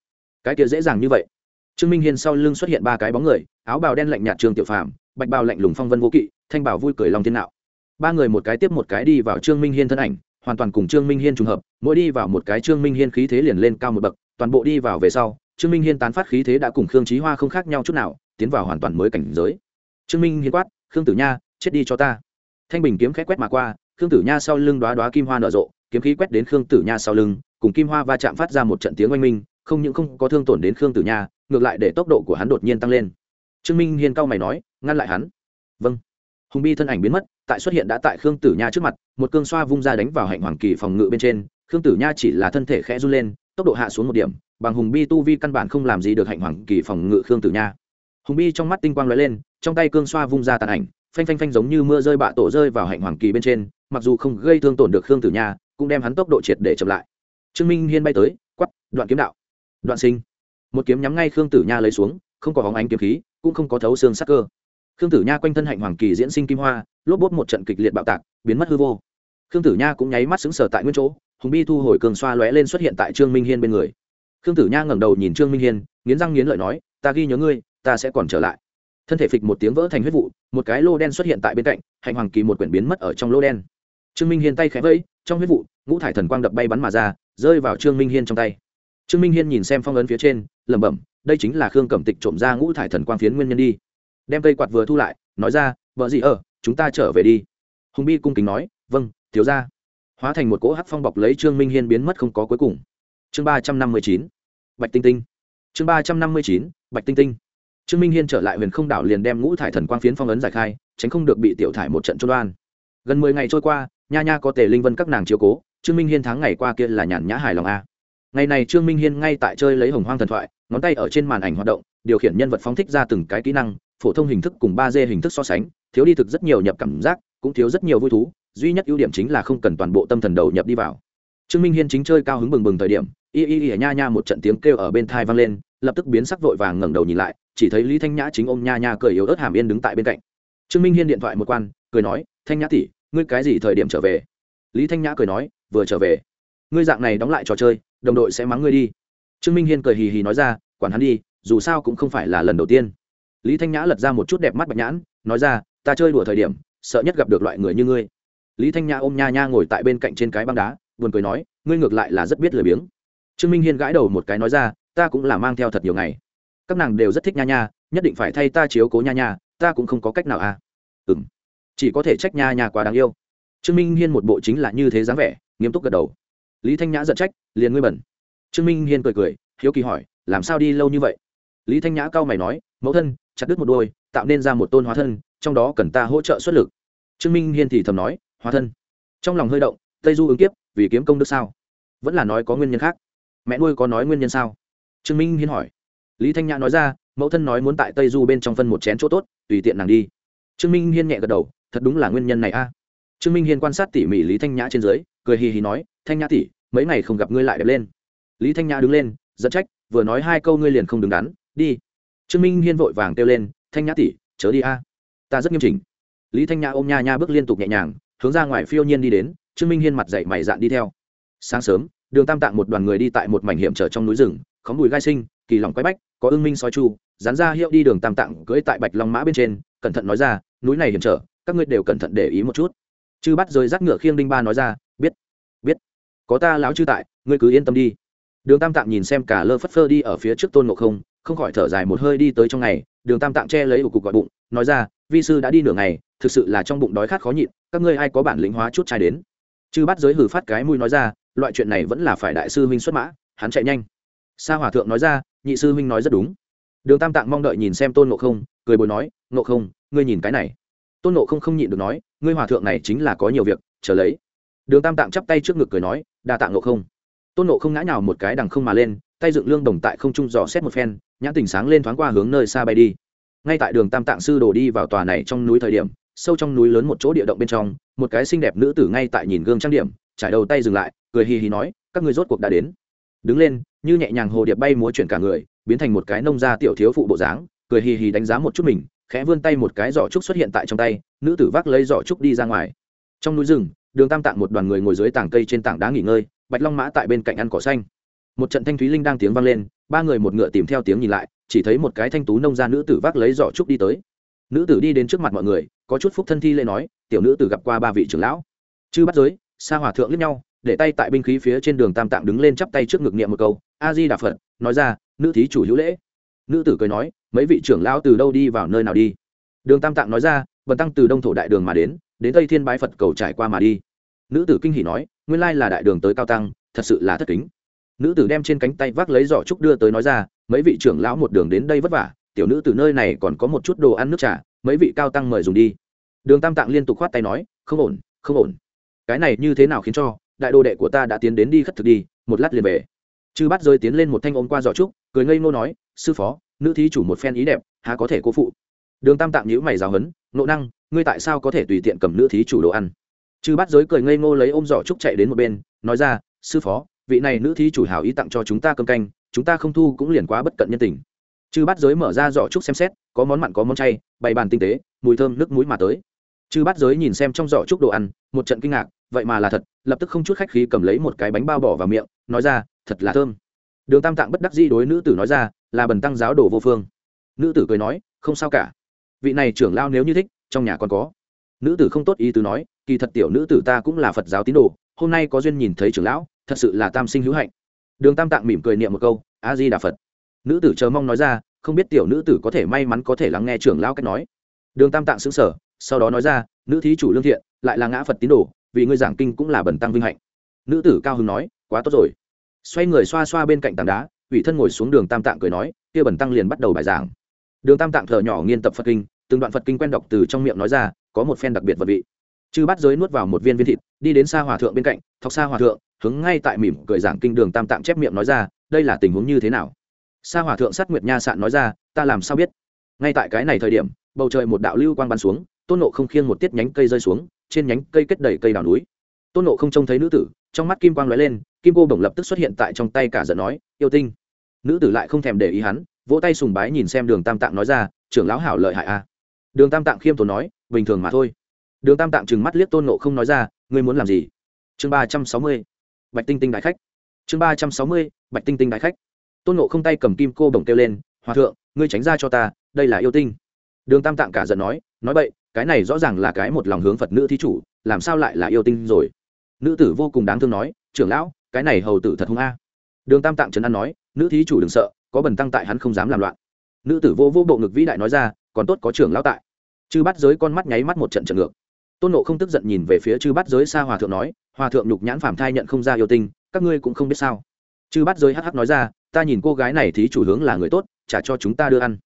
Cái kia dễ dàng như vậy. Trương minh hiên sau lưng xuất hiện ba cái bóng người, áo bào đen lạnh nhạt trương tiểu phàm, bạch bào lạnh lùng phong vân vô kỵ, thanh bảo vui cười lòng thiên nạo. Ba người một cái tiếp một cái đi vào trương minh hiên thân ảnh, hoàn toàn cùng trương minh hiên trùng hợp, mỗi đi vào một cái trương minh hiên khí thế liền lên cao một bậc, toàn bộ đi vào về sau, trương minh hiên tán phát khí thế đã cùng khương trí hoa không khác nhau chút nào, tiến vào hoàn toàn mới cảnh giới. Trương minh hiên quát, khương tử nha, chết đi cho ta. Thanh bình kiếm khẽ quét mà qua, khương tử nha sau lưng đoá đoá kim hoa nở rộ kiếm khí quét đến khương tử nha sau lưng, cùng kim hoa va chạm phát ra một trận tiếng oanh minh, không những không có thương tổn đến khương tử nha, ngược lại để tốc độ của hắn đột nhiên tăng lên. Trương minh hiên cao mày nói, ngăn lại hắn. Vâng. Hùng bi thân ảnh biến mất, tại xuất hiện đã tại khương tử nha trước mặt, một cương xoa vung ra đánh vào hạnh hoàng kỳ phòng ngự bên trên, khương tử nha chỉ là thân thể khẽ run lên, tốc độ hạ xuống một điểm, bằng hùng bi tu vi căn bản không làm gì được hạnh hoàng kỳ phòng ngự khương tử nha. Hùng bi trong mắt tinh quang lóe lên, trong tay cương xoa vung ra tàn ảnh, phanh phanh phanh giống như mưa rơi bạ tổ rơi vào hạnh hoàng kỳ bên trên, mặc dù không gây thương tổn được khương tử nha cũng đem hắn tốc độ triệt để chậm lại. Trương minh hiên bay tới quắp đoạn kiếm đạo, đoạn sinh. Một kiếm nhắm ngay khương tử nha lấy xuống, không có hóng ánh kiếm khí, cũng không có thấu xương sắc cơ. Khương tử nha quanh thân hạnh hoàng kỳ diễn sinh kim hoa, lốp bốt một trận kịch liệt bạo tạc, biến mất hư vô. Khương tử nha cũng nháy mắt xứng sở tại nguyên chỗ, hùng bi thu hồi cường xoa lóe lên xuất hiện tại trương minh hiên bên người. Khương tử nha ngẩng đầu nhìn trương minh hiên, nghiến răng nghiến lợi nói, ta ghi nhớ ngươi, ta sẽ còn trở lại. Thân thể phịch một tiếng vỡ thành huyết vụ, một cái lô đen xuất hiện tại bên cạnh, hạnh hoàng kỳ một quyển biến mất ở trong lô đen. Trương minh hiên tay khẽ vẫy trong huyết vụ, ngũ thải thần quang đập bay bắn mà ra, rơi vào trương minh hiên trong tay. Trương minh hiên nhìn xem phong ấn phía trên, lẩm bẩm, đây chính là khương cẩm tịch trộm ra ngũ thải thần quang phiến nguyên nhân đi. Đem cây quạt vừa thu lại, nói ra, vợ gì ở chúng ta trở về đi. Hùng bi cung kính nói vâng thiếu ra hóa thành một cỗ hắc phong bọc lấy trương minh hiên biến mất không có cuối cùng. Chương ba trăm năm mươi chín, bạch tinh tinh. Chương ba trăm năm mươi chín, bạch tinh tinh. Trương minh hiên trở lại huyền không đảo liền đem ngũ thải thần quang phiến phong ấn giải khai, tránh không được bị tiểu thải một trận trôn đoan gần mười ngày trôi qua nha nha có tề linh vân các nàng chiếu cố, trương minh hiên tháng ngày qua kia là nhàn nhã hài lòng a. Ngày này trương minh hiên ngay tại chơi lấy hồng hoang thần thoại, ngón tay ở trên màn ảnh hoạt động, điều khiển nhân vật phóng thích ra từng cái kỹ năng, phổ thông hình thức cùng ba d hình thức so sánh, thiếu đi thực rất nhiều nhập cảm giác, cũng thiếu rất nhiều vui thú, duy nhất ưu điểm chính là không cần toàn bộ tâm thần đầu nhập đi vào. Trương minh hiên chính chơi cao hứng bừng bừng thời điểm, y y y nha nha một trận tiếng kêu ở bên thai vang lên, lập tức biến sắc vội vàng ngẩng đầu nhìn lại, chỉ thấy lý thanh nhã chính ôm nha nha cười yếu ớt hàm yên đứng tại bên cạnh. Trương minh hiên điện thoại một quan, cười nói, thanh nhã tỷ ngươi cái gì thời điểm trở về? Lý thanh nhã cười nói, vừa trở về. Ngươi dạng này đóng lại trò chơi, đồng đội sẽ mắng ngươi đi. Trương minh hiên cười hì hì nói ra, quản hắn đi, dù sao cũng không phải là lần đầu tiên. Lý thanh nhã lật ra một chút đẹp mắt bạch nhãn, nói ra, ta chơi đùa thời điểm, sợ nhất gặp được loại người như ngươi. Lý thanh nhã ôm nha nha ngồi tại bên cạnh trên cái băng đá, buồn cười nói, ngươi ngược lại là rất biết lười biếng. Trương minh hiên gãi đầu một cái nói ra, ta cũng là mang theo thật nhiều ngày. Các nàng đều rất thích nha nha, nhất định phải thay ta chiếu cố nha nha, ta cũng không có cách nào à. Ừ m chỉ có thể trách nha nha quá đáng yêu. Trương minh hiên một bộ chính là như thế dáng vẻ, nghiêm túc gật đầu. Lý thanh nhã giận trách, liền ngươi bẩn. Trương minh hiên cười cười, hiếu kỳ hỏi, làm sao đi lâu như vậy? Lý thanh nhã cau mày nói, mẫu thân, chặt đứt một đôi, tạo nên ra một tôn hóa thân, trong đó cần ta hỗ trợ xuất lực. Trương minh hiên thì thầm nói, hóa thân. Trong lòng hơi động, tây du ứng kiếp, vì kiếm công đức sao? Vẫn là nói có nguyên nhân khác. Mẹ nuôi có nói nguyên nhân sao? Trương minh hiên hỏi. Lý thanh nhã nói ra, mẫu thân nói muốn tại tây du bên trong phân một chén chỗ tốt, tùy tiện nàng đi. Trương minh hiên nhẹ gật đầu thật đúng là nguyên nhân này a. Trương minh hiên quan sát tỉ mỉ lý thanh nhã trên dưới, cười hì hì nói, thanh nhã tỉ mấy ngày không gặp ngươi lại đẹp lên. Lý thanh nhã đứng lên dẫn trách, vừa nói hai câu ngươi liền không đứng đắn, đi. Trương minh hiên vội vàng kêu lên, thanh nhã tỉ chớ đi a. Ta rất nghiêm chỉnh. Lý thanh nhã ôm nha nha bước liên tục nhẹ nhàng, hướng ra ngoài phiêu nhiên đi đến, trương minh hiên mặt dậy mày dạn đi theo. Sáng sớm, đường tam tạng một đoàn người đi tại một mảnh hiểm trở trong núi rừng khóm bùi gai sinh, kỳ lòng quái bách, có ưng minh sói chu dán ra hiệu đi đường tam tạng cưỡi tại bạch long mã bên trên, cẩn thận nói ra, núi này hiểm trở các ngươi đều cẩn thận để ý một chút. Chư bắt rơi rác ngựa khiêng đinh ba nói ra, biết biết. Có ta láo chư tại, ngươi cứ yên tâm đi. Đường tam tạng nhìn xem cả lơ phất phơ đi ở phía trước tôn ngộ không không khỏi thở dài một hơi đi tới trong ngày. Đường tam tạng che lấy ủ cục gọi bụng, nói ra, vi sư đã đi nửa ngày, thực sự là trong bụng đói khát khó nhịn, các ngươi ai có bản lĩnh hóa chút trai đến? Chư bắt giới hử phát cái mũi nói ra, loại chuyện này vẫn là phải đại sư huynh xuất mã, hắn chạy nhanh. Sa hòa thượng nói ra, nhị sư huynh nói rất đúng. Đường tam tạng mong đợi nhìn xem tôn ngộ không, cười bồi nói, ngộ không, ngươi nhìn cái này tôn Nộ không không nhịn được nói, ngươi hòa thượng này chính là có nhiều việc, chờ lấy. Đường tam tạng chắp tay trước ngực cười nói, đa tạng nộ không. Tôn Nộ không ngã nhào một cái đằng không mà lên, tay dựng lương đồng tại không trung dò xét một phen nhã tình sáng lên thoáng qua hướng nơi xa bay đi. Ngay tại đường tam tạng sư đổ đi vào tòa này trong núi thời điểm, sâu trong núi lớn một chỗ địa động bên trong, một cái xinh đẹp nữ tử ngay tại nhìn gương trang điểm, trải đầu tay dừng lại, cười hì hì nói, các người rốt cuộc đã đến. Đứng lên, như nhẹ nhàng hồ điệp bay múa chuyển cả người, biến thành một cái nông gia tiểu thiếu phụ bộ dáng, cười hì hì đánh giá một chút mình khẽ vươn tay một cái giỏ trúc xuất hiện tại trong tay, nữ tử vác lấy giỏ trúc đi ra ngoài. Trong núi rừng, đường tam tạng một đoàn người ngồi dưới tảng cây trên tảng đá nghỉ ngơi, bạch long mã tại bên cạnh ăn cỏ xanh. Một trận thanh thúy linh đang tiếng vang lên, ba người một ngựa tìm theo tiếng nhìn lại, chỉ thấy một cái thanh tú nông gia nữ tử vác lấy giỏ trúc đi tới. Nữ tử đi đến trước mặt mọi người, có chút phúc thân thi lê nói, tiểu nữ tử gặp qua ba vị trưởng lão. Chư bắt giới, sa hòa thượng lẫn nhau, để tay tại binh khí phía trên đường tam tạng đứng lên chắp tay trước ngực niệm một câu, a di đà phật, nói ra, nữ thí chủ hữu lễ nữ tử cười nói, mấy vị trưởng lão từ đâu đi vào nơi nào đi? Đường tam tạng nói ra, bần tăng từ đông thổ đại đường mà đến đến tây thiên bái phật cầu trải qua mà đi. Nữ tử kinh hỉ nói, nguyên lai là đại đường tới cao tăng, thật sự là thất kính. Nữ tử đem trên cánh tay vác lấy giỏ trúc đưa tới nói ra, mấy vị trưởng lão một đường đến đây vất vả, tiểu nữ từ nơi này còn có một chút đồ ăn nước trà, mấy vị cao tăng mời dùng đi. Đường tam tạng liên tục khoát tay nói, không ổn không ổn. Cái này như thế nào khiến cho đại đồ đệ của ta đã tiến đến đi khất thực đi, một lát liền về. Chư bắt rơi tiến lên một thanh ôm qua giỏ trúc, cười ngây ngô nói sư phó, nữ thí chủ một phen ý đẹp, há có thể cố phụ? Đường tam tạm nhữ mày giáo hấn nộ năng, ngươi tại sao có thể tùy tiện cầm nữ thí chủ đồ ăn? Chư bắt giới cười ngây ngô lấy ôm giỏ trúc chạy đến một bên, nói ra, sư phó, vị này nữ thí chủ hảo ý tặng cho chúng ta cơm canh, chúng ta không thu cũng liền quá bất cận nhân tình. Chư bắt giới mở ra giỏ trúc xem xét, có món mặn có món chay, bày bàn tinh tế, mùi thơm nước mũi mà tới. Chư bắt giới nhìn xem trong giỏ trúc đồ ăn, một trận kinh ngạc, vậy mà là thật. Lập tức không chút khách khí cầm lấy một cái bánh bao bỏ vào miệng, nói ra, thật là thơm. Đường tam tạng bất đắc dĩ đối nữ tử nói ra là bần tăng giáo đồ vô phương. Nữ tử cười nói, không sao cả. Vị này trưởng lao nếu như thích, trong nhà còn có. Nữ tử không tốt ý tứ nói, kỳ thật tiểu nữ tử ta cũng là phật giáo tín đồ, hôm nay có duyên nhìn thấy trưởng lão, thật sự là tam sinh hữu hạnh. Đường tam tạng mỉm cười niệm một câu a di đà phật. Nữ tử chờ mong nói ra, không biết tiểu nữ tử có thể may mắn có thể lắng nghe trưởng lão cách nói. Đường tam tạng xứng sở sau đó nói ra, nữ thí chủ lương thiện, lại là ngã phật tín đồ, vì ngươi giảng kinh cũng là bẩn tăng vinh hạnh. Nữ tử cao hứng nói, quá tốt rồi. Xoay người xoa xoa bên cạnh tảng đá ủy thân ngồi xuống đường tam tạng cười nói, kia bẩn tăng liền bắt đầu bài giảng. Đường tam tạng thở nhỏ nghiên tập phật kinh, từng đoạn phật kinh quen đọc từ trong miệng nói ra, có một phen đặc biệt vật vị. Chư bắt giới nuốt vào một viên viên thịt, đi đến xa hòa thượng bên cạnh, thọc xa hòa thượng, hướng ngay tại mỉm cười giảng kinh đường tam tạng chép miệng nói ra, đây là tình huống như thế nào? Sa hòa thượng sát nguyệt nha sạn nói ra, ta làm sao biết? Ngay tại cái này thời điểm, bầu trời một đạo lưu quang bắn xuống, tôn nộ không khiêng một tiết nhánh cây rơi xuống, trên nhánh cây kết đầy cây đào núi tôn nộ không trông thấy nữ tử, trong mắt kim quang lóe lên, kim cô bổng lập tức xuất hiện tại trong tay cả giận nói, yêu tinh. Nữ tử lại không thèm để ý hắn, vỗ tay sùng bái nhìn xem đường tam tạng nói ra, trưởng lão hảo lợi hại a. Đường tam tạng khiêm tốn nói, bình thường mà thôi. Đường tam tạng trừng mắt liếc tôn nộ không nói ra, ngươi muốn làm gì? Chương ba trăm sáu mươi, bạch tinh tinh đại khách. Chương ba trăm sáu mươi, bạch tinh tinh đại khách. Tôn nộ không tay cầm kim cô bổng kêu lên, hòa thượng, ngươi tránh ra cho ta, đây là yêu tinh. Đường tam tạng cả giận nói nói vậy cái này rõ ràng là cái một lòng hướng phật nữ thí chủ, làm sao lại là yêu tinh rồi? Nữ tử vô cùng đáng thương nói, trưởng lão, cái này hầu tử thật hung a. Đường tam tạng trấn an nói, nữ thí chủ đừng sợ, có bần tăng tại hắn không dám làm loạn. Nữ tử vô vô bộ ngực vĩ đại nói ra, còn tốt có trưởng lão tại. Chư bắt giới con mắt nháy mắt một trận trận ngược. Tôn nộ không tức giận nhìn về phía chư bắt giới xa hòa thượng nói, hòa thượng nhục nhãn phàm thai nhận không ra yêu tinh, các ngươi cũng không biết sao. Chư bắt giới hh nói ra, ta nhìn cô gái này thí chủ hướng là người tốt, trả cho chúng ta đưa ăn.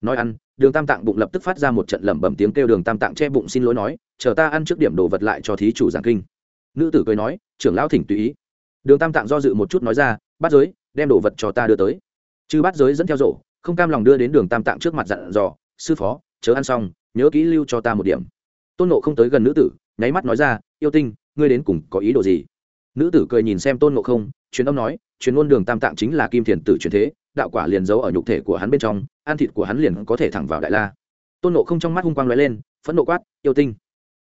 Nói ăn, đường tam tạng bụng lập tức phát ra một trận lẩm bẩm tiếng kêu đường tam tạng che bụng xin lỗi nói, chờ ta ăn trước điểm đồ vật lại cho thí chủ giảng kinh nữ tử cười nói, trưởng lão thỉnh tùy ý. Đường tam tạng do dự một chút nói ra bắt giới, đem đồ vật cho ta đưa tới. Chứ bắt giới dẫn theo rổ, không cam lòng đưa đến đường tam tạng trước mặt dặn dò, sư phó, chớ ăn xong, nhớ kỹ lưu cho ta một điểm. Tôn nộ không tới gần nữ tử, nháy mắt nói ra, yêu tinh, ngươi đến cùng có ý đồ gì? Nữ tử cười nhìn xem tôn nộ không, truyền âm nói, truyền ngôn đường tam tạng chính là kim thiền tử truyền thế, đạo quả liền giấu ở nhục thể của hắn bên trong, ăn thịt của hắn liền có thể thẳng vào đại la. Tôn nộ không trong mắt hung quang lóe lên, phẫn nộ quát, yêu tinh.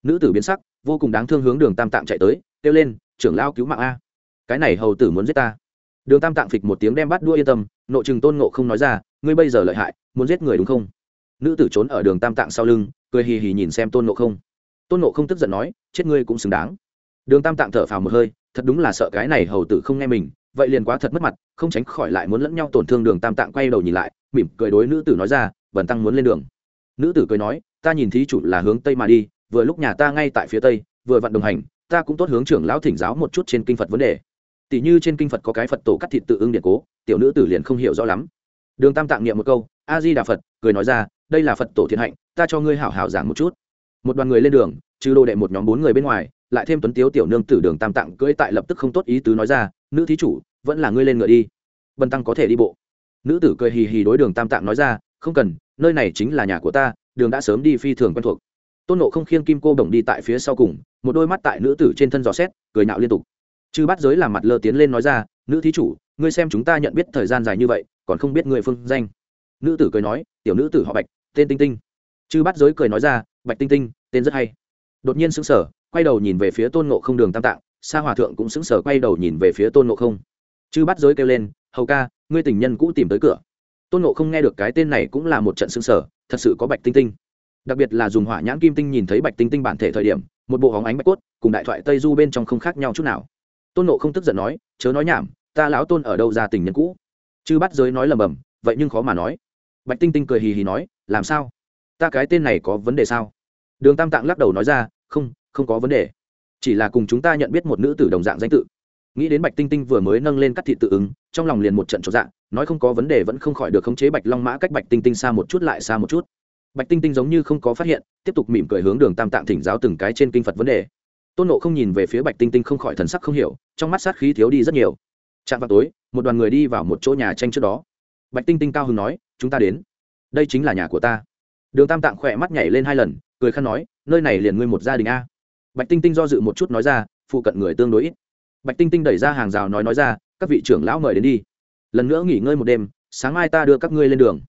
Nữ tử biến sắc vô cùng đáng thương hướng đường tam tạng chạy tới, kêu lên, trưởng lao cứu mạng a! Cái này hầu tử muốn giết ta. Đường tam tạng phịch một tiếng đem bắt đua yên tâm nộ chừng tôn ngộ không nói ra, ngươi bây giờ lợi hại, muốn giết người đúng không? Nữ tử trốn ở đường tam tạng sau lưng, cười hì hì nhìn xem tôn ngộ không. Tôn ngộ không tức giận nói, chết ngươi cũng xứng đáng. Đường tam tạng thở phào một hơi, thật đúng là sợ cái này hầu tử không nghe mình, vậy liền quá thật mất mặt, không tránh khỏi lại muốn lẫn nhau tổn thương đường tam tạng quay đầu nhìn lại, mỉm cười đối nữ tử nói ra, bần tăng muốn lên đường. Nữ tử cười nói, ta nhìn thí chủ là hướng tây mà đi vừa lúc nhà ta ngay tại phía tây, vừa vặn đồng hành, ta cũng tốt hướng trưởng lão thỉnh giáo một chút trên kinh phật vấn đề. Tỷ như trên kinh phật có cái phật tổ cắt thịt tự ưng điện cố, tiểu nữ tử liền không hiểu rõ lắm. Đường tam tạng niệm một câu a di đà phật, cười nói ra, đây là phật tổ thiện hạnh, ta cho ngươi hảo hảo giảng một chút. Một đoàn người lên đường, trừ đồ đệ một nhóm bốn người bên ngoài, lại thêm tuấn tiếu tiểu nương tử đường tam tạng cưỡi tại lập tức không tốt ý tứ nói ra, nữ thí chủ, vẫn là ngươi lên ngựa đi. Bần tăng có thể đi bộ. Nữ tử cười hì hì đối đường tam tạng nói ra, không cần, nơi này chính là nhà của ta, đường đã sớm đi phi thường quen thuộc tôn nộ không khiêng kim cô bổng đi tại phía sau cùng, một đôi mắt tại nữ tử trên thân giò xét, cười nạo liên tục. Chư bắt giới làm mặt lơ tiến lên nói ra, nữ thí chủ, ngươi xem chúng ta nhận biết thời gian dài như vậy, còn không biết người phương danh. Nữ tử cười nói, tiểu nữ tử họ bạch, tên tinh tinh. Chư bắt giới cười nói ra, bạch tinh tinh, tên rất hay. Đột nhiên sững sờ, quay đầu nhìn về phía tôn nộ không đường tam tạng, sa hòa thượng cũng sững sờ quay đầu nhìn về phía tôn nộ không. Chư bắt giới kêu lên, hầu ca, ngươi tình nhân cũ tìm tới cửa. Tôn nộ không nghe được cái tên này cũng là một trận sững sờ, thật sự có bạch tinh tinh đặc biệt là dùng hỏa nhãn kim tinh nhìn thấy bạch tinh tinh bản thể thời điểm, một bộ hóng ánh bạch cốt, cùng đại thoại tây du bên trong không khác nhau chút nào. Tôn nộ không tức giận nói, chớ nói nhảm, ta lão tôn ở đâu ra tình nhân cũ? Chứ bắt giới nói lầm bầm, vậy nhưng khó mà nói. Bạch tinh tinh cười hì hì nói, làm sao? Ta cái tên này có vấn đề sao? Đường tam tạng lắc đầu nói ra, không không có vấn đề. Chỉ là cùng chúng ta nhận biết một nữ tử đồng dạng danh tự. Nghĩ đến bạch tinh tinh vừa mới nâng lên cắt thị tự ứng, trong lòng liền một trận trọn dạng nói không có vấn đề vẫn không khỏi được khống chế bạch long mã cách bạch tinh tinh xa một chút lại xa một chút bạch tinh tinh giống như không có phát hiện, tiếp tục mỉm cười hướng đường tam tạng thỉnh giáo từng cái trên kinh phật vấn đề. Tôn nộ không nhìn về phía bạch tinh tinh không khỏi thần sắc không hiểu, trong mắt sát khí thiếu đi rất nhiều. Chạm vào tối, một đoàn người đi vào một chỗ nhà tranh trước đó. Bạch tinh tinh cao hứng nói, chúng ta đến. Đây chính là nhà của ta. Đường tam tạng khỏe mắt nhảy lên hai lần, cười khăn nói, nơi này liền ngươi một gia đình a. Bạch tinh tinh do dự một chút nói ra, phụ cận người tương đối ít. Bạch tinh tinh đẩy ra hàng rào nói nói ra, các vị trưởng lão mời đến đi. Lần nữa nghỉ ngơi một đêm, sáng mai ta đưa các ngươi lên đường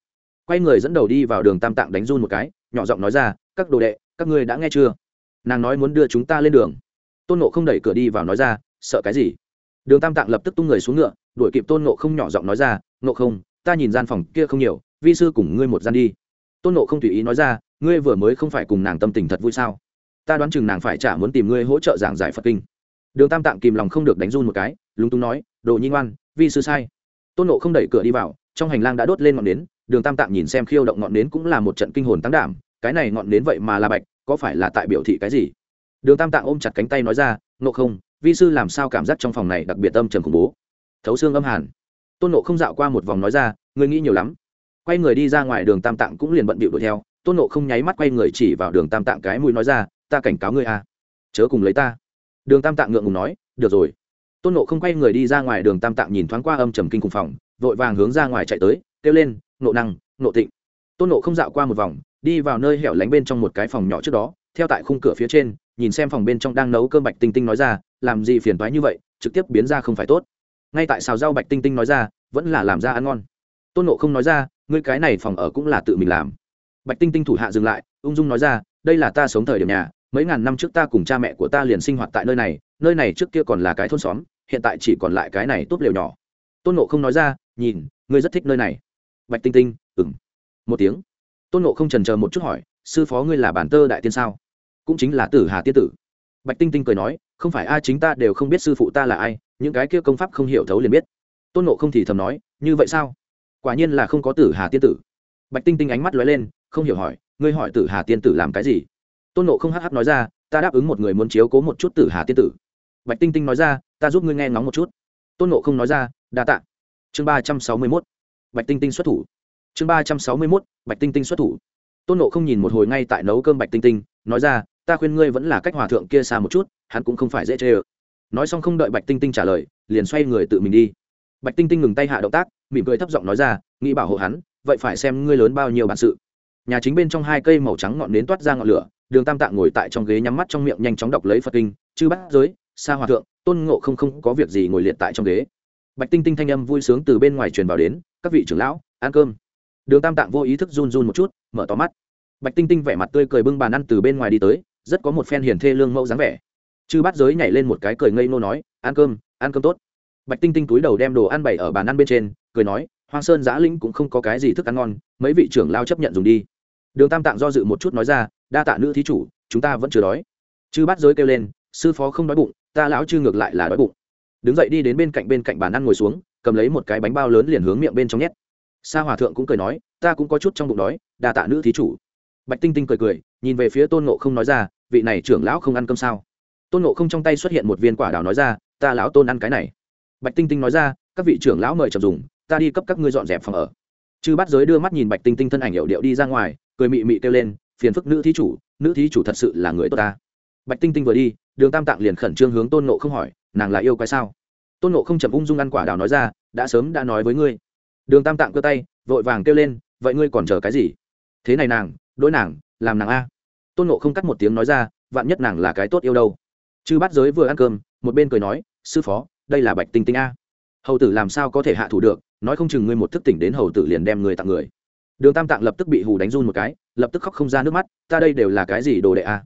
quay người dẫn đầu đi vào đường tam tạng đánh run một cái, nhỏ giọng nói ra, các đồ đệ, các ngươi đã nghe chưa? Nàng nói muốn đưa chúng ta lên đường. Tôn nộ không đẩy cửa đi vào nói ra, sợ cái gì? Đường tam tạng lập tức tung người xuống ngựa, đuổi kịp tôn nộ không nhỏ giọng nói ra nộ không, ta nhìn gian phòng kia không nhiều, vi sư cùng ngươi một gian đi. Tôn nộ không tùy ý nói ra, ngươi vừa mới không phải cùng nàng tâm tình thật vui sao? Ta đoán chừng nàng phải chả muốn tìm ngươi hỗ trợ giảng giải phật kinh. Đường tam tạng kìm lòng không được đánh run một cái, lúng túng nói, đồ nhi ngoan, vi sư sai. Tôn nộ không đẩy cửa đi vào, trong hành lang đã đốt lên ngọn nến đường tam tạng nhìn xem khiêu động ngọn nến cũng là một trận kinh hồn tăng đảm, cái này ngọn nến vậy mà là bạch, có phải là tại biểu thị cái gì? Đường tam tạng ôm chặt cánh tay nói ra nộ không, vi sư làm sao cảm giác trong phòng này đặc biệt âm trầm khủng bố? Thấu xương âm hàn. Tôn nộ không dạo qua một vòng nói ra, ngươi nghĩ nhiều lắm. Quay người đi ra ngoài, đường tam tạng cũng liền bận bịu đuổi theo. Tôn nộ không nháy mắt quay người chỉ vào đường tam tạng cái mũi nói ra, ta cảnh cáo ngươi a chớ cùng lấy ta. Đường tam tạng ngượng ngùng nói, được rồi. Tôn nộ không quay người đi ra ngoài, đường tam tạng nhìn thoáng qua âm trầm kinh cùng phòng, vội vàng hướng ra ngoài chạy tới kêu lên nộ năng nộ tịnh. Tôn nộ không dạo qua một vòng, đi vào nơi hẻo lánh bên trong một cái phòng nhỏ trước đó, theo tại khung cửa phía trên, nhìn xem phòng bên trong đang nấu cơm bạch tinh tinh nói ra, làm gì phiền toái như vậy, trực tiếp biến ra không phải tốt. Ngay tại xào rau bạch tinh tinh nói ra, vẫn là làm ra ăn ngon. Tôn nộ không nói ra, ngươi cái này phòng ở cũng là tự mình làm. Bạch tinh tinh thủ hạ dừng lại, ung dung nói ra, đây là ta sống thời điểm nhà, mấy ngàn năm trước ta cùng cha mẹ của ta liền sinh hoạt tại nơi này nơi này trước kia còn là cái thôn xóm, hiện tại chỉ còn lại cái này tốt liều nhỏ. Tôn nộ không nói ra, nhìn, ngươi rất thích nơi này bạch tinh tinh ừng một tiếng. Tôn nộ không trần chờ một chút hỏi, sư phó ngươi là bản tơ đại tiên sao? Cũng chính là tử hà tiên tử. Bạch tinh tinh cười nói, không phải ai chính ta đều không biết sư phụ ta là ai, những cái kia công pháp không hiểu thấu liền biết. Tôn nộ không thì thầm nói, như vậy sao? Quả nhiên là không có tử hà tiên tử. Bạch tinh tinh ánh mắt lóe lên, không hiểu hỏi, ngươi hỏi tử hà tiên tử làm cái gì? Tôn nộ không hh nói ra, ta đáp ứng một người muốn chiếu cố một chút tử hà tiên tử. Bạch tinh tinh nói ra, ta giúp ngươi nghe ngóng một chút. Tôn nộ không nói ra, đa t ạ chương ba trăm sáu mươi mốt bạch tinh tinh xuất thủ. Chương ba trăm sáu mươi mốt, bạch tinh tinh xuất thủ. Tôn nộ không nhìn một hồi ngay tại nấu cơm bạch tinh tinh, nói ra, ta khuyên ngươi vẫn là cách hòa thượng kia xa một chút, hắn cũng không phải dễ chê ơ. Nói xong không đợi bạch tinh tinh trả lời, liền xoay người tự mình đi. Bạch tinh tinh ngừng tay hạ động tác, mỉm cười thấp giọng nói ra, nghĩ bảo hộ hắn, vậy phải xem ngươi lớn bao nhiêu bản sự. Nhà chính bên trong hai cây màu trắng ngọn nến toát ra ngọn lửa, đường tam tạng ngồi tại trong ghế nhắm mắt trong miệng nhanh chóng đọc lấy phật kinh, chư bắt giới xa hòa thượng, tôn ngộ không không có việc gì ngồi liệt tại trong ghế bạch tinh tinh thanh âm vui sướng từ bên ngoài truyền vào đến, các vị trưởng lão, ăn cơm. Đường tam tạng vô ý thức run run một chút, mở to mắt. Bạch tinh tinh vẻ mặt tươi cười bưng bàn ăn từ bên ngoài đi tới, rất có một phen hiền thê lương mẫu dáng vẻ. Chư Bát giới nhảy lên một cái cười ngây nô nói, ăn cơm ăn cơm tốt. Bạch tinh tinh túi đầu đem đồ ăn bày ở bàn ăn bên trên, cười nói, hoang sơn giã linh cũng không có cái gì thức ăn ngon, mấy vị trưởng lao chấp nhận dùng đi. Đường tam tạng do dự một chút nói ra, đa tạ nữ thí chủ, chúng ta vẫn chưa đói. Chư Bát giới kêu lên, sư phó không đói bụng, ta lão chư ngược lại là đói bụng đứng dậy đi đến bên cạnh bên cạnh bàn ăn ngồi xuống, cầm lấy một cái bánh bao lớn liền hướng miệng bên trong nhét. Sa hòa thượng cũng cười nói, ta cũng có chút trong bụng đói, đa tạ nữ thí chủ. Bạch tinh tinh cười cười, nhìn về phía tôn ngộ không nói ra, vị này trưởng lão không ăn cơm sao? Tôn ngộ không trong tay xuất hiện một viên quả đào nói ra, ta lão tôn ăn cái này. Bạch tinh tinh nói ra, các vị trưởng lão mời chậm dùng, ta đi cấp các ngươi dọn dẹp phòng ở. Chư bắt giới đưa mắt nhìn bạch tinh tinh thân ảnh hiệu điệu đi ra ngoài, cười mị mị kêu lên, phiền phức nữ thí chủ, nữ thí chủ thật sự là người tốt ta. Bạch tinh tinh vừa đi, đường tam tạng liền khẩn trương hướng tôn nộ không hỏi nàng là yêu cái sao? Tôn nộ không chậm ung dung ăn quả đào nói ra, đã sớm đã nói với ngươi. Đường tam tạng cơ tay, vội vàng kêu lên, vậy ngươi còn chờ cái gì? Thế này nàng đỗi nàng, làm nàng a. Tôn nộ không cắt một tiếng nói ra, vạn nhất nàng là cái tốt yêu đâu. Chư bát giới vừa ăn cơm, một bên cười nói, sư phó, đây là bạch tinh tinh a. Hầu tử làm sao có thể hạ thủ được, nói không chừng ngươi một thức tỉnh đến hầu tử liền đem người tặng người. Đường tam tạng lập tức bị hù đánh run một cái, lập tức khóc không ra nước mắt, ta đây đều là cái gì đồ đệ a?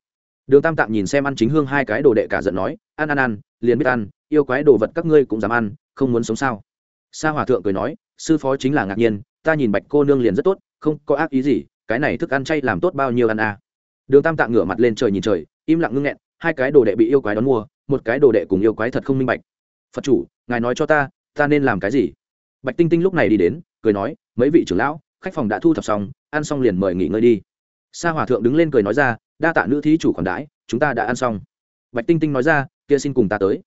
Đường tam tạng nhìn xem ăn chính hương hai cái đồ đệ cả giận nói, ăn ăn ăn, liền biết ăn, yêu quái đồ vật các ngươi cũng dám ăn, không muốn sống sao? Sa hòa thượng cười nói, sư phó chính là ngạc nhiên, ta nhìn bạch cô nương liền rất tốt, không có ác ý gì, cái này thức ăn chay làm tốt bao nhiêu ăn à. đường tam tạng ngửa mặt lên trời nhìn trời, im lặng ngưng nghẹn, hai cái đồ đệ bị yêu quái đón mua, một cái đồ đệ cùng yêu quái thật không minh bạch. Phật chủ, ngài nói cho ta ta nên làm cái gì? Bạch tinh tinh lúc này đi đến, cười nói, mấy vị trưởng lão, khách phòng đã thu thập xong, ăn xong liền mời nghỉ ngơi đi. Sa hòa thượng đứng lên cười nói ra đa tạ nữ thí chủ còn đãi, chúng ta đã ăn xong. Bạch tinh tinh nói ra, kia xin cùng ta tới.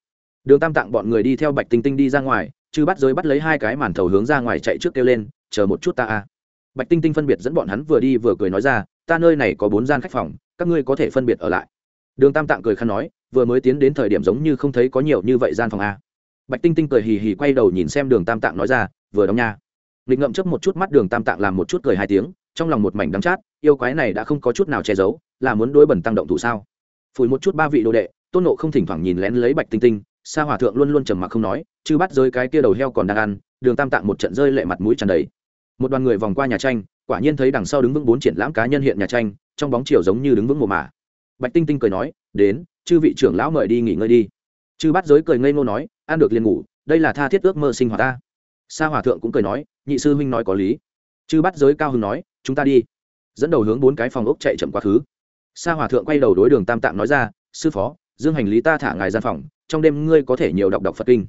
Đường tam tạng bọn người đi theo bạch tinh tinh đi ra ngoài chứ bắt giới bắt lấy hai cái màn thầu hướng ra ngoài chạy trước kêu lên, chờ một chút ta a. Bạch tinh tinh phân biệt dẫn bọn hắn vừa đi vừa cười nói ra, ta nơi này có bốn gian khách phòng, các ngươi có thể phân biệt ở lại. Đường tam tạng cười khăn nói, vừa mới tiến đến thời điểm giống như không thấy có nhiều như vậy gian phòng a. Bạch tinh tinh cười hì hì quay đầu nhìn xem đường tam tạng nói ra, vừa đóng nha. Nghịch ngậm chấp một chút mắt, đường tam tạng làm một chút cười hai tiếng, trong lòng một mảnh đắng chát yêu quái này đã không có chút nào che giấu, là muốn đôi bẩn tăng động thủ sao? Phủi một chút ba vị đồ đệ, tôn nộ không thỉnh thoảng nhìn lén lấy bạch tinh tinh, sa hòa thượng luôn luôn trầm mặc không nói chứ bắt rơi cái kia đầu heo còn đang ăn, đường tam tạng một trận rơi lệ mặt mũi tràn đầy. Một đoàn người vòng qua nhà tranh, quả nhiên thấy đằng sau đứng vững bốn triển lãm cá nhân hiện nhà tranh, trong bóng chiều giống như đứng vững mồ mả. Bạch tinh tinh cười nói, đến, chư vị trưởng lão mời đi nghỉ ngơi đi. Chư bắt giới cười ngây ngô nói, ăn được liền ngủ, đây là tha thiết ước mơ sinh hoạt ta. Sa hòa thượng cũng cười nói, nhị sư huynh nói có lý. Chư bắt giới cao hưng nói, chúng ta đi dẫn đầu hướng bốn cái phòng ốc chạy chậm quá khứ. Sa hòa thượng quay đầu đối đường tam tạng nói ra, sư phó, dương hành lý ta thả ngài gian phòng, trong đêm ngươi có thể nhiều đọc đọc phật kinh.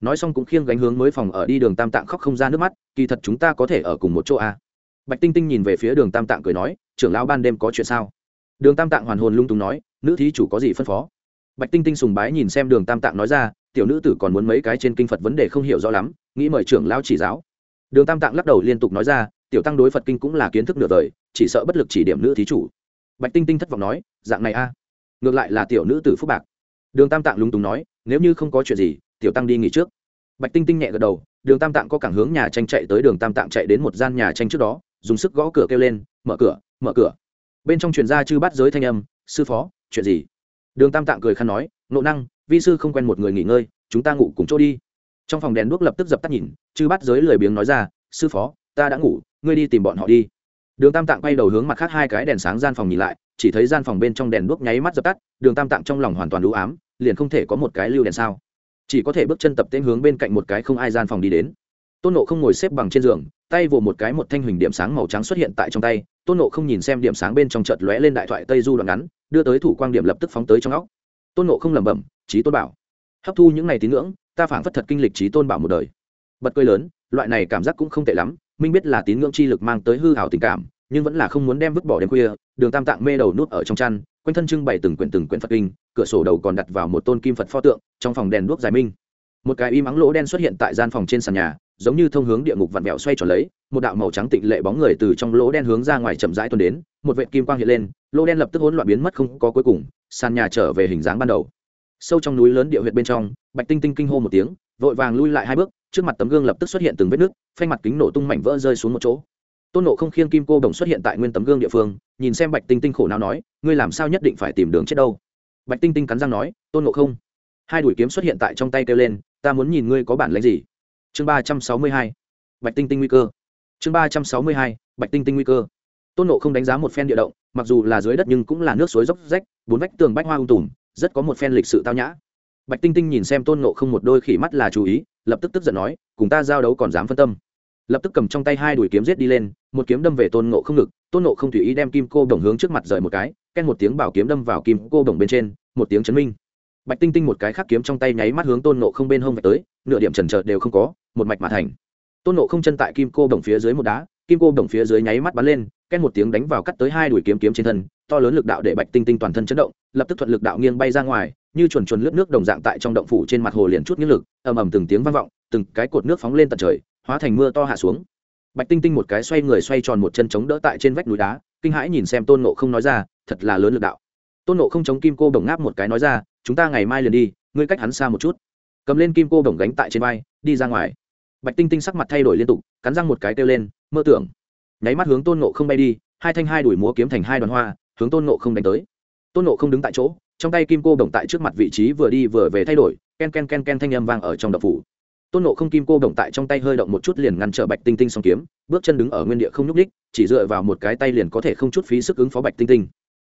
Nói xong cũng khiêng gánh hướng mới phòng ở đi đường tam tạng khóc không ra nước mắt, kỳ thật chúng ta có thể ở cùng một chỗ a à. bạch tinh tinh nhìn về phía đường tam tạng cười nói, trưởng lão ban đêm có chuyện sao? Đường tam tạng hoàn hồn lung tung nói, nữ thí chủ có gì phân phó? Bạch tinh tinh sùng bái nhìn xem đường tam tạng nói ra, tiểu nữ tử còn muốn mấy cái trên kinh phật vấn đề không hiểu rõ lắm, nghĩ mời trưởng lão chỉ giáo. Đường tam tạng lắc đầu liên tục nói ra tiểu tăng đối phật kinh cũng là kiến thức nửa đời chỉ sợ bất lực chỉ điểm nữ thí chủ. Bạch tinh tinh thất vọng nói, dạng này a? Ngược lại là tiểu nữ tử phúc bạc. Đường tam tạng lúng túng nói, nếu như không có chuyện gì, tiểu tăng đi nghỉ trước. Bạch tinh tinh nhẹ gật đầu, đường tam tạng có cảng hướng nhà tranh chạy tới đường tam tạng chạy đến một gian nhà tranh trước đó, dùng sức gõ cửa kêu lên, mở cửa mở cửa. Bên trong truyền ra chư bắt giới thanh âm, sư phó, chuyện gì? Đường tam tạng cười khăn nói, nộ năng, vi sư không quen một người nghỉ ngơi, chúng ta ngủ cùng chỗ đi. Trong phòng đèn đuốc lập tức dập tắt nhìn, chư bắt giới lười biếng nói ra, sư phó, ta đã ngủ ngươi đi tìm bọn họ đi. Đường tam tạng quay đầu hướng mặt khác hai cái đèn sáng gian phòng nhìn lại, chỉ thấy gian phòng bên trong đèn đuốc nháy mắt dập tắt, đường tam tạng trong lòng hoàn toàn đủ ám, liền không thể có một cái lưu đèn sao. Chỉ có thể bước chân tập tên hướng bên cạnh một cái không ai gian phòng đi đến. Tôn nộ không ngồi xếp bằng trên giường, tay vồ một cái một thanh huỳnh điểm sáng màu trắng xuất hiện tại trong tay, tôn nộ không nhìn xem điểm sáng bên trong chợt lóe lên đại thoại tây du đoạn ngắn, đưa tới thủ quang điểm lập tức phóng tới trong óc. Tôn nộ không lẩm bẩm trí tôn bảo, hấp thu những ngày tín ngưỡng, ta phảng phất thật kinh lịch trí tôn bảo một đời. Bật cười lớn, loại này cảm giác cũng không tệ lắm minh biết là tín ngưỡng chi lực mang tới hư hảo tình cảm, nhưng vẫn là không muốn đem vứt bỏ đêm khuya, đường tam tạng mê đầu nút ở trong chăn, quanh thân trưng bày từng quyển từng quyển phật kinh, cửa sổ đầu còn đặt vào một tôn kim phật pho tượng, trong phòng đèn đuốc dài minh. Một cái im ắng lỗ đen xuất hiện tại gian phòng trên sàn nhà, giống như thông hướng địa ngục vặn vẹo xoay tròn lấy, một đạo màu trắng tịnh lệ bóng người từ trong lỗ đen hướng ra ngoài chậm rãi tuần đến, một vệ kim quang hiện lên, lỗ đen lập tức hỗn loạn biến mất không có cuối cùng, sàn nhà trở về hình dáng ban đầu. Sâu trong núi lớn địa huyệt bên trong, bạch tinh tinh kinh hô một tiếng, vội vàng lui lại hai bước trước mặt tấm gương lập tức xuất hiện từng vết nước phanh mặt kính nổ tung mảnh vỡ rơi xuống một chỗ. Tôn nộ không khiêng kim cô đồng xuất hiện tại nguyên tấm gương địa phương, nhìn xem bạch tinh tinh khổ nào nói, ngươi làm sao nhất định phải tìm đường chết đâu? Bạch tinh tinh cắn răng nói, tôn nộ không, hai đuổi kiếm xuất hiện tại trong tay kêu lên, ta muốn nhìn ngươi có bản lãnh gì. Chương ba trăm sáu mươi hai, bạch tinh tinh nguy cơ. Chương ba trăm sáu mươi hai, bạch tinh tinh nguy cơ. Tôn nộ không đánh giá một phen địa động, mặc dù là dưới đất nhưng cũng là nước suối dốc rách, bốn vách tường bách hoa ung tùm, rất có một phen lịch sự tao nhã. Bạch tinh tinh nhìn xem tôn nộ không một đôi khỉ mắt là chú ý lập tức tức giận nói, cùng ta giao đấu còn dám phân tâm. Lập tức cầm trong tay hai đùi kiếm giết đi lên, một kiếm đâm về tôn nộ không ngực, tôn nộ không tùy ý đem kim cô đồng hướng trước mặt rời một cái, ken một tiếng bảo kiếm đâm vào kim cô đồng bên trên, một tiếng chấn minh. Bạch tinh tinh một cái khắc kiếm trong tay nháy mắt hướng tôn nộ không bên hông vạch tới, nửa điểm trần trợt đều không có, một mạch mà thành. Tôn nộ không chân tại kim cô đồng phía dưới một đá, kim cô đồng phía dưới nháy mắt bắn lên, ken một tiếng đánh vào cắt tới hai đùi kiếm kiếm trên thân to lớn lực đạo để bạch tinh tinh toàn thân chấn động, lập tức thuận lực đạo nghiêng bay ra ngoài, như chuồn chuồn lướt nước đồng dạng tại trong động phủ trên mặt hồ liền chút những lực, ầm ầm từng tiếng vang vọng, từng cái cột nước phóng lên tận trời, hóa thành mưa to hạ xuống. Bạch tinh tinh một cái xoay người xoay tròn một chân chống đỡ tại trên vách núi đá, kinh hãi nhìn xem tôn nộ không nói ra, thật là lớn lực đạo. Tôn nộ không chống kim cô đồng ngáp một cái nói ra, chúng ta ngày mai liền đi, ngươi cách hắn xa một chút. Cầm lên kim cô đồng gánh tại trên vai, đi ra ngoài. Bạch tinh tinh sắc mặt thay đổi liên tục, cắn răng một cái kêu lên, mơ tưởng. Nháy mắt hướng tôn nộ không bay đi, hai thanh hai đuổi múa kiếm thành hai đoàn hoa hướng tôn nộ không đánh tới. Tôn nộ không đứng tại chỗ, trong tay kim cô đồng tại trước mặt vị trí vừa đi vừa về thay đổi, ken ken ken ken thanh âm vang ở trong đập phủ. Tôn nộ không kim cô đồng tại trong tay hơi động một chút liền ngăn trở bạch tinh tinh song kiếm, bước chân đứng ở nguyên địa không nhúc ních chỉ dựa vào một cái tay liền có thể không chút phí sức ứng phó bạch tinh tinh.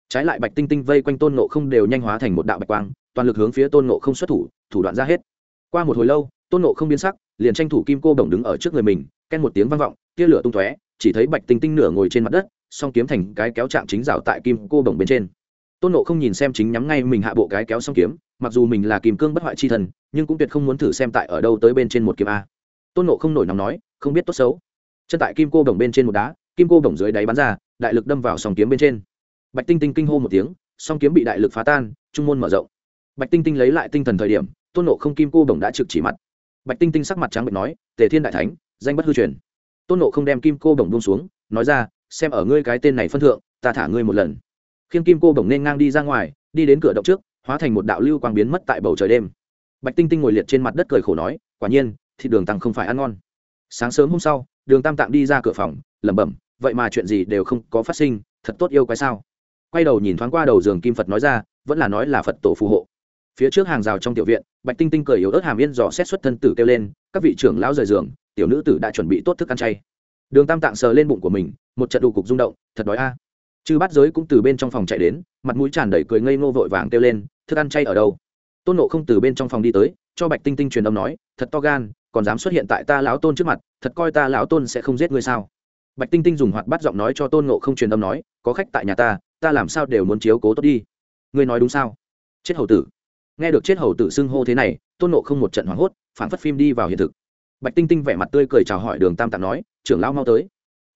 Trái lại bạch tinh tinh vây quanh tôn nộ không đều nhanh hóa thành một đạo bạch quang, toàn lực hướng phía tôn nộ không xuất thủ thủ đoạn ra hết. Qua một hồi lâu, tôn nộ không biến sắc, liền tranh thủ kim cô đồng đứng ở trước người mình, ken một tiếng vang vọng, tia lửa tung tóe, chỉ thấy bạch tinh tinh nửa ngồi trên mặt đất song kiếm thành cái kéo chạm chính rào tại kim cô đồng bên trên. Tôn nộ không nhìn xem chính nhắm ngay mình hạ bộ cái kéo song kiếm, mặc dù mình là kìm cương bất hoại chi thần, nhưng cũng tuyệt không muốn thử xem tại ở đâu tới bên trên một kiếm a. Tôn nộ không nổi nóng nói, không biết tốt xấu. Chân tại kim cô đồng bên trên một đá, kim cô đồng dưới đáy bắn ra, đại lực đâm vào song kiếm bên trên. Bạch tinh tinh kinh hô một tiếng, song kiếm bị đại lực phá tan, trung môn mở rộng. Bạch tinh tinh lấy lại tinh thần thời điểm, tôn nộ không kim cô đồng đã trực chỉ mặt. Bạch tinh tinh sắc mặt trắng bệch nói, tề thiên đại thánh, danh bất hư truyền. Tôn nộ không đem kim cô đồng buông xuống, nói ra xem ở ngươi cái tên này phân thượng, ta thả ngươi một lần. Khiêng kim cô bổng nên ngang đi ra ngoài, đi đến cửa động trước, hóa thành một đạo lưu quang biến mất tại bầu trời đêm. Bạch tinh tinh ngồi liệt trên mặt đất cười khổ nói, quả nhiên thì đường tăng không phải ăn ngon. Sáng sớm hôm sau, đường tam tạng đi ra cửa phòng, lẩm bẩm, vậy mà chuyện gì đều không có phát sinh, thật tốt yêu quái sao? Quay đầu nhìn thoáng qua đầu giường kim phật nói ra, vẫn là nói là phật tổ phù hộ. Phía trước hàng rào trong tiểu viện, bạch tinh tinh cười yếu ớt hàm yên dò xét xuất thân tử kêu lên, các vị trưởng lão rời giường, tiểu nữ tử đã chuẩn bị tốt thức ăn chay đường tam tạng sờ lên bụng của mình, một trận đủ cục rung động, thật đói a. Chư bát giới cũng từ bên trong phòng chạy đến, mặt mũi tràn đầy cười ngây ngô vội vàng kêu lên, thức ăn chay ở đâu? Tôn nộ không từ bên trong phòng đi tới, cho bạch tinh tinh truyền âm nói, thật to gan, còn dám xuất hiện tại ta lão tôn trước mặt, thật coi ta lão tôn sẽ không giết ngươi sao? Bạch tinh tinh dùng hoạt bắt giọng nói cho tôn nộ không truyền âm nói, có khách tại nhà ta ta làm sao đều muốn chiếu cố tốt đi. Ngươi nói đúng sao? Chết hầu tử. Nghe được chết hầu tử xưng hô thế này, tôn nộ không một trận hoảng hốt phản phất phim đi vào hiện thực bạch tinh tinh vẻ mặt tươi cười chào hỏi đường tam tạng nói, trưởng lão mau tới.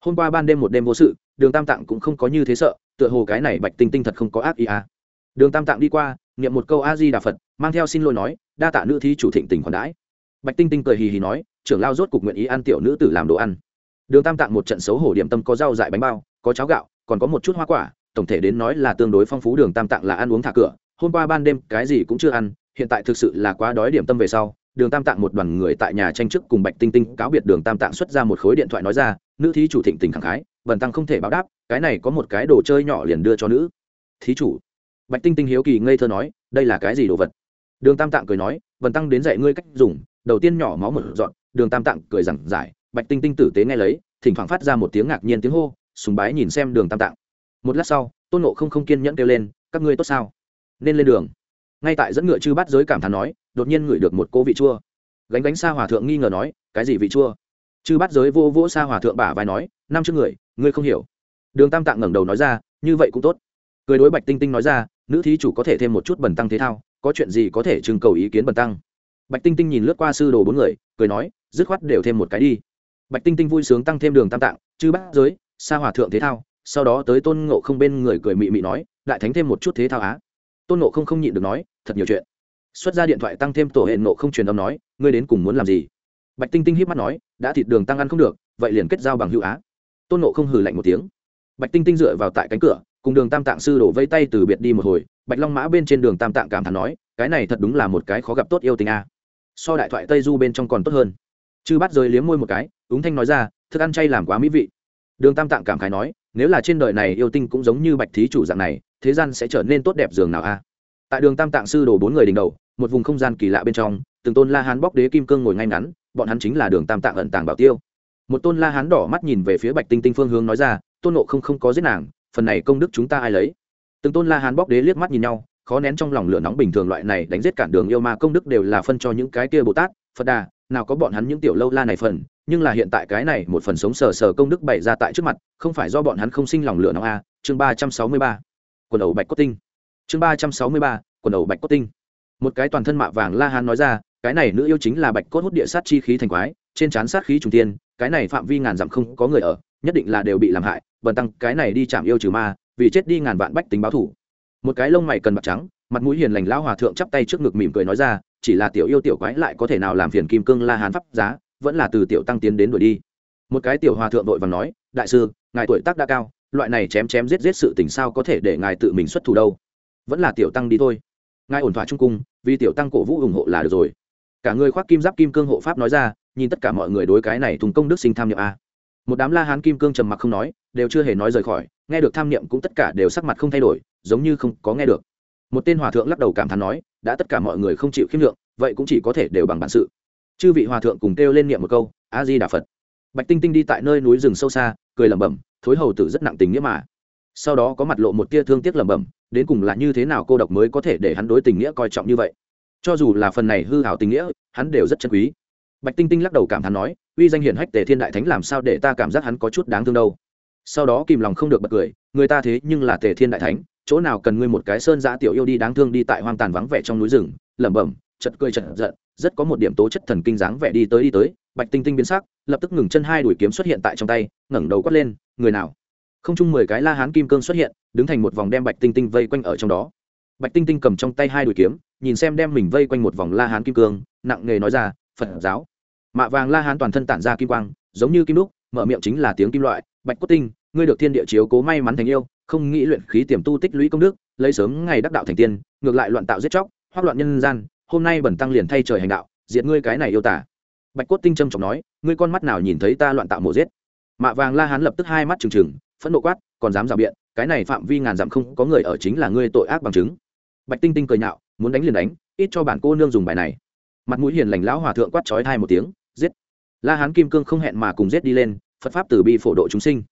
Hôm qua ban đêm một đêm vô sự, đường tam tạng cũng không có như thế sợ, tựa hồ cái này bạch tinh tinh thật không có ác ý à. đường tam tạng đi qua, niệm một câu a di đà phật, mang theo xin lỗi nói, đa tạ nữ thí chủ thịnh tình khoản đãi. Bạch tinh tinh cười hì hì nói, trưởng lao rốt cục nguyện ý ăn tiểu nữ tử làm đồ ăn. Đường tam tạng một trận xấu hổ điểm tâm có rau dại bánh bao, có cháo gạo, còn có một chút hoa quả, tổng thể đến nói là tương đối phong phú, đường tam tạng là ăn uống thả cửa, hôm qua ban đêm cái gì cũng chưa ăn, hiện tại thực sự là quá đói điểm tâm về sau đường tam tạng một đoàn người tại nhà tranh chức cùng bạch tinh tinh cáo biệt đường tam tạng xuất ra một khối điện thoại nói ra, nữ thí chủ thịnh tình khẳng khái vần tăng không thể báo đáp, cái này có một cái đồ chơi nhỏ liền đưa cho nữ. Thí chủ? Bạch tinh tinh hiếu kỳ ngây thơ nói, đây là cái gì đồ vật? Đường tam tạng cười nói vần tăng đến dạy ngươi cách dùng, đầu tiên nhỏ máu một dọn. Đường tam tạng cười giảng giải, bạch tinh tinh tử tế nghe lấy, thỉnh thoảng phát ra một tiếng ngạc nhiên tiếng hô, sùng bái nhìn xem đường tam tạng. Một lát sau, tôn nộ không không kiên nhẫn kêu lên, các ngươi tốt sao? Nên lên đường ngay tại dẫn ngựa chư bắt giới cảm thán nói, đột nhiên ngửi được một cô vị chua. Gánh gánh xa hòa thượng nghi ngờ nói, cái gì vị chua? Chư bắt giới vô vỗ xa hòa thượng bả vai nói, năm trước người ngươi không hiểu. Đường tam tạng ngẩng đầu nói ra, như vậy cũng tốt. Cười đối bạch tinh tinh nói ra, nữ thí chủ có thể thêm một chút bẩn tăng thế thao, có chuyện gì có thể trưng cầu ý kiến bẩn tăng. Bạch tinh tinh nhìn lướt qua sư đồ bốn người, cười nói, dứt khoát đều thêm một cái đi. Bạch tinh tinh vui sướng tăng thêm đường tam tạng, chư bát giới xa hòa thượng thế thao, sau đó tới tôn ngộ không bên người cười mị mị nói, đại thánh thêm một chút thế thao á tôn Nộ không không nhịn được nói, thật nhiều chuyện. Xuất ra điện thoại tăng thêm tổ hệ nộ không truyền âm nói, ngươi đến cùng muốn làm gì? Bạch tinh tinh hiếp mắt nói, đã thịt đường tăng ăn không được, vậy liền kết giao bằng hữu á. Tôn nộ không hừ lạnh một tiếng. Bạch tinh tinh dựa vào tại cánh cửa, cùng đường tam tạng sư đổ vây tay từ biệt đi một hồi, bạch long mã bên trên đường tam tạng cảm thán nói, cái này thật đúng là một cái khó gặp tốt yêu tình a. So đại thoại tây du bên trong còn tốt hơn. Chư bắt rơi liếm môi một cái, úng thanh nói ra, thức ăn chay làm quá mỹ vị. Đường tam tạng cảm khái nói, nếu là trên đời này yêu tinh cũng giống như bạch thí chủ dạng này thế gian sẽ trở nên tốt đẹp dường nào a? Tại đường tam tạng sư đổ bốn người đỉnh đầu, một vùng không gian kỳ lạ bên trong, từng tôn la hán bóc đế kim cương ngồi ngay ngắn, bọn hắn chính là đường tam tạng ẩn tàng bảo tiêu. Một tôn la hán đỏ mắt nhìn về phía bạch tinh tinh phương hướng nói ra, tôn nộ không không có giết nàng, phần này công đức chúng ta ai lấy? Từng tôn la hán bóc đế liếc mắt nhìn nhau, khó nén trong lòng lửa nóng bình thường loại này đánh giết cản đường yêu ma công đức đều là phân cho những cái kia bồ tát, phật đà, nào có bọn hắn những tiểu lâu la này phần, nhưng là hiện tại cái này một phần sống sờ sờ công đức bày ra tại trước mặt, không phải do bọn hắn không sinh lòng lửa nóng a. Chương ba trăm sáu mươi ba quần ẩu bạch cốt tinh. Chương ba trăm sáu mươi ba, quần ẩu bạch cốt tinh. Một cái toàn thân mạ vàng la hán nói ra, cái này nữ yêu chính là bạch cốt hút địa sát chi khí thành quái, trên trán sát khí trùng tiên, cái này phạm vi ngàn dặm không có người ở, nhất định là đều bị làm hại, bần tăng cái này đi chạm yêu trừ ma, vì chết đi ngàn vạn bách tính báo thủ. Một cái lông mày cần bạc trắng, mặt mũi hiền lành lão hòa thượng chắp tay trước ngực mỉm cười nói ra, chỉ là tiểu yêu tiểu quái lại có thể nào làm phiền kim cương la hán pháp giá, vẫn là từ tiểu tăng tiến đến đuổi đi. Một cái tiểu hòa thượng đội và nói, đại sư, ngài tuổi tác đã cao loại này chém chém giết giết sự tình sao có thể để ngài tự mình xuất thủ đâu? Vẫn là tiểu tăng đi thôi. Ngài ổn thỏa trung cung, vì tiểu tăng cổ vũ ủng hộ là được rồi. Cả người khoác kim giáp kim cương hộ pháp nói ra, nhìn tất cả mọi người đối cái này thùng công đức sinh tham niệm a. Một đám la hán kim cương trầm mặc không nói, đều chưa hề nói rời khỏi, nghe được tham niệm cũng tất cả đều sắc mặt không thay đổi, giống như không có nghe được. Một tên hòa thượng lắc đầu cảm thán nói, đã tất cả mọi người không chịu khiêm lượng vậy cũng chỉ có thể đều bằng bản sự. Chư vị hòa thượng cùng kêu lên niệm một câu, a di đà phật. Bạch tinh tinh đi tại nơi núi rừng sâu xa, cười lẩm bẩm thối hầu tử rất nặng tình nghĩa mà. Sau đó có mặt lộ một tia thương tiếc lẩm bẩm, đến cùng là như thế nào cô độc mới có thể để hắn đối tình nghĩa coi trọng như vậy? Cho dù là phần này hư hảo tình nghĩa, hắn đều rất chân quý. Bạch tinh tinh lắc đầu cảm thán nói, uy danh hiển hách tề thiên đại thánh làm sao để ta cảm giác hắn có chút đáng thương đâu? Sau đó kìm lòng không được bật cười, người ta thế nhưng là tề thiên đại thánh, chỗ nào cần ngươi một cái sơn giã tiểu yêu đi đáng thương đi tại hoang tàn vắng vẻ trong núi rừng. Lẩm bẩm chật cười chật giận, rất có một điểm tố chất thần kinh dáng vẻ đi tới đi tới. Bạch tinh tinh biến sắc, lập tức ngừng chân hai đuổi kiếm xuất hiện tại trong tay, ngẩng đầu quát lên người nào? Không chung mười cái la hán kim cương xuất hiện, đứng thành một vòng đem bạch tinh tinh vây quanh ở trong đó. Bạch tinh tinh cầm trong tay hai đùi kiếm, nhìn xem đem mình vây quanh một vòng la hán kim cương, nặng nghề nói ra, phật giáo. Mạ vàng la hán toàn thân tản ra kim quang, giống như kim đúc, mở miệng chính là tiếng kim loại, bạch cốt tinh, ngươi được thiên địa chiếu cố may mắn thành yêu, không nghĩ luyện khí tiềm tu tích lũy công đức, lấy sớm ngày đắc đạo thành tiên, ngược lại loạn tạo giết chóc, hoác loạn nhân gian, hôm nay bẩn tăng liền thay trời hành đạo, diệt ngươi cái này yêu tả bạch cốt tinh trâm trọng nói, ngươi con mắt nào nhìn thấy ta loạn tạo mổ giết? Mạ vàng la hán lập tức hai mắt trừng trừng, phẫn nộ quát, còn dám rào biện, cái này phạm vi ngàn dặm không có người ở chính là ngươi tội ác bằng chứng. Bạch tinh tinh cười nhạo, muốn đánh liền đánh, ít cho bản cô nương dùng bài này. Mặt mũi hiền lành lão hòa thượng quát trói thai một tiếng, giết! La hán kim cương không hẹn mà cùng giết đi lên, phật pháp từ bi phổ độ chúng sinh.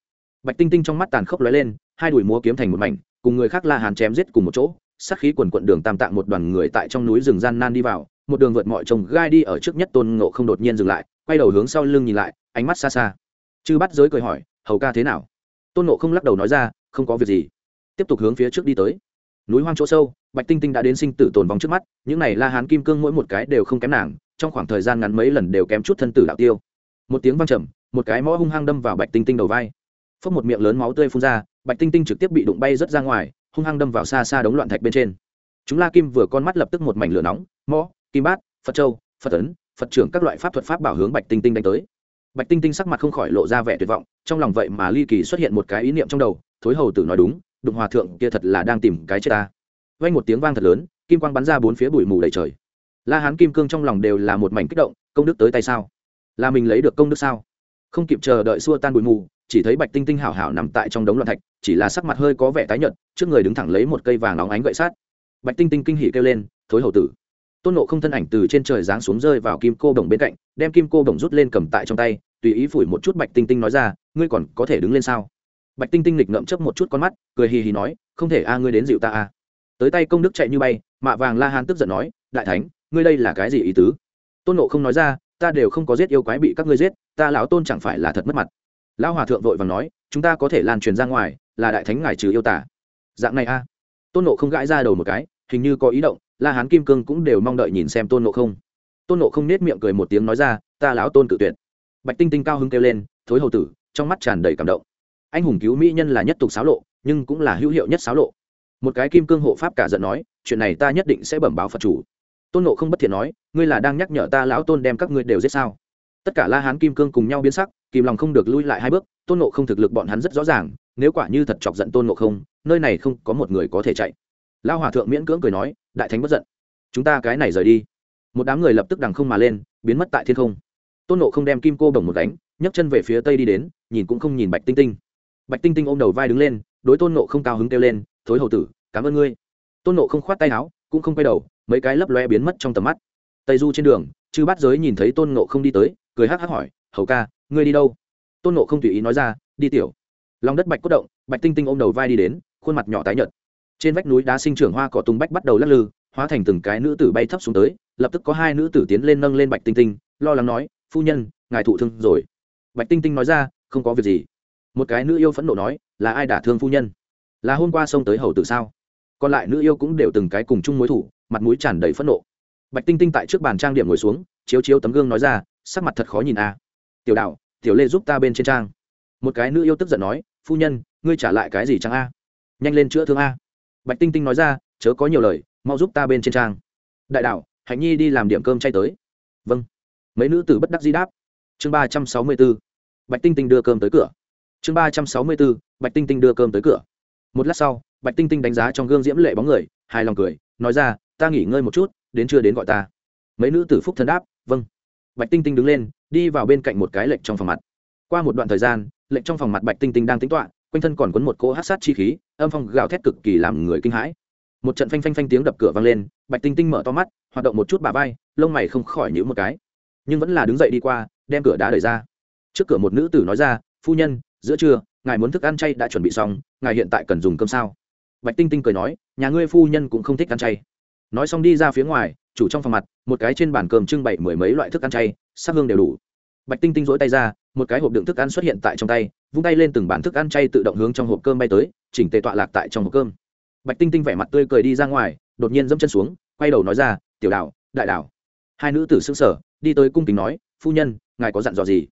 Bạch tinh tinh trong mắt tàn khốc lóe lên, hai đùi múa kiếm thành một mảnh, cùng người khác la hán chém giết cùng một chỗ, sát khí quần quận đường tam tạng một đoàn người tại trong núi rừng gian nan đi vào, một đường vượt mọi trồng gai đi ở trước nhất tôn ngộ không đột nhiên dừng lại, quay đầu hướng sau lưng nhìn lại, ánh mắt xa xa chư bắt giới cười hỏi, hầu ca thế nào? Tôn nộ không lắc đầu nói ra, không có việc gì. Tiếp tục hướng phía trước đi tới. Núi hoang chỗ sâu, bạch tinh tinh đã đến sinh tử tồn vong trước mắt, những này la hán kim cương mỗi một cái đều không kém nàng, trong khoảng thời gian ngắn mấy lần đều kém chút thân tử đạo tiêu. Một tiếng vang trầm, một cái mõ hung hăng đâm vào bạch tinh tinh đầu vai. Phốc một miệng lớn máu tươi phun ra, bạch tinh tinh trực tiếp bị đụng bay rớt ra ngoài, hung hăng đâm vào xa xa đống loạn thạch bên trên. Chúng la kim vừa con mắt lập tức một mảnh lửa nóng, mõ, kim bát, phật châu, phật tấn phật trưởng các loại pháp thuật pháp bảo hướng bạch tinh tinh đánh tới bạch tinh tinh sắc mặt không khỏi lộ ra vẻ tuyệt vọng, trong lòng vậy mà ly kỳ xuất hiện một cái ý niệm trong đầu, thối hầu tử nói đúng, đụng hòa thượng kia thật là đang tìm cái chết ta. Vang một tiếng vang thật lớn, kim quang bắn ra bốn phía bụi mù đầy trời. La hán kim cương trong lòng đều là một mảnh kích động, công đức tới tay sao? Là mình lấy được công đức sao? Không kịp chờ đợi xua tan bụi mù, chỉ thấy bạch tinh tinh hảo hảo nằm tại trong đống loạn thạch, chỉ là sắc mặt hơi có vẻ tái nhợt, trước người đứng thẳng lấy một cây vàng óng ánh gậy sát. Bạch tinh tinh kinh hỉ kêu lên, thối hầu tử. Tôn nộ không thân ảnh từ trên trời giáng xuống rơi vào kim cô đồng bên cạnh, đem kim cô đồng rút lên cầm tại trong tay tùy ý phủi một chút bạch tinh tinh nói ra, ngươi còn có thể đứng lên sao? Bạch tinh tinh lịch ngậm chấp một chút con mắt, cười hì hì nói, không thể a, ngươi đến dịu ta a. Tới tay công đức chạy như bay, mạ vàng la hán tức giận nói, đại thánh, ngươi đây là cái gì ý tứ? Tôn nộ không nói ra, ta đều không có giết yêu quái bị các ngươi giết, ta lão tôn chẳng phải là thật mất mặt. Lão hòa thượng vội và nói, chúng ta có thể lan truyền ra ngoài, là đại thánh ngài trừ yêu tả. Dạng này a. Tôn nộ không gãi ra đầu một cái, hình như có ý động, la hán kim cương cũng đều mong đợi nhìn xem tôn nộ không. Tôn nộ không nết miệng cười một tiếng nói ra, ta lão tôn cự tuyệt bạch tinh tinh cao hứng kêu lên, thối hầu tử, trong mắt tràn đầy cảm động. Anh hùng cứu mỹ nhân là nhất tục xáo lộ, nhưng cũng là hữu hiệu nhất xáo lộ. Một cái kim cương hộ pháp cả giận nói, chuyện này ta nhất định sẽ bẩm báo phật chủ. Tôn nộ không bất thiện nói, ngươi là đang nhắc nhở ta lão tôn đem các ngươi đều giết sao? Tất cả la hán kim cương cùng nhau biến sắc, kìm lòng không được lui lại hai bước, tôn nộ không thực lực bọn hắn rất rõ ràng, nếu quả như thật chọc giận tôn nộ không, nơi này không có một người có thể chạy. Lao hòa thượng miễn cưỡng cười nói, đại thánh bất giận. Chúng ta cái này rời đi. Một đám người lập tức đằng không mà lên, biến mất tại thiên không tôn nộ không đem kim cô bồng một đánh nhấc chân về phía tây đi đến, nhìn cũng không nhìn bạch tinh tinh. Bạch tinh tinh ôm đầu vai đứng lên, đối tôn nộ không cao hứng kêu lên, thối hầu tử, cảm ơn ngươi. Tôn nộ không khoát tay áo, cũng không quay đầu, mấy cái lấp loe biến mất trong tầm mắt. Tây du trên đường, chư bát giới nhìn thấy tôn nộ không đi tới, cười hắc hắc hỏi, hầu ca, ngươi đi đâu? Tôn nộ không tùy ý nói ra, đi tiểu. Lòng đất bạch cốt động, bạch tinh tinh ôm đầu vai đi đến, khuôn mặt nhỏ tái nhợt. Trên vách núi đá sinh trưởng hoa cỏ tung bách bắt đầu lắc lư, hóa thành từng cái nữ tử bay thấp xuống tới, lập tức có hai nữ tử tiến lên nâng lên bạch tinh tinh, lo lắng nói phu nhân, ngài thụ thương rồi. Bạch tinh tinh nói ra, không có việc gì. Một cái nữ yêu phẫn nộ nói, là ai đả thương phu nhân? Là hôm qua xông tới hầu tử sao? Còn lại nữ yêu cũng đều từng cái cùng chung mối thủ, mặt mũi tràn đầy phẫn nộ. Bạch tinh tinh tại trước bàn trang điểm ngồi xuống, chiếu chiếu tấm gương nói ra, sắc mặt thật khó nhìn a à. tiểu đạo, tiểu lê giúp ta bên trên trang. Một cái nữ yêu tức giận nói, phu nhân, ngươi trả lại cái gì trang a? Nhanh lên chữa thương a. Bạch tinh tinh nói ra, chớ có nhiều lời, mau giúp ta bên trên trang. Đại đạo, hạnh nhi đi làm điểm cơm chay tới. Vâng mấy nữ tử bất đắc di đáp. Chương ba trăm sáu mươi b ố bạch tinh tinh đưa cơm tới cửa. Chương ba trăm sáu mươi b ố bạch tinh tinh đưa cơm tới cửa. Một lát sau, bạch tinh tinh đánh giá trong gương diễm lệ bóng người, hài lòng cười, nói ra, ta nghỉ ngơi một chút, đến chưa đến gọi ta. Mấy nữ tử phúc thân đáp vâng. Bạch tinh tinh đứng lên, đi vào bên cạnh một cái lệnh trong phòng mặt. Qua một đoạn thời gian lệnh trong phòng mặt bạch tinh tinh đang tính toạ quanh thân còn quấn một cỗ hát sát chi khí, âm phong gào thét cực kỳ làm người kinh hãi. Một trận phanh phanh phanh tiếng đập cửa vang lên, bạch tinh tinh mở to mắt, hoạt động một chút bà vai, lông mày không khỏi nhữ một cái nhưng vẫn là đứng dậy đi qua, đem cửa đá đẩy ra. Trước cửa một nữ tử nói ra, phu nhân, giữa trưa, ngài muốn thức ăn chay đã chuẩn bị xong, ngài hiện tại cần dùng cơm sao? Bạch tinh tinh cười nói, nhà ngươi phu nhân cũng không thích ăn chay. Nói xong đi ra phía ngoài, chủ trong phòng mặt, một cái trên bàn cơm trưng bày mười mấy loại thức ăn chay, sắc hương đều đủ. Bạch tinh tinh dỗi tay ra, một cái hộp đựng thức ăn xuất hiện tại trong tay, vung tay lên từng bản thức ăn chay tự động hướng trong hộp cơm bay tới, chỉnh tề tọa lạc tại trong hộp cơm. Bạch tinh tinh vẻ mặt tươi cười đi ra ngoài, đột nhiên dẫm chân xuống, quay đầu nói ra, tiểu đạo, đại đạo. Hai nữ tử xưng sở đi tới cung kính nói, phu nhân, ngài có dặn dò gì?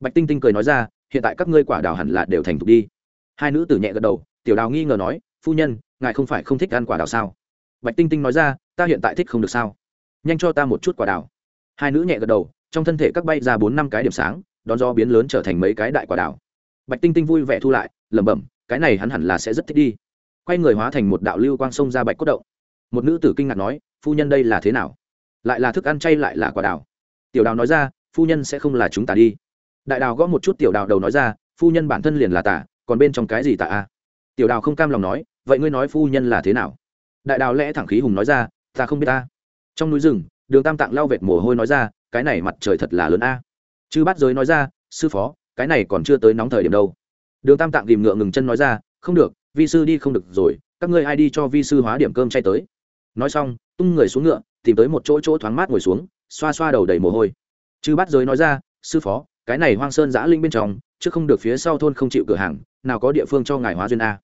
Bạch tinh tinh cười nói ra, hiện tại các ngươi quả đào hẳn là đều thành thục đi. Hai nữ tử nhẹ gật đầu, tiểu đào nghi ngờ nói, phu nhân, ngài không phải không thích ăn quả đào sao? Bạch tinh tinh nói ra, ta hiện tại thích không được sao? Nhanh cho ta một chút quả đào. Hai nữ nhẹ gật đầu, trong thân thể các bay ra bốn năm cái điểm sáng, đón do biến lớn trở thành mấy cái đại quả đào. Bạch tinh tinh vui vẻ thu lại, lẩm bẩm, cái này hắn hẳn là sẽ rất thích đi. Quay người hóa thành một đạo lưu quang sông ra bạch cốt động. Một nữ tử kinh ngạc nói, phu nhân đây là thế nào? Lại là thức ăn chay lại là quả đào tiểu đào nói ra, phu nhân sẽ không là chúng ta đi. Đại đào gõ một chút tiểu đào đầu nói ra, phu nhân bản thân liền là tả, còn bên trong cái gì tả a? Tiểu đào không cam lòng nói, vậy ngươi nói phu nhân là thế nào? Đại đào lẽ thẳng khí hùng nói ra, ta không biết ta trong núi rừng, đường tam tạng lao vệt mồ hôi nói ra, cái này mặt trời thật là lớn a. Chư bát giới nói ra, sư phó, cái này còn chưa tới nóng thời điểm đâu. Đường tam tạng tìm ngựa ngừng chân nói ra, không được, vi sư đi không được rồi, các ngươi ai đi cho vi sư hóa điểm cơm chay tới. Nói xong, tung người xuống ngựa, tìm tới một chỗ chỗ thoáng mát ngồi xuống xoa xoa đầu đầy mồ hôi. Chư bát giới nói ra, sư phó, cái này hoang sơn giã linh bên trong chứ không được phía sau thôn không chịu cửa hàng, nào có địa phương cho ngài hóa duyên a.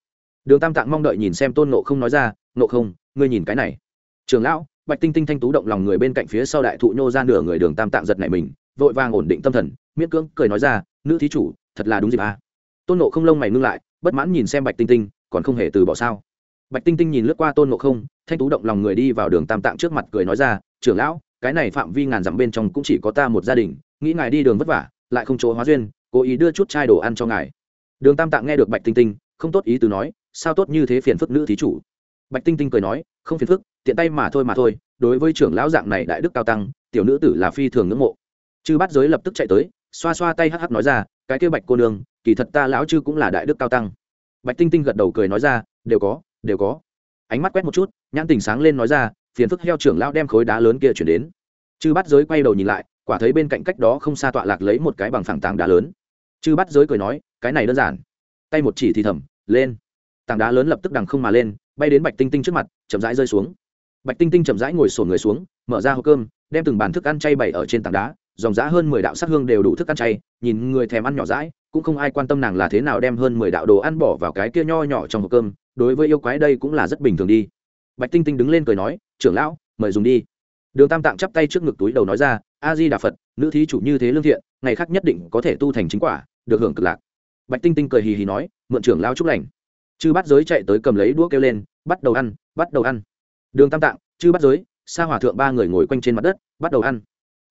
Đường tam tạng mong đợi nhìn xem tôn nộ không nói ra nộ không, ngươi nhìn cái này. Trường lão, bạch tinh tinh thanh tú động lòng người bên cạnh phía sau đại thụ nhô ra nửa người đường tam tạng giật này mình, vội vàng ổn định tâm thần, miễn cưỡng cười nói ra, nữ thí chủ, thật là đúng dịp a. Tôn nộ không lông mày ngưng lại, bất mãn nhìn xem bạch tinh tinh, còn không hề từ bỏ sao? Bạch tinh tinh nhìn lướt qua tôn nộ không, thanh tú động lòng người đi vào đường tam tạng trước mặt cười nói ra trưởng lão cái này phạm vi ngàn dặm bên trong cũng chỉ có ta một gia đình, nghĩ ngài đi đường vất vả, lại không chỗ hóa duyên, cố ý đưa chút chai đồ ăn cho ngài. Đường tam tạng nghe được bạch tinh tinh, không tốt ý từ nói, sao tốt như thế phiền phức nữ thí chủ? Bạch tinh tinh cười nói, không phiền phức, tiện tay mà thôi mà thôi, đối với trưởng lão dạng này đại đức cao tăng, tiểu nữ tử là phi thường ngưỡng mộ. Chư bắt giới lập tức chạy tới, xoa xoa tay hắc hắc nói ra, cái kia bạch cô nương, kỳ thật ta lão chư cũng là đại đức cao tăng. Bạch tinh tinh gật đầu cười nói ra, đều có đều có. Ánh mắt quét một chút, nhãn tình sáng lên nói ra phiền phức heo trưởng lão đem khối đá lớn kia chuyển đến. Chư bắt giới quay đầu nhìn lại, quả thấy bên cạnh cách đó không xa tọa lạc lấy một cái bằng phẳng tảng đá lớn. Chư bắt giới cười nói, cái này đơn giản. Tay một chỉ thì thầm, lên. Tảng đá lớn lập tức đằng không mà lên, bay đến bạch tinh tinh trước mặt, chậm rãi rơi xuống. Bạch tinh tinh chậm rãi ngồi xổm người xuống, mở ra hộp cơm, đem từng bàn thức ăn chay bày ở trên tảng đá, dòng giã hơn mười đạo sắc hương đều đủ thức ăn chay, nhìn người thèm ăn nhỏ rãi, cũng không ai quan tâm nàng là thế nào đem hơn mười đạo đồ ăn bỏ vào cái kia nho nhỏ trong hộp cơm, đối với yêu quái đây cũng là rất bình thường đi. Bạch tinh tinh đứng lên cười nói trưởng lão, mời dùng đi. Đường tam tạng chắp tay trước ngực túi đầu nói ra, a di đà phật, nữ thí chủ như thế lương thiện, ngày khác nhất định có thể tu thành chính quả, được hưởng cực lạc. Bạch tinh tinh cười hì hì nói, mượn trưởng lao chúc lành. Chư bắt giới chạy tới cầm lấy đũa kêu lên, bắt đầu ăn, bắt đầu ăn. Đường tam tạng, chư bắt giới, sa hòa thượng ba người ngồi quanh trên mặt đất, bắt đầu ăn.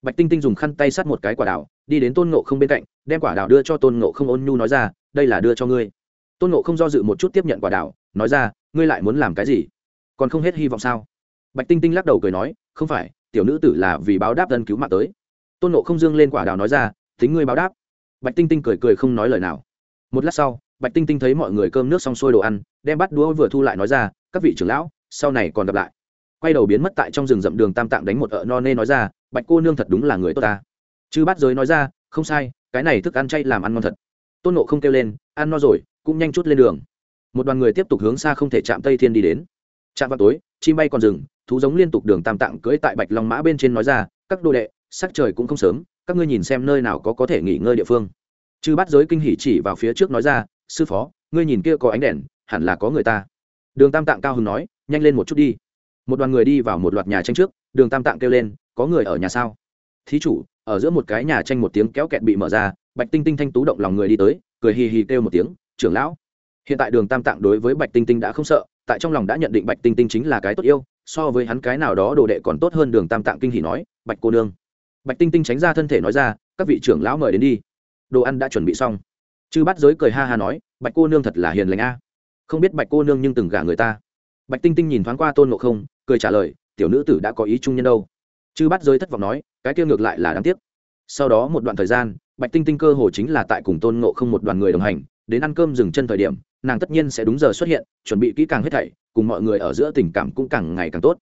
Bạch tinh tinh dùng khăn tay sát một cái quả đào, đi đến tôn nộ không bên cạnh, đem quả đào đưa cho tôn nộ không ôn nhu nói ra, đây là đưa cho ngươi. Tôn nộ không do dự một chút tiếp nhận quả đào, nói ra, ngươi lại muốn làm cái gì? Còn không hết hy vọng sao? Bạch tinh tinh lắc đầu cười nói, không phải, tiểu nữ tử là vì báo đáp dân cứu mạng tới. Tôn nộ không dương lên quả đào nói ra, tính ngươi báo đáp. Bạch tinh tinh cười cười không nói lời nào. Một lát sau, bạch tinh tinh thấy mọi người cơm nước xong xuôi đồ ăn, đem bắt đũa vừa thu lại nói ra, các vị trưởng lão, sau này còn gặp lại. Quay đầu biến mất tại trong rừng rậm đường tam tạng đánh một ợ no nê nói ra, bạch cô nương thật đúng là người tốt ta. Chư bắt giới nói ra, không sai, cái này thức ăn chay làm ăn ngon thật. Tôn nộ không kêu lên, ăn no rồi, cũng nhanh chút lên đường. Một đoàn người tiếp tục hướng xa không thể chạm tây thiên đi đến chạm vào tối chim bay còn rừng thú giống liên tục đường tam tạng cưỡi tại bạch long mã bên trên nói ra, các đô đệ, sắc trời cũng không sớm, các ngươi nhìn xem nơi nào có có thể nghỉ ngơi địa phương. Chư bắt giới kinh hỉ chỉ vào phía trước nói ra, sư phó, ngươi nhìn kia có ánh đèn, hẳn là có người ta. Đường tam tạng cao hứng nói, nhanh lên một chút đi. Một đoàn người đi vào một loạt nhà tranh trước, đường tam tạng kêu lên, có người ở nhà sao? Thí chủ, ở giữa một cái nhà tranh một tiếng kéo kẹt bị mở ra, bạch tinh tinh thanh tú động lòng người đi tới, cười hì hì kêu một tiếng, trưởng lão hiện tại đường tam tạng đối với bạch tinh tinh đã không sợ, tại trong lòng đã nhận định bạch tinh tinh chính là cái tốt yêu, so với hắn cái nào đó đồ đệ còn tốt hơn đường tam tạng kinh hỉ nói, bạch cô nương. Bạch tinh tinh tránh ra thân thể nói ra, các vị trưởng lão mời đến đi. Đồ ăn đã chuẩn bị xong. Chư bắt giới cười ha ha nói, bạch cô nương thật là hiền lành a. Không biết bạch cô nương nhưng từng gả người ta. Bạch tinh tinh nhìn thoáng qua tôn ngộ không, cười trả lời, tiểu nữ tử đã có ý trung nhân đâu. Chư bắt giới thất vọng nói, cái kia ngược lại là đáng tiếc. Sau đó một đoạn thời gian, bạch tinh tinh cơ hồ chính là tại cùng tôn ngộ không một đoàn người đồng hành, đến ăn cơm dừng chân thời điểm nàng tất nhiên sẽ đúng giờ xuất hiện, chuẩn bị kỹ càng hết thảy, cùng mọi người ở giữa tình cảm cũng càng ngày càng tốt.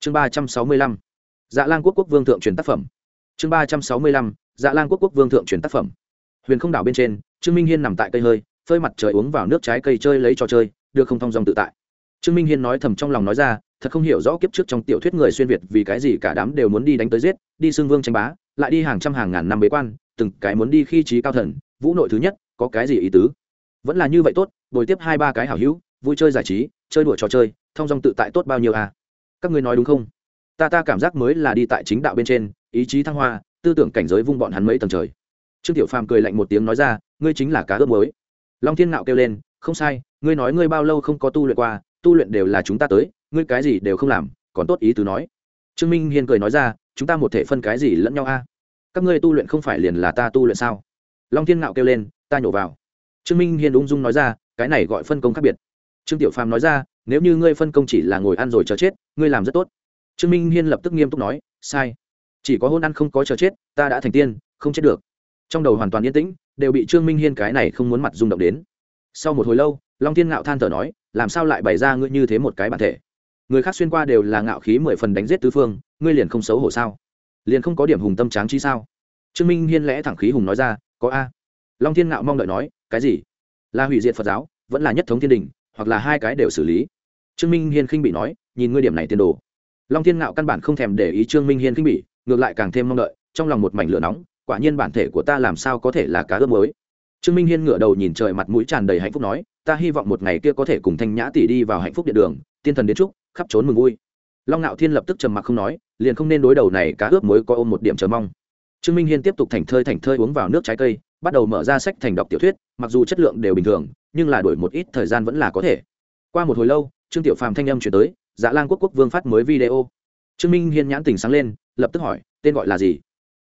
Chương ba trăm sáu mươi lăm dạ lan quốc quốc vương thượng truyền tác phẩm. Chương ba trăm sáu mươi lăm dạ lan quốc quốc vương thượng truyền tác phẩm. Huyền không đảo bên trên, trương minh hiên nằm tại cây hơi, phơi mặt trời uống vào nước trái cây chơi lấy trò chơi, được không thong dòng tự tại. Trương minh hiên nói thầm trong lòng nói ra, thật không hiểu rõ kiếp trước trong tiểu thuyết người xuyên việt vì cái gì cả đám đều muốn đi đánh tới giết, đi xương vương tranh bá, lại đi hàng trăm hàng ngàn năm bế quan, từng cái muốn đi khi trí cao thần, vũ nội thứ nhất, có cái gì ý tứ? Vẫn là như vậy tốt bồi tiếp hai ba cái hảo hữu, vui chơi giải trí, chơi đùa trò chơi thông dong tự tại tốt bao nhiêu à? Các ngươi nói đúng không? Ta ta cảm giác mới là đi tại chính đạo bên trên, ý chí thăng hoa, tư tưởng cảnh giới vung bọn hắn mấy tầng trời. Trương tiểu phàm cười lạnh một tiếng nói ra, ngươi chính là cá ướp mới long thiên ngạo kêu lên, không sai, ngươi nói ngươi bao lâu không có tu luyện qua, tu luyện đều là chúng ta tới, ngươi cái gì đều không làm, còn tốt ý tứ nói. Trương minh hiên cười nói ra, chúng ta một thể phân cái gì lẫn nhau a? Các ngươi tu luyện không phải liền là ta tu luyện sao? Long thiên ngạo kêu lên, ta nhổ vào. Trương minh hiên ung dung nói ra cái này gọi phân công khác biệt. Trương tiểu phàm nói ra, nếu như ngươi phân công chỉ là ngồi ăn rồi chờ chết, ngươi làm rất tốt. Trương minh hiên lập tức nghiêm túc nói, sai. Chỉ có hôn ăn không có chờ chết, ta đã thành tiên, không chết được. Trong đầu hoàn toàn yên tĩnh, đều bị trương minh hiên cái này không muốn mặt rung động đến. Sau một hồi lâu, long thiên ngạo than thở nói, làm sao lại bày ra ngươi như thế một cái bản thể? Người khác xuyên qua đều là ngạo khí mười phần đánh giết tứ phương, ngươi liền không xấu hổ sao? Liền không có điểm hùng tâm tráng chi sao? Trương minh hiên lẽ thẳng khí hùng nói ra, có a. Long thiên ngạo mong đợi nói, cái gì? Là hủy diệt phật giáo, vẫn là nhất thống thiên đình, hoặc là hai cái đều xử lý. Trương minh hiên khinh bị nói, nhìn ngươi điểm này tiền đồ. Long thiên ngạo căn bản không thèm để ý trương minh hiên khinh bị ngược lại càng thêm mong đợi, trong lòng một mảnh lửa nóng, quả nhiên bản thể của ta làm sao có thể là cá ướp mới trương minh hiên ngửa đầu nhìn trời mặt mũi tràn đầy hạnh phúc nói, ta hy vọng một ngày kia có thể cùng thanh nhã tỷ đi vào hạnh phúc điện đường, tiên thần đến chúc, khắp trốn mừng vui. Long ngạo thiên lập tức trầm mặc không nói, liền không nên đối đầu này cá ướp mới có ôm một điểm chờ mong. Trương minh hiên tiếp tục thành thơi thành thơi uống vào nước trái cây, bắt đầu mở ra sách thành đọc tiểu thuyết mặc dù chất lượng đều bình thường, nhưng là đổi một ít thời gian vẫn là có thể. Qua một hồi lâu, trương tiểu phàm thanh âm chuyển tới dạ lan quốc quốc vương phát mới video. Trương minh hiên nhãn tình sáng lên, lập tức hỏi, tên gọi là gì?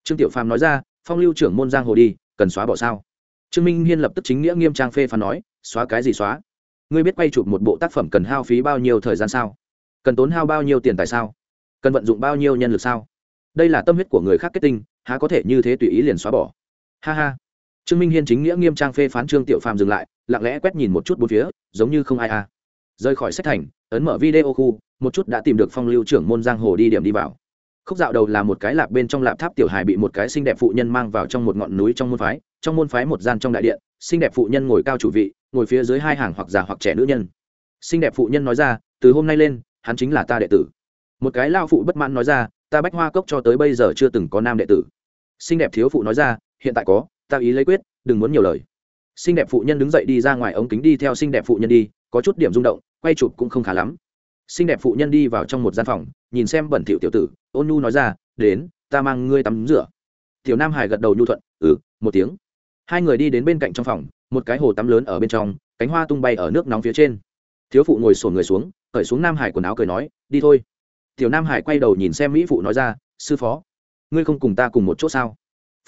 Trương tiểu phàm nói ra, phong lưu trưởng môn giang hồ đi, cần xóa bỏ sao? Trương minh hiên lập tức chính nghĩa nghiêm trang phê phán nói, xóa cái gì xóa? Ngươi biết quay chụp một bộ tác phẩm cần hao phí bao nhiêu thời gian sao? Cần tốn hao bao nhiêu tiền tài sao? Cần vận dụng bao nhiêu nhân lực sao? Đây là tâm huyết của người khác kết tinh, há có thể như thế tùy ý liền xóa bỏ. Ha ha trương minh hiên chính nghĩa nghiêm trang phê phán trương tiểu phàm dừng lại, lặng lẽ quét nhìn một chút bốn phía, giống như không ai a à. rời khỏi sách thành, ấn mở video khu, một chút đã tìm được phong lưu trưởng môn giang hồ đi điểm đi vào. Khúc dạo đầu là một cái lạp bên trong lạp tháp tiểu hài bị một cái xinh đẹp phụ nhân mang vào trong một ngọn núi trong môn phái, trong môn phái một gian trong đại điện, xinh đẹp phụ nhân ngồi cao chủ vị, ngồi phía dưới hai hàng hoặc già hoặc trẻ nữ nhân. Xinh đẹp phụ nhân nói ra, từ hôm nay lên, hắn chính là ta đệ tử. Một cái lao phụ bất mãn nói ra, ta bách hoa cốc cho tới bây giờ chưa từng có nam đệ tử. Xinh đẹp thiếu phụ nói ra, hiện tại có ta ý lấy quyết, đừng muốn nhiều lời. Xinh đẹp phụ nhân đứng dậy đi ra ngoài, ống kính đi theo xinh đẹp phụ nhân đi, có chút điểm rung động, quay chụp cũng không khá lắm. Xinh đẹp phụ nhân đi vào trong một gian phòng, nhìn xem bẩn thỉu tiểu tử, ôn nhu nói ra, đến, ta mang ngươi tắm rửa. Tiểu nam hải gật đầu nhu thuận ừ một tiếng. Hai người đi đến bên cạnh trong phòng, một cái hồ tắm lớn ở bên trong, cánh hoa tung bay ở nước nóng phía trên. Thiếu phụ ngồi sổn người xuống, cởi xuống nam hải quần áo cười nói, đi thôi. Tiểu nam hải quay đầu nhìn xem mỹ phụ nói ra, sư phó, ngươi không cùng ta cùng một chỗ sao?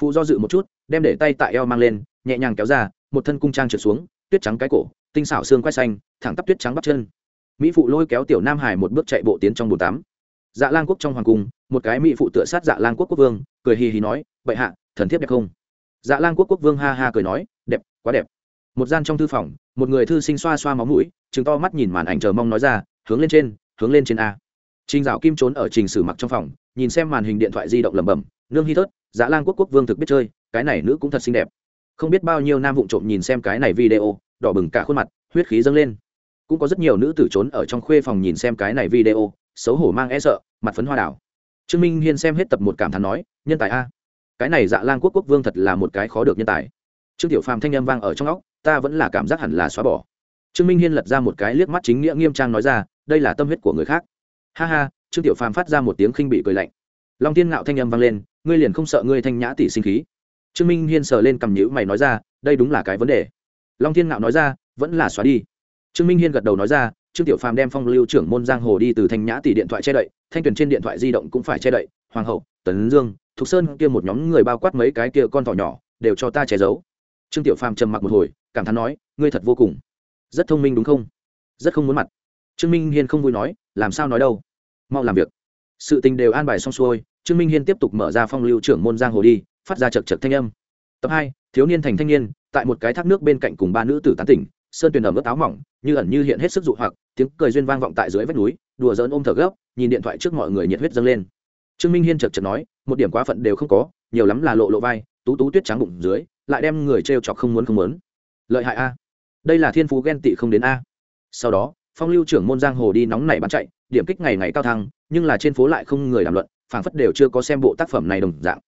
Phụ do dự một chút, đem để tay tại eo mang lên, nhẹ nhàng kéo ra, một thân cung trang trượt xuống, tuyết trắng cái cổ, tinh xảo xương quay xanh, thẳng tắp tuyết trắng bắp chân. Mỹ phụ lôi kéo tiểu nam hải một bước chạy bộ tiến trong bồn tắm. Dạ lang quốc trong hoàng cung, một cái mỹ phụ tựa sát dạ lang quốc quốc vương, cười hì hì nói, bệ hạ, thần thiếp đẹp không? Dạ lang quốc quốc vương ha ha cười nói, đẹp, quá đẹp. Một gian trong thư phòng, một người thư sinh xoa xoa máu mũi chứng to mắt nhìn màn ảnh chờ mong nói ra, hướng lên trên, hướng lên trên a. Trình dạo kim trốn ở trình sử mặc trong phòng, nhìn xem màn hình điện thoại di động lẩm bẩm, nương hy thớt dã lang quốc quốc vương thực biết chơi, cái này nữ cũng thật xinh đẹp. Không biết bao nhiêu nam vụng trộm nhìn xem cái này video, đỏ bừng cả khuôn mặt, huyết khí dâng lên. Cũng có rất nhiều nữ tử trốn ở trong khuê phòng nhìn xem cái này video, xấu hổ mang e sợ, mặt phấn hoa đảo. Trương minh hiên xem hết tập một cảm thán nói, nhân tài a. Cái này dạ lan quốc quốc vương thật là một cái khó được nhân tài. Trương tiểu phàm thanh â m vang ở trong óc, ta vẫn là cảm giác hẳn là xóa bỏ. Trương minh hiên lật ra một cái liếc mắt chính nghĩa nghiêm trang nói ra, đây là tâm huyết của người khác. Ha ha, trương tiểu phàm phát ra một tiếng khinh bị cười lạnh. Long tiên ngạo thanh â m vang lên ngươi liền không sợ ngươi thanh nhã tỷ sinh khí? Trương minh hiên sờ lên cầm nhữ mày nói ra, đây đúng là cái vấn đề. Long thiên ngạo nói ra, vẫn là xóa đi. Trương minh hiên gật đầu nói ra, trương tiểu phàm đem phong lưu trưởng môn giang hồ đi từ thanh nhã tỷ điện thoại che đậy, thanh tuyền trên điện thoại di động cũng phải che đậy, hoàng hậu, tấn dương, thục sơn kia một nhóm người bao quát mấy cái kia con thỏ nhỏ, đều cho ta che giấu. Trương tiểu phàm trầm mặc một hồi, cảm thán nói, ngươi thật vô cùng. Rất thông minh đúng không? Rất không muốn mặt. Trương minh hiên không vui nói, làm sao nói đâu? Mau làm việc. Sự tình đều an bài xong xuôi trương minh hiên tiếp tục mở ra phong lưu trưởng môn giang hồ đi, phát ra chật chật thanh âm. Tập hai, thiếu niên thành thanh niên, tại một cái thác nước bên cạnh cùng ba nữ tử tán tỉnh, sơn tuyền ẩm ướt áo mỏng, như ẩn như hiện hết sức dụ hoặc, tiếng cười duyên vang vọng tại dưới vách núi, đùa dỡn ôm thở gấp, nhìn điện thoại trước mọi người nhiệt huyết dâng lên. Trương minh hiên chật chật nói, một điểm quá phận đều không có, nhiều lắm là lộ lộ vai, tú tú tuyết trắng bụng dưới, lại đem người t chọc không muốn không muốn. Lợi hại a. Đây là thiên phú ghen tị không đến a. Sau đó, phong lưu trưởng môn giang hồ đi nóng nảy bắn chạy, điểm kích ngày ngày cao thăng, nhưng là trên phố lại không người làm luận phảng phất đều chưa có xem bộ tác phẩm này đồng dạng.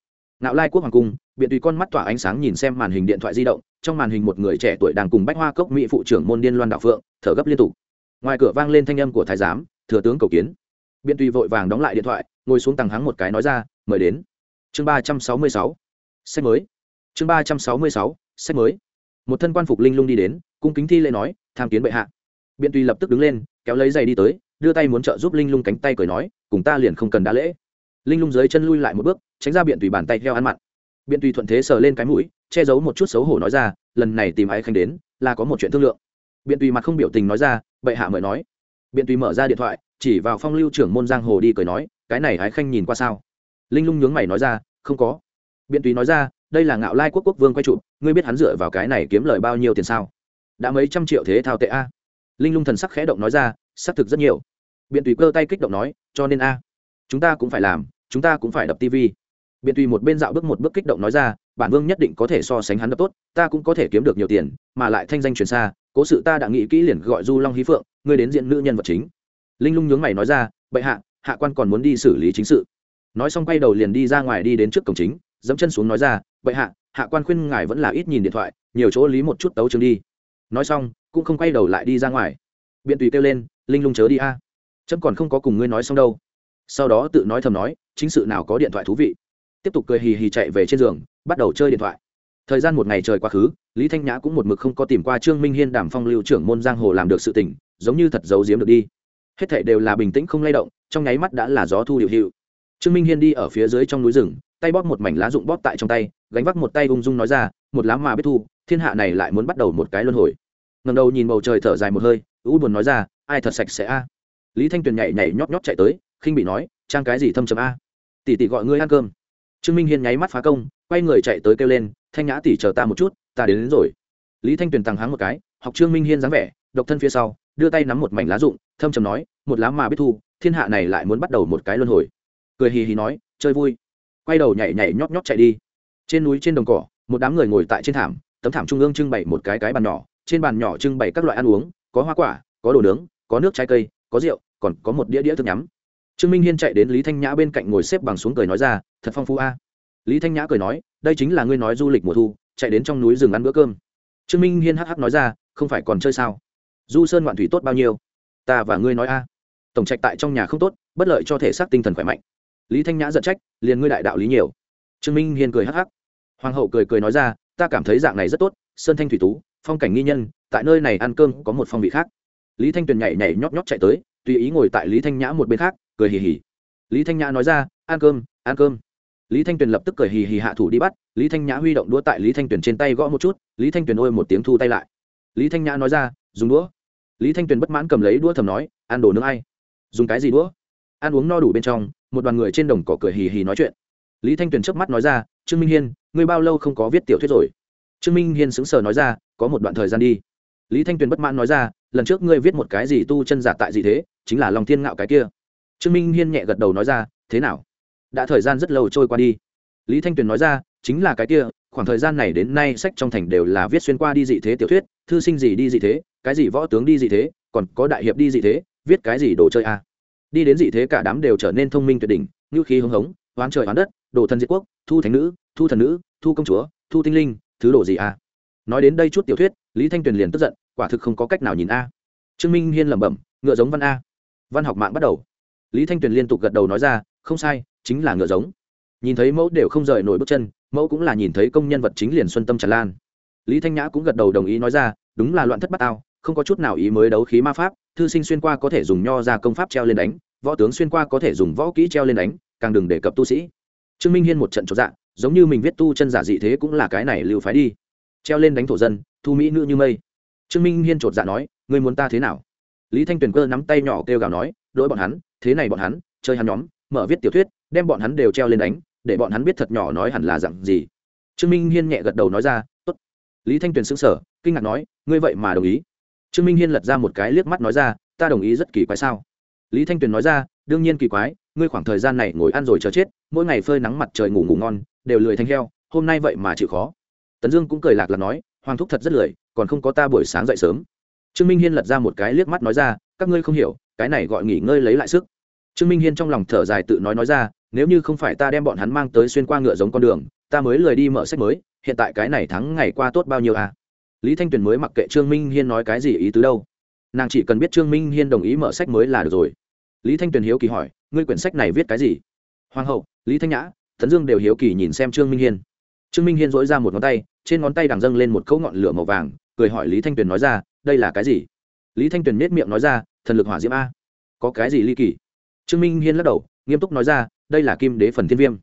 Nạo lai quốc hoàng cung, biện tùy con mắt tỏa ánh sáng nhìn xem màn hình điện thoại di động, trong màn hình một người trẻ tuổi đang cùng bách hoa cốc mỹ phụ trưởng môn điên loan đạo phượng, thở gấp liên tục. Ngoài cửa vang lên thanh âm của thái giám, thừa tướng cầu kiến. Biện tùy vội vàng đóng lại điện thoại, ngồi xuống tầng hắng một cái nói ra, mời đến. Chương ba trăm sáu mươi sáu. Sách mới. Chương ba trăm sáu mươi sáu. Sách mới. Một thân quan phục linh lung đi đến, cung kính thi lễ nói, tham kiến bệ hạ. Biện tùy lập tức đứng lên, kéo lấy giày đi tới, đưa tay muốn trợ giúp linh lung cánh tay cười nói, cùng ta liền không cần đa lễ linh lung dưới chân lui lại một bước tránh ra biện tùy bàn tay theo ăn mặn biện tùy thuận thế sờ lên cái mũi che giấu một chút xấu hổ nói ra lần này tìm ái khanh đến là có một chuyện thương lượng biện tùy mặt không biểu tình nói ra bệ hạ mời nói biện tùy mở ra điện thoại chỉ vào phong lưu trưởng môn giang hồ đi cười nói cái này ái khanh nhìn qua sao linh lung nhướng mày nói ra không có biện tùy nói ra đây là ngạo lai quốc quốc vương quay trụ ngươi biết hắn dựa vào cái này kiếm lời bao nhiêu tiền sao đã mấy trăm triệu thế thao tệ a linh lung thần sắc khẽ động nói ra xác thực rất nhiều biện tùy cơ tay kích động nói cho nên a chúng ta cũng phải làm chúng ta cũng phải đập tv biện tùy một bên dạo bước một bước kích động nói ra, bản vương nhất định có thể so sánh hắn đập tốt, ta cũng có thể kiếm được nhiều tiền, mà lại thanh danh truyền xa, cố sự ta đã nghĩ kỹ liền gọi du long hí phượng, ngươi đến diện nữ nhân vật chính. Linh lung nhướng mày nói ra, bệ hạ hạ quan còn muốn đi xử lý chính sự. Nói xong quay đầu liền đi ra ngoài đi đến trước cổng chính, dẫm chân xuống nói ra, bệ hạ hạ quan khuyên ngài vẫn là ít nhìn điện thoại, nhiều chỗ lý một chút tấu chương đi. Nói xong, cũng không quay đầu lại đi ra ngoài. Biện tùy kêu lên, linh lung chớ đi a. Chấm còn không có cùng ngươi nói xong đâu sau đó tự nói thầm nói, chính sự nào có điện thoại thú vị? Tiếp tục cười hì hì chạy về trên giường, bắt đầu chơi điện thoại. Thời gian một ngày trời quá khứ, lý thanh nhã cũng một mực không có tìm qua trương minh hiên đảm phong lưu trưởng môn giang hồ làm được sự tỉnh giống như thật giấu giếm được đi. Hết thảy đều là bình tĩnh không lay động, trong nháy mắt đã là gió thu điệu hiệu. Trương minh hiên đi ở phía dưới trong núi rừng, tay bóp một mảnh lá rụng bóp tại trong tay, gánh vác một tay ung dung nói ra, một lá mà biết thu, thiên hạ này lại muốn bắt đầu một cái luân hồi. Ngầm đầu nhìn bầu trời thở dài một hơi, u buồn nói ra, ai thật sạch sẽ a? Lý thanh tuyền nhảy nhảy nhót nhót chạy tới khinh bị nói trang cái gì thâm trầm a? Tỷ tỷ gọi ngươi ăn cơm. Trương minh hiên nháy mắt phá công quay người chạy tới kêu lên thanh nhã tỷ chờ ta một chút ta đến, đến rồi. Lý thanh tuyền tăng háng một cái học trương minh hiên dáng vẻ độc thân phía sau đưa tay nắm một mảnh lá rụng thâm trầm nói một lá mà biết thu thiên hạ này lại muốn bắt đầu một cái luân hồi. Cười hì hì nói chơi vui. Quay đầu nhảy nhảy nhót nhót chạy đi. Trên núi trên đồng cỏ một đám người ngồi tại trên thảm tấm thảm trung ương trưng bày một cái cái bàn nhỏ trên bàn nhỏ trưng bày các loại ăn uống có hoa quả có đồ nướng có nước trái cây có rượu còn có một đĩa đĩa thức nhắm trương minh hiên chạy đến lý thanh nhã bên cạnh ngồi xếp bằng xuống cười nói ra, thật phong phú a. Lý thanh nhã cười nói, đây chính là ngươi nói du lịch mùa thu, chạy đến trong núi rừng ăn bữa cơm. Trương minh hiên hh nói ra, không phải còn chơi sao? Du sơn ngoạn thủy tốt bao nhiêu? Ta và ngươi nói a. Tổng trạch tại trong nhà không tốt, bất lợi cho thể xác tinh thần khỏe mạnh. Lý thanh nhã giận trách, liền ngươi đại đạo lý nhiều. Trương minh hiên cười hh hoàng hậu cười cười nói ra, ta cảm thấy dạng này rất tốt, sơn thanh thủy tú, phong cảnh nghi nhân, tại nơi này ăn cơm có một phong vị khác. Lý thanh tuyền nhảy nhảy nhót nhót chạy tới, tùy ý ngồi tại lý thanh nhã một bên khác cười hì hì. Lý thanh nhã nói ra, ăn cơm ăn cơm. Lý thanh tuyền lập tức cười hì hì hạ thủ đi bắt. Lý thanh nhã huy động đũa tại lý thanh tuyền trên tay gõ một chút. Lý thanh tuyền ôi một tiếng thu tay lại. Lý thanh nhã nói ra, dùng đũa. Lý thanh tuyền bất mãn cầm lấy đũa thầm nói, ăn đồ nướng ai? Dùng cái gì đũa? Ăn uống no đủ bên trong, một đoàn người trên đồng cỏ cười hì hì nói chuyện. Lý thanh tuyền trước mắt nói ra, trương minh hiên, ngươi bao lâu không có viết tiểu thuyết rồi? Trương minh hiên sững sờ nói ra, có một đoạn thời gian đi. Lý thanh tuyền bất mãn nói ra, lần trước ngươi viết một cái gì tu chân giả tại gì thế? Chính là lòng thiên ngạo cái kia trương minh hiên nhẹ gật đầu nói ra, thế nào? Đã thời gian rất lâu trôi qua đi. Lý thanh tuyền nói ra, chính là cái kia, khoảng thời gian này đến nay sách trong thành đều là viết xuyên qua đi dị thế tiểu thuyết, thư sinh gì đi dị thế, cái gì võ tướng đi dị thế, còn có đại hiệp đi dị thế, viết cái gì đồ chơi a à. đi đến dị thế cả đám đều trở nên thông minh tuyệt đỉnh như khí hưng hống, oán trời oán đất, đồ thân diệt quốc, thu thánh nữ, thu thần nữ, thu công chúa, thu tinh linh, thứ đồ gì a à. nói đến đây chút tiểu thuyết, lý thanh tuyền liền tức giận, quả thực không có cách nào nhìn a. Trương minh hiên lẩm bẩm, ngựa giống văn a. Văn học mạng bắt đầu lý thanh tuyền liên tục gật đầu nói ra, không sai, chính là ngựa giống. Nhìn thấy mẫu đều không rời nổi bước chân, mẫu cũng là nhìn thấy công nhân vật chính liền xuân tâm tràn lan. Lý thanh nhã cũng gật đầu đồng ý nói ra, đúng là loạn thất bát ao không có chút nào ý mới đấu khí ma pháp, thư sinh xuyên qua có thể dùng nho ra công pháp treo lên đánh, võ tướng xuyên qua có thể dùng võ kỹ treo lên đánh, càng đừng đề cập tu sĩ. Trương minh hiên một trận trọn dạng giống như mình viết tu chân giả dị thế cũng là cái này lưu phái đi. Treo lên đánh thổ dân, thu mỹ nữ như mây. Trương minh hiên chột dạ nói người muốn ta thế nào? Lý thanh tuyền cơ nắm tay nhỏ kêu gào nói đỗi bọn hắn thế này bọn hắn, chơi hắn nhóm, mở viết tiểu thuyết, đem bọn hắn đều treo lên đánh, để bọn hắn biết thật nhỏ nói hẳn là dặn gì. Trương minh hiên nhẹ gật đầu nói ra, tốt. Lý thanh tuyền xứng sở kinh ngạc nói, ngươi vậy mà đồng ý? Trương minh hiên lật ra một cái liếc mắt nói ra, ta đồng ý rất kỳ quái sao? Lý thanh tuyền nói ra, đương nhiên kỳ quái, ngươi khoảng thời gian này ngồi ăn rồi chờ chết, mỗi ngày phơi nắng mặt trời ngủ ngủ ngon, đều lười thanh heo, hôm nay vậy mà chịu khó. Tấn dương cũng cười lạc là nói, hoàng thúc thật rất lười, còn không có ta buổi sáng dậy sớm. Trương minh hiên lật ra một cái liếc mắt nói ra, các ngươi không hiểu, cái này gọi nghỉ ngơi lấy lại sức trương minh hiên trong lòng thở dài tự nói nói ra, nếu như không phải ta đem bọn hắn mang tới xuyên qua ngựa giống con đường, ta mới lười đi mở sách mới, hiện tại cái này thắng ngày qua tốt bao nhiêu à? Lý thanh tuyền mới mặc kệ trương minh hiên nói cái gì ý tứ đâu. Nàng chỉ cần biết trương minh hiên đồng ý mở sách mới là được rồi. Lý thanh tuyền hiếu kỳ hỏi, ngươi quyển sách này viết cái gì? Hoàng hậu, lý thanh nhã thần dương đều hiếu kỳ nhìn xem trương minh hiên. Trương minh hiên dỗi ra một ngón tay, trên ngón tay đằng dâng lên một cấu ngọn lửa màu vàng, cười hỏi lý thanh tuyền nói ra, đây là cái gì? Lý thanh tuyền nết miệng nói ra, thần lực hỏa diễm a. Có cái gì ly kỳ? Trương minh hiên lắc đầu, nghiêm túc nói ra, đây là kim đế phần thiên viêm.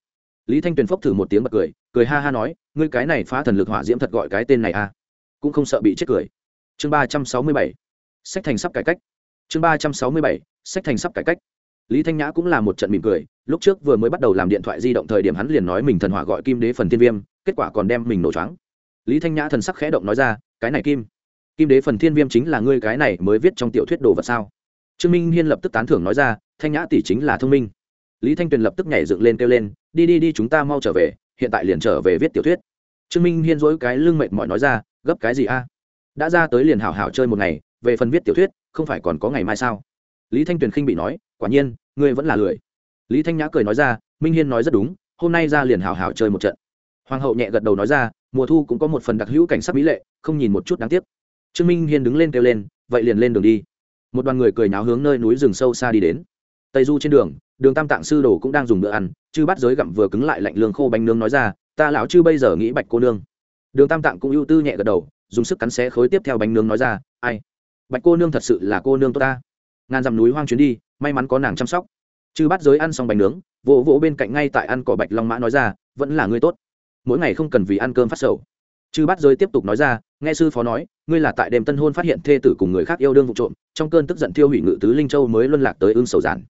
Lý thanh tuyền phốc thử một tiếng bật cười cười ha ha nói, ngươi cái này phá thần lực hỏa diễm thật gọi cái tên này a cũng không sợ bị chết cười. Chương ba trăm sáu mươi bảy, sách thành sắp cải cách. Chương ba trăm sáu mươi bảy, sách thành sắp cải cách. Lý thanh nhã cũng là một trận mỉm cười, lúc trước vừa mới bắt đầu làm điện thoại di động thời điểm hắn liền nói mình thần hỏa gọi kim đế phần thiên viêm, kết quả còn đem mình nổ choáng. Lý thanh nhã thần sắc khẽ động nói ra, cái này kim kim đế phần thiên viêm chính là ngươi cái này mới viết trong tiểu thuyết đồ vật sao? Trương minh hiên lập tức tán thưởng nói ra, thanh nhã tỷ chính là thông minh. Lý thanh tuyền lập tức nhảy dựng lên kêu lên, đi đi đi, chúng ta mau trở về, hiện tại liền trở về viết tiểu thuyết. Trương minh hiên dỗi cái lưng mệt mỏi nói ra, gấp cái gì a? Đã ra tới liền hảo hảo chơi một ngày, về phần viết tiểu thuyết, không phải còn có ngày mai sao? Lý thanh tuyền khinh bị nói, quả nhiên, ngươi vẫn là lười. Lý thanh nhã cười nói ra, minh hiên nói rất đúng, hôm nay ra liền hảo hảo chơi một trận. Hoàng hậu nhẹ gật đầu nói ra, mùa thu cũng có một phần đặc hữu cảnh sắc mỹ lệ, không nhìn một chút đáng tiếc. Trương minh hiên đứng lên kêu lên, vậy liền lên đường đi một đoàn người cười nháo hướng nơi núi rừng sâu xa đi đến. Tây du trên đường đường tam tạng sư đồ cũng đang dùng bữa ăn, chư bắt giới gặm vừa cứng lại lạnh lương khô bánh nướng nói ra, ta lão chư bây giờ nghĩ bạch cô nương. Đường tam tạng cũng ưu tư nhẹ gật đầu, dùng sức cắn xé khối tiếp theo bánh nướng nói ra, ai, bạch cô nương thật sự là cô nương tốt ta. Ngàn dặm núi hoang chuyến đi, may mắn có nàng chăm sóc. Chư bắt giới ăn xong bánh nướng, vỗ vỗ bên cạnh ngay tại ăn cỏ bạch long mã nói ra, vẫn là người tốt. Mỗi ngày không cần vì ăn cơm phát sầu. Chư bắt giới tiếp tục nói ra nghe sư phó nói, ngươi là tại đêm tân hôn phát hiện thê tử cùng người khác yêu đương vụ trộm, trong cơn tức giận thiêu hủy ngự tứ linh châu mới luân lạc tới ương sầu giản.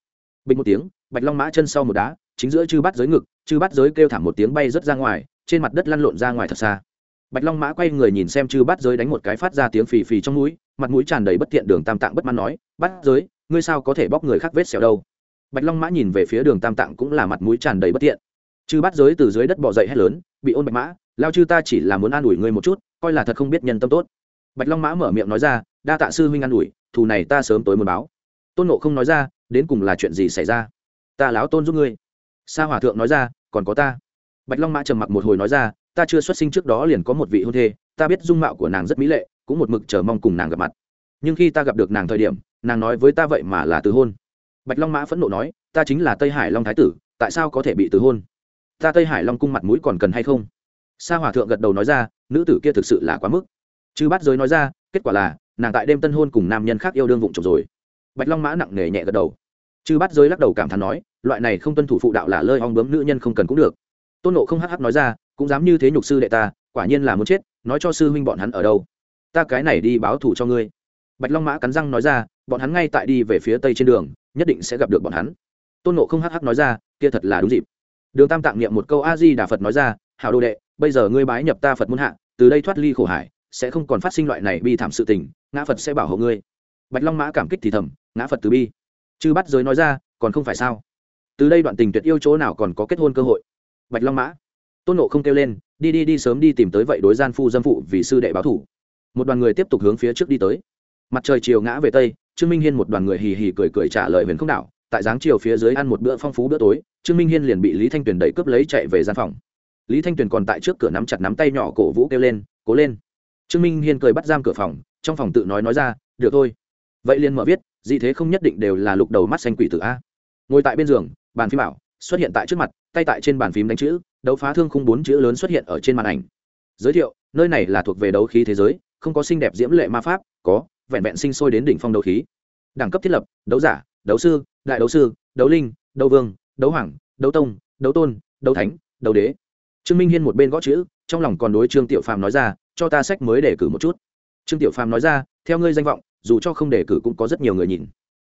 Bình một tiếng, bạch long mã chân sau một đá, chính giữa chư bắt giới ngực, chư bắt giới kêu thảm một tiếng bay rớt ra ngoài, trên mặt đất lăn lộn ra ngoài thật xa. Bạch long mã quay người nhìn xem chư bắt giới đánh một cái phát ra tiếng phì phì trong mũi, mặt mũi tràn đầy bất thiện đường tam tạng bất mãn nói bắt giới, ngươi sao có thể bóc người khác vết xẻo đâu? Bạch long mã nhìn về phía đường tam tạng cũng là mặt mũi tràn đầy bất thiện. Chư bắt giới từ dưới đất bỏ dậy hét lớn, bị ôn bạch mã, lao chư ta chỉ là muốn an ủi ngươi một chút coi là thật không biết nhân tâm tốt. Bạch long mã mở miệng nói ra, đa tạ sư huynh an ủi, thù này ta sớm tối muốn báo. Tôn nộ không nói ra, đến cùng là chuyện gì xảy ra? Ta láo tôn giúp ngươi. Sa hòa thượng nói ra, còn có ta. Bạch long mã trầm mặc một hồi nói ra, ta chưa xuất sinh trước đó liền có một vị hôn thê, ta biết dung mạo của nàng rất mỹ lệ, cũng một mực chờ mong cùng nàng gặp mặt. Nhưng khi ta gặp được nàng thời điểm, nàng nói với ta vậy mà là từ hôn. Bạch long mã phẫn nộ nói, ta chính là tây hải long thái tử, tại sao có thể bị từ hôn? Ta tây hải long cung mặt mũi còn cần hay không? Sa hòa thượng gật đầu nói ra nữ tử kia thực sự là quá mức. Chư bát giới nói ra, kết quả là, nàng tại đêm tân hôn cùng nam nhân khác yêu đương vụng trộm rồi. Bạch long mã nặng nề nhẹ gật đầu. Chư bát giới lắc đầu cảm thán nói, loại này không tuân thủ phụ đạo là lơi ong bướm nữ nhân không cần cũng được. Tôn nộ không hắc hắc nói ra, cũng dám như thế nhục sư đệ ta, quả nhiên là muốn chết, nói cho sư huynh bọn hắn ở đâu. Ta cái này đi báo thủ cho ngươi. Bạch long mã cắn răng nói ra, bọn hắn ngay tại đi về phía tây trên đường, nhất định sẽ gặp được bọn hắn. Tôn nộ không hắc hắc nói ra, kia thật là đúng dịp. Đường tam tạng niệm một câu a di đà phật nói ra, hảo đồ đệ bây giờ ngươi bái nhập ta phật muốn hạ, từ đây thoát ly khổ hải, sẽ không còn phát sinh loại này bi thảm sự tình, ngã phật sẽ bảo hộ ngươi. Bạch long mã cảm kích thì thầm, ngã phật từ bi. Chư bắt giới nói ra, còn không phải sao? Từ đây đoạn tình tuyệt yêu chỗ nào còn có kết hôn cơ hội? Bạch long mã, tôn nộ không kêu lên, đi đi đi sớm đi tìm tới vậy đối gian phu dâm phụ vì sư đệ báo thủ. Một đoàn người tiếp tục hướng phía trước đi tới. Mặt trời chiều ngã về tây, trương minh hiên một đoàn người hì hì cười cười trả lời huyền không đảo. Tại dáng chiều phía dưới ăn một bữa phong phú bữa tối, trương minh hiên liền bị lý thanh tuyền đẩy cướp lấy chạy về gian phòng lý thanh tuyền còn tại trước cửa nắm chặt nắm tay nhỏ cổ vũ kêu lên, cố lên. Trương minh hiên cười bắt giam cửa phòng, trong phòng tự nói nói ra, được thôi. Vậy liền mở viết, dị thế không nhất định đều là lục đầu mắt xanh quỷ tử a. Ngồi tại bên giường, bàn phím bảo xuất hiện tại trước mặt, tay tại trên bàn phím đánh chữ, đấu phá thương khung bốn chữ lớn xuất hiện ở trên màn ảnh. Giới thiệu, nơi này là thuộc về đấu khí thế giới, không có xinh đẹp diễm lệ ma pháp, có vẹn vẹn sinh sôi đến đỉnh phong đấu khí. Đẳng cấp thiết lập, đấu giả, đấu sư, đại đấu sư, đấu linh, đấu vương, đấu hoàng, đấu tông, đấu tôn, đấu thánh, đấu đế trương minh hiên một bên gõ chữ, trong lòng còn đối trương tiểu phàm nói ra, cho ta sách mới đề cử một chút. Trương tiểu phàm nói ra, theo ngươi danh vọng, dù cho không đề cử cũng có rất nhiều người nhìn.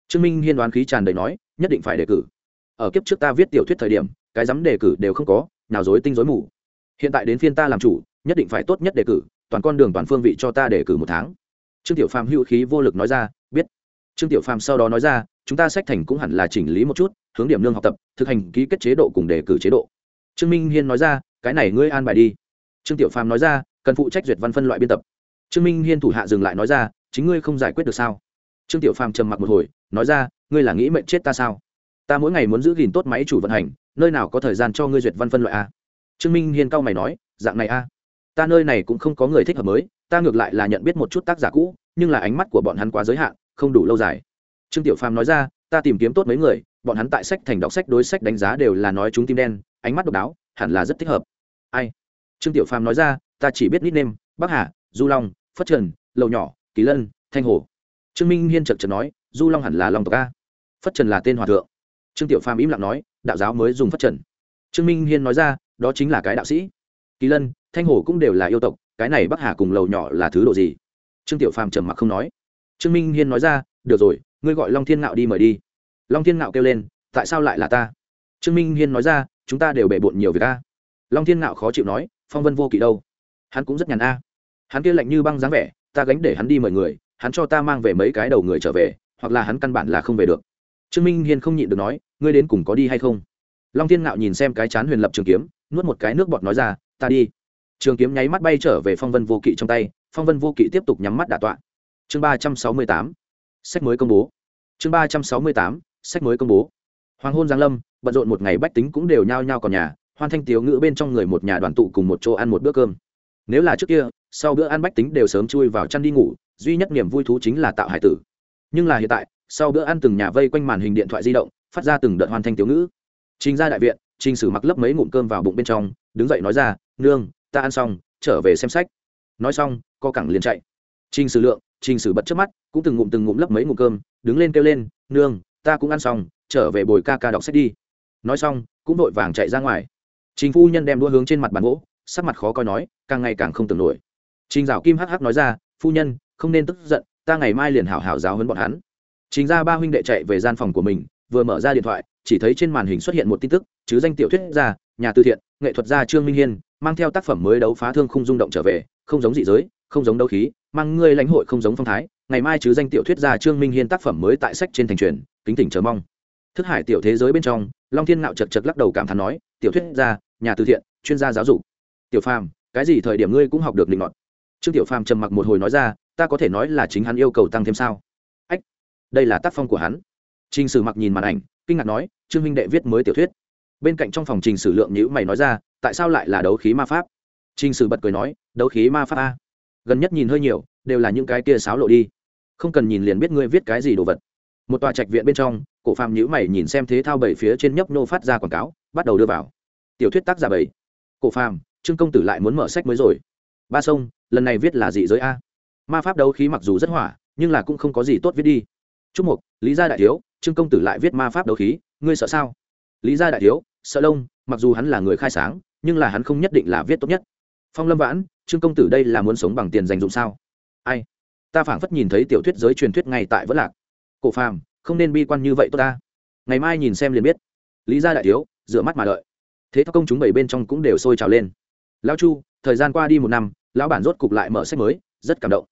Trương minh hiên đoán khí tràn đầy nói, nhất định phải đề cử. Ở kiếp trước ta viết tiểu thuyết thời điểm, cái dám đề cử đều không có, nào dối tinh dối mù. Hiện tại đến phiên ta làm chủ, nhất định phải tốt nhất đề cử, toàn con đường toàn phương vị cho ta đề cử một tháng. Trương tiểu phàm hữu khí vô lực nói ra, biết. Trương tiểu phàm sau đó nói ra, chúng ta sách thành cũng hẳn là chỉnh lý một chút, hướng điểm lương học tập, thực hành ký kết chế độ cùng đề cử chế độ. Trương minh hiên nói ra cái này ngươi an bài đi. Trương tiểu phàm nói ra, cần phụ trách duyệt văn phân loại biên tập. Trương minh hiên thủ hạ dừng lại nói ra, chính ngươi không giải quyết được sao? Trương tiểu phàm trầm mặc một hồi, nói ra, ngươi là nghĩ mệnh chết ta sao? Ta mỗi ngày muốn giữ gìn tốt máy chủ vận hành, nơi nào có thời gian cho ngươi duyệt văn phân loại a? Trương minh hiên cao mày nói, dạng này a? Ta nơi này cũng không có người thích hợp mới, ta ngược lại là nhận biết một chút tác giả cũ, nhưng là ánh mắt của bọn hắn quá giới hạn, không đủ lâu dài. Trương tiểu phàm nói ra, ta tìm kiếm tốt mấy người, bọn hắn tại sách thành đọc sách đối sách đánh giá đều là nói chúng tim đen, ánh mắt độc đáo hẳn là rất thích hợp. Ai? Trương tiểu phàm nói ra, ta chỉ biết nickname, bắc hà, du long, phất trần, lầu nhỏ, kỳ lân, thanh hồ. Trương minh hiên chật chật nói, du long hẳn là long tộc a. Phất trần là tên hòa thượng. Trương tiểu phàm im lặng nói, đạo giáo mới dùng phất trần. Trương minh hiên nói ra, đó chính là cái đạo sĩ. Kỳ lân, thanh hồ cũng đều là yêu tộc, cái này bắc hà cùng lầu nhỏ là thứ độ gì? Trương tiểu phàm trầm mặc không nói. Trương minh hiên nói ra, được rồi, ngươi gọi long thiên ngạo đi mời đi. Long thiên ngạo kêu lên, tại sao lại là ta? Trương minh hiên nói ra chúng ta đều bề bộn nhiều việc a. Long thiên ngạo khó chịu nói, phong vân vô kỵ đâu? Hắn cũng rất nhàn a. Hắn kia lạnh như băng dáng vẻ, ta gánh để hắn đi mời người, hắn cho ta mang về mấy cái đầu người trở về, hoặc là hắn căn bản là không về được. Trương minh hiên không nhịn được nói, ngươi đến cùng có đi hay không? Long thiên ngạo nhìn xem cái chán huyền lập trường kiếm, nuốt một cái nước bọt nói ra, ta đi. Trường kiếm nháy mắt bay trở về phong vân vô kỵ trong tay, phong vân vô kỵ tiếp tục nhắm mắt đả tọa. Chương ba trăm sáu mươi tám, sách mới công bố. Chương ba trăm sáu mươi tám, sách mới công bố hoàng hôn giáng lâm, bận rộn một ngày bách tính cũng đều nhao nhao còn nhà, hoan thanh tiếu ngữ bên trong người một nhà đoàn tụ cùng một chỗ ăn một bữa cơm. Nếu là trước kia, sau bữa ăn bách tính đều sớm chui vào chăn đi ngủ, duy nhất niềm vui thú chính là tạo hải tử. Nhưng là hiện tại, sau bữa ăn từng nhà vây quanh màn hình điện thoại di động, phát ra từng đợt hoàn thanh tiếu ngữ. Trình ra đại viện, trình sử mặc lấp mấy ngụm cơm vào bụng bên trong, đứng dậy nói ra, nương, ta ăn xong, trở về xem sách. Nói xong, co cẳng liền chạy. Trình sử lượng, trình sử bật trước mắt, cũng từng ngụm từng ngụm lấp mấy ngụm cơm, đứng lên kêu lên, nương, ta cũng ăn xong trở về bồi ca ca đọc sách đi. Nói xong, cũng vội vàng chạy ra ngoài. Trình phu nhân đem đua hướng trên mặt bàn gỗ, sắc mặt khó coi nói, càng ngày càng không tưởng nổi. Trình dạo kim hắc hắc nói ra, phu nhân, không nên tức giận, ta ngày mai liền hảo hảo giáo hơn bọn hắn. Chính ra ba huynh đệ chạy về gian phòng của mình, vừa mở ra điện thoại, chỉ thấy trên màn hình xuất hiện một tin tức, chứ danh tiểu thuyết gia nhà từ thiện, nghệ thuật gia trương minh hiên, mang theo tác phẩm mới đấu phá thương không rung động trở về, không giống dị giới, không giống đấu khí, mang ngươi lãnh hội không giống phong thái, ngày mai chứ danh tiểu thuyết gia trương minh hiên tác phẩm mới tại sách trên thành truyền, kính tỉnh chờ mong thức hải tiểu thế giới bên trong, long thiên ngạo chật chật lắc đầu cảm thán nói, tiểu thuyết gia, nhà từ thiện, chuyên gia giáo dục. Tiểu phàm, cái gì thời điểm ngươi cũng học được linh ngọt trương tiểu phàm trầm mặc một hồi nói ra, ta có thể nói là chính hắn yêu cầu tăng thêm sao? Ách, đây là tác phong của hắn. Trình sử mặc nhìn màn ảnh, kinh ngạc nói, trương minh đệ viết mới tiểu thuyết. Bên cạnh trong phòng trình sử lượng nhữ mày nói ra, tại sao lại là đấu khí ma pháp? Trình sử bật cười nói, đấu khí ma pháp a? Gần nhất nhìn hơi nhiều, đều là những cái kia sáo lộ đi. Không cần nhìn liền biết ngươi viết cái gì đồ vật. Một tòa trạch viện bên trong cổ phàm nhữ mày nhìn xem thế thao bảy phía trên nhấp nô phát ra quảng cáo, bắt đầu đưa vào. Tiểu thuyết tác giả bảy. Cổ phàm, trương công tử lại muốn mở sách mới rồi. Ba sông, lần này viết là dị giới a. Ma pháp đấu khí mặc dù rất hỏa, nhưng là cũng không có gì tốt viết đi. Chúc mục, lý gia đại thiếu, trương công tử lại viết ma pháp đấu khí, ngươi sợ sao? Lý gia đại thiếu, sợ lông, mặc dù hắn là người khai sáng, nhưng là hắn không nhất định là viết tốt nhất. Phong lâm vãn, trương công tử đây là muốn sống bằng tiền dành dụng sao? Ai? Ta phảng phất nhìn thấy tiểu thuyết giới truyền thuyết ngay tại vẫn lạc. Cổ phàm không nên bi quan như vậy tốt ta. Ngày mai nhìn xem liền biết. Lý gia đại thiếu, dựa mắt mà đợi. Thế các công chúng bảy bên trong cũng đều sôi trào lên. Lão chu, thời gian qua đi một năm, lão bản rốt cục lại mở sách mới, rất cảm động.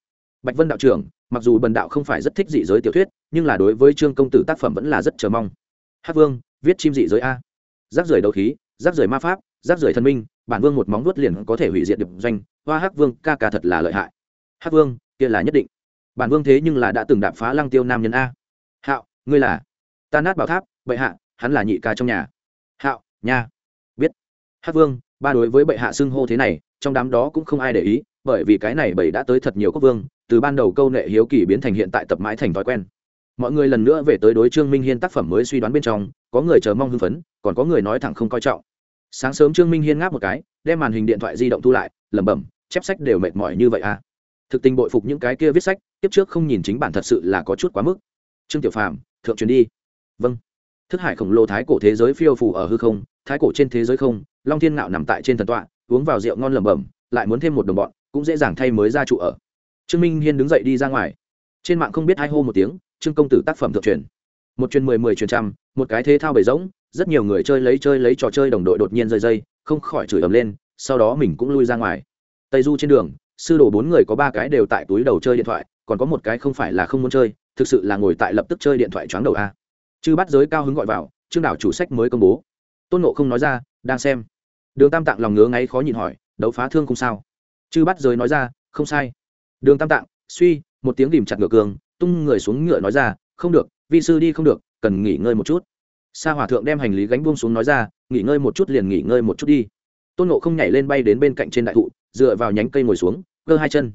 Bạch vân đạo trưởng, mặc dù bần đạo không phải rất thích dị giới tiểu thuyết, nhưng là đối với trương công tử tác phẩm vẫn là rất chờ mong. Hát vương, viết chim dị giới a. Giáp rưởi đấu khí giáp rưởi ma pháp giáp rưởi thần minh, bản vương một móng vuốt liền có thể hủy diệt điệp doanh, hoa hắc vương, ca ca thật là lợi hại. Hắc vương, kia là nhất định. Bản vương thế nhưng là đã từng đạp phá lăng tiêu nam nhân a hạo, ngươi là? Ta nát bảo tháp, bệ hạ, hắn là nhị ca trong nhà. Hạo, nha. Biết. Hát vương, ba đối với bệ hạ xưng hô thế này, trong đám đó cũng không ai để ý, bởi vì cái này bảy đã tới thật nhiều quốc vương, từ ban đầu câu nệ hiếu kỳ biến thành hiện tại tập mãi thành thói quen. Mọi người lần nữa về tới đối trương minh hiên tác phẩm mới suy đoán bên trong, có người chờ mong hưng phấn, còn có người nói thẳng không coi trọng. Sáng sớm trương minh hiên ngáp một cái, đem màn hình điện thoại di động thu lại, lẩm bẩm, chép sách đều mệt mỏi như vậy à? Thực tình bội phục những cái kia viết sách tiếp trước không nhìn chính bản thật sự là có chút quá mức trương tiểu phàm, thượng truyền đi. Vâng. Thức hải khổng lồ thái cổ thế giới phiêu phù ở hư không, thái cổ trên thế giới không, long thiên ngạo nằm tại trên thần tọa, uống vào rượu ngon lẩm bẩm, lại muốn thêm một đồng bọn, cũng dễ dàng thay mới ra trụ ở. Trương minh hiên đứng dậy đi ra ngoài. Trên mạng không biết hai hô một tiếng, trương công tử tác phẩm thượng truyền. Một truyền mười mười truyền trăm, một cái thế thao bầy rỗng, rất nhiều người chơi lấy chơi lấy trò chơi đồng đội đột nhiên rơi dây, không khỏi chửi ầm lên, sau đó mình cũng lui ra ngoài. Tây du trên đường, sư đồ bốn người có ba cái đều tại túi đầu chơi điện thoại, còn có một cái không phải là không muốn chơi thực sự là ngồi tại lập tức chơi điện thoại choáng đầu a. Chư bắt giới cao hứng gọi vào, trương đảo chủ sách mới công bố. Tôn nộ không nói ra, đang xem. Đường tam tạng lòng ngứa ngáy khó nhìn hỏi, đấu phá thương không sao? Chư bắt giới nói ra, không sai. Đường tam tạng, suy, một tiếng tìm chặt ngựa cường, tung người xuống ngựa nói ra, không được, vi sư đi không được, cần nghỉ ngơi một chút. Sa hòa thượng đem hành lý gánh buông xuống nói ra, nghỉ ngơi một chút liền nghỉ ngơi một chút đi. Tôn nộ không nhảy lên bay đến bên cạnh trên đại thụ, dựa vào nhánh cây ngồi xuống, cơ hai chân.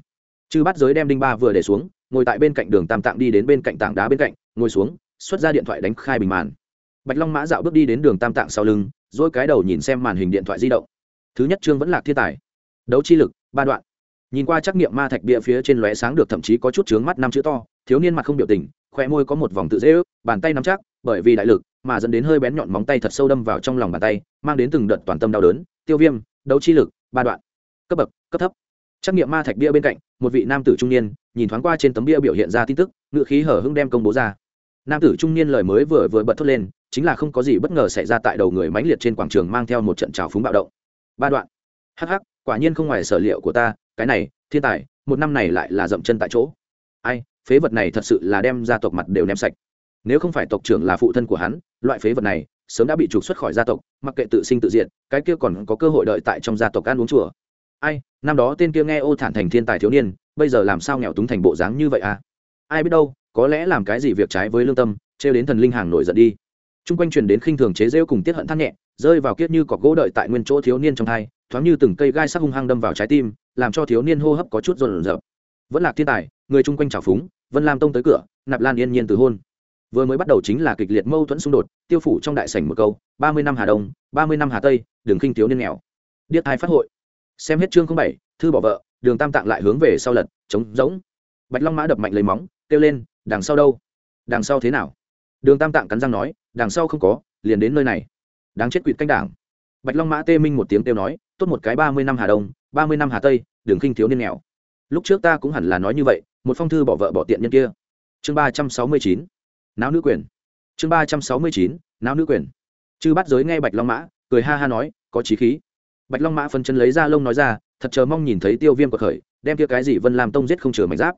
Chư bắt giới đem đinh ba vừa để xuống ngồi tại bên cạnh đường tam tạng đi đến bên cạnh tảng đá bên cạnh, ngồi xuống, xuất ra điện thoại đánh khai bình màn. Bạch long mã dạo bước đi đến đường tam tạng sau lưng dỗi cái đầu nhìn xem màn hình điện thoại di động. Thứ nhất chương vẫn là thiên tài. Đấu chi lực, ba đoạn. Nhìn qua trắc nghiệm ma thạch bia phía trên lóe sáng được thậm chí có chút trướng mắt năm chữ to, thiếu niên mặt không biểu tình khoe môi có một vòng tự dễ ước, bàn tay nắm chắc, bởi vì đại lực mà dẫn đến hơi bén nhọn móng tay thật sâu đâm vào trong lòng bàn tay, mang đến từng đợt toàn tâm đau đớn. Tiêu viêm, đấu chi lực, ba đoạn. Cấp bậc, cấp thấp trắc nghiệm ma thạch bia bên cạnh, một vị nam tử trung niên, nhìn thoáng qua trên tấm bia biểu hiện ra tin tức ngự khí hở hưng đem công bố ra. Nam tử trung niên lời mới vừa vừa bật thốt lên, chính là không có gì bất ngờ xảy ra tại đầu người mãnh liệt trên quảng trường mang theo một trận trào phúng bạo động. Ba đoạn. Hắc hắc, quả nhiên không ngoài sở liệu của ta, cái này, thiên tài, một năm này lại là dậm chân tại chỗ. Ai, phế vật này thật sự là đem gia tộc mặt đều ném sạch. Nếu không phải tộc trưởng là phụ thân của hắn, loại phế vật này sớm đã bị trục xuất khỏi gia tộc, mặc kệ tự sinh tự diện cái kia còn có cơ hội đợi tại trong gia tộc ăn uống chùa ai, năm đó tên kia nghe ô thản thành thiên tài thiếu niên, bây giờ làm sao nghèo túng thành bộ dáng như vậy à? Ai biết đâu, có lẽ làm cái gì việc trái với lương tâm, trêu đến thần linh hàng nổi giận đi. T r u n g quanh truyền đến khinh thường chế rêu cùng tiết hận thắt nhẹ, rơi vào kiết như cọc gỗ đợi tại nguyên chỗ thiếu niên trong thai thoáng như từng cây gai sắc hung hăng đâm vào trái tim, làm cho thiếu niên hô hấp có chút rộn rợp vẫn là thiên tài, người chung quanh trào phúng, vân lam tông tới cửa, nạp lan yên nhiên từ hôn. Vừa mới bắt đầu chính là kịch liệt mâu thuẫn xung đột, tiêu phủ trong đại sảnh một câu, ba mươi năm hà đông, ba mươi năm hà tây đường khinh thiếu niên nghèo. Điếc hai phát hội xem hết chương bảy, thư bỏ vợ, đường tam tạng lại hướng về sau lật, trống rỗng. Bạch long mã đập mạnh lấy móng, kêu lên, đằng sau đâu? Đằng sau thế nào? Đường tam tạng cắn răng nói, đằng sau không có, liền đến nơi này. Đáng chết quỵt canh đảng. Bạch long mã tê minh một tiếng kêu nói, tốt một cái ba mươi năm hà đông, ba mươi năm hà tây, đường khinh thiếu niên nghèo. Lúc trước ta cũng hẳn là nói như vậy, một phong thư bỏ vợ bỏ tiện nhân kia. Chương ba trăm sáu mươi chín não nữ quyền. Chương ba trăm sáu mươi chín não nữ quyền. Chư bắt giới nghe bạch long mã, cười ha ha nói, có trí khí bạch long mã phân chân lấy ra lông nói ra, thật chờ mong nhìn thấy tiêu viêm của khởi, đem kia cái gì vân làm tông giết không chừa mảnh giáp.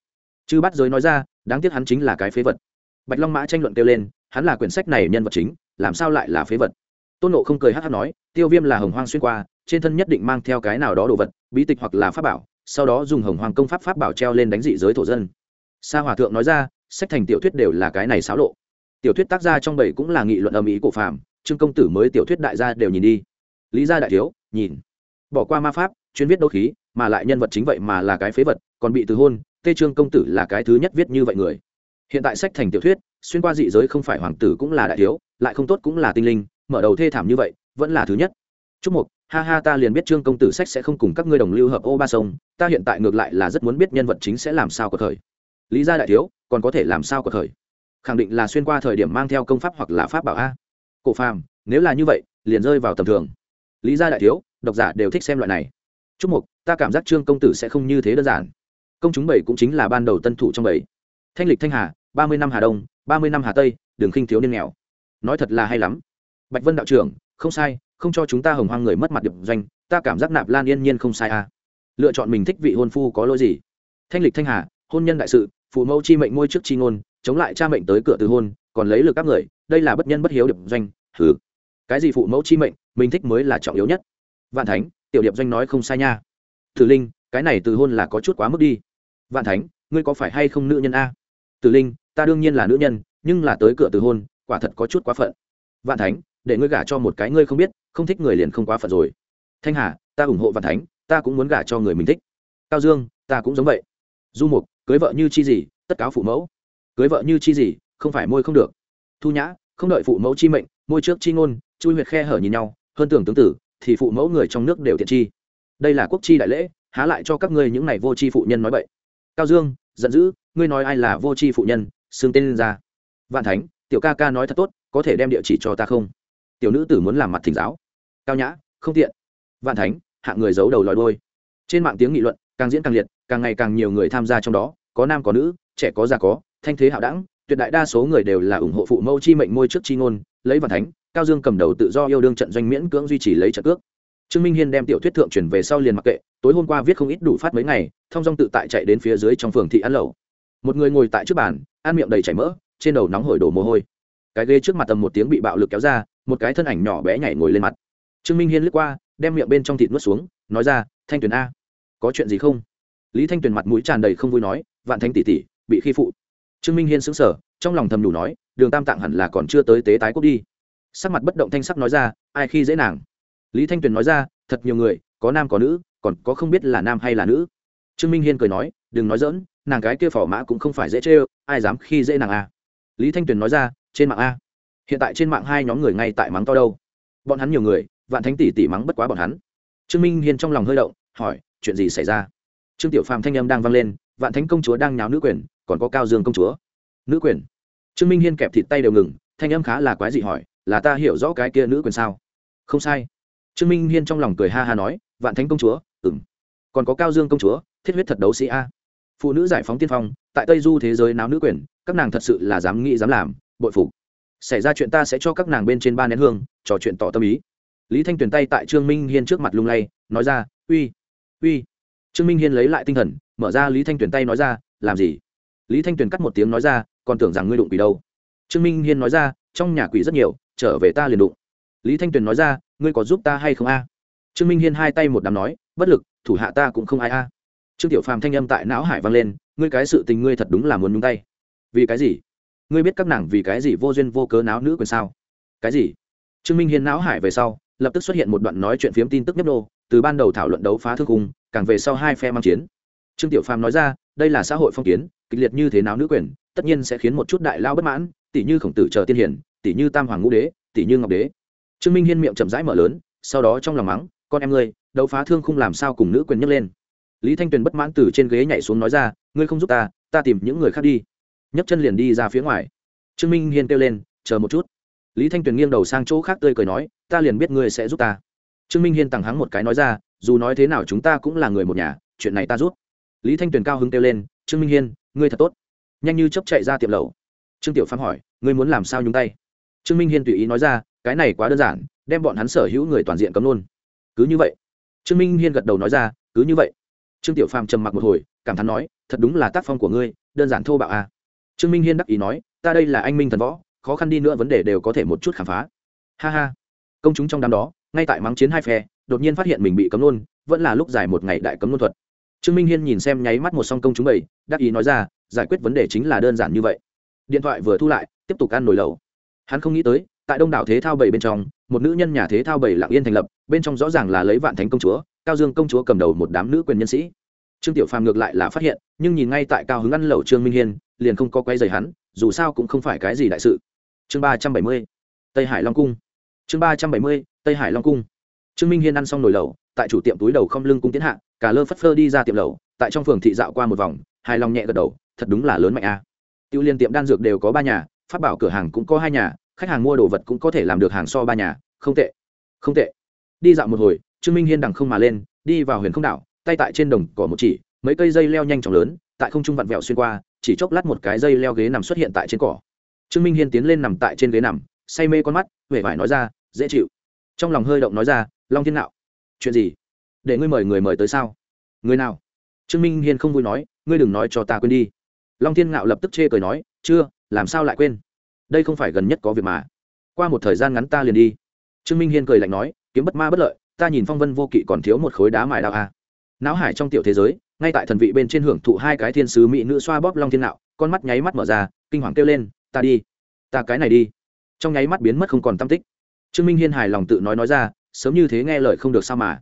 Chư bắt giới nói ra, đáng tiếc hắn chính là cái phế vật. Bạch long mã tranh luận kêu lên, hắn là quyển sách này nhân vật chính, làm sao lại là phế vật? Tôn nộ không cười hát hát nói, tiêu viêm là hồng hoang xuyên qua, trên thân nhất định mang theo cái nào đó đồ vật, bí tịch hoặc là pháp bảo, sau đó dùng hồng hoàng công pháp pháp bảo treo lên đánh dị giới thổ dân. Sa hòa thượng nói ra, sách thành tiểu thuyết đều là cái này xáo lộ. Tiểu thuyết tác gia trong bảy cũng là nghị luận âm ý cổ phạm trương công tử mới tiểu thuyết đại gia đều nhìn đi lý gia đại thiếu, nhìn. Bỏ qua ma pháp, chuyên viết đô khí, mà lại nhân vật chính vậy mà là cái phế vật, còn bị từ hôn, tê trương công tử là cái thứ nhất viết như vậy người. Hiện tại sách thành tiểu thuyết, xuyên qua dị giới không phải hoàng tử cũng là đại thiếu, lại không tốt cũng là tinh linh, mở đầu thê thảm như vậy, vẫn là thứ nhất. Chúc mục, ha ha ta liền biết trương công tử sách sẽ không cùng các ngươi đồng lưu hợp ô ba sông, ta hiện tại ngược lại là rất muốn biết nhân vật chính sẽ làm sao có thời. Lý gia đại thiếu, còn có thể làm sao có thời? Khẳng định là xuyên qua thời điểm mang theo công pháp hoặc là pháp bảo a. Cổ phàm, nếu là như vậy, liền rơi vào tầm thường lý gia đại thiếu, độc giả đều thích xem loại này. Chúc mục, ta cảm giác trương công tử sẽ không như thế đơn giản. Công chúng bảy cũng chính là ban đầu tân thủ trong bảy. Thanh lịch thanh hà, ba mươi năm hà đông, ba mươi năm hà tây, đường khinh thiếu niên nghèo. Nói thật là hay lắm. Bạch vân đạo trưởng, không sai, không cho chúng ta hồng hoang người mất mặt điệp doanh, ta cảm giác nạp lan yên nhiên không sai à. Lựa chọn mình thích vị hôn phu có lỗi gì? Thanh lịch thanh hà, hôn nhân đại sự, phụ mẫu chi mệnh ngôi trước chi ngôn, chống lại cha mệnh tới cửa từ hôn, còn lấy lực các người, đây là bất nhân bất hiếu điệp doanh thứ cái gì phụ mẫu chi mệnh mình thích mới là trọng yếu nhất. Vạn thánh, tiểu điệp doanh nói không sai nha. Tử linh, cái này từ hôn là có chút quá mức đi. Vạn thánh, ngươi có phải hay không nữ nhân a? Tử linh, ta đương nhiên là nữ nhân, nhưng là tới cửa từ hôn, quả thật có chút quá phận. Vạn thánh, để ngươi gả cho một cái ngươi không biết, không thích người liền không quá phận rồi. Thanh hà, ta ủng hộ vạn thánh, ta cũng muốn gả cho người mình thích. Cao dương, ta cũng giống vậy. Du mục, cưới vợ như chi gì, tất cáo phụ mẫu. Cưới vợ như chi gì, không phải môi không được. Thu nhã, không đợi phụ mẫu chi mệnh, môi trước chi ngôn, chui huyệt khe hở nhìn nhau hơn tưởng tướng tử, thì phụ mẫu người trong nước đều thiện chi. Đây là quốc chi đại lễ, há lại cho các ngươi những này vô chi phụ nhân nói vậy cao dương, giận dữ, ngươi nói ai là vô chi phụ nhân, xưng tên lên ra. Vạn thánh, tiểu ca ca nói thật tốt, có thể đem địa chỉ cho ta không? Tiểu nữ tử muốn làm mặt thỉnh giáo. Cao nhã, không tiện. Vạn thánh hạng người giấu đầu lòi đôi trên mạng tiếng nghị luận, càng diễn càng liệt, càng ngày càng nhiều người tham gia trong đó, có nam có nữ, trẻ có già có, thanh thế hạo đẳng, tuyệt đại đa số người đều là ủng hộ phụ mẫu chi mệnh môi trước chi ngôn, lấy vạn thánh cao dương cầm đầu tự do yêu đương trận doanh miễn cưỡng duy trì lấy trận cước. Trương minh hiên đem tiểu thuyết thượng chuyển về sau liền mặc kệ, tối hôm qua viết không ít đủ phát mấy ngày, thông dong tự tại chạy đến phía dưới trong phường thị ăn lẩu. Một người ngồi tại trước bàn, ăn miệng đầy chảy mỡ, trên đầu nóng hổi đổ mồ hôi. Cái ghế trước mặt tầm một tiếng bị bạo lực kéo ra, một cái thân ảnh nhỏ bé nhảy ngồi lên mặt. Trương minh hiên lướt qua, đem miệng bên trong thịt nuốt xuống, nói ra, thanh tuyền a, có chuyện gì không? Lý thanh tuyền mặt mũi tràn đầy không vui nói, vạn thanh tỷ tỷ, bị khi phụ. Trương minh hiên sững sờ, trong lòng thầm đủ nói, đường tam tạng hẳn là còn chưa tới tế tái quốc đi sắc mặt bất động thanh sắc nói ra, ai khi dễ nàng? Lý thanh tuyền nói ra, thật nhiều người, có nam có nữ, còn có không biết là nam hay là nữ. Trương minh hiên cười nói, đừng nói dỡn nàng cái kia phỏ mã cũng không phải dễ chê ai dám khi dễ nàng a lý thanh tuyền nói ra, trên mạng a. Hiện tại trên mạng hai nhóm người ngay tại mắng to đâu. Bọn hắn nhiều người, vạn thánh tỷ tỷ mắng bất quá bọn hắn. Trương minh hiên trong lòng hơi động, hỏi, chuyện gì xảy ra? Trương tiểu phàm thanh âm đang vang lên, vạn thánh công chúa đang nháo nữ quyền, còn có cao dương công chúa. Nữ quyền? Trương minh hiên kẹp thịt tay đều ngừng, thanh âm khá là quái dị hỏi là ta hiểu rõ cái kia nữ quyền sao? Không sai. Trương minh hiên trong lòng cười ha ha nói, vạn thánh công chúa ừng còn có cao dương công chúa, thiết huyết thật đấu sĩ a. Phụ nữ giải phóng tiên phong, tại tây du thế giới náo nữ quyền, các nàng thật sự là dám nghĩ dám làm, bội phục. Xảy ra chuyện ta sẽ cho các nàng bên trên ba nén hương, trò chuyện tỏ tâm ý. Lý thanh tuyền tay tại trương minh hiên trước mặt lung lay, nói ra, uy uy. Trương minh hiên lấy lại tinh thần, mở ra lý thanh tuyền tay nói ra, làm gì? Lý thanh tuyền cắt một tiếng nói ra, còn tưởng rằng ngươi đụng quỷ đâu. Trương minh hiên nói ra, trong nhà quỷ rất nhiều trở về ta liền đụng. Lý thanh tuyền nói ra, ngươi có giúp ta hay không a? Trương minh hiên hai tay một đám nói, bất lực, thủ hạ ta cũng không ai a. Trương tiểu phàm thanh âm tại não hải vang lên, ngươi cái sự tình ngươi thật đúng là muốn nhúng tay. Vì cái gì? Ngươi biết các nàng vì cái gì vô duyên vô cớ náo nữ quyền sao? Cái gì? Trương minh hiên não hải về sau, lập tức xuất hiện một đoạn nói chuyện phiếm tin tức nhấp đô từ ban đầu thảo luận đấu phá thương cung, càng về sau hai phe mang chiến. Trương tiểu phàm nói ra, đây là xã hội phong kiến, kịch liệt như thế nào nữ quyền, tất nhiên sẽ khiến một chút đại lao bất mãn tỷ như khổng tử chờ tiên hiển tỷ như tam hoàng ngũ đế, tỷ như ngọc đế. Trương minh hiên miệng chậm rãi mở lớn, sau đó trong lòng mắng, con em ngươi, đấu phá thương không làm sao cùng nữ quyền nhấc lên? Lý thanh tuyền bất mãn từ trên ghế nhảy xuống nói ra, ngươi không giúp ta ta tìm những người khác đi. Nhấc chân liền đi ra phía ngoài. Trương minh hiên kêu lên, chờ một chút. Lý thanh tuyền nghiêng đầu sang chỗ khác tươi cười nói, ta liền biết ngươi sẽ giúp ta. Trương minh hiên tằng hắng một cái nói ra, dù nói thế nào chúng ta cũng là người một nhà, chuyện này ta giúp. Lý thanh tuyền cao hứng kêu lên, trương minh hiên, ngươi thật tốt. Nhanh như chấp chạy ra tiệm lầu trương tiểu Phong hỏi, ngươi muốn làm sao nhúng tay? Trương minh hiên tùy ý nói ra, cái này quá đơn giản, đem bọn hắn sở hữu người toàn diện cấm luôn. Cứ như vậy? Trương minh hiên gật đầu nói ra, cứ như vậy. Trương tiểu phàm trầm mặc một hồi, cảm thán nói, thật đúng là tác phong của ngươi, đơn giản thô bạo à. trương minh hiên đắc ý nói, ta đây là anh minh thần võ, khó khăn đi nữa vấn đề đều có thể một chút khám phá. Ha ha. Công chúng trong đám đó, ngay tại mắng chiến hai phe, đột nhiên phát hiện mình bị cấm luôn, vẫn là lúc dài một ngày đại cấm luôn thuật. Trương minh hiên nhìn xem nháy mắt một song công chúng bảy, đắc ý nói ra, giải quyết vấn đề chính là đơn giản như vậy. Điện thoại vừa thu lại, tiếp tục ăn nổi lẩu hắn không nghĩ tới, tại đông đảo thế thao bảy bên trong, một nữ nhân nhà thế thao bảy lạng yên thành lập, bên trong rõ ràng là lấy vạn thánh công chúa, cao dương công chúa cầm đầu một đám nữ quyền nhân sĩ. Trương tiểu phàm ngược lại là phát hiện, nhưng nhìn ngay tại cao hứng ăn lẩu trương minh hiên, liền không có quay dày hắn, dù sao cũng không phải cái gì đại sự. Chương ba trăm bảy mươi, tây hải long cung. Chương ba trăm bảy mươi, tây hải long cung. Trương minh hiên ăn xong nồi lẩu, tại chủ tiệm túi đầu không lưng cung tiến hạ, cả lơ phất phơ đi ra tiệm lẩu, tại trong phường thị dạo qua một vòng, hài lòng nhẹ gật đầu, thật đúng là lớn mạnh a. À. tiêu liên tiệm đan dược đều có ba nhà phát bảo cửa hàng cũng có hai nhà, khách hàng mua đồ vật cũng có thể làm được hàng so ba nhà, không tệ không tệ. Đi dạo một hồi, trương minh hiên đằng không mà lên, đi vào huyền không đảo, tay tại trên đồng cỏ một chỉ, mấy cây dây leo nhanh chóng lớn, tại không trung vặn vẹo xuyên qua, chỉ chốc lát một cái dây leo ghế nằm xuất hiện tại trên cỏ. Trương minh hiên tiến lên nằm tại trên ghế nằm, say mê con mắt huệ vải nói ra, dễ chịu. Trong lòng hơi động nói ra, long thiên nạo, chuyện gì? Để ngươi mời người mời tới sao? Người nào? Trương minh hiên không vui nói, ngươi đừng nói cho ta quên đi. Long thiên ngạo lập tức chê cười nói, chưa làm sao lại quên? Đây không phải gần nhất có việc mà. Qua một thời gian ngắn ta liền đi. Trương minh hiên cười lạnh nói, kiếm bất ma bất lợi, ta nhìn phong vân vô kỵ còn thiếu một khối đá mài đạo a à. não hải trong tiểu thế giới, ngay tại thần vị bên trên hưởng thụ hai cái thiên sứ mỹ nữ xoa bóp long thiên nạo, con mắt nháy mắt mở ra, kinh hoàng kêu lên, ta đi, ta cái này đi. Trong nháy mắt biến mất không còn tâm tích. Trương minh hiên hài lòng tự nói nói ra, sớm như thế nghe lời không được sao mà.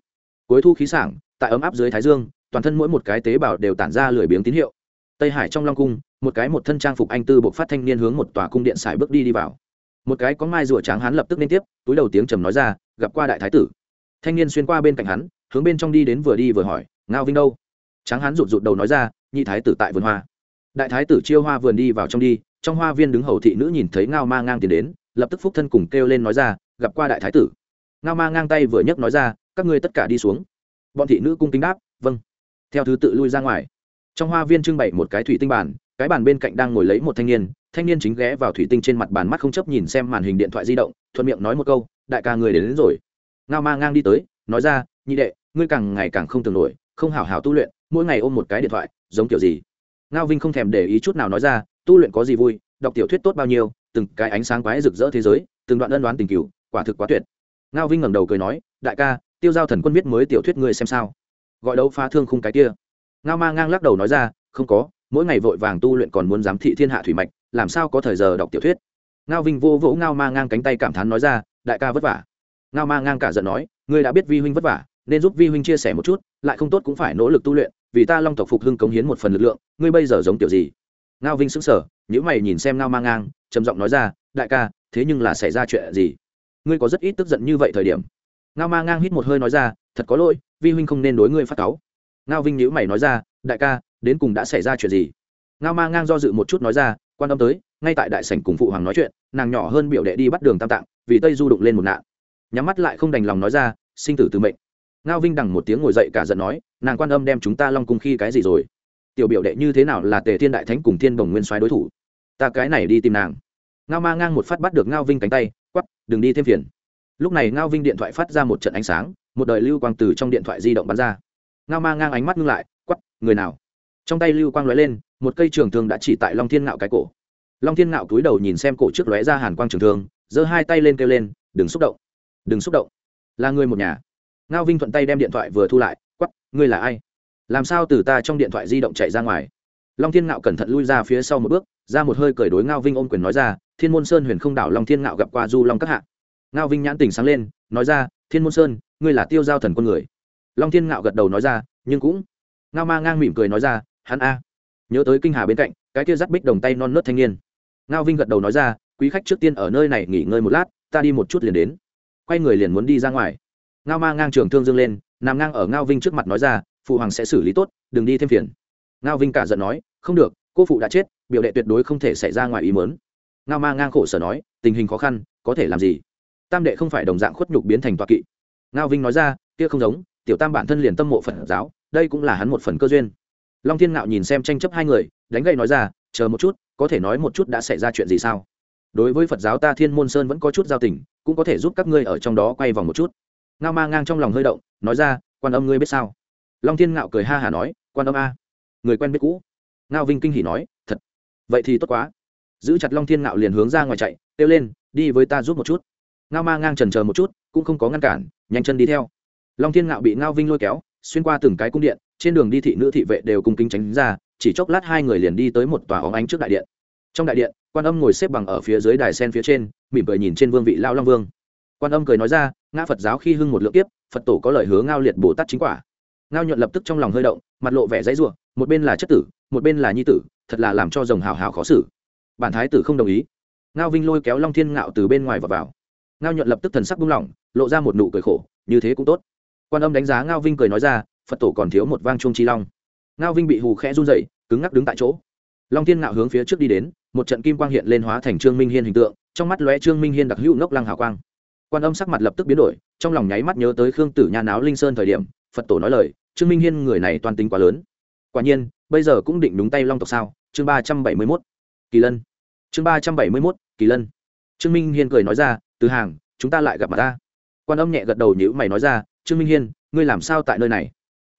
Cuối thu khí sảng, tại ấm áp dưới thái dương, toàn thân mỗi một cái tế bào đều tản ra lười biếng tín hiệu. Tây hải trong long cung một cái một thân trang phục anh tư buộc phát thanh niên hướng một tòa cung điện xài bước đi đi vào. Một cái có mai rùa tráng hắn lập tức liên tiếp, túi đầu tiếng trầm nói ra, gặp qua đại thái tử. Thanh niên xuyên qua bên cạnh hắn, hướng bên trong đi đến vừa đi vừa hỏi, ngao vinh đâu? Tráng hắn rụt rụt đầu nói ra, nhị thái tử tại vườn hoa. Đại thái tử chiêu hoa vườn đi vào trong đi, trong hoa viên đứng hầu thị nữ nhìn thấy ngao ma ngang tiền đến, lập tức phúc thân cùng kêu lên nói ra, gặp qua đại thái tử. Ngao ma ngang tay vừa nhấc nói ra, các ngươi tất cả đi xuống. Bọn thị nữ cung kính đáp vâng. Theo thứ tự lui ra ngoài. Trong hoa viên trưng bày một cái thủy tinh bàn cái bàn bên cạnh đang ngồi lấy một thanh niên thanh niên chính ghé vào thủy tinh trên mặt bàn mắt không chấp nhìn xem màn hình điện thoại di động thuận miệng nói một câu đại ca người đến, đến rồi. Ngao ma ngang đi tới nói ra nhị đệ ngươi càng ngày càng không tưởng nổi không hảo hảo tu luyện mỗi ngày ôm một cái điện thoại giống kiểu gì? Ngao vinh không thèm để ý chút nào nói ra tu luyện có gì vui đọc tiểu thuyết tốt bao nhiêu từng cái ánh sáng quái rực rỡ thế giới từng đoạn ân đoán tình cựu quả thực quá tuyệt. Ngao vinh ngẩng đầu cười nói đại ca tiêu giao thần quân viết mới tiểu thuyết ngươi xem sao. Gọi đấu phá thương khung cái kia. Ngao ma ngang lắc đầu nói ra không có mỗi ngày vội vàng tu luyện còn muốn giám thị thiên hạ thủy mạch, làm sao có thời giờ đọc tiểu thuyết? Ngao vinh vô vỗ ngao ma ngang cánh tay cảm thán nói ra, đại ca vất vả. Ngao ma ngang cả giận nói, ngươi đã biết vi huynh vất vả, nên giúp vi huynh chia sẻ một chút, lại không tốt cũng phải nỗ lực tu luyện, vì ta long tộc phục hưng cống hiến một phần lực lượng, ngươi bây giờ giống tiểu gì? Ngao vinh sững sờ nhữ mày nhìn xem ngao ma ngang, trầm giọng nói ra, đại ca, thế nhưng là xảy ra chuyện gì? Ngươi có rất ít tức giận như vậy thời điểm. Ngao ma ngang hít một hơi nói ra, thật có lỗi, vi huynh không nên đối ngươi phát cáu. Ngao vinh nhữ mày nói ra, đại ca đến cùng đã xảy ra chuyện gì? Ngao ma ngang do dự một chút nói ra, quan tâm tới, ngay tại đại sảnh cùng phụ hoàng nói chuyện, nàng nhỏ hơn biểu đệ đi bắt đường tam tạng, vì tây du đụng lên một nạn. Nhắm mắt lại không đành lòng nói ra, sinh tử từ mệnh. Ngao vinh đằng một tiếng ngồi dậy cả giận nói, nàng quan âm đem chúng ta long cung khi cái gì rồi? Tiểu biểu đệ như thế nào là tề thiên đại thánh cùng thiên bồng nguyên soái đối thủ? Ta cái này đi tìm nàng. Ngao ma ngang một phát bắt được ngao vinh cánh tay quắp đừng đi thêm phiền. Lúc này ngao vinh điện thoại phát ra một trận ánh sáng, một đời lưu quang từ trong điện thoại di động bắn ra. Ngao ma ngang ánh mắt ngưng lại quắp người nào? Trong tay lưu quang lóe lên, một cây trường thương đã chỉ tại long thiên ngạo cái cổ. Long thiên ngạo cúi đầu nhìn xem cổ trước lóe ra hàn quang trường thương, giơ hai tay lên kêu lên, đừng xúc động, đừng xúc động. Là người một nhà. Ngao vinh thuận tay đem điện thoại vừa thu lại quắp ngươi là ai? Làm sao từ ta trong điện thoại di động chạy ra ngoài? Long thiên ngạo cẩn thận lui ra phía sau một bước, ra một hơi cởi đối ngao vinh ôm quyền nói ra, thiên môn sơn huyền không đảo long thiên ngạo gặp qua du long các hạ. Ngao vinh nhãn tình sáng lên, nói ra, thiên môn sơn, ngươi là tiêu giao thần quân người. Long thiên ngạo gật đầu nói ra, nhưng cũng. Ngao ma ngang mỉm cười nói ra hắn a. Nhớ tới kinh hà bên cạnh, cái kia dắt bích đồng tay non nớt thanh niên. Ngao vinh gật đầu nói ra, quý khách trước tiên ở nơi này nghỉ ngơi một lát, ta đi một chút liền đến. Quay người liền muốn đi ra ngoài. Ngao ma ngang trường thương dương lên, nằm ngang ở ngao vinh trước mặt nói ra, phụ hoàng sẽ xử lý tốt, đừng đi thêm phiền. Ngao vinh cả giận nói, không được, cô phụ đã chết, biểu đệ tuyệt đối không thể xảy ra ngoài ý mớn ngao ma ngang khổ sở nói, tình hình khó khăn, có thể làm gì? Tam đệ không phải đồng dạng khuất nhục biến thành toa kỵ. Ngao vinh nói ra, kia không giống, tiểu tam bản thân liền tâm mộ phật giáo, đây cũng là hắn một phần cơ duyên long thiên ngạo nhìn xem tranh chấp hai người, đánh gậy nói ra, chờ một chút, có thể nói một chút đã xảy ra chuyện gì sao? Đối với phật giáo ta thiên môn sơn vẫn có chút giao tình, cũng có thể giúp các ngươi ở trong đó quay vòng một chút. Ngao ma ngang trong lòng hơi động, nói ra, quan âm ngươi biết sao? Long thiên ngạo cười ha hả nói, quan âm a, người quen biết cũ. Ngao vinh kinh hỉ nói, thật? Vậy thì tốt quá. Giữ chặt long thiên ngạo liền hướng ra ngoài chạy, kêu lên, đi với ta giúp một chút. Ngao ma ngang trần chờ một chút, cũng không có ngăn cản, nhanh chân đi theo. Long thiên ngạo bị ngao vinh lôi kéo, xuyên qua từng cái cung điện trên đường đi thị nữ thị vệ đều cung kính tránh ra, chỉ chốc lát hai người liền đi tới một tòa óng ánh trước đại điện. Trong đại điện, quan âm ngồi xếp bằng ở phía dưới đài sen phía trên, mỉm cười nhìn trên vương vị lao long vương. Quan âm cười nói ra, ngã phật giáo khi hưng một lượng kiếp, phật tổ có lời hứa ngao liệt bồ tát chính quả. Ngao nhuận lập tức trong lòng hơi động, mặt lộ vẻ dãy ruộng một bên là chất tử, một bên là nhi tử, thật là làm cho rồng hào hào khó xử. Bản thái tử không đồng ý. Ngao vinh lôi kéo long thiên ngạo từ bên ngoài và vào. Ngao nhuận lập tức thần sắc buông lỏng, lộ ra một nụ cười khổ, như thế cũng tốt. Quan âm đánh giá ngao vinh cười nói ra phật tổ còn thiếu một vang chuông chi long. Ngao vinh bị hù khẽ run dậy cứng ngắc đứng tại chỗ. Long thiên ngạo hướng phía trước đi đến, một trận kim quang hiện lên hóa thành trương minh hiên hình tượng, trong mắt lóe trương minh hiên đặc hữu nốc lăng hào quang. Quan âm sắc mặt lập tức biến đổi, trong lòng nháy mắt nhớ tới khương tử nha náo linh sơn thời điểm, phật tổ nói lời, trương minh hiên người này toàn tính quá lớn. Quả nhiên, bây giờ cũng định đúng tay long tộc sao? Chương ba trăm bảy mươi mốt. Kỳ lân. Chương ba trăm bảy mươi mốt, kỳ lân. Trương minh hiên cười nói ra, từ hàng, chúng ta lại gặp mặt ta. Quan âm nhẹ gật đầu nhữ mày nói ra, trương minh hiên, ngươi làm sao tại nơi này?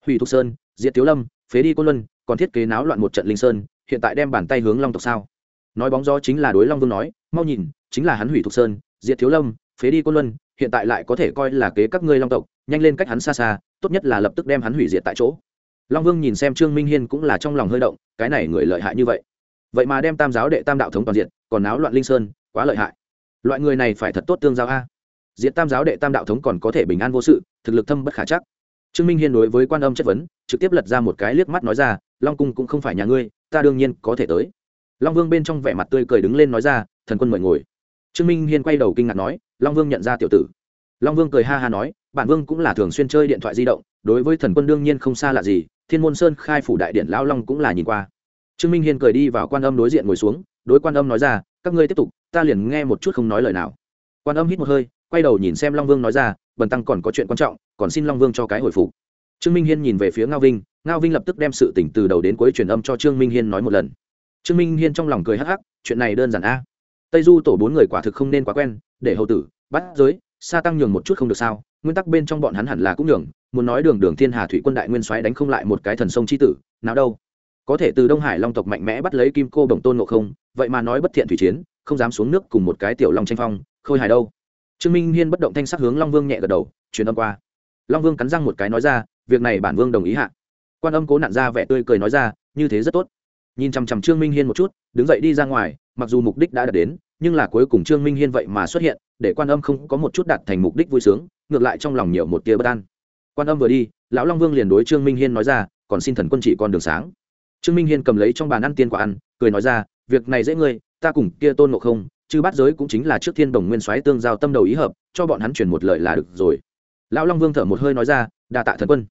Hủy thục sơn, diệt tiếu lâm, phế đi côn luân, còn thiết kế náo loạn một trận linh sơn, hiện tại đem bàn tay hướng long tộc sao? Nói bóng gió chính là đối long vương nói, mau nhìn, chính là hắn hủy thục sơn, diệt thiếu lâm, phế đi côn luân, hiện tại lại có thể coi là kế các ngươi long tộc, nhanh lên cách hắn xa xa, tốt nhất là lập tức đem hắn hủy diệt tại chỗ. Long vương nhìn xem trương minh hiên cũng là trong lòng hơi động, cái này người lợi hại như vậy. Vậy mà đem tam giáo đệ tam đạo thống toàn diện còn náo loạn linh sơn, quá lợi hại. Loại người này phải thật tốt tương giao a. Diện tam giáo đệ tam đạo thống còn có thể bình an vô sự, thực lực thâm bất khả chắc trương minh hiên đối với quan âm chất vấn, trực tiếp lật ra một cái liếc mắt nói ra, long cung cũng không phải nhà ngươi, ta đương nhiên có thể tới. Long vương bên trong vẻ mặt tươi cười đứng lên nói ra, thần quân mời ngồi. Trương minh hiên quay đầu kinh ngạc nói, long vương nhận ra tiểu tử. Long vương cười ha ha nói, bản vương cũng là thường xuyên chơi điện thoại di động, đối với thần quân đương nhiên không xa lạ gì, thiên môn sơn khai phủ đại điện lão long cũng là nhìn qua. Trương minh hiên cười đi vào quan âm đối diện ngồi xuống, đối quan âm nói ra, các ngươi tiếp tục, ta liền nghe một chút không nói lời nào. Quan âm hít một hơi quay đầu nhìn xem long vương nói ra, bần tăng còn có chuyện quan trọng, còn xin long vương cho cái hồi phục. Trương minh hiên nhìn về phía ngao vinh ngao vinh lập tức đem sự tỉnh từ đầu đến cuối truyền âm cho trương minh hiên nói một lần. Trương minh hiên trong lòng cười hắc hắc, chuyện này đơn giản a. Tây du tổ bốn người quả thực không nên quá quen, để hậu tử, bắt giới, sa tăng nhường một chút không được sao, nguyên tắc bên trong bọn hắn hẳn là cũng nhường, muốn nói đường đường thiên hà thủy quân đại nguyên soái đánh không lại một cái thần sông chi tử, nào đâu. Có thể từ đông hải long tộc mạnh mẽ bắt lấy kim cô bồng tôn ngộ không, vậy mà nói bất thiện thủy chiến, không dám xuống nước cùng một cái tiểu long tranh phong, khôi hài đâu trương minh hiên bất động thanh sắc hướng long vương nhẹ gật đầu, truyền âm qua. Long vương cắn răng một cái nói ra, việc này bản vương đồng ý hạ. Quan âm cố nặn ra vẻ tươi cười nói ra, như thế rất tốt. Nhìn chằm chằm trương minh hiên một chút, đứng dậy đi ra ngoài, mặc dù mục đích đã đạt đến, nhưng là cuối cùng trương minh hiên vậy mà xuất hiện, để quan âm không có một chút đạt thành mục đích vui sướng, ngược lại trong lòng nhiều một tia bất an. Quan âm vừa đi, lão long vương liền đối trương minh hiên nói ra, còn xin thần quân chỉ con đường sáng. Trương minh hiên cầm lấy trong bàn ăn tiên quả ăn, cười nói ra, việc này dễ ngươi, ta cùng kia tôn ngộ không chứ bát giới cũng chính là trước thiên đồng nguyên soái tương giao tâm đầu ý hợp, cho bọn hắn truyền một lời là được rồi. Lão long vương thở một hơi nói ra, đa tạ thần quân.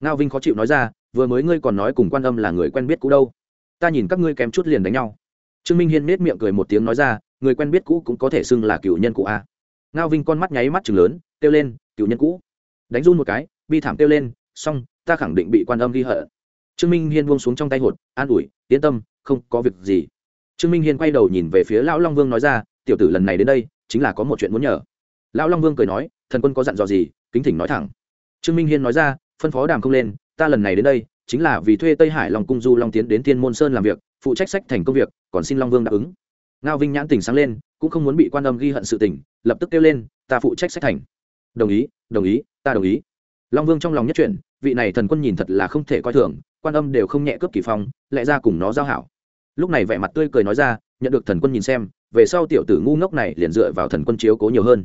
Ngao vinh khó chịu nói ra, vừa mới ngươi còn nói cùng quan âm là người quen biết cũ đâu. Ta nhìn các ngươi kém chút liền đánh nhau. Trương minh hiên nết miệng cười một tiếng nói ra, người quen biết cũ cũng có thể xưng là cựu nhân cũ a ngao vinh con mắt nháy mắt chừng lớn, kêu lên, cựu nhân cũ. Đánh run một cái, bi thảm kêu lên, xong, ta khẳng định bị quan âm ghi hận. Trương minh hiên buông xuống trong tay hột, an ủi, yên tâm, không có việc gì trương minh hiên quay đầu nhìn về phía lão long vương nói ra, tiểu tử lần này đến đây, chính là có một chuyện muốn nhờ. Lão long vương cười nói, thần quân có dặn dò gì, kính thỉnh nói thẳng. Trương minh hiên nói ra, phân phó đàm không lên, ta lần này đến đây, chính là vì thuê tây hải long cung du long tiến đến thiên môn sơn làm việc, phụ trách sách thành công việc, còn xin long vương đáp ứng. Ngao vinh nhãn tỉnh sáng lên, cũng không muốn bị quan âm ghi hận sự tỉnh lập tức kêu lên, ta phụ trách sách thành. Đồng ý đồng ý, ta đồng ý. Long vương trong lòng nhất chuyển, vị này thần quân nhìn thật là không thể coi thường, quan âm đều không nhẹ cướp kỳ phong, lẽ ra cùng nó giao hảo lúc này vẻ mặt tươi cười nói ra, nhận được thần quân nhìn xem, về sau tiểu tử ngu ngốc này liền dựa vào thần quân chiếu cố nhiều hơn.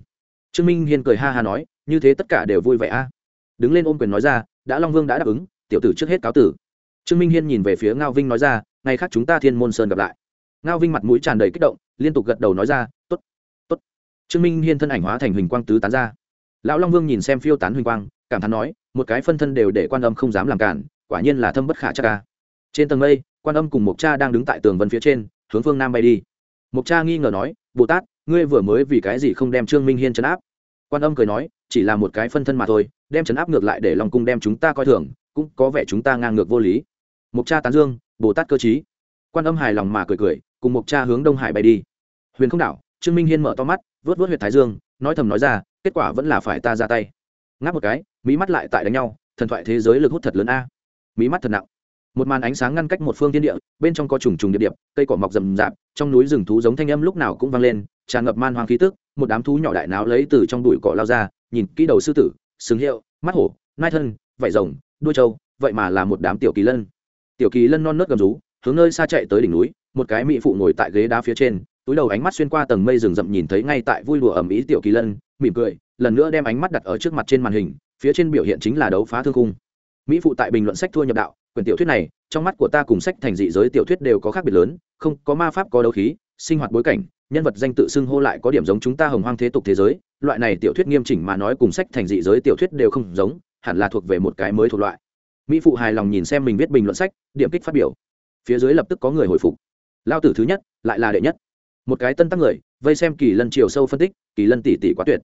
Trương minh hiên cười ha ha nói, như thế tất cả đều vui vẻ a. Đứng lên ôm quyền nói ra, đã long vương đã đáp ứng, tiểu tử trước hết cáo tử. Trương minh hiên nhìn về phía ngao vinh nói ra, ngày khác chúng ta thiên môn sơn gặp lại. Ngao vinh mặt mũi tràn đầy kích động, liên tục gật đầu nói ra t ố t t ố t trương minh hiên thân ảnh hóa thành huỳnh quang tứ tán ra. Lão long vương nhìn xem phiêu tán huỳnh quang, cảm thán nói, một cái phân thân đều để quan âm không dám làm cản, quả nhiên là thâm bất khả chắc ca trên tầng mây, quan âm cùng mộc cha đang đứng tại tường vân phía trên, hướng phương nam bay đi. Mộc cha nghi ngờ nói, bồ tát, ngươi vừa mới vì cái gì không đem trương minh hiên chấn áp? Quan âm cười nói, chỉ là một cái phân thân mà thôi, đem chấn áp ngược lại để lòng cung đem chúng ta coi thường, cũng có vẻ chúng ta ngang ngược vô lý. Mộc cha tán dương, bồ tát cơ chí quan âm hài lòng mà cười cười, cùng mộc cha hướng đông hải bay đi. Huyền không đảo, trương minh hiên mở to mắt, vớt vớt h u y ệ t thái dương, nói thầm nói ra, kết quả vẫn là phải ta ra tay. Ngáp một cái mỹ mắt lại tại đánh nhau, thần thoại thế giới lực hút thật lớn a. Mỹ mắt thật nặng một màn ánh sáng ngăn cách một phương tiên địa, bên trong có trùng trùng địa điệp, cây cỏ mọc rầm rạp, trong núi rừng thú giống thanh âm lúc nào cũng vang lên, tràn ngập man hoang khí tức, một đám thú nhỏ đại náo lấy từ trong bụi cỏ lao ra, nhìn kỹ đầu sư tử, sừng hiệu, mắt hổ, nai thân, vảy rồng, đuôi trâu, vậy mà là một đám tiểu kỳ lân. Tiểu kỳ lân non nớt gầm rú, hướng nơi xa chạy tới đỉnh núi, một cái mỹ phụ ngồi tại ghế đá phía trên, túi đầu ánh mắt xuyên qua tầng mây rừng rậm nhìn thấy ngay tại vui đùa ẩm ý tiểu kỳ lân, mỉm cười, lần nữa đem ánh mắt đặt ở trước mặt trên màn hình, phía trên biểu hiện chính là đấu phá thương cung mỹ phụ tại bình luận sách thua nhập đạo quyển tiểu thuyết này, trong mắt của ta cùng sách thành dị giới tiểu thuyết đều có khác biệt lớn, không có ma pháp, có đấu khí, sinh hoạt bối cảnh, nhân vật danh tự xưng hô lại có điểm giống chúng ta hồng hoang thế tục thế giới. Loại này tiểu thuyết nghiêm chỉnh mà nói cùng sách thành dị giới tiểu thuyết đều không giống, hẳn là thuộc về một cái mới thuộc loại. Mỹ phụ hài lòng nhìn xem mình viết bình luận sách, điểm kích phát biểu. Phía dưới lập tức có người hồi phục. Lao tử thứ nhất, lại là đệ nhất. Một cái tân tắc người, vây xem kỳ lân chiều sâu phân tích, kỳ lân tỷ tỷ quá tuyệt.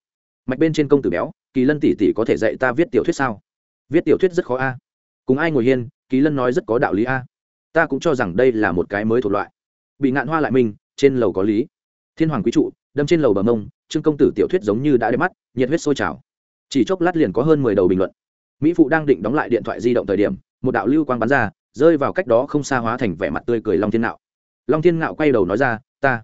Mạch bên trên công tử béo, kỳ lân tỷ tỷ có thể dạy ta viết tiểu thuyết sao? Viết tiểu thuyết rất khó a. Cùng ai ngồi hiên Ký lân nói rất có đạo lý a. Ta cũng cho rằng đây là một cái mới thuộc loại. Bị ngạn hoa lại mình, trên lầu có lý. Thiên hoàng quý trụ, đâm trên lầu bờ mông, trương công tử tiểu thuyết giống như đã đẹp mắt, nhiệt huyết sôi trào. Chỉ chốc lát liền có hơn mười đầu bình luận. Mỹ phụ đang định đóng lại điện thoại di động thời điểm, một đạo lưu quang bắn ra, rơi vào cách đó không xa hóa thành vẻ mặt tươi cười long thiên nạo long thiên nạo quay đầu nói ra, ta.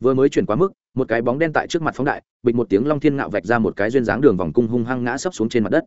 Vừa mới chuyển quá mức, một cái bóng đen tại trước mặt phóng đại, bịch một tiếng long thiên nạo vạch ra một cái duyên dáng đường vòng cung hung hăng ngã sấp xuống trên mặt đất.